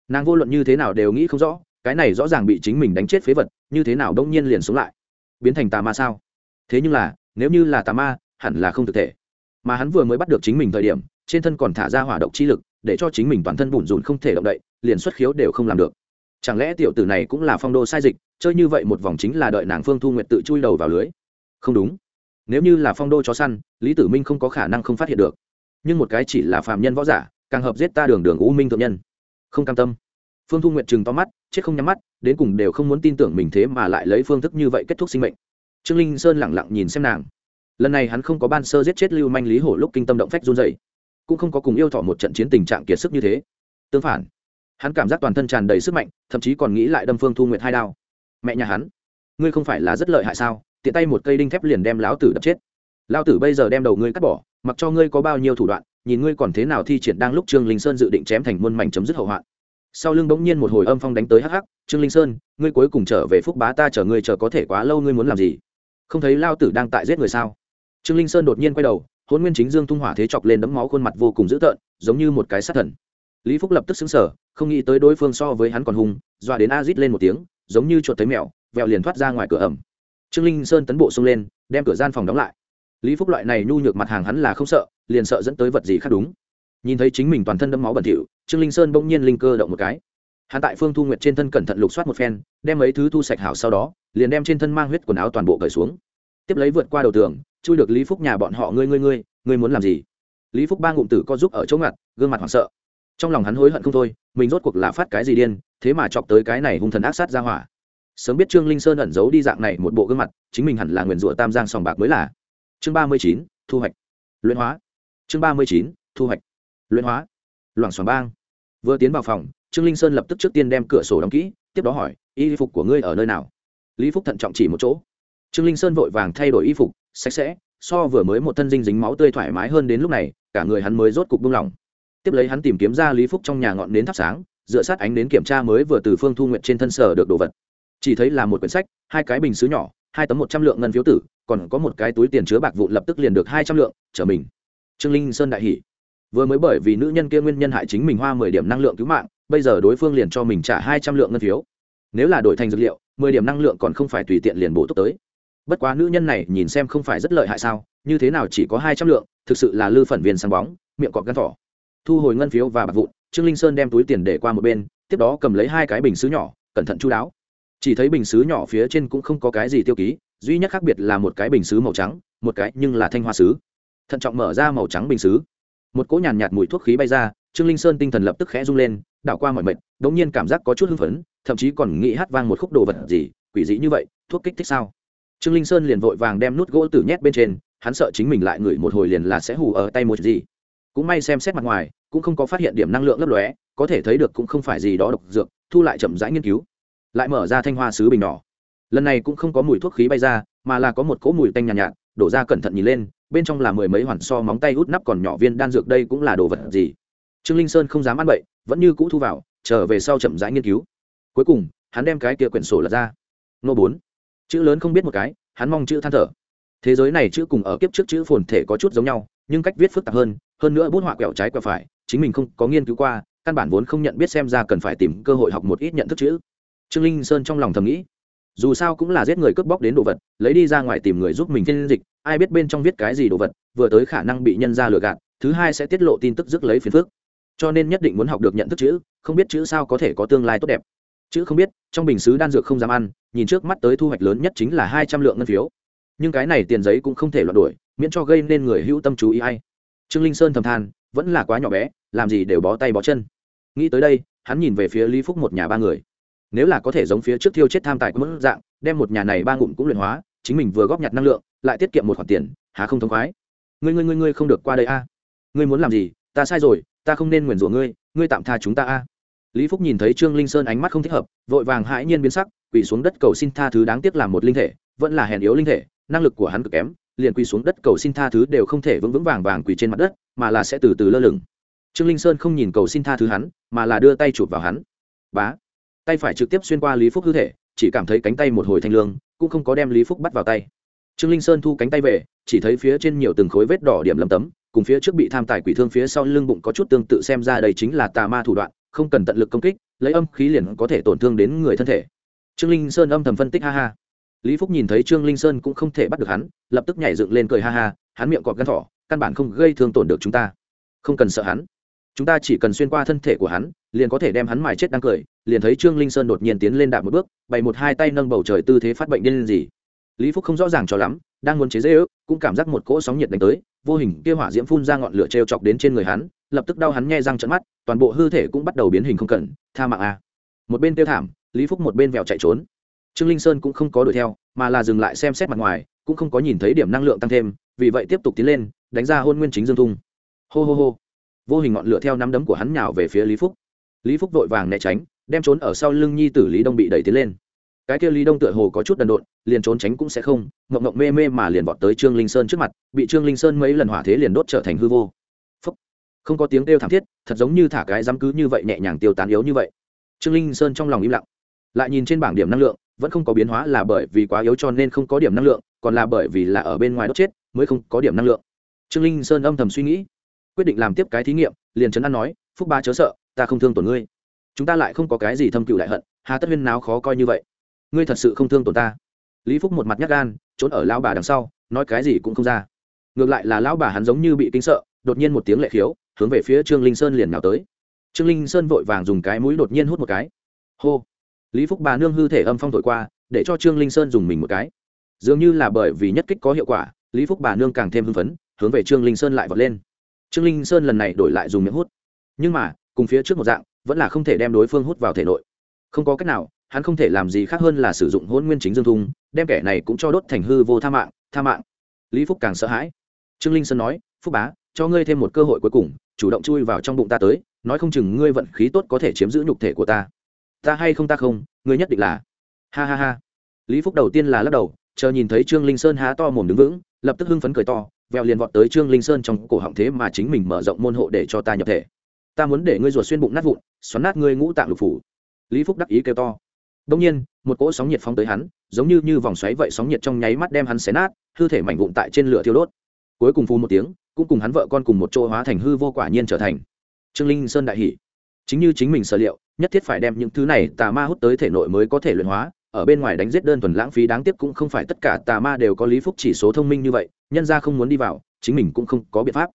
Nàng vô luận như thế nào đều nghĩ không rõ, cái này rõ ràng bị chính mình đánh chết phế vật, như thế nào đông nhiên liền sống lại. Biến thành tà ma sao? Thế nhưng là, nếu như là tà ma, hẳn là không thực thể. Mà hắn vừa mới bắt được chính mình thời điểm, trên thân còn thả ra hỏa động chi lực để cho chính mình toàn thân bùn rùn không thể động đậy, liền xuất khiếu đều không làm được. Chẳng lẽ tiểu tử này cũng là phong đô sai dịch, chơi như vậy một vòng chính là đợi nàng phương thu nguyện tự chui đầu vào lưới? Không đúng. Nếu như là phong đô chó săn, lý tử minh không có khả năng không phát hiện được. Nhưng một cái chỉ là phạm nhân võ giả, càng hợp giết ta đường đường u minh thượng nhân. Không cam tâm. Phương thu nguyện chừng to mắt, chết không nhắm mắt, đến cùng đều không muốn tin tưởng mình thế mà lại lấy phương thức như vậy kết thúc sinh mệnh. Trương linh sơn lẳng lặng nhìn xem nàng. Lần này hắn không có ban sơ giết chết lưu manh lý hổ lúc kinh tâm động phách run dày cũng không có cùng yêu thọ một trận chiến tình trạng kiệt sức như thế. Tương phản, hắn cảm giác toàn thân tràn đầy sức mạnh, thậm chí còn nghĩ lại đâm phương thu nguyệt hai đao. Mẹ nhà hắn, ngươi không phải là rất lợi hại sao? Tiện tay một cây đinh thép liền đem lão tử đập chết. Lão tử bây giờ đem đầu ngươi cắt bỏ, mặc cho ngươi có bao nhiêu thủ đoạn, nhìn ngươi còn thế nào thi triển đang lúc trương linh sơn dự định chém thành muôn mảnh chấm dứt hậu hoạn. Sau lưng bỗng nhiên một hồi âm phong đánh tới hắc hắc, trương linh sơn, ngươi cuối cùng trở về phúc bá ta chờ ngươi, chờ có thể quá lâu ngươi muốn làm gì? Không thấy lao tử đang tại giết người sao? Trương linh sơn đột nhiên quay đầu hôn nguyên chính dương tung hỏa thế chọc lên đấm máu khuôn mặt vô cùng dữ tợn, giống như một cái sát thần. Lý phúc lập tức xứng sở không nghĩ tới đối phương so với hắn còn hung, dọa đến a rít lên một tiếng, giống như chuột thấy mèo, vẹo liền thoát ra ngoài cửa ẩm. Trương linh sơn tấn bộ xông lên, đem cửa gian phòng đóng lại. Lý phúc loại này nhu nhược mặt hàng hắn là không sợ, liền sợ dẫn tới vật gì khác đúng. Nhìn thấy chính mình toàn thân đẫm máu bẩn thỉu, trương linh sơn bỗng nhiên linh cơ động một cái. Hắn tại phương thu nguyệt trên thân cẩn thận lục soát một phen, đem mấy thứ thu sạch hảo sau đó, liền đem trên thân mang huyết quần áo toàn bộ cởi xuống. Tiếp lấy vượt qua đầu tường chui được lý phúc nhà bọn họ ngươi ngươi ngươi ngươi muốn làm gì? Lý phúc ba ngụm tử co giúp ở chỗ ngặt, gương mặt hoảng sợ. Trong lòng hắn hối hận không thôi, mình rốt cuộc là phát cái gì điên, thế mà chọc tới cái này hung thần ác sát ra hỏa. Sớm biết trương linh sơn ẩn giấu đi dạng này một bộ gương mặt, chính mình hẳn là nguyền rủa tam giang sòng bạc mới là. Chương ba mươi chín, thu hoạch. Luyện hóa. Chương ba mươi chín, thu hoạch. Luyện hóa. Loảng xoảng bang. Vừa tiến vào phòng, trương linh sơn lập tức trước tiên đem cửa sổ đóng kỹ, tiếp đó hỏi, y phục của ngươi ở nơi nào? Lý phúc thận trọng chỉ một chỗ. Trương linh sơn vội vàng thay đổi y phục sạch sẽ, so vừa mới một thân dinh dính máu tươi thoải mái hơn đến lúc này, cả người hắn mới rốt cục buông lỏng. Tiếp lấy hắn tìm kiếm ra lý phúc trong nhà ngọn nến thắp sáng, dựa sát ánh đến kiểm tra mới vừa từ phương thu nguyện trên thân sở được đồ vật. Chỉ thấy là một quyển sách, hai cái bình xứ nhỏ, hai tấm một trăm lượng ngân phiếu tử, còn có một cái túi tiền chứa bạc vụ lập tức liền được hai trăm lượng, trở mình. Trương linh sơn đại hỷ vừa mới bởi vì nữ nhân kia nguyên nhân hại chính mình hoa mười điểm năng lượng cứu mạng, bây giờ đối phương liền cho mình trả hai trăm lượng ngân phiếu. Nếu là đổi thành dược liệu, mười điểm năng lượng còn không phải tùy tiện liền bổ túc tới bất quá nữ nhân này nhìn xem không phải rất lợi hại sao, như thế nào chỉ có hai trăm lượng, thực sự là lư phần viên sáng bóng, miệng cọp gắn thỏ. Thu hồi ngân phiếu và bạc vụn, trương linh sơn đem túi tiền để qua một bên, tiếp đó cầm lấy hai cái bình xứ nhỏ, cẩn thận chú đáo. Chỉ thấy bình xứ nhỏ phía trên cũng không có cái gì tiêu ký, duy nhất khác biệt là một cái bình xứ màu trắng, một cái nhưng là thanh hoa xứ. Thận trọng mở ra màu trắng bình xứ. Một cỗ nhàn nhạt mùi thuốc khí bay ra, trương linh sơn tinh thần lập tức khẽ rung lên, đảo qua mọi mệt đ ỗ n g nhiên cảm giác có chút hưng phấn, thậm chí còn nghĩ hát vang một khúc đồ vật gì, quỷ dị như vậy, thuốc kích thích sao? Trương linh sơn liền vội vàng đem nút gỗ tử nhét bên trên hắn sợ chính mình lại ngửi một hồi liền là sẽ hù ở tay một gì. Cũng may xem xét mặt ngoài cũng không có phát hiện điểm năng lượng lấp lóe có thể thấy được cũng không phải gì đó độc dược thu lại chậm rãi nghiên cứu. Lại mở ra thanh hoa sứ bình nhỏ lần này cũng không có mùi thuốc khí bay ra mà là có một cỗ mùi tanh nhàn nhạt, nhạt đổ ra cẩn thận nhìn lên bên trong là mười mấy hoàn so móng tay út nắp còn nhỏ viên đan dược đây cũng là đồ vật gì. Trương linh sơn không dám ăn bậy vẫn như cũ thu vào trở về sau chậm rãi nghiên cứu. Cuối cùng hắn đem cái kia quyển sổ lật ra. Nô bốn chữ lớn không biết một cái, hắn mong chữ than thở. Thế giới này chữ cùng ở kiếp trước chữ phồn thể có chút giống nhau, nhưng cách viết phức tạp hơn hơn nữa bút họa quẹo trái quẹo phải, chính mình không có nghiên cứu qua, căn bản vốn không nhận biết xem ra cần phải tìm cơ hội học một ít nhận thức chữ. Trương linh sơn trong lòng thầm nghĩ, dù sao cũng là giết người cướp bóc đến đồ vật, lấy đi ra ngoài tìm người giúp mình phiên dịch, ai biết bên trong viết cái gì đồ vật, vừa tới khả năng bị nhân ra lừa gạt, thứ hai sẽ tiết lộ tin tức rước lấy phiền phước cho nên nhất định muốn học được nhận thức chữ, không biết chữ sao có thể có tương lai tốt đẹp chữ không biết, trong bình xứ đan dược không dám ăn, nhìn trước mắt tới thu hoạch lớn nhất chính là hai trăm lượng ngân phiếu. Nhưng cái này tiền giấy cũng không thể loạt đổi miễn cho gây nên người hữu tâm chú ý hay. Trương linh sơn thầm than, vẫn là quá nhỏ bé, làm gì đều bó tay bó chân. Nghĩ tới đây, hắn nhìn về phía lý phúc một nhà ba người. Nếu là có thể giống phía trước thiêu chết tham tài của mức dạng, đem một nhà này ba ngụm cũng luyện hóa, chính mình vừa góp nhặt năng lượng, lại tiết kiệm một khoản tiền, há không thông khoái. Ngươi ngươi ngươi ngươi không được qua đây a. Ngươi muốn làm gì, ta sai rồi, ta không nên nguyền rủa ngươi ngươi tạm tha chúng ta a lý phúc nhìn thấy trương linh sơn ánh mắt không thích hợp, vội vàng hãi nhiên biến sắc, quỳ xuống đất cầu xin tha thứ đáng tiếc làm một linh thể, vẫn là hèn yếu linh thể, năng lực của hắn cực kém, liền quỳ xuống đất cầu xin tha thứ đều không thể vững vững vàng vàng quỳ trên mặt đất, mà là sẽ từ từ lơ lửng. Trương linh sơn không nhìn cầu xin tha thứ hắn, mà là đưa tay chụp vào hắn. Bá, tay phải trực tiếp xuyên qua lý phúc hư thể, chỉ cảm thấy cánh tay một hồi thanh lương, cũng không có đem lý phúc bắt vào tay. Trương linh sơn thu cánh tay về, chỉ thấy phía trên nhiều từng khối vết đỏ điểm lầm tấm, cùng phía trước bị tham tài quỷ thương phía sau lưng bụng có chút tương tự xem ra đây chính là tà ma thủ đoạn không cần tận lực công kích, lấy âm khí liền có thể tổn thương đến người thân thể. Trương linh sơn âm thầm phân tích, ha ha. Lý phúc nhìn thấy trương linh sơn cũng không thể bắt được hắn, lập tức nhảy dựng lên cười, ha ha, hắn miệng cọp gắn thỏ, căn bản không gây thương tổn được chúng ta. Không cần sợ hắn. Chúng ta chỉ cần xuyên qua thân thể của hắn, liền có thể đem hắn mài chết đang cười, liền thấy trương linh sơn đột nhiên tiến lên đạp một bước, bày một hai tay nâng bầu trời tư thế phát bệnh điên gì. Lý phúc không rõ ràng cho lắm, đang muốn chế dễ ước cũng cảm giác một cỗ sóng nhiệt đánh tới, vô hình kia hỏa diễm phun ra ngọn lửa t chọc đến trên người hắn lập tức đau hắn nghe răng trận mắt, toàn bộ hư thể cũng bắt đầu biến hình không cần, tha mạng a. Một bên tiêu thảm, lý phúc một bên vèo chạy trốn. Trương linh sơn cũng không có đuổi theo, mà là dừng lại xem xét mặt ngoài, cũng không có nhìn thấy điểm năng lượng tăng thêm, vì vậy tiếp tục tiến lên, đánh ra hôn nguyên chính dương thung. Hô hô hô. Vô hình ngọn lửa theo nắm đấm của hắn nhào về phía lý phúc. Lý phúc vội vàng né tránh, đem trốn ở sau lưng nhi tử lý đông bị đẩy tiến lên. Cái kia lý đông tựa hồ có chút đần độn, liền trốn tránh cũng sẽ không mộng mộng mê mê mà liền vọt tới trương linh sơn trước mặt, bị trương linh sơn mấy lần hỏa thế liền đốt trở thành hư vô không có tiếng kêu thảm thiết, thật giống như thả cái dám cứ như vậy nhẹ nhàng tiêu tán yếu như vậy. Trương linh sơn trong lòng im lặng, lại nhìn trên bảng điểm năng lượng, vẫn không có biến hóa là bởi vì quá yếu cho nên không có điểm năng lượng, còn là bởi vì là ở bên ngoài đốt chết mới không có điểm năng lượng. Trương linh sơn âm thầm suy nghĩ, quyết định làm tiếp cái thí nghiệm, liền trấn an nói, phúc ba chớ sợ, ta không thương tổn ngươi. Chúng ta lại không có cái gì thâm cựu đại hận, hà tất huyên nào khó coi như vậy. Ngươi thật sự không thương tổn ta. Lý phúc một mặt nhắc gan, trốn ở lão bà đằng sau, nói cái gì cũng không ra. Ngược lại là lão bà hắn giống như bị kinh sợ, đột nhiên một tiếng lệ khiếu hướng về phía trương linh sơn liền nào tới. Trương linh sơn vội vàng dùng cái mũi đột nhiên hút một cái. Hô! Lý phúc bà nương hư thể âm phong thổi qua, để cho trương linh sơn dùng mình một cái. Dường như là bởi vì nhất kích có hiệu quả, lý phúc bà nương càng thêm hưng phấn, hướng về trương linh sơn lại vọt lên. Trương linh sơn lần này đổi lại dùng miệng hút. Nhưng mà, cùng phía trước một dạng, vẫn là không thể đem đối phương hút vào thể nội. Không có cách nào, hắn không thể làm gì khác hơn là sử dụng hôn nguyên chính dương thung, đem kẻ này cũng cho đốt thành hư vô tha mạng tha mạng. Lý phúc càng sợ hãi. Trương linh sơn nói, phúc bá cho ngươi thêm một cơ hội cuối cùng, chủ động chui vào trong bụng ta tới, nói không chừng ngươi vận khí tốt có thể chiếm giữ nhục thể của ta. Ta hay không ta không, ngươi nhất định là. Ha ha ha. Lý phúc đầu tiên là lắc đầu, chờ nhìn thấy trương linh sơn há to mồm đứng vững, lập tức hưng phấn cười to, vèo liền vọt tới trương linh sơn trong cổ họng thế mà chính mình mở rộng môn hộ để cho ta nhập thể. Ta muốn để ngươi ruột xuyên bụng nát vụn, xoắn nát ngươi ngũ tạng lục phủ. Lý phúc đắc ý kêu to. Đông nhiên, một cỗ sóng nhiệt phóng tới hắn, giống như như vòng xoáy vậy sóng nhiệt trong nháy mắt đem hắn xé nát, hư thể mảnh vụn tại trên lửa thiêu đốt. Cuối cùng phù một tiếng cũng cùng hắn vợ con cùng một chỗ hóa thành hư vô quả nhiên trở thành. Trương linh sơn đại hỷ chính như chính mình sở liệu, nhất thiết phải đem những thứ này tà ma hút tới thể nội mới có thể luyện hóa, ở bên ngoài đánh giết đơn thuần lãng phí đáng tiếc cũng không phải tất cả tà ma đều có lý phúc chỉ số thông minh như vậy, nhân ra không muốn đi vào, chính mình cũng không có biện pháp.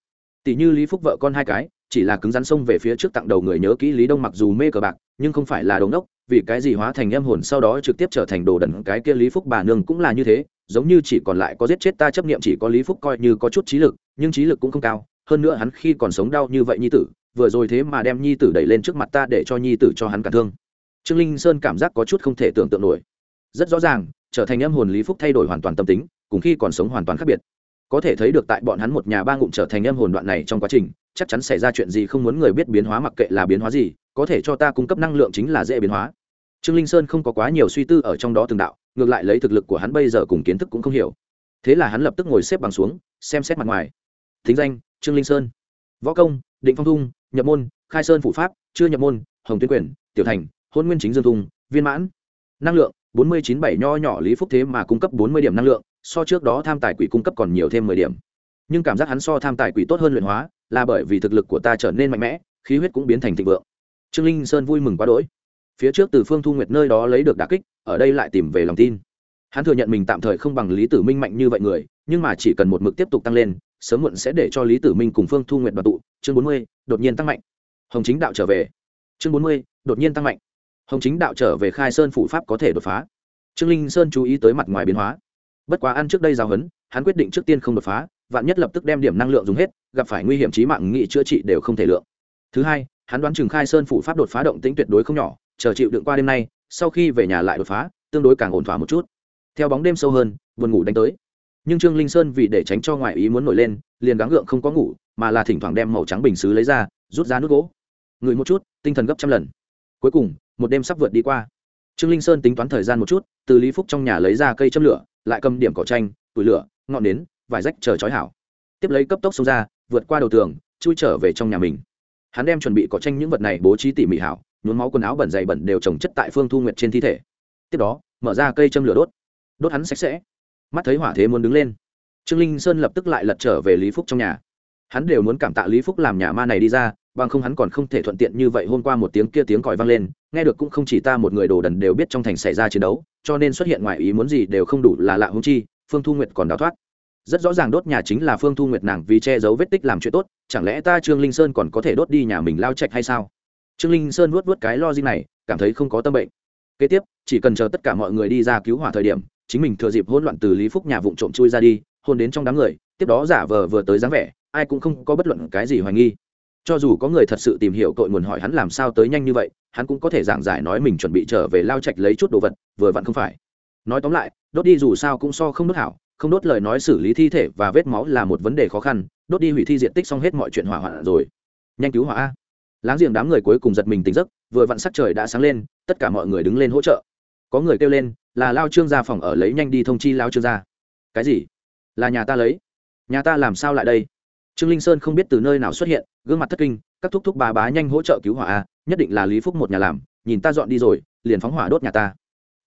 Tỷ như lý phúc vợ con hai cái, chỉ là cứng rắn xông về phía trước tặng đầu người nhớ kỹ lý đông mặc dù mê cờ bạc, nhưng không phải là đống đốc vì cái gì hóa thành em hồn sau đó trực tiếp trở thành đồ đần cái kia lý phúc bà nương cũng là như thế giống như chỉ còn lại có giết chết ta chấp niệm chỉ có lý phúc coi như có chút trí lực, nhưng trí lực cũng không cao, hơn nữa hắn khi còn sống đau như vậy nhi tử, vừa rồi thế mà đem nhi tử đẩy lên trước mặt ta để cho nhi tử cho hắn cả thương. Trương linh sơn cảm giác có chút không thể tưởng tượng nổi. Rất rõ ràng, trở thành âm hồn lý phúc thay đổi hoàn toàn tâm tính, cùng khi còn sống hoàn toàn khác biệt. Có thể thấy được tại bọn hắn một nhà ba ngụm trở thành âm hồn đoạn này trong quá trình, chắc chắn xảy ra chuyện gì không muốn người biết biến hóa mặc kệ là biến hóa gì, có thể cho ta cung cấp năng lượng chính là dễ biến hóa. Trương linh sơn không có quá nhiều suy tư ở trong đó từng đạo ngược lại lấy thực lực của hắn bây giờ cùng kiến thức cũng không hiểu. Thế là hắn lập tức ngồi xếp bằng xuống, xem xét mặt ngoài. Thính danh, trương linh sơn. Võ công, định phong thung, nhập môn, khai sơn phủ pháp, chưa nhập môn, hồng tuyến quyền, tiểu thành, hôn nguyên chính dương thung, viên mãn. Năng lượng, bốn mươi chín bảy nho nhỏ lý phúc thế mà cung cấp bốn mươi điểm năng lượng, so trước đó tham tài quỷ cung cấp còn nhiều thêm mười điểm. Nhưng cảm giác hắn so tham tài quỷ tốt hơn luyện hóa, là bởi vì thực lực của ta trở nên mạnh mẽ, khí huyết cũng biến thành thịnh vượng. Trương linh sơn vui mừng quá đỗi phía trước từ phương thu nguyệt nơi đó lấy được đà kích, ở đây lại tìm về lòng tin. Hắn thừa nhận mình tạm thời không bằng lý tử minh mạnh như vậy người, nhưng mà chỉ cần một mực tiếp tục tăng lên, sớm muộn sẽ để cho lý tử minh cùng phương thu nguyệt đoàn tụ. Chương bốn mươi, đột nhiên tăng mạnh. Hồng chính đạo trở về. Chương bốn mươi, đột nhiên tăng mạnh. Hồng chính đạo trở về khai sơn phủ pháp có thể đột phá. Trương linh sơn chú ý tới mặt ngoài biến hóa. Bất quá ăn trước đây giao hấn, hắn quyết định trước tiên không đột phá, vạn nhất lập tức đem điểm năng lượng dùng hết, gặp phải nguy hiểm trí mạng, nghị chữa trị đều không thể lượng. Thứ hai, hắn đoán chừng khai sơn phủ pháp đột phá động tính tuyệt đối không nhỏ chờ chịu đựng qua đêm nay, sau khi về nhà lại đột phá, tương đối càng ổn thỏa một chút. Theo bóng đêm sâu hơn, buồn ngủ đánh tới. Nhưng trương linh sơn vì để tránh cho ngoại ý muốn nổi lên, liền gắng gượng không có ngủ, mà là thỉnh thoảng đem màu trắng bình xứ lấy ra, rút ra nước gỗ. Ngửi một chút, tinh thần gấp trăm lần. Cuối cùng, một đêm sắp vượt đi qua. Trương linh sơn tính toán thời gian một chút, từ lý phúc trong nhà lấy ra cây châm lửa, lại cầm điểm cỏ tranh tủi lửa, ngọn nến, vải rách chờ chói hảo. Tiếp lấy cấp tốc xông ra, vượt qua đầu tường, chui trở về trong nhà mình. Hắn đem chuẩn bị cỏ tranh những vật này bố trí tỉ mỉ hảo nhuốm máu quần áo bẩn dày bẩn đều trồng chất tại phương thu nguyệt trên thi thể. Tiếp đó, mở ra cây châm lửa đốt. Đốt hắn sạch sẽ. Mắt thấy hỏa thế muốn đứng lên. Trương linh sơn lập tức lại lật trở về lý phúc trong nhà. Hắn đều muốn cảm tạ lý phúc làm nhà ma này đi ra, bằng không hắn còn không thể thuận tiện như vậy hôm qua một tiếng kia tiếng còi vang lên, nghe được cũng không chỉ ta một người đồ đần đều biết trong thành xảy ra chiến đấu, cho nên xuất hiện ngoài ý muốn gì đều không đủ là lạ hung chi, phương thu nguyệt còn đào thoát. Rất rõ ràng đốt nhà chính là phương thu nguyệt nàng vì che giấu vết tích làm chuyện tốt, chẳng lẽ ta trương linh sơn còn có thể đốt đi nhà mình lao trạch hay sao? Trương linh sơn vuốt vuốt cái lo gì này, cảm thấy không có tâm bệnh. Kế tiếp, chỉ cần chờ tất cả mọi người đi ra cứu hỏa thời điểm, chính mình thừa dịp hỗn loạn từ lý phúc nhà vụng trộm chui ra đi, hôn đến trong đám người, tiếp đó giả vờ vừa tới dáng vẻ, ai cũng không có bất luận cái gì hoài nghi. Cho dù có người thật sự tìm hiểu tội nguồn hỏi hắn làm sao tới nhanh như vậy, hắn cũng có thể giảng giải nói mình chuẩn bị trở về lao trạch lấy chút đồ vật, vừa vặn không phải. Nói tóm lại, đốt đi dù sao cũng so không đốt hảo, không đốt lời nói xử lý thi thể và vết máu là một vấn đề khó khăn, đốt đi hủy thi diện tích xong hết mọi chuyện hỏa hoạn rồi. Nhanh cứu hỏa a láng giềng đám người cuối cùng giật mình tỉnh giấc, vừa vặn sắc trời đã sáng lên, tất cả mọi người đứng lên hỗ trợ. Có người kêu lên, là lao trương gia phòng ở lấy nhanh đi thông chi lao trương gia. Cái gì? Là nhà ta lấy? Nhà ta làm sao lại đây? Trương linh sơn không biết từ nơi nào xuất hiện, gương mặt thất kinh, các thúc thúc bà bá nhanh hỗ trợ cứu hỏa a, nhất định là lý phúc một nhà làm, nhìn ta dọn đi rồi, liền phóng hỏa đốt nhà ta.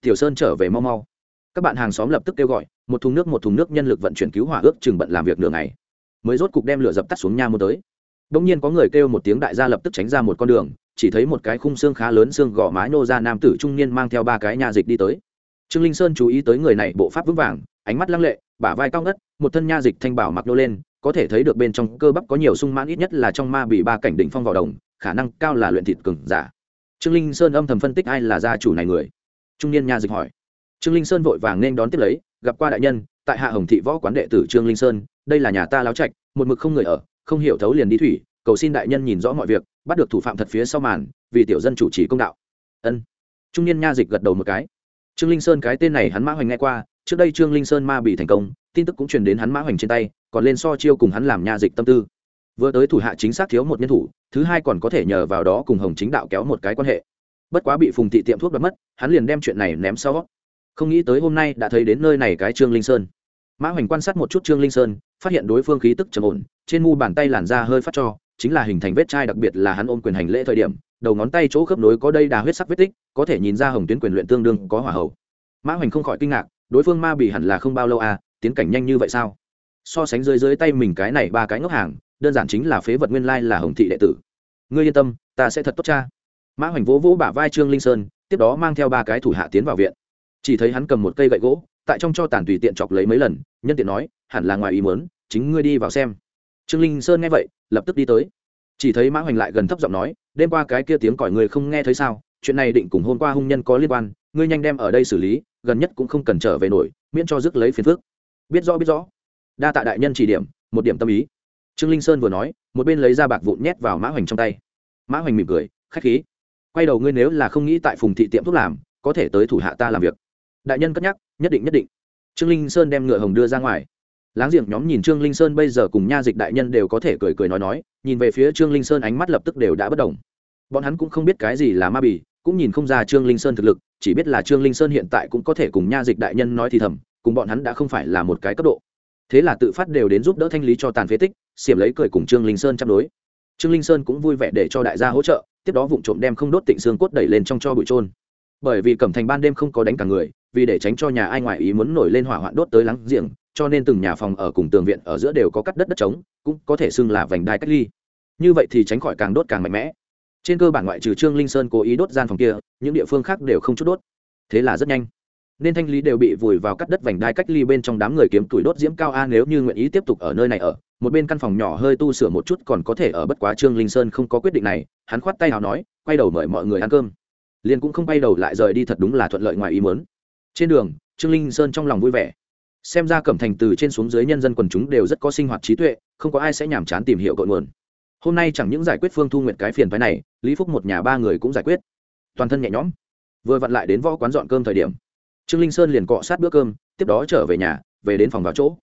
Tiểu sơn trở về mau mau. Các bạn hàng xóm lập tức kêu gọi, một thùng nước, một thùng nước nhân lực vận chuyển cứu hỏa ước chừng bận làm việc nửa ngày. Mới rốt cục đem lửa dập tắt xuống nha mua tới. Đông nhiên có người kêu một tiếng đại gia lập tức tránh ra một con đường, chỉ thấy một cái khung xương khá lớn xương gò má nô ra nam tử trung niên mang theo ba cái nha dịch đi tới. Trương Linh Sơn chú ý tới người này bộ pháp vững vàng, ánh mắt lăng lệ, bả vai cao ngất, một thân nha dịch thanh bảo mặc nô lên, có thể thấy được bên trong cơ bắp có nhiều sung mãn ít nhất là trong ma bị ba cảnh đỉnh phong vào đồng, khả năng cao là luyện thịt cường giả. Trương Linh Sơn âm thầm phân tích ai là gia chủ này người. Trung niên nha dịch hỏi. Trương Linh Sơn vội vàng nên đón tiếp lấy, gặp qua đại nhân, tại Hạ Hồng thị võ quán đệ tử Trương Linh Sơn, đây là nhà ta láo trạch, một mực không người ở, không hiểu thấu liền đi thủy, cầu xin đại nhân nhìn rõ mọi việc bắt được thủ phạm thật phía sau màn vì tiểu dân chủ trì công đạo. Ân. Trung niên nha dịch gật đầu một cái. Trương linh sơn cái tên này hắn mã hoành nghe qua trước đây trương linh sơn ma bị thành công tin tức cũng truyền đến hắn mã hoành trên tay còn lên so chiêu cùng hắn làm nha dịch tâm tư. Vừa tới thủ hạ chính xác thiếu một nhân thủ thứ hai còn có thể nhờ vào đó cùng hồng chính đạo kéo một cái quan hệ. Bất quá bị phùng thị tiệm thuốc đoạt mất hắn liền đem chuyện này ném sau. Không nghĩ tới hôm nay đã thấy đến nơi này cái trương linh sơn. Mã hoành quan sát một chút trương linh sơn phát hiện đối phương khí tức trầm ổn, trên mu bàn tay làn da hơi phát cho, chính là hình thành vết chai đặc biệt là hắn ôm quyền hành lễ thời điểm, đầu ngón tay chỗ khớp nối có đây đà huyết sắc vết tích, có thể nhìn ra hồng tuyến quyền luyện tương đương có hỏa hậu. Mã hoành không khỏi kinh ngạc, đối phương ma bị hẳn là không bao lâu à tiến cảnh nhanh như vậy sao? So sánh dưới dưới tay mình cái này ba cái ngốc hàng, đơn giản chính là phế vật nguyên lai là hồng thị đệ tử. Ngươi yên tâm, ta sẽ thật tốt cha. Mã hoành vỗ vỗ bả vai trương linh sơn, tiếp đó mang theo ba cái thủ hạ tiến vào viện. Chỉ thấy hắn cầm một cây gậy gỗ, tại trong cho tàn tùy tiện chọc lấy mấy lần, nhân tiện nói, hẳn là ngoài ý muốn chính ngươi đi vào xem. Trương linh sơn nghe vậy, lập tức đi tới. Chỉ thấy mã hoành lại gần thấp giọng nói, đêm qua cái kia tiếng còi người không nghe thấy sao? Chuyện này định cùng hôm qua hung nhân có liên quan, ngươi nhanh đem ở đây xử lý, gần nhất cũng không cần trở về nổi, miễn cho rước lấy phiền phước biết rõ biết rõ. Đa tạ đại nhân chỉ điểm, một điểm tâm ý. Trương linh sơn vừa nói, một bên lấy ra bạc vụn nhét vào mã hoành trong tay. Mã hoành mỉm cười, khách khí. Quay đầu ngươi nếu là không nghĩ tại phùng thị tiệm thuốc làm, có thể tới thủ hạ ta làm việc. Đại nhân cất nhắc, nhất định nhất định. Trương linh sơn đem ngựa hồng đưa ra ngoài láng giềng nhóm nhìn trương linh sơn bây giờ cùng nha dịch đại nhân đều có thể cười cười nói nói, nhìn về phía trương linh sơn ánh mắt lập tức đều đã bất đồng bọn hắn cũng không biết cái gì là ma bì, cũng nhìn không ra trương linh sơn thực lực, chỉ biết là trương linh sơn hiện tại cũng có thể cùng nha dịch đại nhân nói thì thầm, cùng bọn hắn đã không phải là một cái cấp độ. Thế là tự phát đều đến giúp đỡ thanh lý cho tàn phế tích, xiểm lấy cười cùng trương linh sơn chăm đối. Trương linh sơn cũng vui vẻ để cho đại gia hỗ trợ, tiếp đó vụ trộm đem không đốt tịnh xương cốt đẩy lên trong cho bụi trôn bởi vì cẩm thành ban đêm không có đánh cả người, vì để tránh cho nhà ai ngoại ý muốn nổi lên hỏa hoạn đốt tới lắng giềng cho nên từng nhà phòng ở cùng tường viện ở giữa đều có cắt đất đất trống, cũng có thể xưng là vành đai cách ly. Như vậy thì tránh khỏi càng đốt càng mạnh mẽ. Trên cơ bản ngoại trừ trương linh sơn cố ý đốt gian phòng kia, những địa phương khác đều không chút đốt. Thế là rất nhanh. Nên thanh lý đều bị vùi vào cắt đất vành đai cách ly bên trong đám người kiếm tuổi đốt diễm cao a nếu như nguyện ý tiếp tục ở nơi này ở, một bên căn phòng nhỏ hơi tu sửa một chút còn có thể ở bất quá trương linh sơn không có quyết định này, hắn khoát tay nào nói, quay đầu mời mọi người ăn cơm. Liền cũng không quay đầu lại rời đi thật đúng là thuận lợi ngoài ý muốn. Trên đường, trương linh sơn trong lòng vui vẻ xem ra cẩm thành từ trên xuống dưới nhân dân quần chúng đều rất có sinh hoạt trí tuệ, không có ai sẽ nhàm chán tìm hiểu cội nguồn. Hôm nay chẳng những giải quyết phương thu nguyện cái phiền phái này, lý phúc một nhà ba người cũng giải quyết. Toàn thân nhẹ nhõm. Vừa vặn lại đến võ quán dọn cơm thời điểm. Trương linh sơn liền cọ sát bữa cơm, tiếp đó trở về nhà, về đến phòng vào chỗ.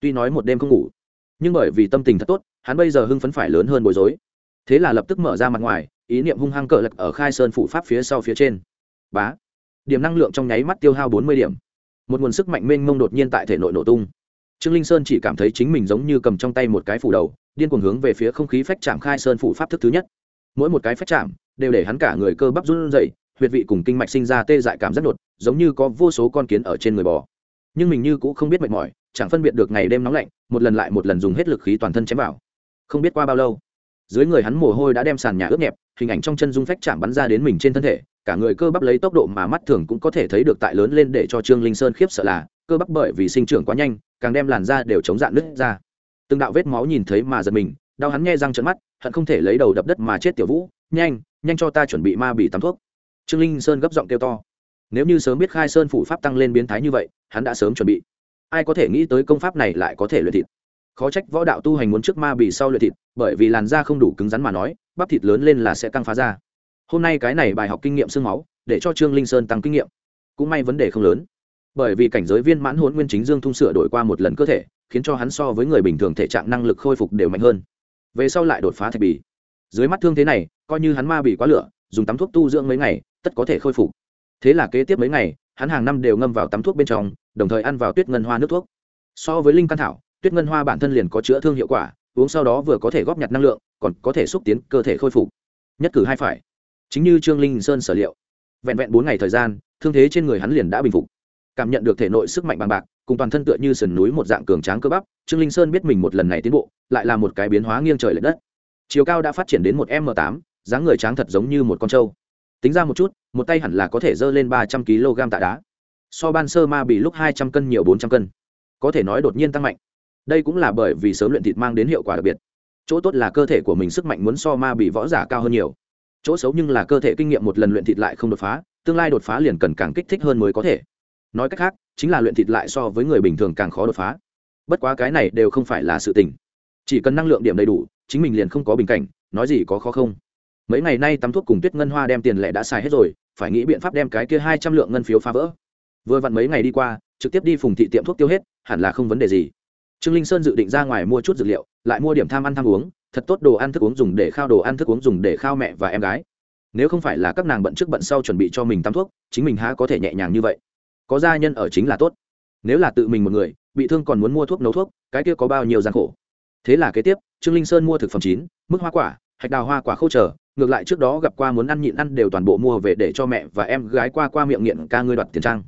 Tuy nói một đêm không ngủ, nhưng bởi vì tâm tình thật tốt, hắn bây giờ hưng phấn phải lớn hơn bối rối. Thế là lập tức mở ra mặt ngoài, ý niệm hung hăng cờ lật ở khai sơn phủ pháp phía sau phía trên. Bá, điểm năng lượng trong nháy mắt tiêu hao bốn mươi điểm một nguồn sức mạnh mênh mông đột nhiên tại thể nội nổ tung. Trương linh sơn chỉ cảm thấy chính mình giống như cầm trong tay một cái phủ đầu, điên cuồng hướng về phía không khí phách chạm khai sơn phủ pháp thức thứ nhất. Mỗi một cái phách chạm đều để hắn cả người cơ bắp run rẩy, huyệt vị cùng kinh mạch sinh ra tê dại cảm rất nột giống như có vô số con kiến ở trên người bò. Nhưng mình như cũng không biết mệt mỏi, chẳng phân biệt được ngày đêm nóng lạnh, một lần lại một lần dùng hết lực khí toàn thân chém vào. Không biết qua bao lâu, dưới người hắn mồ hôi đã đem sàn nhà ướt nhẹp hình ảnh trong chân dung phách chạm bắn ra đến mình trên thân thể, cả người cơ bắp lấy tốc độ mà mắt thường cũng có thể thấy được tại lớn lên để cho trương linh sơn khiếp sợ là, cơ bắp bởi vì sinh trưởng quá nhanh, càng đem làn da đều chống dạn nứt ra. Từng đạo vết máu nhìn thấy mà giật mình, đau hắn nghe răng trận mắt, hận không thể lấy đầu đập đất mà chết tiểu vũ, nhanh nhanh cho ta chuẩn bị ma bị tắm thuốc. Trương linh sơn gấp giọng kêu to. Nếu như sớm biết khai sơn phủ pháp tăng lên biến thái như vậy, hắn đã sớm chuẩn bị. Ai có thể nghĩ tới công pháp này lại có thể luyện thịt? Khó trách võ đạo tu hành muốn trước ma bị sau luyện thịt, bởi vì làn da không đủ cứng rắn mà nói, bắp thịt lớn lên là sẽ căng phá ra hôm nay cái này bài học kinh nghiệm sương máu, để cho trương linh sơn tăng kinh nghiệm. Cũng may vấn đề không lớn. Bởi vì cảnh giới viên mãn hôn nguyên chính dương thung sửa đổi qua một lần cơ thể, khiến cho hắn so với người bình thường thể trạng năng lực khôi phục đều mạnh hơn. Về sau lại đột phá thạch bì. Dưới mắt thương thế này, coi như hắn ma bị quá lửa, dùng tắm thuốc tu dưỡng mấy ngày, tất có thể khôi phục. Thế là kế tiếp mấy ngày, hắn hàng năm đều ngâm vào tắm thuốc bên trong, đồng thời ăn vào tuyết ngân hoa nước thuốc. So với linh căn thảo tuyết ngân hoa bản thân liền có chữa thương hiệu quả, uống sau đó vừa có thể góp nhặt năng lượng, còn có thể xúc tiến cơ thể khôi phục. Nhất cử hai phải. Chính như trương linh sơn sở liệu. Vẹn vẹn bốn ngày thời gian, thương thế trên người hắn liền đã bình phục. Cảm nhận được thể nội sức mạnh bằng bạc, cùng toàn thân tựa như sườn núi một dạng cường tráng cơ bắp, trương linh sơn biết mình một lần này tiến bộ, lại là một cái biến hóa nghiêng trời l ệ đất. Chiều cao đã phát triển đến một m tám, dáng người tráng thật giống như một con trâu. Tính ra một chút, một tay hẳn là có thể dơ lên ba trăm kg tạ đá. So ban sơ ma bị lúc hai trăm cân nhiều bốn trăm cân. Có thể nói đột nhiên tăng mạnh đây cũng là bởi vì sớm luyện thịt mang đến hiệu quả đặc biệt. Chỗ tốt là cơ thể của mình sức mạnh muốn so ma bị võ giả cao hơn nhiều. Chỗ xấu nhưng là cơ thể kinh nghiệm một lần luyện thịt lại không đột phá, tương lai đột phá liền cần càng kích thích hơn mới có thể. Nói cách khác, chính là luyện thịt lại so với người bình thường càng khó đột phá. Bất quá cái này đều không phải là sự tình. Chỉ cần năng lượng điểm đầy đủ, chính mình liền không có bình cảnh, nói gì có khó không? Mấy ngày nay tắm thuốc cùng tuyết ngân hoa đem tiền lẻ đã xài hết rồi, phải nghĩ biện pháp đem cái kia hai trăm lượng ngân phiếu phá vỡ. Vừa vặn mấy ngày đi qua, trực tiếp đi phùng thị tiệm thuốc tiêu hết, hẳn là không vấn đề gì trương linh sơn dự định ra ngoài mua chút dược liệu, lại mua điểm tham ăn tham uống, thật tốt đồ ăn thức uống dùng để khao đồ ăn thức uống dùng để khao mẹ và em gái. Nếu không phải là các nàng bận trước bận sau chuẩn bị cho mình tắm thuốc, chính mình há có thể nhẹ nhàng như vậy. Có gia nhân ở chính là tốt. Nếu là tự mình một người, bị thương còn muốn mua thuốc nấu thuốc, cái kia có bao nhiêu gian khổ. Thế là kế tiếp, trương linh sơn mua thực phẩm chín, mức hoa quả, hạch đào hoa quả khô trở ngược lại trước đó gặp qua muốn ăn nhịn ăn đều toàn bộ mua về để cho mẹ và em gái qua qua miệng nghiện ca ngươi đoạt tiền trang.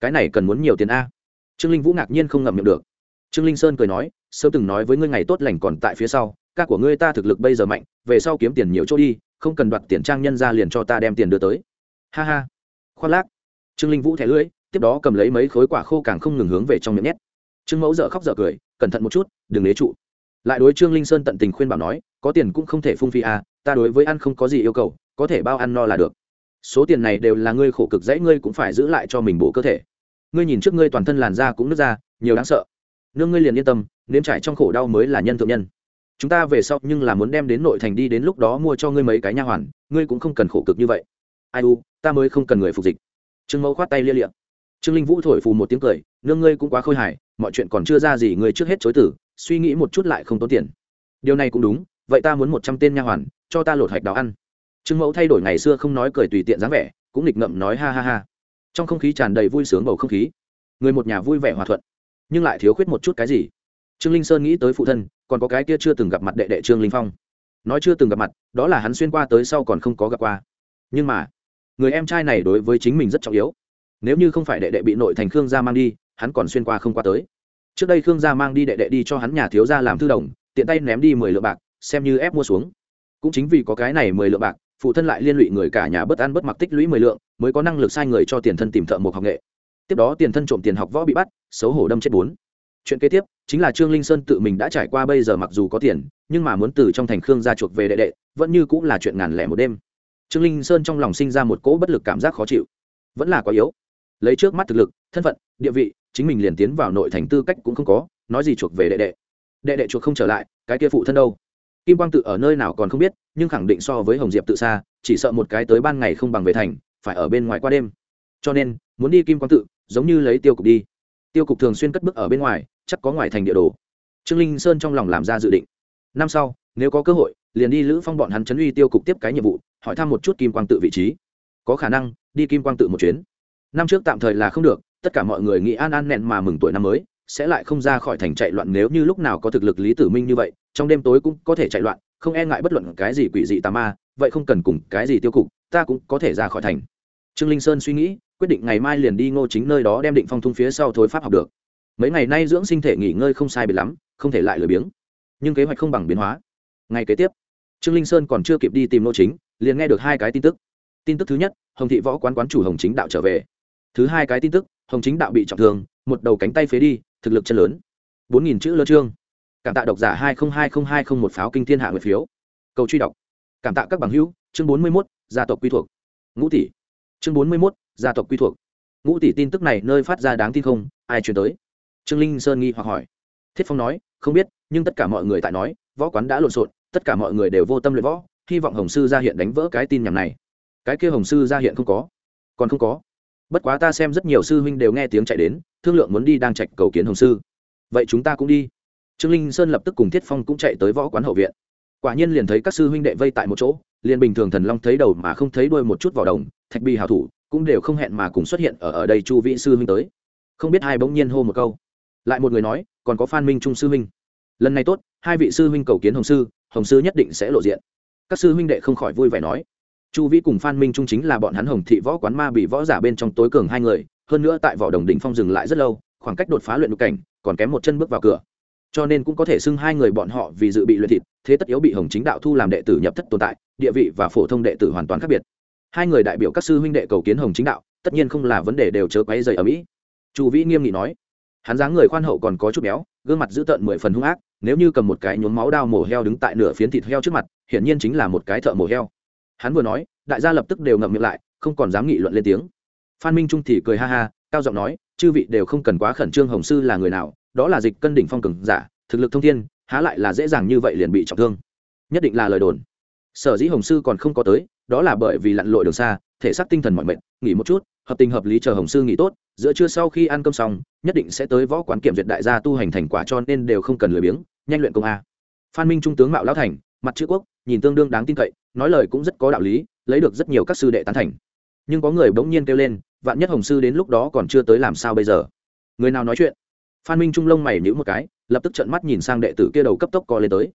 Cái này cần muốn nhiều tiền a. Trương linh vũ ngạc nhiên không ngậm miệng được trương linh sơn cười nói, sớm từng nói với ngươi ngày tốt lành còn tại phía sau ca của ngươi ta thực lực bây giờ mạnh, về sau kiếm tiền nhiều chỗ đi, không cần đoạt tiền trang nhân ra liền cho ta đem tiền đưa tới. Ha ha. Khoác lác. Trương linh vũ thẻ lưỡi, tiếp đó cầm lấy mấy khối quả khô càng không ngừng hướng về trong miệng nhét. Trương mẫu dợ khóc dợ cười, cẩn thận một chút, đừng lấy trụ. Lại đối trương linh sơn tận tình khuyên bảo nói, có tiền cũng không thể phung phi à ta đối với ăn không có gì yêu cầu, có thể bao ăn no là được. Số tiền này đều là ngươi khổ cực dãy, ngươi cũng phải giữ lại cho mình bổ cơ thể. Ngươi nhìn trước ngươi toàn thân làn da cũng nứt ra, nhiều đáng sợ nương ngươi liền yên tâm, nếm trải trong khổ đau mới là nhân thượng nhân. Chúng ta về sau nhưng là muốn đem đến nội thành đi đến lúc đó mua cho ngươi mấy cái nha hoàn, ngươi cũng không cần khổ cực như vậy. Ai u, ta mới không cần người phục dịch. Trương mẫu khoát tay lia liệm trương linh vũ thổi phù một tiếng cười, nương ngươi cũng quá khôi hài, mọi chuyện còn chưa ra gì ngươi trước hết chối tử, suy nghĩ một chút lại không tốn tiền. Điều này cũng đúng, vậy ta muốn một trăm tên nha hoàn, cho ta lột hạch đào ăn. Trương mẫu thay đổi ngày xưa không nói cười tùy tiện dáng vẻ, cũng nghịch ngậm nói ha ha ha. Trong không khí tràn đầy vui sướng bầu không khí. Người một nhà vui vẻ hòa thuận nhưng lại thiếu khuyết một chút cái gì. Trương linh sơn nghĩ tới phụ thân, còn có cái kia chưa từng gặp mặt đệ đệ trương linh phong. Nói chưa từng gặp mặt, đó là hắn xuyên qua tới sau còn không có gặp qua. Nhưng mà, người em trai này đối với chính mình rất trọng yếu. Nếu như không phải đệ đệ bị nội thành khương gia mang đi, hắn còn xuyên qua không qua tới. Trước đây khương gia mang đi đệ đệ đi cho hắn nhà thiếu gia làm thư đồng, tiện tay ném đi mười lượng bạc, xem như ép mua xuống. Cũng chính vì có cái này mười lượng bạc, phụ thân lại liên lụy người cả nhà bất ăn bất mặc tích lũy mười lượng, mới có năng lực sai người cho tiền thân tìm thợ một học nghệ tiếp đó tiền thân trộm tiền học võ bị bắt, xấu hổ đâm chết bốn. Chuyện kế tiếp, chính là trương linh sơn tự mình đã trải qua bây giờ mặc dù có tiền, nhưng mà muốn từ trong thành khương ra chuộc về đệ đệ, vẫn như cũng là chuyện ngàn lẻ một đêm. Trương linh sơn trong lòng sinh ra một cỗ bất lực cảm giác khó chịu. Vẫn là quá yếu. Lấy trước mắt thực lực, thân phận, địa vị, chính mình liền tiến vào nội thành tư cách cũng không có, nói gì chuộc về đệ đệ. Đệ đệ chuộc không trở lại, cái kia phụ thân đâu? Kim quang tự ở nơi nào còn không biết, nhưng khẳng định so với hồng diệp tự xa, chỉ sợ một cái tới ban ngày không bằng về thành, phải ở bên ngoài qua đêm. Cho nên, muốn đi kim quang tự giống như lấy tiêu cục đi. Tiêu cục thường xuyên cất bước ở bên ngoài, chắc có ngoài thành địa đồ. Trương linh sơn trong lòng làm ra dự định. Năm sau, nếu có cơ hội, liền đi lữ phong bọn hắn chấn uy tiêu cục tiếp cái nhiệm vụ, hỏi thăm một chút kim quang tự vị trí. Có khả năng, đi kim quang tự một chuyến. Năm trước tạm thời là không được, tất cả mọi người nghĩ an an nẹn mà mừng tuổi năm mới, sẽ lại không ra khỏi thành chạy loạn nếu như lúc nào có thực lực lý tử minh như vậy, trong đêm tối cũng có thể chạy loạn, không e ngại bất luận cái gì quỷ dị tà ma, vậy không cần cùng cái gì tiêu cục, ta cũng có thể ra khỏi thành trương linh sơn suy nghĩ, quyết định ngày mai liền đi ngô chính nơi đó đem định phong thung phía sau thối pháp học được. Mấy ngày nay dưỡng sinh thể nghỉ ngơi không sai biệt lắm, không thể lại lười biếng. Nhưng kế hoạch không bằng biến hóa. Ngày kế tiếp, trương linh sơn còn chưa kịp đi tìm ngô chính, liền nghe được hai cái tin tức. Tin tức thứ nhất, hồng thị võ quán quán chủ hồng chính đạo trở về. Thứ hai cái tin tức, hồng chính đạo bị trọng thương, một đầu cánh tay phế đi, thực lực chân lớn. Bốn nghìn chữ lơ trương. Cảm tạ độc giả hai nghìn hai nghìn hai không một pháo kinh thiên hạ người phiếu. Cầu truy đọc. Cảm tạ các bằng hữu, chương bốn mươi mốt, gia tộc quy thuộc. Ngũ tỷ chương bốn mươi mốt, gia tộc quy thuộc. Ngũ tỷ tin tức này nơi phát ra đáng tin không, ai truyền tới? Trương linh sơn nghi hoặc hỏi. Thiết phong nói, không biết, nhưng tất cả mọi người tại nói, võ quán đã lộn xộn, tất cả mọi người đều vô tâm luyện võ, hy vọng hồng sư ra hiện đánh vỡ cái tin nhầm này. Cái kia hồng sư ra hiện không có. Còn không có. Bất quá ta xem rất nhiều sư huynh đều nghe tiếng chạy đến, thương lượng muốn đi đang chạch cầu kiến hồng sư. Vậy chúng ta cũng đi. Trương linh sơn lập tức cùng thiết phong cũng chạy tới võ quán hậu viện. Quả nhiên liền thấy các sư huynh đệ vây tại một chỗ, liền bình thường thần long thấy đầu mà không thấy đuôi một chút vào đồng thạch bi hào thủ cũng đều không hẹn mà cùng xuất hiện ở ở đây chu vị sư huynh tới. Không biết hai bỗng nhiên hô một câu. Lại một người nói, còn có phan minh trung sư huynh. Lần này tốt, hai vị sư huynh cầu kiến hồng sư hồng sư nhất định sẽ lộ diện. Các sư huynh đệ không khỏi vui vẻ nói. Chu vĩ cùng phan minh trung chính là bọn hắn hồng thị võ quán ma bị võ giả bên trong tối cường hai người, hơn nữa tại võ đồng đỉnh phong dừng lại rất lâu, khoảng cách đột phá luyện đục cảnh, còn kém một chân bước vào cửa. Cho nên cũng có thể xưng hai người bọn họ vì dự bị luyện thịt, thế tất yếu bị hồng chính đạo thu làm đệ tử nhập thất tồn tại, địa vị và phổ thông đệ tử hoàn toàn khác biệt hai người đại biểu các sư huynh đệ cầu kiến hồng chính đạo, tất nhiên không là vấn đề đều chớ quấy dày ở mỹ. Chu vĩ nghiêm nghị nói, hắn dáng người khoan hậu còn có chút béo, gương mặt dữ tợn mười phần hung ác, nếu như cầm một cái nhuốm máu đao mổ heo đứng tại nửa phiến thịt heo trước mặt, hiển nhiên chính là một cái thợ mổ heo. Hắn vừa nói, đại gia lập tức đều ngậm miệng lại, không còn dám nghị luận lên tiếng. Phan minh trung thì cười ha ha, cao giọng nói, chư vị đều không cần quá khẩn trương hồng sư là người nào, đó là dịch cân đỉnh phong cường giả, thực lực thông thiên, há lại là dễ dàng như vậy liền bị trọng thương. Nhất định là lời đồn. Sở dĩ hồng sư còn không có tới đó là bởi vì lặn lội đường xa, thể xác tinh thần mọi mệnh nghỉ một chút, hợp tình hợp lý chờ hồng sư nghỉ tốt, giữa trưa sau khi ăn cơm xong, nhất định sẽ tới võ quán kiểm duyệt đại gia tu hành thành quả cho nên đều không cần lười biếng, nhanh luyện công a. Phan minh trung tướng mạo lão thành, mặt chữ quốc, nhìn tương đương đáng tin cậy, nói lời cũng rất có đạo lý, lấy được rất nhiều các sư đệ tán thành. Nhưng có người bỗng nhiên kêu lên, vạn nhất hồng sư đến lúc đó còn chưa tới làm sao bây giờ? Người nào nói chuyện? Phan minh trung lông mày nhữ một cái, lập tức trợn mắt nhìn sang đệ tử kia đầu cấp tốc co lên tới.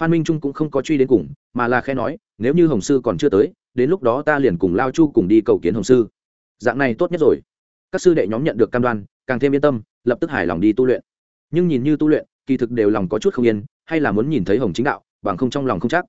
Phan minh trung cũng không có truy đến cùng, mà là khe nói nếu như hồng sư còn chưa tới, đến lúc đó ta liền cùng lao chu cùng đi cầu kiến hồng sư. Dạng này tốt nhất rồi. Các sư đệ nhóm nhận được cam đoan, càng thêm yên tâm, lập tức hài lòng đi tu luyện. Nhưng nhìn như tu luyện, kỳ thực đều lòng có chút không yên, hay là muốn nhìn thấy hồng chính đạo, bằng không trong lòng không chắc.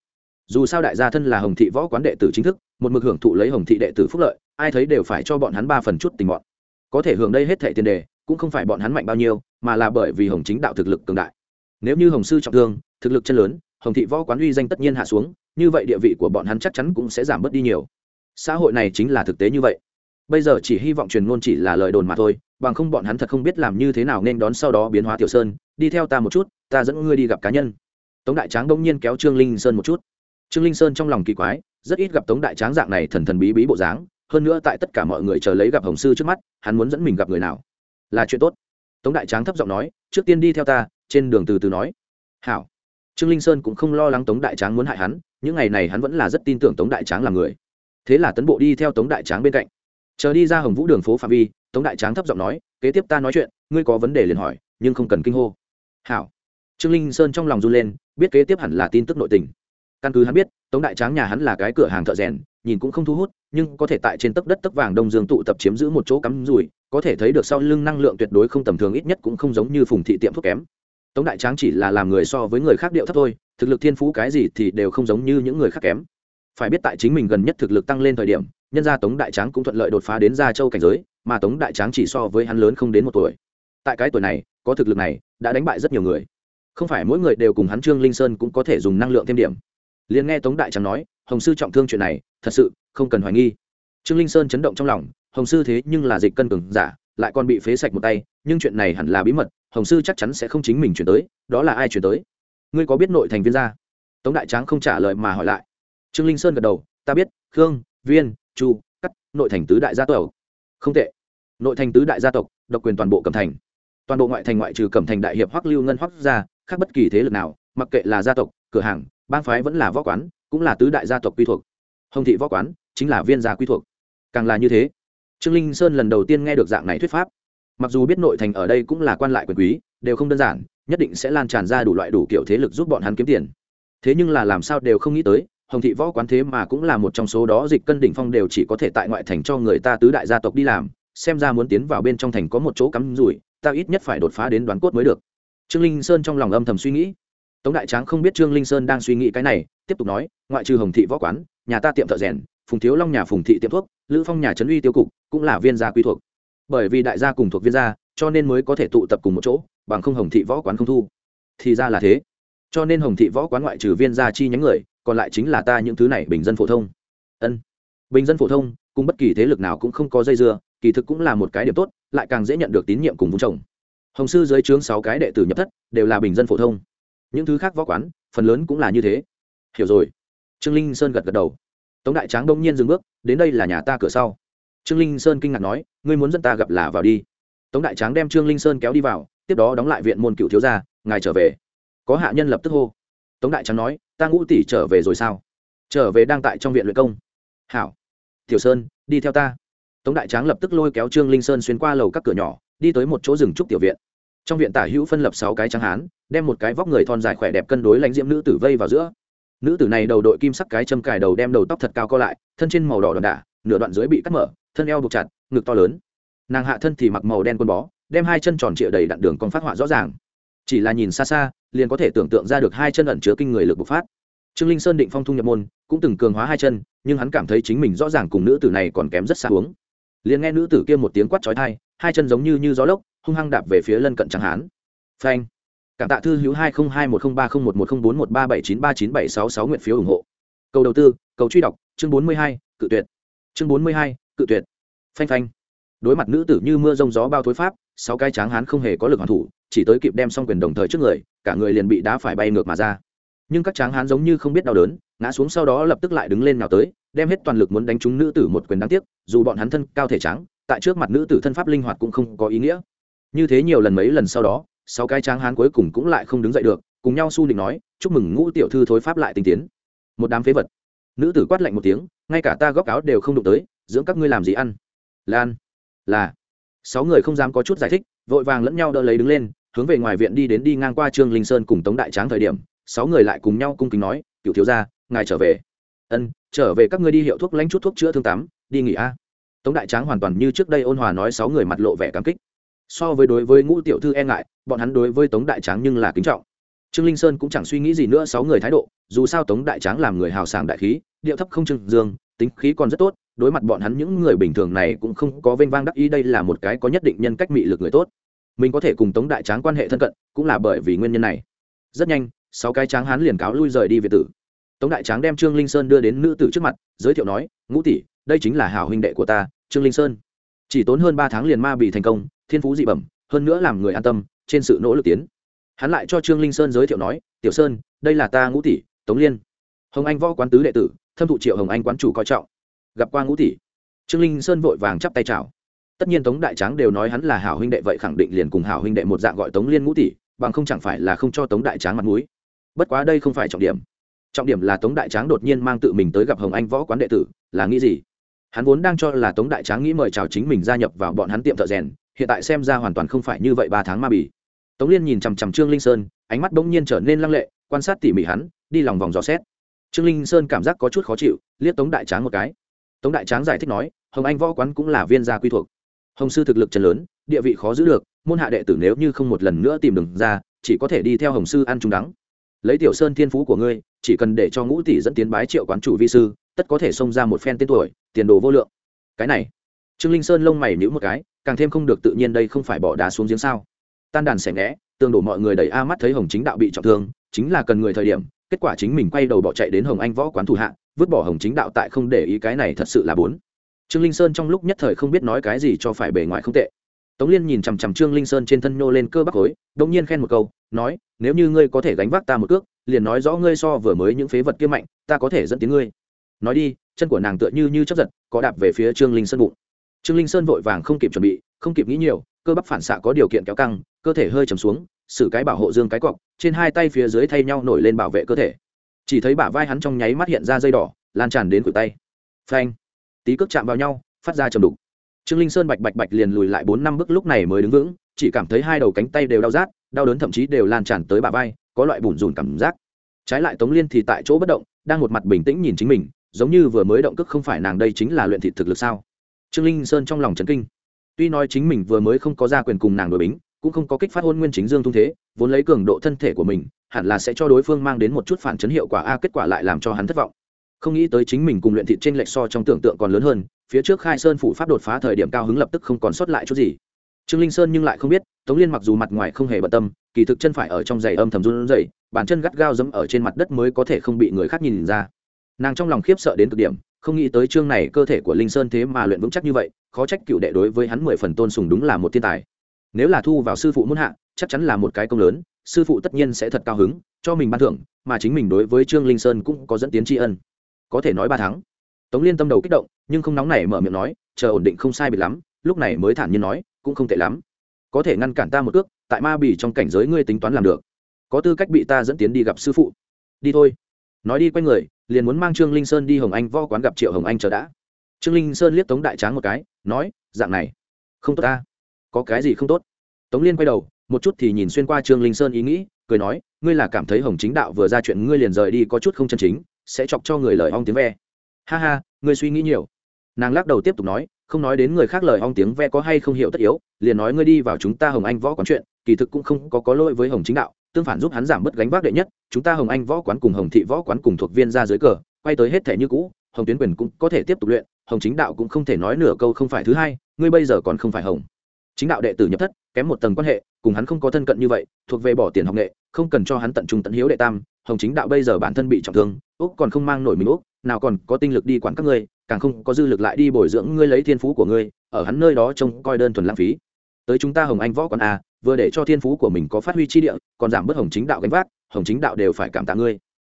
Dù sao đại gia thân là hồng thị võ quán đệ tử chính thức, một mực hưởng thụ lấy hồng thị đệ tử phúc lợi, ai thấy đều phải cho bọn hắn ba phần chút tình bọn. Có thể hưởng đây hết thệ tiền đề, cũng không phải bọn hắn mạnh bao nhiêu, mà là bởi vì hồng chính đạo thực lực cường đại. Nếu như hồng sư trọng thương, thực lực chân lớn, hồng thị võ quán uy danh tất nhiên hạ xuống như vậy địa vị của bọn hắn chắc chắn cũng sẽ giảm bớt đi nhiều. Xã hội này chính là thực tế như vậy. Bây giờ chỉ hy vọng truyền ngôn chỉ là lời đồn mà thôi, bằng không bọn hắn thật không biết làm như thế nào nên đón sau đó biến hóa tiểu sơn. Đi theo ta một chút, ta dẫn ngươi đi gặp cá nhân. Tống đại tráng đông nhiên kéo trương linh sơn một chút. Trương linh sơn trong lòng kỳ quái, rất ít gặp tống đại tráng dạng này thần thần bí bí bộ dáng, hơn nữa tại tất cả mọi người chờ lấy gặp hồng sư trước mắt, hắn muốn dẫn mình gặp người nào? Là chuyện tốt. Tống đại tráng thấp giọng nói, trước tiên đi theo ta, trên đường từ từ nói. Hảo. Trương linh sơn cũng không lo lắng tống đại tráng muốn hại hắn những ngày này hắn vẫn là rất tin tưởng tống đại tráng là người. Thế là tấn bộ đi theo tống đại tráng bên cạnh. Chờ đi ra hồng vũ đường phố phạm vi, tống đại tráng thấp giọng nói, kế tiếp ta nói chuyện, ngươi có vấn đề liền hỏi, nhưng không cần kinh hô. Hảo. Trương linh sơn trong lòng run lên, biết kế tiếp hẳn là tin tức nội tình. Căn cứ hắn biết, tống đại tráng nhà hắn là cái cửa hàng thợ rèn, nhìn cũng không thu hút, nhưng có thể tại trên tấc đất tấc vàng đông dương tụ tập chiếm giữ một chỗ cắm rủi, có thể thấy được sau lưng năng lượng tuyệt đối không tầm thường, ít nhất cũng không giống như phùng thị tiệm thuốc kém tống đại tráng chỉ là làm người so với người khác điệu thấp thôi, thực lực thiên phú cái gì thì đều không giống như những người khác kém. Phải biết tại chính mình gần nhất thực lực tăng lên thời điểm, nhân ra tống đại tráng cũng thuận lợi đột phá đến gia châu cảnh giới, mà tống đại tráng chỉ so với hắn lớn không đến một tuổi. Tại cái tuổi này, có thực lực này, đã đánh bại rất nhiều người. Không phải mỗi người đều cùng hắn trương linh sơn cũng có thể dùng năng lượng thêm điểm. Liền nghe tống đại tráng nói, hồng sư trọng thương chuyện này, thật sự không cần hoài nghi. Trương linh sơn chấn động trong lòng, hồng sư thế nhưng là dịch cân cường giả lại còn bị phế sạch một tay, nhưng chuyện này hẳn là bí mật, hồng sư chắc chắn sẽ không chính mình chuyển tới, đó là ai chuyển tới? Ngươi có biết nội thành viên gia? Tống đại tráng không trả lời mà hỏi lại. Trương linh sơn gật đầu, ta biết, khương, viên, chu, cắt, nội thành tứ đại gia tộc. Không tệ. Nội thành tứ đại gia tộc, độc quyền toàn bộ cẩm thành. Toàn bộ ngoại thành ngoại trừ cẩm thành đại hiệp hoắc lưu ngân hoắc gia, khác bất kỳ thế lực nào, mặc kệ là gia tộc, cửa hàng, bang phái vẫn là võ quán, cũng là tứ đại gia tộc quy thuộc. Hồng thị võ quán chính là viên gia quy thuộc. Càng là như thế trương linh sơn lần đầu tiên nghe được dạng này thuyết pháp. Mặc dù biết nội thành ở đây cũng là quan lại quyền quý, đều không đơn giản, nhất định sẽ lan tràn ra đủ loại đủ kiểu thế lực giúp bọn hắn kiếm tiền. Thế nhưng là làm sao đều không nghĩ tới, hồng thị võ quán thế mà cũng là một trong số đó, dịch cân đỉnh phong đều chỉ có thể tại ngoại thành cho người ta tứ đại gia tộc đi làm, xem ra muốn tiến vào bên trong thành có một chỗ cắm rủi, ta ít nhất phải đột phá đến đoán cốt mới được. Trương linh sơn trong lòng âm thầm suy nghĩ. Tống đại tráng không biết trương linh sơn đang suy nghĩ cái này, tiếp tục nói, ngoại trừ hồng thị võ quán, nhà ta tiệm thợ rèn phùng thiếu long nhà phùng thị tiệm thuốc, lữ phong nhà trấn uy tiêu cục, cũng là viên gia quy thuộc. Bởi vì đại gia cùng thuộc viên gia, cho nên mới có thể tụ tập cùng một chỗ, bằng không hồng thị võ quán không thu. Thì ra là thế. Cho nên hồng thị võ quán ngoại trừ viên gia chi nhánh người, còn lại chính là ta những thứ này bình dân phổ thông. Ân. Bình dân phổ thông, cùng bất kỳ thế lực nào cũng không có dây dưa, kỳ thực cũng là một cái điểm tốt, lại càng dễ nhận được tín nhiệm cùng vùng chồng hồng sư dưới trướng sáu cái đệ tử nhập thất, đều là bình dân phổ thông. Những thứ khác võ quán, phần lớn cũng là như thế. Hiểu rồi. Trương linh sơn gật gật đầu tống đại tráng đông nhiên dừng bước, đến đây là nhà ta cửa sau. Trương linh sơn kinh ngạc nói, ngươi muốn dẫn ta gặp là vào đi. Tống đại tráng đem trương linh sơn kéo đi vào, tiếp đó đóng lại viện môn cựu thiếu gia, ngài trở về. Có hạ nhân lập tức hô. Tống đại tráng nói, ta ngũ tỷ trở về rồi sao? Trở về đang tại trong viện luyện công. Hảo. Tiểu sơn, đi theo ta. Tống đại tráng lập tức lôi kéo trương linh sơn xuyên qua lầu các cửa nhỏ, đi tới một chỗ rừng trúc tiểu viện. Trong viện tả hữu phân lập sáu cái tráng hán, đem một cái vóc người thon dài khỏe đẹp cân đối lãnh diễm nữ tử vây vào giữa nữ tử này đầu đội kim sắc cái châm cài đầu đem đầu tóc thật cao co lại, thân trên màu đỏ đòn đả, nửa đoạn dưới bị cắt mở, thân eo buộc chặt, ngực to lớn. Nàng hạ thân thì mặc màu đen quần bó, đem hai chân tròn trịa đầy đặn đường còn phát họa rõ ràng. Chỉ là nhìn xa xa, liền có thể tưởng tượng ra được hai chân ẩn chứa kinh người lực bộc phát. Trương linh sơn định phong thung nhập môn, cũng từng cường hóa hai chân, nhưng hắn cảm thấy chính mình rõ ràng cùng nữ tử này còn kém rất xa uống. Liền nghe nữ tử kia một tiếng quát trói thai hai chân giống như như gió lốc, hung hăng đạp về phía lân cận chẳng hán. Phanh! Cảm tạ thư hữu hai nghìn hai một trăm ba mươi một một trăm bốn một ba bảy chín ba chín bảy sáu sáu nguyện phiếu ủng hộ. Cầu đầu tư, cầu truy đọc, chương bốn mươi hai, cự tuyệt. Chương bốn mươi hai, cự tuyệt. Phanh phanh. Đối mặt nữ tử như mưa rông gió bao thối pháp, sáu cái tráng hán không hề có lực hoàn thủ, chỉ tới kịp đem xong quyền đồng thời trước người, cả người liền bị đá phải bay ngược mà ra. Nhưng các tráng hán giống như không biết đau đớn, ngã xuống sau đó lập tức lại đứng lên nào tới, đem hết toàn lực muốn đánh trúng nữ tử một quyền đáng tiếc, dù bọn hắn thân cao thể trắng, tại trước mặt nữ tử thân pháp linh hoạt cũng không có ý nghĩa. Như thế nhiều lần mấy lần sau đó sáu cái tráng hán cuối cùng cũng lại không đứng dậy được, cùng nhau su định nói, chúc mừng ngũ tiểu thư thối pháp lại tinh tiến. Một đám phế vật. Nữ tử quát lạnh một tiếng, ngay cả ta góc áo đều không đụng tới, dưỡng các ngươi làm gì ăn? Lan, là. Sáu người không dám có chút giải thích, vội vàng lẫn nhau đỡ lấy đứng lên, hướng về ngoài viện đi đến đi ngang qua trương linh sơn cùng tống đại tráng thời điểm, sáu người lại cùng nhau cung kính nói, cựu thiếu gia, ngài trở về. Ân, trở về các ngươi đi hiệu thuốc lãnh chút thuốc chữa thương tắm, đi nghỉ a. Tống đại tráng hoàn toàn như trước đây ôn hòa nói, sáu người mặt lộ vẻ cảm kích so với đối với ngũ tiểu thư e ngại, bọn hắn đối với tống đại tráng nhưng là kính trọng. Trương linh sơn cũng chẳng suy nghĩ gì nữa, sáu người thái độ, dù sao tống đại tráng làm người hào sảng đại khí, điệu thấp không trừng dương, tính khí còn rất tốt, đối mặt bọn hắn những người bình thường này cũng không có vênh vang đắc ý, đây là một cái có nhất định nhân cách mị lực người tốt. Mình có thể cùng tống đại tráng quan hệ thân cận, cũng là bởi vì nguyên nhân này. Rất nhanh, sáu cái tráng hán liền cáo lui rời đi việt tử. Tống đại tráng đem trương linh sơn đưa đến nữ tử trước mặt, giới thiệu nói, ngũ tỷ, đây chính là hảo huynh đệ của ta, trương linh sơn. Chỉ tốn hơn ba tháng liền ma bị thành công thiên phú dị bẩm, hơn nữa làm người an tâm, trên sự nỗ lực tiến. Hắn lại cho trương linh sơn giới thiệu nói, tiểu sơn, đây là ta ngũ tỷ, tống liên. Hồng anh võ quán tứ đệ tử, thâm thụ triệu hồng anh quán chủ coi trọng. Gặp qua ngũ tỷ. Trương linh sơn vội vàng chắp tay chào. Tất nhiên tống đại tráng đều nói hắn là hảo huynh đệ vậy khẳng định liền cùng hảo huynh đệ một dạng gọi tống liên ngũ tỷ, bằng không chẳng phải là không cho tống đại tráng mặt mũi. Bất quá đây không phải trọng điểm. Trọng điểm là tống đại tráng đột nhiên mang tự mình tới gặp hồng anh võ quán đệ tử, là nghĩ gì? Hắn vốn đang cho là tống đại tráng nghĩ mời chào chính mình gia nhập vào bọn hắn tiệm thợ rèn hiện tại xem ra hoàn toàn không phải như vậy ba tháng ma bỉ tống liên nhìn chằm chằm trương linh sơn, ánh mắt bỗng nhiên trở nên lăng lệ, quan sát tỉ mỉ hắn, đi lòng vòng dò xét. Trương linh sơn cảm giác có chút khó chịu, liếc tống đại tráng một cái. Tống đại tráng giải thích nói, hồng anh võ quán cũng là viên gia quy thuộc. Hồng sư thực lực trần lớn, địa vị khó giữ được, môn hạ đệ tử nếu như không một lần nữa tìm đường ra, chỉ có thể đi theo hồng sư ăn trúng đắng. Lấy tiểu sơn thiên phú của ngươi, chỉ cần để cho ngũ tỷ dẫn tiến bái triệu quán chủ vi sư, tất có thể xông ra một phen tên tuổi, tiền đồ vô lượng. Cái này. Trương linh sơn lông mày nhữ một cái càng thêm không được tự nhiên đây không phải bỏ đá xuống giếng sao. Tan đàn xẻ ngẽ tương đổ mọi người đẩy a mắt thấy hồng chính đạo bị trọng thương, chính là cần người thời điểm, kết quả chính mình quay đầu bỏ chạy đến hồng anh võ quán thủ hạ, vứt bỏ hồng chính đạo tại không để ý cái này thật sự là bốn. Trương linh sơn trong lúc nhất thời không biết nói cái gì cho phải bề ngoài không tệ. Tống liên nhìn chằm chằm trương linh sơn trên thân nhô lên cơ bắp khối đông nhiên khen một câu, nói, nếu như ngươi có thể gánh vác ta một cước, liền nói rõ ngươi so vừa mới những phế vật kia mạnh, ta có thể dẫn tiếng ngươi. Nói đi, chân của nàng tựa như như chấp giật, có đạp về phía trương linh sơn bụng trương linh sơn vội vàng không kịp chuẩn bị, không kịp nghĩ nhiều, cơ bắp phản xạ có điều kiện kéo căng, cơ thể hơi chầm xuống xử cái bảo hộ dương cái cọc, trên hai tay phía dưới thay nhau nổi lên bảo vệ cơ thể. Chỉ thấy bả vai hắn trong nháy mắt hiện ra dây đỏ, lan tràn đến cửa tay. Phanh! Tí cước chạm vào nhau, phát ra chầm đục. Trương linh sơn bạch bạch bạch liền lùi lại bốn năm bước lúc này mới đứng vững, chỉ cảm thấy hai đầu cánh tay đều đau rát, đau đớn thậm chí đều lan tràn tới bả vai, có loại bùn rùn cảm giác. Trái lại tống liên thì tại chỗ bất động, đang một mặt bình tĩnh nhìn chính mình, giống như vừa mới động cước không phải nàng đây chính là luyện thị thực lực sao? Trương linh sơn trong lòng trấn kinh. Tuy nói chính mình vừa mới không có ra quyền cùng nàng đội bính, cũng không có kích phát hôn nguyên chính dương tung thế, vốn lấy cường độ thân thể của mình, hẳn là sẽ cho đối phương mang đến một chút phản chấn hiệu quả a, kết quả lại làm cho hắn thất vọng. Không nghĩ tới chính mình cùng luyện thị trên lệch so trong tưởng tượng còn lớn hơn, phía trước khai sơn phủ pháp đột phá thời điểm cao hứng lập tức không còn sót lại chút gì. Trương linh sơn nhưng lại không biết, tống liên mặc dù mặt ngoài không hề bận tâm, kỳ thực chân phải ở trong giày âm thầm run rẩy, bàn chân gắt gao dẫm ở trên mặt đất mới có thể không bị người khác nhìn ra nàng trong lòng khiếp sợ đến cực điểm, không nghĩ tới chương này cơ thể của linh sơn thế mà luyện vững chắc như vậy, khó trách cựu đệ đối với hắn mười phần tôn sùng đúng là một thiên tài. Nếu là thu vào sư phụ muôn hạ, chắc chắn là một cái công lớn, sư phụ tất nhiên sẽ thật cao hứng, cho mình ban thưởng, mà chính mình đối với trương linh sơn cũng có dẫn tiến tri ân. Có thể nói ba tháng. Tống liên tâm đầu kích động, nhưng không nóng nảy mở miệng nói, chờ ổn định không sai biệt lắm, lúc này mới thản nhiên nói, cũng không tệ lắm. Có thể ngăn cản ta một cước tại ma bì trong cảnh giới ngươi tính toán làm được. Có tư cách bị ta dẫn tiến đi gặp sư phụ. Đi thôi nói đi quay người, liền muốn mang trương linh sơn đi hồng anh võ quán gặp triệu hồng anh chờ đã. Trương linh sơn liếc tống đại tráng một cái, nói, dạng này, không tốt ta. Có cái gì không tốt? Tống liên quay đầu, một chút thì nhìn xuyên qua trương linh sơn ý nghĩ, cười nói, ngươi là cảm thấy hồng chính đạo vừa ra chuyện ngươi liền rời đi có chút không chân chính, sẽ chọc cho người lời ong tiếng ve. Ha ha, ngươi suy nghĩ nhiều. Nàng lắc đầu tiếp tục nói, không nói đến người khác lời ong tiếng ve có hay không hiểu tất yếu, liền nói ngươi đi vào chúng ta hồng anh võ quán chuyện, kỳ thực cũng không có có lỗi với hồng chính đạo tương phản giúp hắn giảm bớt gánh vác đệ nhất, chúng ta hồng anh võ quán cùng hồng thị võ quán cùng thuộc viên ra dưới cờ, quay tới hết thể như cũ, hồng tuyến quyền cũng có thể tiếp tục luyện, hồng chính đạo cũng không thể nói nửa câu không phải thứ hai, ngươi bây giờ còn không phải hồng. Chính đạo đệ tử nhập thất, kém một tầng quan hệ, cùng hắn không có thân cận như vậy, thuộc về bỏ tiền học nghệ, không cần cho hắn tận trung tận hiếu đệ tam, hồng chính đạo bây giờ bản thân bị trọng thương, úc còn không mang nổi mình úc, nào còn có tinh lực đi quản các ngươi, càng không có dư lực lại đi bồi dưỡng ngươi lấy thiên phú của ngươi, ở hắn nơi đó trông coi đơn thuần lãng phí. Tới chúng ta hồng anh võ còn a vừa để cho thiên phú của mình có phát huy chi địa, còn giảm bớt hồng chính đạo gánh vác, hồng chính đạo đều phải cảm tạ ngươi.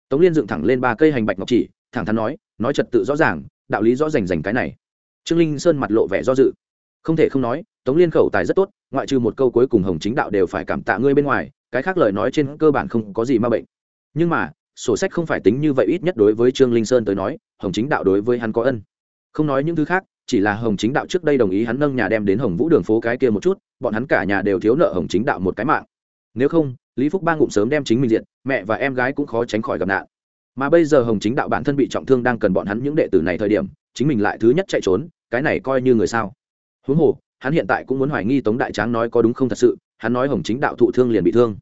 Tống liên dựng thẳng lên ba cây hành bạch ngọc chỉ, thẳng thắn nói nói trật tự rõ ràng, đạo lý rõ rành rành cái này. Trương linh sơn mặt lộ vẻ do dự. Không thể không nói, tống liên khẩu tài rất tốt, ngoại trừ một câu cuối cùng hồng chính đạo đều phải cảm tạ ngươi bên ngoài, cái khác lời nói trên cơ bản không có gì ma bệnh. Nhưng mà, sổ sách không phải tính như vậy, ít nhất đối với trương linh sơn tới nói, hồng chính đạo đối với hắn có ân. Không nói những thứ khác chỉ là hồng chính đạo trước đây đồng ý hắn nâng nhà đem đến hồng vũ đường phố cái kia một chút, bọn hắn cả nhà đều thiếu nợ hồng chính đạo một cái mạng. Nếu không, lý phúc ba ngụm sớm đem chính mình diện mẹ và em gái cũng khó tránh khỏi gặp nạn. Mà bây giờ hồng chính đạo bản thân bị trọng thương đang cần bọn hắn những đệ tử này thời điểm, chính mình lại thứ nhất chạy trốn, cái này coi như người sao. Huống hồ, hắn hiện tại cũng muốn hoài nghi tống đại tráng nói có đúng không thật sự, hắn nói hồng chính đạo thụ thương liền bị thương.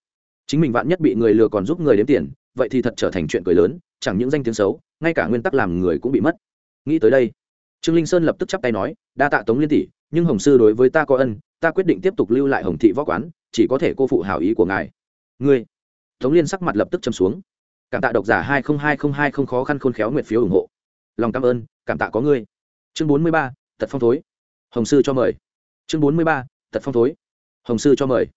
Chính mình vạn nhất bị người lừa còn giúp người đếm tiền, vậy thì thật trở thành chuyện cười lớn, chẳng những danh tiếng xấu, ngay cả nguyên tắc làm người cũng bị mất. Nghĩ tới đây trương linh sơn lập tức chắp tay nói, đa tạ tống liên tỷ, nhưng hồng sư đối với ta có ân, ta quyết định tiếp tục lưu lại hồng thị võ quán, chỉ có thể cô phụ hảo ý của ngài. Ngươi? Tống liên sắc mặt lập tức châm xuống. Cảm tạ độc giả hai nghìn hai không hai không khó khăn khôn khéo nguyện phiếu ủng hộ. Lòng cảm ơn, cảm tạ có ngươi. Chương bốn mươi ba, tật phong thối. Hồng sư cho mời. Chương bốn mươi ba, tật phong thối. Hồng sư cho mời.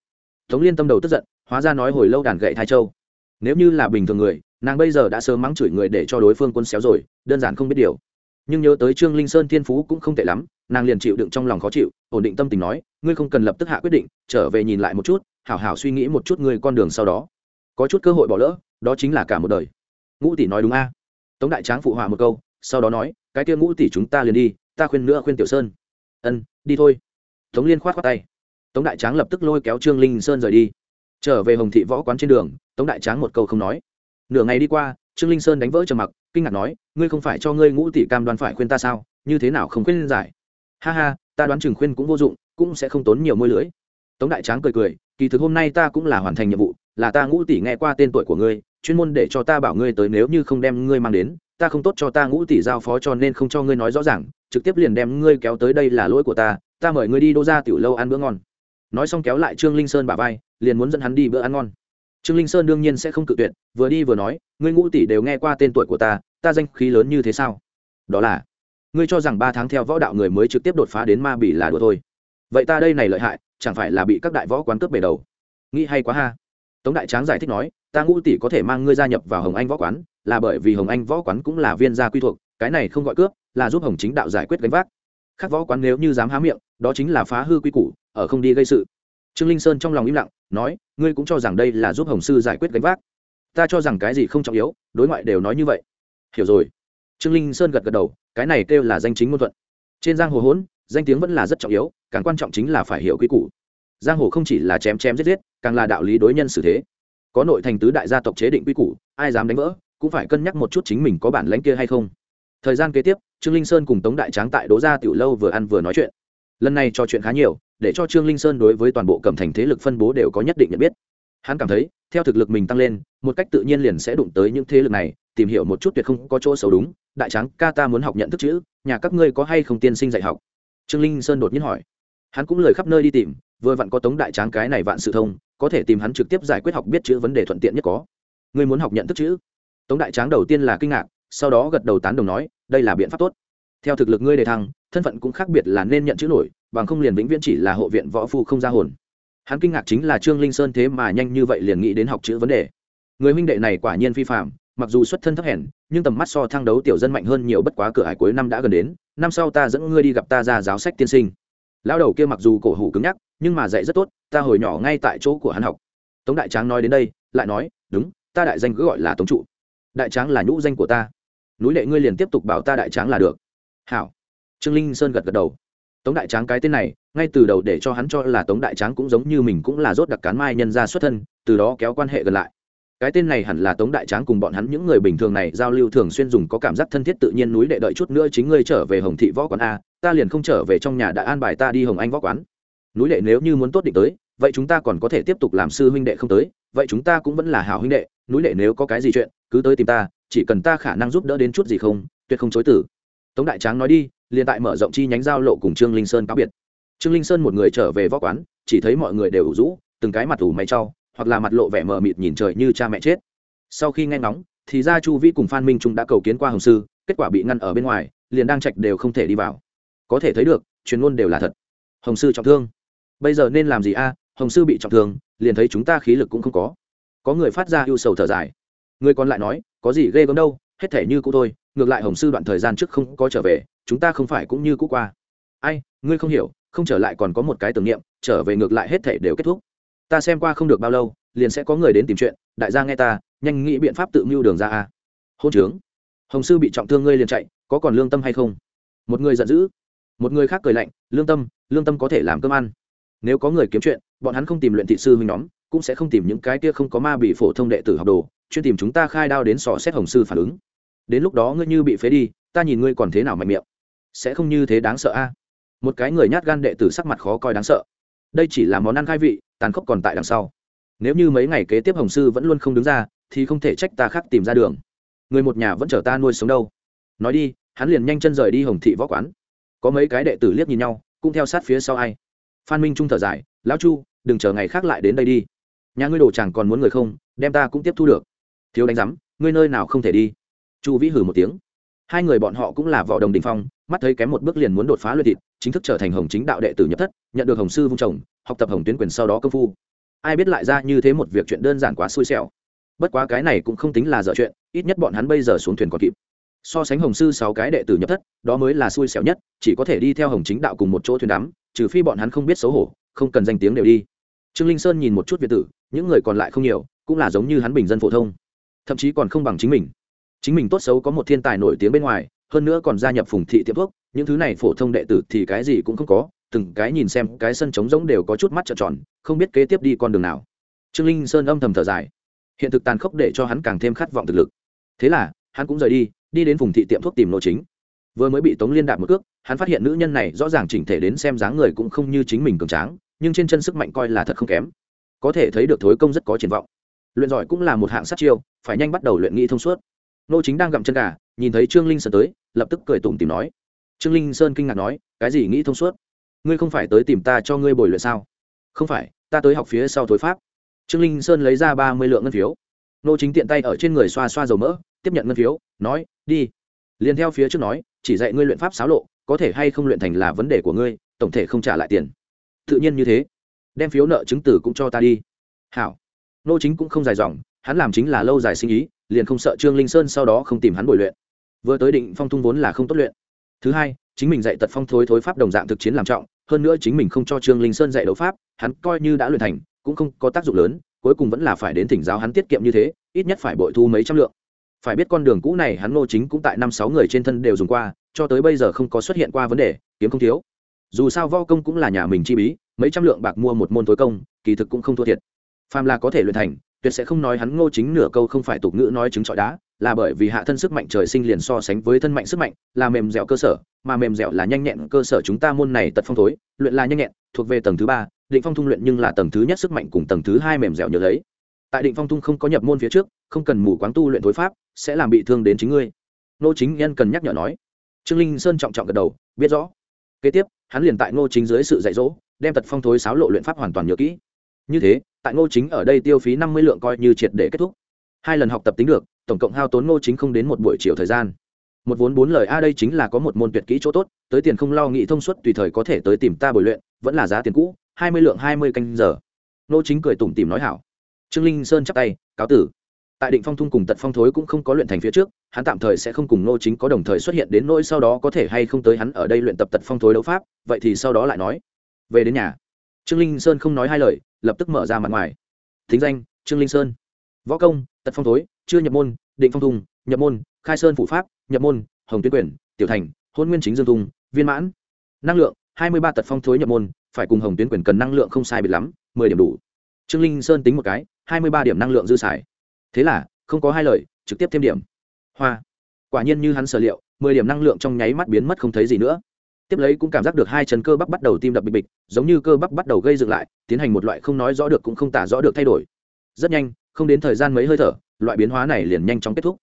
Tống liên tâm đầu tức giận, hóa ra nói hồi lâu đàn gậy thai châu. Nếu như là bình thường người, nàng bây giờ đã sớm mắng chửi người để cho đối phương quân xéo rồi, đơn giản không biết điều nhưng nhớ tới trương linh sơn thiên phú cũng không tệ lắm, nàng liền chịu đựng trong lòng khó chịu, ổn định tâm tình nói, ngươi không cần lập tức hạ quyết định, trở về nhìn lại một chút, hảo hảo suy nghĩ một chút ngươi con đường sau đó. Có chút cơ hội bỏ lỡ, đó chính là cả một đời. Ngũ tỷ nói đúng a. Tống đại tráng phụ họa một câu, sau đó nói, cái kia ngũ tỷ chúng ta liền đi, ta khuyên nữa khuyên tiểu sơn. Ân, đi thôi. Tống liên khoát khoát tay. Tống đại tráng lập tức lôi kéo trương linh sơn rời đi. Trở về hồng thị võ quán trên đường, tống đại tráng một câu không nói. Nửa ngày đi qua, trương linh sơn đánh vỡ trầm mặc kinh ngạc nói, ngươi không phải cho ngươi ngũ tỷ cam đoan phải khuyên ta sao? Như thế nào không khuyên giải? Ha ha, ta đoán chừng khuyên cũng vô dụng, cũng sẽ không tốn nhiều môi lưới. Tống đại tráng cười cười, kỳ thực hôm nay ta cũng là hoàn thành nhiệm vụ, là ta ngũ tỷ nghe qua tên tuổi của ngươi, chuyên môn để cho ta bảo ngươi tới nếu như không đem ngươi mang đến, ta không tốt cho ta ngũ tỷ giao phó cho nên không cho ngươi nói rõ ràng, trực tiếp liền đem ngươi kéo tới đây là lỗi của ta ta mời ngươi đi đô ra tiểu lâu ăn bữa ngon. Nói xong kéo lại trương linh sơn bà vai, liền muốn dẫn hắn đi bữa ăn ngon trương linh sơn đương nhiên sẽ không cự tuyệt, vừa đi vừa nói, ngươi ngũ tỷ đều nghe qua tên tuổi của ta ta danh khí lớn như thế sao? Đó là, ngươi cho rằng ba tháng theo võ đạo người mới trực tiếp đột phá đến ma bỉ là đùa thôi. Vậy ta đây này lợi hại, chẳng phải là bị các đại võ quán cướp bể đầu? Nghĩ hay quá ha. Tống đại tráng giải thích nói, ta ngũ tỷ có thể mang ngươi gia nhập vào hồng anh võ quán, là bởi vì hồng anh võ quán cũng là viên gia quy thuộc, cái này không gọi cướp, là giúp hồng chính đạo giải quyết gánh vác. Khác võ quán nếu như dám há miệng, đó chính là phá hư quy củ, ở không đi gây sự. Trương linh sơn trong lòng im lặng nói, ngươi cũng cho rằng đây là giúp hồng sư giải quyết gánh vác. Ta cho rằng cái gì không trọng yếu, đối ngoại đều nói như vậy. Hiểu rồi. Trương linh sơn gật gật đầu, cái này kêu là danh chính ngôn thuận. Trên giang hồ hỗn, danh tiếng vẫn là rất trọng yếu, càng quan trọng chính là phải hiểu quy củ. Giang hồ không chỉ là chém chém giết giết, càng là đạo lý đối nhân xử thế. Có nội thành tứ đại gia tộc chế định quy củ, ai dám đánh vỡ, cũng phải cân nhắc một chút chính mình có bản lãnh kia hay không. Thời gian kế tiếp, trương linh sơn cùng tống đại tráng tại đố gia tiểu lâu vừa ăn vừa nói chuyện. Lần này trò chuyện khá nhiều để cho trương linh sơn đối với toàn bộ cẩm thành thế lực phân bố đều có nhất định nhận biết. Hắn cảm thấy, theo thực lực mình tăng lên, một cách tự nhiên liền sẽ đụng tới những thế lực này, tìm hiểu một chút tuyệt không có chỗ xấu đúng. Đại tráng, ca ta muốn học nhận thức chữ, nhà các ngươi có hay không tiên sinh dạy học? Trương linh sơn đột nhiên hỏi. Hắn cũng lời khắp nơi đi tìm, vừa vặn có tống đại tráng cái này vạn sự thông, có thể tìm hắn trực tiếp giải quyết học biết chữ vấn đề thuận tiện nhất có. Ngươi muốn học nhận thức chữ? Tống đại tráng đầu tiên là kinh ngạc, sau đó gật đầu tán đồng nói, đây là biện pháp tốt theo thực lực ngươi đề thăng, thân phận cũng khác biệt là nên nhận chữ nổi, bằng không liền vĩnh viễn chỉ là hộ viện võ phu không ra hồn. Hắn kinh ngạc chính là trương linh sơn thế mà nhanh như vậy liền nghĩ đến học chữ vấn đề. Người huynh đệ này quả nhiên phi phạm mặc dù xuất thân thấp hèn, nhưng tầm mắt so thang đấu tiểu dân mạnh hơn nhiều bất quá cửa hải cuối năm đã gần đến, năm sau ta dẫn ngươi đi gặp ta ra giáo sách tiên sinh. Lão đầu kia mặc dù cổ hủ cứng nhắc, nhưng mà dạy rất tốt, ta hồi nhỏ ngay tại chỗ của hắn học. Tống đại tráng nói đến đây, lại nói, đúng, ta đại danh cứ gọi là tống trụ. Đại tráng là nhũ danh của ta. Núi lệ ngươi liền tiếp tục bảo ta đại tráng là được hảo. Trương linh sơn gật gật đầu. Tống đại tráng cái tên này, ngay từ đầu để cho hắn cho là tống đại tráng cũng giống như mình cũng là rốt đặc cán mai nhân ra xuất thân, từ đó kéo quan hệ gần lại. Cái tên này hẳn là tống đại tráng cùng bọn hắn những người bình thường này giao lưu thường xuyên dùng có cảm giác thân thiết tự nhiên núi đệ đợi chút nữa chính ngươi trở về hồng thị võ quán a, ta liền không trở về trong nhà đã an bài ta đi hồng anh võ quán. Núi đệ nếu như muốn tốt định tới, vậy chúng ta còn có thể tiếp tục làm sư huynh đệ không tới, vậy chúng ta cũng vẫn là hảo huynh đệ, núi đệ nếu có cái gì chuyện, cứ tới tìm ta, chỉ cần ta khả năng giúp đỡ đến chút gì không, tuyệt không chối tử tống đại tráng nói đi, liền tại mở rộng chi nhánh giao lộ cùng trương linh sơn cáo biệt. Trương linh sơn một người trở về võ quán, chỉ thấy mọi người đều ủ rũ, từng cái mặt ủ mày trau hoặc là mặt lộ vẻ mờ mịt nhìn trời như cha mẹ chết. Sau khi nghe ngóng, thì ra chu vĩ cùng phan minh trung đã cầu kiến qua hồng sư, kết quả bị ngăn ở bên ngoài, liền đang trạch đều không thể đi vào. Có thể thấy được truyền luôn đều là thật. Hồng sư trọng thương. Bây giờ nên làm gì a? Hồng sư bị trọng thương, liền thấy chúng ta khí lực cũng không có. Có người phát ra ưu sầu thở dài. Người còn lại nói, có gì ghê gớm đâu, hết thể như cũ thôi ngược lại hồng sư đoạn thời gian trước không có trở về, chúng ta không phải cũng như cũ qua. Ai, ngươi không hiểu, không trở lại còn có một cái tưởng niệm, trở về ngược lại hết thể đều kết thúc. Ta xem qua không được bao lâu, liền sẽ có người đến tìm chuyện, đại gia nghe ta, nhanh nghĩ biện pháp tự mưu đường ra a. Hôn trướng. Hồng sư bị trọng thương ngươi liền chạy, có còn lương tâm hay không? Một người giận dữ. Một người khác cười lạnh, lương tâm lương tâm có thể làm cơm ăn. Nếu có người kiếm chuyện, bọn hắn không tìm luyện thị sư huynh nhóm, cũng sẽ không tìm những cái kia không có ma bị phổ thông đệ tử học đồ, chuyên tìm chúng ta khai đao đến sò xét hồng sư phản ứng đến lúc đó ngươi như bị phế đi, ta nhìn ngươi còn thế nào mạnh miệng. Sẽ không như thế đáng sợ a. Một cái người nhát gan đệ tử sắc mặt khó coi đáng sợ. Đây chỉ là món ăn khai vị, tàn khốc còn tại đằng sau. Nếu như mấy ngày kế tiếp hồng sư vẫn luôn không đứng ra, thì không thể trách ta khác tìm ra đường. Người một nhà vẫn chờ ta nuôi sống đâu. Nói đi, hắn liền nhanh chân rời đi hồng thị võ quán. Có mấy cái đệ tử liếc nhìn nhau, cũng theo sát phía sau ai. Phan minh trung thở dài, lão chu, đừng chờ ngày khác lại đến đây đi. Nhà ngươi đồ chàng còn muốn người không, đem ta cũng tiếp thu được. Thiếu đánh giám, ngươi nơi nào không thể đi? Chu vĩ hử một tiếng. Hai người bọn họ cũng là võ đồng đình phong, mắt thấy kém một bước liền muốn đột phá luyện thịt, chính thức trở thành hồng chính đạo đệ tử nhập thất, nhận được hồng sư vung chồng, học tập hồng tuyến quyền sau đó công phu. Ai biết lại ra như thế một việc chuyện đơn giản quá xui xẻo. Bất quá cái này cũng không tính là dở chuyện, ít nhất bọn hắn bây giờ xuống thuyền còn kịp. So sánh hồng sư sáu cái đệ tử nhập thất, đó mới là xui xẻo nhất, chỉ có thể đi theo hồng chính đạo cùng một chỗ thuyền đắm, trừ phi bọn hắn không biết xấu hổ, không cần danh tiếng đều đi. Trương linh sơn nhìn một chút việt tử, những người còn lại không nhiều, cũng là giống như hắn bình dân phổ thông. Thậm chí còn không bằng chính mình chính mình tốt xấu có một thiên tài nổi tiếng bên ngoài, hơn nữa còn gia nhập phùng thị tiệm thuốc, những thứ này phổ thông đệ tử thì cái gì cũng không có, từng cái nhìn xem, cái sân trống rỗng đều có chút mắt trợn tròn, không biết kế tiếp đi con đường nào. Trương linh sơn âm thầm thở dài. Hiện thực tàn khốc để cho hắn càng thêm khát vọng thực lực. Thế là, hắn cũng rời đi đi đến vùng thị tiệm thuốc tìm nội chính. Vừa mới bị tống liên đạp một cước, hắn phát hiện nữ nhân này rõ ràng chỉnh thể đến xem dáng người cũng không như chính mình cường tráng, nhưng trên chân sức mạnh coi là thật không kém. Có thể thấy được thối công rất có triển vọng. Luyện giỏi cũng là một hạng sát chiêu, phải nhanh bắt đầu luyện nghĩ thông suốt nô chính đang gặm chân gà, nhìn thấy trương linh sơn tới, lập tức cười tủm tìm nói. Trương linh sơn kinh ngạc nói, cái gì nghĩ thông suốt? Ngươi không phải tới tìm ta cho ngươi bồi luyện sao? Không phải, ta tới học phía sau thối pháp. Trương linh sơn lấy ra ba mươi lượng ngân phiếu. Nô chính tiện tay ở trên người xoa xoa dầu mỡ, tiếp nhận ngân phiếu, nói, đi. Liền theo phía trước nói, chỉ dạy ngươi luyện pháp xáo lộ, có thể hay không luyện thành là vấn đề của ngươi, tổng thể không trả lại tiền. Tự nhiên như thế. Đem phiếu nợ chứng tử cũng cho ta đi. Hảo. Nô chính cũng không dài dòng hắn làm chính là lâu dài sinh ý, liền không sợ trương linh sơn sau đó không tìm hắn bồi luyện. Vừa tới định phong thung vốn là không tốt luyện. Thứ hai, chính mình dạy tật phong thối thối pháp đồng dạng thực chiến làm trọng, hơn nữa chính mình không cho trương linh sơn dạy đấu pháp, hắn coi như đã luyện thành, cũng không có tác dụng lớn, cuối cùng vẫn là phải đến thỉnh giáo hắn tiết kiệm như thế, ít nhất phải bội thu mấy trăm lượng. Phải biết con đường cũ này hắn ngô chính cũng tại năm sáu người trên thân đều dùng qua, cho tới bây giờ không có xuất hiện qua vấn đề, kiếm không thiếu. Dù sao vo công cũng là nhà mình chi bí, mấy trăm lượng bạc mua một môn tối công, kỳ thực cũng không thua thiệt. Phàm là có thể luyện thành tuyệt sẽ không nói hắn ngô chính nửa câu không phải tục ngữ nói chứng trọi đá, là bởi vì hạ thân sức mạnh trời sinh liền so sánh với thân mạnh sức mạnh, là mềm dẻo cơ sở, mà mềm dẻo là nhanh nhẹn cơ sở chúng ta môn này tật phong thối, luyện là nhanh nhẹn, thuộc về tầng thứ ba, định phong thung luyện nhưng là tầng thứ nhất sức mạnh cùng tầng thứ hai mềm dẻo nhớ lấy. Tại định phong thung không có nhập môn phía trước, không cần mù quáng tu luyện thối pháp, sẽ làm bị thương đến chính ngươi. Nô chính nhân cần nhắc nhở nói. Trương linh sơn trọng trọng gật đầu, biết rõ. Kế tiếp, hắn liền tại ngô chính dưới sự dạy dỗ, đem tật phong thối sáo lộ luyện pháp hoàn toàn nhớ kỹ. Như thế tại ngô chính ở đây tiêu phí năm mươi lượng coi như triệt để kết thúc. Hai lần học tập tính được, tổng cộng hao tốn ngô chính không đến một buổi chiều thời gian. Một vốn bốn lời, a, đây chính là có một môn tuyệt kỹ chỗ tốt, tới tiền không lo nghị thông suốt, tùy thời có thể tới tìm ta bồi luyện, vẫn là giá tiền cũ, hai mươi lượng hai mươi canh giờ. Ngô chính cười tủm tìm nói hảo. Trương linh sơn chắp tay, cáo tử. Tại định phong thung cùng tật phong thối cũng không có luyện thành phía trước, hắn tạm thời sẽ không cùng ngô chính có đồng thời xuất hiện đến nỗi sau đó có thể hay không tới hắn ở đây luyện tập tật phong thối đấu pháp, vậy thì sau đó lại nói. Về đến nhà trương linh sơn không nói hai lời, lập tức mở ra mặt ngoài. Thính danh, trương linh sơn. Võ công, tật phong thối, chưa nhập môn, định phong thùng, nhập môn, khai sơn phủ pháp, nhập môn, hồng tuyến quyền, tiểu thành, hôn nguyên chính dương thùng, viên mãn. Năng lượng, hai mươi ba tật phong thối nhập môn, phải cùng hồng tuyến quyền cần năng lượng không sai biệt lắm, mười điểm đủ. Trương linh sơn tính một cái, hai mươi ba điểm năng lượng dư xài. Thế là, không có hai lời, trực tiếp thêm điểm. Hoa. Quả nhiên như hắn sở liệu, mười điểm năng lượng trong nháy mắt biến mất không thấy gì nữa tiếp lấy cũng cảm giác được hai chân cơ bắp bắt đầu tim đập bịch bịch, giống như cơ bắp bắt đầu gây dựng lại, tiến hành một loại không nói rõ được cũng không tả rõ được thay đổi. Rất nhanh, không đến thời gian mấy hơi thở, loại biến hóa này liền nhanh chóng kết thúc.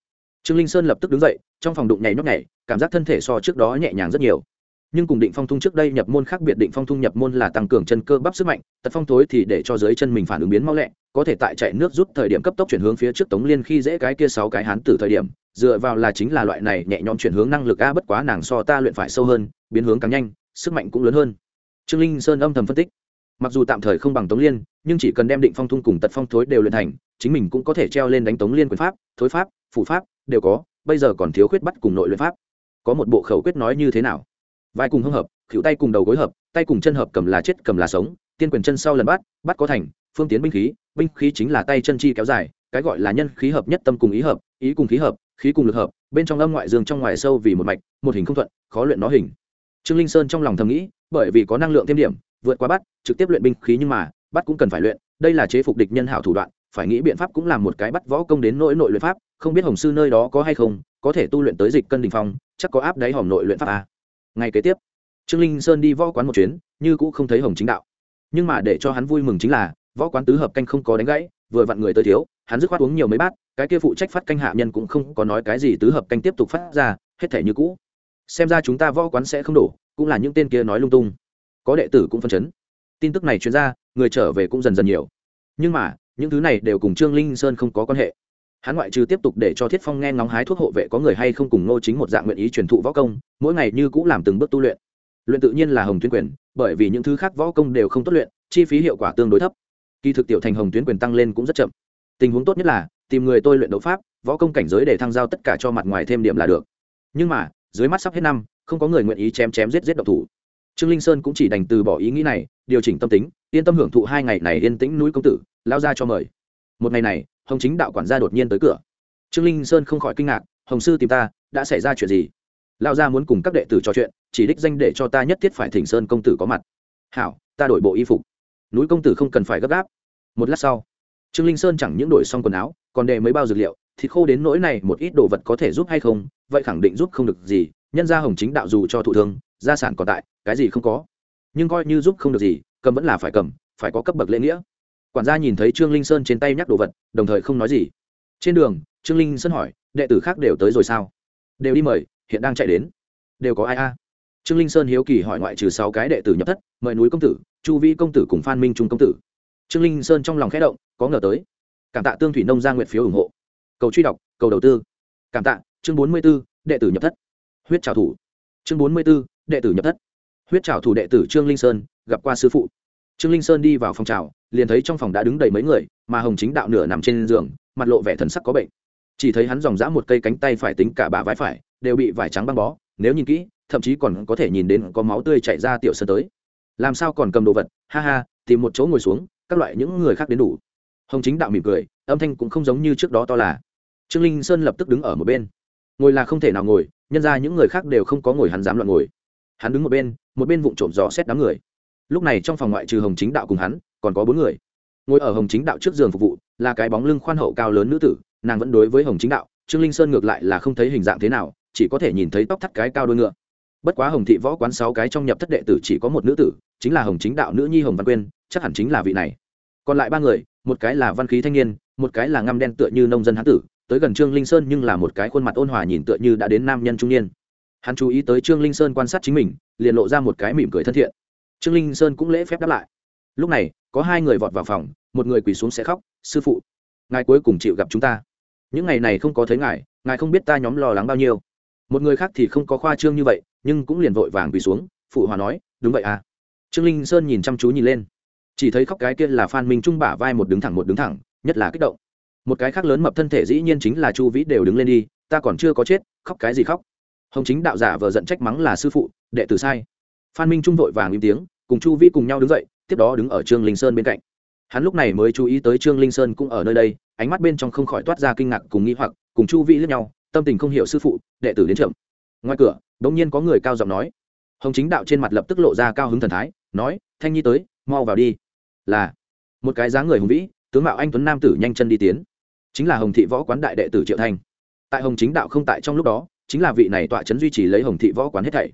Trương linh sơn lập tức đứng dậy, trong phòng đụng nhảy nhóc nhảy, cảm giác thân thể so trước đó nhẹ nhàng rất nhiều. Nhưng cùng định phong thung trước đây nhập môn khác biệt, định phong thung nhập môn là tăng cường chân cơ bắp sức mạnh, tật phong thối thì để cho dưới chân mình phản ứng biến mau lẹ, có thể tại chạy nước rút thời điểm cấp tốc chuyển hướng phía trước tống liên khi dễ cái kia sáu cái hán tử thời điểm dựa vào là chính là loại này nhẹ nhõm chuyển hướng năng lực a, bất quá nàng so ta luyện phải sâu hơn, biến hướng càng nhanh, sức mạnh cũng lớn hơn. Trương linh sơn âm thầm phân tích. Mặc dù tạm thời không bằng tống liên, nhưng chỉ cần đem định phong thung cùng tật phong thối đều luyện thành, chính mình cũng có thể treo lên đánh tống liên quyền pháp, thối pháp phụ pháp, đều có, bây giờ còn thiếu khuyết bắt cùng nội luyện pháp. Có một bộ khẩu quyết nói như thế nào? Vai cùng hưng hợp, khỉu tay cùng đầu gối hợp, tay cùng chân hợp cầm là chết, cầm là sống, tiên quyền chân sau lần bắt bắt có thành, phương tiến binh khí binh khí chính là tay chân chi kéo dài, cái gọi là nhân khí hợp nhất tâm cùng ý hợp, ý cùng khí hợp khí cùng lực hợp, bên trong âm ngoại dương trong ngoài sâu vì một mạch, một hình không thuận, khó luyện nó hình trương linh sơn trong lòng thầm nghĩ, bởi vì có năng lượng thêm điểm, vượt qua bắt, trực tiếp luyện binh khí nhưng mà, bắt cũng cần phải luyện, đây là chế phục địch nhân hảo thủ đoạn, phải nghĩ biện pháp cũng làm một cái bắt võ công đến nỗi nội luyện pháp, không biết hồng sư nơi đó có hay không, có thể tu luyện tới dịch cân đình phong, chắc có áp đáy hòm nội luyện pháp à. ngày kế tiếp, trương linh sơn đi võ quán một chuyến, như cũng không thấy hồng chính đạo nhưng mà để cho hắn vui mừng chính là, võ quán tứ hợp canh không có đánh gãy, vừa vặn người tới thiếu hắn dứt khoát uống nhiều mấy bát, cái kia phụ trách phát canh hạ nhân cũng không có nói cái gì tứ hợp canh tiếp tục phát ra, hết thể như cũ. Xem ra chúng ta võ quán sẽ không đổ, cũng là những tên kia nói lung tung. Có đệ tử cũng phân chấn. Tin tức này chuyên ra, người trở về cũng dần dần nhiều. Nhưng mà, những thứ này đều cùng trương linh sơn không có quan hệ. Hắn ngoại trừ tiếp tục để cho thiết phong nghe ngóng hái thuốc hộ vệ có người hay không cùng ngô chính một dạng nguyện ý truyền thụ võ công, mỗi ngày như cũng làm từng bước tu luyện. Luyện tự nhiên là hồng tuyến quyền, bởi vì những thứ khác võ công đều không tốt luyện, chi phí hiệu quả tương đối thấp. Kỳ thực tiểu thành hồng tuyến quyền tăng lên cũng rất chậm tình huống tốt nhất là, tìm người tôi luyện đấu pháp, võ công cảnh giới để thăng giao tất cả cho mặt ngoài thêm điểm là được. Nhưng mà, dưới mắt sắp hết năm, không có người nguyện ý chém chém giết giết độc thủ. Trương linh sơn cũng chỉ đành từ bỏ ý nghĩ này, điều chỉnh tâm tính, yên tâm hưởng thụ hai ngày này yên tĩnh núi công tử lao ra cho mời. Một ngày này, hồng chính đạo quản gia đột nhiên tới cửa. Trương linh sơn không khỏi kinh ngạc, hồng sư tìm ta, đã xảy ra chuyện gì? Lao ra muốn cùng các đệ tử trò chuyện, chỉ đích danh để cho ta nhất thiết phải thỉnh sơn công tử có mặt. Hảo, ta đổi bộ y phục. Núi công tử không cần phải gấp gáp. Một lát sau trương linh sơn chẳng những đổi xong quần áo, còn để mấy bao dược liệu, thịt khô đến nỗi này một ít đồ vật có thể giúp hay không, vậy khẳng định giúp không được gì. Nhân ra hồng chính đạo dù cho thụ thương, gia sản còn tại, cái gì không có. Nhưng coi như giúp không được gì, cầm vẫn là phải cầm, phải có cấp bậc lễ nghĩa. Quản gia nhìn thấy trương linh sơn trên tay nhắc đồ vật, đồng thời không nói gì. Trên đường, trương linh sơn hỏi, đệ tử khác đều tới rồi sao? Đều đi mời, hiện đang chạy đến. Đều có ai a? Trương linh sơn hiếu kỳ hỏi ngoại trừ sáu cái đệ tử nhập thất, mời núi công tử, chu vi công tử cùng phan minh trung công tử trương linh sơn trong lòng khẽ động, có ngờ tới. Cảm tạ tương thủy nông ra nguyện phiếu ủng hộ. Cầu truy đọc, cầu đầu tư. Cảm tạ, chương bốn mươi b ố đệ tử nhập thất. Huyết trào thủ. Chương bốn mươi b ố đệ tử nhập thất. Huyết trào thủ đệ tử trương linh sơn, gặp qua sư phụ. Trương linh sơn đi vào phòng trào liền thấy trong phòng đã đứng đầy mấy người, mà hồng chính đạo nửa nằm trên giường, mặt lộ vẻ thần sắc có bệnh. Chỉ thấy hắn dòng dã một cây cánh tay phải tính cả bà vái phải, đều bị vải trắng băng bó, nếu nhìn kỹ, thậm chí còn có thể nhìn đến có máu tươi chảy ra tiểu sơn tới. Làm sao còn cầm đồ vật? Ha ha, tìm một chỗ ngồi xuống các loại những người khác đến đủ. Hồng chính đạo mỉm cười, âm thanh cũng không giống như trước đó to là. Trương linh sơn lập tức đứng ở một bên. Ngồi là không thể nào ngồi, nhân ra những người khác đều không có ngồi hắn dám loạn ngồi. Hắn đứng một bên một bên vụng trộm dò xét đám người. Lúc này trong phòng ngoại trừ hồng chính đạo cùng hắn, còn có bốn người. Ngồi ở hồng chính đạo trước giường phục vụ, là cái bóng lưng khoan hậu cao lớn nữ tử, nàng vẫn đối với hồng chính đạo, trương linh sơn ngược lại là không thấy hình dạng thế nào, chỉ có thể nhìn thấy tóc thắt cái cao đôi ngựa. Bất quá hồng thị võ quán sáu cái trong nhập thất đệ tử chỉ có một nữ tử, chính là hồng chính đạo nữ nhi hồng văn quyên chắc hẳn chính là vị này. Còn lại ba người, một cái là văn khí thanh niên, một cái là ngăm đen tựa như nông dân hán tử, tới gần trương linh sơn nhưng là một cái khuôn mặt ôn hòa nhìn tựa như đã đến nam nhân trung niên. Hắn chú ý tới trương linh sơn quan sát chính mình, liền lộ ra một cái mỉm cười thân thiện. Trương linh sơn cũng lễ phép đáp lại. Lúc này, có hai người vọt vào phòng, một người quỳ xuống sẽ khóc, sư phụ, ngài cuối cùng chịu gặp chúng ta. Những ngày này không có thấy ngài ngài không biết ta nhóm lo lắng bao nhiêu. Một người khác thì không có khoa trương như vậy, nhưng cũng liền vội vàng quỳ xuống, phụ hòa nói, đúng vậy à. Trương linh sơn nhìn chăm chú nhìn lên chỉ thấy khóc cái kia là phan minh trung bả vai một đứng thẳng, một đứng thẳng, nhất là kích động. Một cái khác lớn mập thân thể dĩ nhiên chính là chu vĩ đều đứng lên đi, ta còn chưa có chết, khóc cái gì khóc? Hồng chính đạo giả vờ giận trách mắng là sư phụ, đệ tử sai. Phan minh trung vội vàng im tiếng, cùng chu vĩ cùng nhau đứng dậy, tiếp đó đứng ở trương linh sơn bên cạnh. Hắn lúc này mới chú ý tới trương linh sơn cũng ở nơi đây, ánh mắt bên trong không khỏi toát ra kinh ngạc cùng nghi hoặc, cùng chu vĩ lẫn nhau, tâm tình không hiểu sư phụ, đệ tử đến chậm. Ngoài cửa bỗng nhiên có người cao giọng nói. Hồng chính đạo trên mặt lập tức lộ ra cao hứng thần thái, nói, thanh nhi tới, mau vào đi là một cái dáng người hùng vĩ tướng mạo anh tuấn nam tử nhanh chân đi tiến. Chính là hồng thị võ quán đại đệ tử triệu thanh. Tại hồng chính đạo không tại trong lúc đó chính là vị này tọa chấn duy trì lấy hồng thị võ quán hết thảy.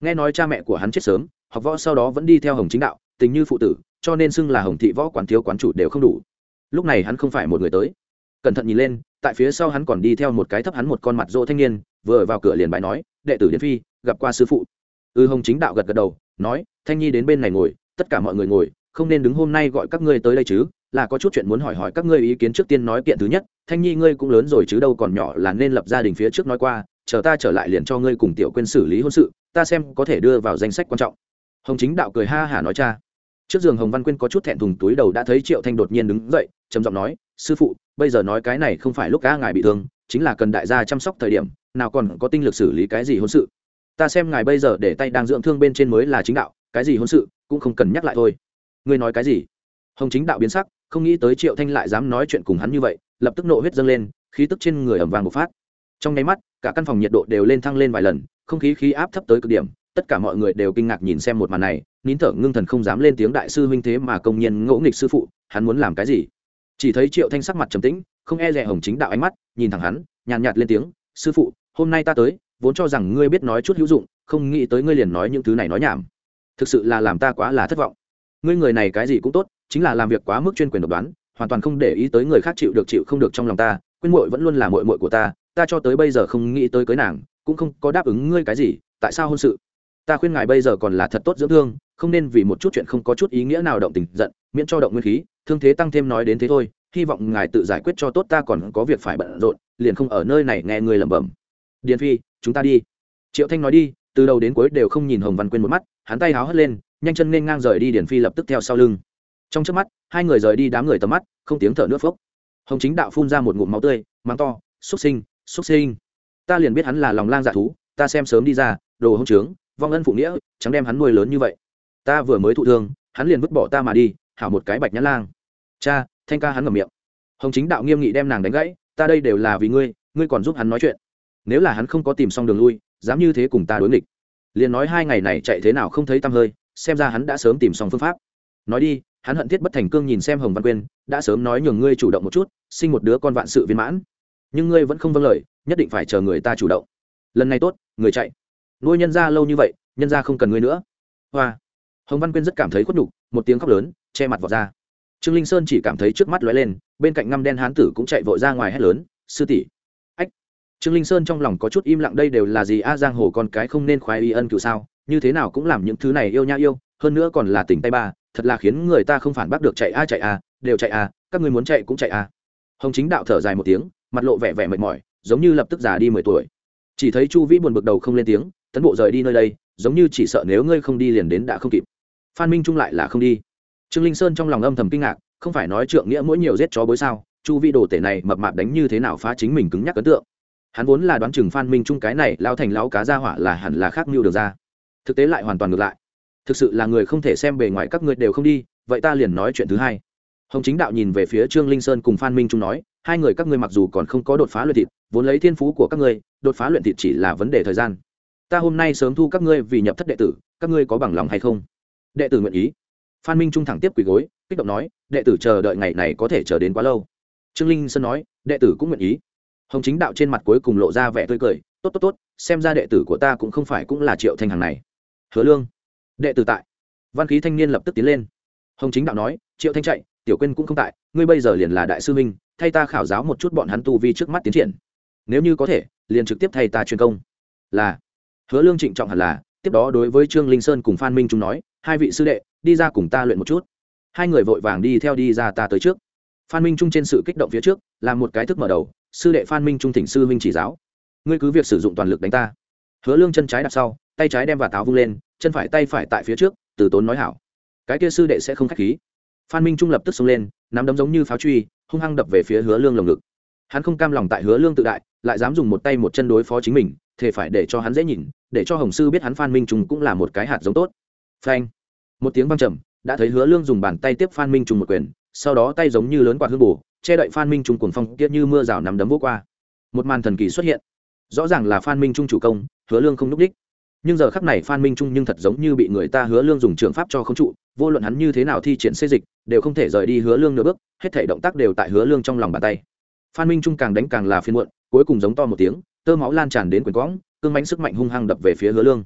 Nghe nói cha mẹ của hắn chết sớm học võ sau đó vẫn đi theo hồng chính đạo tình như phụ tử cho nên xưng là hồng thị võ quán thiếu quán chủ đều không đủ. Lúc này hắn không phải một người tới. Cẩn thận nhìn lên tại phía sau hắn còn đi theo một cái thấp hắn một con mặt rỗ thanh niên vừa vào cửa liền bài nói đệ tử điện phi gặp qua sư phụ. Ư ừ, hồng chính đạo gật gật đầu nói thanh nhi đến bên này ngồi tất cả mọi người ngồi không nên đứng hôm nay gọi các ngươi tới đây chứ, là có chút chuyện muốn hỏi hỏi các ngươi ý kiến trước tiên nói kiện thứ nhất, thanh nhi ngươi cũng lớn rồi chứ đâu còn nhỏ là nên lập gia đình phía trước nói qua, chờ ta trở lại liền cho ngươi cùng tiểu quên xử lý hôn sự, ta xem có thể đưa vào danh sách quan trọng. Hồng chính đạo cười ha hả nói cha. Trước giường hồng văn quyên có chút thẹn thùng túi đầu đã thấy triệu thanh đột nhiên đứng dậy, trầm giọng nói, sư phụ, bây giờ nói cái này không phải lúc ca ngài bị thương, chính là cần đại gia chăm sóc thời điểm, nào còn có tinh lực xử lý cái gì hôn sự. Ta xem ngài bây giờ để tay đang dưỡng thương bên trên mới là chính đạo, cái gì hôn sự cũng không cần nhắc lại thôi ngươi nói cái gì? Hồng chính đạo biến sắc không nghĩ tới triệu thanh lại dám nói chuyện cùng hắn như vậy lập tức nộ huyết dâng lên khí tức trên người ẩm vàng một phát. Trong nháy mắt cả căn phòng nhiệt độ đều lên thăng lên vài lần không khí khí áp thấp tới cực điểm tất cả mọi người đều kinh ngạc nhìn xem một màn này nín thở ngưng thần không dám lên tiếng đại sư huynh thế mà công nhiên ngỗ nghịch sư phụ hắn muốn làm cái gì? Chỉ thấy triệu thanh sắc mặt trầm tĩnh không e rè hồng chính đạo ánh mắt nhìn thẳng hắn nhàn nhạt, lên tiếng sư phụ hôm nay ta tới vốn cho rằng ngươi biết nói chút hữu dụng không nghĩ tới ngươi liền nói những thứ này nói nhảm. Thực sự là làm ta quá là thất vọng ngươi người này cái gì cũng tốt, chính là làm việc quá mức chuyên quyền độc đoán, hoàn toàn không để ý tới người khác chịu được chịu không được trong lòng ta quyên muội vẫn luôn là muội muội của ta ta cho tới bây giờ không nghĩ tới cưới nàng, cũng không có đáp ứng ngươi cái gì, tại sao hôn sự? Ta khuyên ngài bây giờ còn là thật tốt dưỡng thương, không nên vì một chút chuyện không có chút ý nghĩa nào động tình giận, miễn cho động nguyên khí, thương thế tăng thêm nói đến thế thôi, hy vọng ngài tự giải quyết cho tốt ta còn có việc phải bận rộn, liền không ở nơi này nghe người lẩm bẩm. Điền phi, chúng ta đi. Triệu thanh nói đi, từ đầu đến cuối đều không nhìn hồng văn quyên một mắt, hắn tay háo hất lên nhanh chân nên ngang rời đi điền phi lập tức theo sau lưng. Trong trước mắt, hai người rời đi đám người tầm mắt, không tiếng thở nước phốc. Hồng chính đạo phun ra một ngụm máu tươi, mắng to xúc sinh xúc sinh. Ta liền biết hắn là lòng lang dạ thú, ta xem sớm đi ra, đồ hông trướng, vong ân phụ nghĩa, chẳng đem hắn nuôi lớn như vậy. Ta vừa mới thụ thương, hắn liền vứt bỏ ta mà đi, hảo một cái bạch nhã lang. Cha, thanh ca hắn ngầm miệng. Hồng chính đạo nghiêm nghị đem nàng đánh gãy, ta đây đều là vì ngươi ngươi còn giúp hắn nói chuyện. Nếu là hắn không có tìm xong đường lui, dám như thế cùng ta đối nghịch. Liền nói hai ngày này chạy thế nào không thấy tăm hơi xem ra hắn đã sớm tìm xong phương pháp. Nói đi, hắn hận thiết bất thành cương nhìn xem hồng văn quyên, đã sớm nói nhường ngươi chủ động một chút, sinh một đứa con vạn sự viên mãn. Nhưng ngươi vẫn không vâng lời, nhất định phải chờ người ta chủ động. Lần này tốt, người chạy. Nuôi nhân ra lâu như vậy, nhân ra không cần ngươi nữa. Hoa. Hồng văn quyên rất cảm thấy khuất nhục, một tiếng khóc lớn, che mặt vào ra. Trương linh sơn chỉ cảm thấy trước mắt lóe lên, bên cạnh ngăm đen hán tử cũng chạy vội ra ngoài hét lớn, sư tỷ. Ách. Trương linh sơn trong lòng có chút im lặng, đây đều là gì a, giang hồ con cái không nên khoái y ân cựu sao? Như thế nào cũng làm những thứ này yêu nha yêu, hơn nữa còn là tỉnh tay ba, thật là khiến người ta không phản bác được chạy a chạy a, đều chạy a, các người muốn chạy cũng chạy a. Hồng chính đạo thở dài một tiếng, mặt lộ vẻ vẻ mệt mỏi, giống như lập tức già đi mười tuổi. Chỉ thấy chu vĩ buồn bực đầu không lên tiếng, tấn bộ rời đi nơi đây, giống như chỉ sợ nếu ngươi không đi liền đến đã không kịp. Phan minh trung lại là không đi. Trương linh sơn trong lòng âm thầm kinh ngạc, không phải nói trượng nghĩa mỗi nhiều giết chó bối sao, chu Vĩ đồ tể này mập mạp đánh như thế nào phá chính mình cứng nhắc ấn tượng. Hắn vốn là đoán chừng phan minh trung cái này lao thành lão cá ra hỏa là hẳn là khác mưu được ra thực tế lại hoàn toàn ngược lại. Thực sự là người không thể xem bề ngoài các ngươi đều không đi, vậy ta liền nói chuyện thứ hai. Hồng chính đạo nhìn về phía trương linh sơn cùng phan minh trung nói, hai người các ngươi mặc dù còn không có đột phá luyện thịt, vốn lấy thiên phú của các ngươi, đột phá luyện thịt chỉ là vấn đề thời gian. Ta hôm nay sớm thu các ngươi vì nhập thất đệ tử, các ngươi có bằng lòng hay không? Đệ tử nguyện ý. Phan minh trung thẳng tiếp quỳ gối, kích động nói, đệ tử chờ đợi ngày này có thể chờ đến quá lâu. Trương linh sơn nói, đệ tử cũng nguyện ý. Hồng chính đạo trên mặt cuối cùng lộ ra vẻ tươi cười, tốt tốt tốt, xem ra đệ tử của ta cũng không phải cũng là triệu thanh hàng này hứa lương. Đệ tử tại. Văn khí thanh niên lập tức tiến lên. Hồng chính đạo nói, triệu thanh chạy, tiểu quên cũng không tại, ngươi bây giờ liền là đại sư minh thay ta khảo giáo một chút bọn hắn tu vi trước mắt tiến triển. Nếu như có thể, liền trực tiếp thay ta truyền công. Là. Hứa lương trịnh trọng hẳn là, tiếp đó đối với trương linh sơn cùng phan minh trung nói, hai vị sư đệ, đi ra cùng ta luyện một chút. Hai người vội vàng đi theo đi ra ta tới trước. Phan minh trung trên sự kích động phía trước là một cái thức mở đầu, sư đệ phan minh trung thỉnh sư minh chỉ giáo. Ngươi cứ việc sử dụng toàn lực đánh ta. Hứa lương chân trái đặt sau, tay trái đem và táo vung lên chân phải tay phải tại phía trước, từ tốn nói hảo. Cái kia sư đệ sẽ không k h á c h khí. Phan minh trung lập tức xông lên, nắm đấm giống như pháo truy, hung hăng đập về phía hứa lương lồng ngực. Hắn không cam lòng tại hứa lương tự đại, lại dám dùng một tay một chân đối phó chính mình thể phải để cho hắn dễ nhìn, để cho hồng sư biết hắn phan minh trung cũng là một cái hạt giống tốt. Phanh. Một tiếng văng trầm, đã thấy hứa lương dùng bàn tay tiếp phan minh trung một quyền, sau đó tay giống như lớn quạt hương bù che đậy phan minh trung cuồng phong tiết như mưa rào nắm đấm vô qua. Một màn thần kỳ xuất hiện. Rõ ràng là phan minh trung chủ công, hứa lương không n ú c đích nhưng giờ khắc này phan minh trung nhưng thật giống như bị người ta hứa lương dùng trường pháp cho không trụ, vô luận hắn như thế nào thi triển xây dịch, đều không thể rời đi hứa lương nửa bước, hết thể động tác đều tại hứa lương trong lòng bàn tay. Phan minh trung càng đánh càng là phiên muộn, cuối cùng giống to một tiếng, tơ máu lan tràn đến quyền quõng, cương mánh sức mạnh hung hăng đập về phía hứa lương.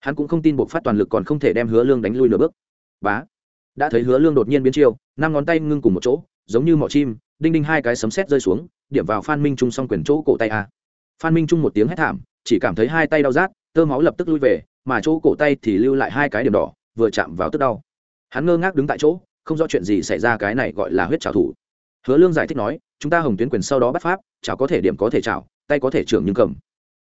Hắn cũng không tin buộc phát toàn lực còn không thể đem hứa lương đánh lui nửa bước. Bá! Đã thấy hứa lương đột nhiên biến chiêu, năm ngón tay ngưng cùng một chỗ, giống như mỏ chim, đinh đinh hai cái sấm sét rơi xuống, điểm vào phan minh trung xong quyền chỗ cổ tay a. Phan minh trung một tiếng hét thảm, chỉ cảm thấy hai tay đau rát tơ máu lập tức lui về, mà chỗ cổ tay thì lưu lại hai cái điểm đỏ, vừa chạm vào tức đau. Hắn ngơ ngác đứng tại chỗ, không rõ chuyện gì xảy ra cái này gọi là huyết trào thủ. Hứa lương giải thích nói, chúng ta hồng tuyến quyền sau đó bắt pháp, chảo có thể điểm có thể chảo, tay có thể trưởng nhưng cầm.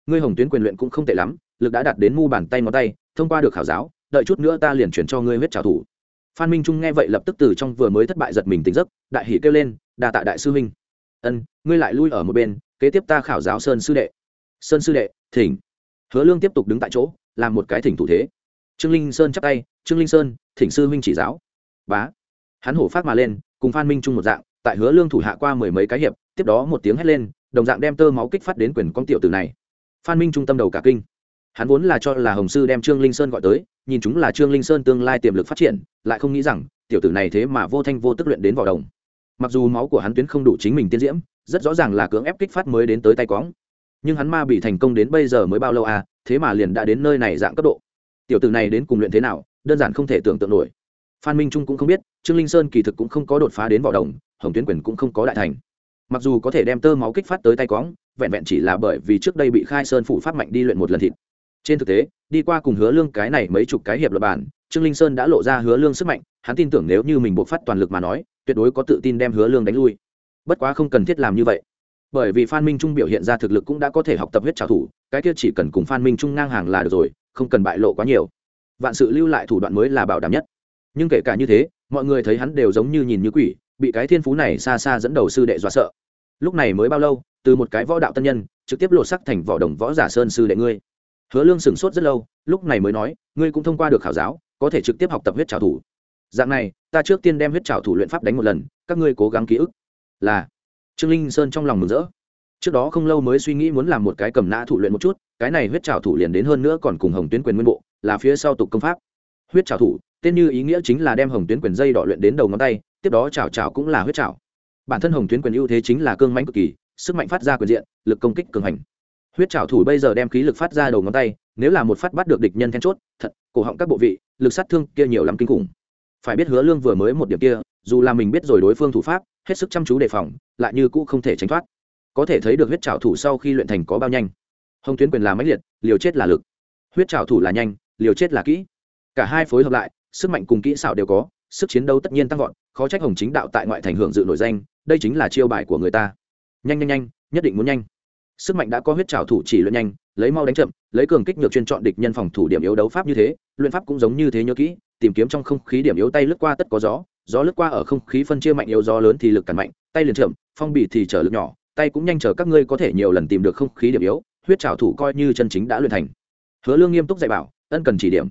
Ngươi hồng tuyến quyền luyện cũng không tệ lắm, lực đã đạt đến mu bàn tay ngón tay, thông qua được khảo giáo, đợi chút nữa ta liền chuyển cho ngươi huyết trào thủ. Phan minh trung nghe vậy lập tức từ trong vừa mới thất bại giật mình tỉnh giấc, đại hỷ kêu lên đà tạ đại sư huynh. Ân, ngươi lại lui ở một bên, kế tiếp ta khảo giáo sơn sư đệ. Sơn sư đệ, thỉnh hứa lương tiếp tục đứng tại chỗ, làm một cái thỉnh thủ thế. Trương linh sơn chắp tay, trương linh sơn, thỉnh sư huynh chỉ giáo. Bá. Hắn hổ phát mà lên, cùng phan minh trung một dạng, tại hứa lương thủ hạ qua mười mấy cái hiệp, tiếp đó một tiếng hét lên, đồng dạng đem tơ máu kích phát đến quyền con tiểu tử này. Phan minh trung tâm đầu cả kinh. Hắn vốn là cho là hồng sư đem trương linh sơn gọi tới, nhìn chúng là trương linh sơn tương lai tiềm lực phát triển, lại không nghĩ rằng, tiểu tử này thế mà vô thanh vô tức luyện đến vào đồng. Mặc dù máu của hắn tuyến không đủ chính mình tiên diễm, rất rõ ràng là cưỡng ép kích phát mới đến tới tay quõng nhưng hắn ma bị thành công đến bây giờ mới bao lâu à thế mà liền đã đến nơi này dạng cấp độ. Tiểu tử này đến cùng luyện thế nào, đơn giản không thể tưởng tượng nổi. Phan minh trung cũng không biết, trương linh sơn kỳ thực cũng không có đột phá đến vỏ đồng, hồng tuyến quyền cũng không có đại thành. Mặc dù có thể đem tơ máu kích phát tới tay quõng vẹn vẹn chỉ là bởi vì trước đây bị khai sơn phủ pháp mạnh đi luyện một lần thịt. Trên thực tế, đi qua cùng hứa lương cái này mấy chục cái hiệp luật bản trương linh sơn đã lộ ra hứa lương sức mạnh, hắn tin tưởng nếu như mình buộc phát toàn lực mà nói, tuyệt đối có tự tin đem hứa lương đánh lui. Bất quá không cần thiết làm như vậy bởi vì phan minh trung biểu hiện ra thực lực cũng đã có thể học tập huyết trào thủ, cái kia chỉ cần cùng phan minh trung ngang hàng là được rồi, không cần bại lộ quá nhiều. Vạn sự lưu lại thủ đoạn mới là bảo đảm nhất. Nhưng kể cả như thế, mọi người thấy hắn đều giống như nhìn như quỷ, bị cái thiên phú này xa xa dẫn đầu sư đệ dọa sợ. Lúc này mới bao lâu, từ một cái võ đạo tân nhân, trực tiếp lột sắc thành võ đồng võ giả sơn sư đệ ngươi. Hứa lương sửng sốt rất lâu, lúc này mới nói, ngươi cũng thông qua được khảo giáo, có thể trực tiếp học tập huyết trào thủ. Dạng này, ta trước tiên đem huyết trào thủ luyện pháp đánh một lần, các ngươi cố gắng ký ức. Là trương linh sơn trong lòng mừng rỡ. Trước đó không lâu mới suy nghĩ muốn làm một cái cầm nã thủ luyện một chút, cái này huyết trào thủ liền đến hơn nữa còn cùng hồng tuyến quyền nguyên bộ, là phía sau tục công pháp. Huyết trào thủ, tên như ý nghĩa chính là đem hồng tuyến quyền dây đỏ luyện đến đầu ngón tay, tiếp đó trào trào cũng là huyết trào bản thân hồng tuyến quyền ưu thế chính là cương mãnh cực kỳ, sức mạnh phát ra quyền diện, lực công kích cường hành. Huyết trào thủ bây giờ đem khí lực phát ra đầu ngón tay, nếu là một phát bắt được địch nhân then chốt, thật, cổ họng các bộ vị, lực sát thương kia nhiều lắm kinh khủng. Phải biết hứa lương vừa mới một điểm kia, dù là mình biết rồi đối phương thủ pháp hết sức chăm chú đề phòng, lại như cũ không thể tránh thoát. Có thể thấy được huyết trào thủ sau khi luyện thành có bao nhanh. Hồng tuyến quyền là mãnh liệt, liều chết là lực. Huyết trào thủ là nhanh, liều chết là kỹ. Cả hai phối hợp lại, sức mạnh cùng kỹ xảo đều có, sức chiến đấu tất nhiên tăng vọt, khó trách hồng chính đạo tại ngoại thành hưởng dự nổi danh, đây chính là chiêu bài của người ta. Nhanh nhanh nhanh, nhất định muốn nhanh. Sức mạnh đã có huyết trào thủ chỉ luyện nhanh, lấy mau đánh chậm, lấy cường kích nhược chuyên chọn địch nhân phòng thủ điểm yếu đấu pháp như thế, luyện pháp cũng giống như thế nhớ kỹ, tìm kiếm trong không khí điểm yếu tay lướt qua tất có gió gió lướt qua ở không khí phân chia mạnh yếu, gió lớn thì lực cản mạnh, tay liền chậm, phong bì thì trở lực nhỏ, tay cũng nhanh chờ các ngươi có thể nhiều lần tìm được không khí điểm yếu, huyết trào thủ coi như chân chính đã luyện thành. Hứa lương nghiêm túc dạy bảo, ân cần chỉ điểm.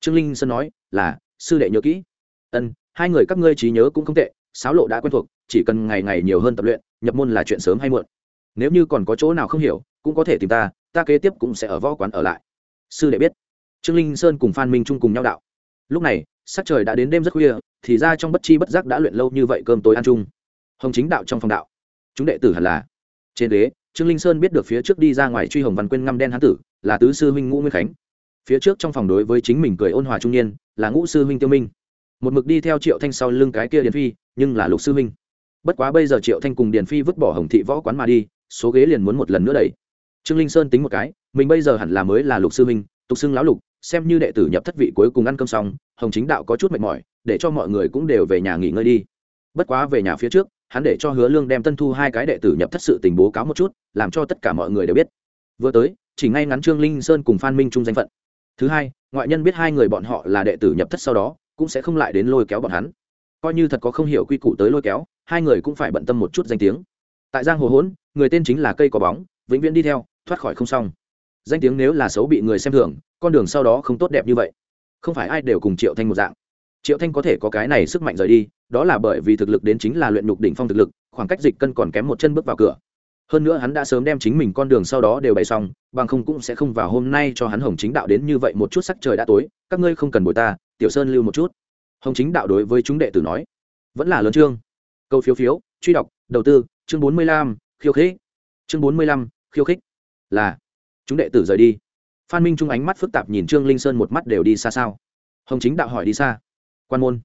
Trương linh sơn nói, là, sư đệ nhớ kỹ. Ân, hai người các ngươi trí nhớ cũng không tệ sáo lộ đã quen thuộc, chỉ cần ngày ngày nhiều hơn tập luyện, nhập môn là chuyện sớm hay muộn. Nếu như còn có chỗ nào không hiểu, cũng có thể tìm ta ta kế tiếp cũng sẽ ở võ quán ở lại. Sư đệ biết. Trương linh sơn cùng phan minh trung cùng nhau đạo lúc này, sắc trời đã đến đêm rất khuya, thì ra trong bất chi bất giác đã luyện lâu như vậy cơm tối ăn chung. Hồng chính đạo trong phòng đạo. Chúng đệ tử hẳn là. Trên ghế, trương linh sơn biết được phía trước đi ra ngoài truy hồng văn quyên ngăm đen hán tử, là tứ sư huynh ngũ nguyên khánh. Phía trước trong phòng đối với chính mình cười ôn hòa trung niên, là ngũ sư huynh tiêu minh. Một mực đi theo triệu thanh sau lưng cái kia điền phi, nhưng là lục sư huynh. Bất quá bây giờ triệu thanh cùng điền phi vứt bỏ hồng thị võ quán mà đi, số ghế liền muốn một lần nữa đẩy. Trương linh sơn tính một cái, mình bây giờ hẳn là mới là lục sư huynh, tục xưng lão lục, xem như đệ tử nhập thất vị cuối cùng ăn cơm xong hồng chính đạo có chút mệt mỏi, để cho mọi người cũng đều về nhà nghỉ ngơi đi. Bất quá về nhà phía trước, hắn để cho hứa lương đem tân thu hai cái đệ tử nhập thất sự tình bố cáo một chút, làm cho tất cả mọi người đều biết. Vừa tới, chỉ ngay ngắn trương linh sơn cùng phan minh trung danh phận. Thứ hai, ngoại nhân biết hai người bọn họ là đệ tử nhập thất sau đó, cũng sẽ không lại đến lôi kéo bọn hắn. Coi như thật có không hiểu quy củ tới lôi kéo, hai người cũng phải bận tâm một chút danh tiếng. Tại giang hồ hỗn, người tên chính là cây có bóng, vĩnh viễn đi theo, thoát khỏi không xong. Danh tiếng nếu là xấu bị người xem thường, con đường sau đó không tốt đẹp như vậy không phải ai đều cùng triệu thanh một dạng. Triệu thanh có thể có cái này sức mạnh rời đi, đó là bởi vì thực lực đến chính là luyện nhục đỉnh phong thực lực, khoảng cách dịch cân còn kém một chân bước vào cửa. Hơn nữa hắn đã sớm đem chính mình con đường sau đó đều bày xong, bằng không cũng sẽ không vào hôm nay cho hắn hồng chính đạo đến như vậy một chút sắc trời đã tối, các ngươi không cần bồi ta, tiểu sơn lưu một chút. Hồng chính đạo đối với chúng đệ tử nói, vẫn là lớn chương. Câu phiếu phiếu, truy đọc, đầu tư, chương bốn mươi lăm, khiêu khích. Chương bốn mươi lăm, khiêu khích. Là, chúng đệ tử rời đi phan minh trung ánh mắt phức tạp nhìn trương linh sơn một mắt đều đi xa sao? Hồng chính đạo hỏi đi xa. Quan môn.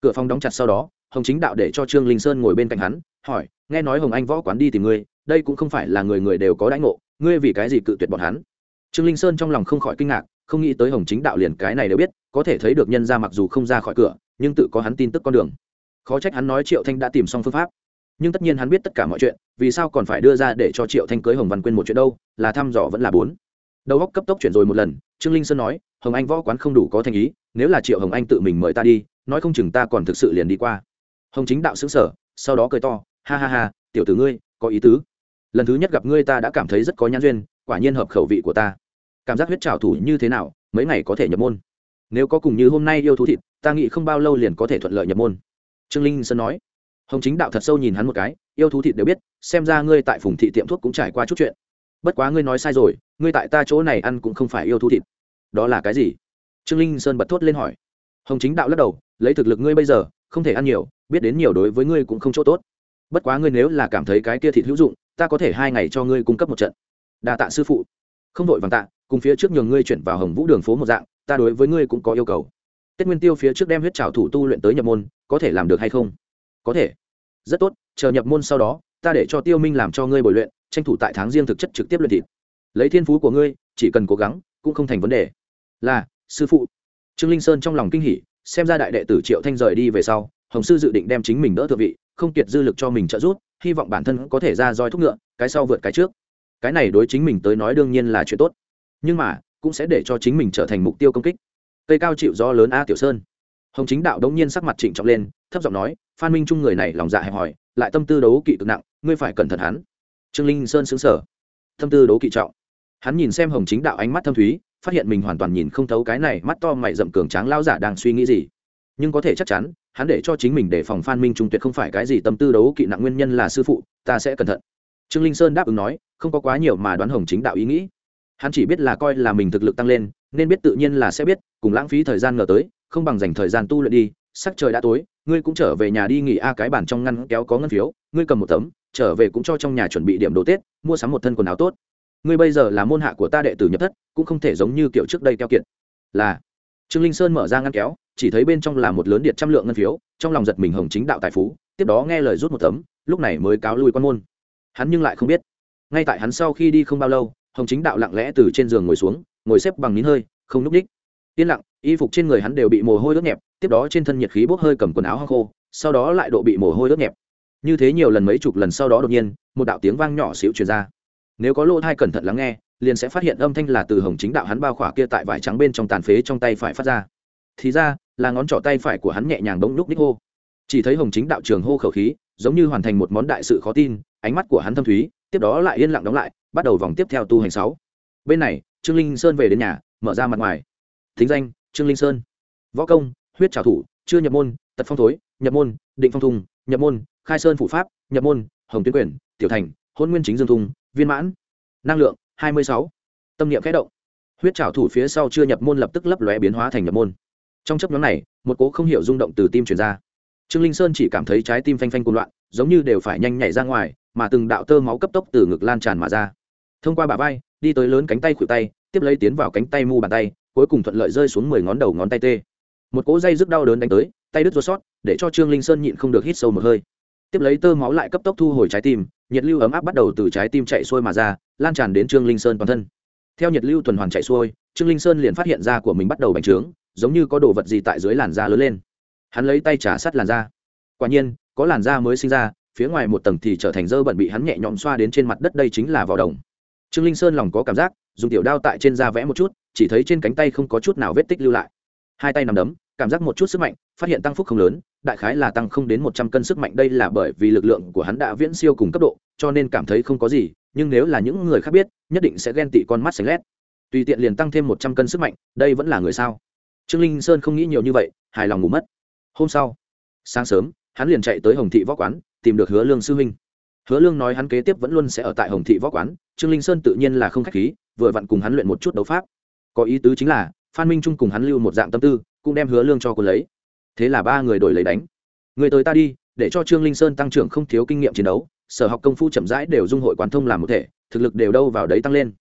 Cửa phòng đóng chặt sau đó, hồng chính đạo để cho trương linh sơn ngồi bên cạnh hắn, hỏi, nghe nói hồng anh võ quán đi tìm ngươi, đây cũng không phải là người người đều có đãi ngộ, ngươi vì cái gì cự tuyệt bọn hắn? Trương linh sơn trong lòng không khỏi kinh ngạc, không nghĩ tới hồng chính đạo liền cái này đều biết, có thể thấy được nhân ra mặc dù không ra khỏi cửa, nhưng tự có hắn tin tức con đường. Khó trách hắn nói triệu thanh đã tìm xong phương pháp. Nhưng tất nhiên hắn biết tất cả mọi chuyện, vì sao còn phải đưa ra để cho triệu thanh cưới hồng văn Quyên một chuyện đâu, là thăm dò vẫn là bốn đầu góc cấp tốc chuyển rồi một lần, trương linh sơn nói, hồng anh võ quán không đủ có thành ý, nếu là triệu hồng anh tự mình mời ta đi, nói không chừng ta còn thực sự liền đi qua. Hồng chính đạo xứng sở sau đó cười to, ha ha ha, tiểu tử ngươi, có ý tứ. Lần thứ nhất gặp ngươi ta đã cảm thấy rất có nhãn duyên, quả nhiên hợp khẩu vị của ta. Cảm giác huyết trào thủ như thế nào, mấy ngày có thể nhập môn. Nếu có cùng như hôm nay yêu thú thịt, ta nghĩ không bao lâu liền có thể thuận lợi nhập môn. Trương linh sơn nói. Hồng chính đạo thật sâu nhìn hắn một cái, yêu thú thịt đều biết, xem ra ngươi tại phùng thị tiệm thuốc cũng trải qua chút chuyện. Bất quá ngươi nói sai rồi ngươi tại ta chỗ này ăn cũng không phải yêu thú thịt. Đó là cái gì? Trương linh sơn bật thốt lên hỏi. Hồng chính đạo lắc đầu, lấy thực lực ngươi bây giờ, không thể ăn nhiều, biết đến nhiều đối với ngươi cũng không chỗ tốt. Bất quá ngươi nếu là cảm thấy cái kia thịt hữu dụng, ta có thể hai ngày cho ngươi cung cấp một trận. Đa tạ sư phụ. Không vội vàng tạ, cùng phía trước nhường ngươi chuyển vào hồng vũ đường phố một dạng, ta đối với ngươi cũng có yêu cầu. Tết nguyên tiêu phía trước đem huyết trào thủ tu luyện tới nhập môn, có thể làm được hay không? Có thể. Rất tốt, chờ nhập môn sau đó, ta để cho tiêu minh làm cho ngươi bồi luyện, tranh thủ tại tháng riêng thực chất trực tiếp luyện thịt lấy thiên phú của ngươi, chỉ cần cố gắng, cũng không thành vấn đề. Là, sư phụ. Trương linh sơn trong lòng kinh hỉ, xem ra đại đệ tử triệu thanh rời đi về sau, hồng sư dự định đem chính mình đỡ thượng vị, không kiệt dư lực cho mình trợ giúp, hy vọng bản thân có thể ra roi thúc ngựa, cái sau vượt cái trước. Cái này đối chính mình tới nói đương nhiên là chuyện tốt. Nhưng mà, cũng sẽ để cho chính mình trở thành mục tiêu công kích. Cây cao chịu gió lớn a tiểu sơn. Hồng chính đạo đống nhiên sắc mặt trịnh trọng lên, thấp giọng nói, phan minh trung người này lòng dạ hẹp hòi, lại tâm tư đấu kỵ cực nặng, ngươi phải cẩn thận hắn. Trương linh sơn xứng sở tâm tư đấu kỵ trọng hắn nhìn xem hồng chính đạo ánh mắt thâm thúy, phát hiện mình hoàn toàn nhìn không thấu cái này mắt to mày rậm cường tráng lao giả đang suy nghĩ gì. Nhưng có thể chắc chắn, hắn để cho chính mình đề phòng phan minh trung tuyệt không phải cái gì tâm tư đấu kỵ nặng nguyên nhân là sư phụ, ta sẽ cẩn thận. Trương linh sơn đáp ứng nói, không có quá nhiều mà đoán hồng chính đạo ý nghĩ. Hắn chỉ biết là coi là mình thực lực tăng lên, nên biết tự nhiên là sẽ biết, cùng lãng phí thời gian ngờ tới, không bằng dành thời gian tu luyện đi, sắc trời đã tối, ngươi cũng trở về nhà đi nghỉ a, cái bản trong ngăn kéo có ngân phiếu, ngươi cầm một tấm, trở về cũng cho trong nhà chuẩn bị điểm đồ tết, mua sắm một thân quần áo tốt ngươi bây giờ là môn hạ của ta đệ tử nhập thất, cũng không thể giống như kiểu trước đây keo kiệt. Là. Trương linh sơn mở ra ngăn kéo, chỉ thấy bên trong là một lớn điện trăm lượng ngân phiếu, trong lòng giật mình hồng chính đạo tài phú, tiếp đó nghe lời rút một tấm, lúc này mới cáo lui quan môn. Hắn nhưng lại không biết. Ngay tại hắn sau khi đi không bao lâu, hồng chính đạo lặng lẽ từ trên giường ngồi xuống, ngồi xếp bằng nín hơi, không núp đích. Yên lặng, y phục trên người hắn đều bị mồ hôi ướt nhẹp, tiếp đó trên thân nhiệt khí bốc hơi cầm quần áo hăng khô, sau đó lại độ bị mồ hôi ướt nhẹp. Như thế nhiều lần mấy chục lần sau đó đột nhiên, một đạo tiếng vang nhỏ xíu truyền ra nếu có lỗ thai cẩn thận lắng nghe, liền sẽ phát hiện âm thanh là từ hồng chính đạo hắn bao khỏa kia tại vải trắng bên trong tàn phế trong tay phải phát ra. Thì ra, là ngón trỏ tay phải của hắn nhẹ nhàng bỗng lúc ních hô. Chỉ thấy hồng chính đạo trường hô khẩu khí, giống như hoàn thành một món đại sự khó tin, ánh mắt của hắn thâm thúy, tiếp đó lại yên lặng đóng lại, bắt đầu vòng tiếp theo tu hành sáu. Bên này, trương linh sơn về đến nhà, mở ra mặt ngoài. Thính danh, trương linh sơn. Võ công, huyết trào thủ, chưa nhập môn, tật phong thối, nhập môn, định phong thùng, nhập môn, khai sơn phủ pháp, nhập môn, hồng tuyến quyền, tiểu thành, hôn nguyên chính dương thùng viên mãn, năng lượng hai mươi sáu, tâm niệm khẽ động. Huyết trào thủ phía sau chưa nhập môn lập tức lấp lóe biến hóa thành nhập môn. Trong chấp nhóm này, một cố không hiểu rung động từ tim chuyển ra. Trương linh sơn chỉ cảm thấy trái tim phanh phanh cuồng loạn, giống như đều phải nhanh nhảy ra ngoài, mà từng đạo tơ máu cấp tốc từ ngực lan tràn mà ra. Thông qua bả vai, đi tới lớn cánh tay khuỷu tay, tiếp lấy tiến vào cánh tay mu bàn tay, cuối cùng thuận lợi rơi xuống mười ngón đầu ngón tay tê. Một cỗ dây rất đau đớn đánh tới, tay đứt ruột sót, để cho trương linh sơn nhịn không được hít sâu một hơi. Tiếp lấy tơ máu lại cấp tốc thu hồi trái tim nhiệt lưu ấm áp bắt đầu từ trái tim chạy xuôi mà ra, lan tràn đến trương linh sơn toàn thân. Theo nhiệt lưu tuần hoàn chạy xuôi, trương linh sơn liền phát hiện da của mình bắt đầu bành trướng, giống như có đồ vật gì tại dưới làn da lớn lên. Hắn lấy tay trả sát làn da. Quả nhiên, có làn da mới sinh ra, phía ngoài một tầng thì trở thành dơ bẩn bị hắn nhẹ nhõm xoa đến trên mặt đất đây chính là vào đồng. Trương linh sơn lòng có cảm giác, dùng tiểu đao tại trên da vẽ một chút, chỉ thấy trên cánh tay không có chút nào vết tích lưu lại. Hai tay nằm đấm, cảm giác một chút sức mạnh, phát hiện tăng phúc không lớn đại khái là tăng không đến một trăm cân sức mạnh. Đây là bởi vì lực lượng của hắn đã viễn siêu cùng cấp độ, cho nên cảm thấy không có gì, nhưng nếu là những người khác biết, nhất định sẽ ghen tị con mắt xanh lét. Tùy tiện liền tăng thêm một trăm cân sức mạnh, đây vẫn là người sao? Trương linh sơn không nghĩ nhiều như vậy, hài lòng ngủ mất. Hôm sau, sáng sớm, hắn liền chạy tới hồng thị võ quán, tìm được hứa lương sư huynh. Hứa lương nói hắn kế tiếp vẫn luôn sẽ ở tại hồng thị võ quán, trương linh sơn tự nhiên là không k h á c h khí, vừa vặn cùng hắn luyện một chút đấu pháp. Có ý tứ chính là, phan minh trung cùng hắn lưu một dạng tâm tư, cũng đem hứa lương cho cô lấy thế là ba người đổi lấy đánh. Người tới ta đi, để cho trương linh sơn tăng trưởng không thiếu kinh nghiệm chiến đấu, sở học công phu chậm rãi đều dung hội quán thông làm một thể, thực lực đều đâu vào đấy tăng lên.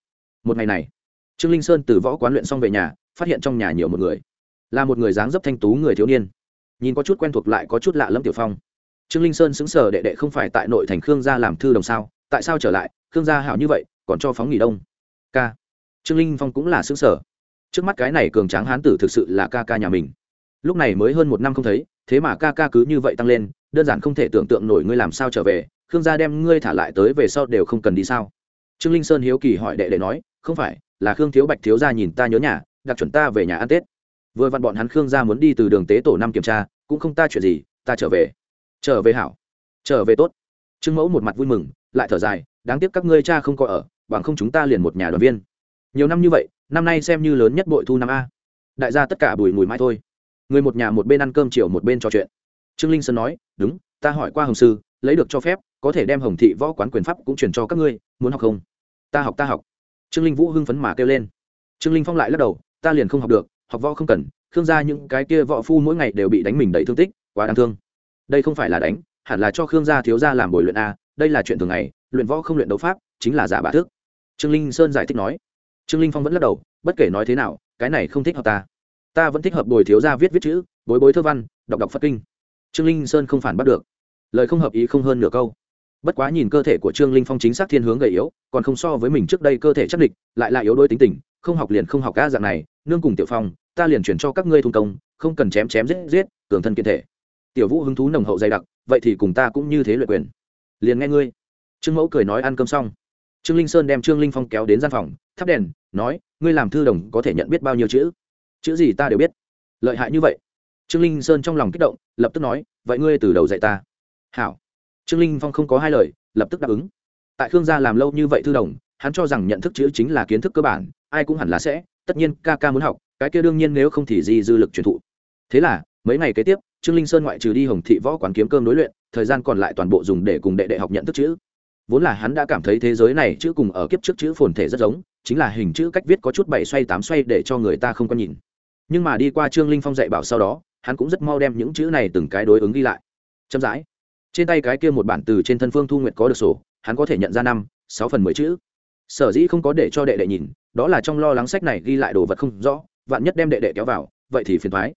Một ngày này, trương linh sơn từ võ quán luyện xong về nhà, phát hiện trong nhà nhiều một người. Là một người dáng dấp thanh tú người thiếu niên. Nhìn có chút quen thuộc lại có chút lạ lẫm tiểu phong. Trương linh sơn xứng sở đệ đệ không phải tại nội thành khương gia làm thư đồng sao, tại sao trở lại, khương gia hảo như vậy, còn cho phóng nghỉ đông. Ca. Trương linh phong cũng là xứng sở trước mắt cái này cường tráng hán tử thực sự là ca ca nhà mình lúc này mới hơn một năm không thấy, thế mà ca ca cứ như vậy tăng lên, đơn giản không thể tưởng tượng nổi ngươi làm sao trở về, khương gia đem ngươi thả lại tới về sau đều không cần đi sao? Trương linh sơn hiếu kỳ hỏi đệ đệ nói, không phải, là khương thiếu bạch thiếu gia nhìn ta nhớ nhà, đặc chuẩn ta về nhà ăn tết. Vừa vặn bọn hắn khương gia muốn đi từ đường tế tổ năm kiểm tra, cũng không ta chuyện gì, ta trở về. Trở về hảo. Trở về tốt. Trương mẫu một mặt vui mừng, lại thở dài, đáng tiếc các ngươi cha không có ở, bằng không chúng ta liền một nhà đoàn viên. Nhiều năm như vậy, năm nay xem như lớn nhất bội thu năm a. Đại gia tất cả bùi mùi mãi thôi người một nhà một bên ăn cơm chiều một bên trò chuyện. Trương linh sơn nói, đúng, ta hỏi qua hồng sư, lấy được cho phép, có thể đem hồng thị võ quán quyền pháp cũng chuyển cho các ngươi, muốn học không? Ta học ta học. Trương linh vũ hưng phấn mà kêu lên. Trương linh phong lại lắc đầu, ta liền không học được, học võ không cần, khương gia những cái kia võ phu mỗi ngày đều bị đánh mình đầy thương tích, quá đáng thương. Đây không phải là đánh, hẳn là cho khương gia thiếu gia làm bồi luyện a, đây là chuyện thường ngày, luyện võ không luyện đấu pháp, chính là giả bạ thức. Trương linh sơn giải thích nói. Trương linh phong vẫn lắc đầu, bất kể nói thế nào, cái này không thích hợp ta ta vẫn thích hợp bồi thiếu gia viết viết chữ, bối bối thơ văn, đọc đọc phật kinh. Trương linh sơn không phản bắt được. Lời không hợp ý không hơn nửa câu. Bất quá nhìn cơ thể của trương linh phong chính xác thiên hướng gầy yếu, còn không so với mình trước đây cơ thể chắc địch, lại là yếu đôi tính tình, không học liền không học ca dạng này, nương cùng tiểu phong, ta liền chuyển cho các ngươi thung công, không cần chém chém giết giết, cường thân kiên thể. Tiểu vũ hứng thú nồng hậu dày đặc, vậy thì cùng ta cũng như thế luyện quyền. Liền nghe ngươi. Trương mẫu cười nói ăn cơm xong. Trương linh sơn đem trương linh phong kéo đến gian phòng, thắp đèn, nói, ngươi làm thư đồng có thể nhận biết bao nhiêu chữ? Chữ gì ta đều biết. Lợi hại như vậy. Trương linh sơn trong lòng kích động, lập tức nói, vậy ngươi từ đầu dạy ta. Hảo. Trương linh phong không có hai lời, lập tức đáp ứng. Tại khương gia làm lâu như vậy thư đồng, hắn cho rằng nhận thức chữ chính là kiến thức cơ bản, ai cũng hẳn là sẽ, tất nhiên ca ca muốn học, cái kia đương nhiên nếu không thì gì dư lực truyền thụ. Thế là, mấy ngày kế tiếp, trương linh sơn ngoại trừ đi hồng thị võ quán kiếm cơm đối luyện, thời gian còn lại toàn bộ dùng để cùng đệ đệ học nhận thức chữ. Vốn là hắn đã cảm thấy thế giới này chữ cùng ở kiếp trước chữ phồn thể rất giống, chính là hình chữ cách viết có chút bảy xoay tám xoay để cho người ta không có nhìn nhưng mà đi qua trương linh phong dạy bảo sau đó, hắn cũng rất mau đem những chữ này từng cái đối ứng ghi lại. Chậm rãi. Trên tay cái kia một bản từ trên thân phương thu nguyệt có được sổ, hắn có thể nhận ra năm, sáu phần mười chữ. Sở dĩ không có để cho đệ đệ nhìn, đó là trong lo lắng sách này ghi lại đồ vật không rõ, vạn nhất đem đệ đệ kéo vào, vậy thì phiền thoái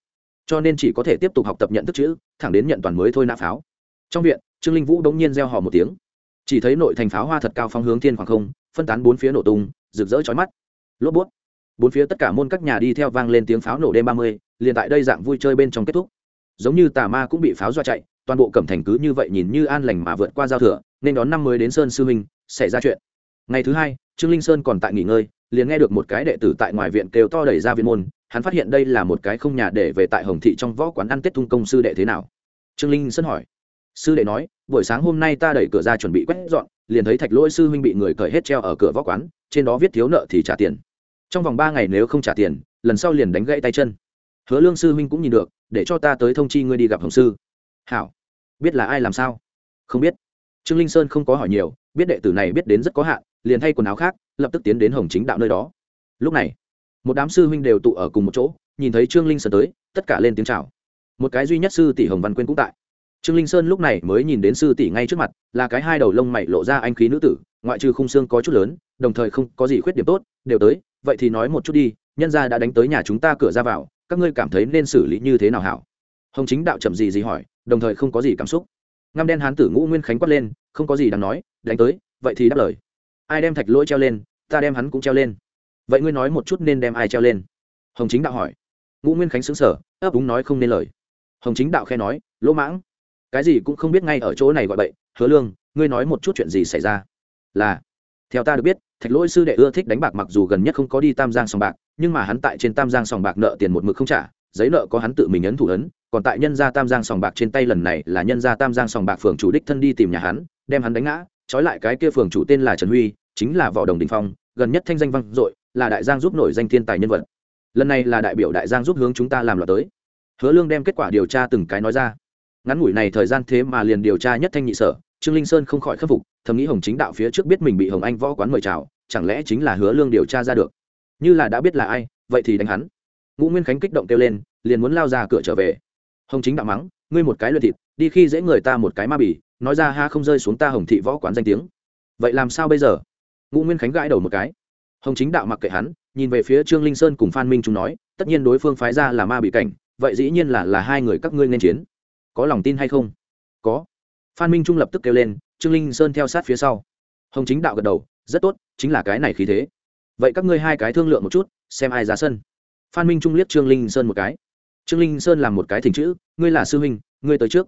cho nên chỉ có thể tiếp tục học tập nhận thức chữ, thẳng đến nhận toàn mới thôi nã pháo. Trong viện, trương linh vũ đống nhiên gieo hò một tiếng. Chỉ thấy nội thành pháo hoa thật cao phong hướng thiên khoảng không, phân tán bốn phía nổ tung, rực rỡ chói mắt. Lốp bút bốn phía tất cả môn các nhà đi theo vang lên tiếng pháo nổ đêm ba mươi, liền tại đây dạng vui chơi bên trong kết thúc. Giống như tà ma cũng bị pháo dọa chạy, toàn bộ cẩm thành cứ như vậy nhìn như an lành mà vượt qua giao thừa, nên đón năm mới đến sơn sư huynh xảy ra chuyện. Ngày thứ hai, trương linh sơn còn tại nghỉ ngơi, liền nghe được một cái đệ tử tại ngoài viện kêu to đẩy ra viện môn, hắn phát hiện đây là một cái không nhà để về tại hồng thị trong võ quán ăn tết thung công sư đệ thế nào. Trương linh sơn hỏi. Sư đệ nói, buổi sáng hôm nay ta đẩy cửa ra chuẩn bị quét dọn, liền thấy thạch lỗi sư huynh bị người cởi hết treo ở cửa võ quán, trên đó viết thiếu nợ thì trả tiền trong vòng ba ngày nếu không trả tiền, lần sau liền đánh gãy tay chân. Hứa lương sư huynh cũng nhìn được, để cho ta tới thông chi ngươi đi gặp hồng sư. Hảo. Biết là ai làm sao? Không biết. Trương linh sơn không có hỏi nhiều, biết đệ tử này biết đến rất có hạn, liền thay quần áo khác, lập tức tiến đến hồng chính đạo nơi đó. Lúc này, một đám sư huynh đều tụ ở cùng một chỗ, nhìn thấy trương linh sơn tới, tất cả lên tiếng chào. Một cái duy nhất sư tỷ hồng văn quyên cũng tại. Trương linh sơn lúc này mới nhìn đến sư tỷ ngay trước mặt, là cái hai đầu lông mày lộ ra anh khí nữ tử, ngoại trừ khung xương có chút lớn, đồng thời không có gì khuyết điểm tốt, đều tới vậy thì nói một chút đi, nhân gia đã đánh tới nhà chúng ta cửa ra vào, các ngươi cảm thấy nên xử lý như thế nào hảo? Hồng chính đạo chậm gì gì hỏi, đồng thời không có gì cảm xúc. Ngăm đen hán tử ngũ nguyên khánh quát lên, không có gì đáng nói, đánh tới, vậy thì đáp lời. Ai đem thạch lỗi treo lên, ta đem hắn cũng treo lên. Vậy ngươi nói một chút nên đem ai treo lên? Hồng chính đạo hỏi. Ngũ nguyên khánh xứng sở ấp úng nói không nên lời. Hồng chính đạo khe nói, lỗ mãng, cái gì cũng không biết ngay ở chỗ này gọi bậy, hứa lương, ngươi nói một chút chuyện gì xảy ra? Là, theo ta được biết thạch lỗi sư đệ ưa thích đánh bạc mặc dù gần nhất không có đi tam giang sòng bạc, nhưng mà hắn tại trên tam giang sòng bạc nợ tiền một mực không trả, giấy nợ có hắn tự mình ấn thủ ấn, còn tại nhân gia tam giang sòng bạc trên tay lần này là nhân gia tam giang sòng bạc phường chủ đích thân đi tìm nhà hắn, đem hắn đánh ngã, trói lại cái kia phường chủ tên là trần huy, chính là võ đồng đình phong, gần nhất thanh danh vang dội, là đại giang giúp nổi danh thiên tài nhân vật. Lần này là đại biểu đại giang giúp hướng chúng ta làm loạt tới. Hứa lương đem kết quả điều tra từng cái nói ra. Ngắn ngủi này thời gian thế mà liền điều tra nhất thanh nhị sở trương linh sơn không khỏi khâm phục, thầm nghĩ hồng chính đạo phía trước biết mình bị hồng anh võ quán mời chào, chẳng lẽ chính là hứa lương điều tra ra được? Như là đã biết là ai, vậy thì đánh hắn. Ngũ nguyên khánh kích động kêu lên, liền muốn lao ra cửa trở về. Hồng chính đạo mắng, ngươi một cái luyện thịt, đi khi dễ người ta một cái ma bỉ nói ra ha không rơi xuống ta hồng thị võ quán danh tiếng. Vậy làm sao bây giờ? Ngũ nguyên khánh gãi đầu một cái. Hồng chính đạo mặc kệ hắn, nhìn về phía trương linh sơn cùng phan minh chúng nói, tất nhiên đối phương phái ra là ma bị cảnh, vậy dĩ nhiên là là hai người các ngươi nên chiến. Có lòng tin hay không? Có phan minh trung lập tức kêu lên, trương linh sơn theo sát phía sau. Hồng chính đạo gật đầu, rất tốt, chính là cái này khí thế. Vậy các ngươi hai cái thương lượng một chút, xem ai ra sân. Phan minh trung liếc trương linh sơn một cái. Trương linh sơn làm một cái thỉnh chữ, ngươi là sư huynh, ngươi tới trước.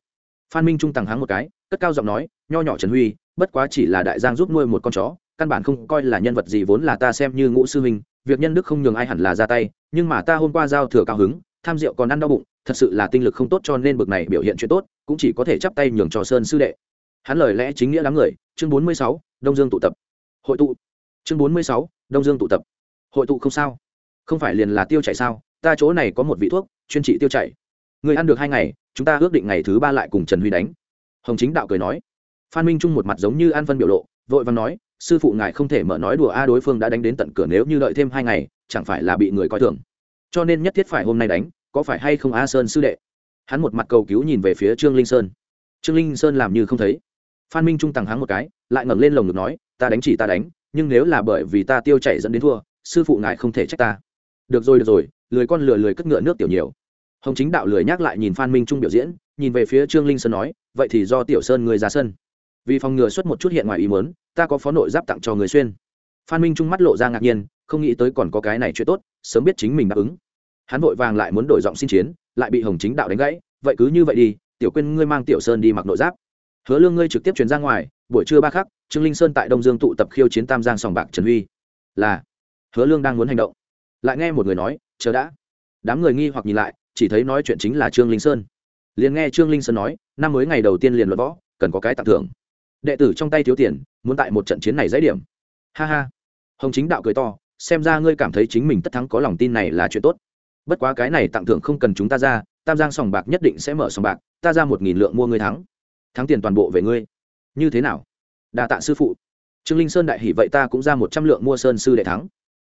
Phan minh trung tằng háng một cái, cất cao giọng nói, nho nhỏ trần huy, bất quá chỉ là đại giang giúp nuôi một con chó, căn bản không coi là nhân vật gì vốn là ta xem như ngũ sư huynh, việc nhân đức không nhường ai hẳn là ra tay, nhưng mà ta hôm qua giao thừa cao hứng tham rượu còn ăn đau bụng, thật sự là tinh lực không tốt cho nên bực này biểu hiện chuyện tốt, cũng chỉ có thể chắp tay nhường cho sơn sư đệ. Hắn lời lẽ chính nghĩa đám người, chương bốn mươi sáu, đông dương tụ tập. Hội tụ. Chương bốn mươi sáu, đông dương tụ tập. Hội tụ không sao. Không phải liền là tiêu chảy sao? Ta chỗ này có một vị thuốc, chuyên trị tiêu chảy. Người ăn được hai ngày, chúng ta ước định ngày thứ ba lại cùng trần huy đánh. Hồng chính đạo cười nói. Phan minh trung một mặt giống như an phân biểu lộ, vội và nói, sư phụ ngài không thể mở nói đùa a, đối phương đã đánh đến tận cửa nếu như đợi thêm hai ngày, chẳng phải là bị người coi thường cho nên nhất thiết phải hôm nay đánh, có phải hay không a sơn sư đệ? Hắn một mặt cầu cứu nhìn về phía trương linh sơn. Trương linh sơn làm như không thấy. Phan minh trung tàng háng một cái, lại ngẩng lên lồng ngực nói, ta đánh chỉ ta đánh, nhưng nếu là bởi vì ta tiêu chảy dẫn đến thua, sư phụ ngài không thể trách ta. Được rồi được rồi, lười con lừa lười cất ngựa nước tiểu nhiều. Hồng chính đạo lười nhắc lại nhìn phan minh trung biểu diễn, nhìn về phía trương linh sơn nói, vậy thì do tiểu sơn người ra sân. Vì phòng ngừa xuất một chút hiện ngoài ý mớn ta có phó nội giáp tặng cho người xuyên. Phan minh trung mắt lộ ra ngạc nhiên không nghĩ tới còn có cái này chuyện tốt, sớm biết chính mình đáp ứng. Hắn vội vàng lại muốn đổi giọng xin chiến, lại bị hồng chính đạo đánh gãy, vậy cứ như vậy đi, tiểu quên ngươi mang tiểu sơn đi mặc nội giáp. Hứa lương ngươi trực tiếp chuyển ra ngoài, buổi trưa ba khắc, trương linh sơn tại đông dương tụ tập khiêu chiến tam giang sòng bạc trần huy. Là, hứa lương đang muốn hành động. Lại nghe một người nói, chờ đã. Đám người nghi hoặc nhìn lại, chỉ thấy nói chuyện chính là trương linh sơn. Liền nghe trương linh sơn nói, năm mới ngày đầu tiên liền luật võ, cần có cái tặng thưởng. Đệ tử trong tay thiếu tiền, muốn tại một trận chiến này dãy điểm. Ha ha. Hồng chính đạo cười to xem ra ngươi cảm thấy chính mình tất thắng có lòng tin này là chuyện tốt. Bất quá cái này tặng thưởng không cần chúng ta ra, tam giang sòng bạc nhất định sẽ mở sòng bạc, ta ra một nghìn lượng mua ngươi thắng. Thắng tiền toàn bộ về ngươi. Như thế nào? Đa tạ sư phụ. Trương linh sơn đại hỷ vậy ta cũng ra một trăm lượng mua sơn sư đệ thắng.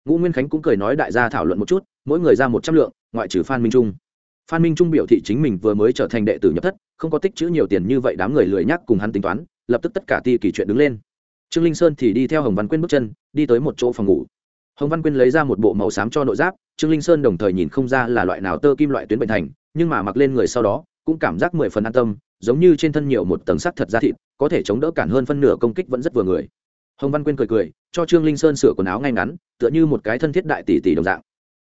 Ngũ nguyên khánh cũng cười nói đại gia thảo luận một chút, mỗi người ra một trăm lượng, ngoại trừ phan minh trung. Phan minh trung biểu thị chính mình vừa mới trở thành đệ tử nhập thất, không có tích chữ nhiều tiền như vậy đám người lười nhắc cùng hắn tính toán, lập tức tất cả ti kỳ chuyện đứng lên. Trương linh sơn thì đi theo hồng văn quyên bước chân, đi tới một chỗ phòng ngủ hồng văn quyên lấy ra một bộ màu xám cho nội giáp, trương linh sơn đồng thời nhìn không ra là loại nào tơ kim loại tuyến bệnh thành, nhưng mà mặc lên người sau đó, cũng cảm giác mười phần an tâm, giống như trên thân nhiều một tầng sắt thật da thịt, có thể chống đỡ cản hơn phân nửa công kích vẫn rất vừa người. Hồng văn quyên cười cười, cho trương linh sơn sửa quần áo ngay ngắn, tựa như một cái thân thiết đại tỷ tỷ đồng dạng.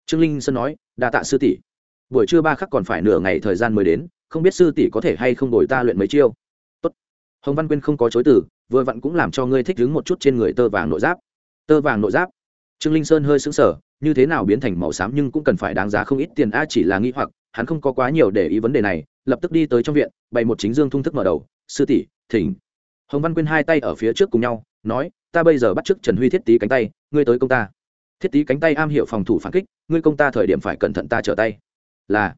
Trương linh sơn nói, đa tạ sư tỷ. Buổi trưa ba khắc còn phải nửa ngày thời gian mới đến, không biết sư tỷ có thể hay không đổi ta luyện mấy chiêu. Tốt. hồng văn quyên không có chối từ, vừa vặn cũng làm cho ngươi thích đứng một chút trên người tơ vàng nội giáp. Tơ vàng nội giáp trương linh sơn hơi sững sờ, như thế nào biến thành màu xám nhưng cũng cần phải đáng giá không ít tiền a chỉ là nghĩ hoặc, hắn không có quá nhiều để ý vấn đề này, lập tức đi tới trong viện, bày một chính dương thung thức mở đầu. Sư tỷ, thỉnh. Hồng văn quyên hai tay ở phía trước cùng nhau, nói, ta bây giờ bắt chước trần huy thiết tý cánh tay, ngươi tới công ta. Thiết tý cánh tay am hiểu phòng thủ phản kích, ngươi công ta thời điểm phải cẩn thận ta trở tay. Là,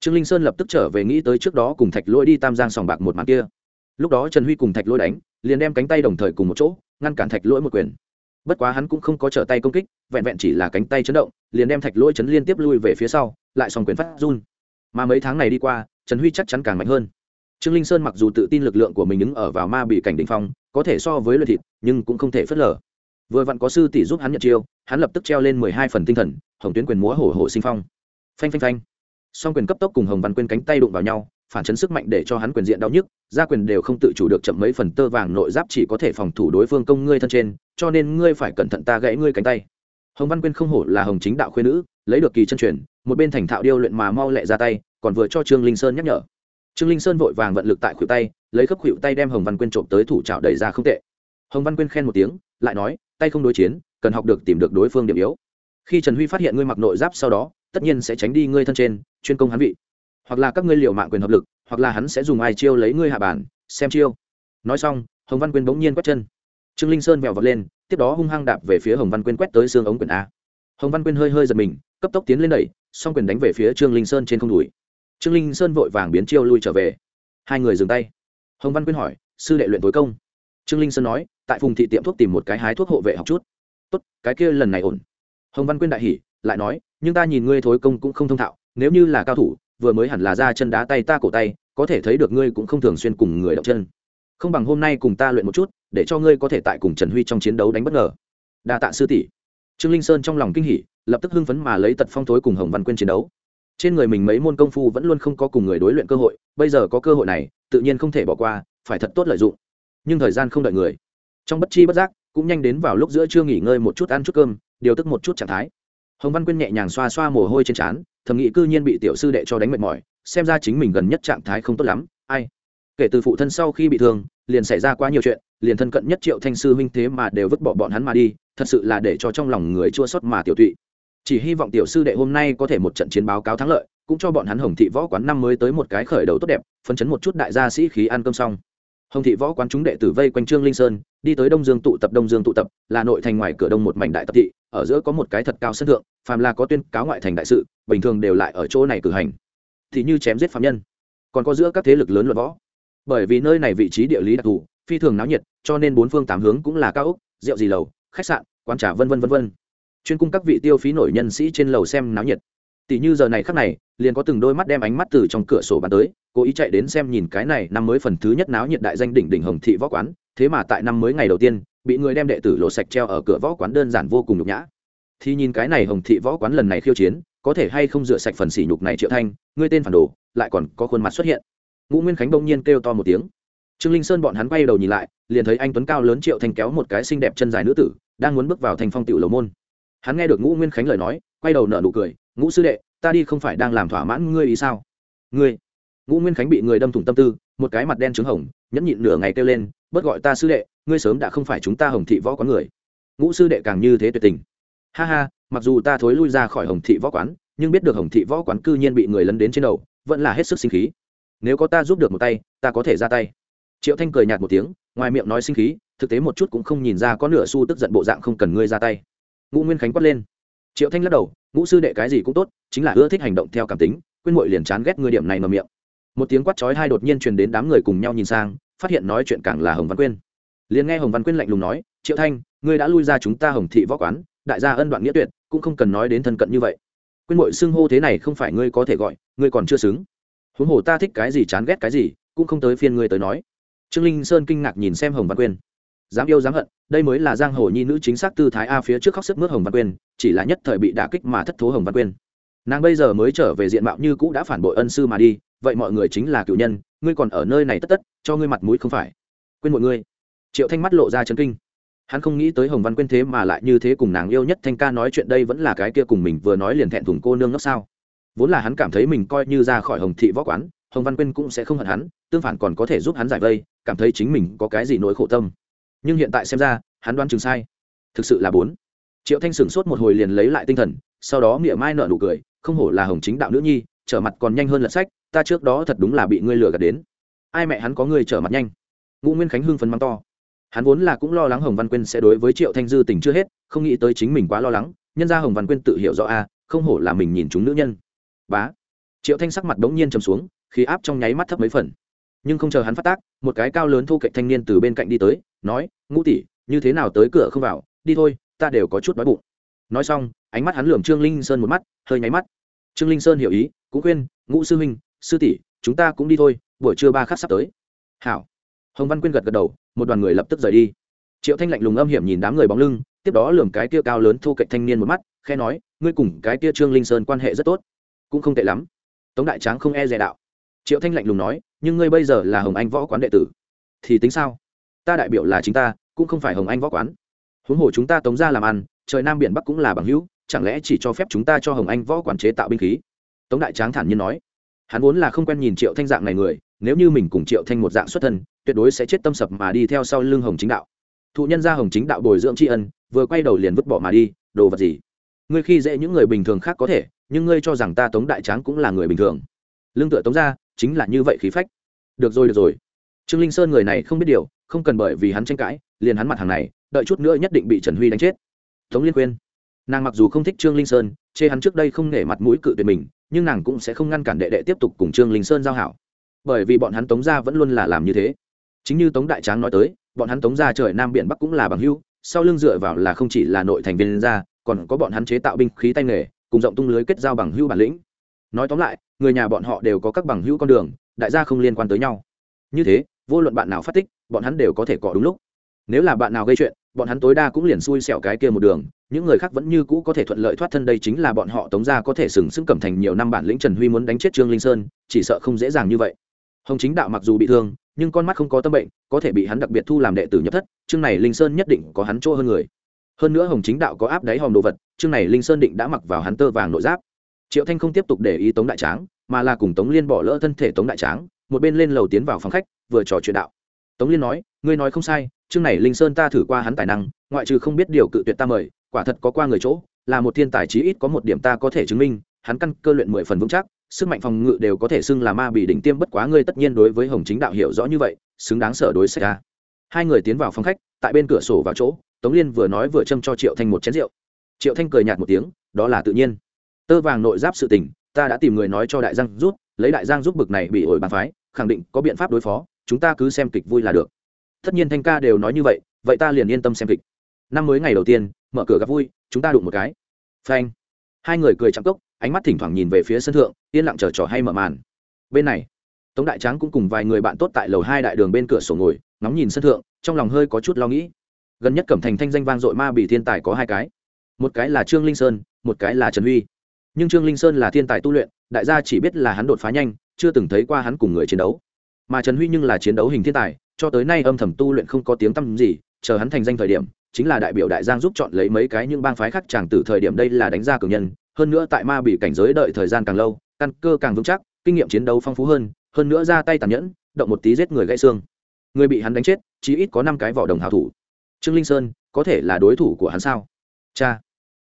trương linh sơn lập tức trở về nghĩ tới trước đó cùng thạch lỗi đi tam giang sòng bạc một màn kia. Lúc đó trần huy cùng thạch lỗi đánh, liền đem cánh tay đồng thời cùng một chỗ, ngăn cản thạch lỗi một quyền bất quá hắn cũng không có trở tay công kích, vẹn vẹn chỉ là cánh tay chấn động, liền đem thạch lỗi chấn liên tiếp lui về phía sau, lại xong quyền phát run. Mà mấy tháng này đi qua, trần huy chắc chắn càng mạnh hơn. Trương linh sơn mặc dù tự tin lực lượng của mình đứng ở vào ma bị cảnh đ ỉ n h phong, có thể so với luyện thịt, nhưng cũng không thể phớt lờ. Vừa vặn có sư tỷ giúp hắn nhận chiêu, hắn lập tức treo lên mười hai phần tinh thần, hồng tuyến quyền múa hổ hổ sinh phong. Phanh phanh phanh. Song quyền cấp tốc cùng hồng văn quên cánh tay đụng vào nhau phản chấn sức mạnh để cho hắn quyền diện đau nhức, gia quyền đều không tự chủ được chậm mấy phần tơ vàng nội giáp chỉ có thể phòng thủ đối phương công ngươi thân trên, cho nên ngươi phải cẩn thận ta gãy ngươi cánh tay. Hồng văn quyên không hổ là hồng chính đạo khuyên nữ, lấy được kỳ chân truyền, một bên thành thạo điêu luyện mà mau lẹ ra tay, còn vừa cho trương linh sơn nhắc nhở. Trương linh sơn vội vàng vận lực tại khuỷu tay, lấy khớp khuỷu tay đem hồng văn quyên trộm tới thủ trào đẩy ra không tệ. Hồng văn quyên khen một tiếng, lại nói, tay không đối chiến, cần học được tìm được đối phương điểm yếu. Khi trần huy phát hiện ngươi mặc nội giáp sau đó, tất nhiên sẽ tránh đi ngươi thân trên, chuyên công hắn vị hoặc là các ngươi liều mạng quyền hợp lực, hoặc là hắn sẽ dùng ai chiêu lấy ngươi hạ bản, xem chiêu. Nói xong, hồng văn quyên bỗng nhiên quét chân. Trương linh sơn vẹo vật lên, tiếp đó hung hăng đạp về phía hồng văn quyên quét tới xương ống quyền a. Hồng văn quyên hơi hơi giật mình, cấp tốc tiến lên đẩy xong quyền đánh về phía trương linh sơn trên không đùi. Trương linh sơn vội vàng biến chiêu lui trở về. Hai người dừng tay. Hồng văn quyên hỏi, sư đệ luyện tối công? Trương linh sơn nói, tại phùng thị tiệm thuốc tìm một cái hái thuốc hộ vệ học chút. Tốt, cái kia lần này ổn. Hồng văn quyên đại hỉ, lại nói, nhưng ta nhìn ngươi thối công cũng không thông thạo, nếu như là cao thủ vừa mới hẳn là ra chân đá tay ta cổ tay, có thể thấy được ngươi cũng không thường xuyên cùng người động chân. Không bằng hôm nay cùng ta luyện một chút, để cho ngươi có thể tại cùng trần huy trong chiến đấu đánh bất ngờ. Đa tạ sư tỷ. Trương linh sơn trong lòng kinh hỉ, lập tức hưng phấn mà lấy tật phong thối cùng hồng văn quyên chiến đấu. Trên người mình mấy môn công phu vẫn luôn không có cùng người đối luyện cơ hội, bây giờ có cơ hội này, tự nhiên không thể bỏ qua, phải thật tốt lợi dụng. Nhưng thời gian không đợi người. Trong bất chi bất giác, cũng nhanh đến vào lúc giữa trưa nghỉ ngơi một chút ăn chút cơm, điều tức một chút trạng thái hồng văn quyên nhẹ nhàng xoa xoa mồ hôi trên trán, thầm nghĩ cư nhiên bị tiểu sư đệ cho đánh mệt mỏi, xem ra chính mình gần nhất trạng thái không tốt lắm, ai? Kể từ phụ thân sau khi bị thương, liền xảy ra quá nhiều chuyện, liền thân cận nhất triệu thanh sư huynh thế mà đều vứt bỏ bọn hắn mà đi, thật sự là để cho trong lòng người chua xót mà tiểu tụy. Chỉ hy vọng tiểu sư đệ hôm nay có thể một trận chiến báo cáo thắng lợi, cũng cho bọn hắn hồng thị võ quán năm mới tới một cái khởi đầu tốt đẹp, phấn chấn một chút đại gia sĩ khí ăn cơm xong. Hồng thị võ quán chúng đệ tử vây quanh trương linh sơn, đi tới đông dương tụ tập, đông dương tụ tập, là nội thành ngoài cửa đông một mảnh đại tập thị ở giữa có một cái thật cao sân thượng, phàm là có tuyên cáo ngoại thành đại sự, bình thường đều lại ở chỗ này cử hành. Thì như chém giết phạm nhân. Còn có giữa các thế lực lớn luận võ. Bởi vì nơi này vị trí địa lý đặc thù, phi thường náo nhiệt, cho nên bốn phương tám hướng cũng là cao ốc, rượu gì lầu, khách sạn, quán trà vân vân vân vân. Chuyên cung các vị tiêu phí nổi nhân sĩ trên lầu xem náo nhiệt. Tỷ như giờ này khắc này, liền có từng đôi mắt đem ánh mắt từ trong cửa sổ bắn tới, cố ý chạy đến xem nhìn cái này năm mới phần thứ nhất náo nhiệt đại danh đỉnh đỉnh hồng thị võ quán, thế mà tại năm mới ngày đầu tiên bị người đem đệ tử lộ sạch treo ở cửa võ quán đơn giản vô cùng nhục nhã. Thì nhìn cái này hồng thị võ quán lần này khiêu chiến, có thể hay không rửa sạch phần sỉ nhục này triệu thanh, ngươi tên phản đồ, lại còn có khuôn mặt xuất hiện. Ngũ nguyên khánh bỗng nhiên kêu to một tiếng. Trương linh sơn bọn hắn quay đầu nhìn lại, liền thấy anh tuấn cao lớn triệu thanh kéo một cái xinh đẹp chân dài nữ tử, đang muốn bước vào thành phong tiểu lầu môn. Hắn nghe được ngũ nguyên khánh lời nói, quay đầu nở nụ cười, ngũ sư đệ, ta đi không phải đang làm thỏa mãn ngươi ý sao? Ngươi? Ngũ nguyên khánh bị người đâm thủng tâm tư, một cái mặt đen trứng hồng, nhẫn nhịn nửa ngày kêu lên bớt gọi ta sư đệ, ngươi sớm đã không phải chúng ta hồng thị võ quán người. Ngũ sư đệ càng như thế tuyệt tình. Ha ha, mặc dù ta thối lui ra khỏi hồng thị võ quán, nhưng biết được hồng thị võ quán cư nhiên bị người lấn đến trên đầu, vẫn là hết sức sinh khí. Nếu có ta giúp được một tay, ta có thể ra tay. Triệu thanh cười nhạt một tiếng, ngoài miệng nói sinh khí, thực tế một chút cũng không nhìn ra có nửa xu tức giận bộ dạng không cần ngươi ra tay. Ngũ nguyên khánh quát lên. Triệu thanh lắc đầu, ngũ sư đệ cái gì cũng tốt, chính là ưa thích hành động theo cảm tính quyên mội liền chán ghét ngươi điểm này mà miệng một tiếng quát chói hai đột nhiên truyền đến đám người cùng nhau nhìn sang, phát hiện nói chuyện càng là hồng văn quyên. Liền nghe hồng văn quyên lạnh lùng nói, triệu thanh, ngươi đã lui ra chúng ta hồng thị võ quán, đại gia ân đoạn nghĩa tuyệt, cũng không cần nói đến thân cận như vậy. Quyên mội xưng hô thế này không phải ngươi có thể gọi, ngươi còn chưa xứng. Huống hồ ta thích cái gì chán ghét cái gì, cũng không tới phiên ngươi tới nói. Trương linh sơn kinh ngạc nhìn xem hồng văn quyên. Dám yêu dám hận, đây mới là giang hồ nhi nữ chính xác tư thái a phía trước khóc sức mướt hồng văn quyên, chỉ là nhất thời bị đả kích mà thất thố hồng văn quyên. Nàng bây giờ mới trở về diện mạo như cũ đã phản bội ân sư mà đi vậy mọi người chính là cựu nhân, ngươi còn ở nơi này tất tất, cho ngươi mặt mũi không phải. Quên mọi người. Triệu thanh mắt lộ ra chấn kinh. Hắn không nghĩ tới hồng văn quyên thế mà lại như thế cùng nàng yêu nhất thanh ca nói chuyện đây vẫn là cái kia cùng mình vừa nói liền thẹn thùng cô nương ngốc sao. Vốn là hắn cảm thấy mình coi như ra khỏi hồng thị võ quán, hồng văn quyên cũng sẽ không hận hắn, tương phản còn có thể giúp hắn giải vây, cảm thấy chính mình có cái gì nỗi khổ tâm. Nhưng hiện tại xem ra, hắn đoán chừng sai. Thực sự là bốn. Triệu thanh sửng sốt một hồi liền lấy lại tinh thần, sau đó miệng mai nợ nụ cười, không hổ là hồng chính đạo nữ nhi, trở mặt còn nhanh hơn lật sách ta trước đó thật đúng là bị ngươi lừa gạt đến. Ai mẹ hắn có người trở mặt nhanh? Ngũ nguyên khánh hưng phấn mắng to. Hắn vốn là cũng lo lắng hồng văn quyên sẽ đối với triệu thanh dư tình chưa hết, không nghĩ tới chính mình quá lo lắng, nhân ra hồng văn quyên tự hiểu rõ a, không hổ là mình nhìn chúng nữ nhân. Bá. Triệu thanh sắc mặt đống nhiên trầm xuống, khí áp trong nháy mắt thấp mấy phần. Nhưng không chờ hắn phát tác, một cái cao lớn thu cạnh thanh niên từ bên cạnh đi tới, nói, ngũ tỷ, như thế nào tới cửa không vào? Đi thôi, ta đều có chút đói bụng. Nói xong, ánh mắt hắn lườm trương linh sơn một mắt, hơi nháy mắt. Trương linh sơn hiểu ý, cũng khuyên, ngũ sư huynh sư tỷ, chúng ta cũng đi thôi, buổi trưa ba khắc sắp tới. Hảo. Hồng văn quyên gật gật đầu, một đoàn người lập tức rời đi. Triệu thanh lạnh lùng âm hiểm nhìn đám người bóng lưng, tiếp đó lường cái kia cao lớn thu cạnh thanh niên một mắt khe nói, ngươi cùng cái kia trương linh sơn quan hệ rất tốt, cũng không tệ lắm. Tống đại tráng không e dè đạo. Triệu thanh lạnh lùng nói, nhưng ngươi bây giờ là hồng anh võ quán đệ tử, thì tính sao? Ta đại biểu là chính ta, cũng không phải hồng anh võ quán. Huống hồ chúng ta tống ra làm ăn, trời nam biển bắc cũng là bằng hữu, chẳng lẽ chỉ cho phép chúng ta cho hồng anh võ quản chế tạo binh khí? Tống đại tráng thản nhiên nói hắn vốn là không quen nhìn triệu thanh dạng này người, nếu như mình cùng triệu thanh một dạng xuất thân, tuyệt đối sẽ chết tâm sập mà đi theo sau lưng hồng chính đạo. Thụ nhân gia hồng chính đạo bồi dưỡng tri ân, vừa quay đầu liền vứt bỏ mà đi, đồ vật gì? Ngươi khi dễ những người bình thường khác có thể, nhưng ngươi cho rằng ta tống đại tráng cũng là người bình thường. Lương tựa tống ra chính là như vậy khí phách. Được rồi được rồi. Trương linh sơn người này không biết điều, không cần bởi vì hắn tranh cãi, liền hắn mặt hàng này, đợi chút nữa nhất định bị trần huy đánh chết. Tống liên khuyên. Nàng mặc dù không thích trương linh sơn, chê hắn trước đây không nể mặt mũi cự tuyệt mình nhưng nàng cũng sẽ không ngăn cản đệ đệ tiếp tục cùng trương linh sơn giao hảo. Bởi vì bọn hắn tống gia vẫn luôn là làm như thế. Chính như tống đại tráng nói tới, bọn hắn tống gia trời nam biển bắc cũng là bằng hưu sau lưng dựa vào là không chỉ là nội thành viên gia, còn có bọn hắn chế tạo binh khí tay nghề, cùng rộng tung lưới kết giao bằng hưu bản lĩnh. Nói tóm lại, người nhà bọn họ đều có các bằng hữu con đường, đại gia không liên quan tới nhau. Như thế, vô luận bạn nào phát tích, bọn hắn đều có thể cọ đúng lúc. Nếu là bạn nào gây chuyện bọn hắn tối đa cũng liền xui xẻo cái kia một đường, những người khác vẫn như cũ có thể thuận lợi thoát thân đây chính là bọn họ tống ra có thể sừng sững cẩm thành nhiều năm bản lĩnh trần huy muốn đánh chết trương linh sơn, chỉ sợ không dễ dàng như vậy. Hồng chính đạo mặc dù bị thương, nhưng con mắt không có tâm bệnh, có thể bị hắn đặc biệt thu làm đệ tử nhập thất, chương này linh sơn nhất định có hắn chỗ hơn người. Hơn nữa hồng chính đạo có áp đáy hòm đồ vật, chương này linh sơn định đã mặc vào hắn tơ vàng nội giáp. Triệu thanh không tiếp tục để ý tống đại tráng, mà là cùng tống liên bỏ lỡ thân thể tống đại tráng, một bên lên lầu tiến vào phòng khách, vừa trò chuyện đạo tống liên nói, ngươi nói không sai, chương này linh sơn ta thử qua hắn tài năng, ngoại trừ không biết điều cự tuyệt ta mời, quả thật có qua người chỗ, là một thiên tài chí ít có một điểm ta có thể chứng minh, hắn căn cơ luyện mười phần vững chắc, sức mạnh phòng ngự đều có thể xưng là ma bị đỉnh tiêm bất quá ngươi tất nhiên đối với hồng chính đạo hiểu rõ như vậy, xứng đáng sở đối xảy ra hai người tiến vào phòng khách, tại bên cửa sổ vào chỗ, tống liên vừa nói vừa châm cho triệu thanh một chén rượu. Triệu thanh cười nhạt một tiếng, đó là tự nhiên. Tơ vàng nội giáp sự tình, ta đã tìm người nói cho đại giang rút lấy đại giang giúp bực này bị ổi bàn phái, khẳng định có biện pháp đối phó chúng ta cứ xem kịch vui là được. Tất nhiên thanh ca đều nói như vậy vậy ta liền yên tâm xem kịch. Năm mới ngày đầu tiên, mở cửa gặp vui, chúng ta đụng một cái. Phanh. Hai người cười chạm cốc ánh mắt thỉnh thoảng nhìn về phía sân thượng, yên lặng chờ trò hay mở màn. Bên này, tống đại tráng cũng cùng vài người bạn tốt tại lầu hai đại đường bên cửa sổ ngồi, ngóng nhìn sân thượng, trong lòng hơi có chút lo nghĩ. Gần nhất cẩm thành thanh danh vang dội ma bị thiên tài có hai cái. Một cái là trương linh sơn, một cái là trần huy. Nhưng trương linh sơn là thiên tài tu luyện, đại gia chỉ biết là hắn đột phá nhanh, chưa từng thấy qua hắn cùng người chiến đấu mà trần huy nhưng là chiến đấu hình thiên tài, cho tới nay âm thầm tu luyện không có tiếng tăm gì, chờ hắn thành danh thời điểm, chính là đại biểu đại giang giúp chọn lấy mấy cái những bang phái khác chàng từ thời điểm đây là đánh ra cường nhân, hơn nữa tại ma bị cảnh giới đợi thời gian càng lâu, căn cơ càng vững chắc, kinh nghiệm chiến đấu phong phú hơn hơn nữa ra tay tàn nhẫn, động một tí giết người gãy xương. Người bị hắn đánh chết, chí ít có năm cái vỏ đồng hào thủ. Trương linh sơn, có thể là đối thủ của hắn sao? Cha.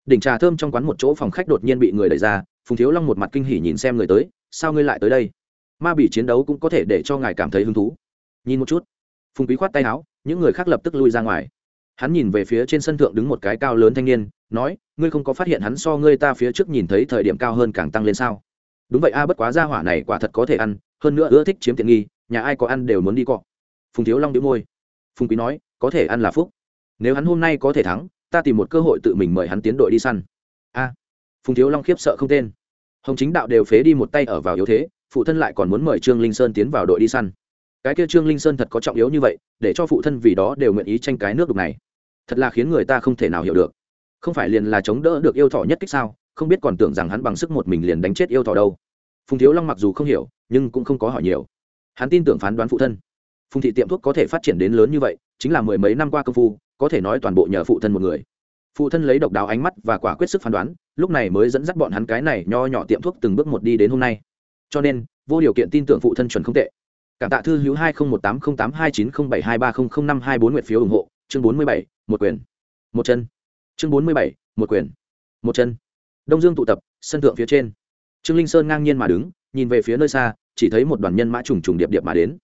Đỉnh trà thơm trong quán một chỗ phòng khách đột nhiên bị người đẩy ra, phùng thiếu long một mặt kinh hỉ nhìn xem người tới, sao ngươi lại tới đây? Ma bị chiến đấu cũng có thể để cho ngài cảm thấy hứng thú. Nhìn một chút. Phùng quý khoát tay áo, những người khác lập tức lui ra ngoài. Hắn nhìn về phía trên sân thượng đứng một cái cao lớn thanh niên, nói, ngươi không có phát hiện hắn so ngươi ta phía trước nhìn thấy thời điểm cao hơn càng tăng lên sao? Đúng vậy a, bất quá ra hỏa này quả thật có thể ăn, hơn nữa ưa thích chiếm tiện nghi, nhà ai có ăn đều muốn đi cọ. Phùng thiếu long đĩu môi. Phùng quý nói, có thể ăn là phúc. Nếu hắn hôm nay có thể thắng, ta tìm một cơ hội tự mình mời hắn tiến đội đi săn. A. Phùng thiếu long khiếp sợ không tên. Hồng chính đạo đều phế đi một tay ở vào yếu thế phụ thân lại còn muốn mời trương linh sơn tiến vào đội đi săn. Cái kia trương linh sơn thật có trọng yếu như vậy, để cho phụ thân vì đó đều nguyện ý tranh cái nước đục này. Thật là khiến người ta không thể nào hiểu được. Không phải liền là chống đỡ được yêu thọ nhất kích sao, không biết còn tưởng rằng hắn bằng sức một mình liền đánh chết yêu thọ đâu. Phùng thiếu long mặc dù không hiểu, nhưng cũng không có hỏi nhiều. Hắn tin tưởng phán đoán phụ thân. Phùng thị tiệm thuốc có thể phát triển đến lớn như vậy, chính là mười mấy năm qua công phu, có thể nói toàn bộ nhờ phụ thân một người. Phụ thân lấy độc đáo ánh mắt và quả quyết sức phán đoán, lúc này mới dẫn dắt bọn hắn cái này nho nhỏ tiệm thuốc từng bước một đi đến hôm nay cho nên, vô điều kiện tin tưởng phụ thân chuẩn không tệ. Cảm tạ thư hữu hai nghìn một tám không tám hai chín không bảy hai ba không không năm hai bốn nguyện phiếu ủng hộ. Chương bốn mươi bảy, một quyền. Một chân. Chương bốn mươi bảy, một quyền. Một chân. Đông dương tụ tập, sân thượng phía trên. Trương linh sơn ngang nhiên mà đứng, nhìn về phía nơi xa, chỉ thấy một đoàn nhân mã trùng trùng điệp điệp mà đến.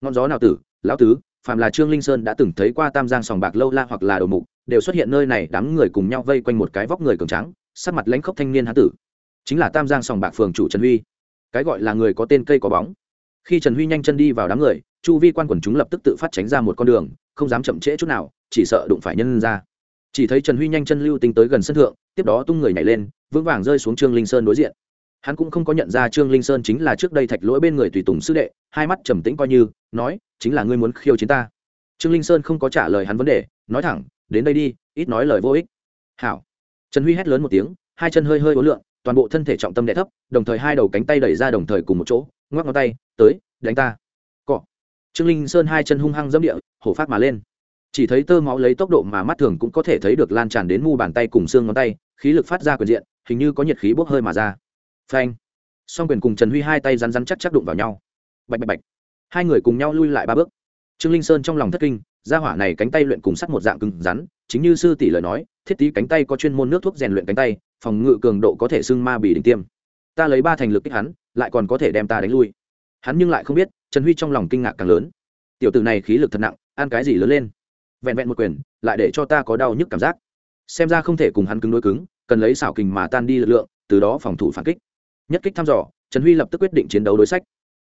Ngọn gió nào tử, lão tứ, phàm là trương linh sơn đã từng thấy qua tam giang sòng bạc lâu la hoặc là đầu mục, đều xuất hiện nơi này, đám người cùng nhau vây quanh một cái vóc người cường trắng sắc mặt lãnh khốc thanh niên hán tử. Chính là tam giang sòng bạc phường chủ trần huy cái gọi là người có tên cây có bóng. Khi trần huy nhanh chân đi vào đám người, chu vi quan quần chúng lập tức tự phát tránh ra một con đường, không dám chậm trễ chút nào, chỉ sợ đụng phải nhân ra. Chỉ thấy trần huy nhanh chân lưu tinh tới gần sân thượng, tiếp đó tung người nhảy lên, vững vàng rơi xuống trương linh sơn đối diện. Hắn cũng không có nhận ra trương linh sơn chính là trước đây thạch lỗi bên người tùy tùng sư đệ, hai mắt trầm tĩnh coi như, nói, chính là ngươi muốn khiêu chiến ta. Trương linh sơn không có trả lời hắn vấn đề, nói thẳng, đến đây đi, ít nói lời vô ích. Hảo. Trần huy hét lớn một tiếng, hai chân hơi hơi ố lượn toàn bộ thân thể trọng tâm đè thấp, đồng thời hai đầu cánh tay đẩy ra đồng thời cùng một chỗ, ngoắc ngón tay, tới, đánh ta. Cọ. Trương linh sơn hai chân hung hăng dẫm địa, hổ phát mà lên. Chỉ thấy tơ máu lấy tốc độ mà mắt thường cũng có thể thấy được lan tràn đến mu bàn tay cùng xương ngón tay, khí lực phát ra quyền diện, hình như có nhiệt khí bốc hơi mà ra. Phanh. Song quyền cùng trần huy hai tay rắn rắn chắc chắc đụng vào nhau. Bạch bạch bạch. Hai người cùng nhau lui lại ba bước. Trương linh sơn trong lòng thất kinh, gia hỏa này cánh tay luyện cùng sắt một dạng cứng rắn, chính như sư tỷ lời nói, thiết tí cánh tay có chuyên môn nước thuốc rèn luyện cánh tay phòng ngự cường độ có thể xưng ma bì đỉnh tiêm. Ta lấy ba thành lực kích hắn, lại còn có thể đem ta đánh lui. Hắn nhưng lại không biết, trần huy trong lòng kinh ngạc càng lớn. Tiểu tử này khí lực thật nặng, ăn cái gì lớn lên. Vẹn vẹn một quyền, lại để cho ta có đau nhức cảm giác. Xem ra không thể cùng hắn cứng đối cứng, cần lấy xảo kình mà tan đi lực lượng, từ đó phòng thủ phản kích. Nhất kích thăm dò, trần huy lập tức quyết định chiến đấu đối sách.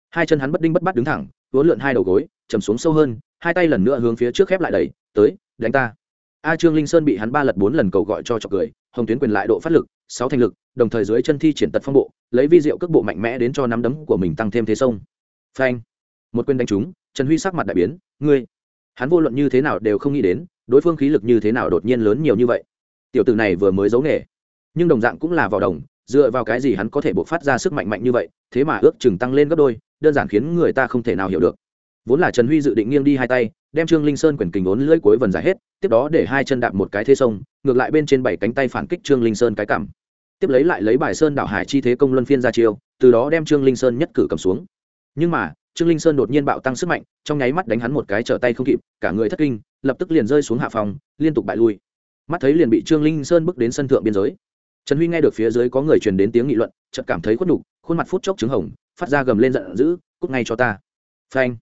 Hai chân hắn bất đinh bất bắt đứng thẳng uốn lượn hai đầu gối, chầm xuống sâu hơn, hai tay lần nữa hướng phía trước khép lại đẩy, tới, đánh ta. A trương linh sơn bị hắn ba lật bốn lần cầu gọi cho chọc cười hồng tuyến quyền lại độ phát lực, sáu thành lực, đồng thời dưới chân thi triển tật phong bộ, lấy vi diệu cước bộ mạnh mẽ đến cho nắm đấm của mình tăng thêm thế sông. Phanh. Một quyền đánh trúng, trần huy sắc mặt đại biến, ngươi, hắn vô luận như thế nào đều không nghĩ đến, đối phương khí lực như thế nào đột nhiên lớn nhiều như vậy. Tiểu tử này vừa mới giấu nghề, nhưng đồng dạng cũng là vào đồng, dựa vào cái gì hắn có thể buộc phát ra sức mạnh mạnh như vậy, thế mà ước chừng tăng lên gấp đôi, đơn giản khiến người ta không thể nào hiểu được. Vốn là trần huy dự định nghiêng đi hai tay đem trương linh sơn quyền kình ốn lưỡi cuối vần giải hết, tiếp đó để hai chân đạp một cái thế sông, ngược lại bên trên bảy cánh tay phản kích trương linh sơn cái cảm. Tiếp lấy lại lấy bài sơn đảo hải chi thế công luân phiên ra chiêu, từ đó đem trương linh sơn nhất cử cầm xuống. Nhưng mà, trương linh sơn đột nhiên bạo tăng sức mạnh, trong nháy mắt đánh hắn một cái trở tay không kịp, cả người thất kinh, lập tức liền rơi xuống hạ phòng, liên tục bại lui. Mắt thấy liền bị trương linh sơn bước đến sân thượng biên giới. Trần huy nghe được phía dưới có người truyền đến tiếng nghị luận, chợt cảm thấy khuất nhục, khuôn mặt phút chốc trứng hồng, phát ra gầm lên giận dữ, cút ngay cho ta. Phanh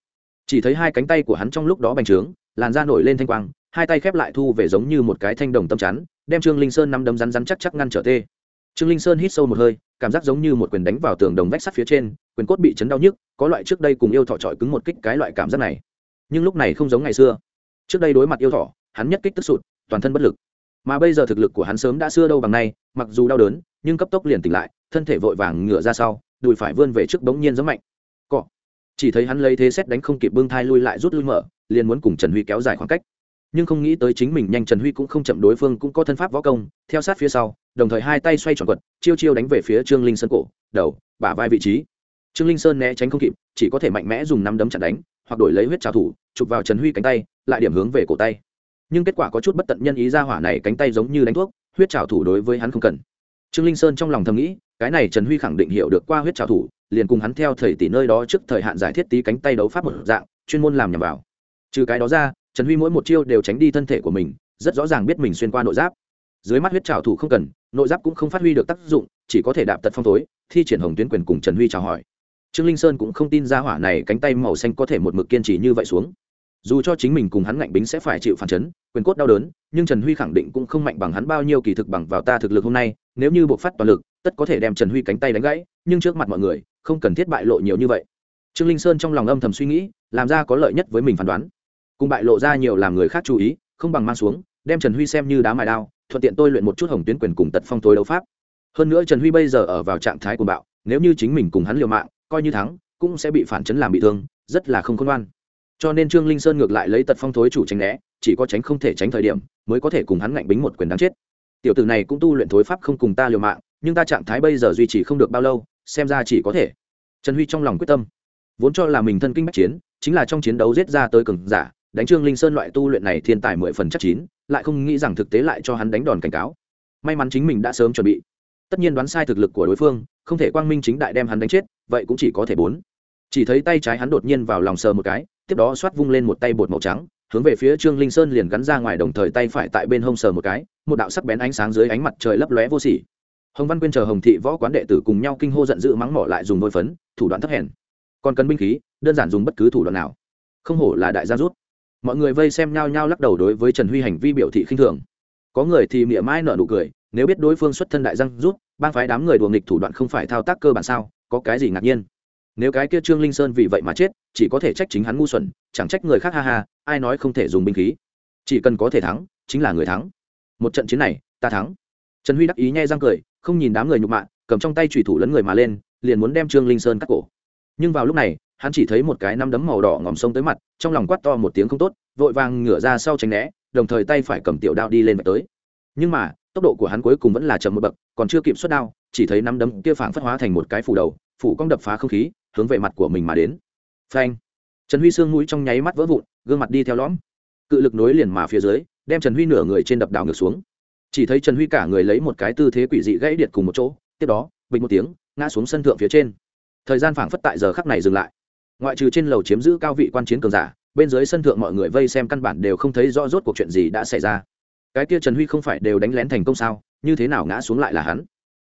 chỉ thấy hai cánh tay của hắn trong lúc đó bành trướng, làn da nổi lên thanh quang, hai tay khép lại thu về giống như một cái thanh đồng tâm chắn, đem trương linh sơn năm đấm rắn rắn chắc chắc ngăn trở tê. Trương linh sơn hít sâu một hơi, cảm giác giống như một quyền đánh vào tường đồng vách sắt phía trên, quyền cốt bị chấn đau nhức, có loại trước đây cùng yêu thọ trọi cứng một kích cái loại cảm giác này. Nhưng lúc này không giống ngày xưa. Trước đây đối mặt yêu thọ, hắn nhất kích tức sụt, toàn thân bất lực. Mà bây giờ thực lực của hắn sớm đã xưa đâu bằng nay, mặc dù đau đớn, nhưng cấp tốc liền tỉnh lại, thân thể vội vàng ngửa ra sau, đùi phải vươn về trước bỗng nhiên giấm mạnh chỉ thấy hắn lấy thế xét đánh không kịp bưng thai lui lại rút lui mở, liền muốn cùng trần huy kéo dài khoảng cách. Nhưng không nghĩ tới chính mình nhanh trần huy cũng không chậm, đối phương cũng có thân pháp võ công, theo sát phía sau, đồng thời hai tay xoay tròn quật, chiêu chiêu đánh về phía trương linh sơn cổ, đầu, bả vai vị trí. Trương linh sơn né tránh không kịp, chỉ có thể mạnh mẽ dùng năm đấm chặn đánh, hoặc đổi lấy huyết trào thủ, chụp vào trần huy cánh tay, lại điểm hướng về cổ tay. Nhưng kết quả có chút bất tận nhân ý ra hỏa này cánh tay giống như đánh thuốc, huyết trào thủ đối với hắn không cần. Trương linh sơn trong lòng thầm nghĩ cái này trần huy khẳng định hiểu được qua huyết trào thủ, liền cùng hắn theo thầy tỷ nơi đó trước thời hạn giải thiết tí cánh tay đấu pháp một dạng, chuyên môn làm nhằm vào. Trừ cái đó ra, trần huy mỗi một chiêu đều tránh đi thân thể của mình, rất rõ ràng biết mình xuyên qua nội giáp. Dưới mắt huyết trào thủ không cần, nội giáp cũng không phát huy được tác dụng, chỉ có thể đạp tật phong tối thi triển hồng tuyến quyền cùng trần huy chào hỏi. Trương linh sơn cũng không tin ra hỏa này cánh tay màu xanh có thể một mực kiên trì như vậy xuống. Dù cho chính mình cùng hắn ngạnh bính sẽ phải chịu phản chấn, quyền cốt đau đớn, nhưng trần huy khẳng định cũng không mạnh bằng hắn bao nhiêu kỳ thực bằng vào ta thực lực hôm nay, nếu như buộc phát toàn lực tất có thể đem trần huy cánh tay đánh gãy, nhưng trước mặt mọi người, không cần thiết bại lộ nhiều như vậy. Trương linh sơn trong lòng âm thầm suy nghĩ, làm ra có lợi nhất với mình phán đoán. Cùng bại lộ ra nhiều làm người khác chú ý, không bằng mang xuống, đem trần huy xem như đá mài đao, thuận tiện tôi luyện một chút hồng tuyến quyền cùng tật phong tối đấu pháp. Hơn nữa trần huy bây giờ ở vào trạng thái của bạo, nếu như chính mình cùng hắn liều mạng, coi như thắng, cũng sẽ bị phản chấn làm bị thương, rất là không khôn ngoan. Cho nên trương linh sơn ngược lại lấy tật phong thối chủ tránh né, chỉ có tránh không thể tránh thời điểm, mới có thể cùng hắn ngạnh bính một quyền đáng chết. Tiểu tử này cũng tu luyện thối pháp không cùng ta liều mạng nhưng ta trạng thái bây giờ duy trì không được bao lâu, xem ra chỉ có thể. Trần huy trong lòng quyết tâm. Vốn cho là mình thân kinh bách chiến, chính là trong chiến đấu giết ra tới cường giả, đánh trương linh sơn loại tu luyện này thiên tài mười phần chắc chín, lại không nghĩ rằng thực tế lại cho hắn đánh đòn cảnh cáo. May mắn chính mình đã sớm chuẩn bị. Tất nhiên đoán sai thực lực của đối phương, không thể quang minh chính đại đem hắn đánh chết, vậy cũng chỉ có thể bốn. Chỉ thấy tay trái hắn đột nhiên vào lòng sờ một cái, tiếp đó xoát vung lên một tay bột màu trắng, hướng về phía trương linh sơn liền gắn ra ngoài đồng thời tay phải tại bên hông sờ một cái, một đạo sắc bén ánh sáng dưới ánh mặt trời lấp lóe vô sỉ hồng văn quyên chờ hồng thị võ quán đệ tử cùng nhau kinh hô giận dữ mắng mỏ lại dùng vôi phấn, thủ đoạn thấp hèn. Còn cần binh khí, đơn giản dùng bất cứ thủ đoạn nào. Không hổ là đại gia rút. Mọi người vây xem nhau nhau lắc đầu đối với trần huy hành vi biểu thị khinh thường. Có người thì mỉa mai nở nụ cười, nếu biết đối phương xuất thân đại giang rút ban phái đám người đùa nghịch thủ đoạn không phải thao tác cơ bản sao, có cái gì ngạc nhiên? Nếu cái kia trương linh sơn vì vậy mà chết, chỉ có thể trách chính hắn ngu xuẩn, chẳng trách người khác ha ha, ai nói không thể dùng binh khí. Chỉ cần có thể thắng, chính là người thắng. Một trận chiến này, ta thắng trần huy đắc ý nhai răng cười, không nhìn đám người nhục mạ, cầm trong tay thủy thủ lấn người mà lên, liền muốn đem trương linh sơn cắt cổ. Nhưng vào lúc này, hắn chỉ thấy một cái năm đấm màu đỏ ngòm sông tới mặt, trong lòng quát to một tiếng không tốt, vội vàng ngửa ra sau tránh né, đồng thời tay phải cầm tiểu đao đi lên và tới. Nhưng mà, tốc độ của hắn cuối cùng vẫn là chậm một bậc, còn chưa kịp xuất đao, chỉ thấy năm đấm kia phảng phất hóa thành một cái phủ đầu, phủ cong đập phá không khí, hướng về mặt của mình mà đến. Phanh! Trần huy xương mũi trong nháy mắt vỡ vụn, gương mặt đi theo lõm. Cự lực nối liền mà phía dưới, đem trần huy nửa người trên đập đảo ngược xuống chỉ thấy trần huy cả người lấy một cái tư thế quỷ dị gãy điện cùng một chỗ, tiếp đó bình một tiếng, ngã xuống sân thượng phía trên. Thời gian phảng phất tại giờ khắc này dừng lại. Ngoại trừ trên lầu chiếm giữ cao vị quan chiến cường giả, bên dưới sân thượng mọi người vây xem căn bản đều không thấy rõ rốt cuộc chuyện gì đã xảy ra. Cái kia trần huy không phải đều đánh lén thành công sao, như thế nào ngã xuống lại là hắn?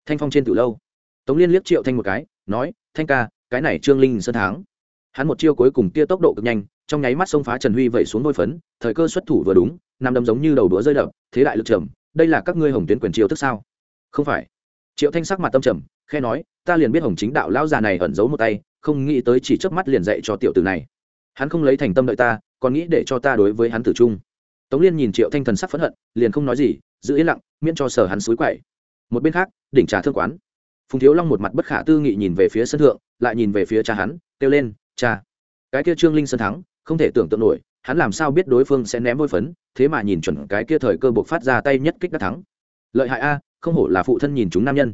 Thanh phong trên từ lâu. Tống liên liếc triệu thanh một cái, nói, thanh ca, cái này trương linh sơn thắng. Hắn một chiêu cuối cùng kia tốc độ cực nhanh, trong nháy mắt xông phá trần huy vẩy xuống đôi phấn, thời cơ xuất thủ vừa đúng nằm đấm giống như đầu đũa rơi đập, thế đại lực trầm đây là các ngươi hồng tuyến quyền chiêu thức sao? Không phải. Triệu thanh sắc mặt tâm trầm khe nói, ta liền biết hồng chính đạo lão già này ẩn giấu một tay, không nghĩ tới chỉ chớp mắt liền dạy cho tiểu tử này. Hắn không lấy thành tâm đợi ta, còn nghĩ để cho ta đối với hắn tử trung. Tống liên nhìn triệu thanh thần sắc phẫn hận, liền không nói gì, giữ yên lặng, miễn cho sở hắn xúi quậy. Một bên khác, đỉnh trà thương quán. Phùng thiếu long một mặt bất khả tư nghị nhìn về phía sân thượng, lại nhìn về phía cha hắn, kêu lên, cha. Cái kia trương linh sơn thắng, không thể tưởng tượng nổi, hắn làm sao biết đối phương sẽ ném vôi phấn thế mà nhìn chuẩn cái kia thời cơ buộc phát ra tay nhất kích đắc thắng. Lợi hại a, không hổ là phụ thân nhìn chúng nam nhân.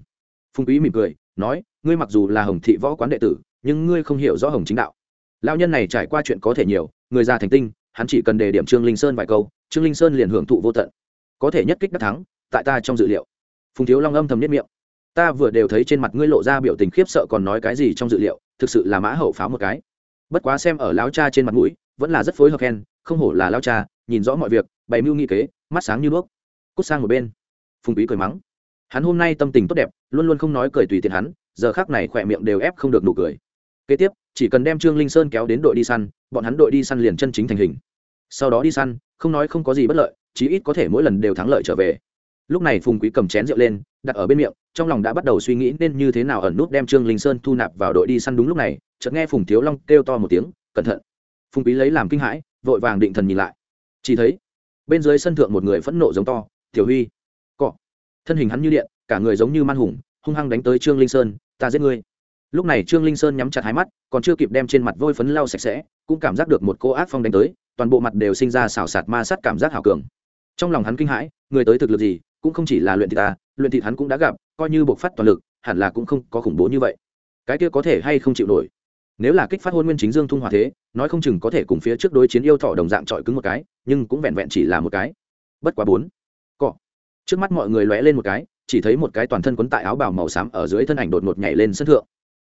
Phùng quý mỉm cười, nói, ngươi mặc dù là hồng thị võ quán đệ tử, nhưng ngươi không hiểu rõ hồng chính đạo. Lao nhân này trải qua chuyện có thể nhiều, người già thành tinh, hắn chỉ cần đề điểm trương linh sơn vài câu, trương linh sơn liền hưởng thụ vô tận. Có thể nhất kích đắc thắng, tại ta trong dự liệu. Phùng thiếu long âm thầm nhất miệng. Ta vừa đều thấy trên mặt ngươi lộ ra biểu tình khiếp sợ còn nói cái gì trong dự liệu, thực sự là mã hậu pháo một cái. Bất quá xem ở lão cha trên mặt mũi, vẫn là rất phối hợp khen không hổ là lao cha, nhìn rõ mọi việc, bày mưu nghị kế, mắt sáng như đuốc. Cút sang một bên. Phùng quý cười mắng. Hắn hôm nay tâm tình tốt đẹp, luôn luôn không nói cười tùy tiện hắn, giờ khác này khỏe miệng đều ép không được nụ cười. Kế tiếp, chỉ cần đem trương linh sơn kéo đến đội đi săn, bọn hắn đội đi săn liền chân chính thành hình. Sau đó đi săn, không nói không có gì bất lợi, chí ít có thể mỗi lần đều thắng lợi trở về. Lúc này phùng quý cầm chén rượu lên, đặt ở bên miệng, trong lòng đã bắt đầu suy nghĩ nên như thế nào ẩn nút đem trương linh sơn thu nạp vào đội đi săn đúng lúc này, chợt nghe phùng thiếu long kêu to một tiếng, cẩn thận. Phùng quý lấy làm kinh hãi vội vàng định thần nhìn lại. Chỉ thấy, bên dưới sân thượng một người phẫn nộ giống to, tiểu huy, cọ. Thân hình hắn như điện, cả người giống như man hùng, hung hăng đánh tới trương linh sơn, ta giết ngươi. Lúc này trương linh sơn nhắm chặt hai mắt, còn chưa kịp đem trên mặt vôi phấn lau sạch sẽ, cũng cảm giác được một cô ác phong đánh tới, toàn bộ mặt đều sinh ra xào sạt ma sát cảm giác hảo cường. Trong lòng hắn kinh hãi, người tới thực lực gì, cũng không chỉ là luyện thị ta, luyện thị hắn cũng đã gặp, coi như buộc phát toàn lực, hẳn là cũng không có khủng bố như vậy. Cái kia có thể hay không chịu nổi? Nếu là kích phát hôn nguyên chính dương thung hòa thế, nói không chừng có thể cùng phía trước đối chiến yêu thọ đồng dạng trọi cứng một cái, nhưng cũng vẹn vẹn chỉ là một cái. Bất quá bốn. Cọ. Trước mắt mọi người lóe lên một cái, chỉ thấy một cái toàn thân quấn tại áo bào màu xám ở dưới thân ảnh đột ngột nhảy lên sân thượng.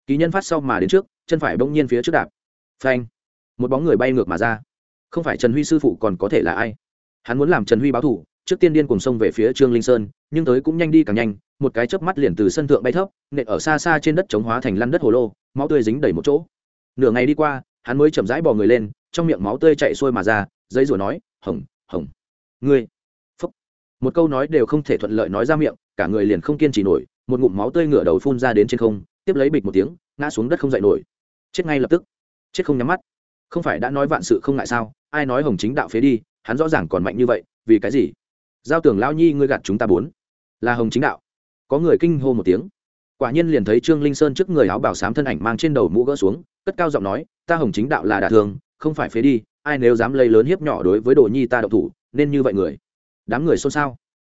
Kỳ nhân phát sau mà đến trước, chân phải bỗng nhiên phía trước đạp. Phanh. Một bóng người bay ngược mà ra. Không phải trần huy sư phụ còn có thể là ai? Hắn muốn làm trần huy báo thủ, trước tiên điên cùng xông về phía trương linh sơn, nhưng tới cũng nhanh đi càng nhanh, một cái chớp mắt liền từ sân thượng bay thấp, nện ở xa xa trên đất chống hóa thành lăn đất hồ lô, máu tươi dính đầy một chỗ nửa ngày đi qua, hắn mới chậm rãi bò người lên, trong miệng máu tươi chạy xuôi mà ra, giấy rủa nói, hồng hồng, ngươi, phúc. Một câu nói đều không thể thuận lợi nói ra miệng, cả người liền không kiên trì nổi, một ngụm máu tươi ngửa đầu phun ra đến trên không, tiếp lấy bịch một tiếng, ngã xuống đất không dậy nổi. Chết ngay lập tức. Chết không nhắm mắt. Không phải đã nói vạn sự không ngại sao? Ai nói hồng chính đạo phế đi, hắn rõ ràng còn mạnh như vậy, vì cái gì? Giao tưởng lao nhi ngươi gạt chúng ta bốn. Là hồng chính đạo. Có người kinh hô một tiếng. Quả nhiên liền thấy trương linh sơn trước người áo bảo sám thân ảnh mang trên đầu mũ gỡ xuống cất cao giọng nói, ta hồng chính đạo là đả thương, không phải phế đi, ai nếu dám lây lớn hiếp nhỏ đối với đồ nhi ta độc thủ, nên như vậy người. Đám người xôn xao.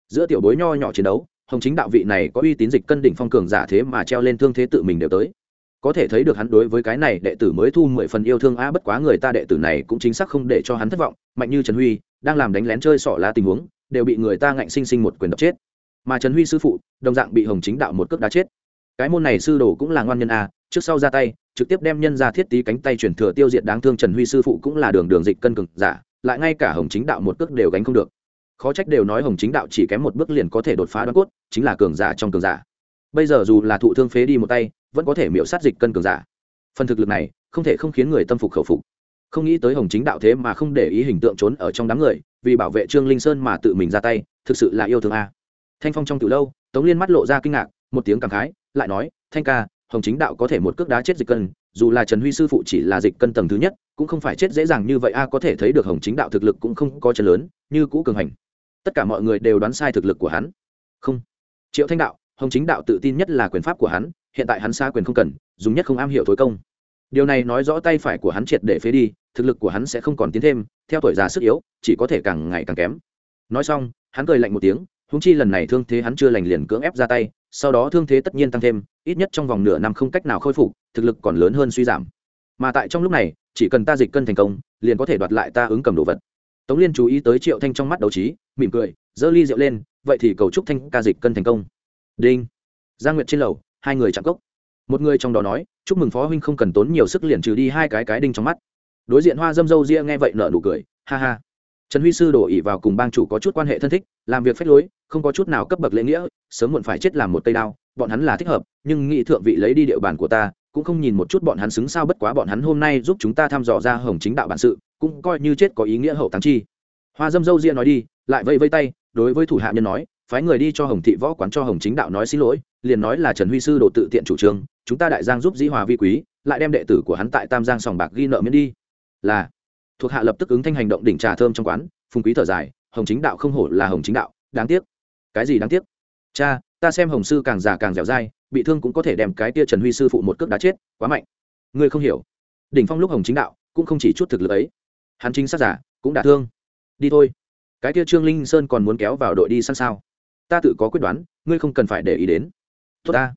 Giữa tiểu bối nho nhỏ chiến đấu, hồng chính đạo vị này có uy tín dịch cân đỉnh phong cường giả thế mà treo lên thương thế tự mình đều tới. Có thể thấy được hắn đối với cái này đệ tử mới thu mười phần yêu thương a bất quá người ta đệ tử này cũng chính xác không để cho hắn thất vọng, mạnh như trần huy, đang làm đánh lén chơi sỏ lá tình huống, đều bị người ta ngạnh sinh sinh một quyền đập chết. Mà trần huy sư phụ, đồng dạng bị hồng chính đạo một cước đá chết. Cái môn này sư đồ cũng là ngoan nhân a trước sau ra tay trực tiếp đem nhân ra thiết tí cánh tay chuyển thừa tiêu diệt đáng thương trần huy sư phụ cũng là đường đường dịch cân cực giả, lại ngay cả hồng chính đạo một cước đều gánh không được. Khó trách đều nói hồng chính đạo chỉ kém một bước liền có thể đột phá đoán cốt, chính là cường giả trong cường giả. Bây giờ dù là thụ thương phế đi một tay, vẫn có thể miễu sát dịch cân cường giả. Phần thực lực này, không thể không khiến người tâm phục khẩu phục. Không nghĩ tới hồng chính đạo thế mà không để ý hình tượng trốn ở trong đám người, vì bảo vệ trương linh sơn mà tự mình ra tay, thực sự là yêu thương a. Thanh phong trong từ lâu, tống liên mắt lộ ra kinh ngạc, một tiếng cảm khái, lại nói, thanh ca hồng chính đạo có thể một cước đá chết dịch cân, dù là trần huy sư phụ chỉ là dịch cân tầng thứ nhất, cũng không phải chết dễ dàng như vậy a, có thể thấy được hồng chính đạo thực lực cũng không có chân lớn, như cũ cường hành. Tất cả mọi người đều đoán sai thực lực của hắn. Không. Triệu thanh đạo, hồng chính đạo tự tin nhất là quyền pháp của hắn, hiện tại hắn xa quyền không cần, dùng nhất không am hiểu thối công. Điều này nói rõ tay phải của hắn triệt để phế đi, thực lực của hắn sẽ không còn tiến thêm, theo tuổi già sức yếu, chỉ có thể càng ngày càng kém. Nói xong, hắn cười lạnh một tiếng húng chi lần này thương thế hắn chưa lành liền cưỡng ép ra tay sau đó thương thế tất nhiên tăng thêm, ít nhất trong vòng nửa năm không cách nào khôi phục, thực lực còn lớn hơn suy giảm. Mà tại trong lúc này, chỉ cần ta dịch cân thành công, liền có thể đoạt lại ta ứng cầm đồ vật. Tống liên chú ý tới triệu thanh trong mắt đấu trí, mỉm cười, giơ ly rượu lên, vậy thì cầu chúc thanh ca dịch cân thành công. Đinh. Giang nguyệt trên lầu, hai người chạm cốc. Một người trong đó nói, chúc mừng phó huynh không cần tốn nhiều sức liền trừ đi hai cái cái đinh trong mắt. Đối diện hoa dâm dâu ria nghe vậy nở nụ cười, ha ha trần huy sư đổ ỉ vào cùng bang chủ có chút quan hệ thân thích, làm việc phép lối, không có chút nào cấp bậc lễ nghĩa, sớm muộn phải chết làm một tây đao, bọn hắn là thích hợp, nhưng nghị thượng vị lấy đi địa bàn của ta, cũng không nhìn một chút bọn hắn xứng sao bất quá bọn hắn hôm nay giúp chúng ta thăm dò ra hồng chính đạo bản sự, cũng coi như chết có ý nghĩa hậu táng chi. Hoa dâm dâu ria nói đi, lại vây vây tay, đối với thủ hạ nhân nói, phái người đi cho hồng thị võ quán cho hồng chính đạo nói xin lỗi, liền nói là trần huy sư đồ tự tiện chủ trương, chúng ta đại giang giúp dĩ hòa vi quý, lại đem đệ tử của hắn tại tam giang sòng bạc ghi nợ miễn đi. Là thuộc hạ lập tức ứng thanh hành động đỉnh trà thơm trong quán, phùng quý thở dài, hồng chính đạo không hổ là hồng chính đạo, đáng tiếc. Cái gì đáng tiếc? Cha, ta xem hồng sư càng già càng dẻo dai, bị thương cũng có thể đem cái tia trần huy sư phụ một cước đá chết, quá mạnh. Ngươi không hiểu. Đỉnh phong lúc hồng chính đạo cũng không chỉ chút thực lực ấy, hắn chính sát giả, cũng đả thương. Đi thôi, cái tia trương linh sơn còn muốn kéo vào đội đi săn sao? Ta tự có quyết đoán, ngươi không cần phải để ý đến. Tốt ta.